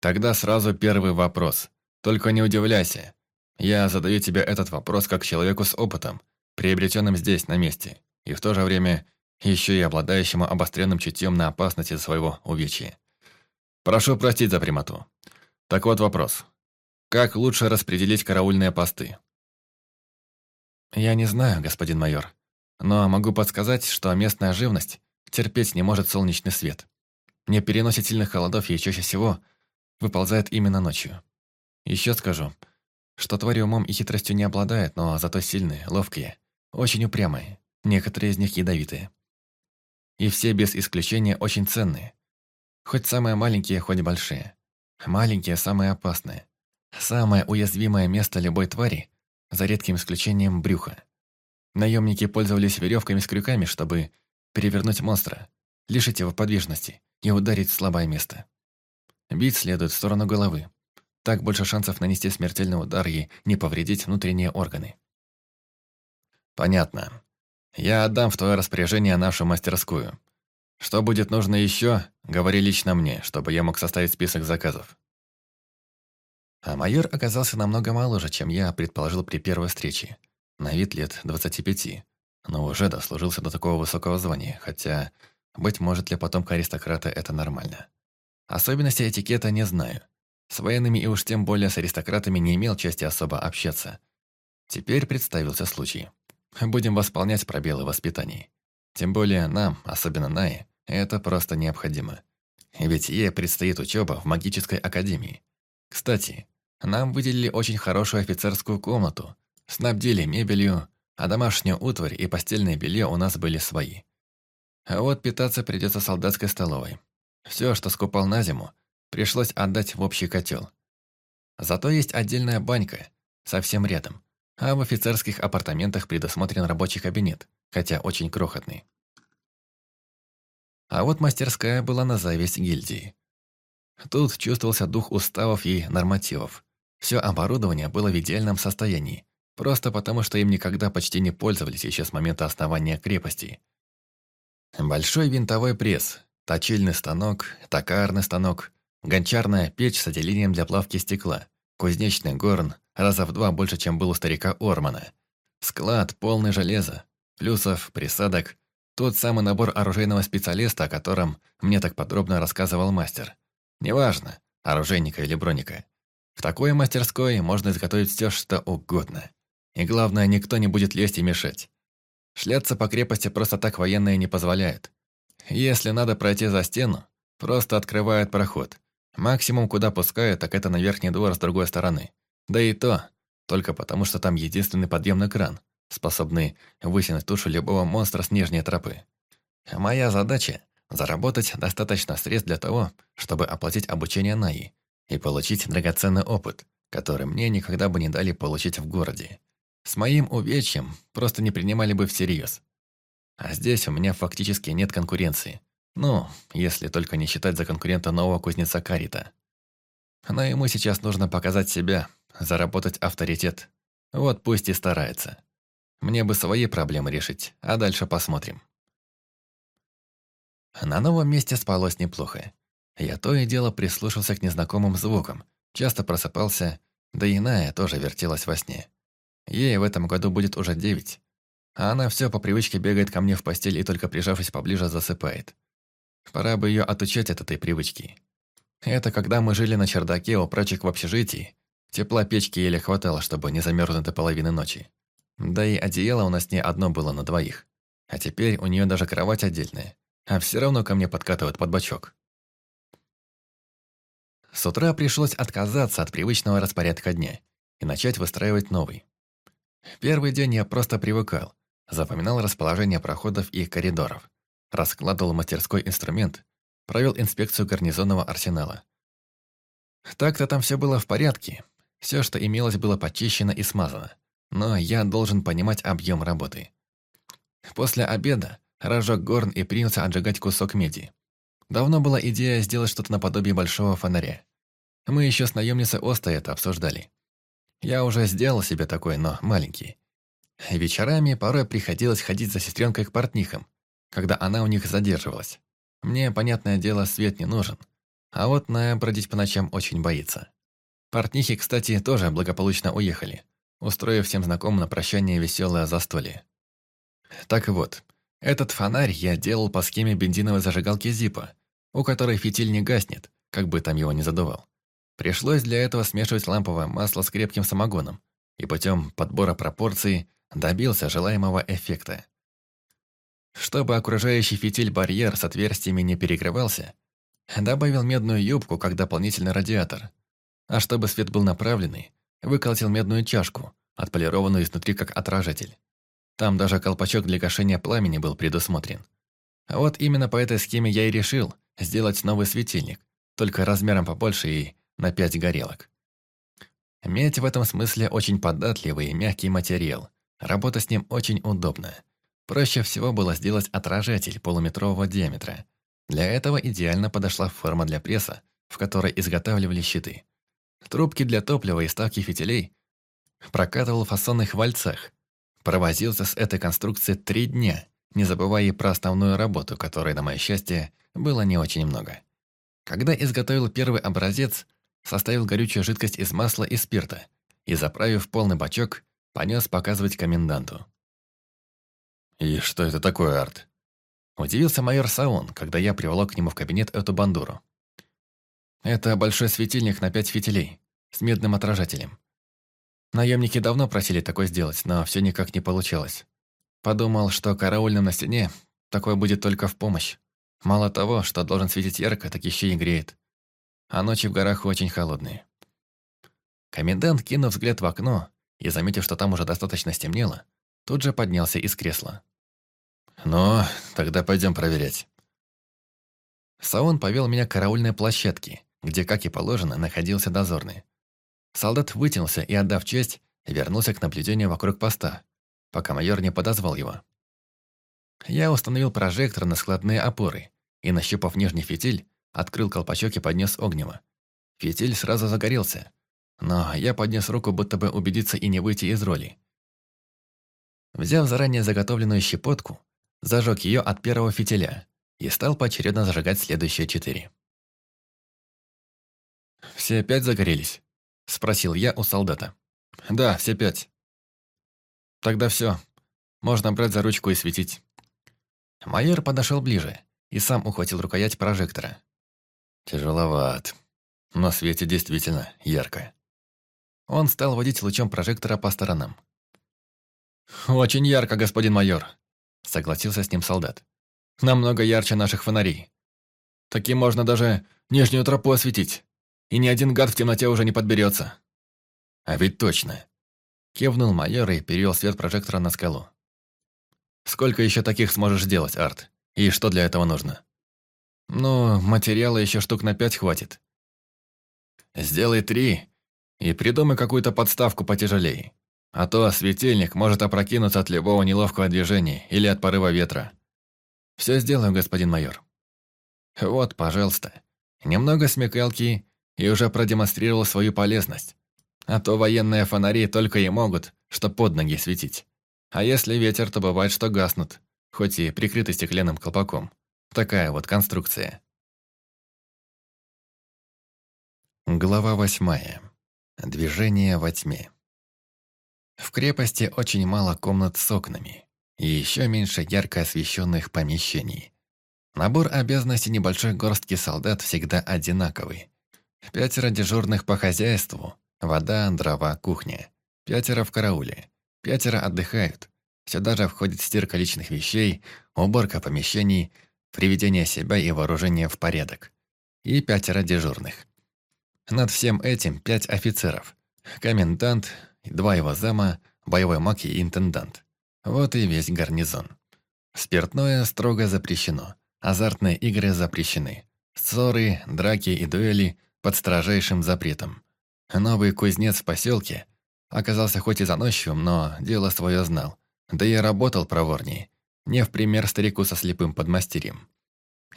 Тогда сразу первый вопрос. Только не удивляйся. Я задаю тебе этот вопрос как человеку с опытом, приобретенным здесь, на месте, и в то же время еще и обладающему обостренным чутьем на опасности своего увечья. Прошу простить за прямоту. Так вот вопрос. Как лучше распределить караульные посты? Я не знаю, господин майор, но могу подсказать, что местная живность терпеть не может солнечный свет. Не переносит сильных холодов и чаще всего выползает именно ночью. Еще скажу, что твари умом и хитростью не обладают, но зато сильные, ловкие, очень упрямые, некоторые из них ядовитые. И все без исключения очень ценные, Хоть самые маленькие, хоть большие. Маленькие самые опасные. Самое уязвимое место любой твари, за редким исключением брюха. Наемники пользовались веревками с крюками, чтобы перевернуть монстра, лишить его подвижности и ударить в слабое место. Бить следует в сторону головы. Так больше шансов нанести смертельный удар и не повредить внутренние органы. Понятно. Я отдам в твое распоряжение нашу мастерскую. Что будет нужно еще, говори лично мне, чтобы я мог составить список заказов. А майор оказался намного моложе, чем я предположил при первой встрече. На вид лет 25, но уже дослужился до такого высокого звания, хотя, быть может, для потомка аристократа это нормально. Особенности этикета не знаю. С военными и уж тем более с аристократами не имел чести особо общаться. Теперь представился случай. Будем восполнять пробелы в воспитании. Тем более нам, особенно Нае, это просто необходимо. Ведь ей предстоит учеба в магической академии. Кстати, нам выделили очень хорошую офицерскую комнату, снабдили мебелью, а домашнюю утварь и постельное белье у нас были свои. А вот питаться придется солдатской столовой. Все, что скупал на зиму, пришлось отдать в общий котел. Зато есть отдельная банька, совсем рядом, а в офицерских апартаментах предусмотрен рабочий кабинет, хотя очень крохотный. А вот мастерская была на зависть гильдии. Тут чувствовался дух уставов и нормативов. Все оборудование было в идеальном состоянии, просто потому что им никогда почти не пользовались еще с момента основания крепости. Большой винтовой пресс, точильный станок, токарный станок, гончарная печь с отделением для плавки стекла, кузнечный горн, раза в два больше, чем был у старика Ормана, склад полный железа, плюсов, присадок, тот самый набор оружейного специалиста, о котором мне так подробно рассказывал мастер. Неважно, оружейника или броника. В такой мастерской можно изготовить все, что угодно. И главное, никто не будет лезть и мешать. Шляться по крепости просто так военные не позволяют. Если надо пройти за стену, просто открывают проход. Максимум, куда пускают, так это на верхний двор с другой стороны. Да и то, только потому что там единственный подъемный кран, способный вытянуть тушу любого монстра с нижней тропы. Моя задача – заработать достаточно средств для того, чтобы оплатить обучение Наи и получить драгоценный опыт, который мне никогда бы не дали получить в городе. С моим увечьем просто не принимали бы всерьез. А здесь у меня фактически нет конкуренции. Ну, если только не считать за конкурента нового кузнеца Карита. Но ему сейчас нужно показать себя, заработать авторитет. Вот пусть и старается. Мне бы свои проблемы решить, а дальше посмотрим. На новом месте спалось неплохо. Я то и дело прислушался к незнакомым звукам, часто просыпался, да и Ная тоже вертелась во сне. Ей в этом году будет уже девять. А она все по привычке бегает ко мне в постель и только прижавшись поближе засыпает. Пора бы ее отучать от этой привычки. Это когда мы жили на чердаке у прачек в общежитии. Тепла печки еле хватало, чтобы не замерзнуть до половины ночи. Да и одеяло у нас не одно было на двоих. А теперь у нее даже кровать отдельная. А все равно ко мне подкатывают под бочок. С утра пришлось отказаться от привычного распорядка дня и начать выстраивать новый. Первый день я просто привыкал, запоминал расположение проходов и коридоров, раскладывал мастерской инструмент, провел инспекцию гарнизонного арсенала. Так-то там все было в порядке, все, что имелось, было почищено и смазано, но я должен понимать объем работы. После обеда разжег горн и принялся отжигать кусок меди. Давно была идея сделать что-то наподобие большого фонаря. Мы еще с наемницей Оста это обсуждали. Я уже сделал себе такой, но маленький. Вечерами порой приходилось ходить за сестренкой к портнихам, когда она у них задерживалась. Мне, понятное дело, свет не нужен. А вот Ная бродить по ночам очень боится. Портнихи, кстати, тоже благополучно уехали, устроив всем знакомым на прощание веселое застолье. Так вот, этот фонарь я делал по схеме бензиновой зажигалки Зипа, у которой фитиль не гаснет, как бы там его ни задувал. Пришлось для этого смешивать ламповое масло с крепким самогоном и путем подбора пропорций добился желаемого эффекта. Чтобы окружающий фитиль-барьер с отверстиями не перекрывался, добавил медную юбку как дополнительный радиатор. А чтобы свет был направленный, выколотил медную чашку, отполированную изнутри как отражатель. Там даже колпачок для гашения пламени был предусмотрен. А вот именно по этой схеме я и решил сделать новый светильник, только размером побольше и на 5 горелок. Медь в этом смысле очень податливый и мягкий материал. Работа с ним очень удобная. Проще всего было сделать отражатель полуметрового диаметра. Для этого идеально подошла форма для пресса, в которой изготавливали щиты. Трубки для топлива и ставки фитилей прокатывал в фасонных вальцах. Провозился с этой конструкцией три дня не забывая и про основную работу, которой, на мое счастье, было не очень много. Когда изготовил первый образец, составил горючую жидкость из масла и спирта и, заправив полный бачок, понес показывать коменданту. «И что это такое, Арт?» Удивился майор Саун, когда я приволок к нему в кабинет эту бандуру. Это большой светильник на пять фитилей, с медным отражателем. Наемники давно просили такое сделать, но все никак не получалось. Подумал, что караульным на стене такое будет только в помощь. Мало того, что должен светить ярко, так еще и греет. А ночи в горах очень холодные. Комендант, кинув взгляд в окно и заметив, что там уже достаточно стемнело, тут же поднялся из кресла. «Ну, тогда пойдем проверять». Саун повел меня к караульной площадке, где, как и положено, находился дозорный. Солдат вытянулся и, отдав честь, вернулся к наблюдению вокруг поста, пока майор не подозвал его. Я установил прожектор на складные опоры и, нащупав нижний фитиль, открыл колпачок и поднес огнево. Фитиль сразу загорелся, но я поднес руку, будто бы убедиться и не выйти из роли. Взяв заранее заготовленную щепотку, зажег ее от первого фитиля и стал поочередно зажигать следующие четыре. «Все пять загорелись?» – спросил я у солдата. «Да, все пять». «Тогда все. Можно брать за ручку и светить». Майор подошел ближе и сам ухватил рукоять прожектора. «Тяжеловат. Но свете действительно ярко». Он стал водить лучом прожектора по сторонам. «Очень ярко, господин майор», — согласился с ним солдат. «Намного ярче наших фонарей. Таким можно даже нижнюю тропу осветить, и ни один гад в темноте уже не подберется». «А ведь точно», — кивнул майор и перевел свет прожектора на скалу. Сколько еще таких сможешь сделать, Арт? И что для этого нужно? Ну, материала еще штук на пять хватит. Сделай три и придумай какую-то подставку потяжелее. А то светильник может опрокинуться от любого неловкого движения или от порыва ветра. Все сделаю, господин майор. Вот, пожалуйста. Немного смекалки и уже продемонстрировал свою полезность. А то военные фонари только и могут, что под ноги светить. А если ветер, то бывает, что гаснут, хоть и прикрыты стеклянным колпаком. Такая вот конструкция. Глава восьмая. Движение во тьме. В крепости очень мало комнат с окнами, и еще меньше ярко освещенных помещений. Набор обязанностей небольшой горстки солдат всегда одинаковый. Пятеро дежурных по хозяйству, вода, дрова, кухня. Пятеро в карауле. Пятеро отдыхают. Сюда же входит стирка личных вещей, уборка помещений, приведение себя и вооружения в порядок. И пятеро дежурных. Над всем этим пять офицеров. Комендант, два его зама, боевой маг и интендант. Вот и весь гарнизон. Спиртное строго запрещено. Азартные игры запрещены. Ссоры, драки и дуэли под строжайшим запретом. Новый кузнец в поселке Оказался хоть и заносчивым, но дело свое знал. Да и работал проворнее. Не в пример старику со слепым подмастерьем.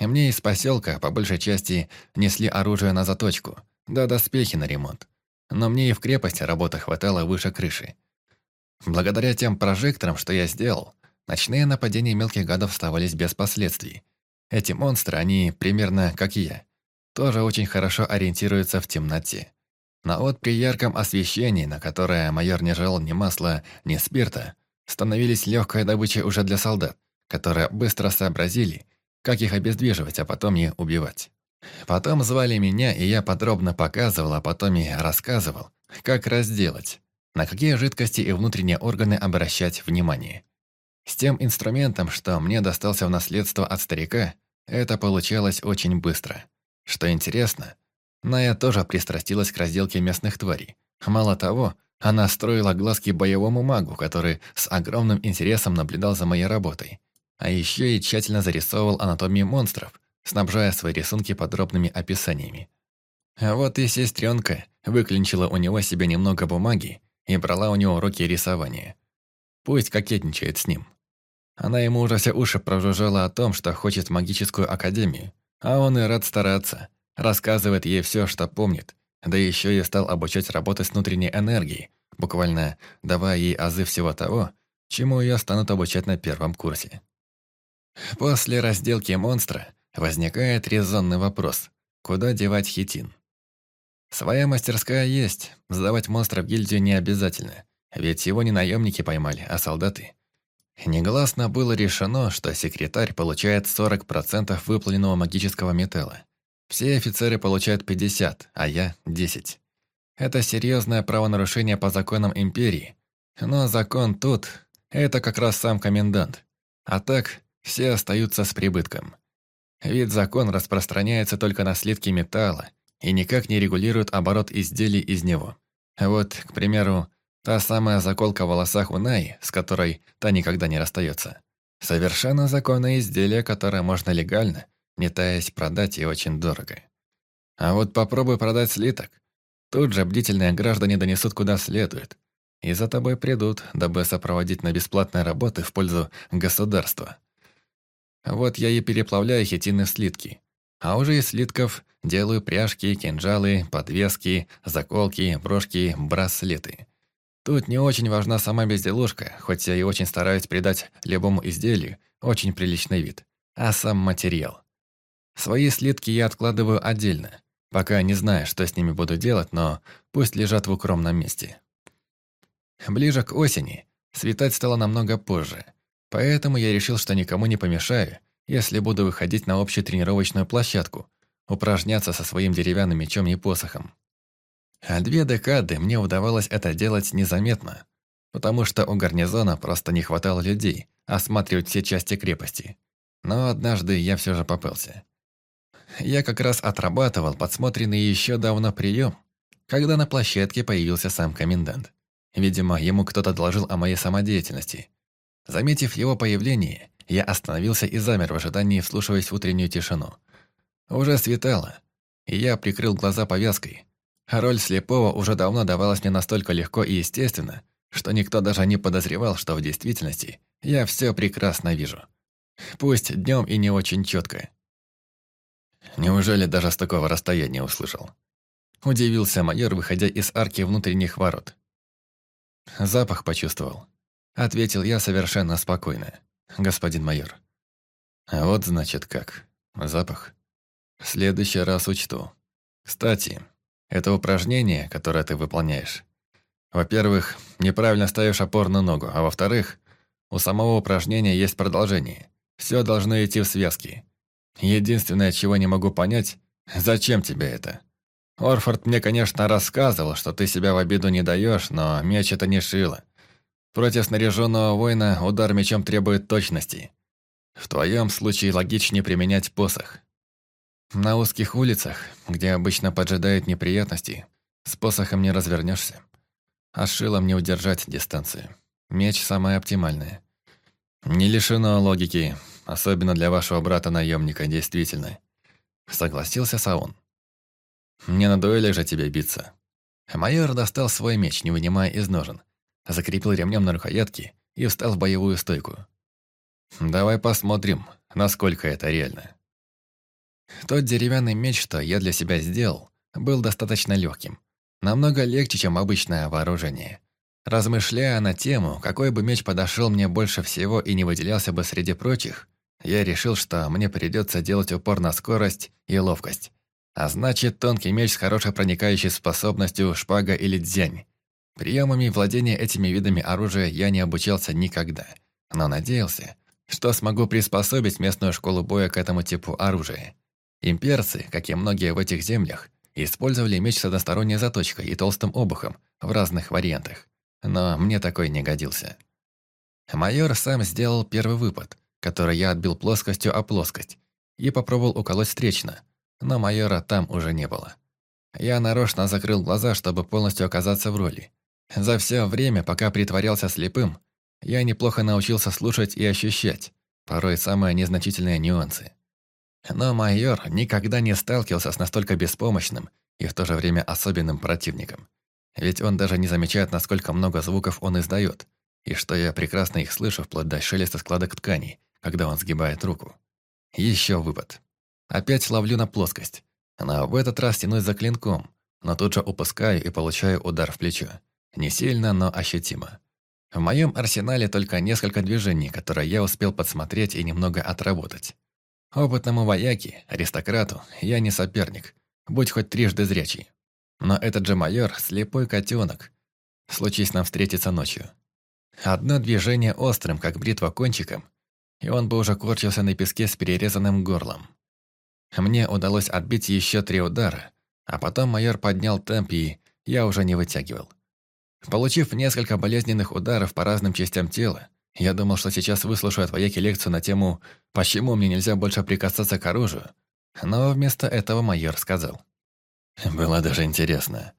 Мне из поселка, по большей части, несли оружие на заточку, да доспехи на ремонт. Но мне и в крепости работы хватало выше крыши. Благодаря тем прожекторам, что я сделал, ночные нападения мелких гадов оставались без последствий. Эти монстры, они примерно как и я, тоже очень хорошо ориентируются в темноте. Но вот при ярком освещении, на которое майор не жал ни масла, ни спирта, становились легкой добычей уже для солдат, которые быстро сообразили, как их обездвиживать, а потом и убивать. Потом звали меня, и я подробно показывал, а потом и рассказывал, как разделать, на какие жидкости и внутренние органы обращать внимание. С тем инструментом, что мне достался в наследство от старика, это получалось очень быстро. Что интересно, Ная тоже пристрастилась к разделке местных тварей. Мало того, она строила глазки боевому магу, который с огромным интересом наблюдал за моей работой. А еще и тщательно зарисовывал анатомию монстров, снабжая свои рисунки подробными описаниями. А вот и сестренка выклинчила у него себе немного бумаги и брала у него уроки рисования. Пусть кокетничает с ним. Она ему уже все уши прожужжала о том, что хочет магическую академию, а он и рад стараться. Рассказывает ей все, что помнит, да еще и стал обучать работать с внутренней энергией, буквально давая ей азы всего того, чему ее станут обучать на первом курсе. После разделки монстра возникает резонный вопрос, куда девать хитин? Своя мастерская есть, сдавать монстра в гильдию не обязательно, ведь его не наемники поймали, а солдаты. Негласно было решено, что секретарь получает 40% выплавленного магического металла. Все офицеры получают 50, а я – 10. Это серьезное правонарушение по законам империи. Но закон тут – это как раз сам комендант. А так, все остаются с прибытком. Ведь закон распространяется только на слитки металла и никак не регулирует оборот изделий из него. Вот, к примеру, Та самая заколка в волосах у Наи, с которой та никогда не расстается. Совершенно законное изделие, которое можно легально, не таясь продать и очень дорого. А вот попробуй продать слиток. Тут же бдительные граждане донесут куда следует. И за тобой придут, дабы сопроводить на бесплатные работы в пользу государства. Вот я и переплавляю хитины в слитки. А уже из слитков делаю пряжки, кинжалы, подвески, заколки, брошки, браслеты. Тут не очень важна сама безделушка, хоть я и очень стараюсь придать любому изделию очень приличный вид, а сам материал. Свои слитки я откладываю отдельно, пока не знаю, что с ними буду делать, но пусть лежат в укромном месте. Ближе к осени светать стало намного позже, поэтому я решил, что никому не помешаю, если буду выходить на общую тренировочную площадку, упражняться со своим деревянным мечом и посохом. А две декады мне удавалось это делать незаметно, потому что у гарнизона просто не хватало людей осматривать все части крепости. Но однажды я все же попался. Я как раз отрабатывал подсмотренный еще давно прием, когда на площадке появился сам комендант. Видимо, ему кто-то доложил о моей самодеятельности. Заметив его появление, я остановился и замер в ожидании, вслушиваясь в утреннюю тишину. Уже светало, и я прикрыл глаза повязкой, Роль слепого уже давно давалась мне настолько легко и естественно, что никто даже не подозревал, что в действительности я все прекрасно вижу. Пусть днем и не очень четко. Неужели даже с такого расстояния услышал? Удивился майор, выходя из арки внутренних ворот. Запах почувствовал. Ответил я совершенно спокойно. Господин майор. Вот значит как. Запах. В следующий раз учту. Кстати, это упражнение, которое ты выполняешь. Во-первых, неправильно ставишь опорную ногу, а во-вторых, у самого упражнения есть продолжение. Все должно идти в связке. Единственное, чего не могу понять, зачем тебе это? Орфорд мне, конечно, рассказывал, что ты себя в обиду не даешь, но меч это не шило. Против снаряженного воина удар мечом требует точности. В твоем случае логичнее применять посох. На узких улицах, где обычно поджидают неприятности, с посохом не развернешься. А шилом не удержать дистанцию. Меч самое оптимальное. Не лишено логики, особенно для вашего брата-наемника, действительно. Согласился Саун. Не на дуэли же тебе биться. Майор достал свой меч, не вынимая из ножен, закрепил ремнем на рукоятке и встал в боевую стойку. «Давай посмотрим, насколько это реально». Тот деревянный меч, что я для себя сделал, был достаточно легким. Намного легче, чем обычное вооружение. Размышляя на тему, какой бы меч подошел мне больше всего и не выделялся бы среди прочих, я решил, что мне придется делать упор на скорость и ловкость. А значит, тонкий меч с хорошей проникающей способностью шпага или дзянь. Приемами владения этими видами оружия я не обучался никогда, но надеялся, что смогу приспособить местную школу боя к этому типу оружия. Имперцы, как и многие в этих землях, использовали меч с односторонней заточкой и толстым обухом в разных вариантах. Но мне такой не годился. Майор сам сделал первый выпад, который я отбил плоскостью о плоскость, и попробовал уколоть встречно, но майора там уже не было. Я нарочно закрыл глаза, чтобы полностью оказаться в роли. За все время, пока притворялся слепым, я неплохо научился слушать и ощущать, порой самые незначительные нюансы. Но майор никогда не сталкивался с настолько беспомощным и в то же время особенным противником. Ведь он даже не замечает, насколько много звуков он издает, и что я прекрасно их слышу вплоть до шелеста складок тканей, когда он сгибает руку. Еще выпад. Опять ловлю на плоскость. Но в этот раз тянусь за клинком, но тут же упускаю и получаю удар в плечо. Не сильно, но ощутимо. В моем арсенале только несколько движений, которые я успел подсмотреть и немного отработать. Опытному вояке, аристократу, я не соперник, будь хоть трижды зрячий. Но этот же майор – слепой котенок. Случись нам встретиться ночью. Одно движение острым, как бритва кончиком, и он бы уже корчился на песке с перерезанным горлом. Мне удалось отбить еще три удара, а потом майор поднял темп, и я уже не вытягивал. Получив несколько болезненных ударов по разным частям тела, я думал, что сейчас выслушаю от вояки лекцию на тему «Почему мне нельзя больше прикасаться к оружию?», но вместо этого майор сказал. «Было даже интересно.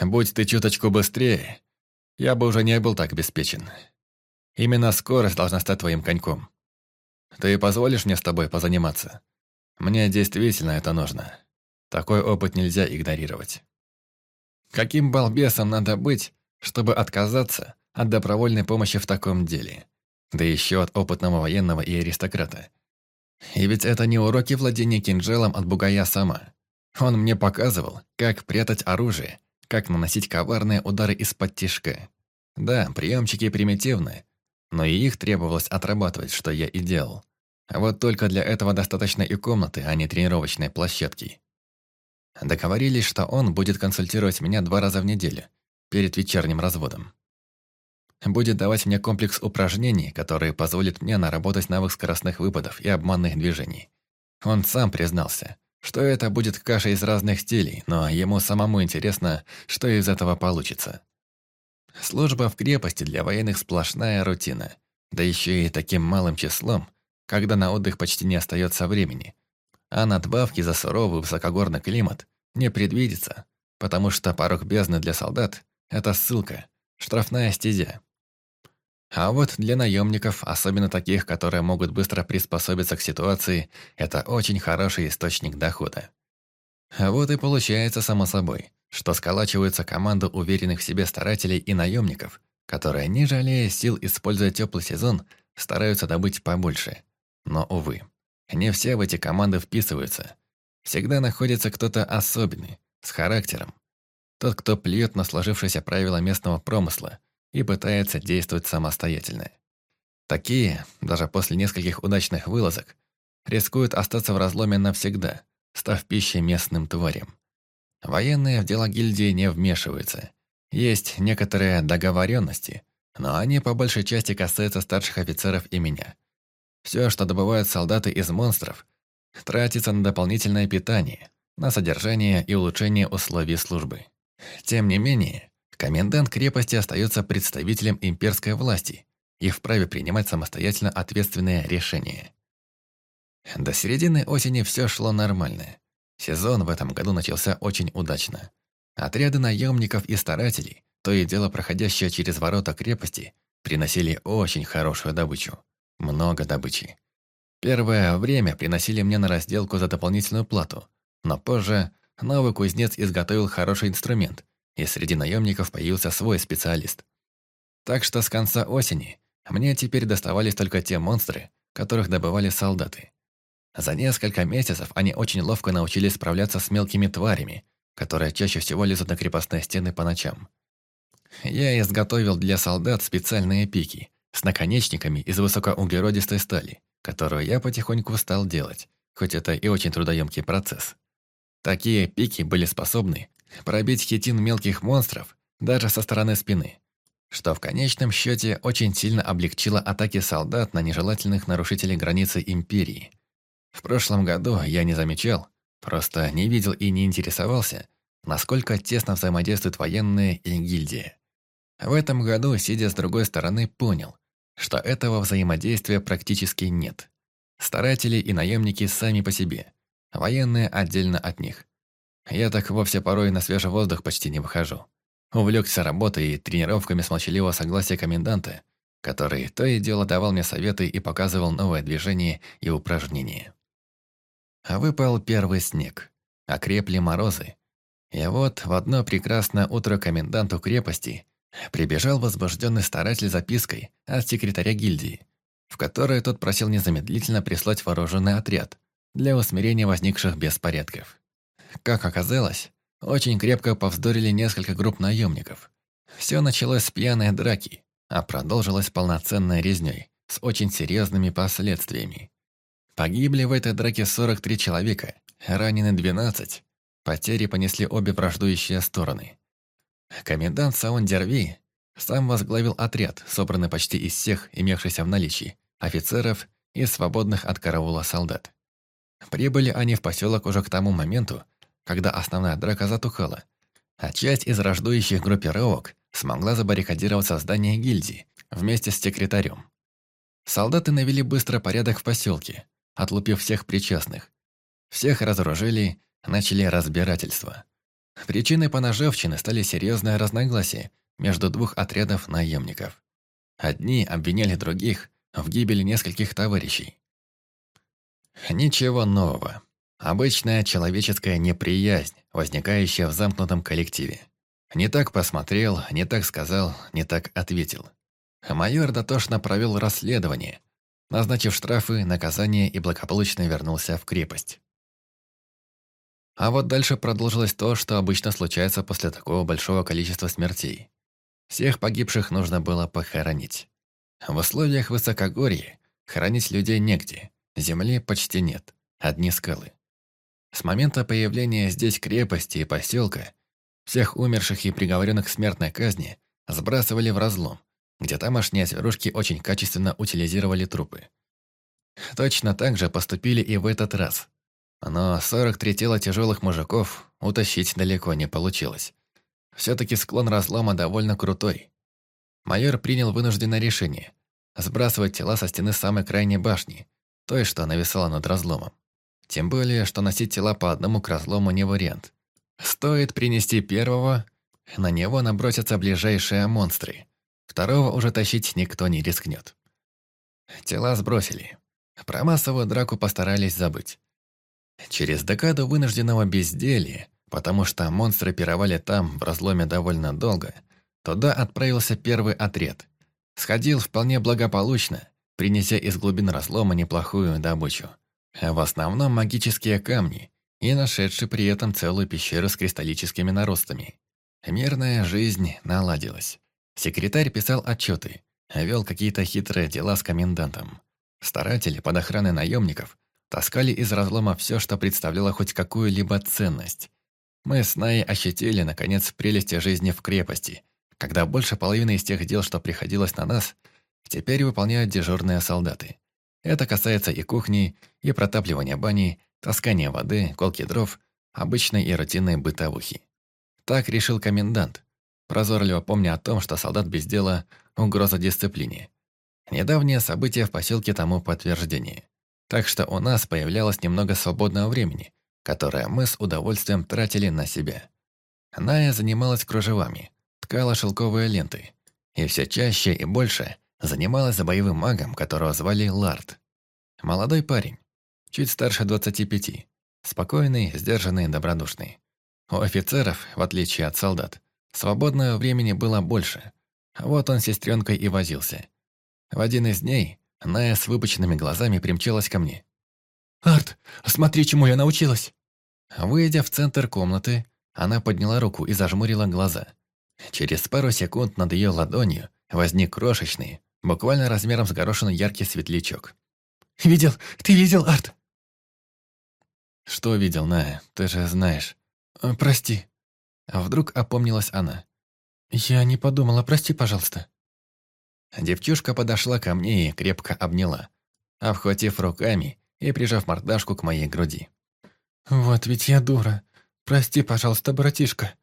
Будь ты чуточку быстрее, я бы уже не был так обеспечен. Именно скорость должна стать твоим коньком. Ты позволишь мне с тобой позаниматься? Мне действительно это нужно. Такой опыт нельзя игнорировать. Каким балбесом надо быть, чтобы отказаться от добровольной помощи в таком деле? Да еще от опытного военного и аристократа. И ведь это не уроки владения кинжалом от бугая сама. Он мне показывал, как прятать оружие, как наносить коварные удары из-под тишка. Да, приемчики примитивны, но и их требовалось отрабатывать, что я и делал. Вот только для этого достаточно и комнаты, а не тренировочной площадки. Договорились, что он будет консультировать меня два раза в неделю, перед вечерним разводом. Будет давать мне комплекс упражнений, которые позволят мне наработать навык скоростных выпадов и обманных движений. Он сам признался, что это будет каша из разных стилей, но ему самому интересно, что из этого получится. Служба в крепости для военных сплошная рутина, да еще и таким малым числом – когда на отдых почти не остается времени. А надбавки за суровый высокогорный климат не предвидится, потому что порог бездны для солдат – это ссылка, штрафная стезя. А вот для наемников, особенно таких, которые могут быстро приспособиться к ситуации, это очень хороший источник дохода. Вот и получается само собой, что сколачиваются команды уверенных в себе старателей и наемников, которые, не жалея сил, используя теплый сезон, стараются добыть побольше – но, увы, не все в эти команды вписываются. Всегда находится кто-то особенный, с характером. Тот, кто плюет на сложившиеся правила местного промысла и пытается действовать самостоятельно. Такие, даже после нескольких удачных вылазок, рискуют остаться в разломе навсегда, став пищей местным тварям. Военные в дела гильдии не вмешиваются. Есть некоторые договоренности, но они по большей части касаются старших офицеров и меня – все, что добывают солдаты из монстров, тратится на дополнительное питание, на содержание и улучшение условий службы. Тем не менее, комендант крепости остается представителем имперской власти и вправе принимать самостоятельно ответственные решения. До середины осени все шло нормально. Сезон в этом году начался очень удачно. Отряды наемников и старателей, то и дело проходящие через ворота крепости, приносили очень хорошую добычу. Много добычи. Первое время приносили мне на разделку за дополнительную плату, но позже новый кузнец изготовил хороший инструмент, и среди наемников появился свой специалист. Так что с конца осени мне теперь доставались только те монстры, которых добывали солдаты. За несколько месяцев они очень ловко научились справляться с мелкими тварями, которые чаще всего лезут на крепостные стены по ночам. Я изготовил для солдат специальные пики, с наконечниками из высокоуглеродистой стали, которую я потихоньку стал делать, хоть это и очень трудоемкий процесс. Такие пики были способны пробить хитин мелких монстров даже со стороны спины, что в конечном счете очень сильно облегчило атаки солдат на нежелательных нарушителей границы Империи. В прошлом году я не замечал, просто не видел и не интересовался, насколько тесно взаимодействуют военные и гильдии. В этом году, сидя с другой стороны, понял, что этого взаимодействия практически нет. Старатели и наемники сами по себе, военные отдельно от них. Я так вовсе порой на свежий воздух почти не выхожу. Увлекся работой и тренировками с молчаливого согласия коменданта, который то и дело давал мне советы и показывал новые движения и упражнения. Выпал первый снег, окрепли морозы. И вот в одно прекрасное утро коменданту крепости Прибежал возбужденный старатель запиской от секретаря гильдии, в которой тот просил незамедлительно прислать вооруженный отряд для усмирения возникших беспорядков. Как оказалось, очень крепко повздорили несколько групп наемников. Все началось с пьяной драки, а продолжилась полноценной резней с очень серьезными последствиями. Погибли в этой драке 43 человека, ранены 12. Потери понесли обе враждующие стороны. Комендант Саундерви сам возглавил отряд, собранный почти из всех имевшихся в наличии, офицеров и свободных от караула солдат. Прибыли они в поселок уже к тому моменту, когда основная драка затухала, а часть из рождующих группировок смогла забаррикадироваться в здании гильдии вместе с секретарем. Солдаты навели быстро порядок в поселке, отлупив всех причастных. Всех разоружили, начали разбирательство. Причиной поножовщины стали серьезные разногласия между двух отрядов наемников. Одни обвиняли других в гибели нескольких товарищей. Ничего нового. Обычная человеческая неприязнь, возникающая в замкнутом коллективе. Не так посмотрел, не так сказал, не так ответил. Майор дотошно провел расследование, назначив штрафы, наказание и благополучно вернулся в крепость. А вот дальше продолжилось то, что обычно случается после такого большого количества смертей. Всех погибших нужно было похоронить. В условиях высокогорья хоронить людей негде, земли почти нет, одни скалы. С момента появления здесь крепости и поселка всех умерших и приговоренных к смертной казни сбрасывали в разлом, где тамошние зверушки очень качественно утилизировали трупы. Точно так же поступили и в этот раз. Но 43 тела тяжелых мужиков утащить далеко не получилось. Все-таки склон разлома довольно крутой. Майор принял вынужденное решение – сбрасывать тела со стены самой крайней башни, той, что нависала над разломом. Тем более, что носить тела по одному к разлому не вариант. Стоит принести первого, на него набросятся ближайшие монстры. Второго уже тащить никто не рискнет. Тела сбросили. Про массовую драку постарались забыть. Через декаду вынужденного безделья, потому что монстры пировали там, в разломе довольно долго, туда отправился первый отряд. Сходил вполне благополучно, принеся из глубин разлома неплохую добычу. В основном магические камни и нашедший при этом целую пещеру с кристаллическими наростами. Мирная жизнь наладилась. Секретарь писал отчеты, вел какие-то хитрые дела с комендантом. Старатели под охраной наемников таскали из разлома все, что представляло хоть какую-либо ценность. Мы с Наей ощутили, наконец, прелести жизни в крепости, когда больше половины из тех дел, что приходилось на нас, теперь выполняют дежурные солдаты. Это касается и кухни, и протапливания бани, таскания воды, колки дров, обычной и рутинной бытовухи. Так решил комендант, прозорливо помня о том, что солдат без дела – угроза дисциплине. Недавние события в поселке тому подтверждение. Так что у нас появлялось немного свободного времени, которое мы с удовольствием тратили на себя. Ная занималась кружевами, ткала шелковые ленты. И все чаще и больше занималась за боевым магом, которого звали Лард. Молодой парень, чуть старше 25, спокойный, сдержанный, добродушный. У офицеров, в отличие от солдат, свободного времени было больше. Вот он с сестренкой и возился. В один из дней Ная с выпученными глазами примчалась ко мне. «Арт, смотри, чему я научилась!» Выйдя в центр комнаты, она подняла руку и зажмурила глаза. Через пару секунд над ее ладонью возник крошечный, буквально размером с горошину яркий светлячок. «Видел? Ты видел, Арт?» «Что видел, Ная? Ты же знаешь». «Э, «Прости». А вдруг опомнилась она. «Я не подумала, прости, пожалуйста». Девчушка подошла ко мне и крепко обняла, обхватив руками и прижав мордашку к моей груди. «Вот ведь я дура. Прости, пожалуйста, братишка.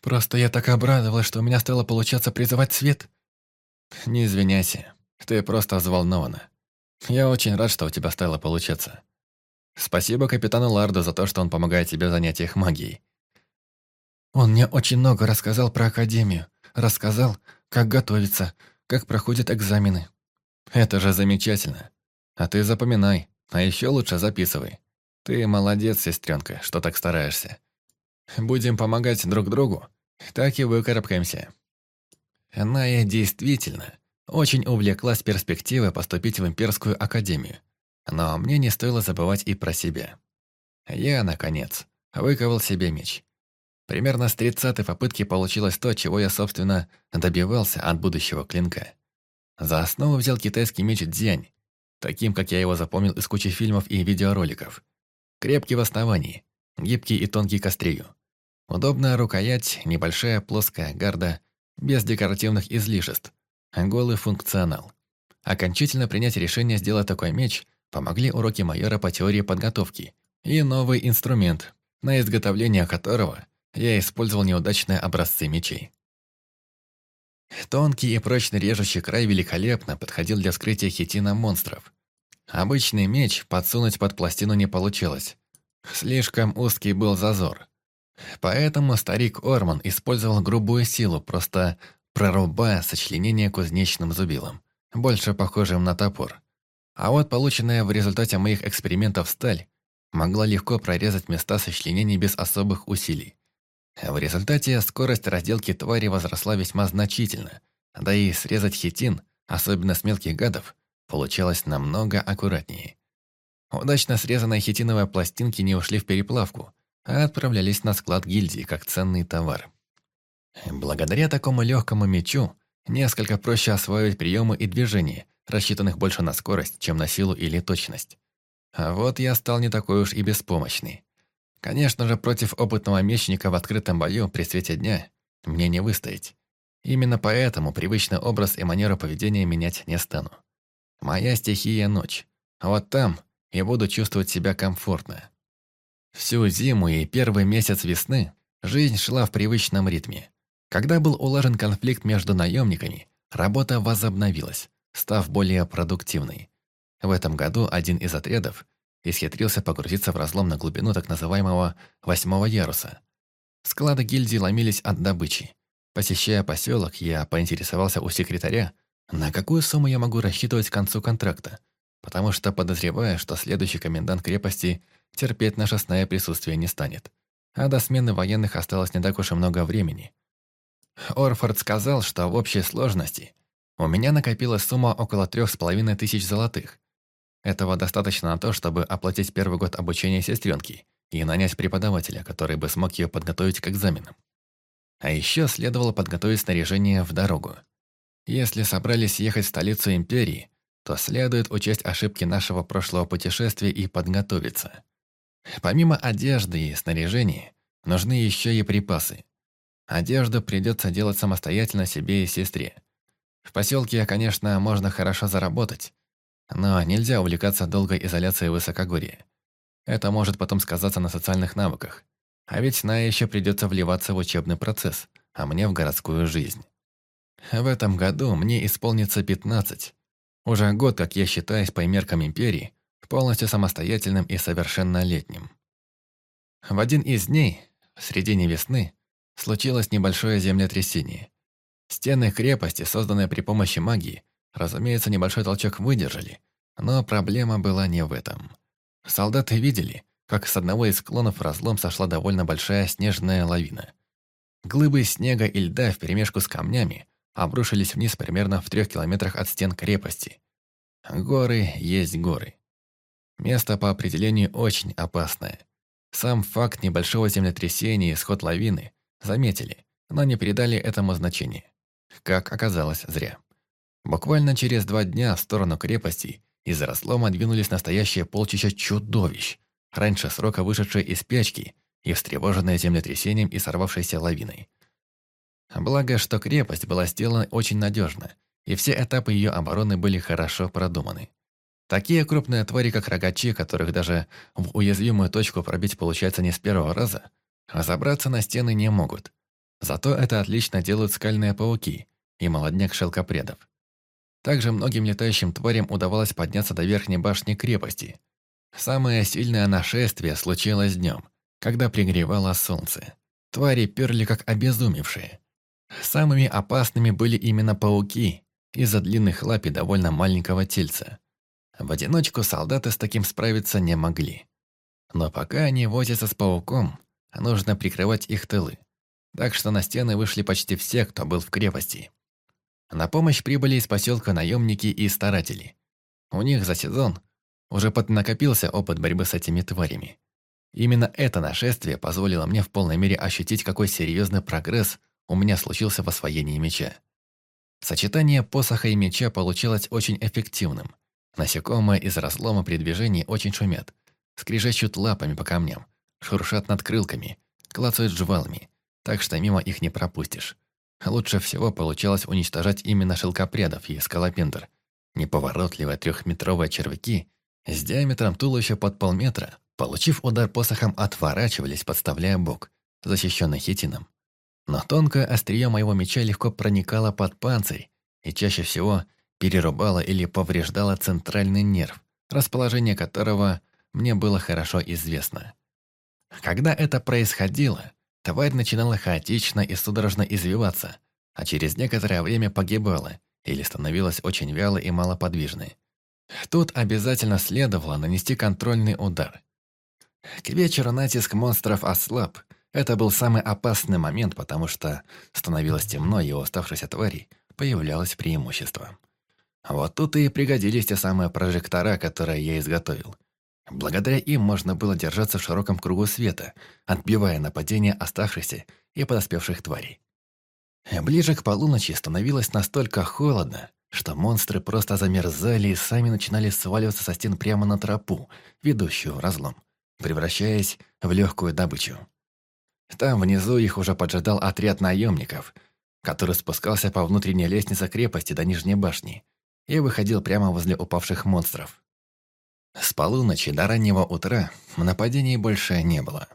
Просто я так обрадовалась, что у меня стало получаться призывать свет». «Не извиняйся. Ты просто взволнована. Я очень рад, что у тебя стало получаться. Спасибо капитану Ларду за то, что он помогает тебе в занятиях магией. Он мне очень много рассказал про Академию. Рассказал, как готовиться, как проходят экзамены. Это же замечательно. А ты запоминай, а еще лучше записывай. Ты молодец, сестренка, что так стараешься. Будем помогать друг другу, так и выкарабкаемся. Ная действительно очень увлеклась перспективой поступить в Имперскую Академию. Но мне не стоило забывать и про себя. Я, наконец, выковал себе меч. Примерно с тридцатой попытки получилось то, чего я, собственно, добивался от будущего клинка. За основу взял китайский меч Дзянь, таким, как я его запомнил из кучи фильмов и видеороликов. Крепкий в основании, гибкий и тонкий к. Удобная рукоять, небольшая плоская гарда, без декоративных излишеств, голый функционал. Окончательно принять решение сделать такой меч помогли уроки майора по теории подготовки и новый инструмент, на изготовление которого я использовал неудачные образцы мечей. Тонкий и прочный режущий край великолепно подходил для вскрытия хитина монстров. Обычный меч подсунуть под пластину не получилось. Слишком узкий был зазор. Поэтому старик Орман использовал грубую силу, просто прорубая сочленение кузнечным зубилом, больше похожим на топор. А вот полученная в результате моих экспериментов сталь могла легко прорезать места сочленений без особых усилий. В результате скорость разделки твари возросла весьма значительно, да и срезать хитин, особенно с мелких гадов, получалось намного аккуратнее. Удачно срезанные хитиновые пластинки не ушли в переплавку, а отправлялись на склад гильдии как ценный товар. Благодаря такому легкому мечу несколько проще освоить приемы и движения, рассчитанных больше на скорость, чем на силу или точность. А вот я стал не такой уж и беспомощный. Конечно же, против опытного мечника в открытом бою при свете дня мне не выстоять. Именно поэтому привычный образ и манеру поведения менять не стану. Моя стихия – ночь. Вот там я буду чувствовать себя комфортно. Всю зиму и первый месяц весны жизнь шла в привычном ритме. Когда был улажен конфликт между наемниками, работа возобновилась, став более продуктивной. В этом году один из отрядов исхитрился погрузиться в разлом на глубину так называемого «восьмого яруса». Склады гильдии ломились от добычи. Посещая поселок, я поинтересовался у секретаря, на какую сумму я могу рассчитывать к концу контракта, потому что подозревая, что следующий комендант крепости терпеть наше сное присутствие не станет. А до смены военных осталось не так уж и много времени. Орфорд сказал, что в общей сложности у меня накопилась сумма около трех с половиной тысяч золотых, этого достаточно на то, чтобы оплатить первый год обучения сестренки и нанять преподавателя, который бы смог ее подготовить к экзаменам. А еще следовало подготовить снаряжение в дорогу. Если собрались ехать в столицу Империи, то следует учесть ошибки нашего прошлого путешествия и подготовиться. Помимо одежды и снаряжения, нужны еще и припасы. Одежду придется делать самостоятельно себе и сестре. В поселке, конечно, можно хорошо заработать, но нельзя увлекаться долгой изоляцией в высокогорье. Это может потом сказаться на социальных навыках. А ведь на еще придется вливаться в учебный процесс, а мне в городскую жизнь. В этом году мне исполнится 15. Уже год, как я считаюсь по меркам империи, полностью самостоятельным и совершеннолетним. В один из дней, в середине весны, случилось небольшое землетрясение. Стены крепости, созданные при помощи магии, Разумеется, небольшой толчок выдержали, но проблема была не в этом. Солдаты видели, как с одного из склонов в разлом сошла довольно большая снежная лавина. Глыбы снега и льда вперемешку с камнями обрушились вниз примерно в трех километрах от стен крепости. Горы есть горы. Место по определению очень опасное. Сам факт небольшого землетрясения и сход лавины заметили, но не передали этому значения. Как оказалось, зря. Буквально через два дня в сторону крепости из разлома двинулись настоящие полчища чудовищ, раньше срока вышедшие из печки и встревоженные землетрясением и сорвавшейся лавиной. Благо, что крепость была сделана очень надежно, и все этапы ее обороны были хорошо продуманы. Такие крупные твари, как рогачи, которых даже в уязвимую точку пробить получается не с первого раза, забраться на стены не могут. Зато это отлично делают скальные пауки и молодняк шелкопредов. Также многим летающим тварям удавалось подняться до верхней башни крепости. Самое сильное нашествие случилось днем, когда пригревало солнце. Твари перли как обезумевшие. Самыми опасными были именно пауки из-за длинных лап и довольно маленького тельца. В одиночку солдаты с таким справиться не могли. Но пока они возятся с пауком, нужно прикрывать их тылы. Так что на стены вышли почти все, кто был в крепости. На помощь прибыли из поселка наемники и старатели. У них за сезон уже поднакопился опыт борьбы с этими тварями. Именно это нашествие позволило мне в полной мере ощутить, какой серьезный прогресс у меня случился в освоении меча. Сочетание посоха и меча получилось очень эффективным. Насекомые из разлома при движении очень шумят, скрежещут лапами по камням, шуршат над крылками, клацают жвалами, так что мимо их не пропустишь. Лучше всего получалось уничтожать именно шелкопрядов и скалопендр. Неповоротливые трехметровые червяки с диаметром туловища под полметра, получив удар посохом, отворачивались, подставляя бок, защищенный хитином. Но тонкое острие моего меча легко проникало под панцирь и чаще всего перерубало или повреждало центральный нерв, расположение которого мне было хорошо известно. Когда это происходило, тварь начинала хаотично и судорожно извиваться, а через некоторое время погибала или становилась очень вялой и малоподвижной. Тут обязательно следовало нанести контрольный удар. К вечеру натиск монстров ослаб, это был самый опасный момент, потому что становилось темно, и у оставшихся тварей появлялось преимущество. Вот тут и пригодились те самые прожектора, которые я изготовил. Благодаря им можно было держаться в широком кругу света, отбивая нападения оставшихся и подоспевших тварей. Ближе к полуночи становилось настолько холодно, что монстры просто замерзали и сами начинали сваливаться со стен прямо на тропу, ведущую в разлом, превращаясь в легкую добычу. Там внизу их уже поджидал отряд наемников, который спускался по внутренней лестнице крепости до нижней башни и выходил прямо возле упавших монстров. С полуночи до раннего утра нападений больше не было.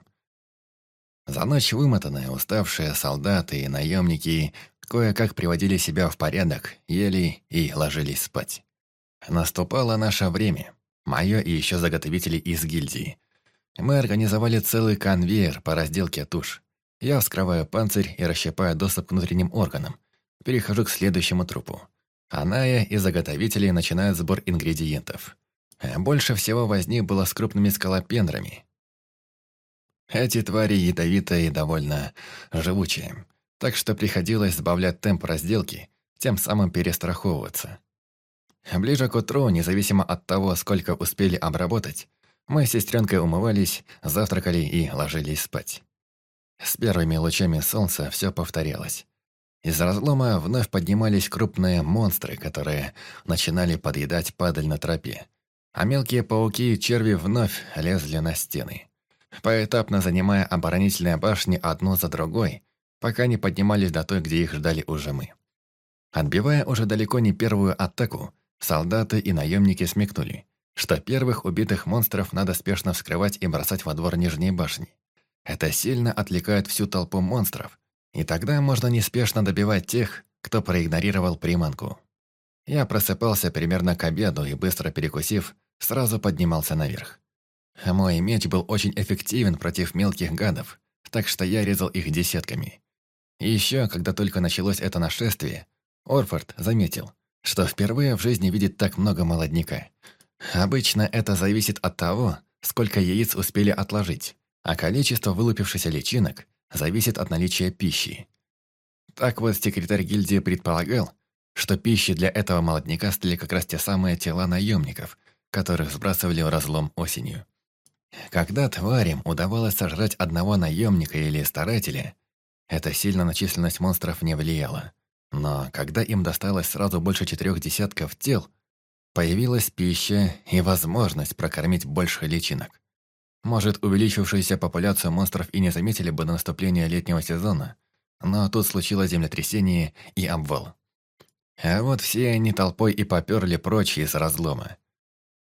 За ночь вымотанные, уставшие солдаты и наемники кое-как приводили себя в порядок, ели и ложились спать. Наступало наше время, мое и еще заготовители из гильдии, мы организовали целый конвейер по разделке туш. Я вскрываю панцирь и расщепаю доступ к внутренним органам. Перехожу к следующему трупу. Аная и заготовители начинают сбор ингредиентов. Больше всего возни было с крупными скалопендрами. Эти твари ядовитые и довольно живучие, так что приходилось сбавлять темп разделки, тем самым перестраховываться. Ближе к утру, независимо от того, сколько успели обработать, мы с сестренкой умывались, завтракали и ложились спать. С первыми лучами солнца все повторялось. Из разлома вновь поднимались крупные монстры, которые начинали подъедать падаль на тропе. А мелкие пауки и черви вновь лезли на стены. Поэтапно занимая оборонительные башни одну за другой, пока не поднимались до той, где их ждали уже мы. Отбивая уже далеко не первую атаку, солдаты и наемники смекнули что первых убитых монстров надо спешно вскрывать и бросать во двор нижней башни. Это сильно отвлекает всю толпу монстров, и тогда можно неспешно добивать тех, кто проигнорировал приманку. Я просыпался примерно к обеду и, быстро перекусив, сразу поднимался наверх. Мой меч был очень эффективен против мелких гадов, так что я резал их десятками. И еще, когда только началось это нашествие, Орфорд заметил, что впервые в жизни видит так много молодняка. Обычно это зависит от того, сколько яиц успели отложить, а количество вылупившихся личинок зависит от наличия пищи. Так вот, секретарь гильдии предполагал, что пищей для этого молодняка стали как раз те самые тела наемников, которых сбрасывали в разлом осенью. Когда тварям удавалось сожрать одного наемника или старателя, это сильно на численность монстров не влияло. Но когда им досталось сразу больше четырех десятков тел, Появилась пища и возможность прокормить больше личинок. Может, увеличившуюся популяцию монстров и не заметили бы до наступления летнего сезона, но тут случилось землетрясение и обвал. А вот все они толпой и поперли прочь из разлома.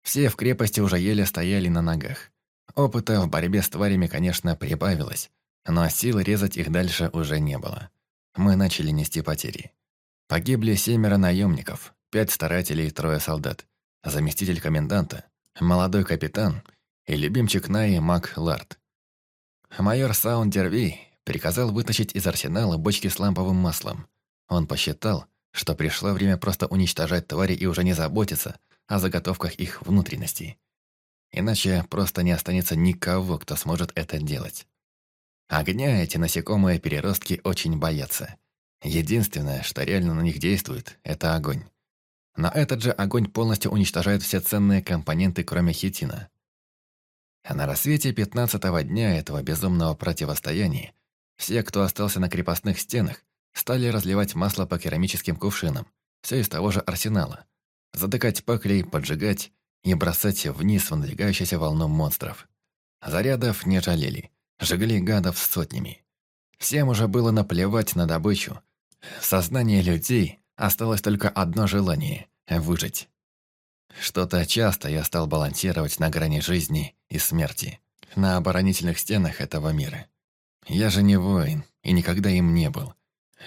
Все в крепости уже еле стояли на ногах. Опыта в борьбе с тварями, конечно, прибавилось, но сил резать их дальше уже не было. Мы начали нести потери. Погибли семеро наемников, пять старателей и трое солдат, заместитель коменданта, молодой капитан и любимчик Наи Мак Ларт. Майор Саундерви приказал вытащить из арсенала бочки с ламповым маслом. Он посчитал, что пришло время просто уничтожать твари и уже не заботиться о заготовках их внутренностей. Иначе просто не останется никого, кто сможет это делать. Огня эти насекомые переростки очень боятся. Единственное, что реально на них действует, это огонь. Но этот же огонь полностью уничтожает все ценные компоненты, кроме хитина. А на рассвете пятнадцатого дня этого безумного противостояния все, кто остался на крепостных стенах, стали разливать масло по керамическим кувшинам, все из того же арсенала. Затыкать паклей, поджигать и бросать вниз в надвигающуюся волну монстров. Зарядов не жалели, жгли гадов сотнями. Всем уже было наплевать на добычу. В сознании людей осталось только одно желание – выжить. Что-то часто я стал балансировать на грани жизни и смерти, на оборонительных стенах этого мира. Я же не воин и никогда им не был.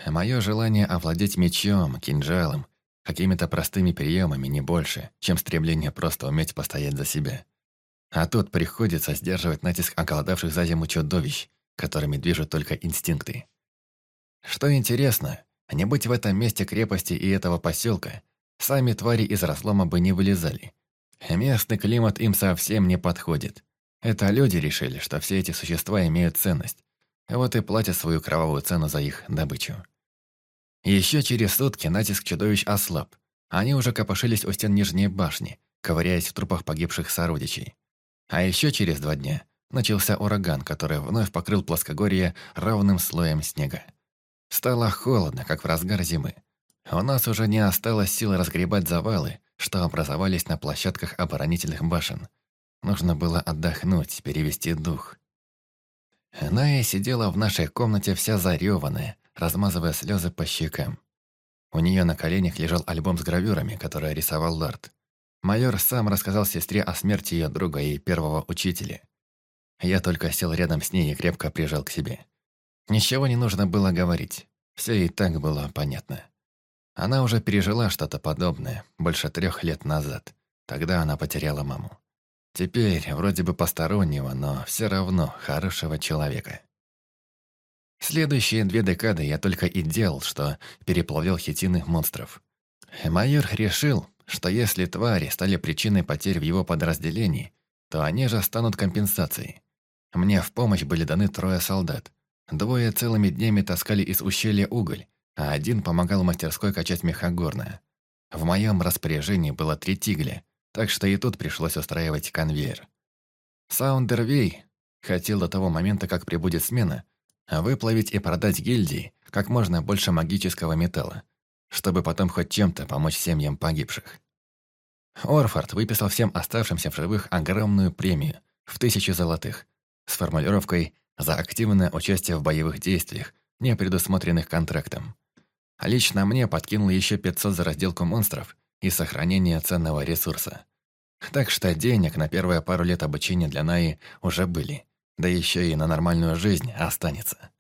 Мое желание овладеть мечом, кинжалом, какими-то простыми приемами не больше, чем стремление просто уметь постоять за себя. А тут приходится сдерживать натиск оголодавших за зиму чудовищ, которыми движут только инстинкты. Что интересно, не быть в этом месте крепости и этого поселка, сами твари из разлома бы не вылезали. Местный климат им совсем не подходит. Это люди решили, что все эти существа имеют ценность, вот и платят свою кровавую цену за их добычу. Еще через сутки натиск чудовищ ослаб. Они уже копошились у стен нижней башни, ковыряясь в трупах погибших сородичей. А еще через два дня начался ураган, который вновь покрыл плоскогорье ровным слоем снега. Стало холодно, как в разгар зимы. У нас уже не осталось сил разгребать завалы, что образовались на площадках оборонительных башен. Нужно было отдохнуть, перевести дух. Ная сидела в нашей комнате вся зареванная, размазывая слезы по щекам. У нее на коленях лежал альбом с гравюрами, который рисовал Лард. Майор сам рассказал сестре о смерти ее друга и первого учителя. Я только сел рядом с ней и крепко прижал к себе. Ничего не нужно было говорить. Все и так было понятно. Она уже пережила что-то подобное больше трех лет назад. Тогда она потеряла маму. Теперь вроде бы постороннего, но все равно хорошего человека. Следующие две декады я только и делал, что переплавил хитины монстров. Майор решил, что если твари стали причиной потерь в его подразделении, то они же станут компенсацией. Мне в помощь были даны трое солдат. Двое целыми днями таскали из ущелья уголь, а один помогал в мастерской качать мехогорное. В моем распоряжении было три тигля, так что и тут пришлось устраивать конвейер. Саундервей хотел до того момента, как прибудет смена, выплавить и продать гильдии как можно больше магического металла, чтобы потом хоть чем-то помочь семьям погибших. Орфорд выписал всем оставшимся в живых огромную премию в тысячу золотых с формулировкой «за активное участие в боевых действиях, не предусмотренных контрактом». А лично мне подкинул еще 500 за разделку монстров и сохранение ценного ресурса. Так что денег на первые пару лет обучения для Наи уже были, да еще и на нормальную жизнь останется.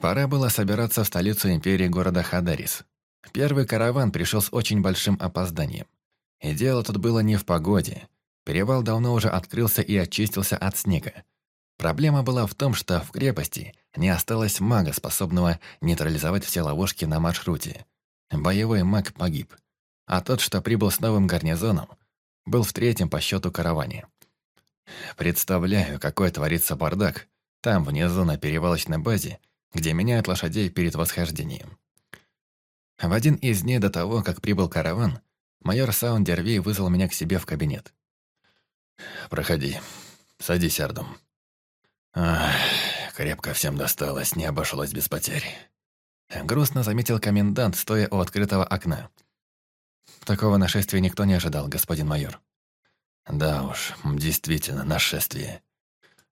Пора было собираться в столицу империи города Хадарис. Первый караван пришел с очень большим опозданием. И дело тут было не в погоде. Перевал давно уже открылся и очистился от снега. Проблема была в том, что в крепости не осталось мага, способного нейтрализовать все ловушки на маршруте. Боевой маг погиб а тот, что прибыл с новым гарнизоном, был в третьем по счету караване. Представляю, какой творится бардак там, внизу на перевалочной базе, где меняют лошадей перед восхождением. В один из дней до того, как прибыл караван, майор Саундервей вызвал меня к себе в кабинет. «Проходи. Садись, Ардум». Ах, крепко всем досталось, не обошлось без потерь. Грустно заметил комендант, стоя у открытого окна. Такого нашествия никто не ожидал, господин майор. Да уж, действительно, нашествие.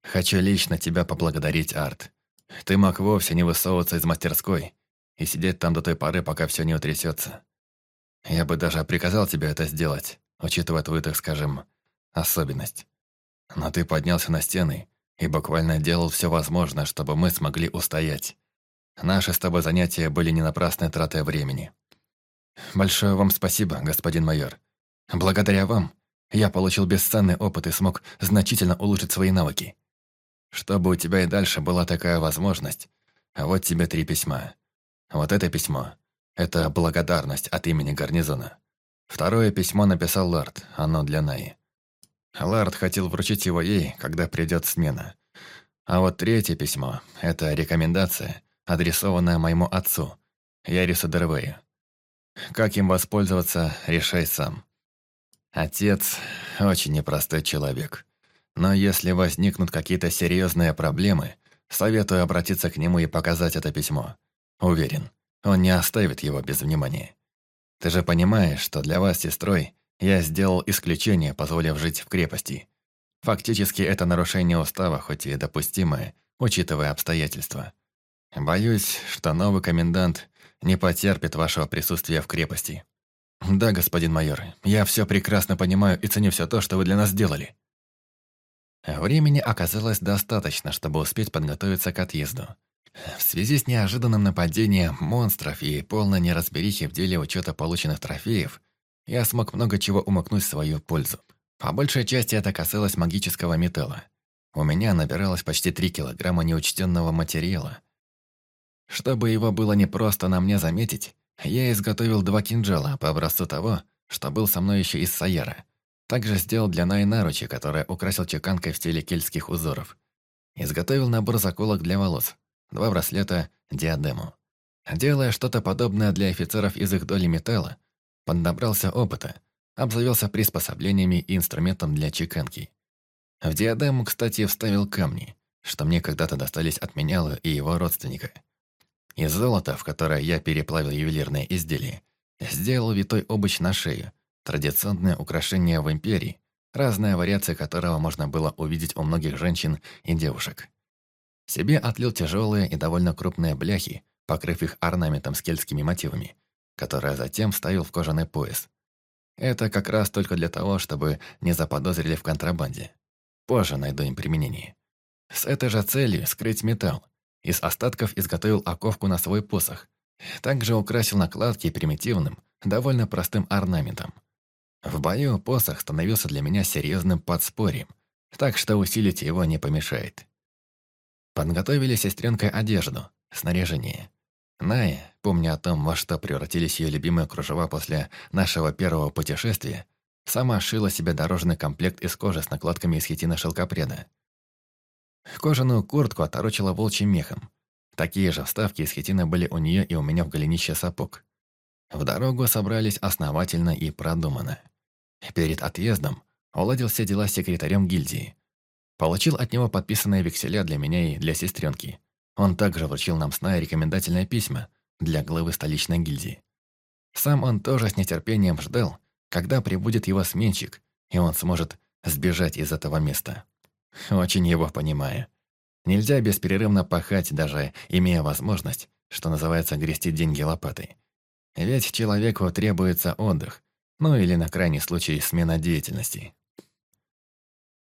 Хочу лично тебя поблагодарить, Арт. Ты мог вовсе не высовываться из мастерской и сидеть там до той поры, пока все не утрясется. Я бы даже приказал тебе это сделать, учитывая твою, так скажем, особенность. Но ты поднялся на стены и буквально делал все возможное, чтобы мы смогли устоять. Наши с тобой занятия были не напрасной тратой времени. Большое вам спасибо, господин майор. Благодаря вам я получил бесценный опыт и смог значительно улучшить свои навыки. Чтобы у тебя и дальше была такая возможность, вот тебе три письма. Вот это письмо – это благодарность от имени гарнизона. Второе письмо написал Лард, оно для Наи. Лард хотел вручить его ей, когда придет смена. А вот третье письмо – это рекомендация, адресованная моему отцу, Ярису Дервею. Как им воспользоваться, решай сам. Отец – очень непростой человек. Но если возникнут какие-то серьезные проблемы, советую обратиться к нему и показать это письмо. Уверен, он не оставит его без внимания. Ты же понимаешь, что для вас, сестрой, я сделал исключение, позволив жить в крепости. Фактически это нарушение устава, хоть и допустимое, учитывая обстоятельства. Боюсь, что новый комендант не потерпит вашего присутствия в крепости. Да, господин майор, я все прекрасно понимаю и ценю все то, что вы для нас сделали. Времени оказалось достаточно, чтобы успеть подготовиться к отъезду. В связи с неожиданным нападением монстров и полной неразберихи в деле учета полученных трофеев, я смог много чего умыкнуть в свою пользу. По большей части это касалось магического металла. У меня набиралось почти 3 килограмма неучтенного материала. Чтобы его было непросто на мне заметить, я изготовил два кинжала по образцу того, что был со мной еще из Саяра. Также сделал для Най наручи, которое украсил чеканкой в стиле кельтских узоров. Изготовил набор заколок для волос, два браслета, диадему. Делая что-то подобное для офицеров из их доли металла, поднабрался опыта, обзавелся приспособлениями и инструментом для чеканки. В диадему, кстати, вставил камни, что мне когда-то достались от Меняла и его родственника. Из золота, в которое я переплавил ювелирные изделия, сделал витой обуч на шею, традиционное украшение в империи, разная вариация которого можно было увидеть у многих женщин и девушек. Себе отлил тяжелые и довольно крупные бляхи, покрыв их орнаментом с кельтскими мотивами, которые затем вставил в кожаный пояс, это как раз только для того, чтобы не заподозрили в контрабанде. Позже найду им применение. С этой же целью скрыть металл. Из остатков изготовил оковку на свой посох. Также украсил накладки примитивным, довольно простым орнаментом. В бою посох становился для меня серьезным подспорьем, так что усилить его не помешает. Подготовили сестренкой одежду, снаряжение. Ная, помня о том, во что превратились ее любимые кружева после нашего первого путешествия, сама шила себе дорожный комплект из кожи с накладками из хитина шелкопреда. Кожаную куртку оторочила волчьим мехом. Такие же вставки из хитина были у нее и у меня в голенище сапог. В дорогу собрались основательно и продуманно. Перед отъездом уладил все дела с секретарем гильдии. Получил от него подписанные векселя для меня и для сестренки. Он также вручил нам с Най рекомендательное письма для главы столичной гильдии. Сам он тоже с нетерпением ждал, когда прибудет его сменщик, и он сможет сбежать из этого места. Очень его понимаю. Нельзя бесперерывно пахать, даже имея возможность, что называется, грести деньги лопатой. Ведь человеку требуется отдых, ну или на крайний случай смена деятельности.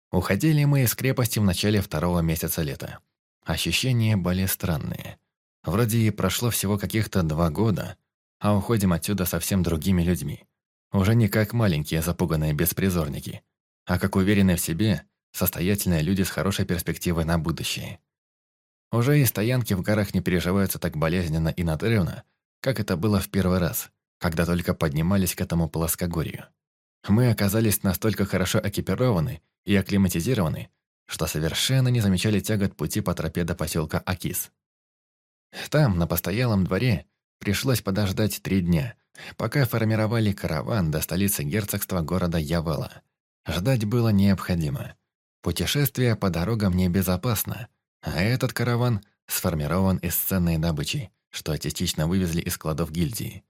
Уходили мы из крепости в начале второго месяца лета. Ощущения были странные. Вроде и прошло всего каких-то два года, а уходим отсюда совсем другими людьми. Уже не как маленькие запуганные беспризорники, а как уверенные в себе, состоятельные люди с хорошей перспективой на будущее. Уже и стоянки в горах не переживаются так болезненно и надрывно, как это было в первый раз, когда только поднимались к этому плоскогорью. Мы оказались настолько хорошо экипированы и акклиматизированы, что совершенно не замечали тягот пути по тропе до поселка Акис. Там, на постоялом дворе, пришлось подождать три дня, пока формировали караван до столицы герцогства города Явала. Ждать было необходимо. Путешествие по дорогам небезопасно, а этот караван сформирован из ценной добычи, что частично вывезли из складов гильдии.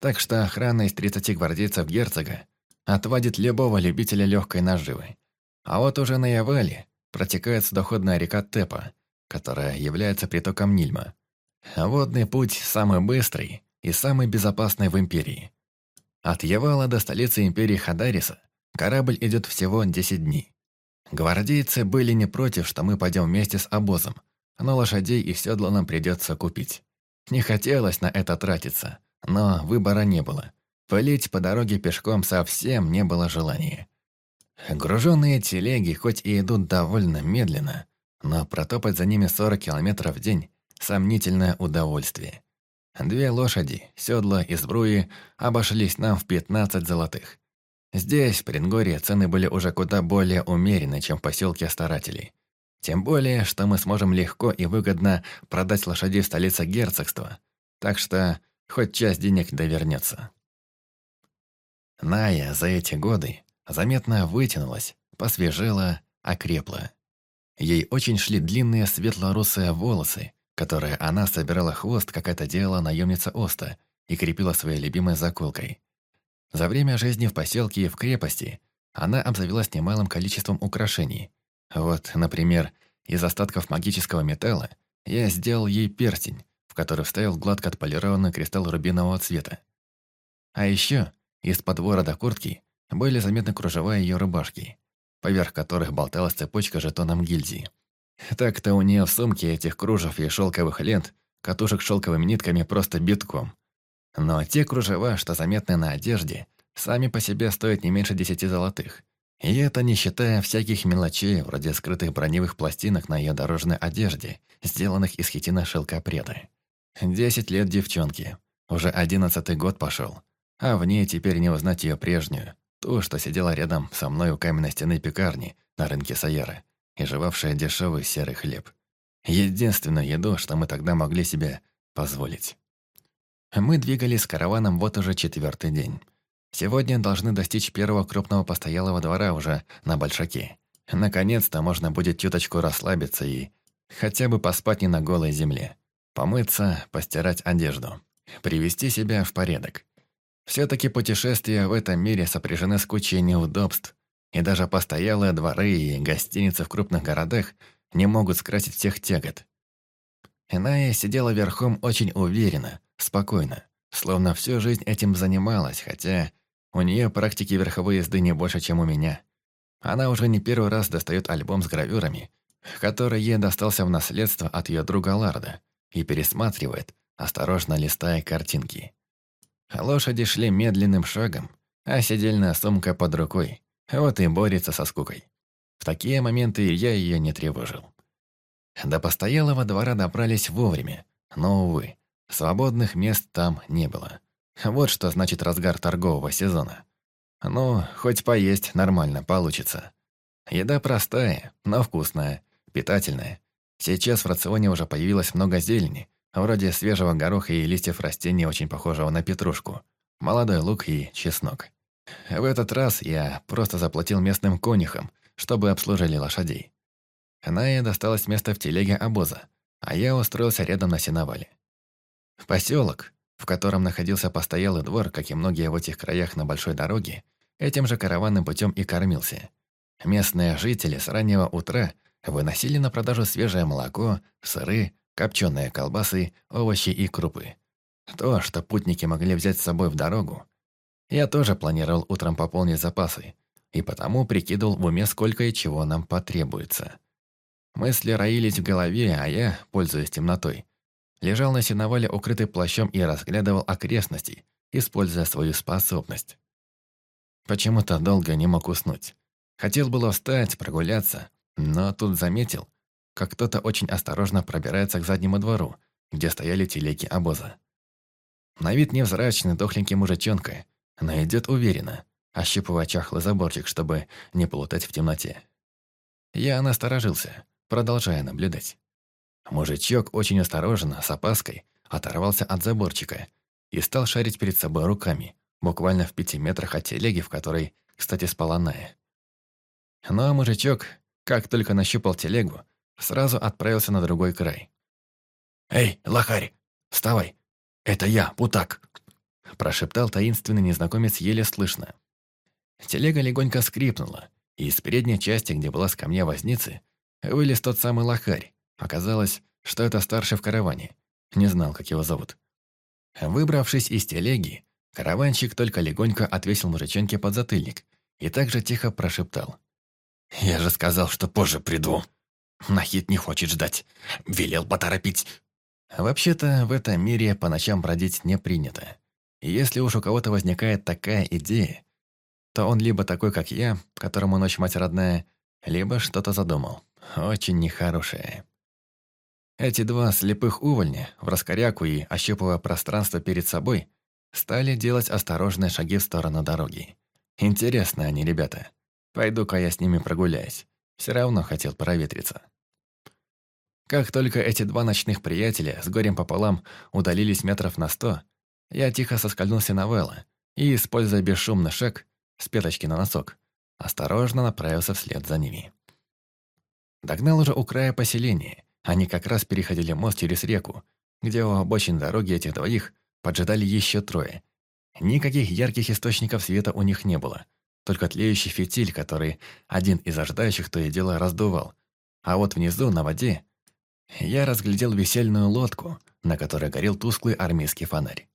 Так что охрана из 30 гвардейцев герцога отводит любого любителя легкой наживы. А вот уже на Явале протекает судоходная река Тепа, которая является притоком Нильма. Водный путь самый быстрый и самый безопасный в Империи. От Явала до столицы Империи Хадариса корабль идет всего 10 дней. Гвардейцы были не против, что мы пойдем вместе с обозом, но лошадей и седла нам придется купить. Не хотелось на это тратиться, но выбора не было. Пылить по дороге пешком совсем не было желания. Груженные телеги хоть и идут довольно медленно, но протопать за ними 40 километров в день – сомнительное удовольствие. Две лошади, седла и сбруи обошлись нам в 15 золотых. Здесь, в Прингорье, цены были уже куда более умеренны, чем в поселке старателей. Тем более, что мы сможем легко и выгодно продать лошадей в столице герцогства, так что хоть часть денег довернется. Ная за эти годы заметно вытянулась, посвежела, окрепла. Ей очень шли длинные светло-русые волосы, которые она собирала хвост, как это делала наемница Оста, и крепила своей любимой заколкой. За время жизни в поселке и в крепости она обзавелась немалым количеством украшений. Вот, например, из остатков магического металла я сделал ей перстень, в который вставил гладко отполированный кристалл рубинового цвета. А еще из-под ворота куртки были заметны кружева ее рубашки, поверх которых болталась цепочка жетоном гильдии. Так-то у нее в сумке этих кружев и шелковых лент, катушек шелковыми нитками просто битком. Но те кружева, что заметны на одежде, сами по себе стоят не меньше десяти золотых. И это не считая всяких мелочей, вроде скрытых броневых пластинок на ее дорожной одежде, сделанных из хитина шелкопреда. Десять лет девчонки. Уже одиннадцатый год пошел. А в ней теперь не узнать ее прежнюю, ту, что сидела рядом со мной у каменной стены пекарни на рынке Саера и жевавшая дешевый серый хлеб. Единственную еду, что мы тогда могли себе позволить. Мы двигались с караваном вот уже четвертый день. Сегодня должны достичь первого крупного постоялого двора уже на Большаке. Наконец-то можно будет чуточку расслабиться и хотя бы поспать не на голой земле. Помыться, постирать одежду. Привести себя в порядок. Все-таки путешествия в этом мире сопряжены с кучей неудобств, и даже постоялые дворы и гостиницы в крупных городах не могут скрасить всех тягот. Иная сидела верхом очень уверенно, спокойно, словно всю жизнь этим занималась, хотя у нее практики верховой езды не больше, чем у меня. Она уже не первый раз достает альбом с гравюрами, который ей достался в наследство от ее друга Ларда, и пересматривает, осторожно листая картинки. Лошади шли медленным шагом, а сидельная сумка под рукой. Вот и борется со скукой. В такие моменты я ее не тревожил. До постоялого двора добрались вовремя, но, увы, свободных мест там не было. Вот что значит разгар торгового сезона. Ну, хоть поесть нормально получится. Еда простая, но вкусная, питательная. Сейчас в рационе уже появилось много зелени, вроде свежего гороха и листьев растения, очень похожего на петрушку, молодой лук и чеснок. В этот раз я просто заплатил местным конюхам, чтобы обслужили лошадей. Ная досталось место в телеге обоза, а я устроился рядом на сеновале. Поселок, в котором находился постоялый двор, как и многие в этих краях на большой дороге, этим же караванным путем и кормился. Местные жители с раннего утра выносили на продажу свежее молоко, сыры, копченые колбасы, овощи и крупы. То, что путники могли взять с собой в дорогу, я тоже планировал утром пополнить запасы, и потому прикидывал в уме, сколько и чего нам потребуется. Мысли роились в голове, а я, пользуясь темнотой, лежал на сеновале, укрытый плащом и разглядывал окрестности, используя свою способность. Почему-то долго не мог уснуть. Хотел было встать, прогуляться, но тут заметил, как кто-то очень осторожно пробирается к заднему двору, где стояли телеги обоза. На вид невзрачный, дохленький мужичонка, но идет уверенно, ощипывая чахлый заборчик, чтобы не плутать в темноте. Я насторожился, продолжая наблюдать. Мужичок очень осторожно, с опаской, оторвался от заборчика и стал шарить перед собой руками, буквально в пяти метрах от телеги, в которой, кстати, спала Ная. Ну а мужичок, как только нащупал телегу, сразу отправился на другой край. «Эй, лохарь, вставай! Это я, Путак!» Прошептал таинственный незнакомец еле слышно. Телега легонько скрипнула, и из передней части, где была скамья возницы, вылез тот самый лохарь. Оказалось, что это старший в караване. Не знал, как его зовут. Выбравшись из телеги, караванщик только легонько отвесил мужичонке под затыльник и также тихо прошептал. «Я же сказал, что позже приду. Нахид не хочет ждать. Велел поторопить». Вообще-то, в этом мире по ночам бродить не принято. Если уж у кого-то возникает такая идея, то он либо такой, как я, которому ночь мать родная, либо что-то задумал. Очень нехорошее. Эти два слепых увольня, в раскоряку и ощупывая пространство перед собой, стали делать осторожные шаги в сторону дороги. Интересно они, ребята. Пойду-ка я с ними прогуляюсь. Все равно хотел проветриться. Как только эти два ночных приятеля с горем пополам удалились метров на сто, я тихо соскользнул с новелла и, используя бесшумный шаг с пяточки на носок, осторожно направился вслед за ними. Догнал уже у края поселения. Они как раз переходили мост через реку, где у обочин дороги этих двоих поджидали еще трое. Никаких ярких источников света у них не было, только тлеющий фитиль, который один из ожидающих то и дело раздувал. А вот внизу, на воде, я разглядел весельную лодку, на которой горел тусклый армейский фонарь.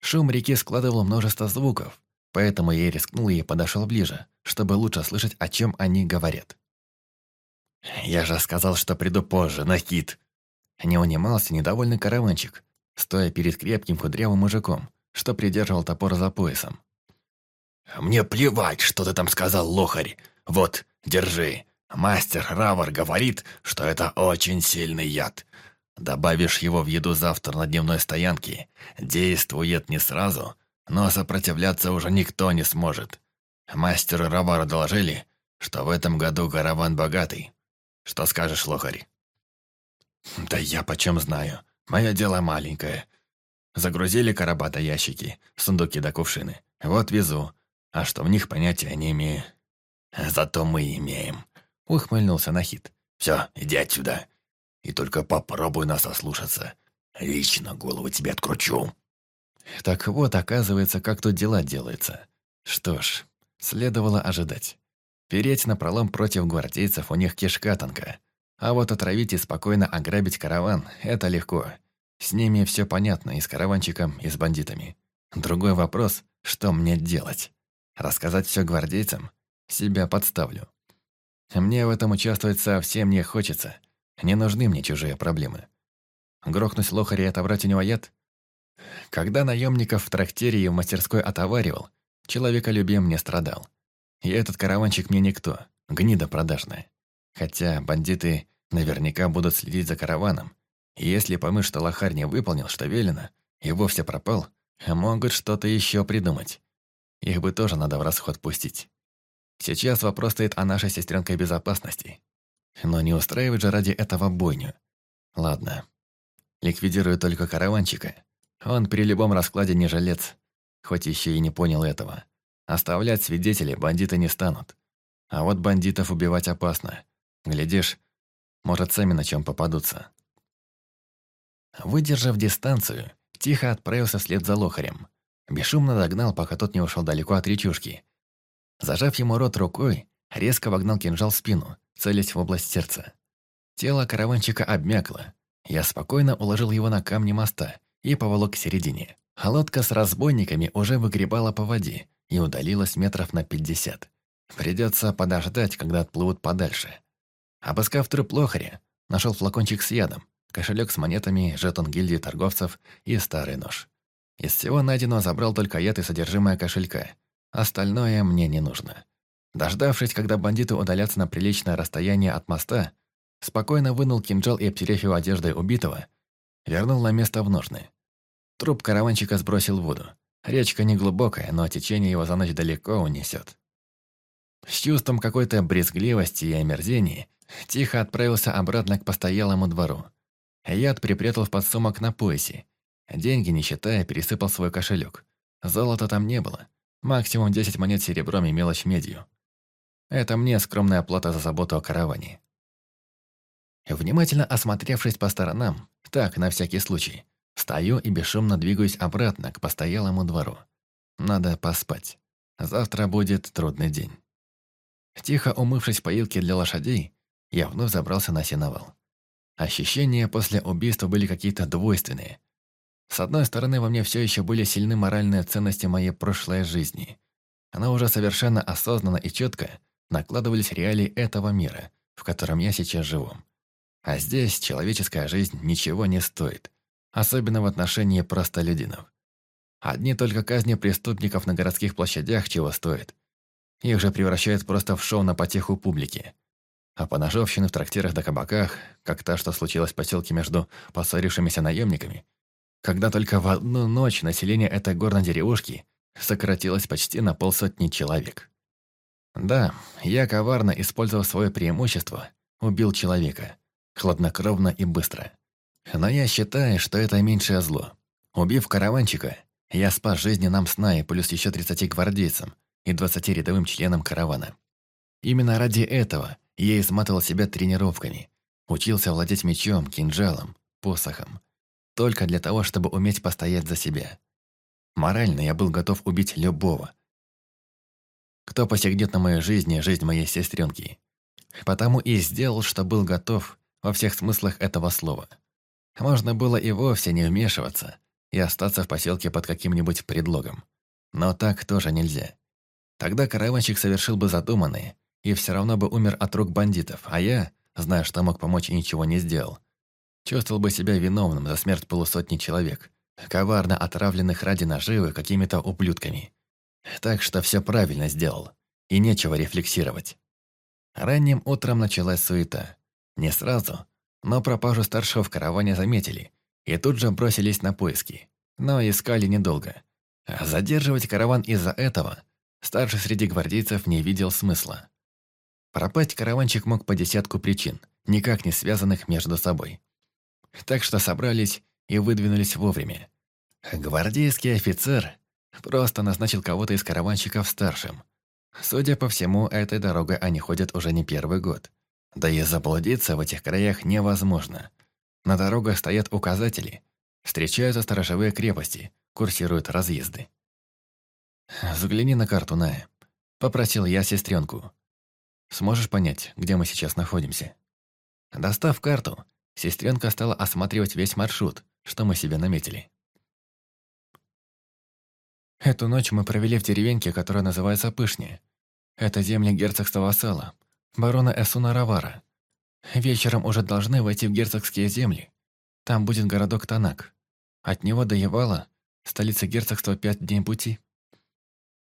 Шум реки складывал множество звуков, поэтому я рискнул и подошел ближе, чтобы лучше слышать, о чем они говорят. «Я же сказал, что приду позже, на хит!» Не унимался недовольный караванчик, стоя перед крепким кудрявым мужиком, что придерживал топор за поясом. «Мне плевать, что ты там сказал, лохарь! Вот, держи! Мастер Равар говорит, что это очень сильный яд. Добавишь его в еду завтра на дневной стоянке, действует не сразу, но сопротивляться уже никто не сможет. Мастеру Равару доложили, что в этом году караван богатый. Что скажешь, лохарь?» «Да я почем знаю. Мое дело маленькое. Загрузили короба до ящики, сундуки до кувшины. Вот везу. А что в них понятия не имею. Зато мы имеем. Ухмыльнулся Нахид. Все, иди отсюда. И только попробуй нас ослушаться. Лично голову тебе откручу. Так вот, оказывается, как тут дела делаются. Что ж, следовало ожидать. Переть на пролом против гвардейцев у них кишка тонка. А вот отравить и спокойно ограбить караван – это легко. С ними все понятно, и с караванчиком, и с бандитами. Другой вопрос – что мне делать? Рассказать все гвардейцам? Себя подставлю. Мне в этом участвовать совсем не хочется. Не нужны мне чужие проблемы. Грохнуть лохаря и отобрать у него яд? Когда наемников в трактире и в мастерской отоваривал, человеколюбием не страдал. И этот караванчик мне никто, гнида продажная. Хотя бандиты наверняка будут следить за караваном, и если помышь что лохарь не выполнил, что велено, и вовсе пропал, могут что-то еще придумать. Их бы тоже надо в расход пустить. Сейчас вопрос стоит о нашей сестренкой безопасности. Но не устраивать же ради этого бойню. Ладно. Ликвидирую только караванчика. Он при любом раскладе не жилец, хоть еще и не понял этого. Оставлять свидетелей бандиты не станут. А вот бандитов убивать опасно. Глядишь, может, сами на чем попадутся. Выдержав дистанцию, тихо отправился вслед за лохарем. Бесшумно догнал, пока тот не ушел далеко от речушки. Зажав ему рот рукой, резко вогнал кинжал в спину, целясь в область сердца. Тело караванчика обмякло. Я спокойно уложил его на камни моста и поволок к середине. А лодка с разбойниками уже выгребала по воде и удалилась метров на пятьдесят. Придется подождать, когда отплывут подальше. Обыскав труп лохаря, нашел флакончик с ядом, кошелек с монетами, жетон гильдии торговцев и старый нож. Из всего найденного забрал только яд и содержимое кошелька. Остальное мне не нужно. Дождавшись, когда бандиты удалятся на приличное расстояние от моста, спокойно вынул кинжал и, обтерев его одеждой убитого, вернул на место в ножны. Труп караванчика сбросил в воду. Речка неглубокая, но течение его за ночь далеко унесет. С чувством какой-то брезгливости и омерзения тихо отправился обратно к постоялому двору. Яд припрятал в подсумок на поясе. Деньги, не считая, пересыпал свой кошелек. Золота там не было. Максимум 10 монет серебром и мелочь медью. Это мне скромная плата за заботу о караване. Внимательно осмотревшись по сторонам, так, на всякий случай, стою и бесшумно двигаюсь обратно к постоялому двору. Надо поспать. Завтра будет трудный день. Тихо умывшись поилки для лошадей, я вновь забрался на сеновал. Ощущения после убийства были какие-то двойственные. С одной стороны, во мне все еще были сильны моральные ценности моей прошлой жизни. Она уже совершенно осознанно и четко накладывались реалии этого мира, в котором я сейчас живу. А здесь человеческая жизнь ничего не стоит, особенно в отношении простолюдинов. Одни только казни преступников на городских площадях чего стоят. Их же превращают просто в шоу на потеху публики. А поножовщины в трактирах да кабаках, как та, что случилось в поселке между поссорившимися наемниками, когда только в одну ночь население этой горной деревушки сократилось почти на полсотни человек. Да, я коварно, использовав свое преимущество, убил человека. Хладнокровно и быстро. Но я считаю, что это меньшее зло. Убив караванчика, я спас жизни нам сна и плюс еще 30 гвардейцам и 20 рядовым членам каравана. Именно ради этого Я изматывал себя тренировками. Учился владеть мечом, кинжалом, посохом. Только для того, чтобы уметь постоять за себя. Морально я был готов убить любого. Кто посягнет на мою жизнь и жизнь моей сестренки. Потому и сделал, что был готов во всех смыслах этого слова. Можно было и вовсе не вмешиваться и остаться в поселке под каким-нибудь предлогом. Но так тоже нельзя. Тогда караванщик совершил бы задуманное и все равно бы умер от рук бандитов, а я, зная, что мог помочь и ничего не сделал, чувствовал бы себя виновным за смерть полусотни человек, коварно отравленных ради наживы какими-то ублюдками. Так что все правильно сделал, и нечего рефлексировать. Ранним утром началась суета. Не сразу, но пропажу старшего в караване заметили, и тут же бросились на поиски. Но искали недолго. А задерживать караван из-за этого старший среди гвардейцев не видел смысла. Пропасть караванчик мог по десятку причин, никак не связанных между собой. Так что собрались и выдвинулись вовремя. Гвардейский офицер просто назначил кого-то из караванщиков старшим. Судя по всему, этой дорогой они ходят уже не первый год. Да и заблудиться в этих краях невозможно. На дорогах стоят указатели, встречаются сторожевые крепости, курсируют разъезды. «Загляни на карту, Ная», — попросил я сестренку. «Сможешь понять, где мы сейчас находимся?» Достав карту, сестренка стала осматривать весь маршрут, что мы себе наметили. Эту ночь мы провели в деревеньке, которая называется Пышни. Это земли герцогства Вассала, барона Эсуна Равара. Вечером уже должны войти в герцогские земли. Там будет городок Танак. От него до Явала, столица герцогства, пять дней пути.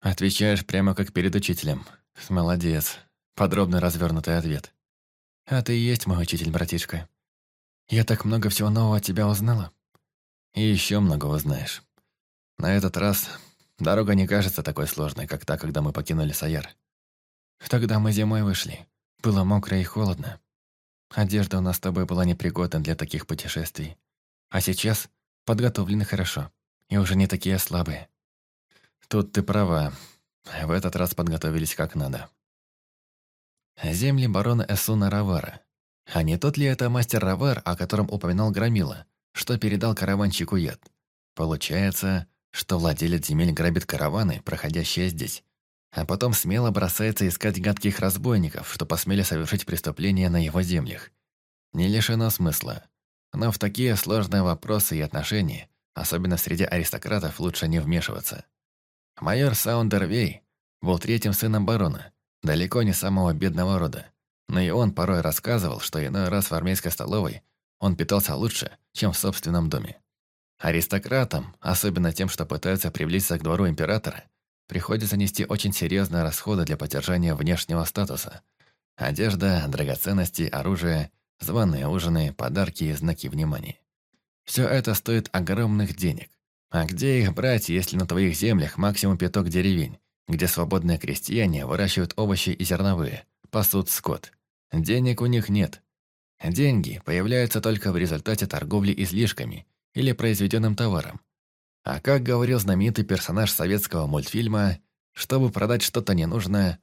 Отвечаешь прямо как перед учителем. Молодец. Подробный развернутый ответ. А ты и есть мой учитель, братишка. Я так много всего нового от тебя узнала. И еще много узнаешь. На этот раз дорога не кажется такой сложной, как та, когда мы покинули Саяр. Тогда мы зимой вышли. Было мокро и холодно. Одежда у нас с тобой была непригодна для таких путешествий. А сейчас подготовлены хорошо. И уже не такие слабые. Тут ты права. В этот раз подготовились как надо. Земли барона Эсуна Равара. А не тот ли это мастер Равар, о котором упоминал Громила, что передал караванчику яд? Получается, что владелец земель грабит караваны, проходящие здесь, а потом смело бросается искать гадких разбойников, что посмели совершить преступление на его землях. Не лишено смысла. Но в такие сложные вопросы и отношения, особенно среди аристократов, лучше не вмешиваться. Майор Саундервей был третьим сыном барона, далеко не самого бедного рода. Но и он порой рассказывал, что иной раз в армейской столовой он питался лучше, чем в собственном доме. Аристократам, особенно тем, что пытаются приблизиться к двору императора, приходится нести очень серьезные расходы для поддержания внешнего статуса. Одежда, драгоценности, оружие, званые ужины, подарки и знаки внимания. Все это стоит огромных денег. А где их брать, если на твоих землях максимум пяток деревень, где свободные крестьяне выращивают овощи и зерновые, пасут скот? Денег у них нет. Деньги появляются только в результате торговли излишками или произведенным товаром, а как говорил знаменитый персонаж советского мультфильма, чтобы продать что-то ненужное,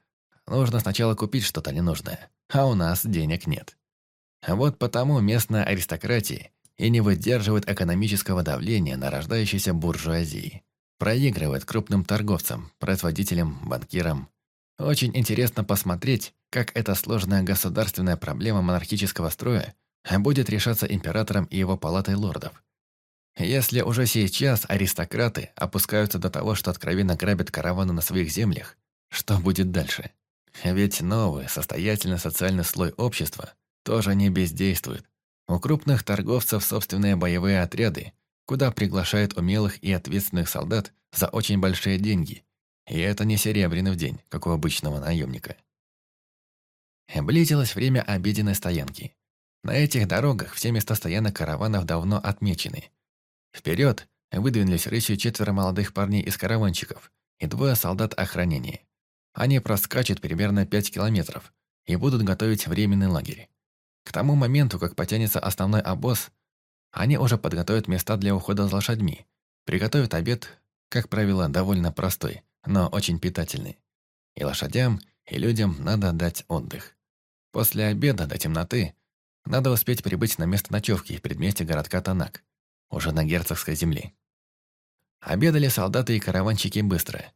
нужно сначала купить что-то ненужное, а у нас денег нет. Вот потому местная аристократия и не выдерживает экономического давления на рождающейся буржуазии. Проигрывает крупным торговцам, производителям, банкирам. Очень интересно посмотреть, как эта сложная государственная проблема монархического строя будет решаться императором и его палатой лордов. Если уже сейчас аристократы опускаются до того, что откровенно грабят караваны на своих землях, что будет дальше? Ведь новый, состоятельный социальный слой общества тоже не бездействует. У крупных торговцев собственные боевые отряды, куда приглашают умелых и ответственных солдат за очень большие деньги. И это не серебряный в день, как у обычного наемника. Близилось время обеденной стоянки. На этих дорогах все места стоянок караванов давно отмечены – Вперед выдвинулись рысью четверо молодых парней из караванчиков и двое солдат охранения. Они проскачут примерно пять километров и будут готовить временный лагерь. К тому моменту, как потянется основной обоз, они уже подготовят места для ухода с лошадьми, приготовят обед, как правило, довольно простой, но очень питательный. И лошадям, и людям надо дать отдых. После обеда до темноты надо успеть прибыть на место ночевки в предместе городка Танак, уже на герцогской земле. Обедали солдаты и караванчики быстро.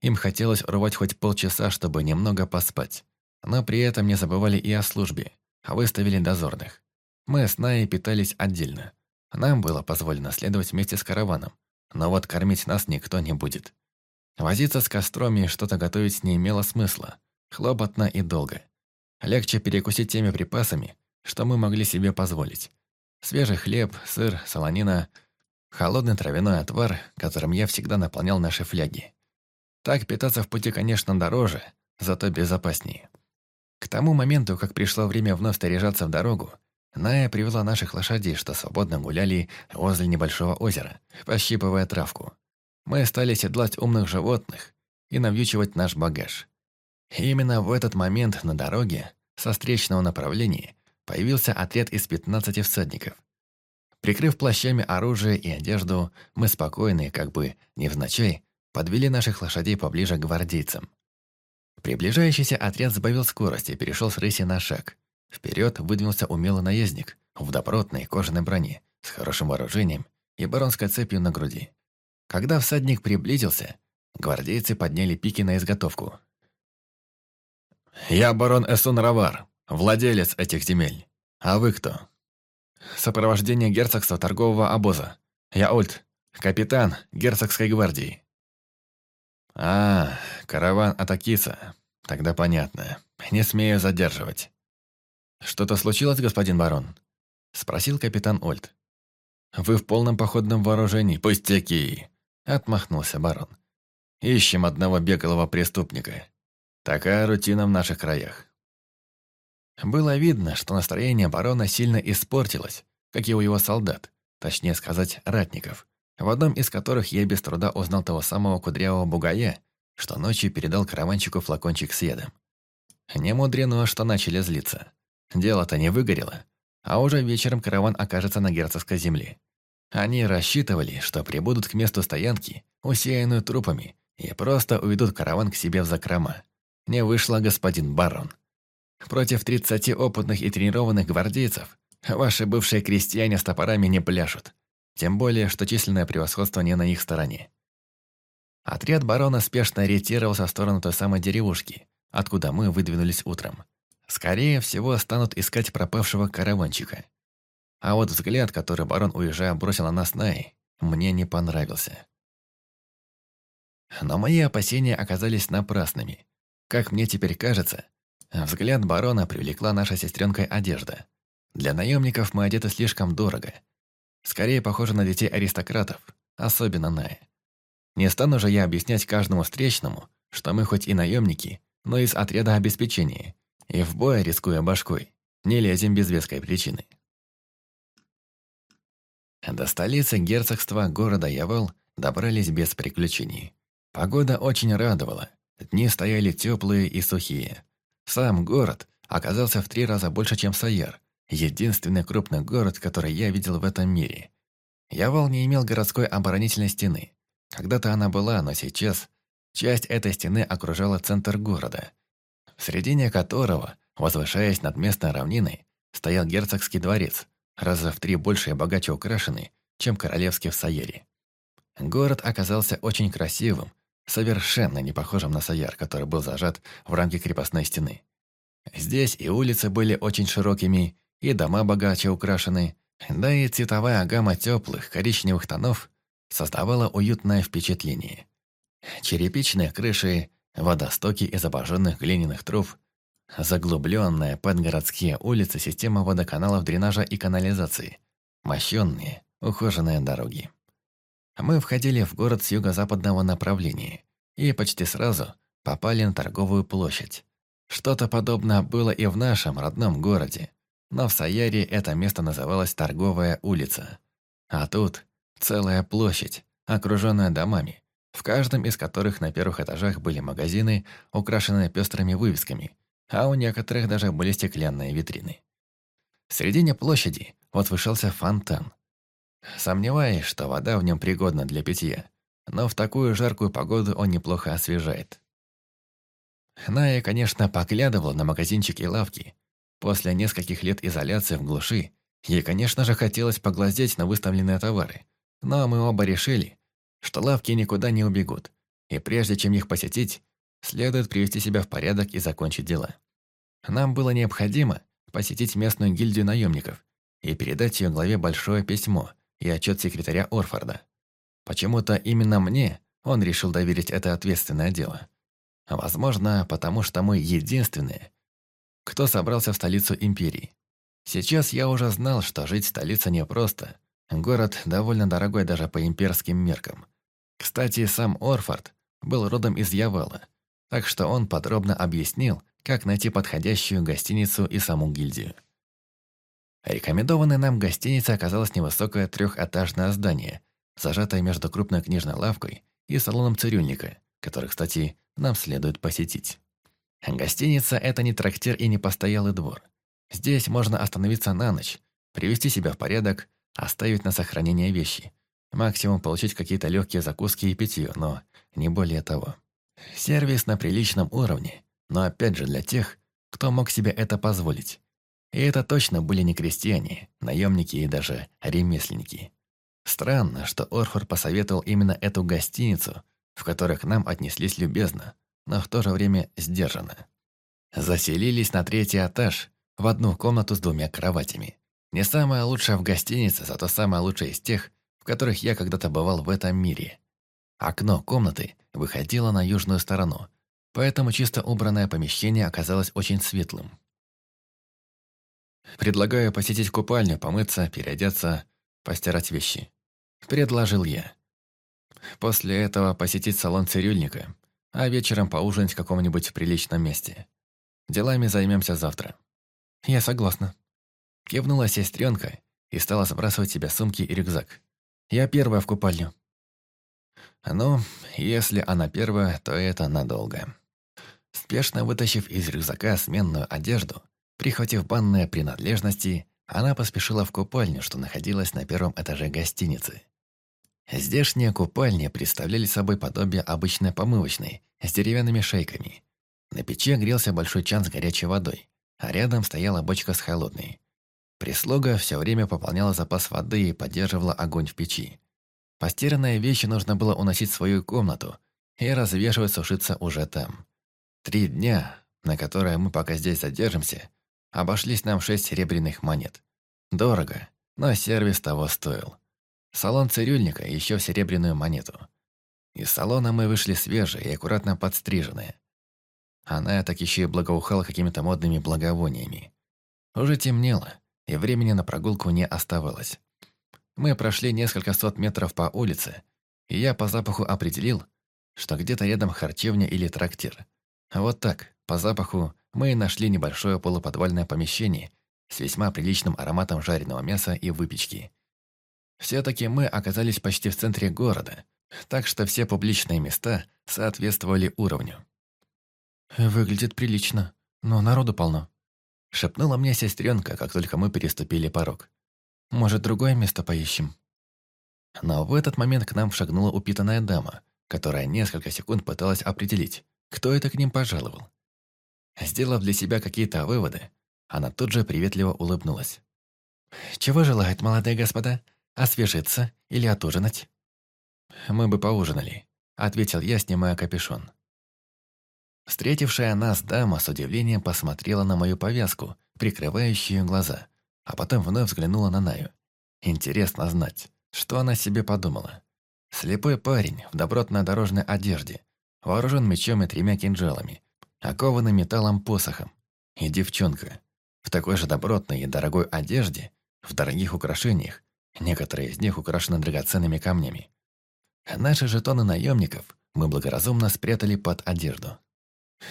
Им хотелось урвать хоть полчаса, чтобы немного поспать. Но при этом не забывали и о службе, а выставили дозорных. Мы с Наей питались отдельно. Нам было позволено следовать вместе с караваном, но вот кормить нас никто не будет. Возиться с костром и что-то готовить не имело смысла. Хлопотно и долго. Легче перекусить теми припасами, что мы могли себе позволить. Свежий хлеб, сыр, солонина, холодный травяной отвар, которым я всегда наполнял наши фляги. Так питаться в пути, конечно, дороже, зато безопаснее. К тому моменту, как пришло время вновь снаряжаться в дорогу, Ная привела наших лошадей, что свободно гуляли возле небольшого озера, пощипывая травку. Мы стали седлать умных животных и навьючивать наш багаж. И именно в этот момент на дороге, со встречного направления, появился отряд из 15 всадников. Прикрыв плащами оружие и одежду, мы спокойно как бы невзначай, подвели наших лошадей поближе к гвардейцам. Приближающийся отряд сбавил скорость и перешел с рыси на шаг. Вперед выдвинулся умелый наездник в добротной кожаной броне с хорошим вооружением и баронской цепью на груди. Когда всадник приблизился, гвардейцы подняли пики на изготовку. «Я барон Эсун Равар, владелец этих земель. А вы кто?» «Сопровождение герцогства торгового обоза. Я Ольд, капитан герцогской гвардии». «А, караван Атакиса. Тогда понятно. Не смею задерживать». «Что-то случилось, господин барон?» – спросил капитан Ольд. «Вы в полном походном вооружении, пустяки!» – отмахнулся барон. «Ищем одного беглого преступника. Такая рутина в наших краях». Было видно, что настроение барона сильно испортилось, как и у его солдат, точнее сказать, ратников, в одном из которых я без труда узнал того самого кудрявого бугая, что ночью передал караванчику флакончик с едом. Не мудрено, что начали злиться. Дело-то не выгорело, а уже вечером караван окажется на герцогской земле. Они рассчитывали, что прибудут к месту стоянки, усеянную трупами, и просто уйдут караван к себе в закрома. Не вышло, господин барон. Против 30 опытных и тренированных гвардейцев ваши бывшие крестьяне с топорами не пляшут. Тем более, что численное превосходство не на их стороне. Отряд барона спешно ориентировался в сторону той самой деревушки, откуда мы выдвинулись утром. Скорее всего, станут искать пропавшего караванчика. А вот взгляд, который барон, уезжая, бросил на нас Най, мне не понравился. Но мои опасения оказались напрасными. Как мне теперь кажется, взгляд барона привлекла наша сестренка одежда. Для наемников мы одеты слишком дорого. Скорее похоже на детей аристократов, особенно Ная. Не стану же я объяснять каждому встречному, что мы хоть и наемники, но из отряда обеспечения, и в бой, рискуя башкой, не лезем без веской причины. До столицы герцогства города Явал добрались без приключений. Погода очень радовала. Дни стояли теплые и сухие. Сам город оказался в три раза больше, чем Саяр, единственный крупный город, который я видел в этом мире. Явал не имел городской оборонительной стены. Когда-то она была, но сейчас часть этой стены окружала центр города, в середине которого, возвышаясь над местной равниной, стоял герцогский дворец, раза в три больше и богаче украшенный, чем королевский в Сайере. Город оказался очень красивым, совершенно не похожим на Саяр, который был зажат в рамке крепостной стены. Здесь и улицы были очень широкими, и дома богаче украшены, да и цветовая гамма теплых коричневых тонов создавала уютное впечатление. Черепичные крыши, водостоки из обожженных глиняных труб, заглубленная под городские улицы система водоканалов дренажа и канализации, мощенные, ухоженные дороги. Мы входили в город с юго-западного направления и почти сразу попали на торговую площадь. Что-то подобное было и в нашем родном городе, но в Саяре это место называлось Торговая улица. А тут целая площадь, окруженная домами, в каждом из которых на первых этажах были магазины, украшенные пестрыми вывесками, а у некоторых даже были стеклянные витрины. В середине площади возвышался фонтан. Сомневаюсь, что вода в нем пригодна для питья, но в такую жаркую погоду он неплохо освежает. Ная, конечно, поглядывал на магазинчики и лавки, После нескольких лет изоляции в глуши, ей, конечно же, хотелось поглазеть на выставленные товары. Но мы оба решили, что лавки никуда не убегут, и прежде чем их посетить, следует привести себя в порядок и закончить дела. Нам было необходимо посетить местную гильдию наемников и передать ее главе большое письмо и отчет секретаря Орфорда. Почему-то именно мне он решил доверить это ответственное дело. Возможно, потому что мы единственные, кто собрался в столицу империи. Сейчас я уже знал, что жить в столице непросто. Город довольно дорогой даже по имперским меркам. Кстати, сам Орфорд был родом из Явала, так что он подробно объяснил, как найти подходящую гостиницу и саму гильдию. Рекомендованной нам гостиницей оказалось невысокое трехэтажное здание, зажатое между крупной книжной лавкой и салоном цирюльника, который, кстати, нам следует посетить. Гостиница – это не трактир и не постоялый двор. Здесь можно остановиться на ночь, привести себя в порядок, оставить на сохранение вещи. Максимум получить какие-то легкие закуски и питье, но не более того. Сервис на приличном уровне, но опять же для тех, кто мог себе это позволить. И это точно были не крестьяне, наемники и даже ремесленники. Странно, что Орфор посоветовал именно эту гостиницу, в которой к нам отнеслись любезно, но в то же время сдержанно. Заселились на третий этаж, в одну комнату с двумя кроватями. Не самая лучшая в гостинице, зато самая лучшая из тех, в которых я когда-то бывал в этом мире. Окно комнаты выходило на южную сторону, поэтому чисто убранное помещение оказалось очень светлым. «Предлагаю посетить купальню, помыться, переодеться, постирать вещи», — предложил я. После этого посетить салон цирюльника, а вечером поужинать в каком-нибудь приличном месте. Делами займемся завтра. Я согласна. Кивнула сестренка и стала сбрасывать себе сумки и рюкзак. Я первая в купальню. Ну, если она первая, то это надолго. Спешно вытащив из рюкзака сменную одежду, прихватив банные принадлежности, она поспешила в купальню, что находилась на первом этаже гостиницы. Здешние купальни представляли собой подобие обычной помывочной, с деревянными шейками. На печи грелся большой чан с горячей водой, а рядом стояла бочка с холодной. Прислуга все время пополняла запас воды и поддерживала огонь в печи. Постиранные вещи нужно было уносить в свою комнату и развешивать сушиться уже там. Три дня, на которые мы пока здесь задержимся, обошлись нам шесть серебряных монет. Дорого, но сервис того стоил. Салон цирюльника еще в серебряную монету. Из салона мы вышли свежие и аккуратно подстриженные. Она так еще и благоухала какими-то модными благовониями. Уже темнело, и времени на прогулку не оставалось. Мы прошли несколько сот метров по улице, и я по запаху определил, что где-то рядом харчевня или трактир. Вот так, по запаху, мы нашли небольшое полуподвальное помещение с весьма приличным ароматом жареного мяса и выпечки. Все-таки мы оказались почти в центре города, так что все публичные места соответствовали уровню. «Выглядит прилично, но народу полно», — шепнула мне сестренка, как только мы переступили порог. «Может, другое место поищем?» Но в этот момент к нам шагнула упитанная дама, которая несколько секунд пыталась определить, кто это к ним пожаловал. Сделав для себя какие-то выводы, она тут же приветливо улыбнулась. «Чего желают молодые господа? Освежиться или отужинать?» «Мы бы поужинали», — ответил я, снимая капюшон. Встретившая нас дама с удивлением посмотрела на мою повязку, прикрывающую глаза, а потом вновь взглянула на Наю. Интересно знать, что она себе подумала. Слепой парень в добротной дорожной одежде, вооружен мечом и тремя кинжалами, окованный металлом посохом. И девчонка в такой же добротной и дорогой одежде, в дорогих украшениях, некоторые из них украшены драгоценными камнями. Наши жетоны наемников мы благоразумно спрятали под одежду.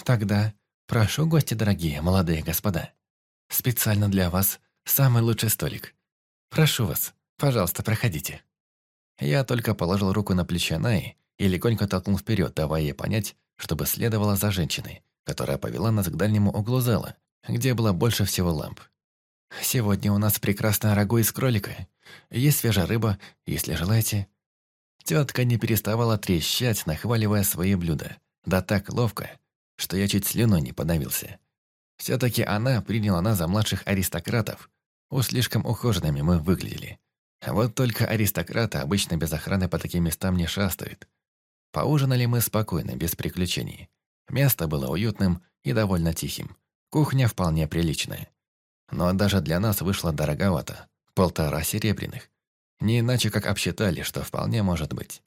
Тогда прошу, гости дорогие, молодые господа. Специально для вас самый лучший столик. Прошу вас, пожалуйста, проходите. Я только положил руку на плечо Наи и легонько толкнул вперед, давая ей понять, чтобы следовала за женщиной, которая повела нас к дальнему углу зала, где было больше всего ламп. «Сегодня у нас прекрасное рагу из кролика. Есть свежая рыба, если желаете». Тетка не переставала трещать, нахваливая свои блюда. Да так ловко, что я чуть слюной не подавился. Все-таки она приняла нас за младших аристократов. Уж слишком ухоженными мы выглядели. Вот только аристократы обычно без охраны по таким местам не шастают. Поужинали мы спокойно, без приключений. Место было уютным и довольно тихим. Кухня вполне приличная. Но даже для нас вышло дороговато. Полтора серебряных. Не иначе, как обсчитали, что вполне может быть.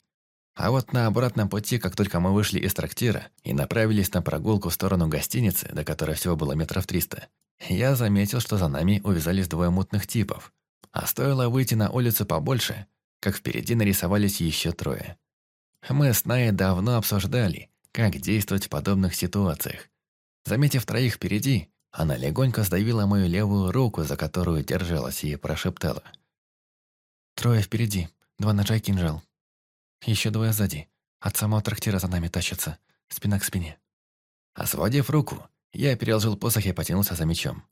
А вот на обратном пути, как только мы вышли из трактира и направились на прогулку в сторону гостиницы, до которой всего было метров триста, я заметил, что за нами увязались двое мутных типов. А стоило выйти на улицу побольше, как впереди нарисовались еще трое. Мы с Най давно обсуждали, как действовать в подобных ситуациях. Заметив троих впереди, она легонько сдавила мою левую руку, за которую держалась, и прошептала. «Трое впереди, два ножа и кинжал. Еще двое сзади. От самого трактира за нами тащатся, спина к спине». Освободив руку, я переложил посох и потянулся за мечом.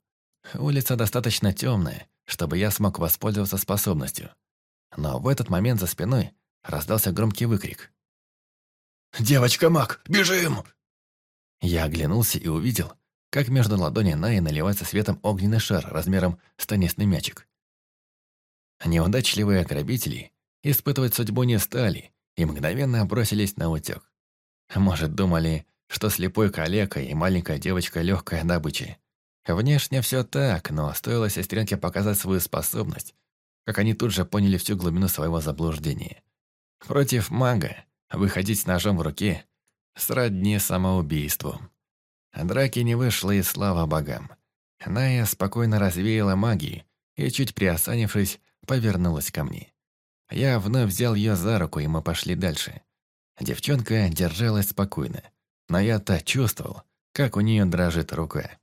Улица достаточно темная, чтобы я смог воспользоваться способностью. Но в этот момент за спиной раздался громкий выкрик. «Девочка-маг, бежим!» Я оглянулся и увидел, как между ладони Наи наливается светом огненный шар размером с теннисный мячик. Неудачливые грабители испытывать судьбу не стали и мгновенно бросились на утек. Может, думали, что слепой калека и маленькая девочка – легкая добыча. Внешне все так, но стоило сестренке показать свою способность, как они тут же поняли всю глубину своего заблуждения. Против мага выходить с ножом в руке сродни самоубийству. Драки не вышло и слава богам. Ная спокойно развеяла магию и, чуть приосанившись, повернулась ко мне. Я вновь взял ее за руку, и мы пошли дальше. Девчонка держалась спокойно, но я-то чувствовал, как у нее дрожит рука.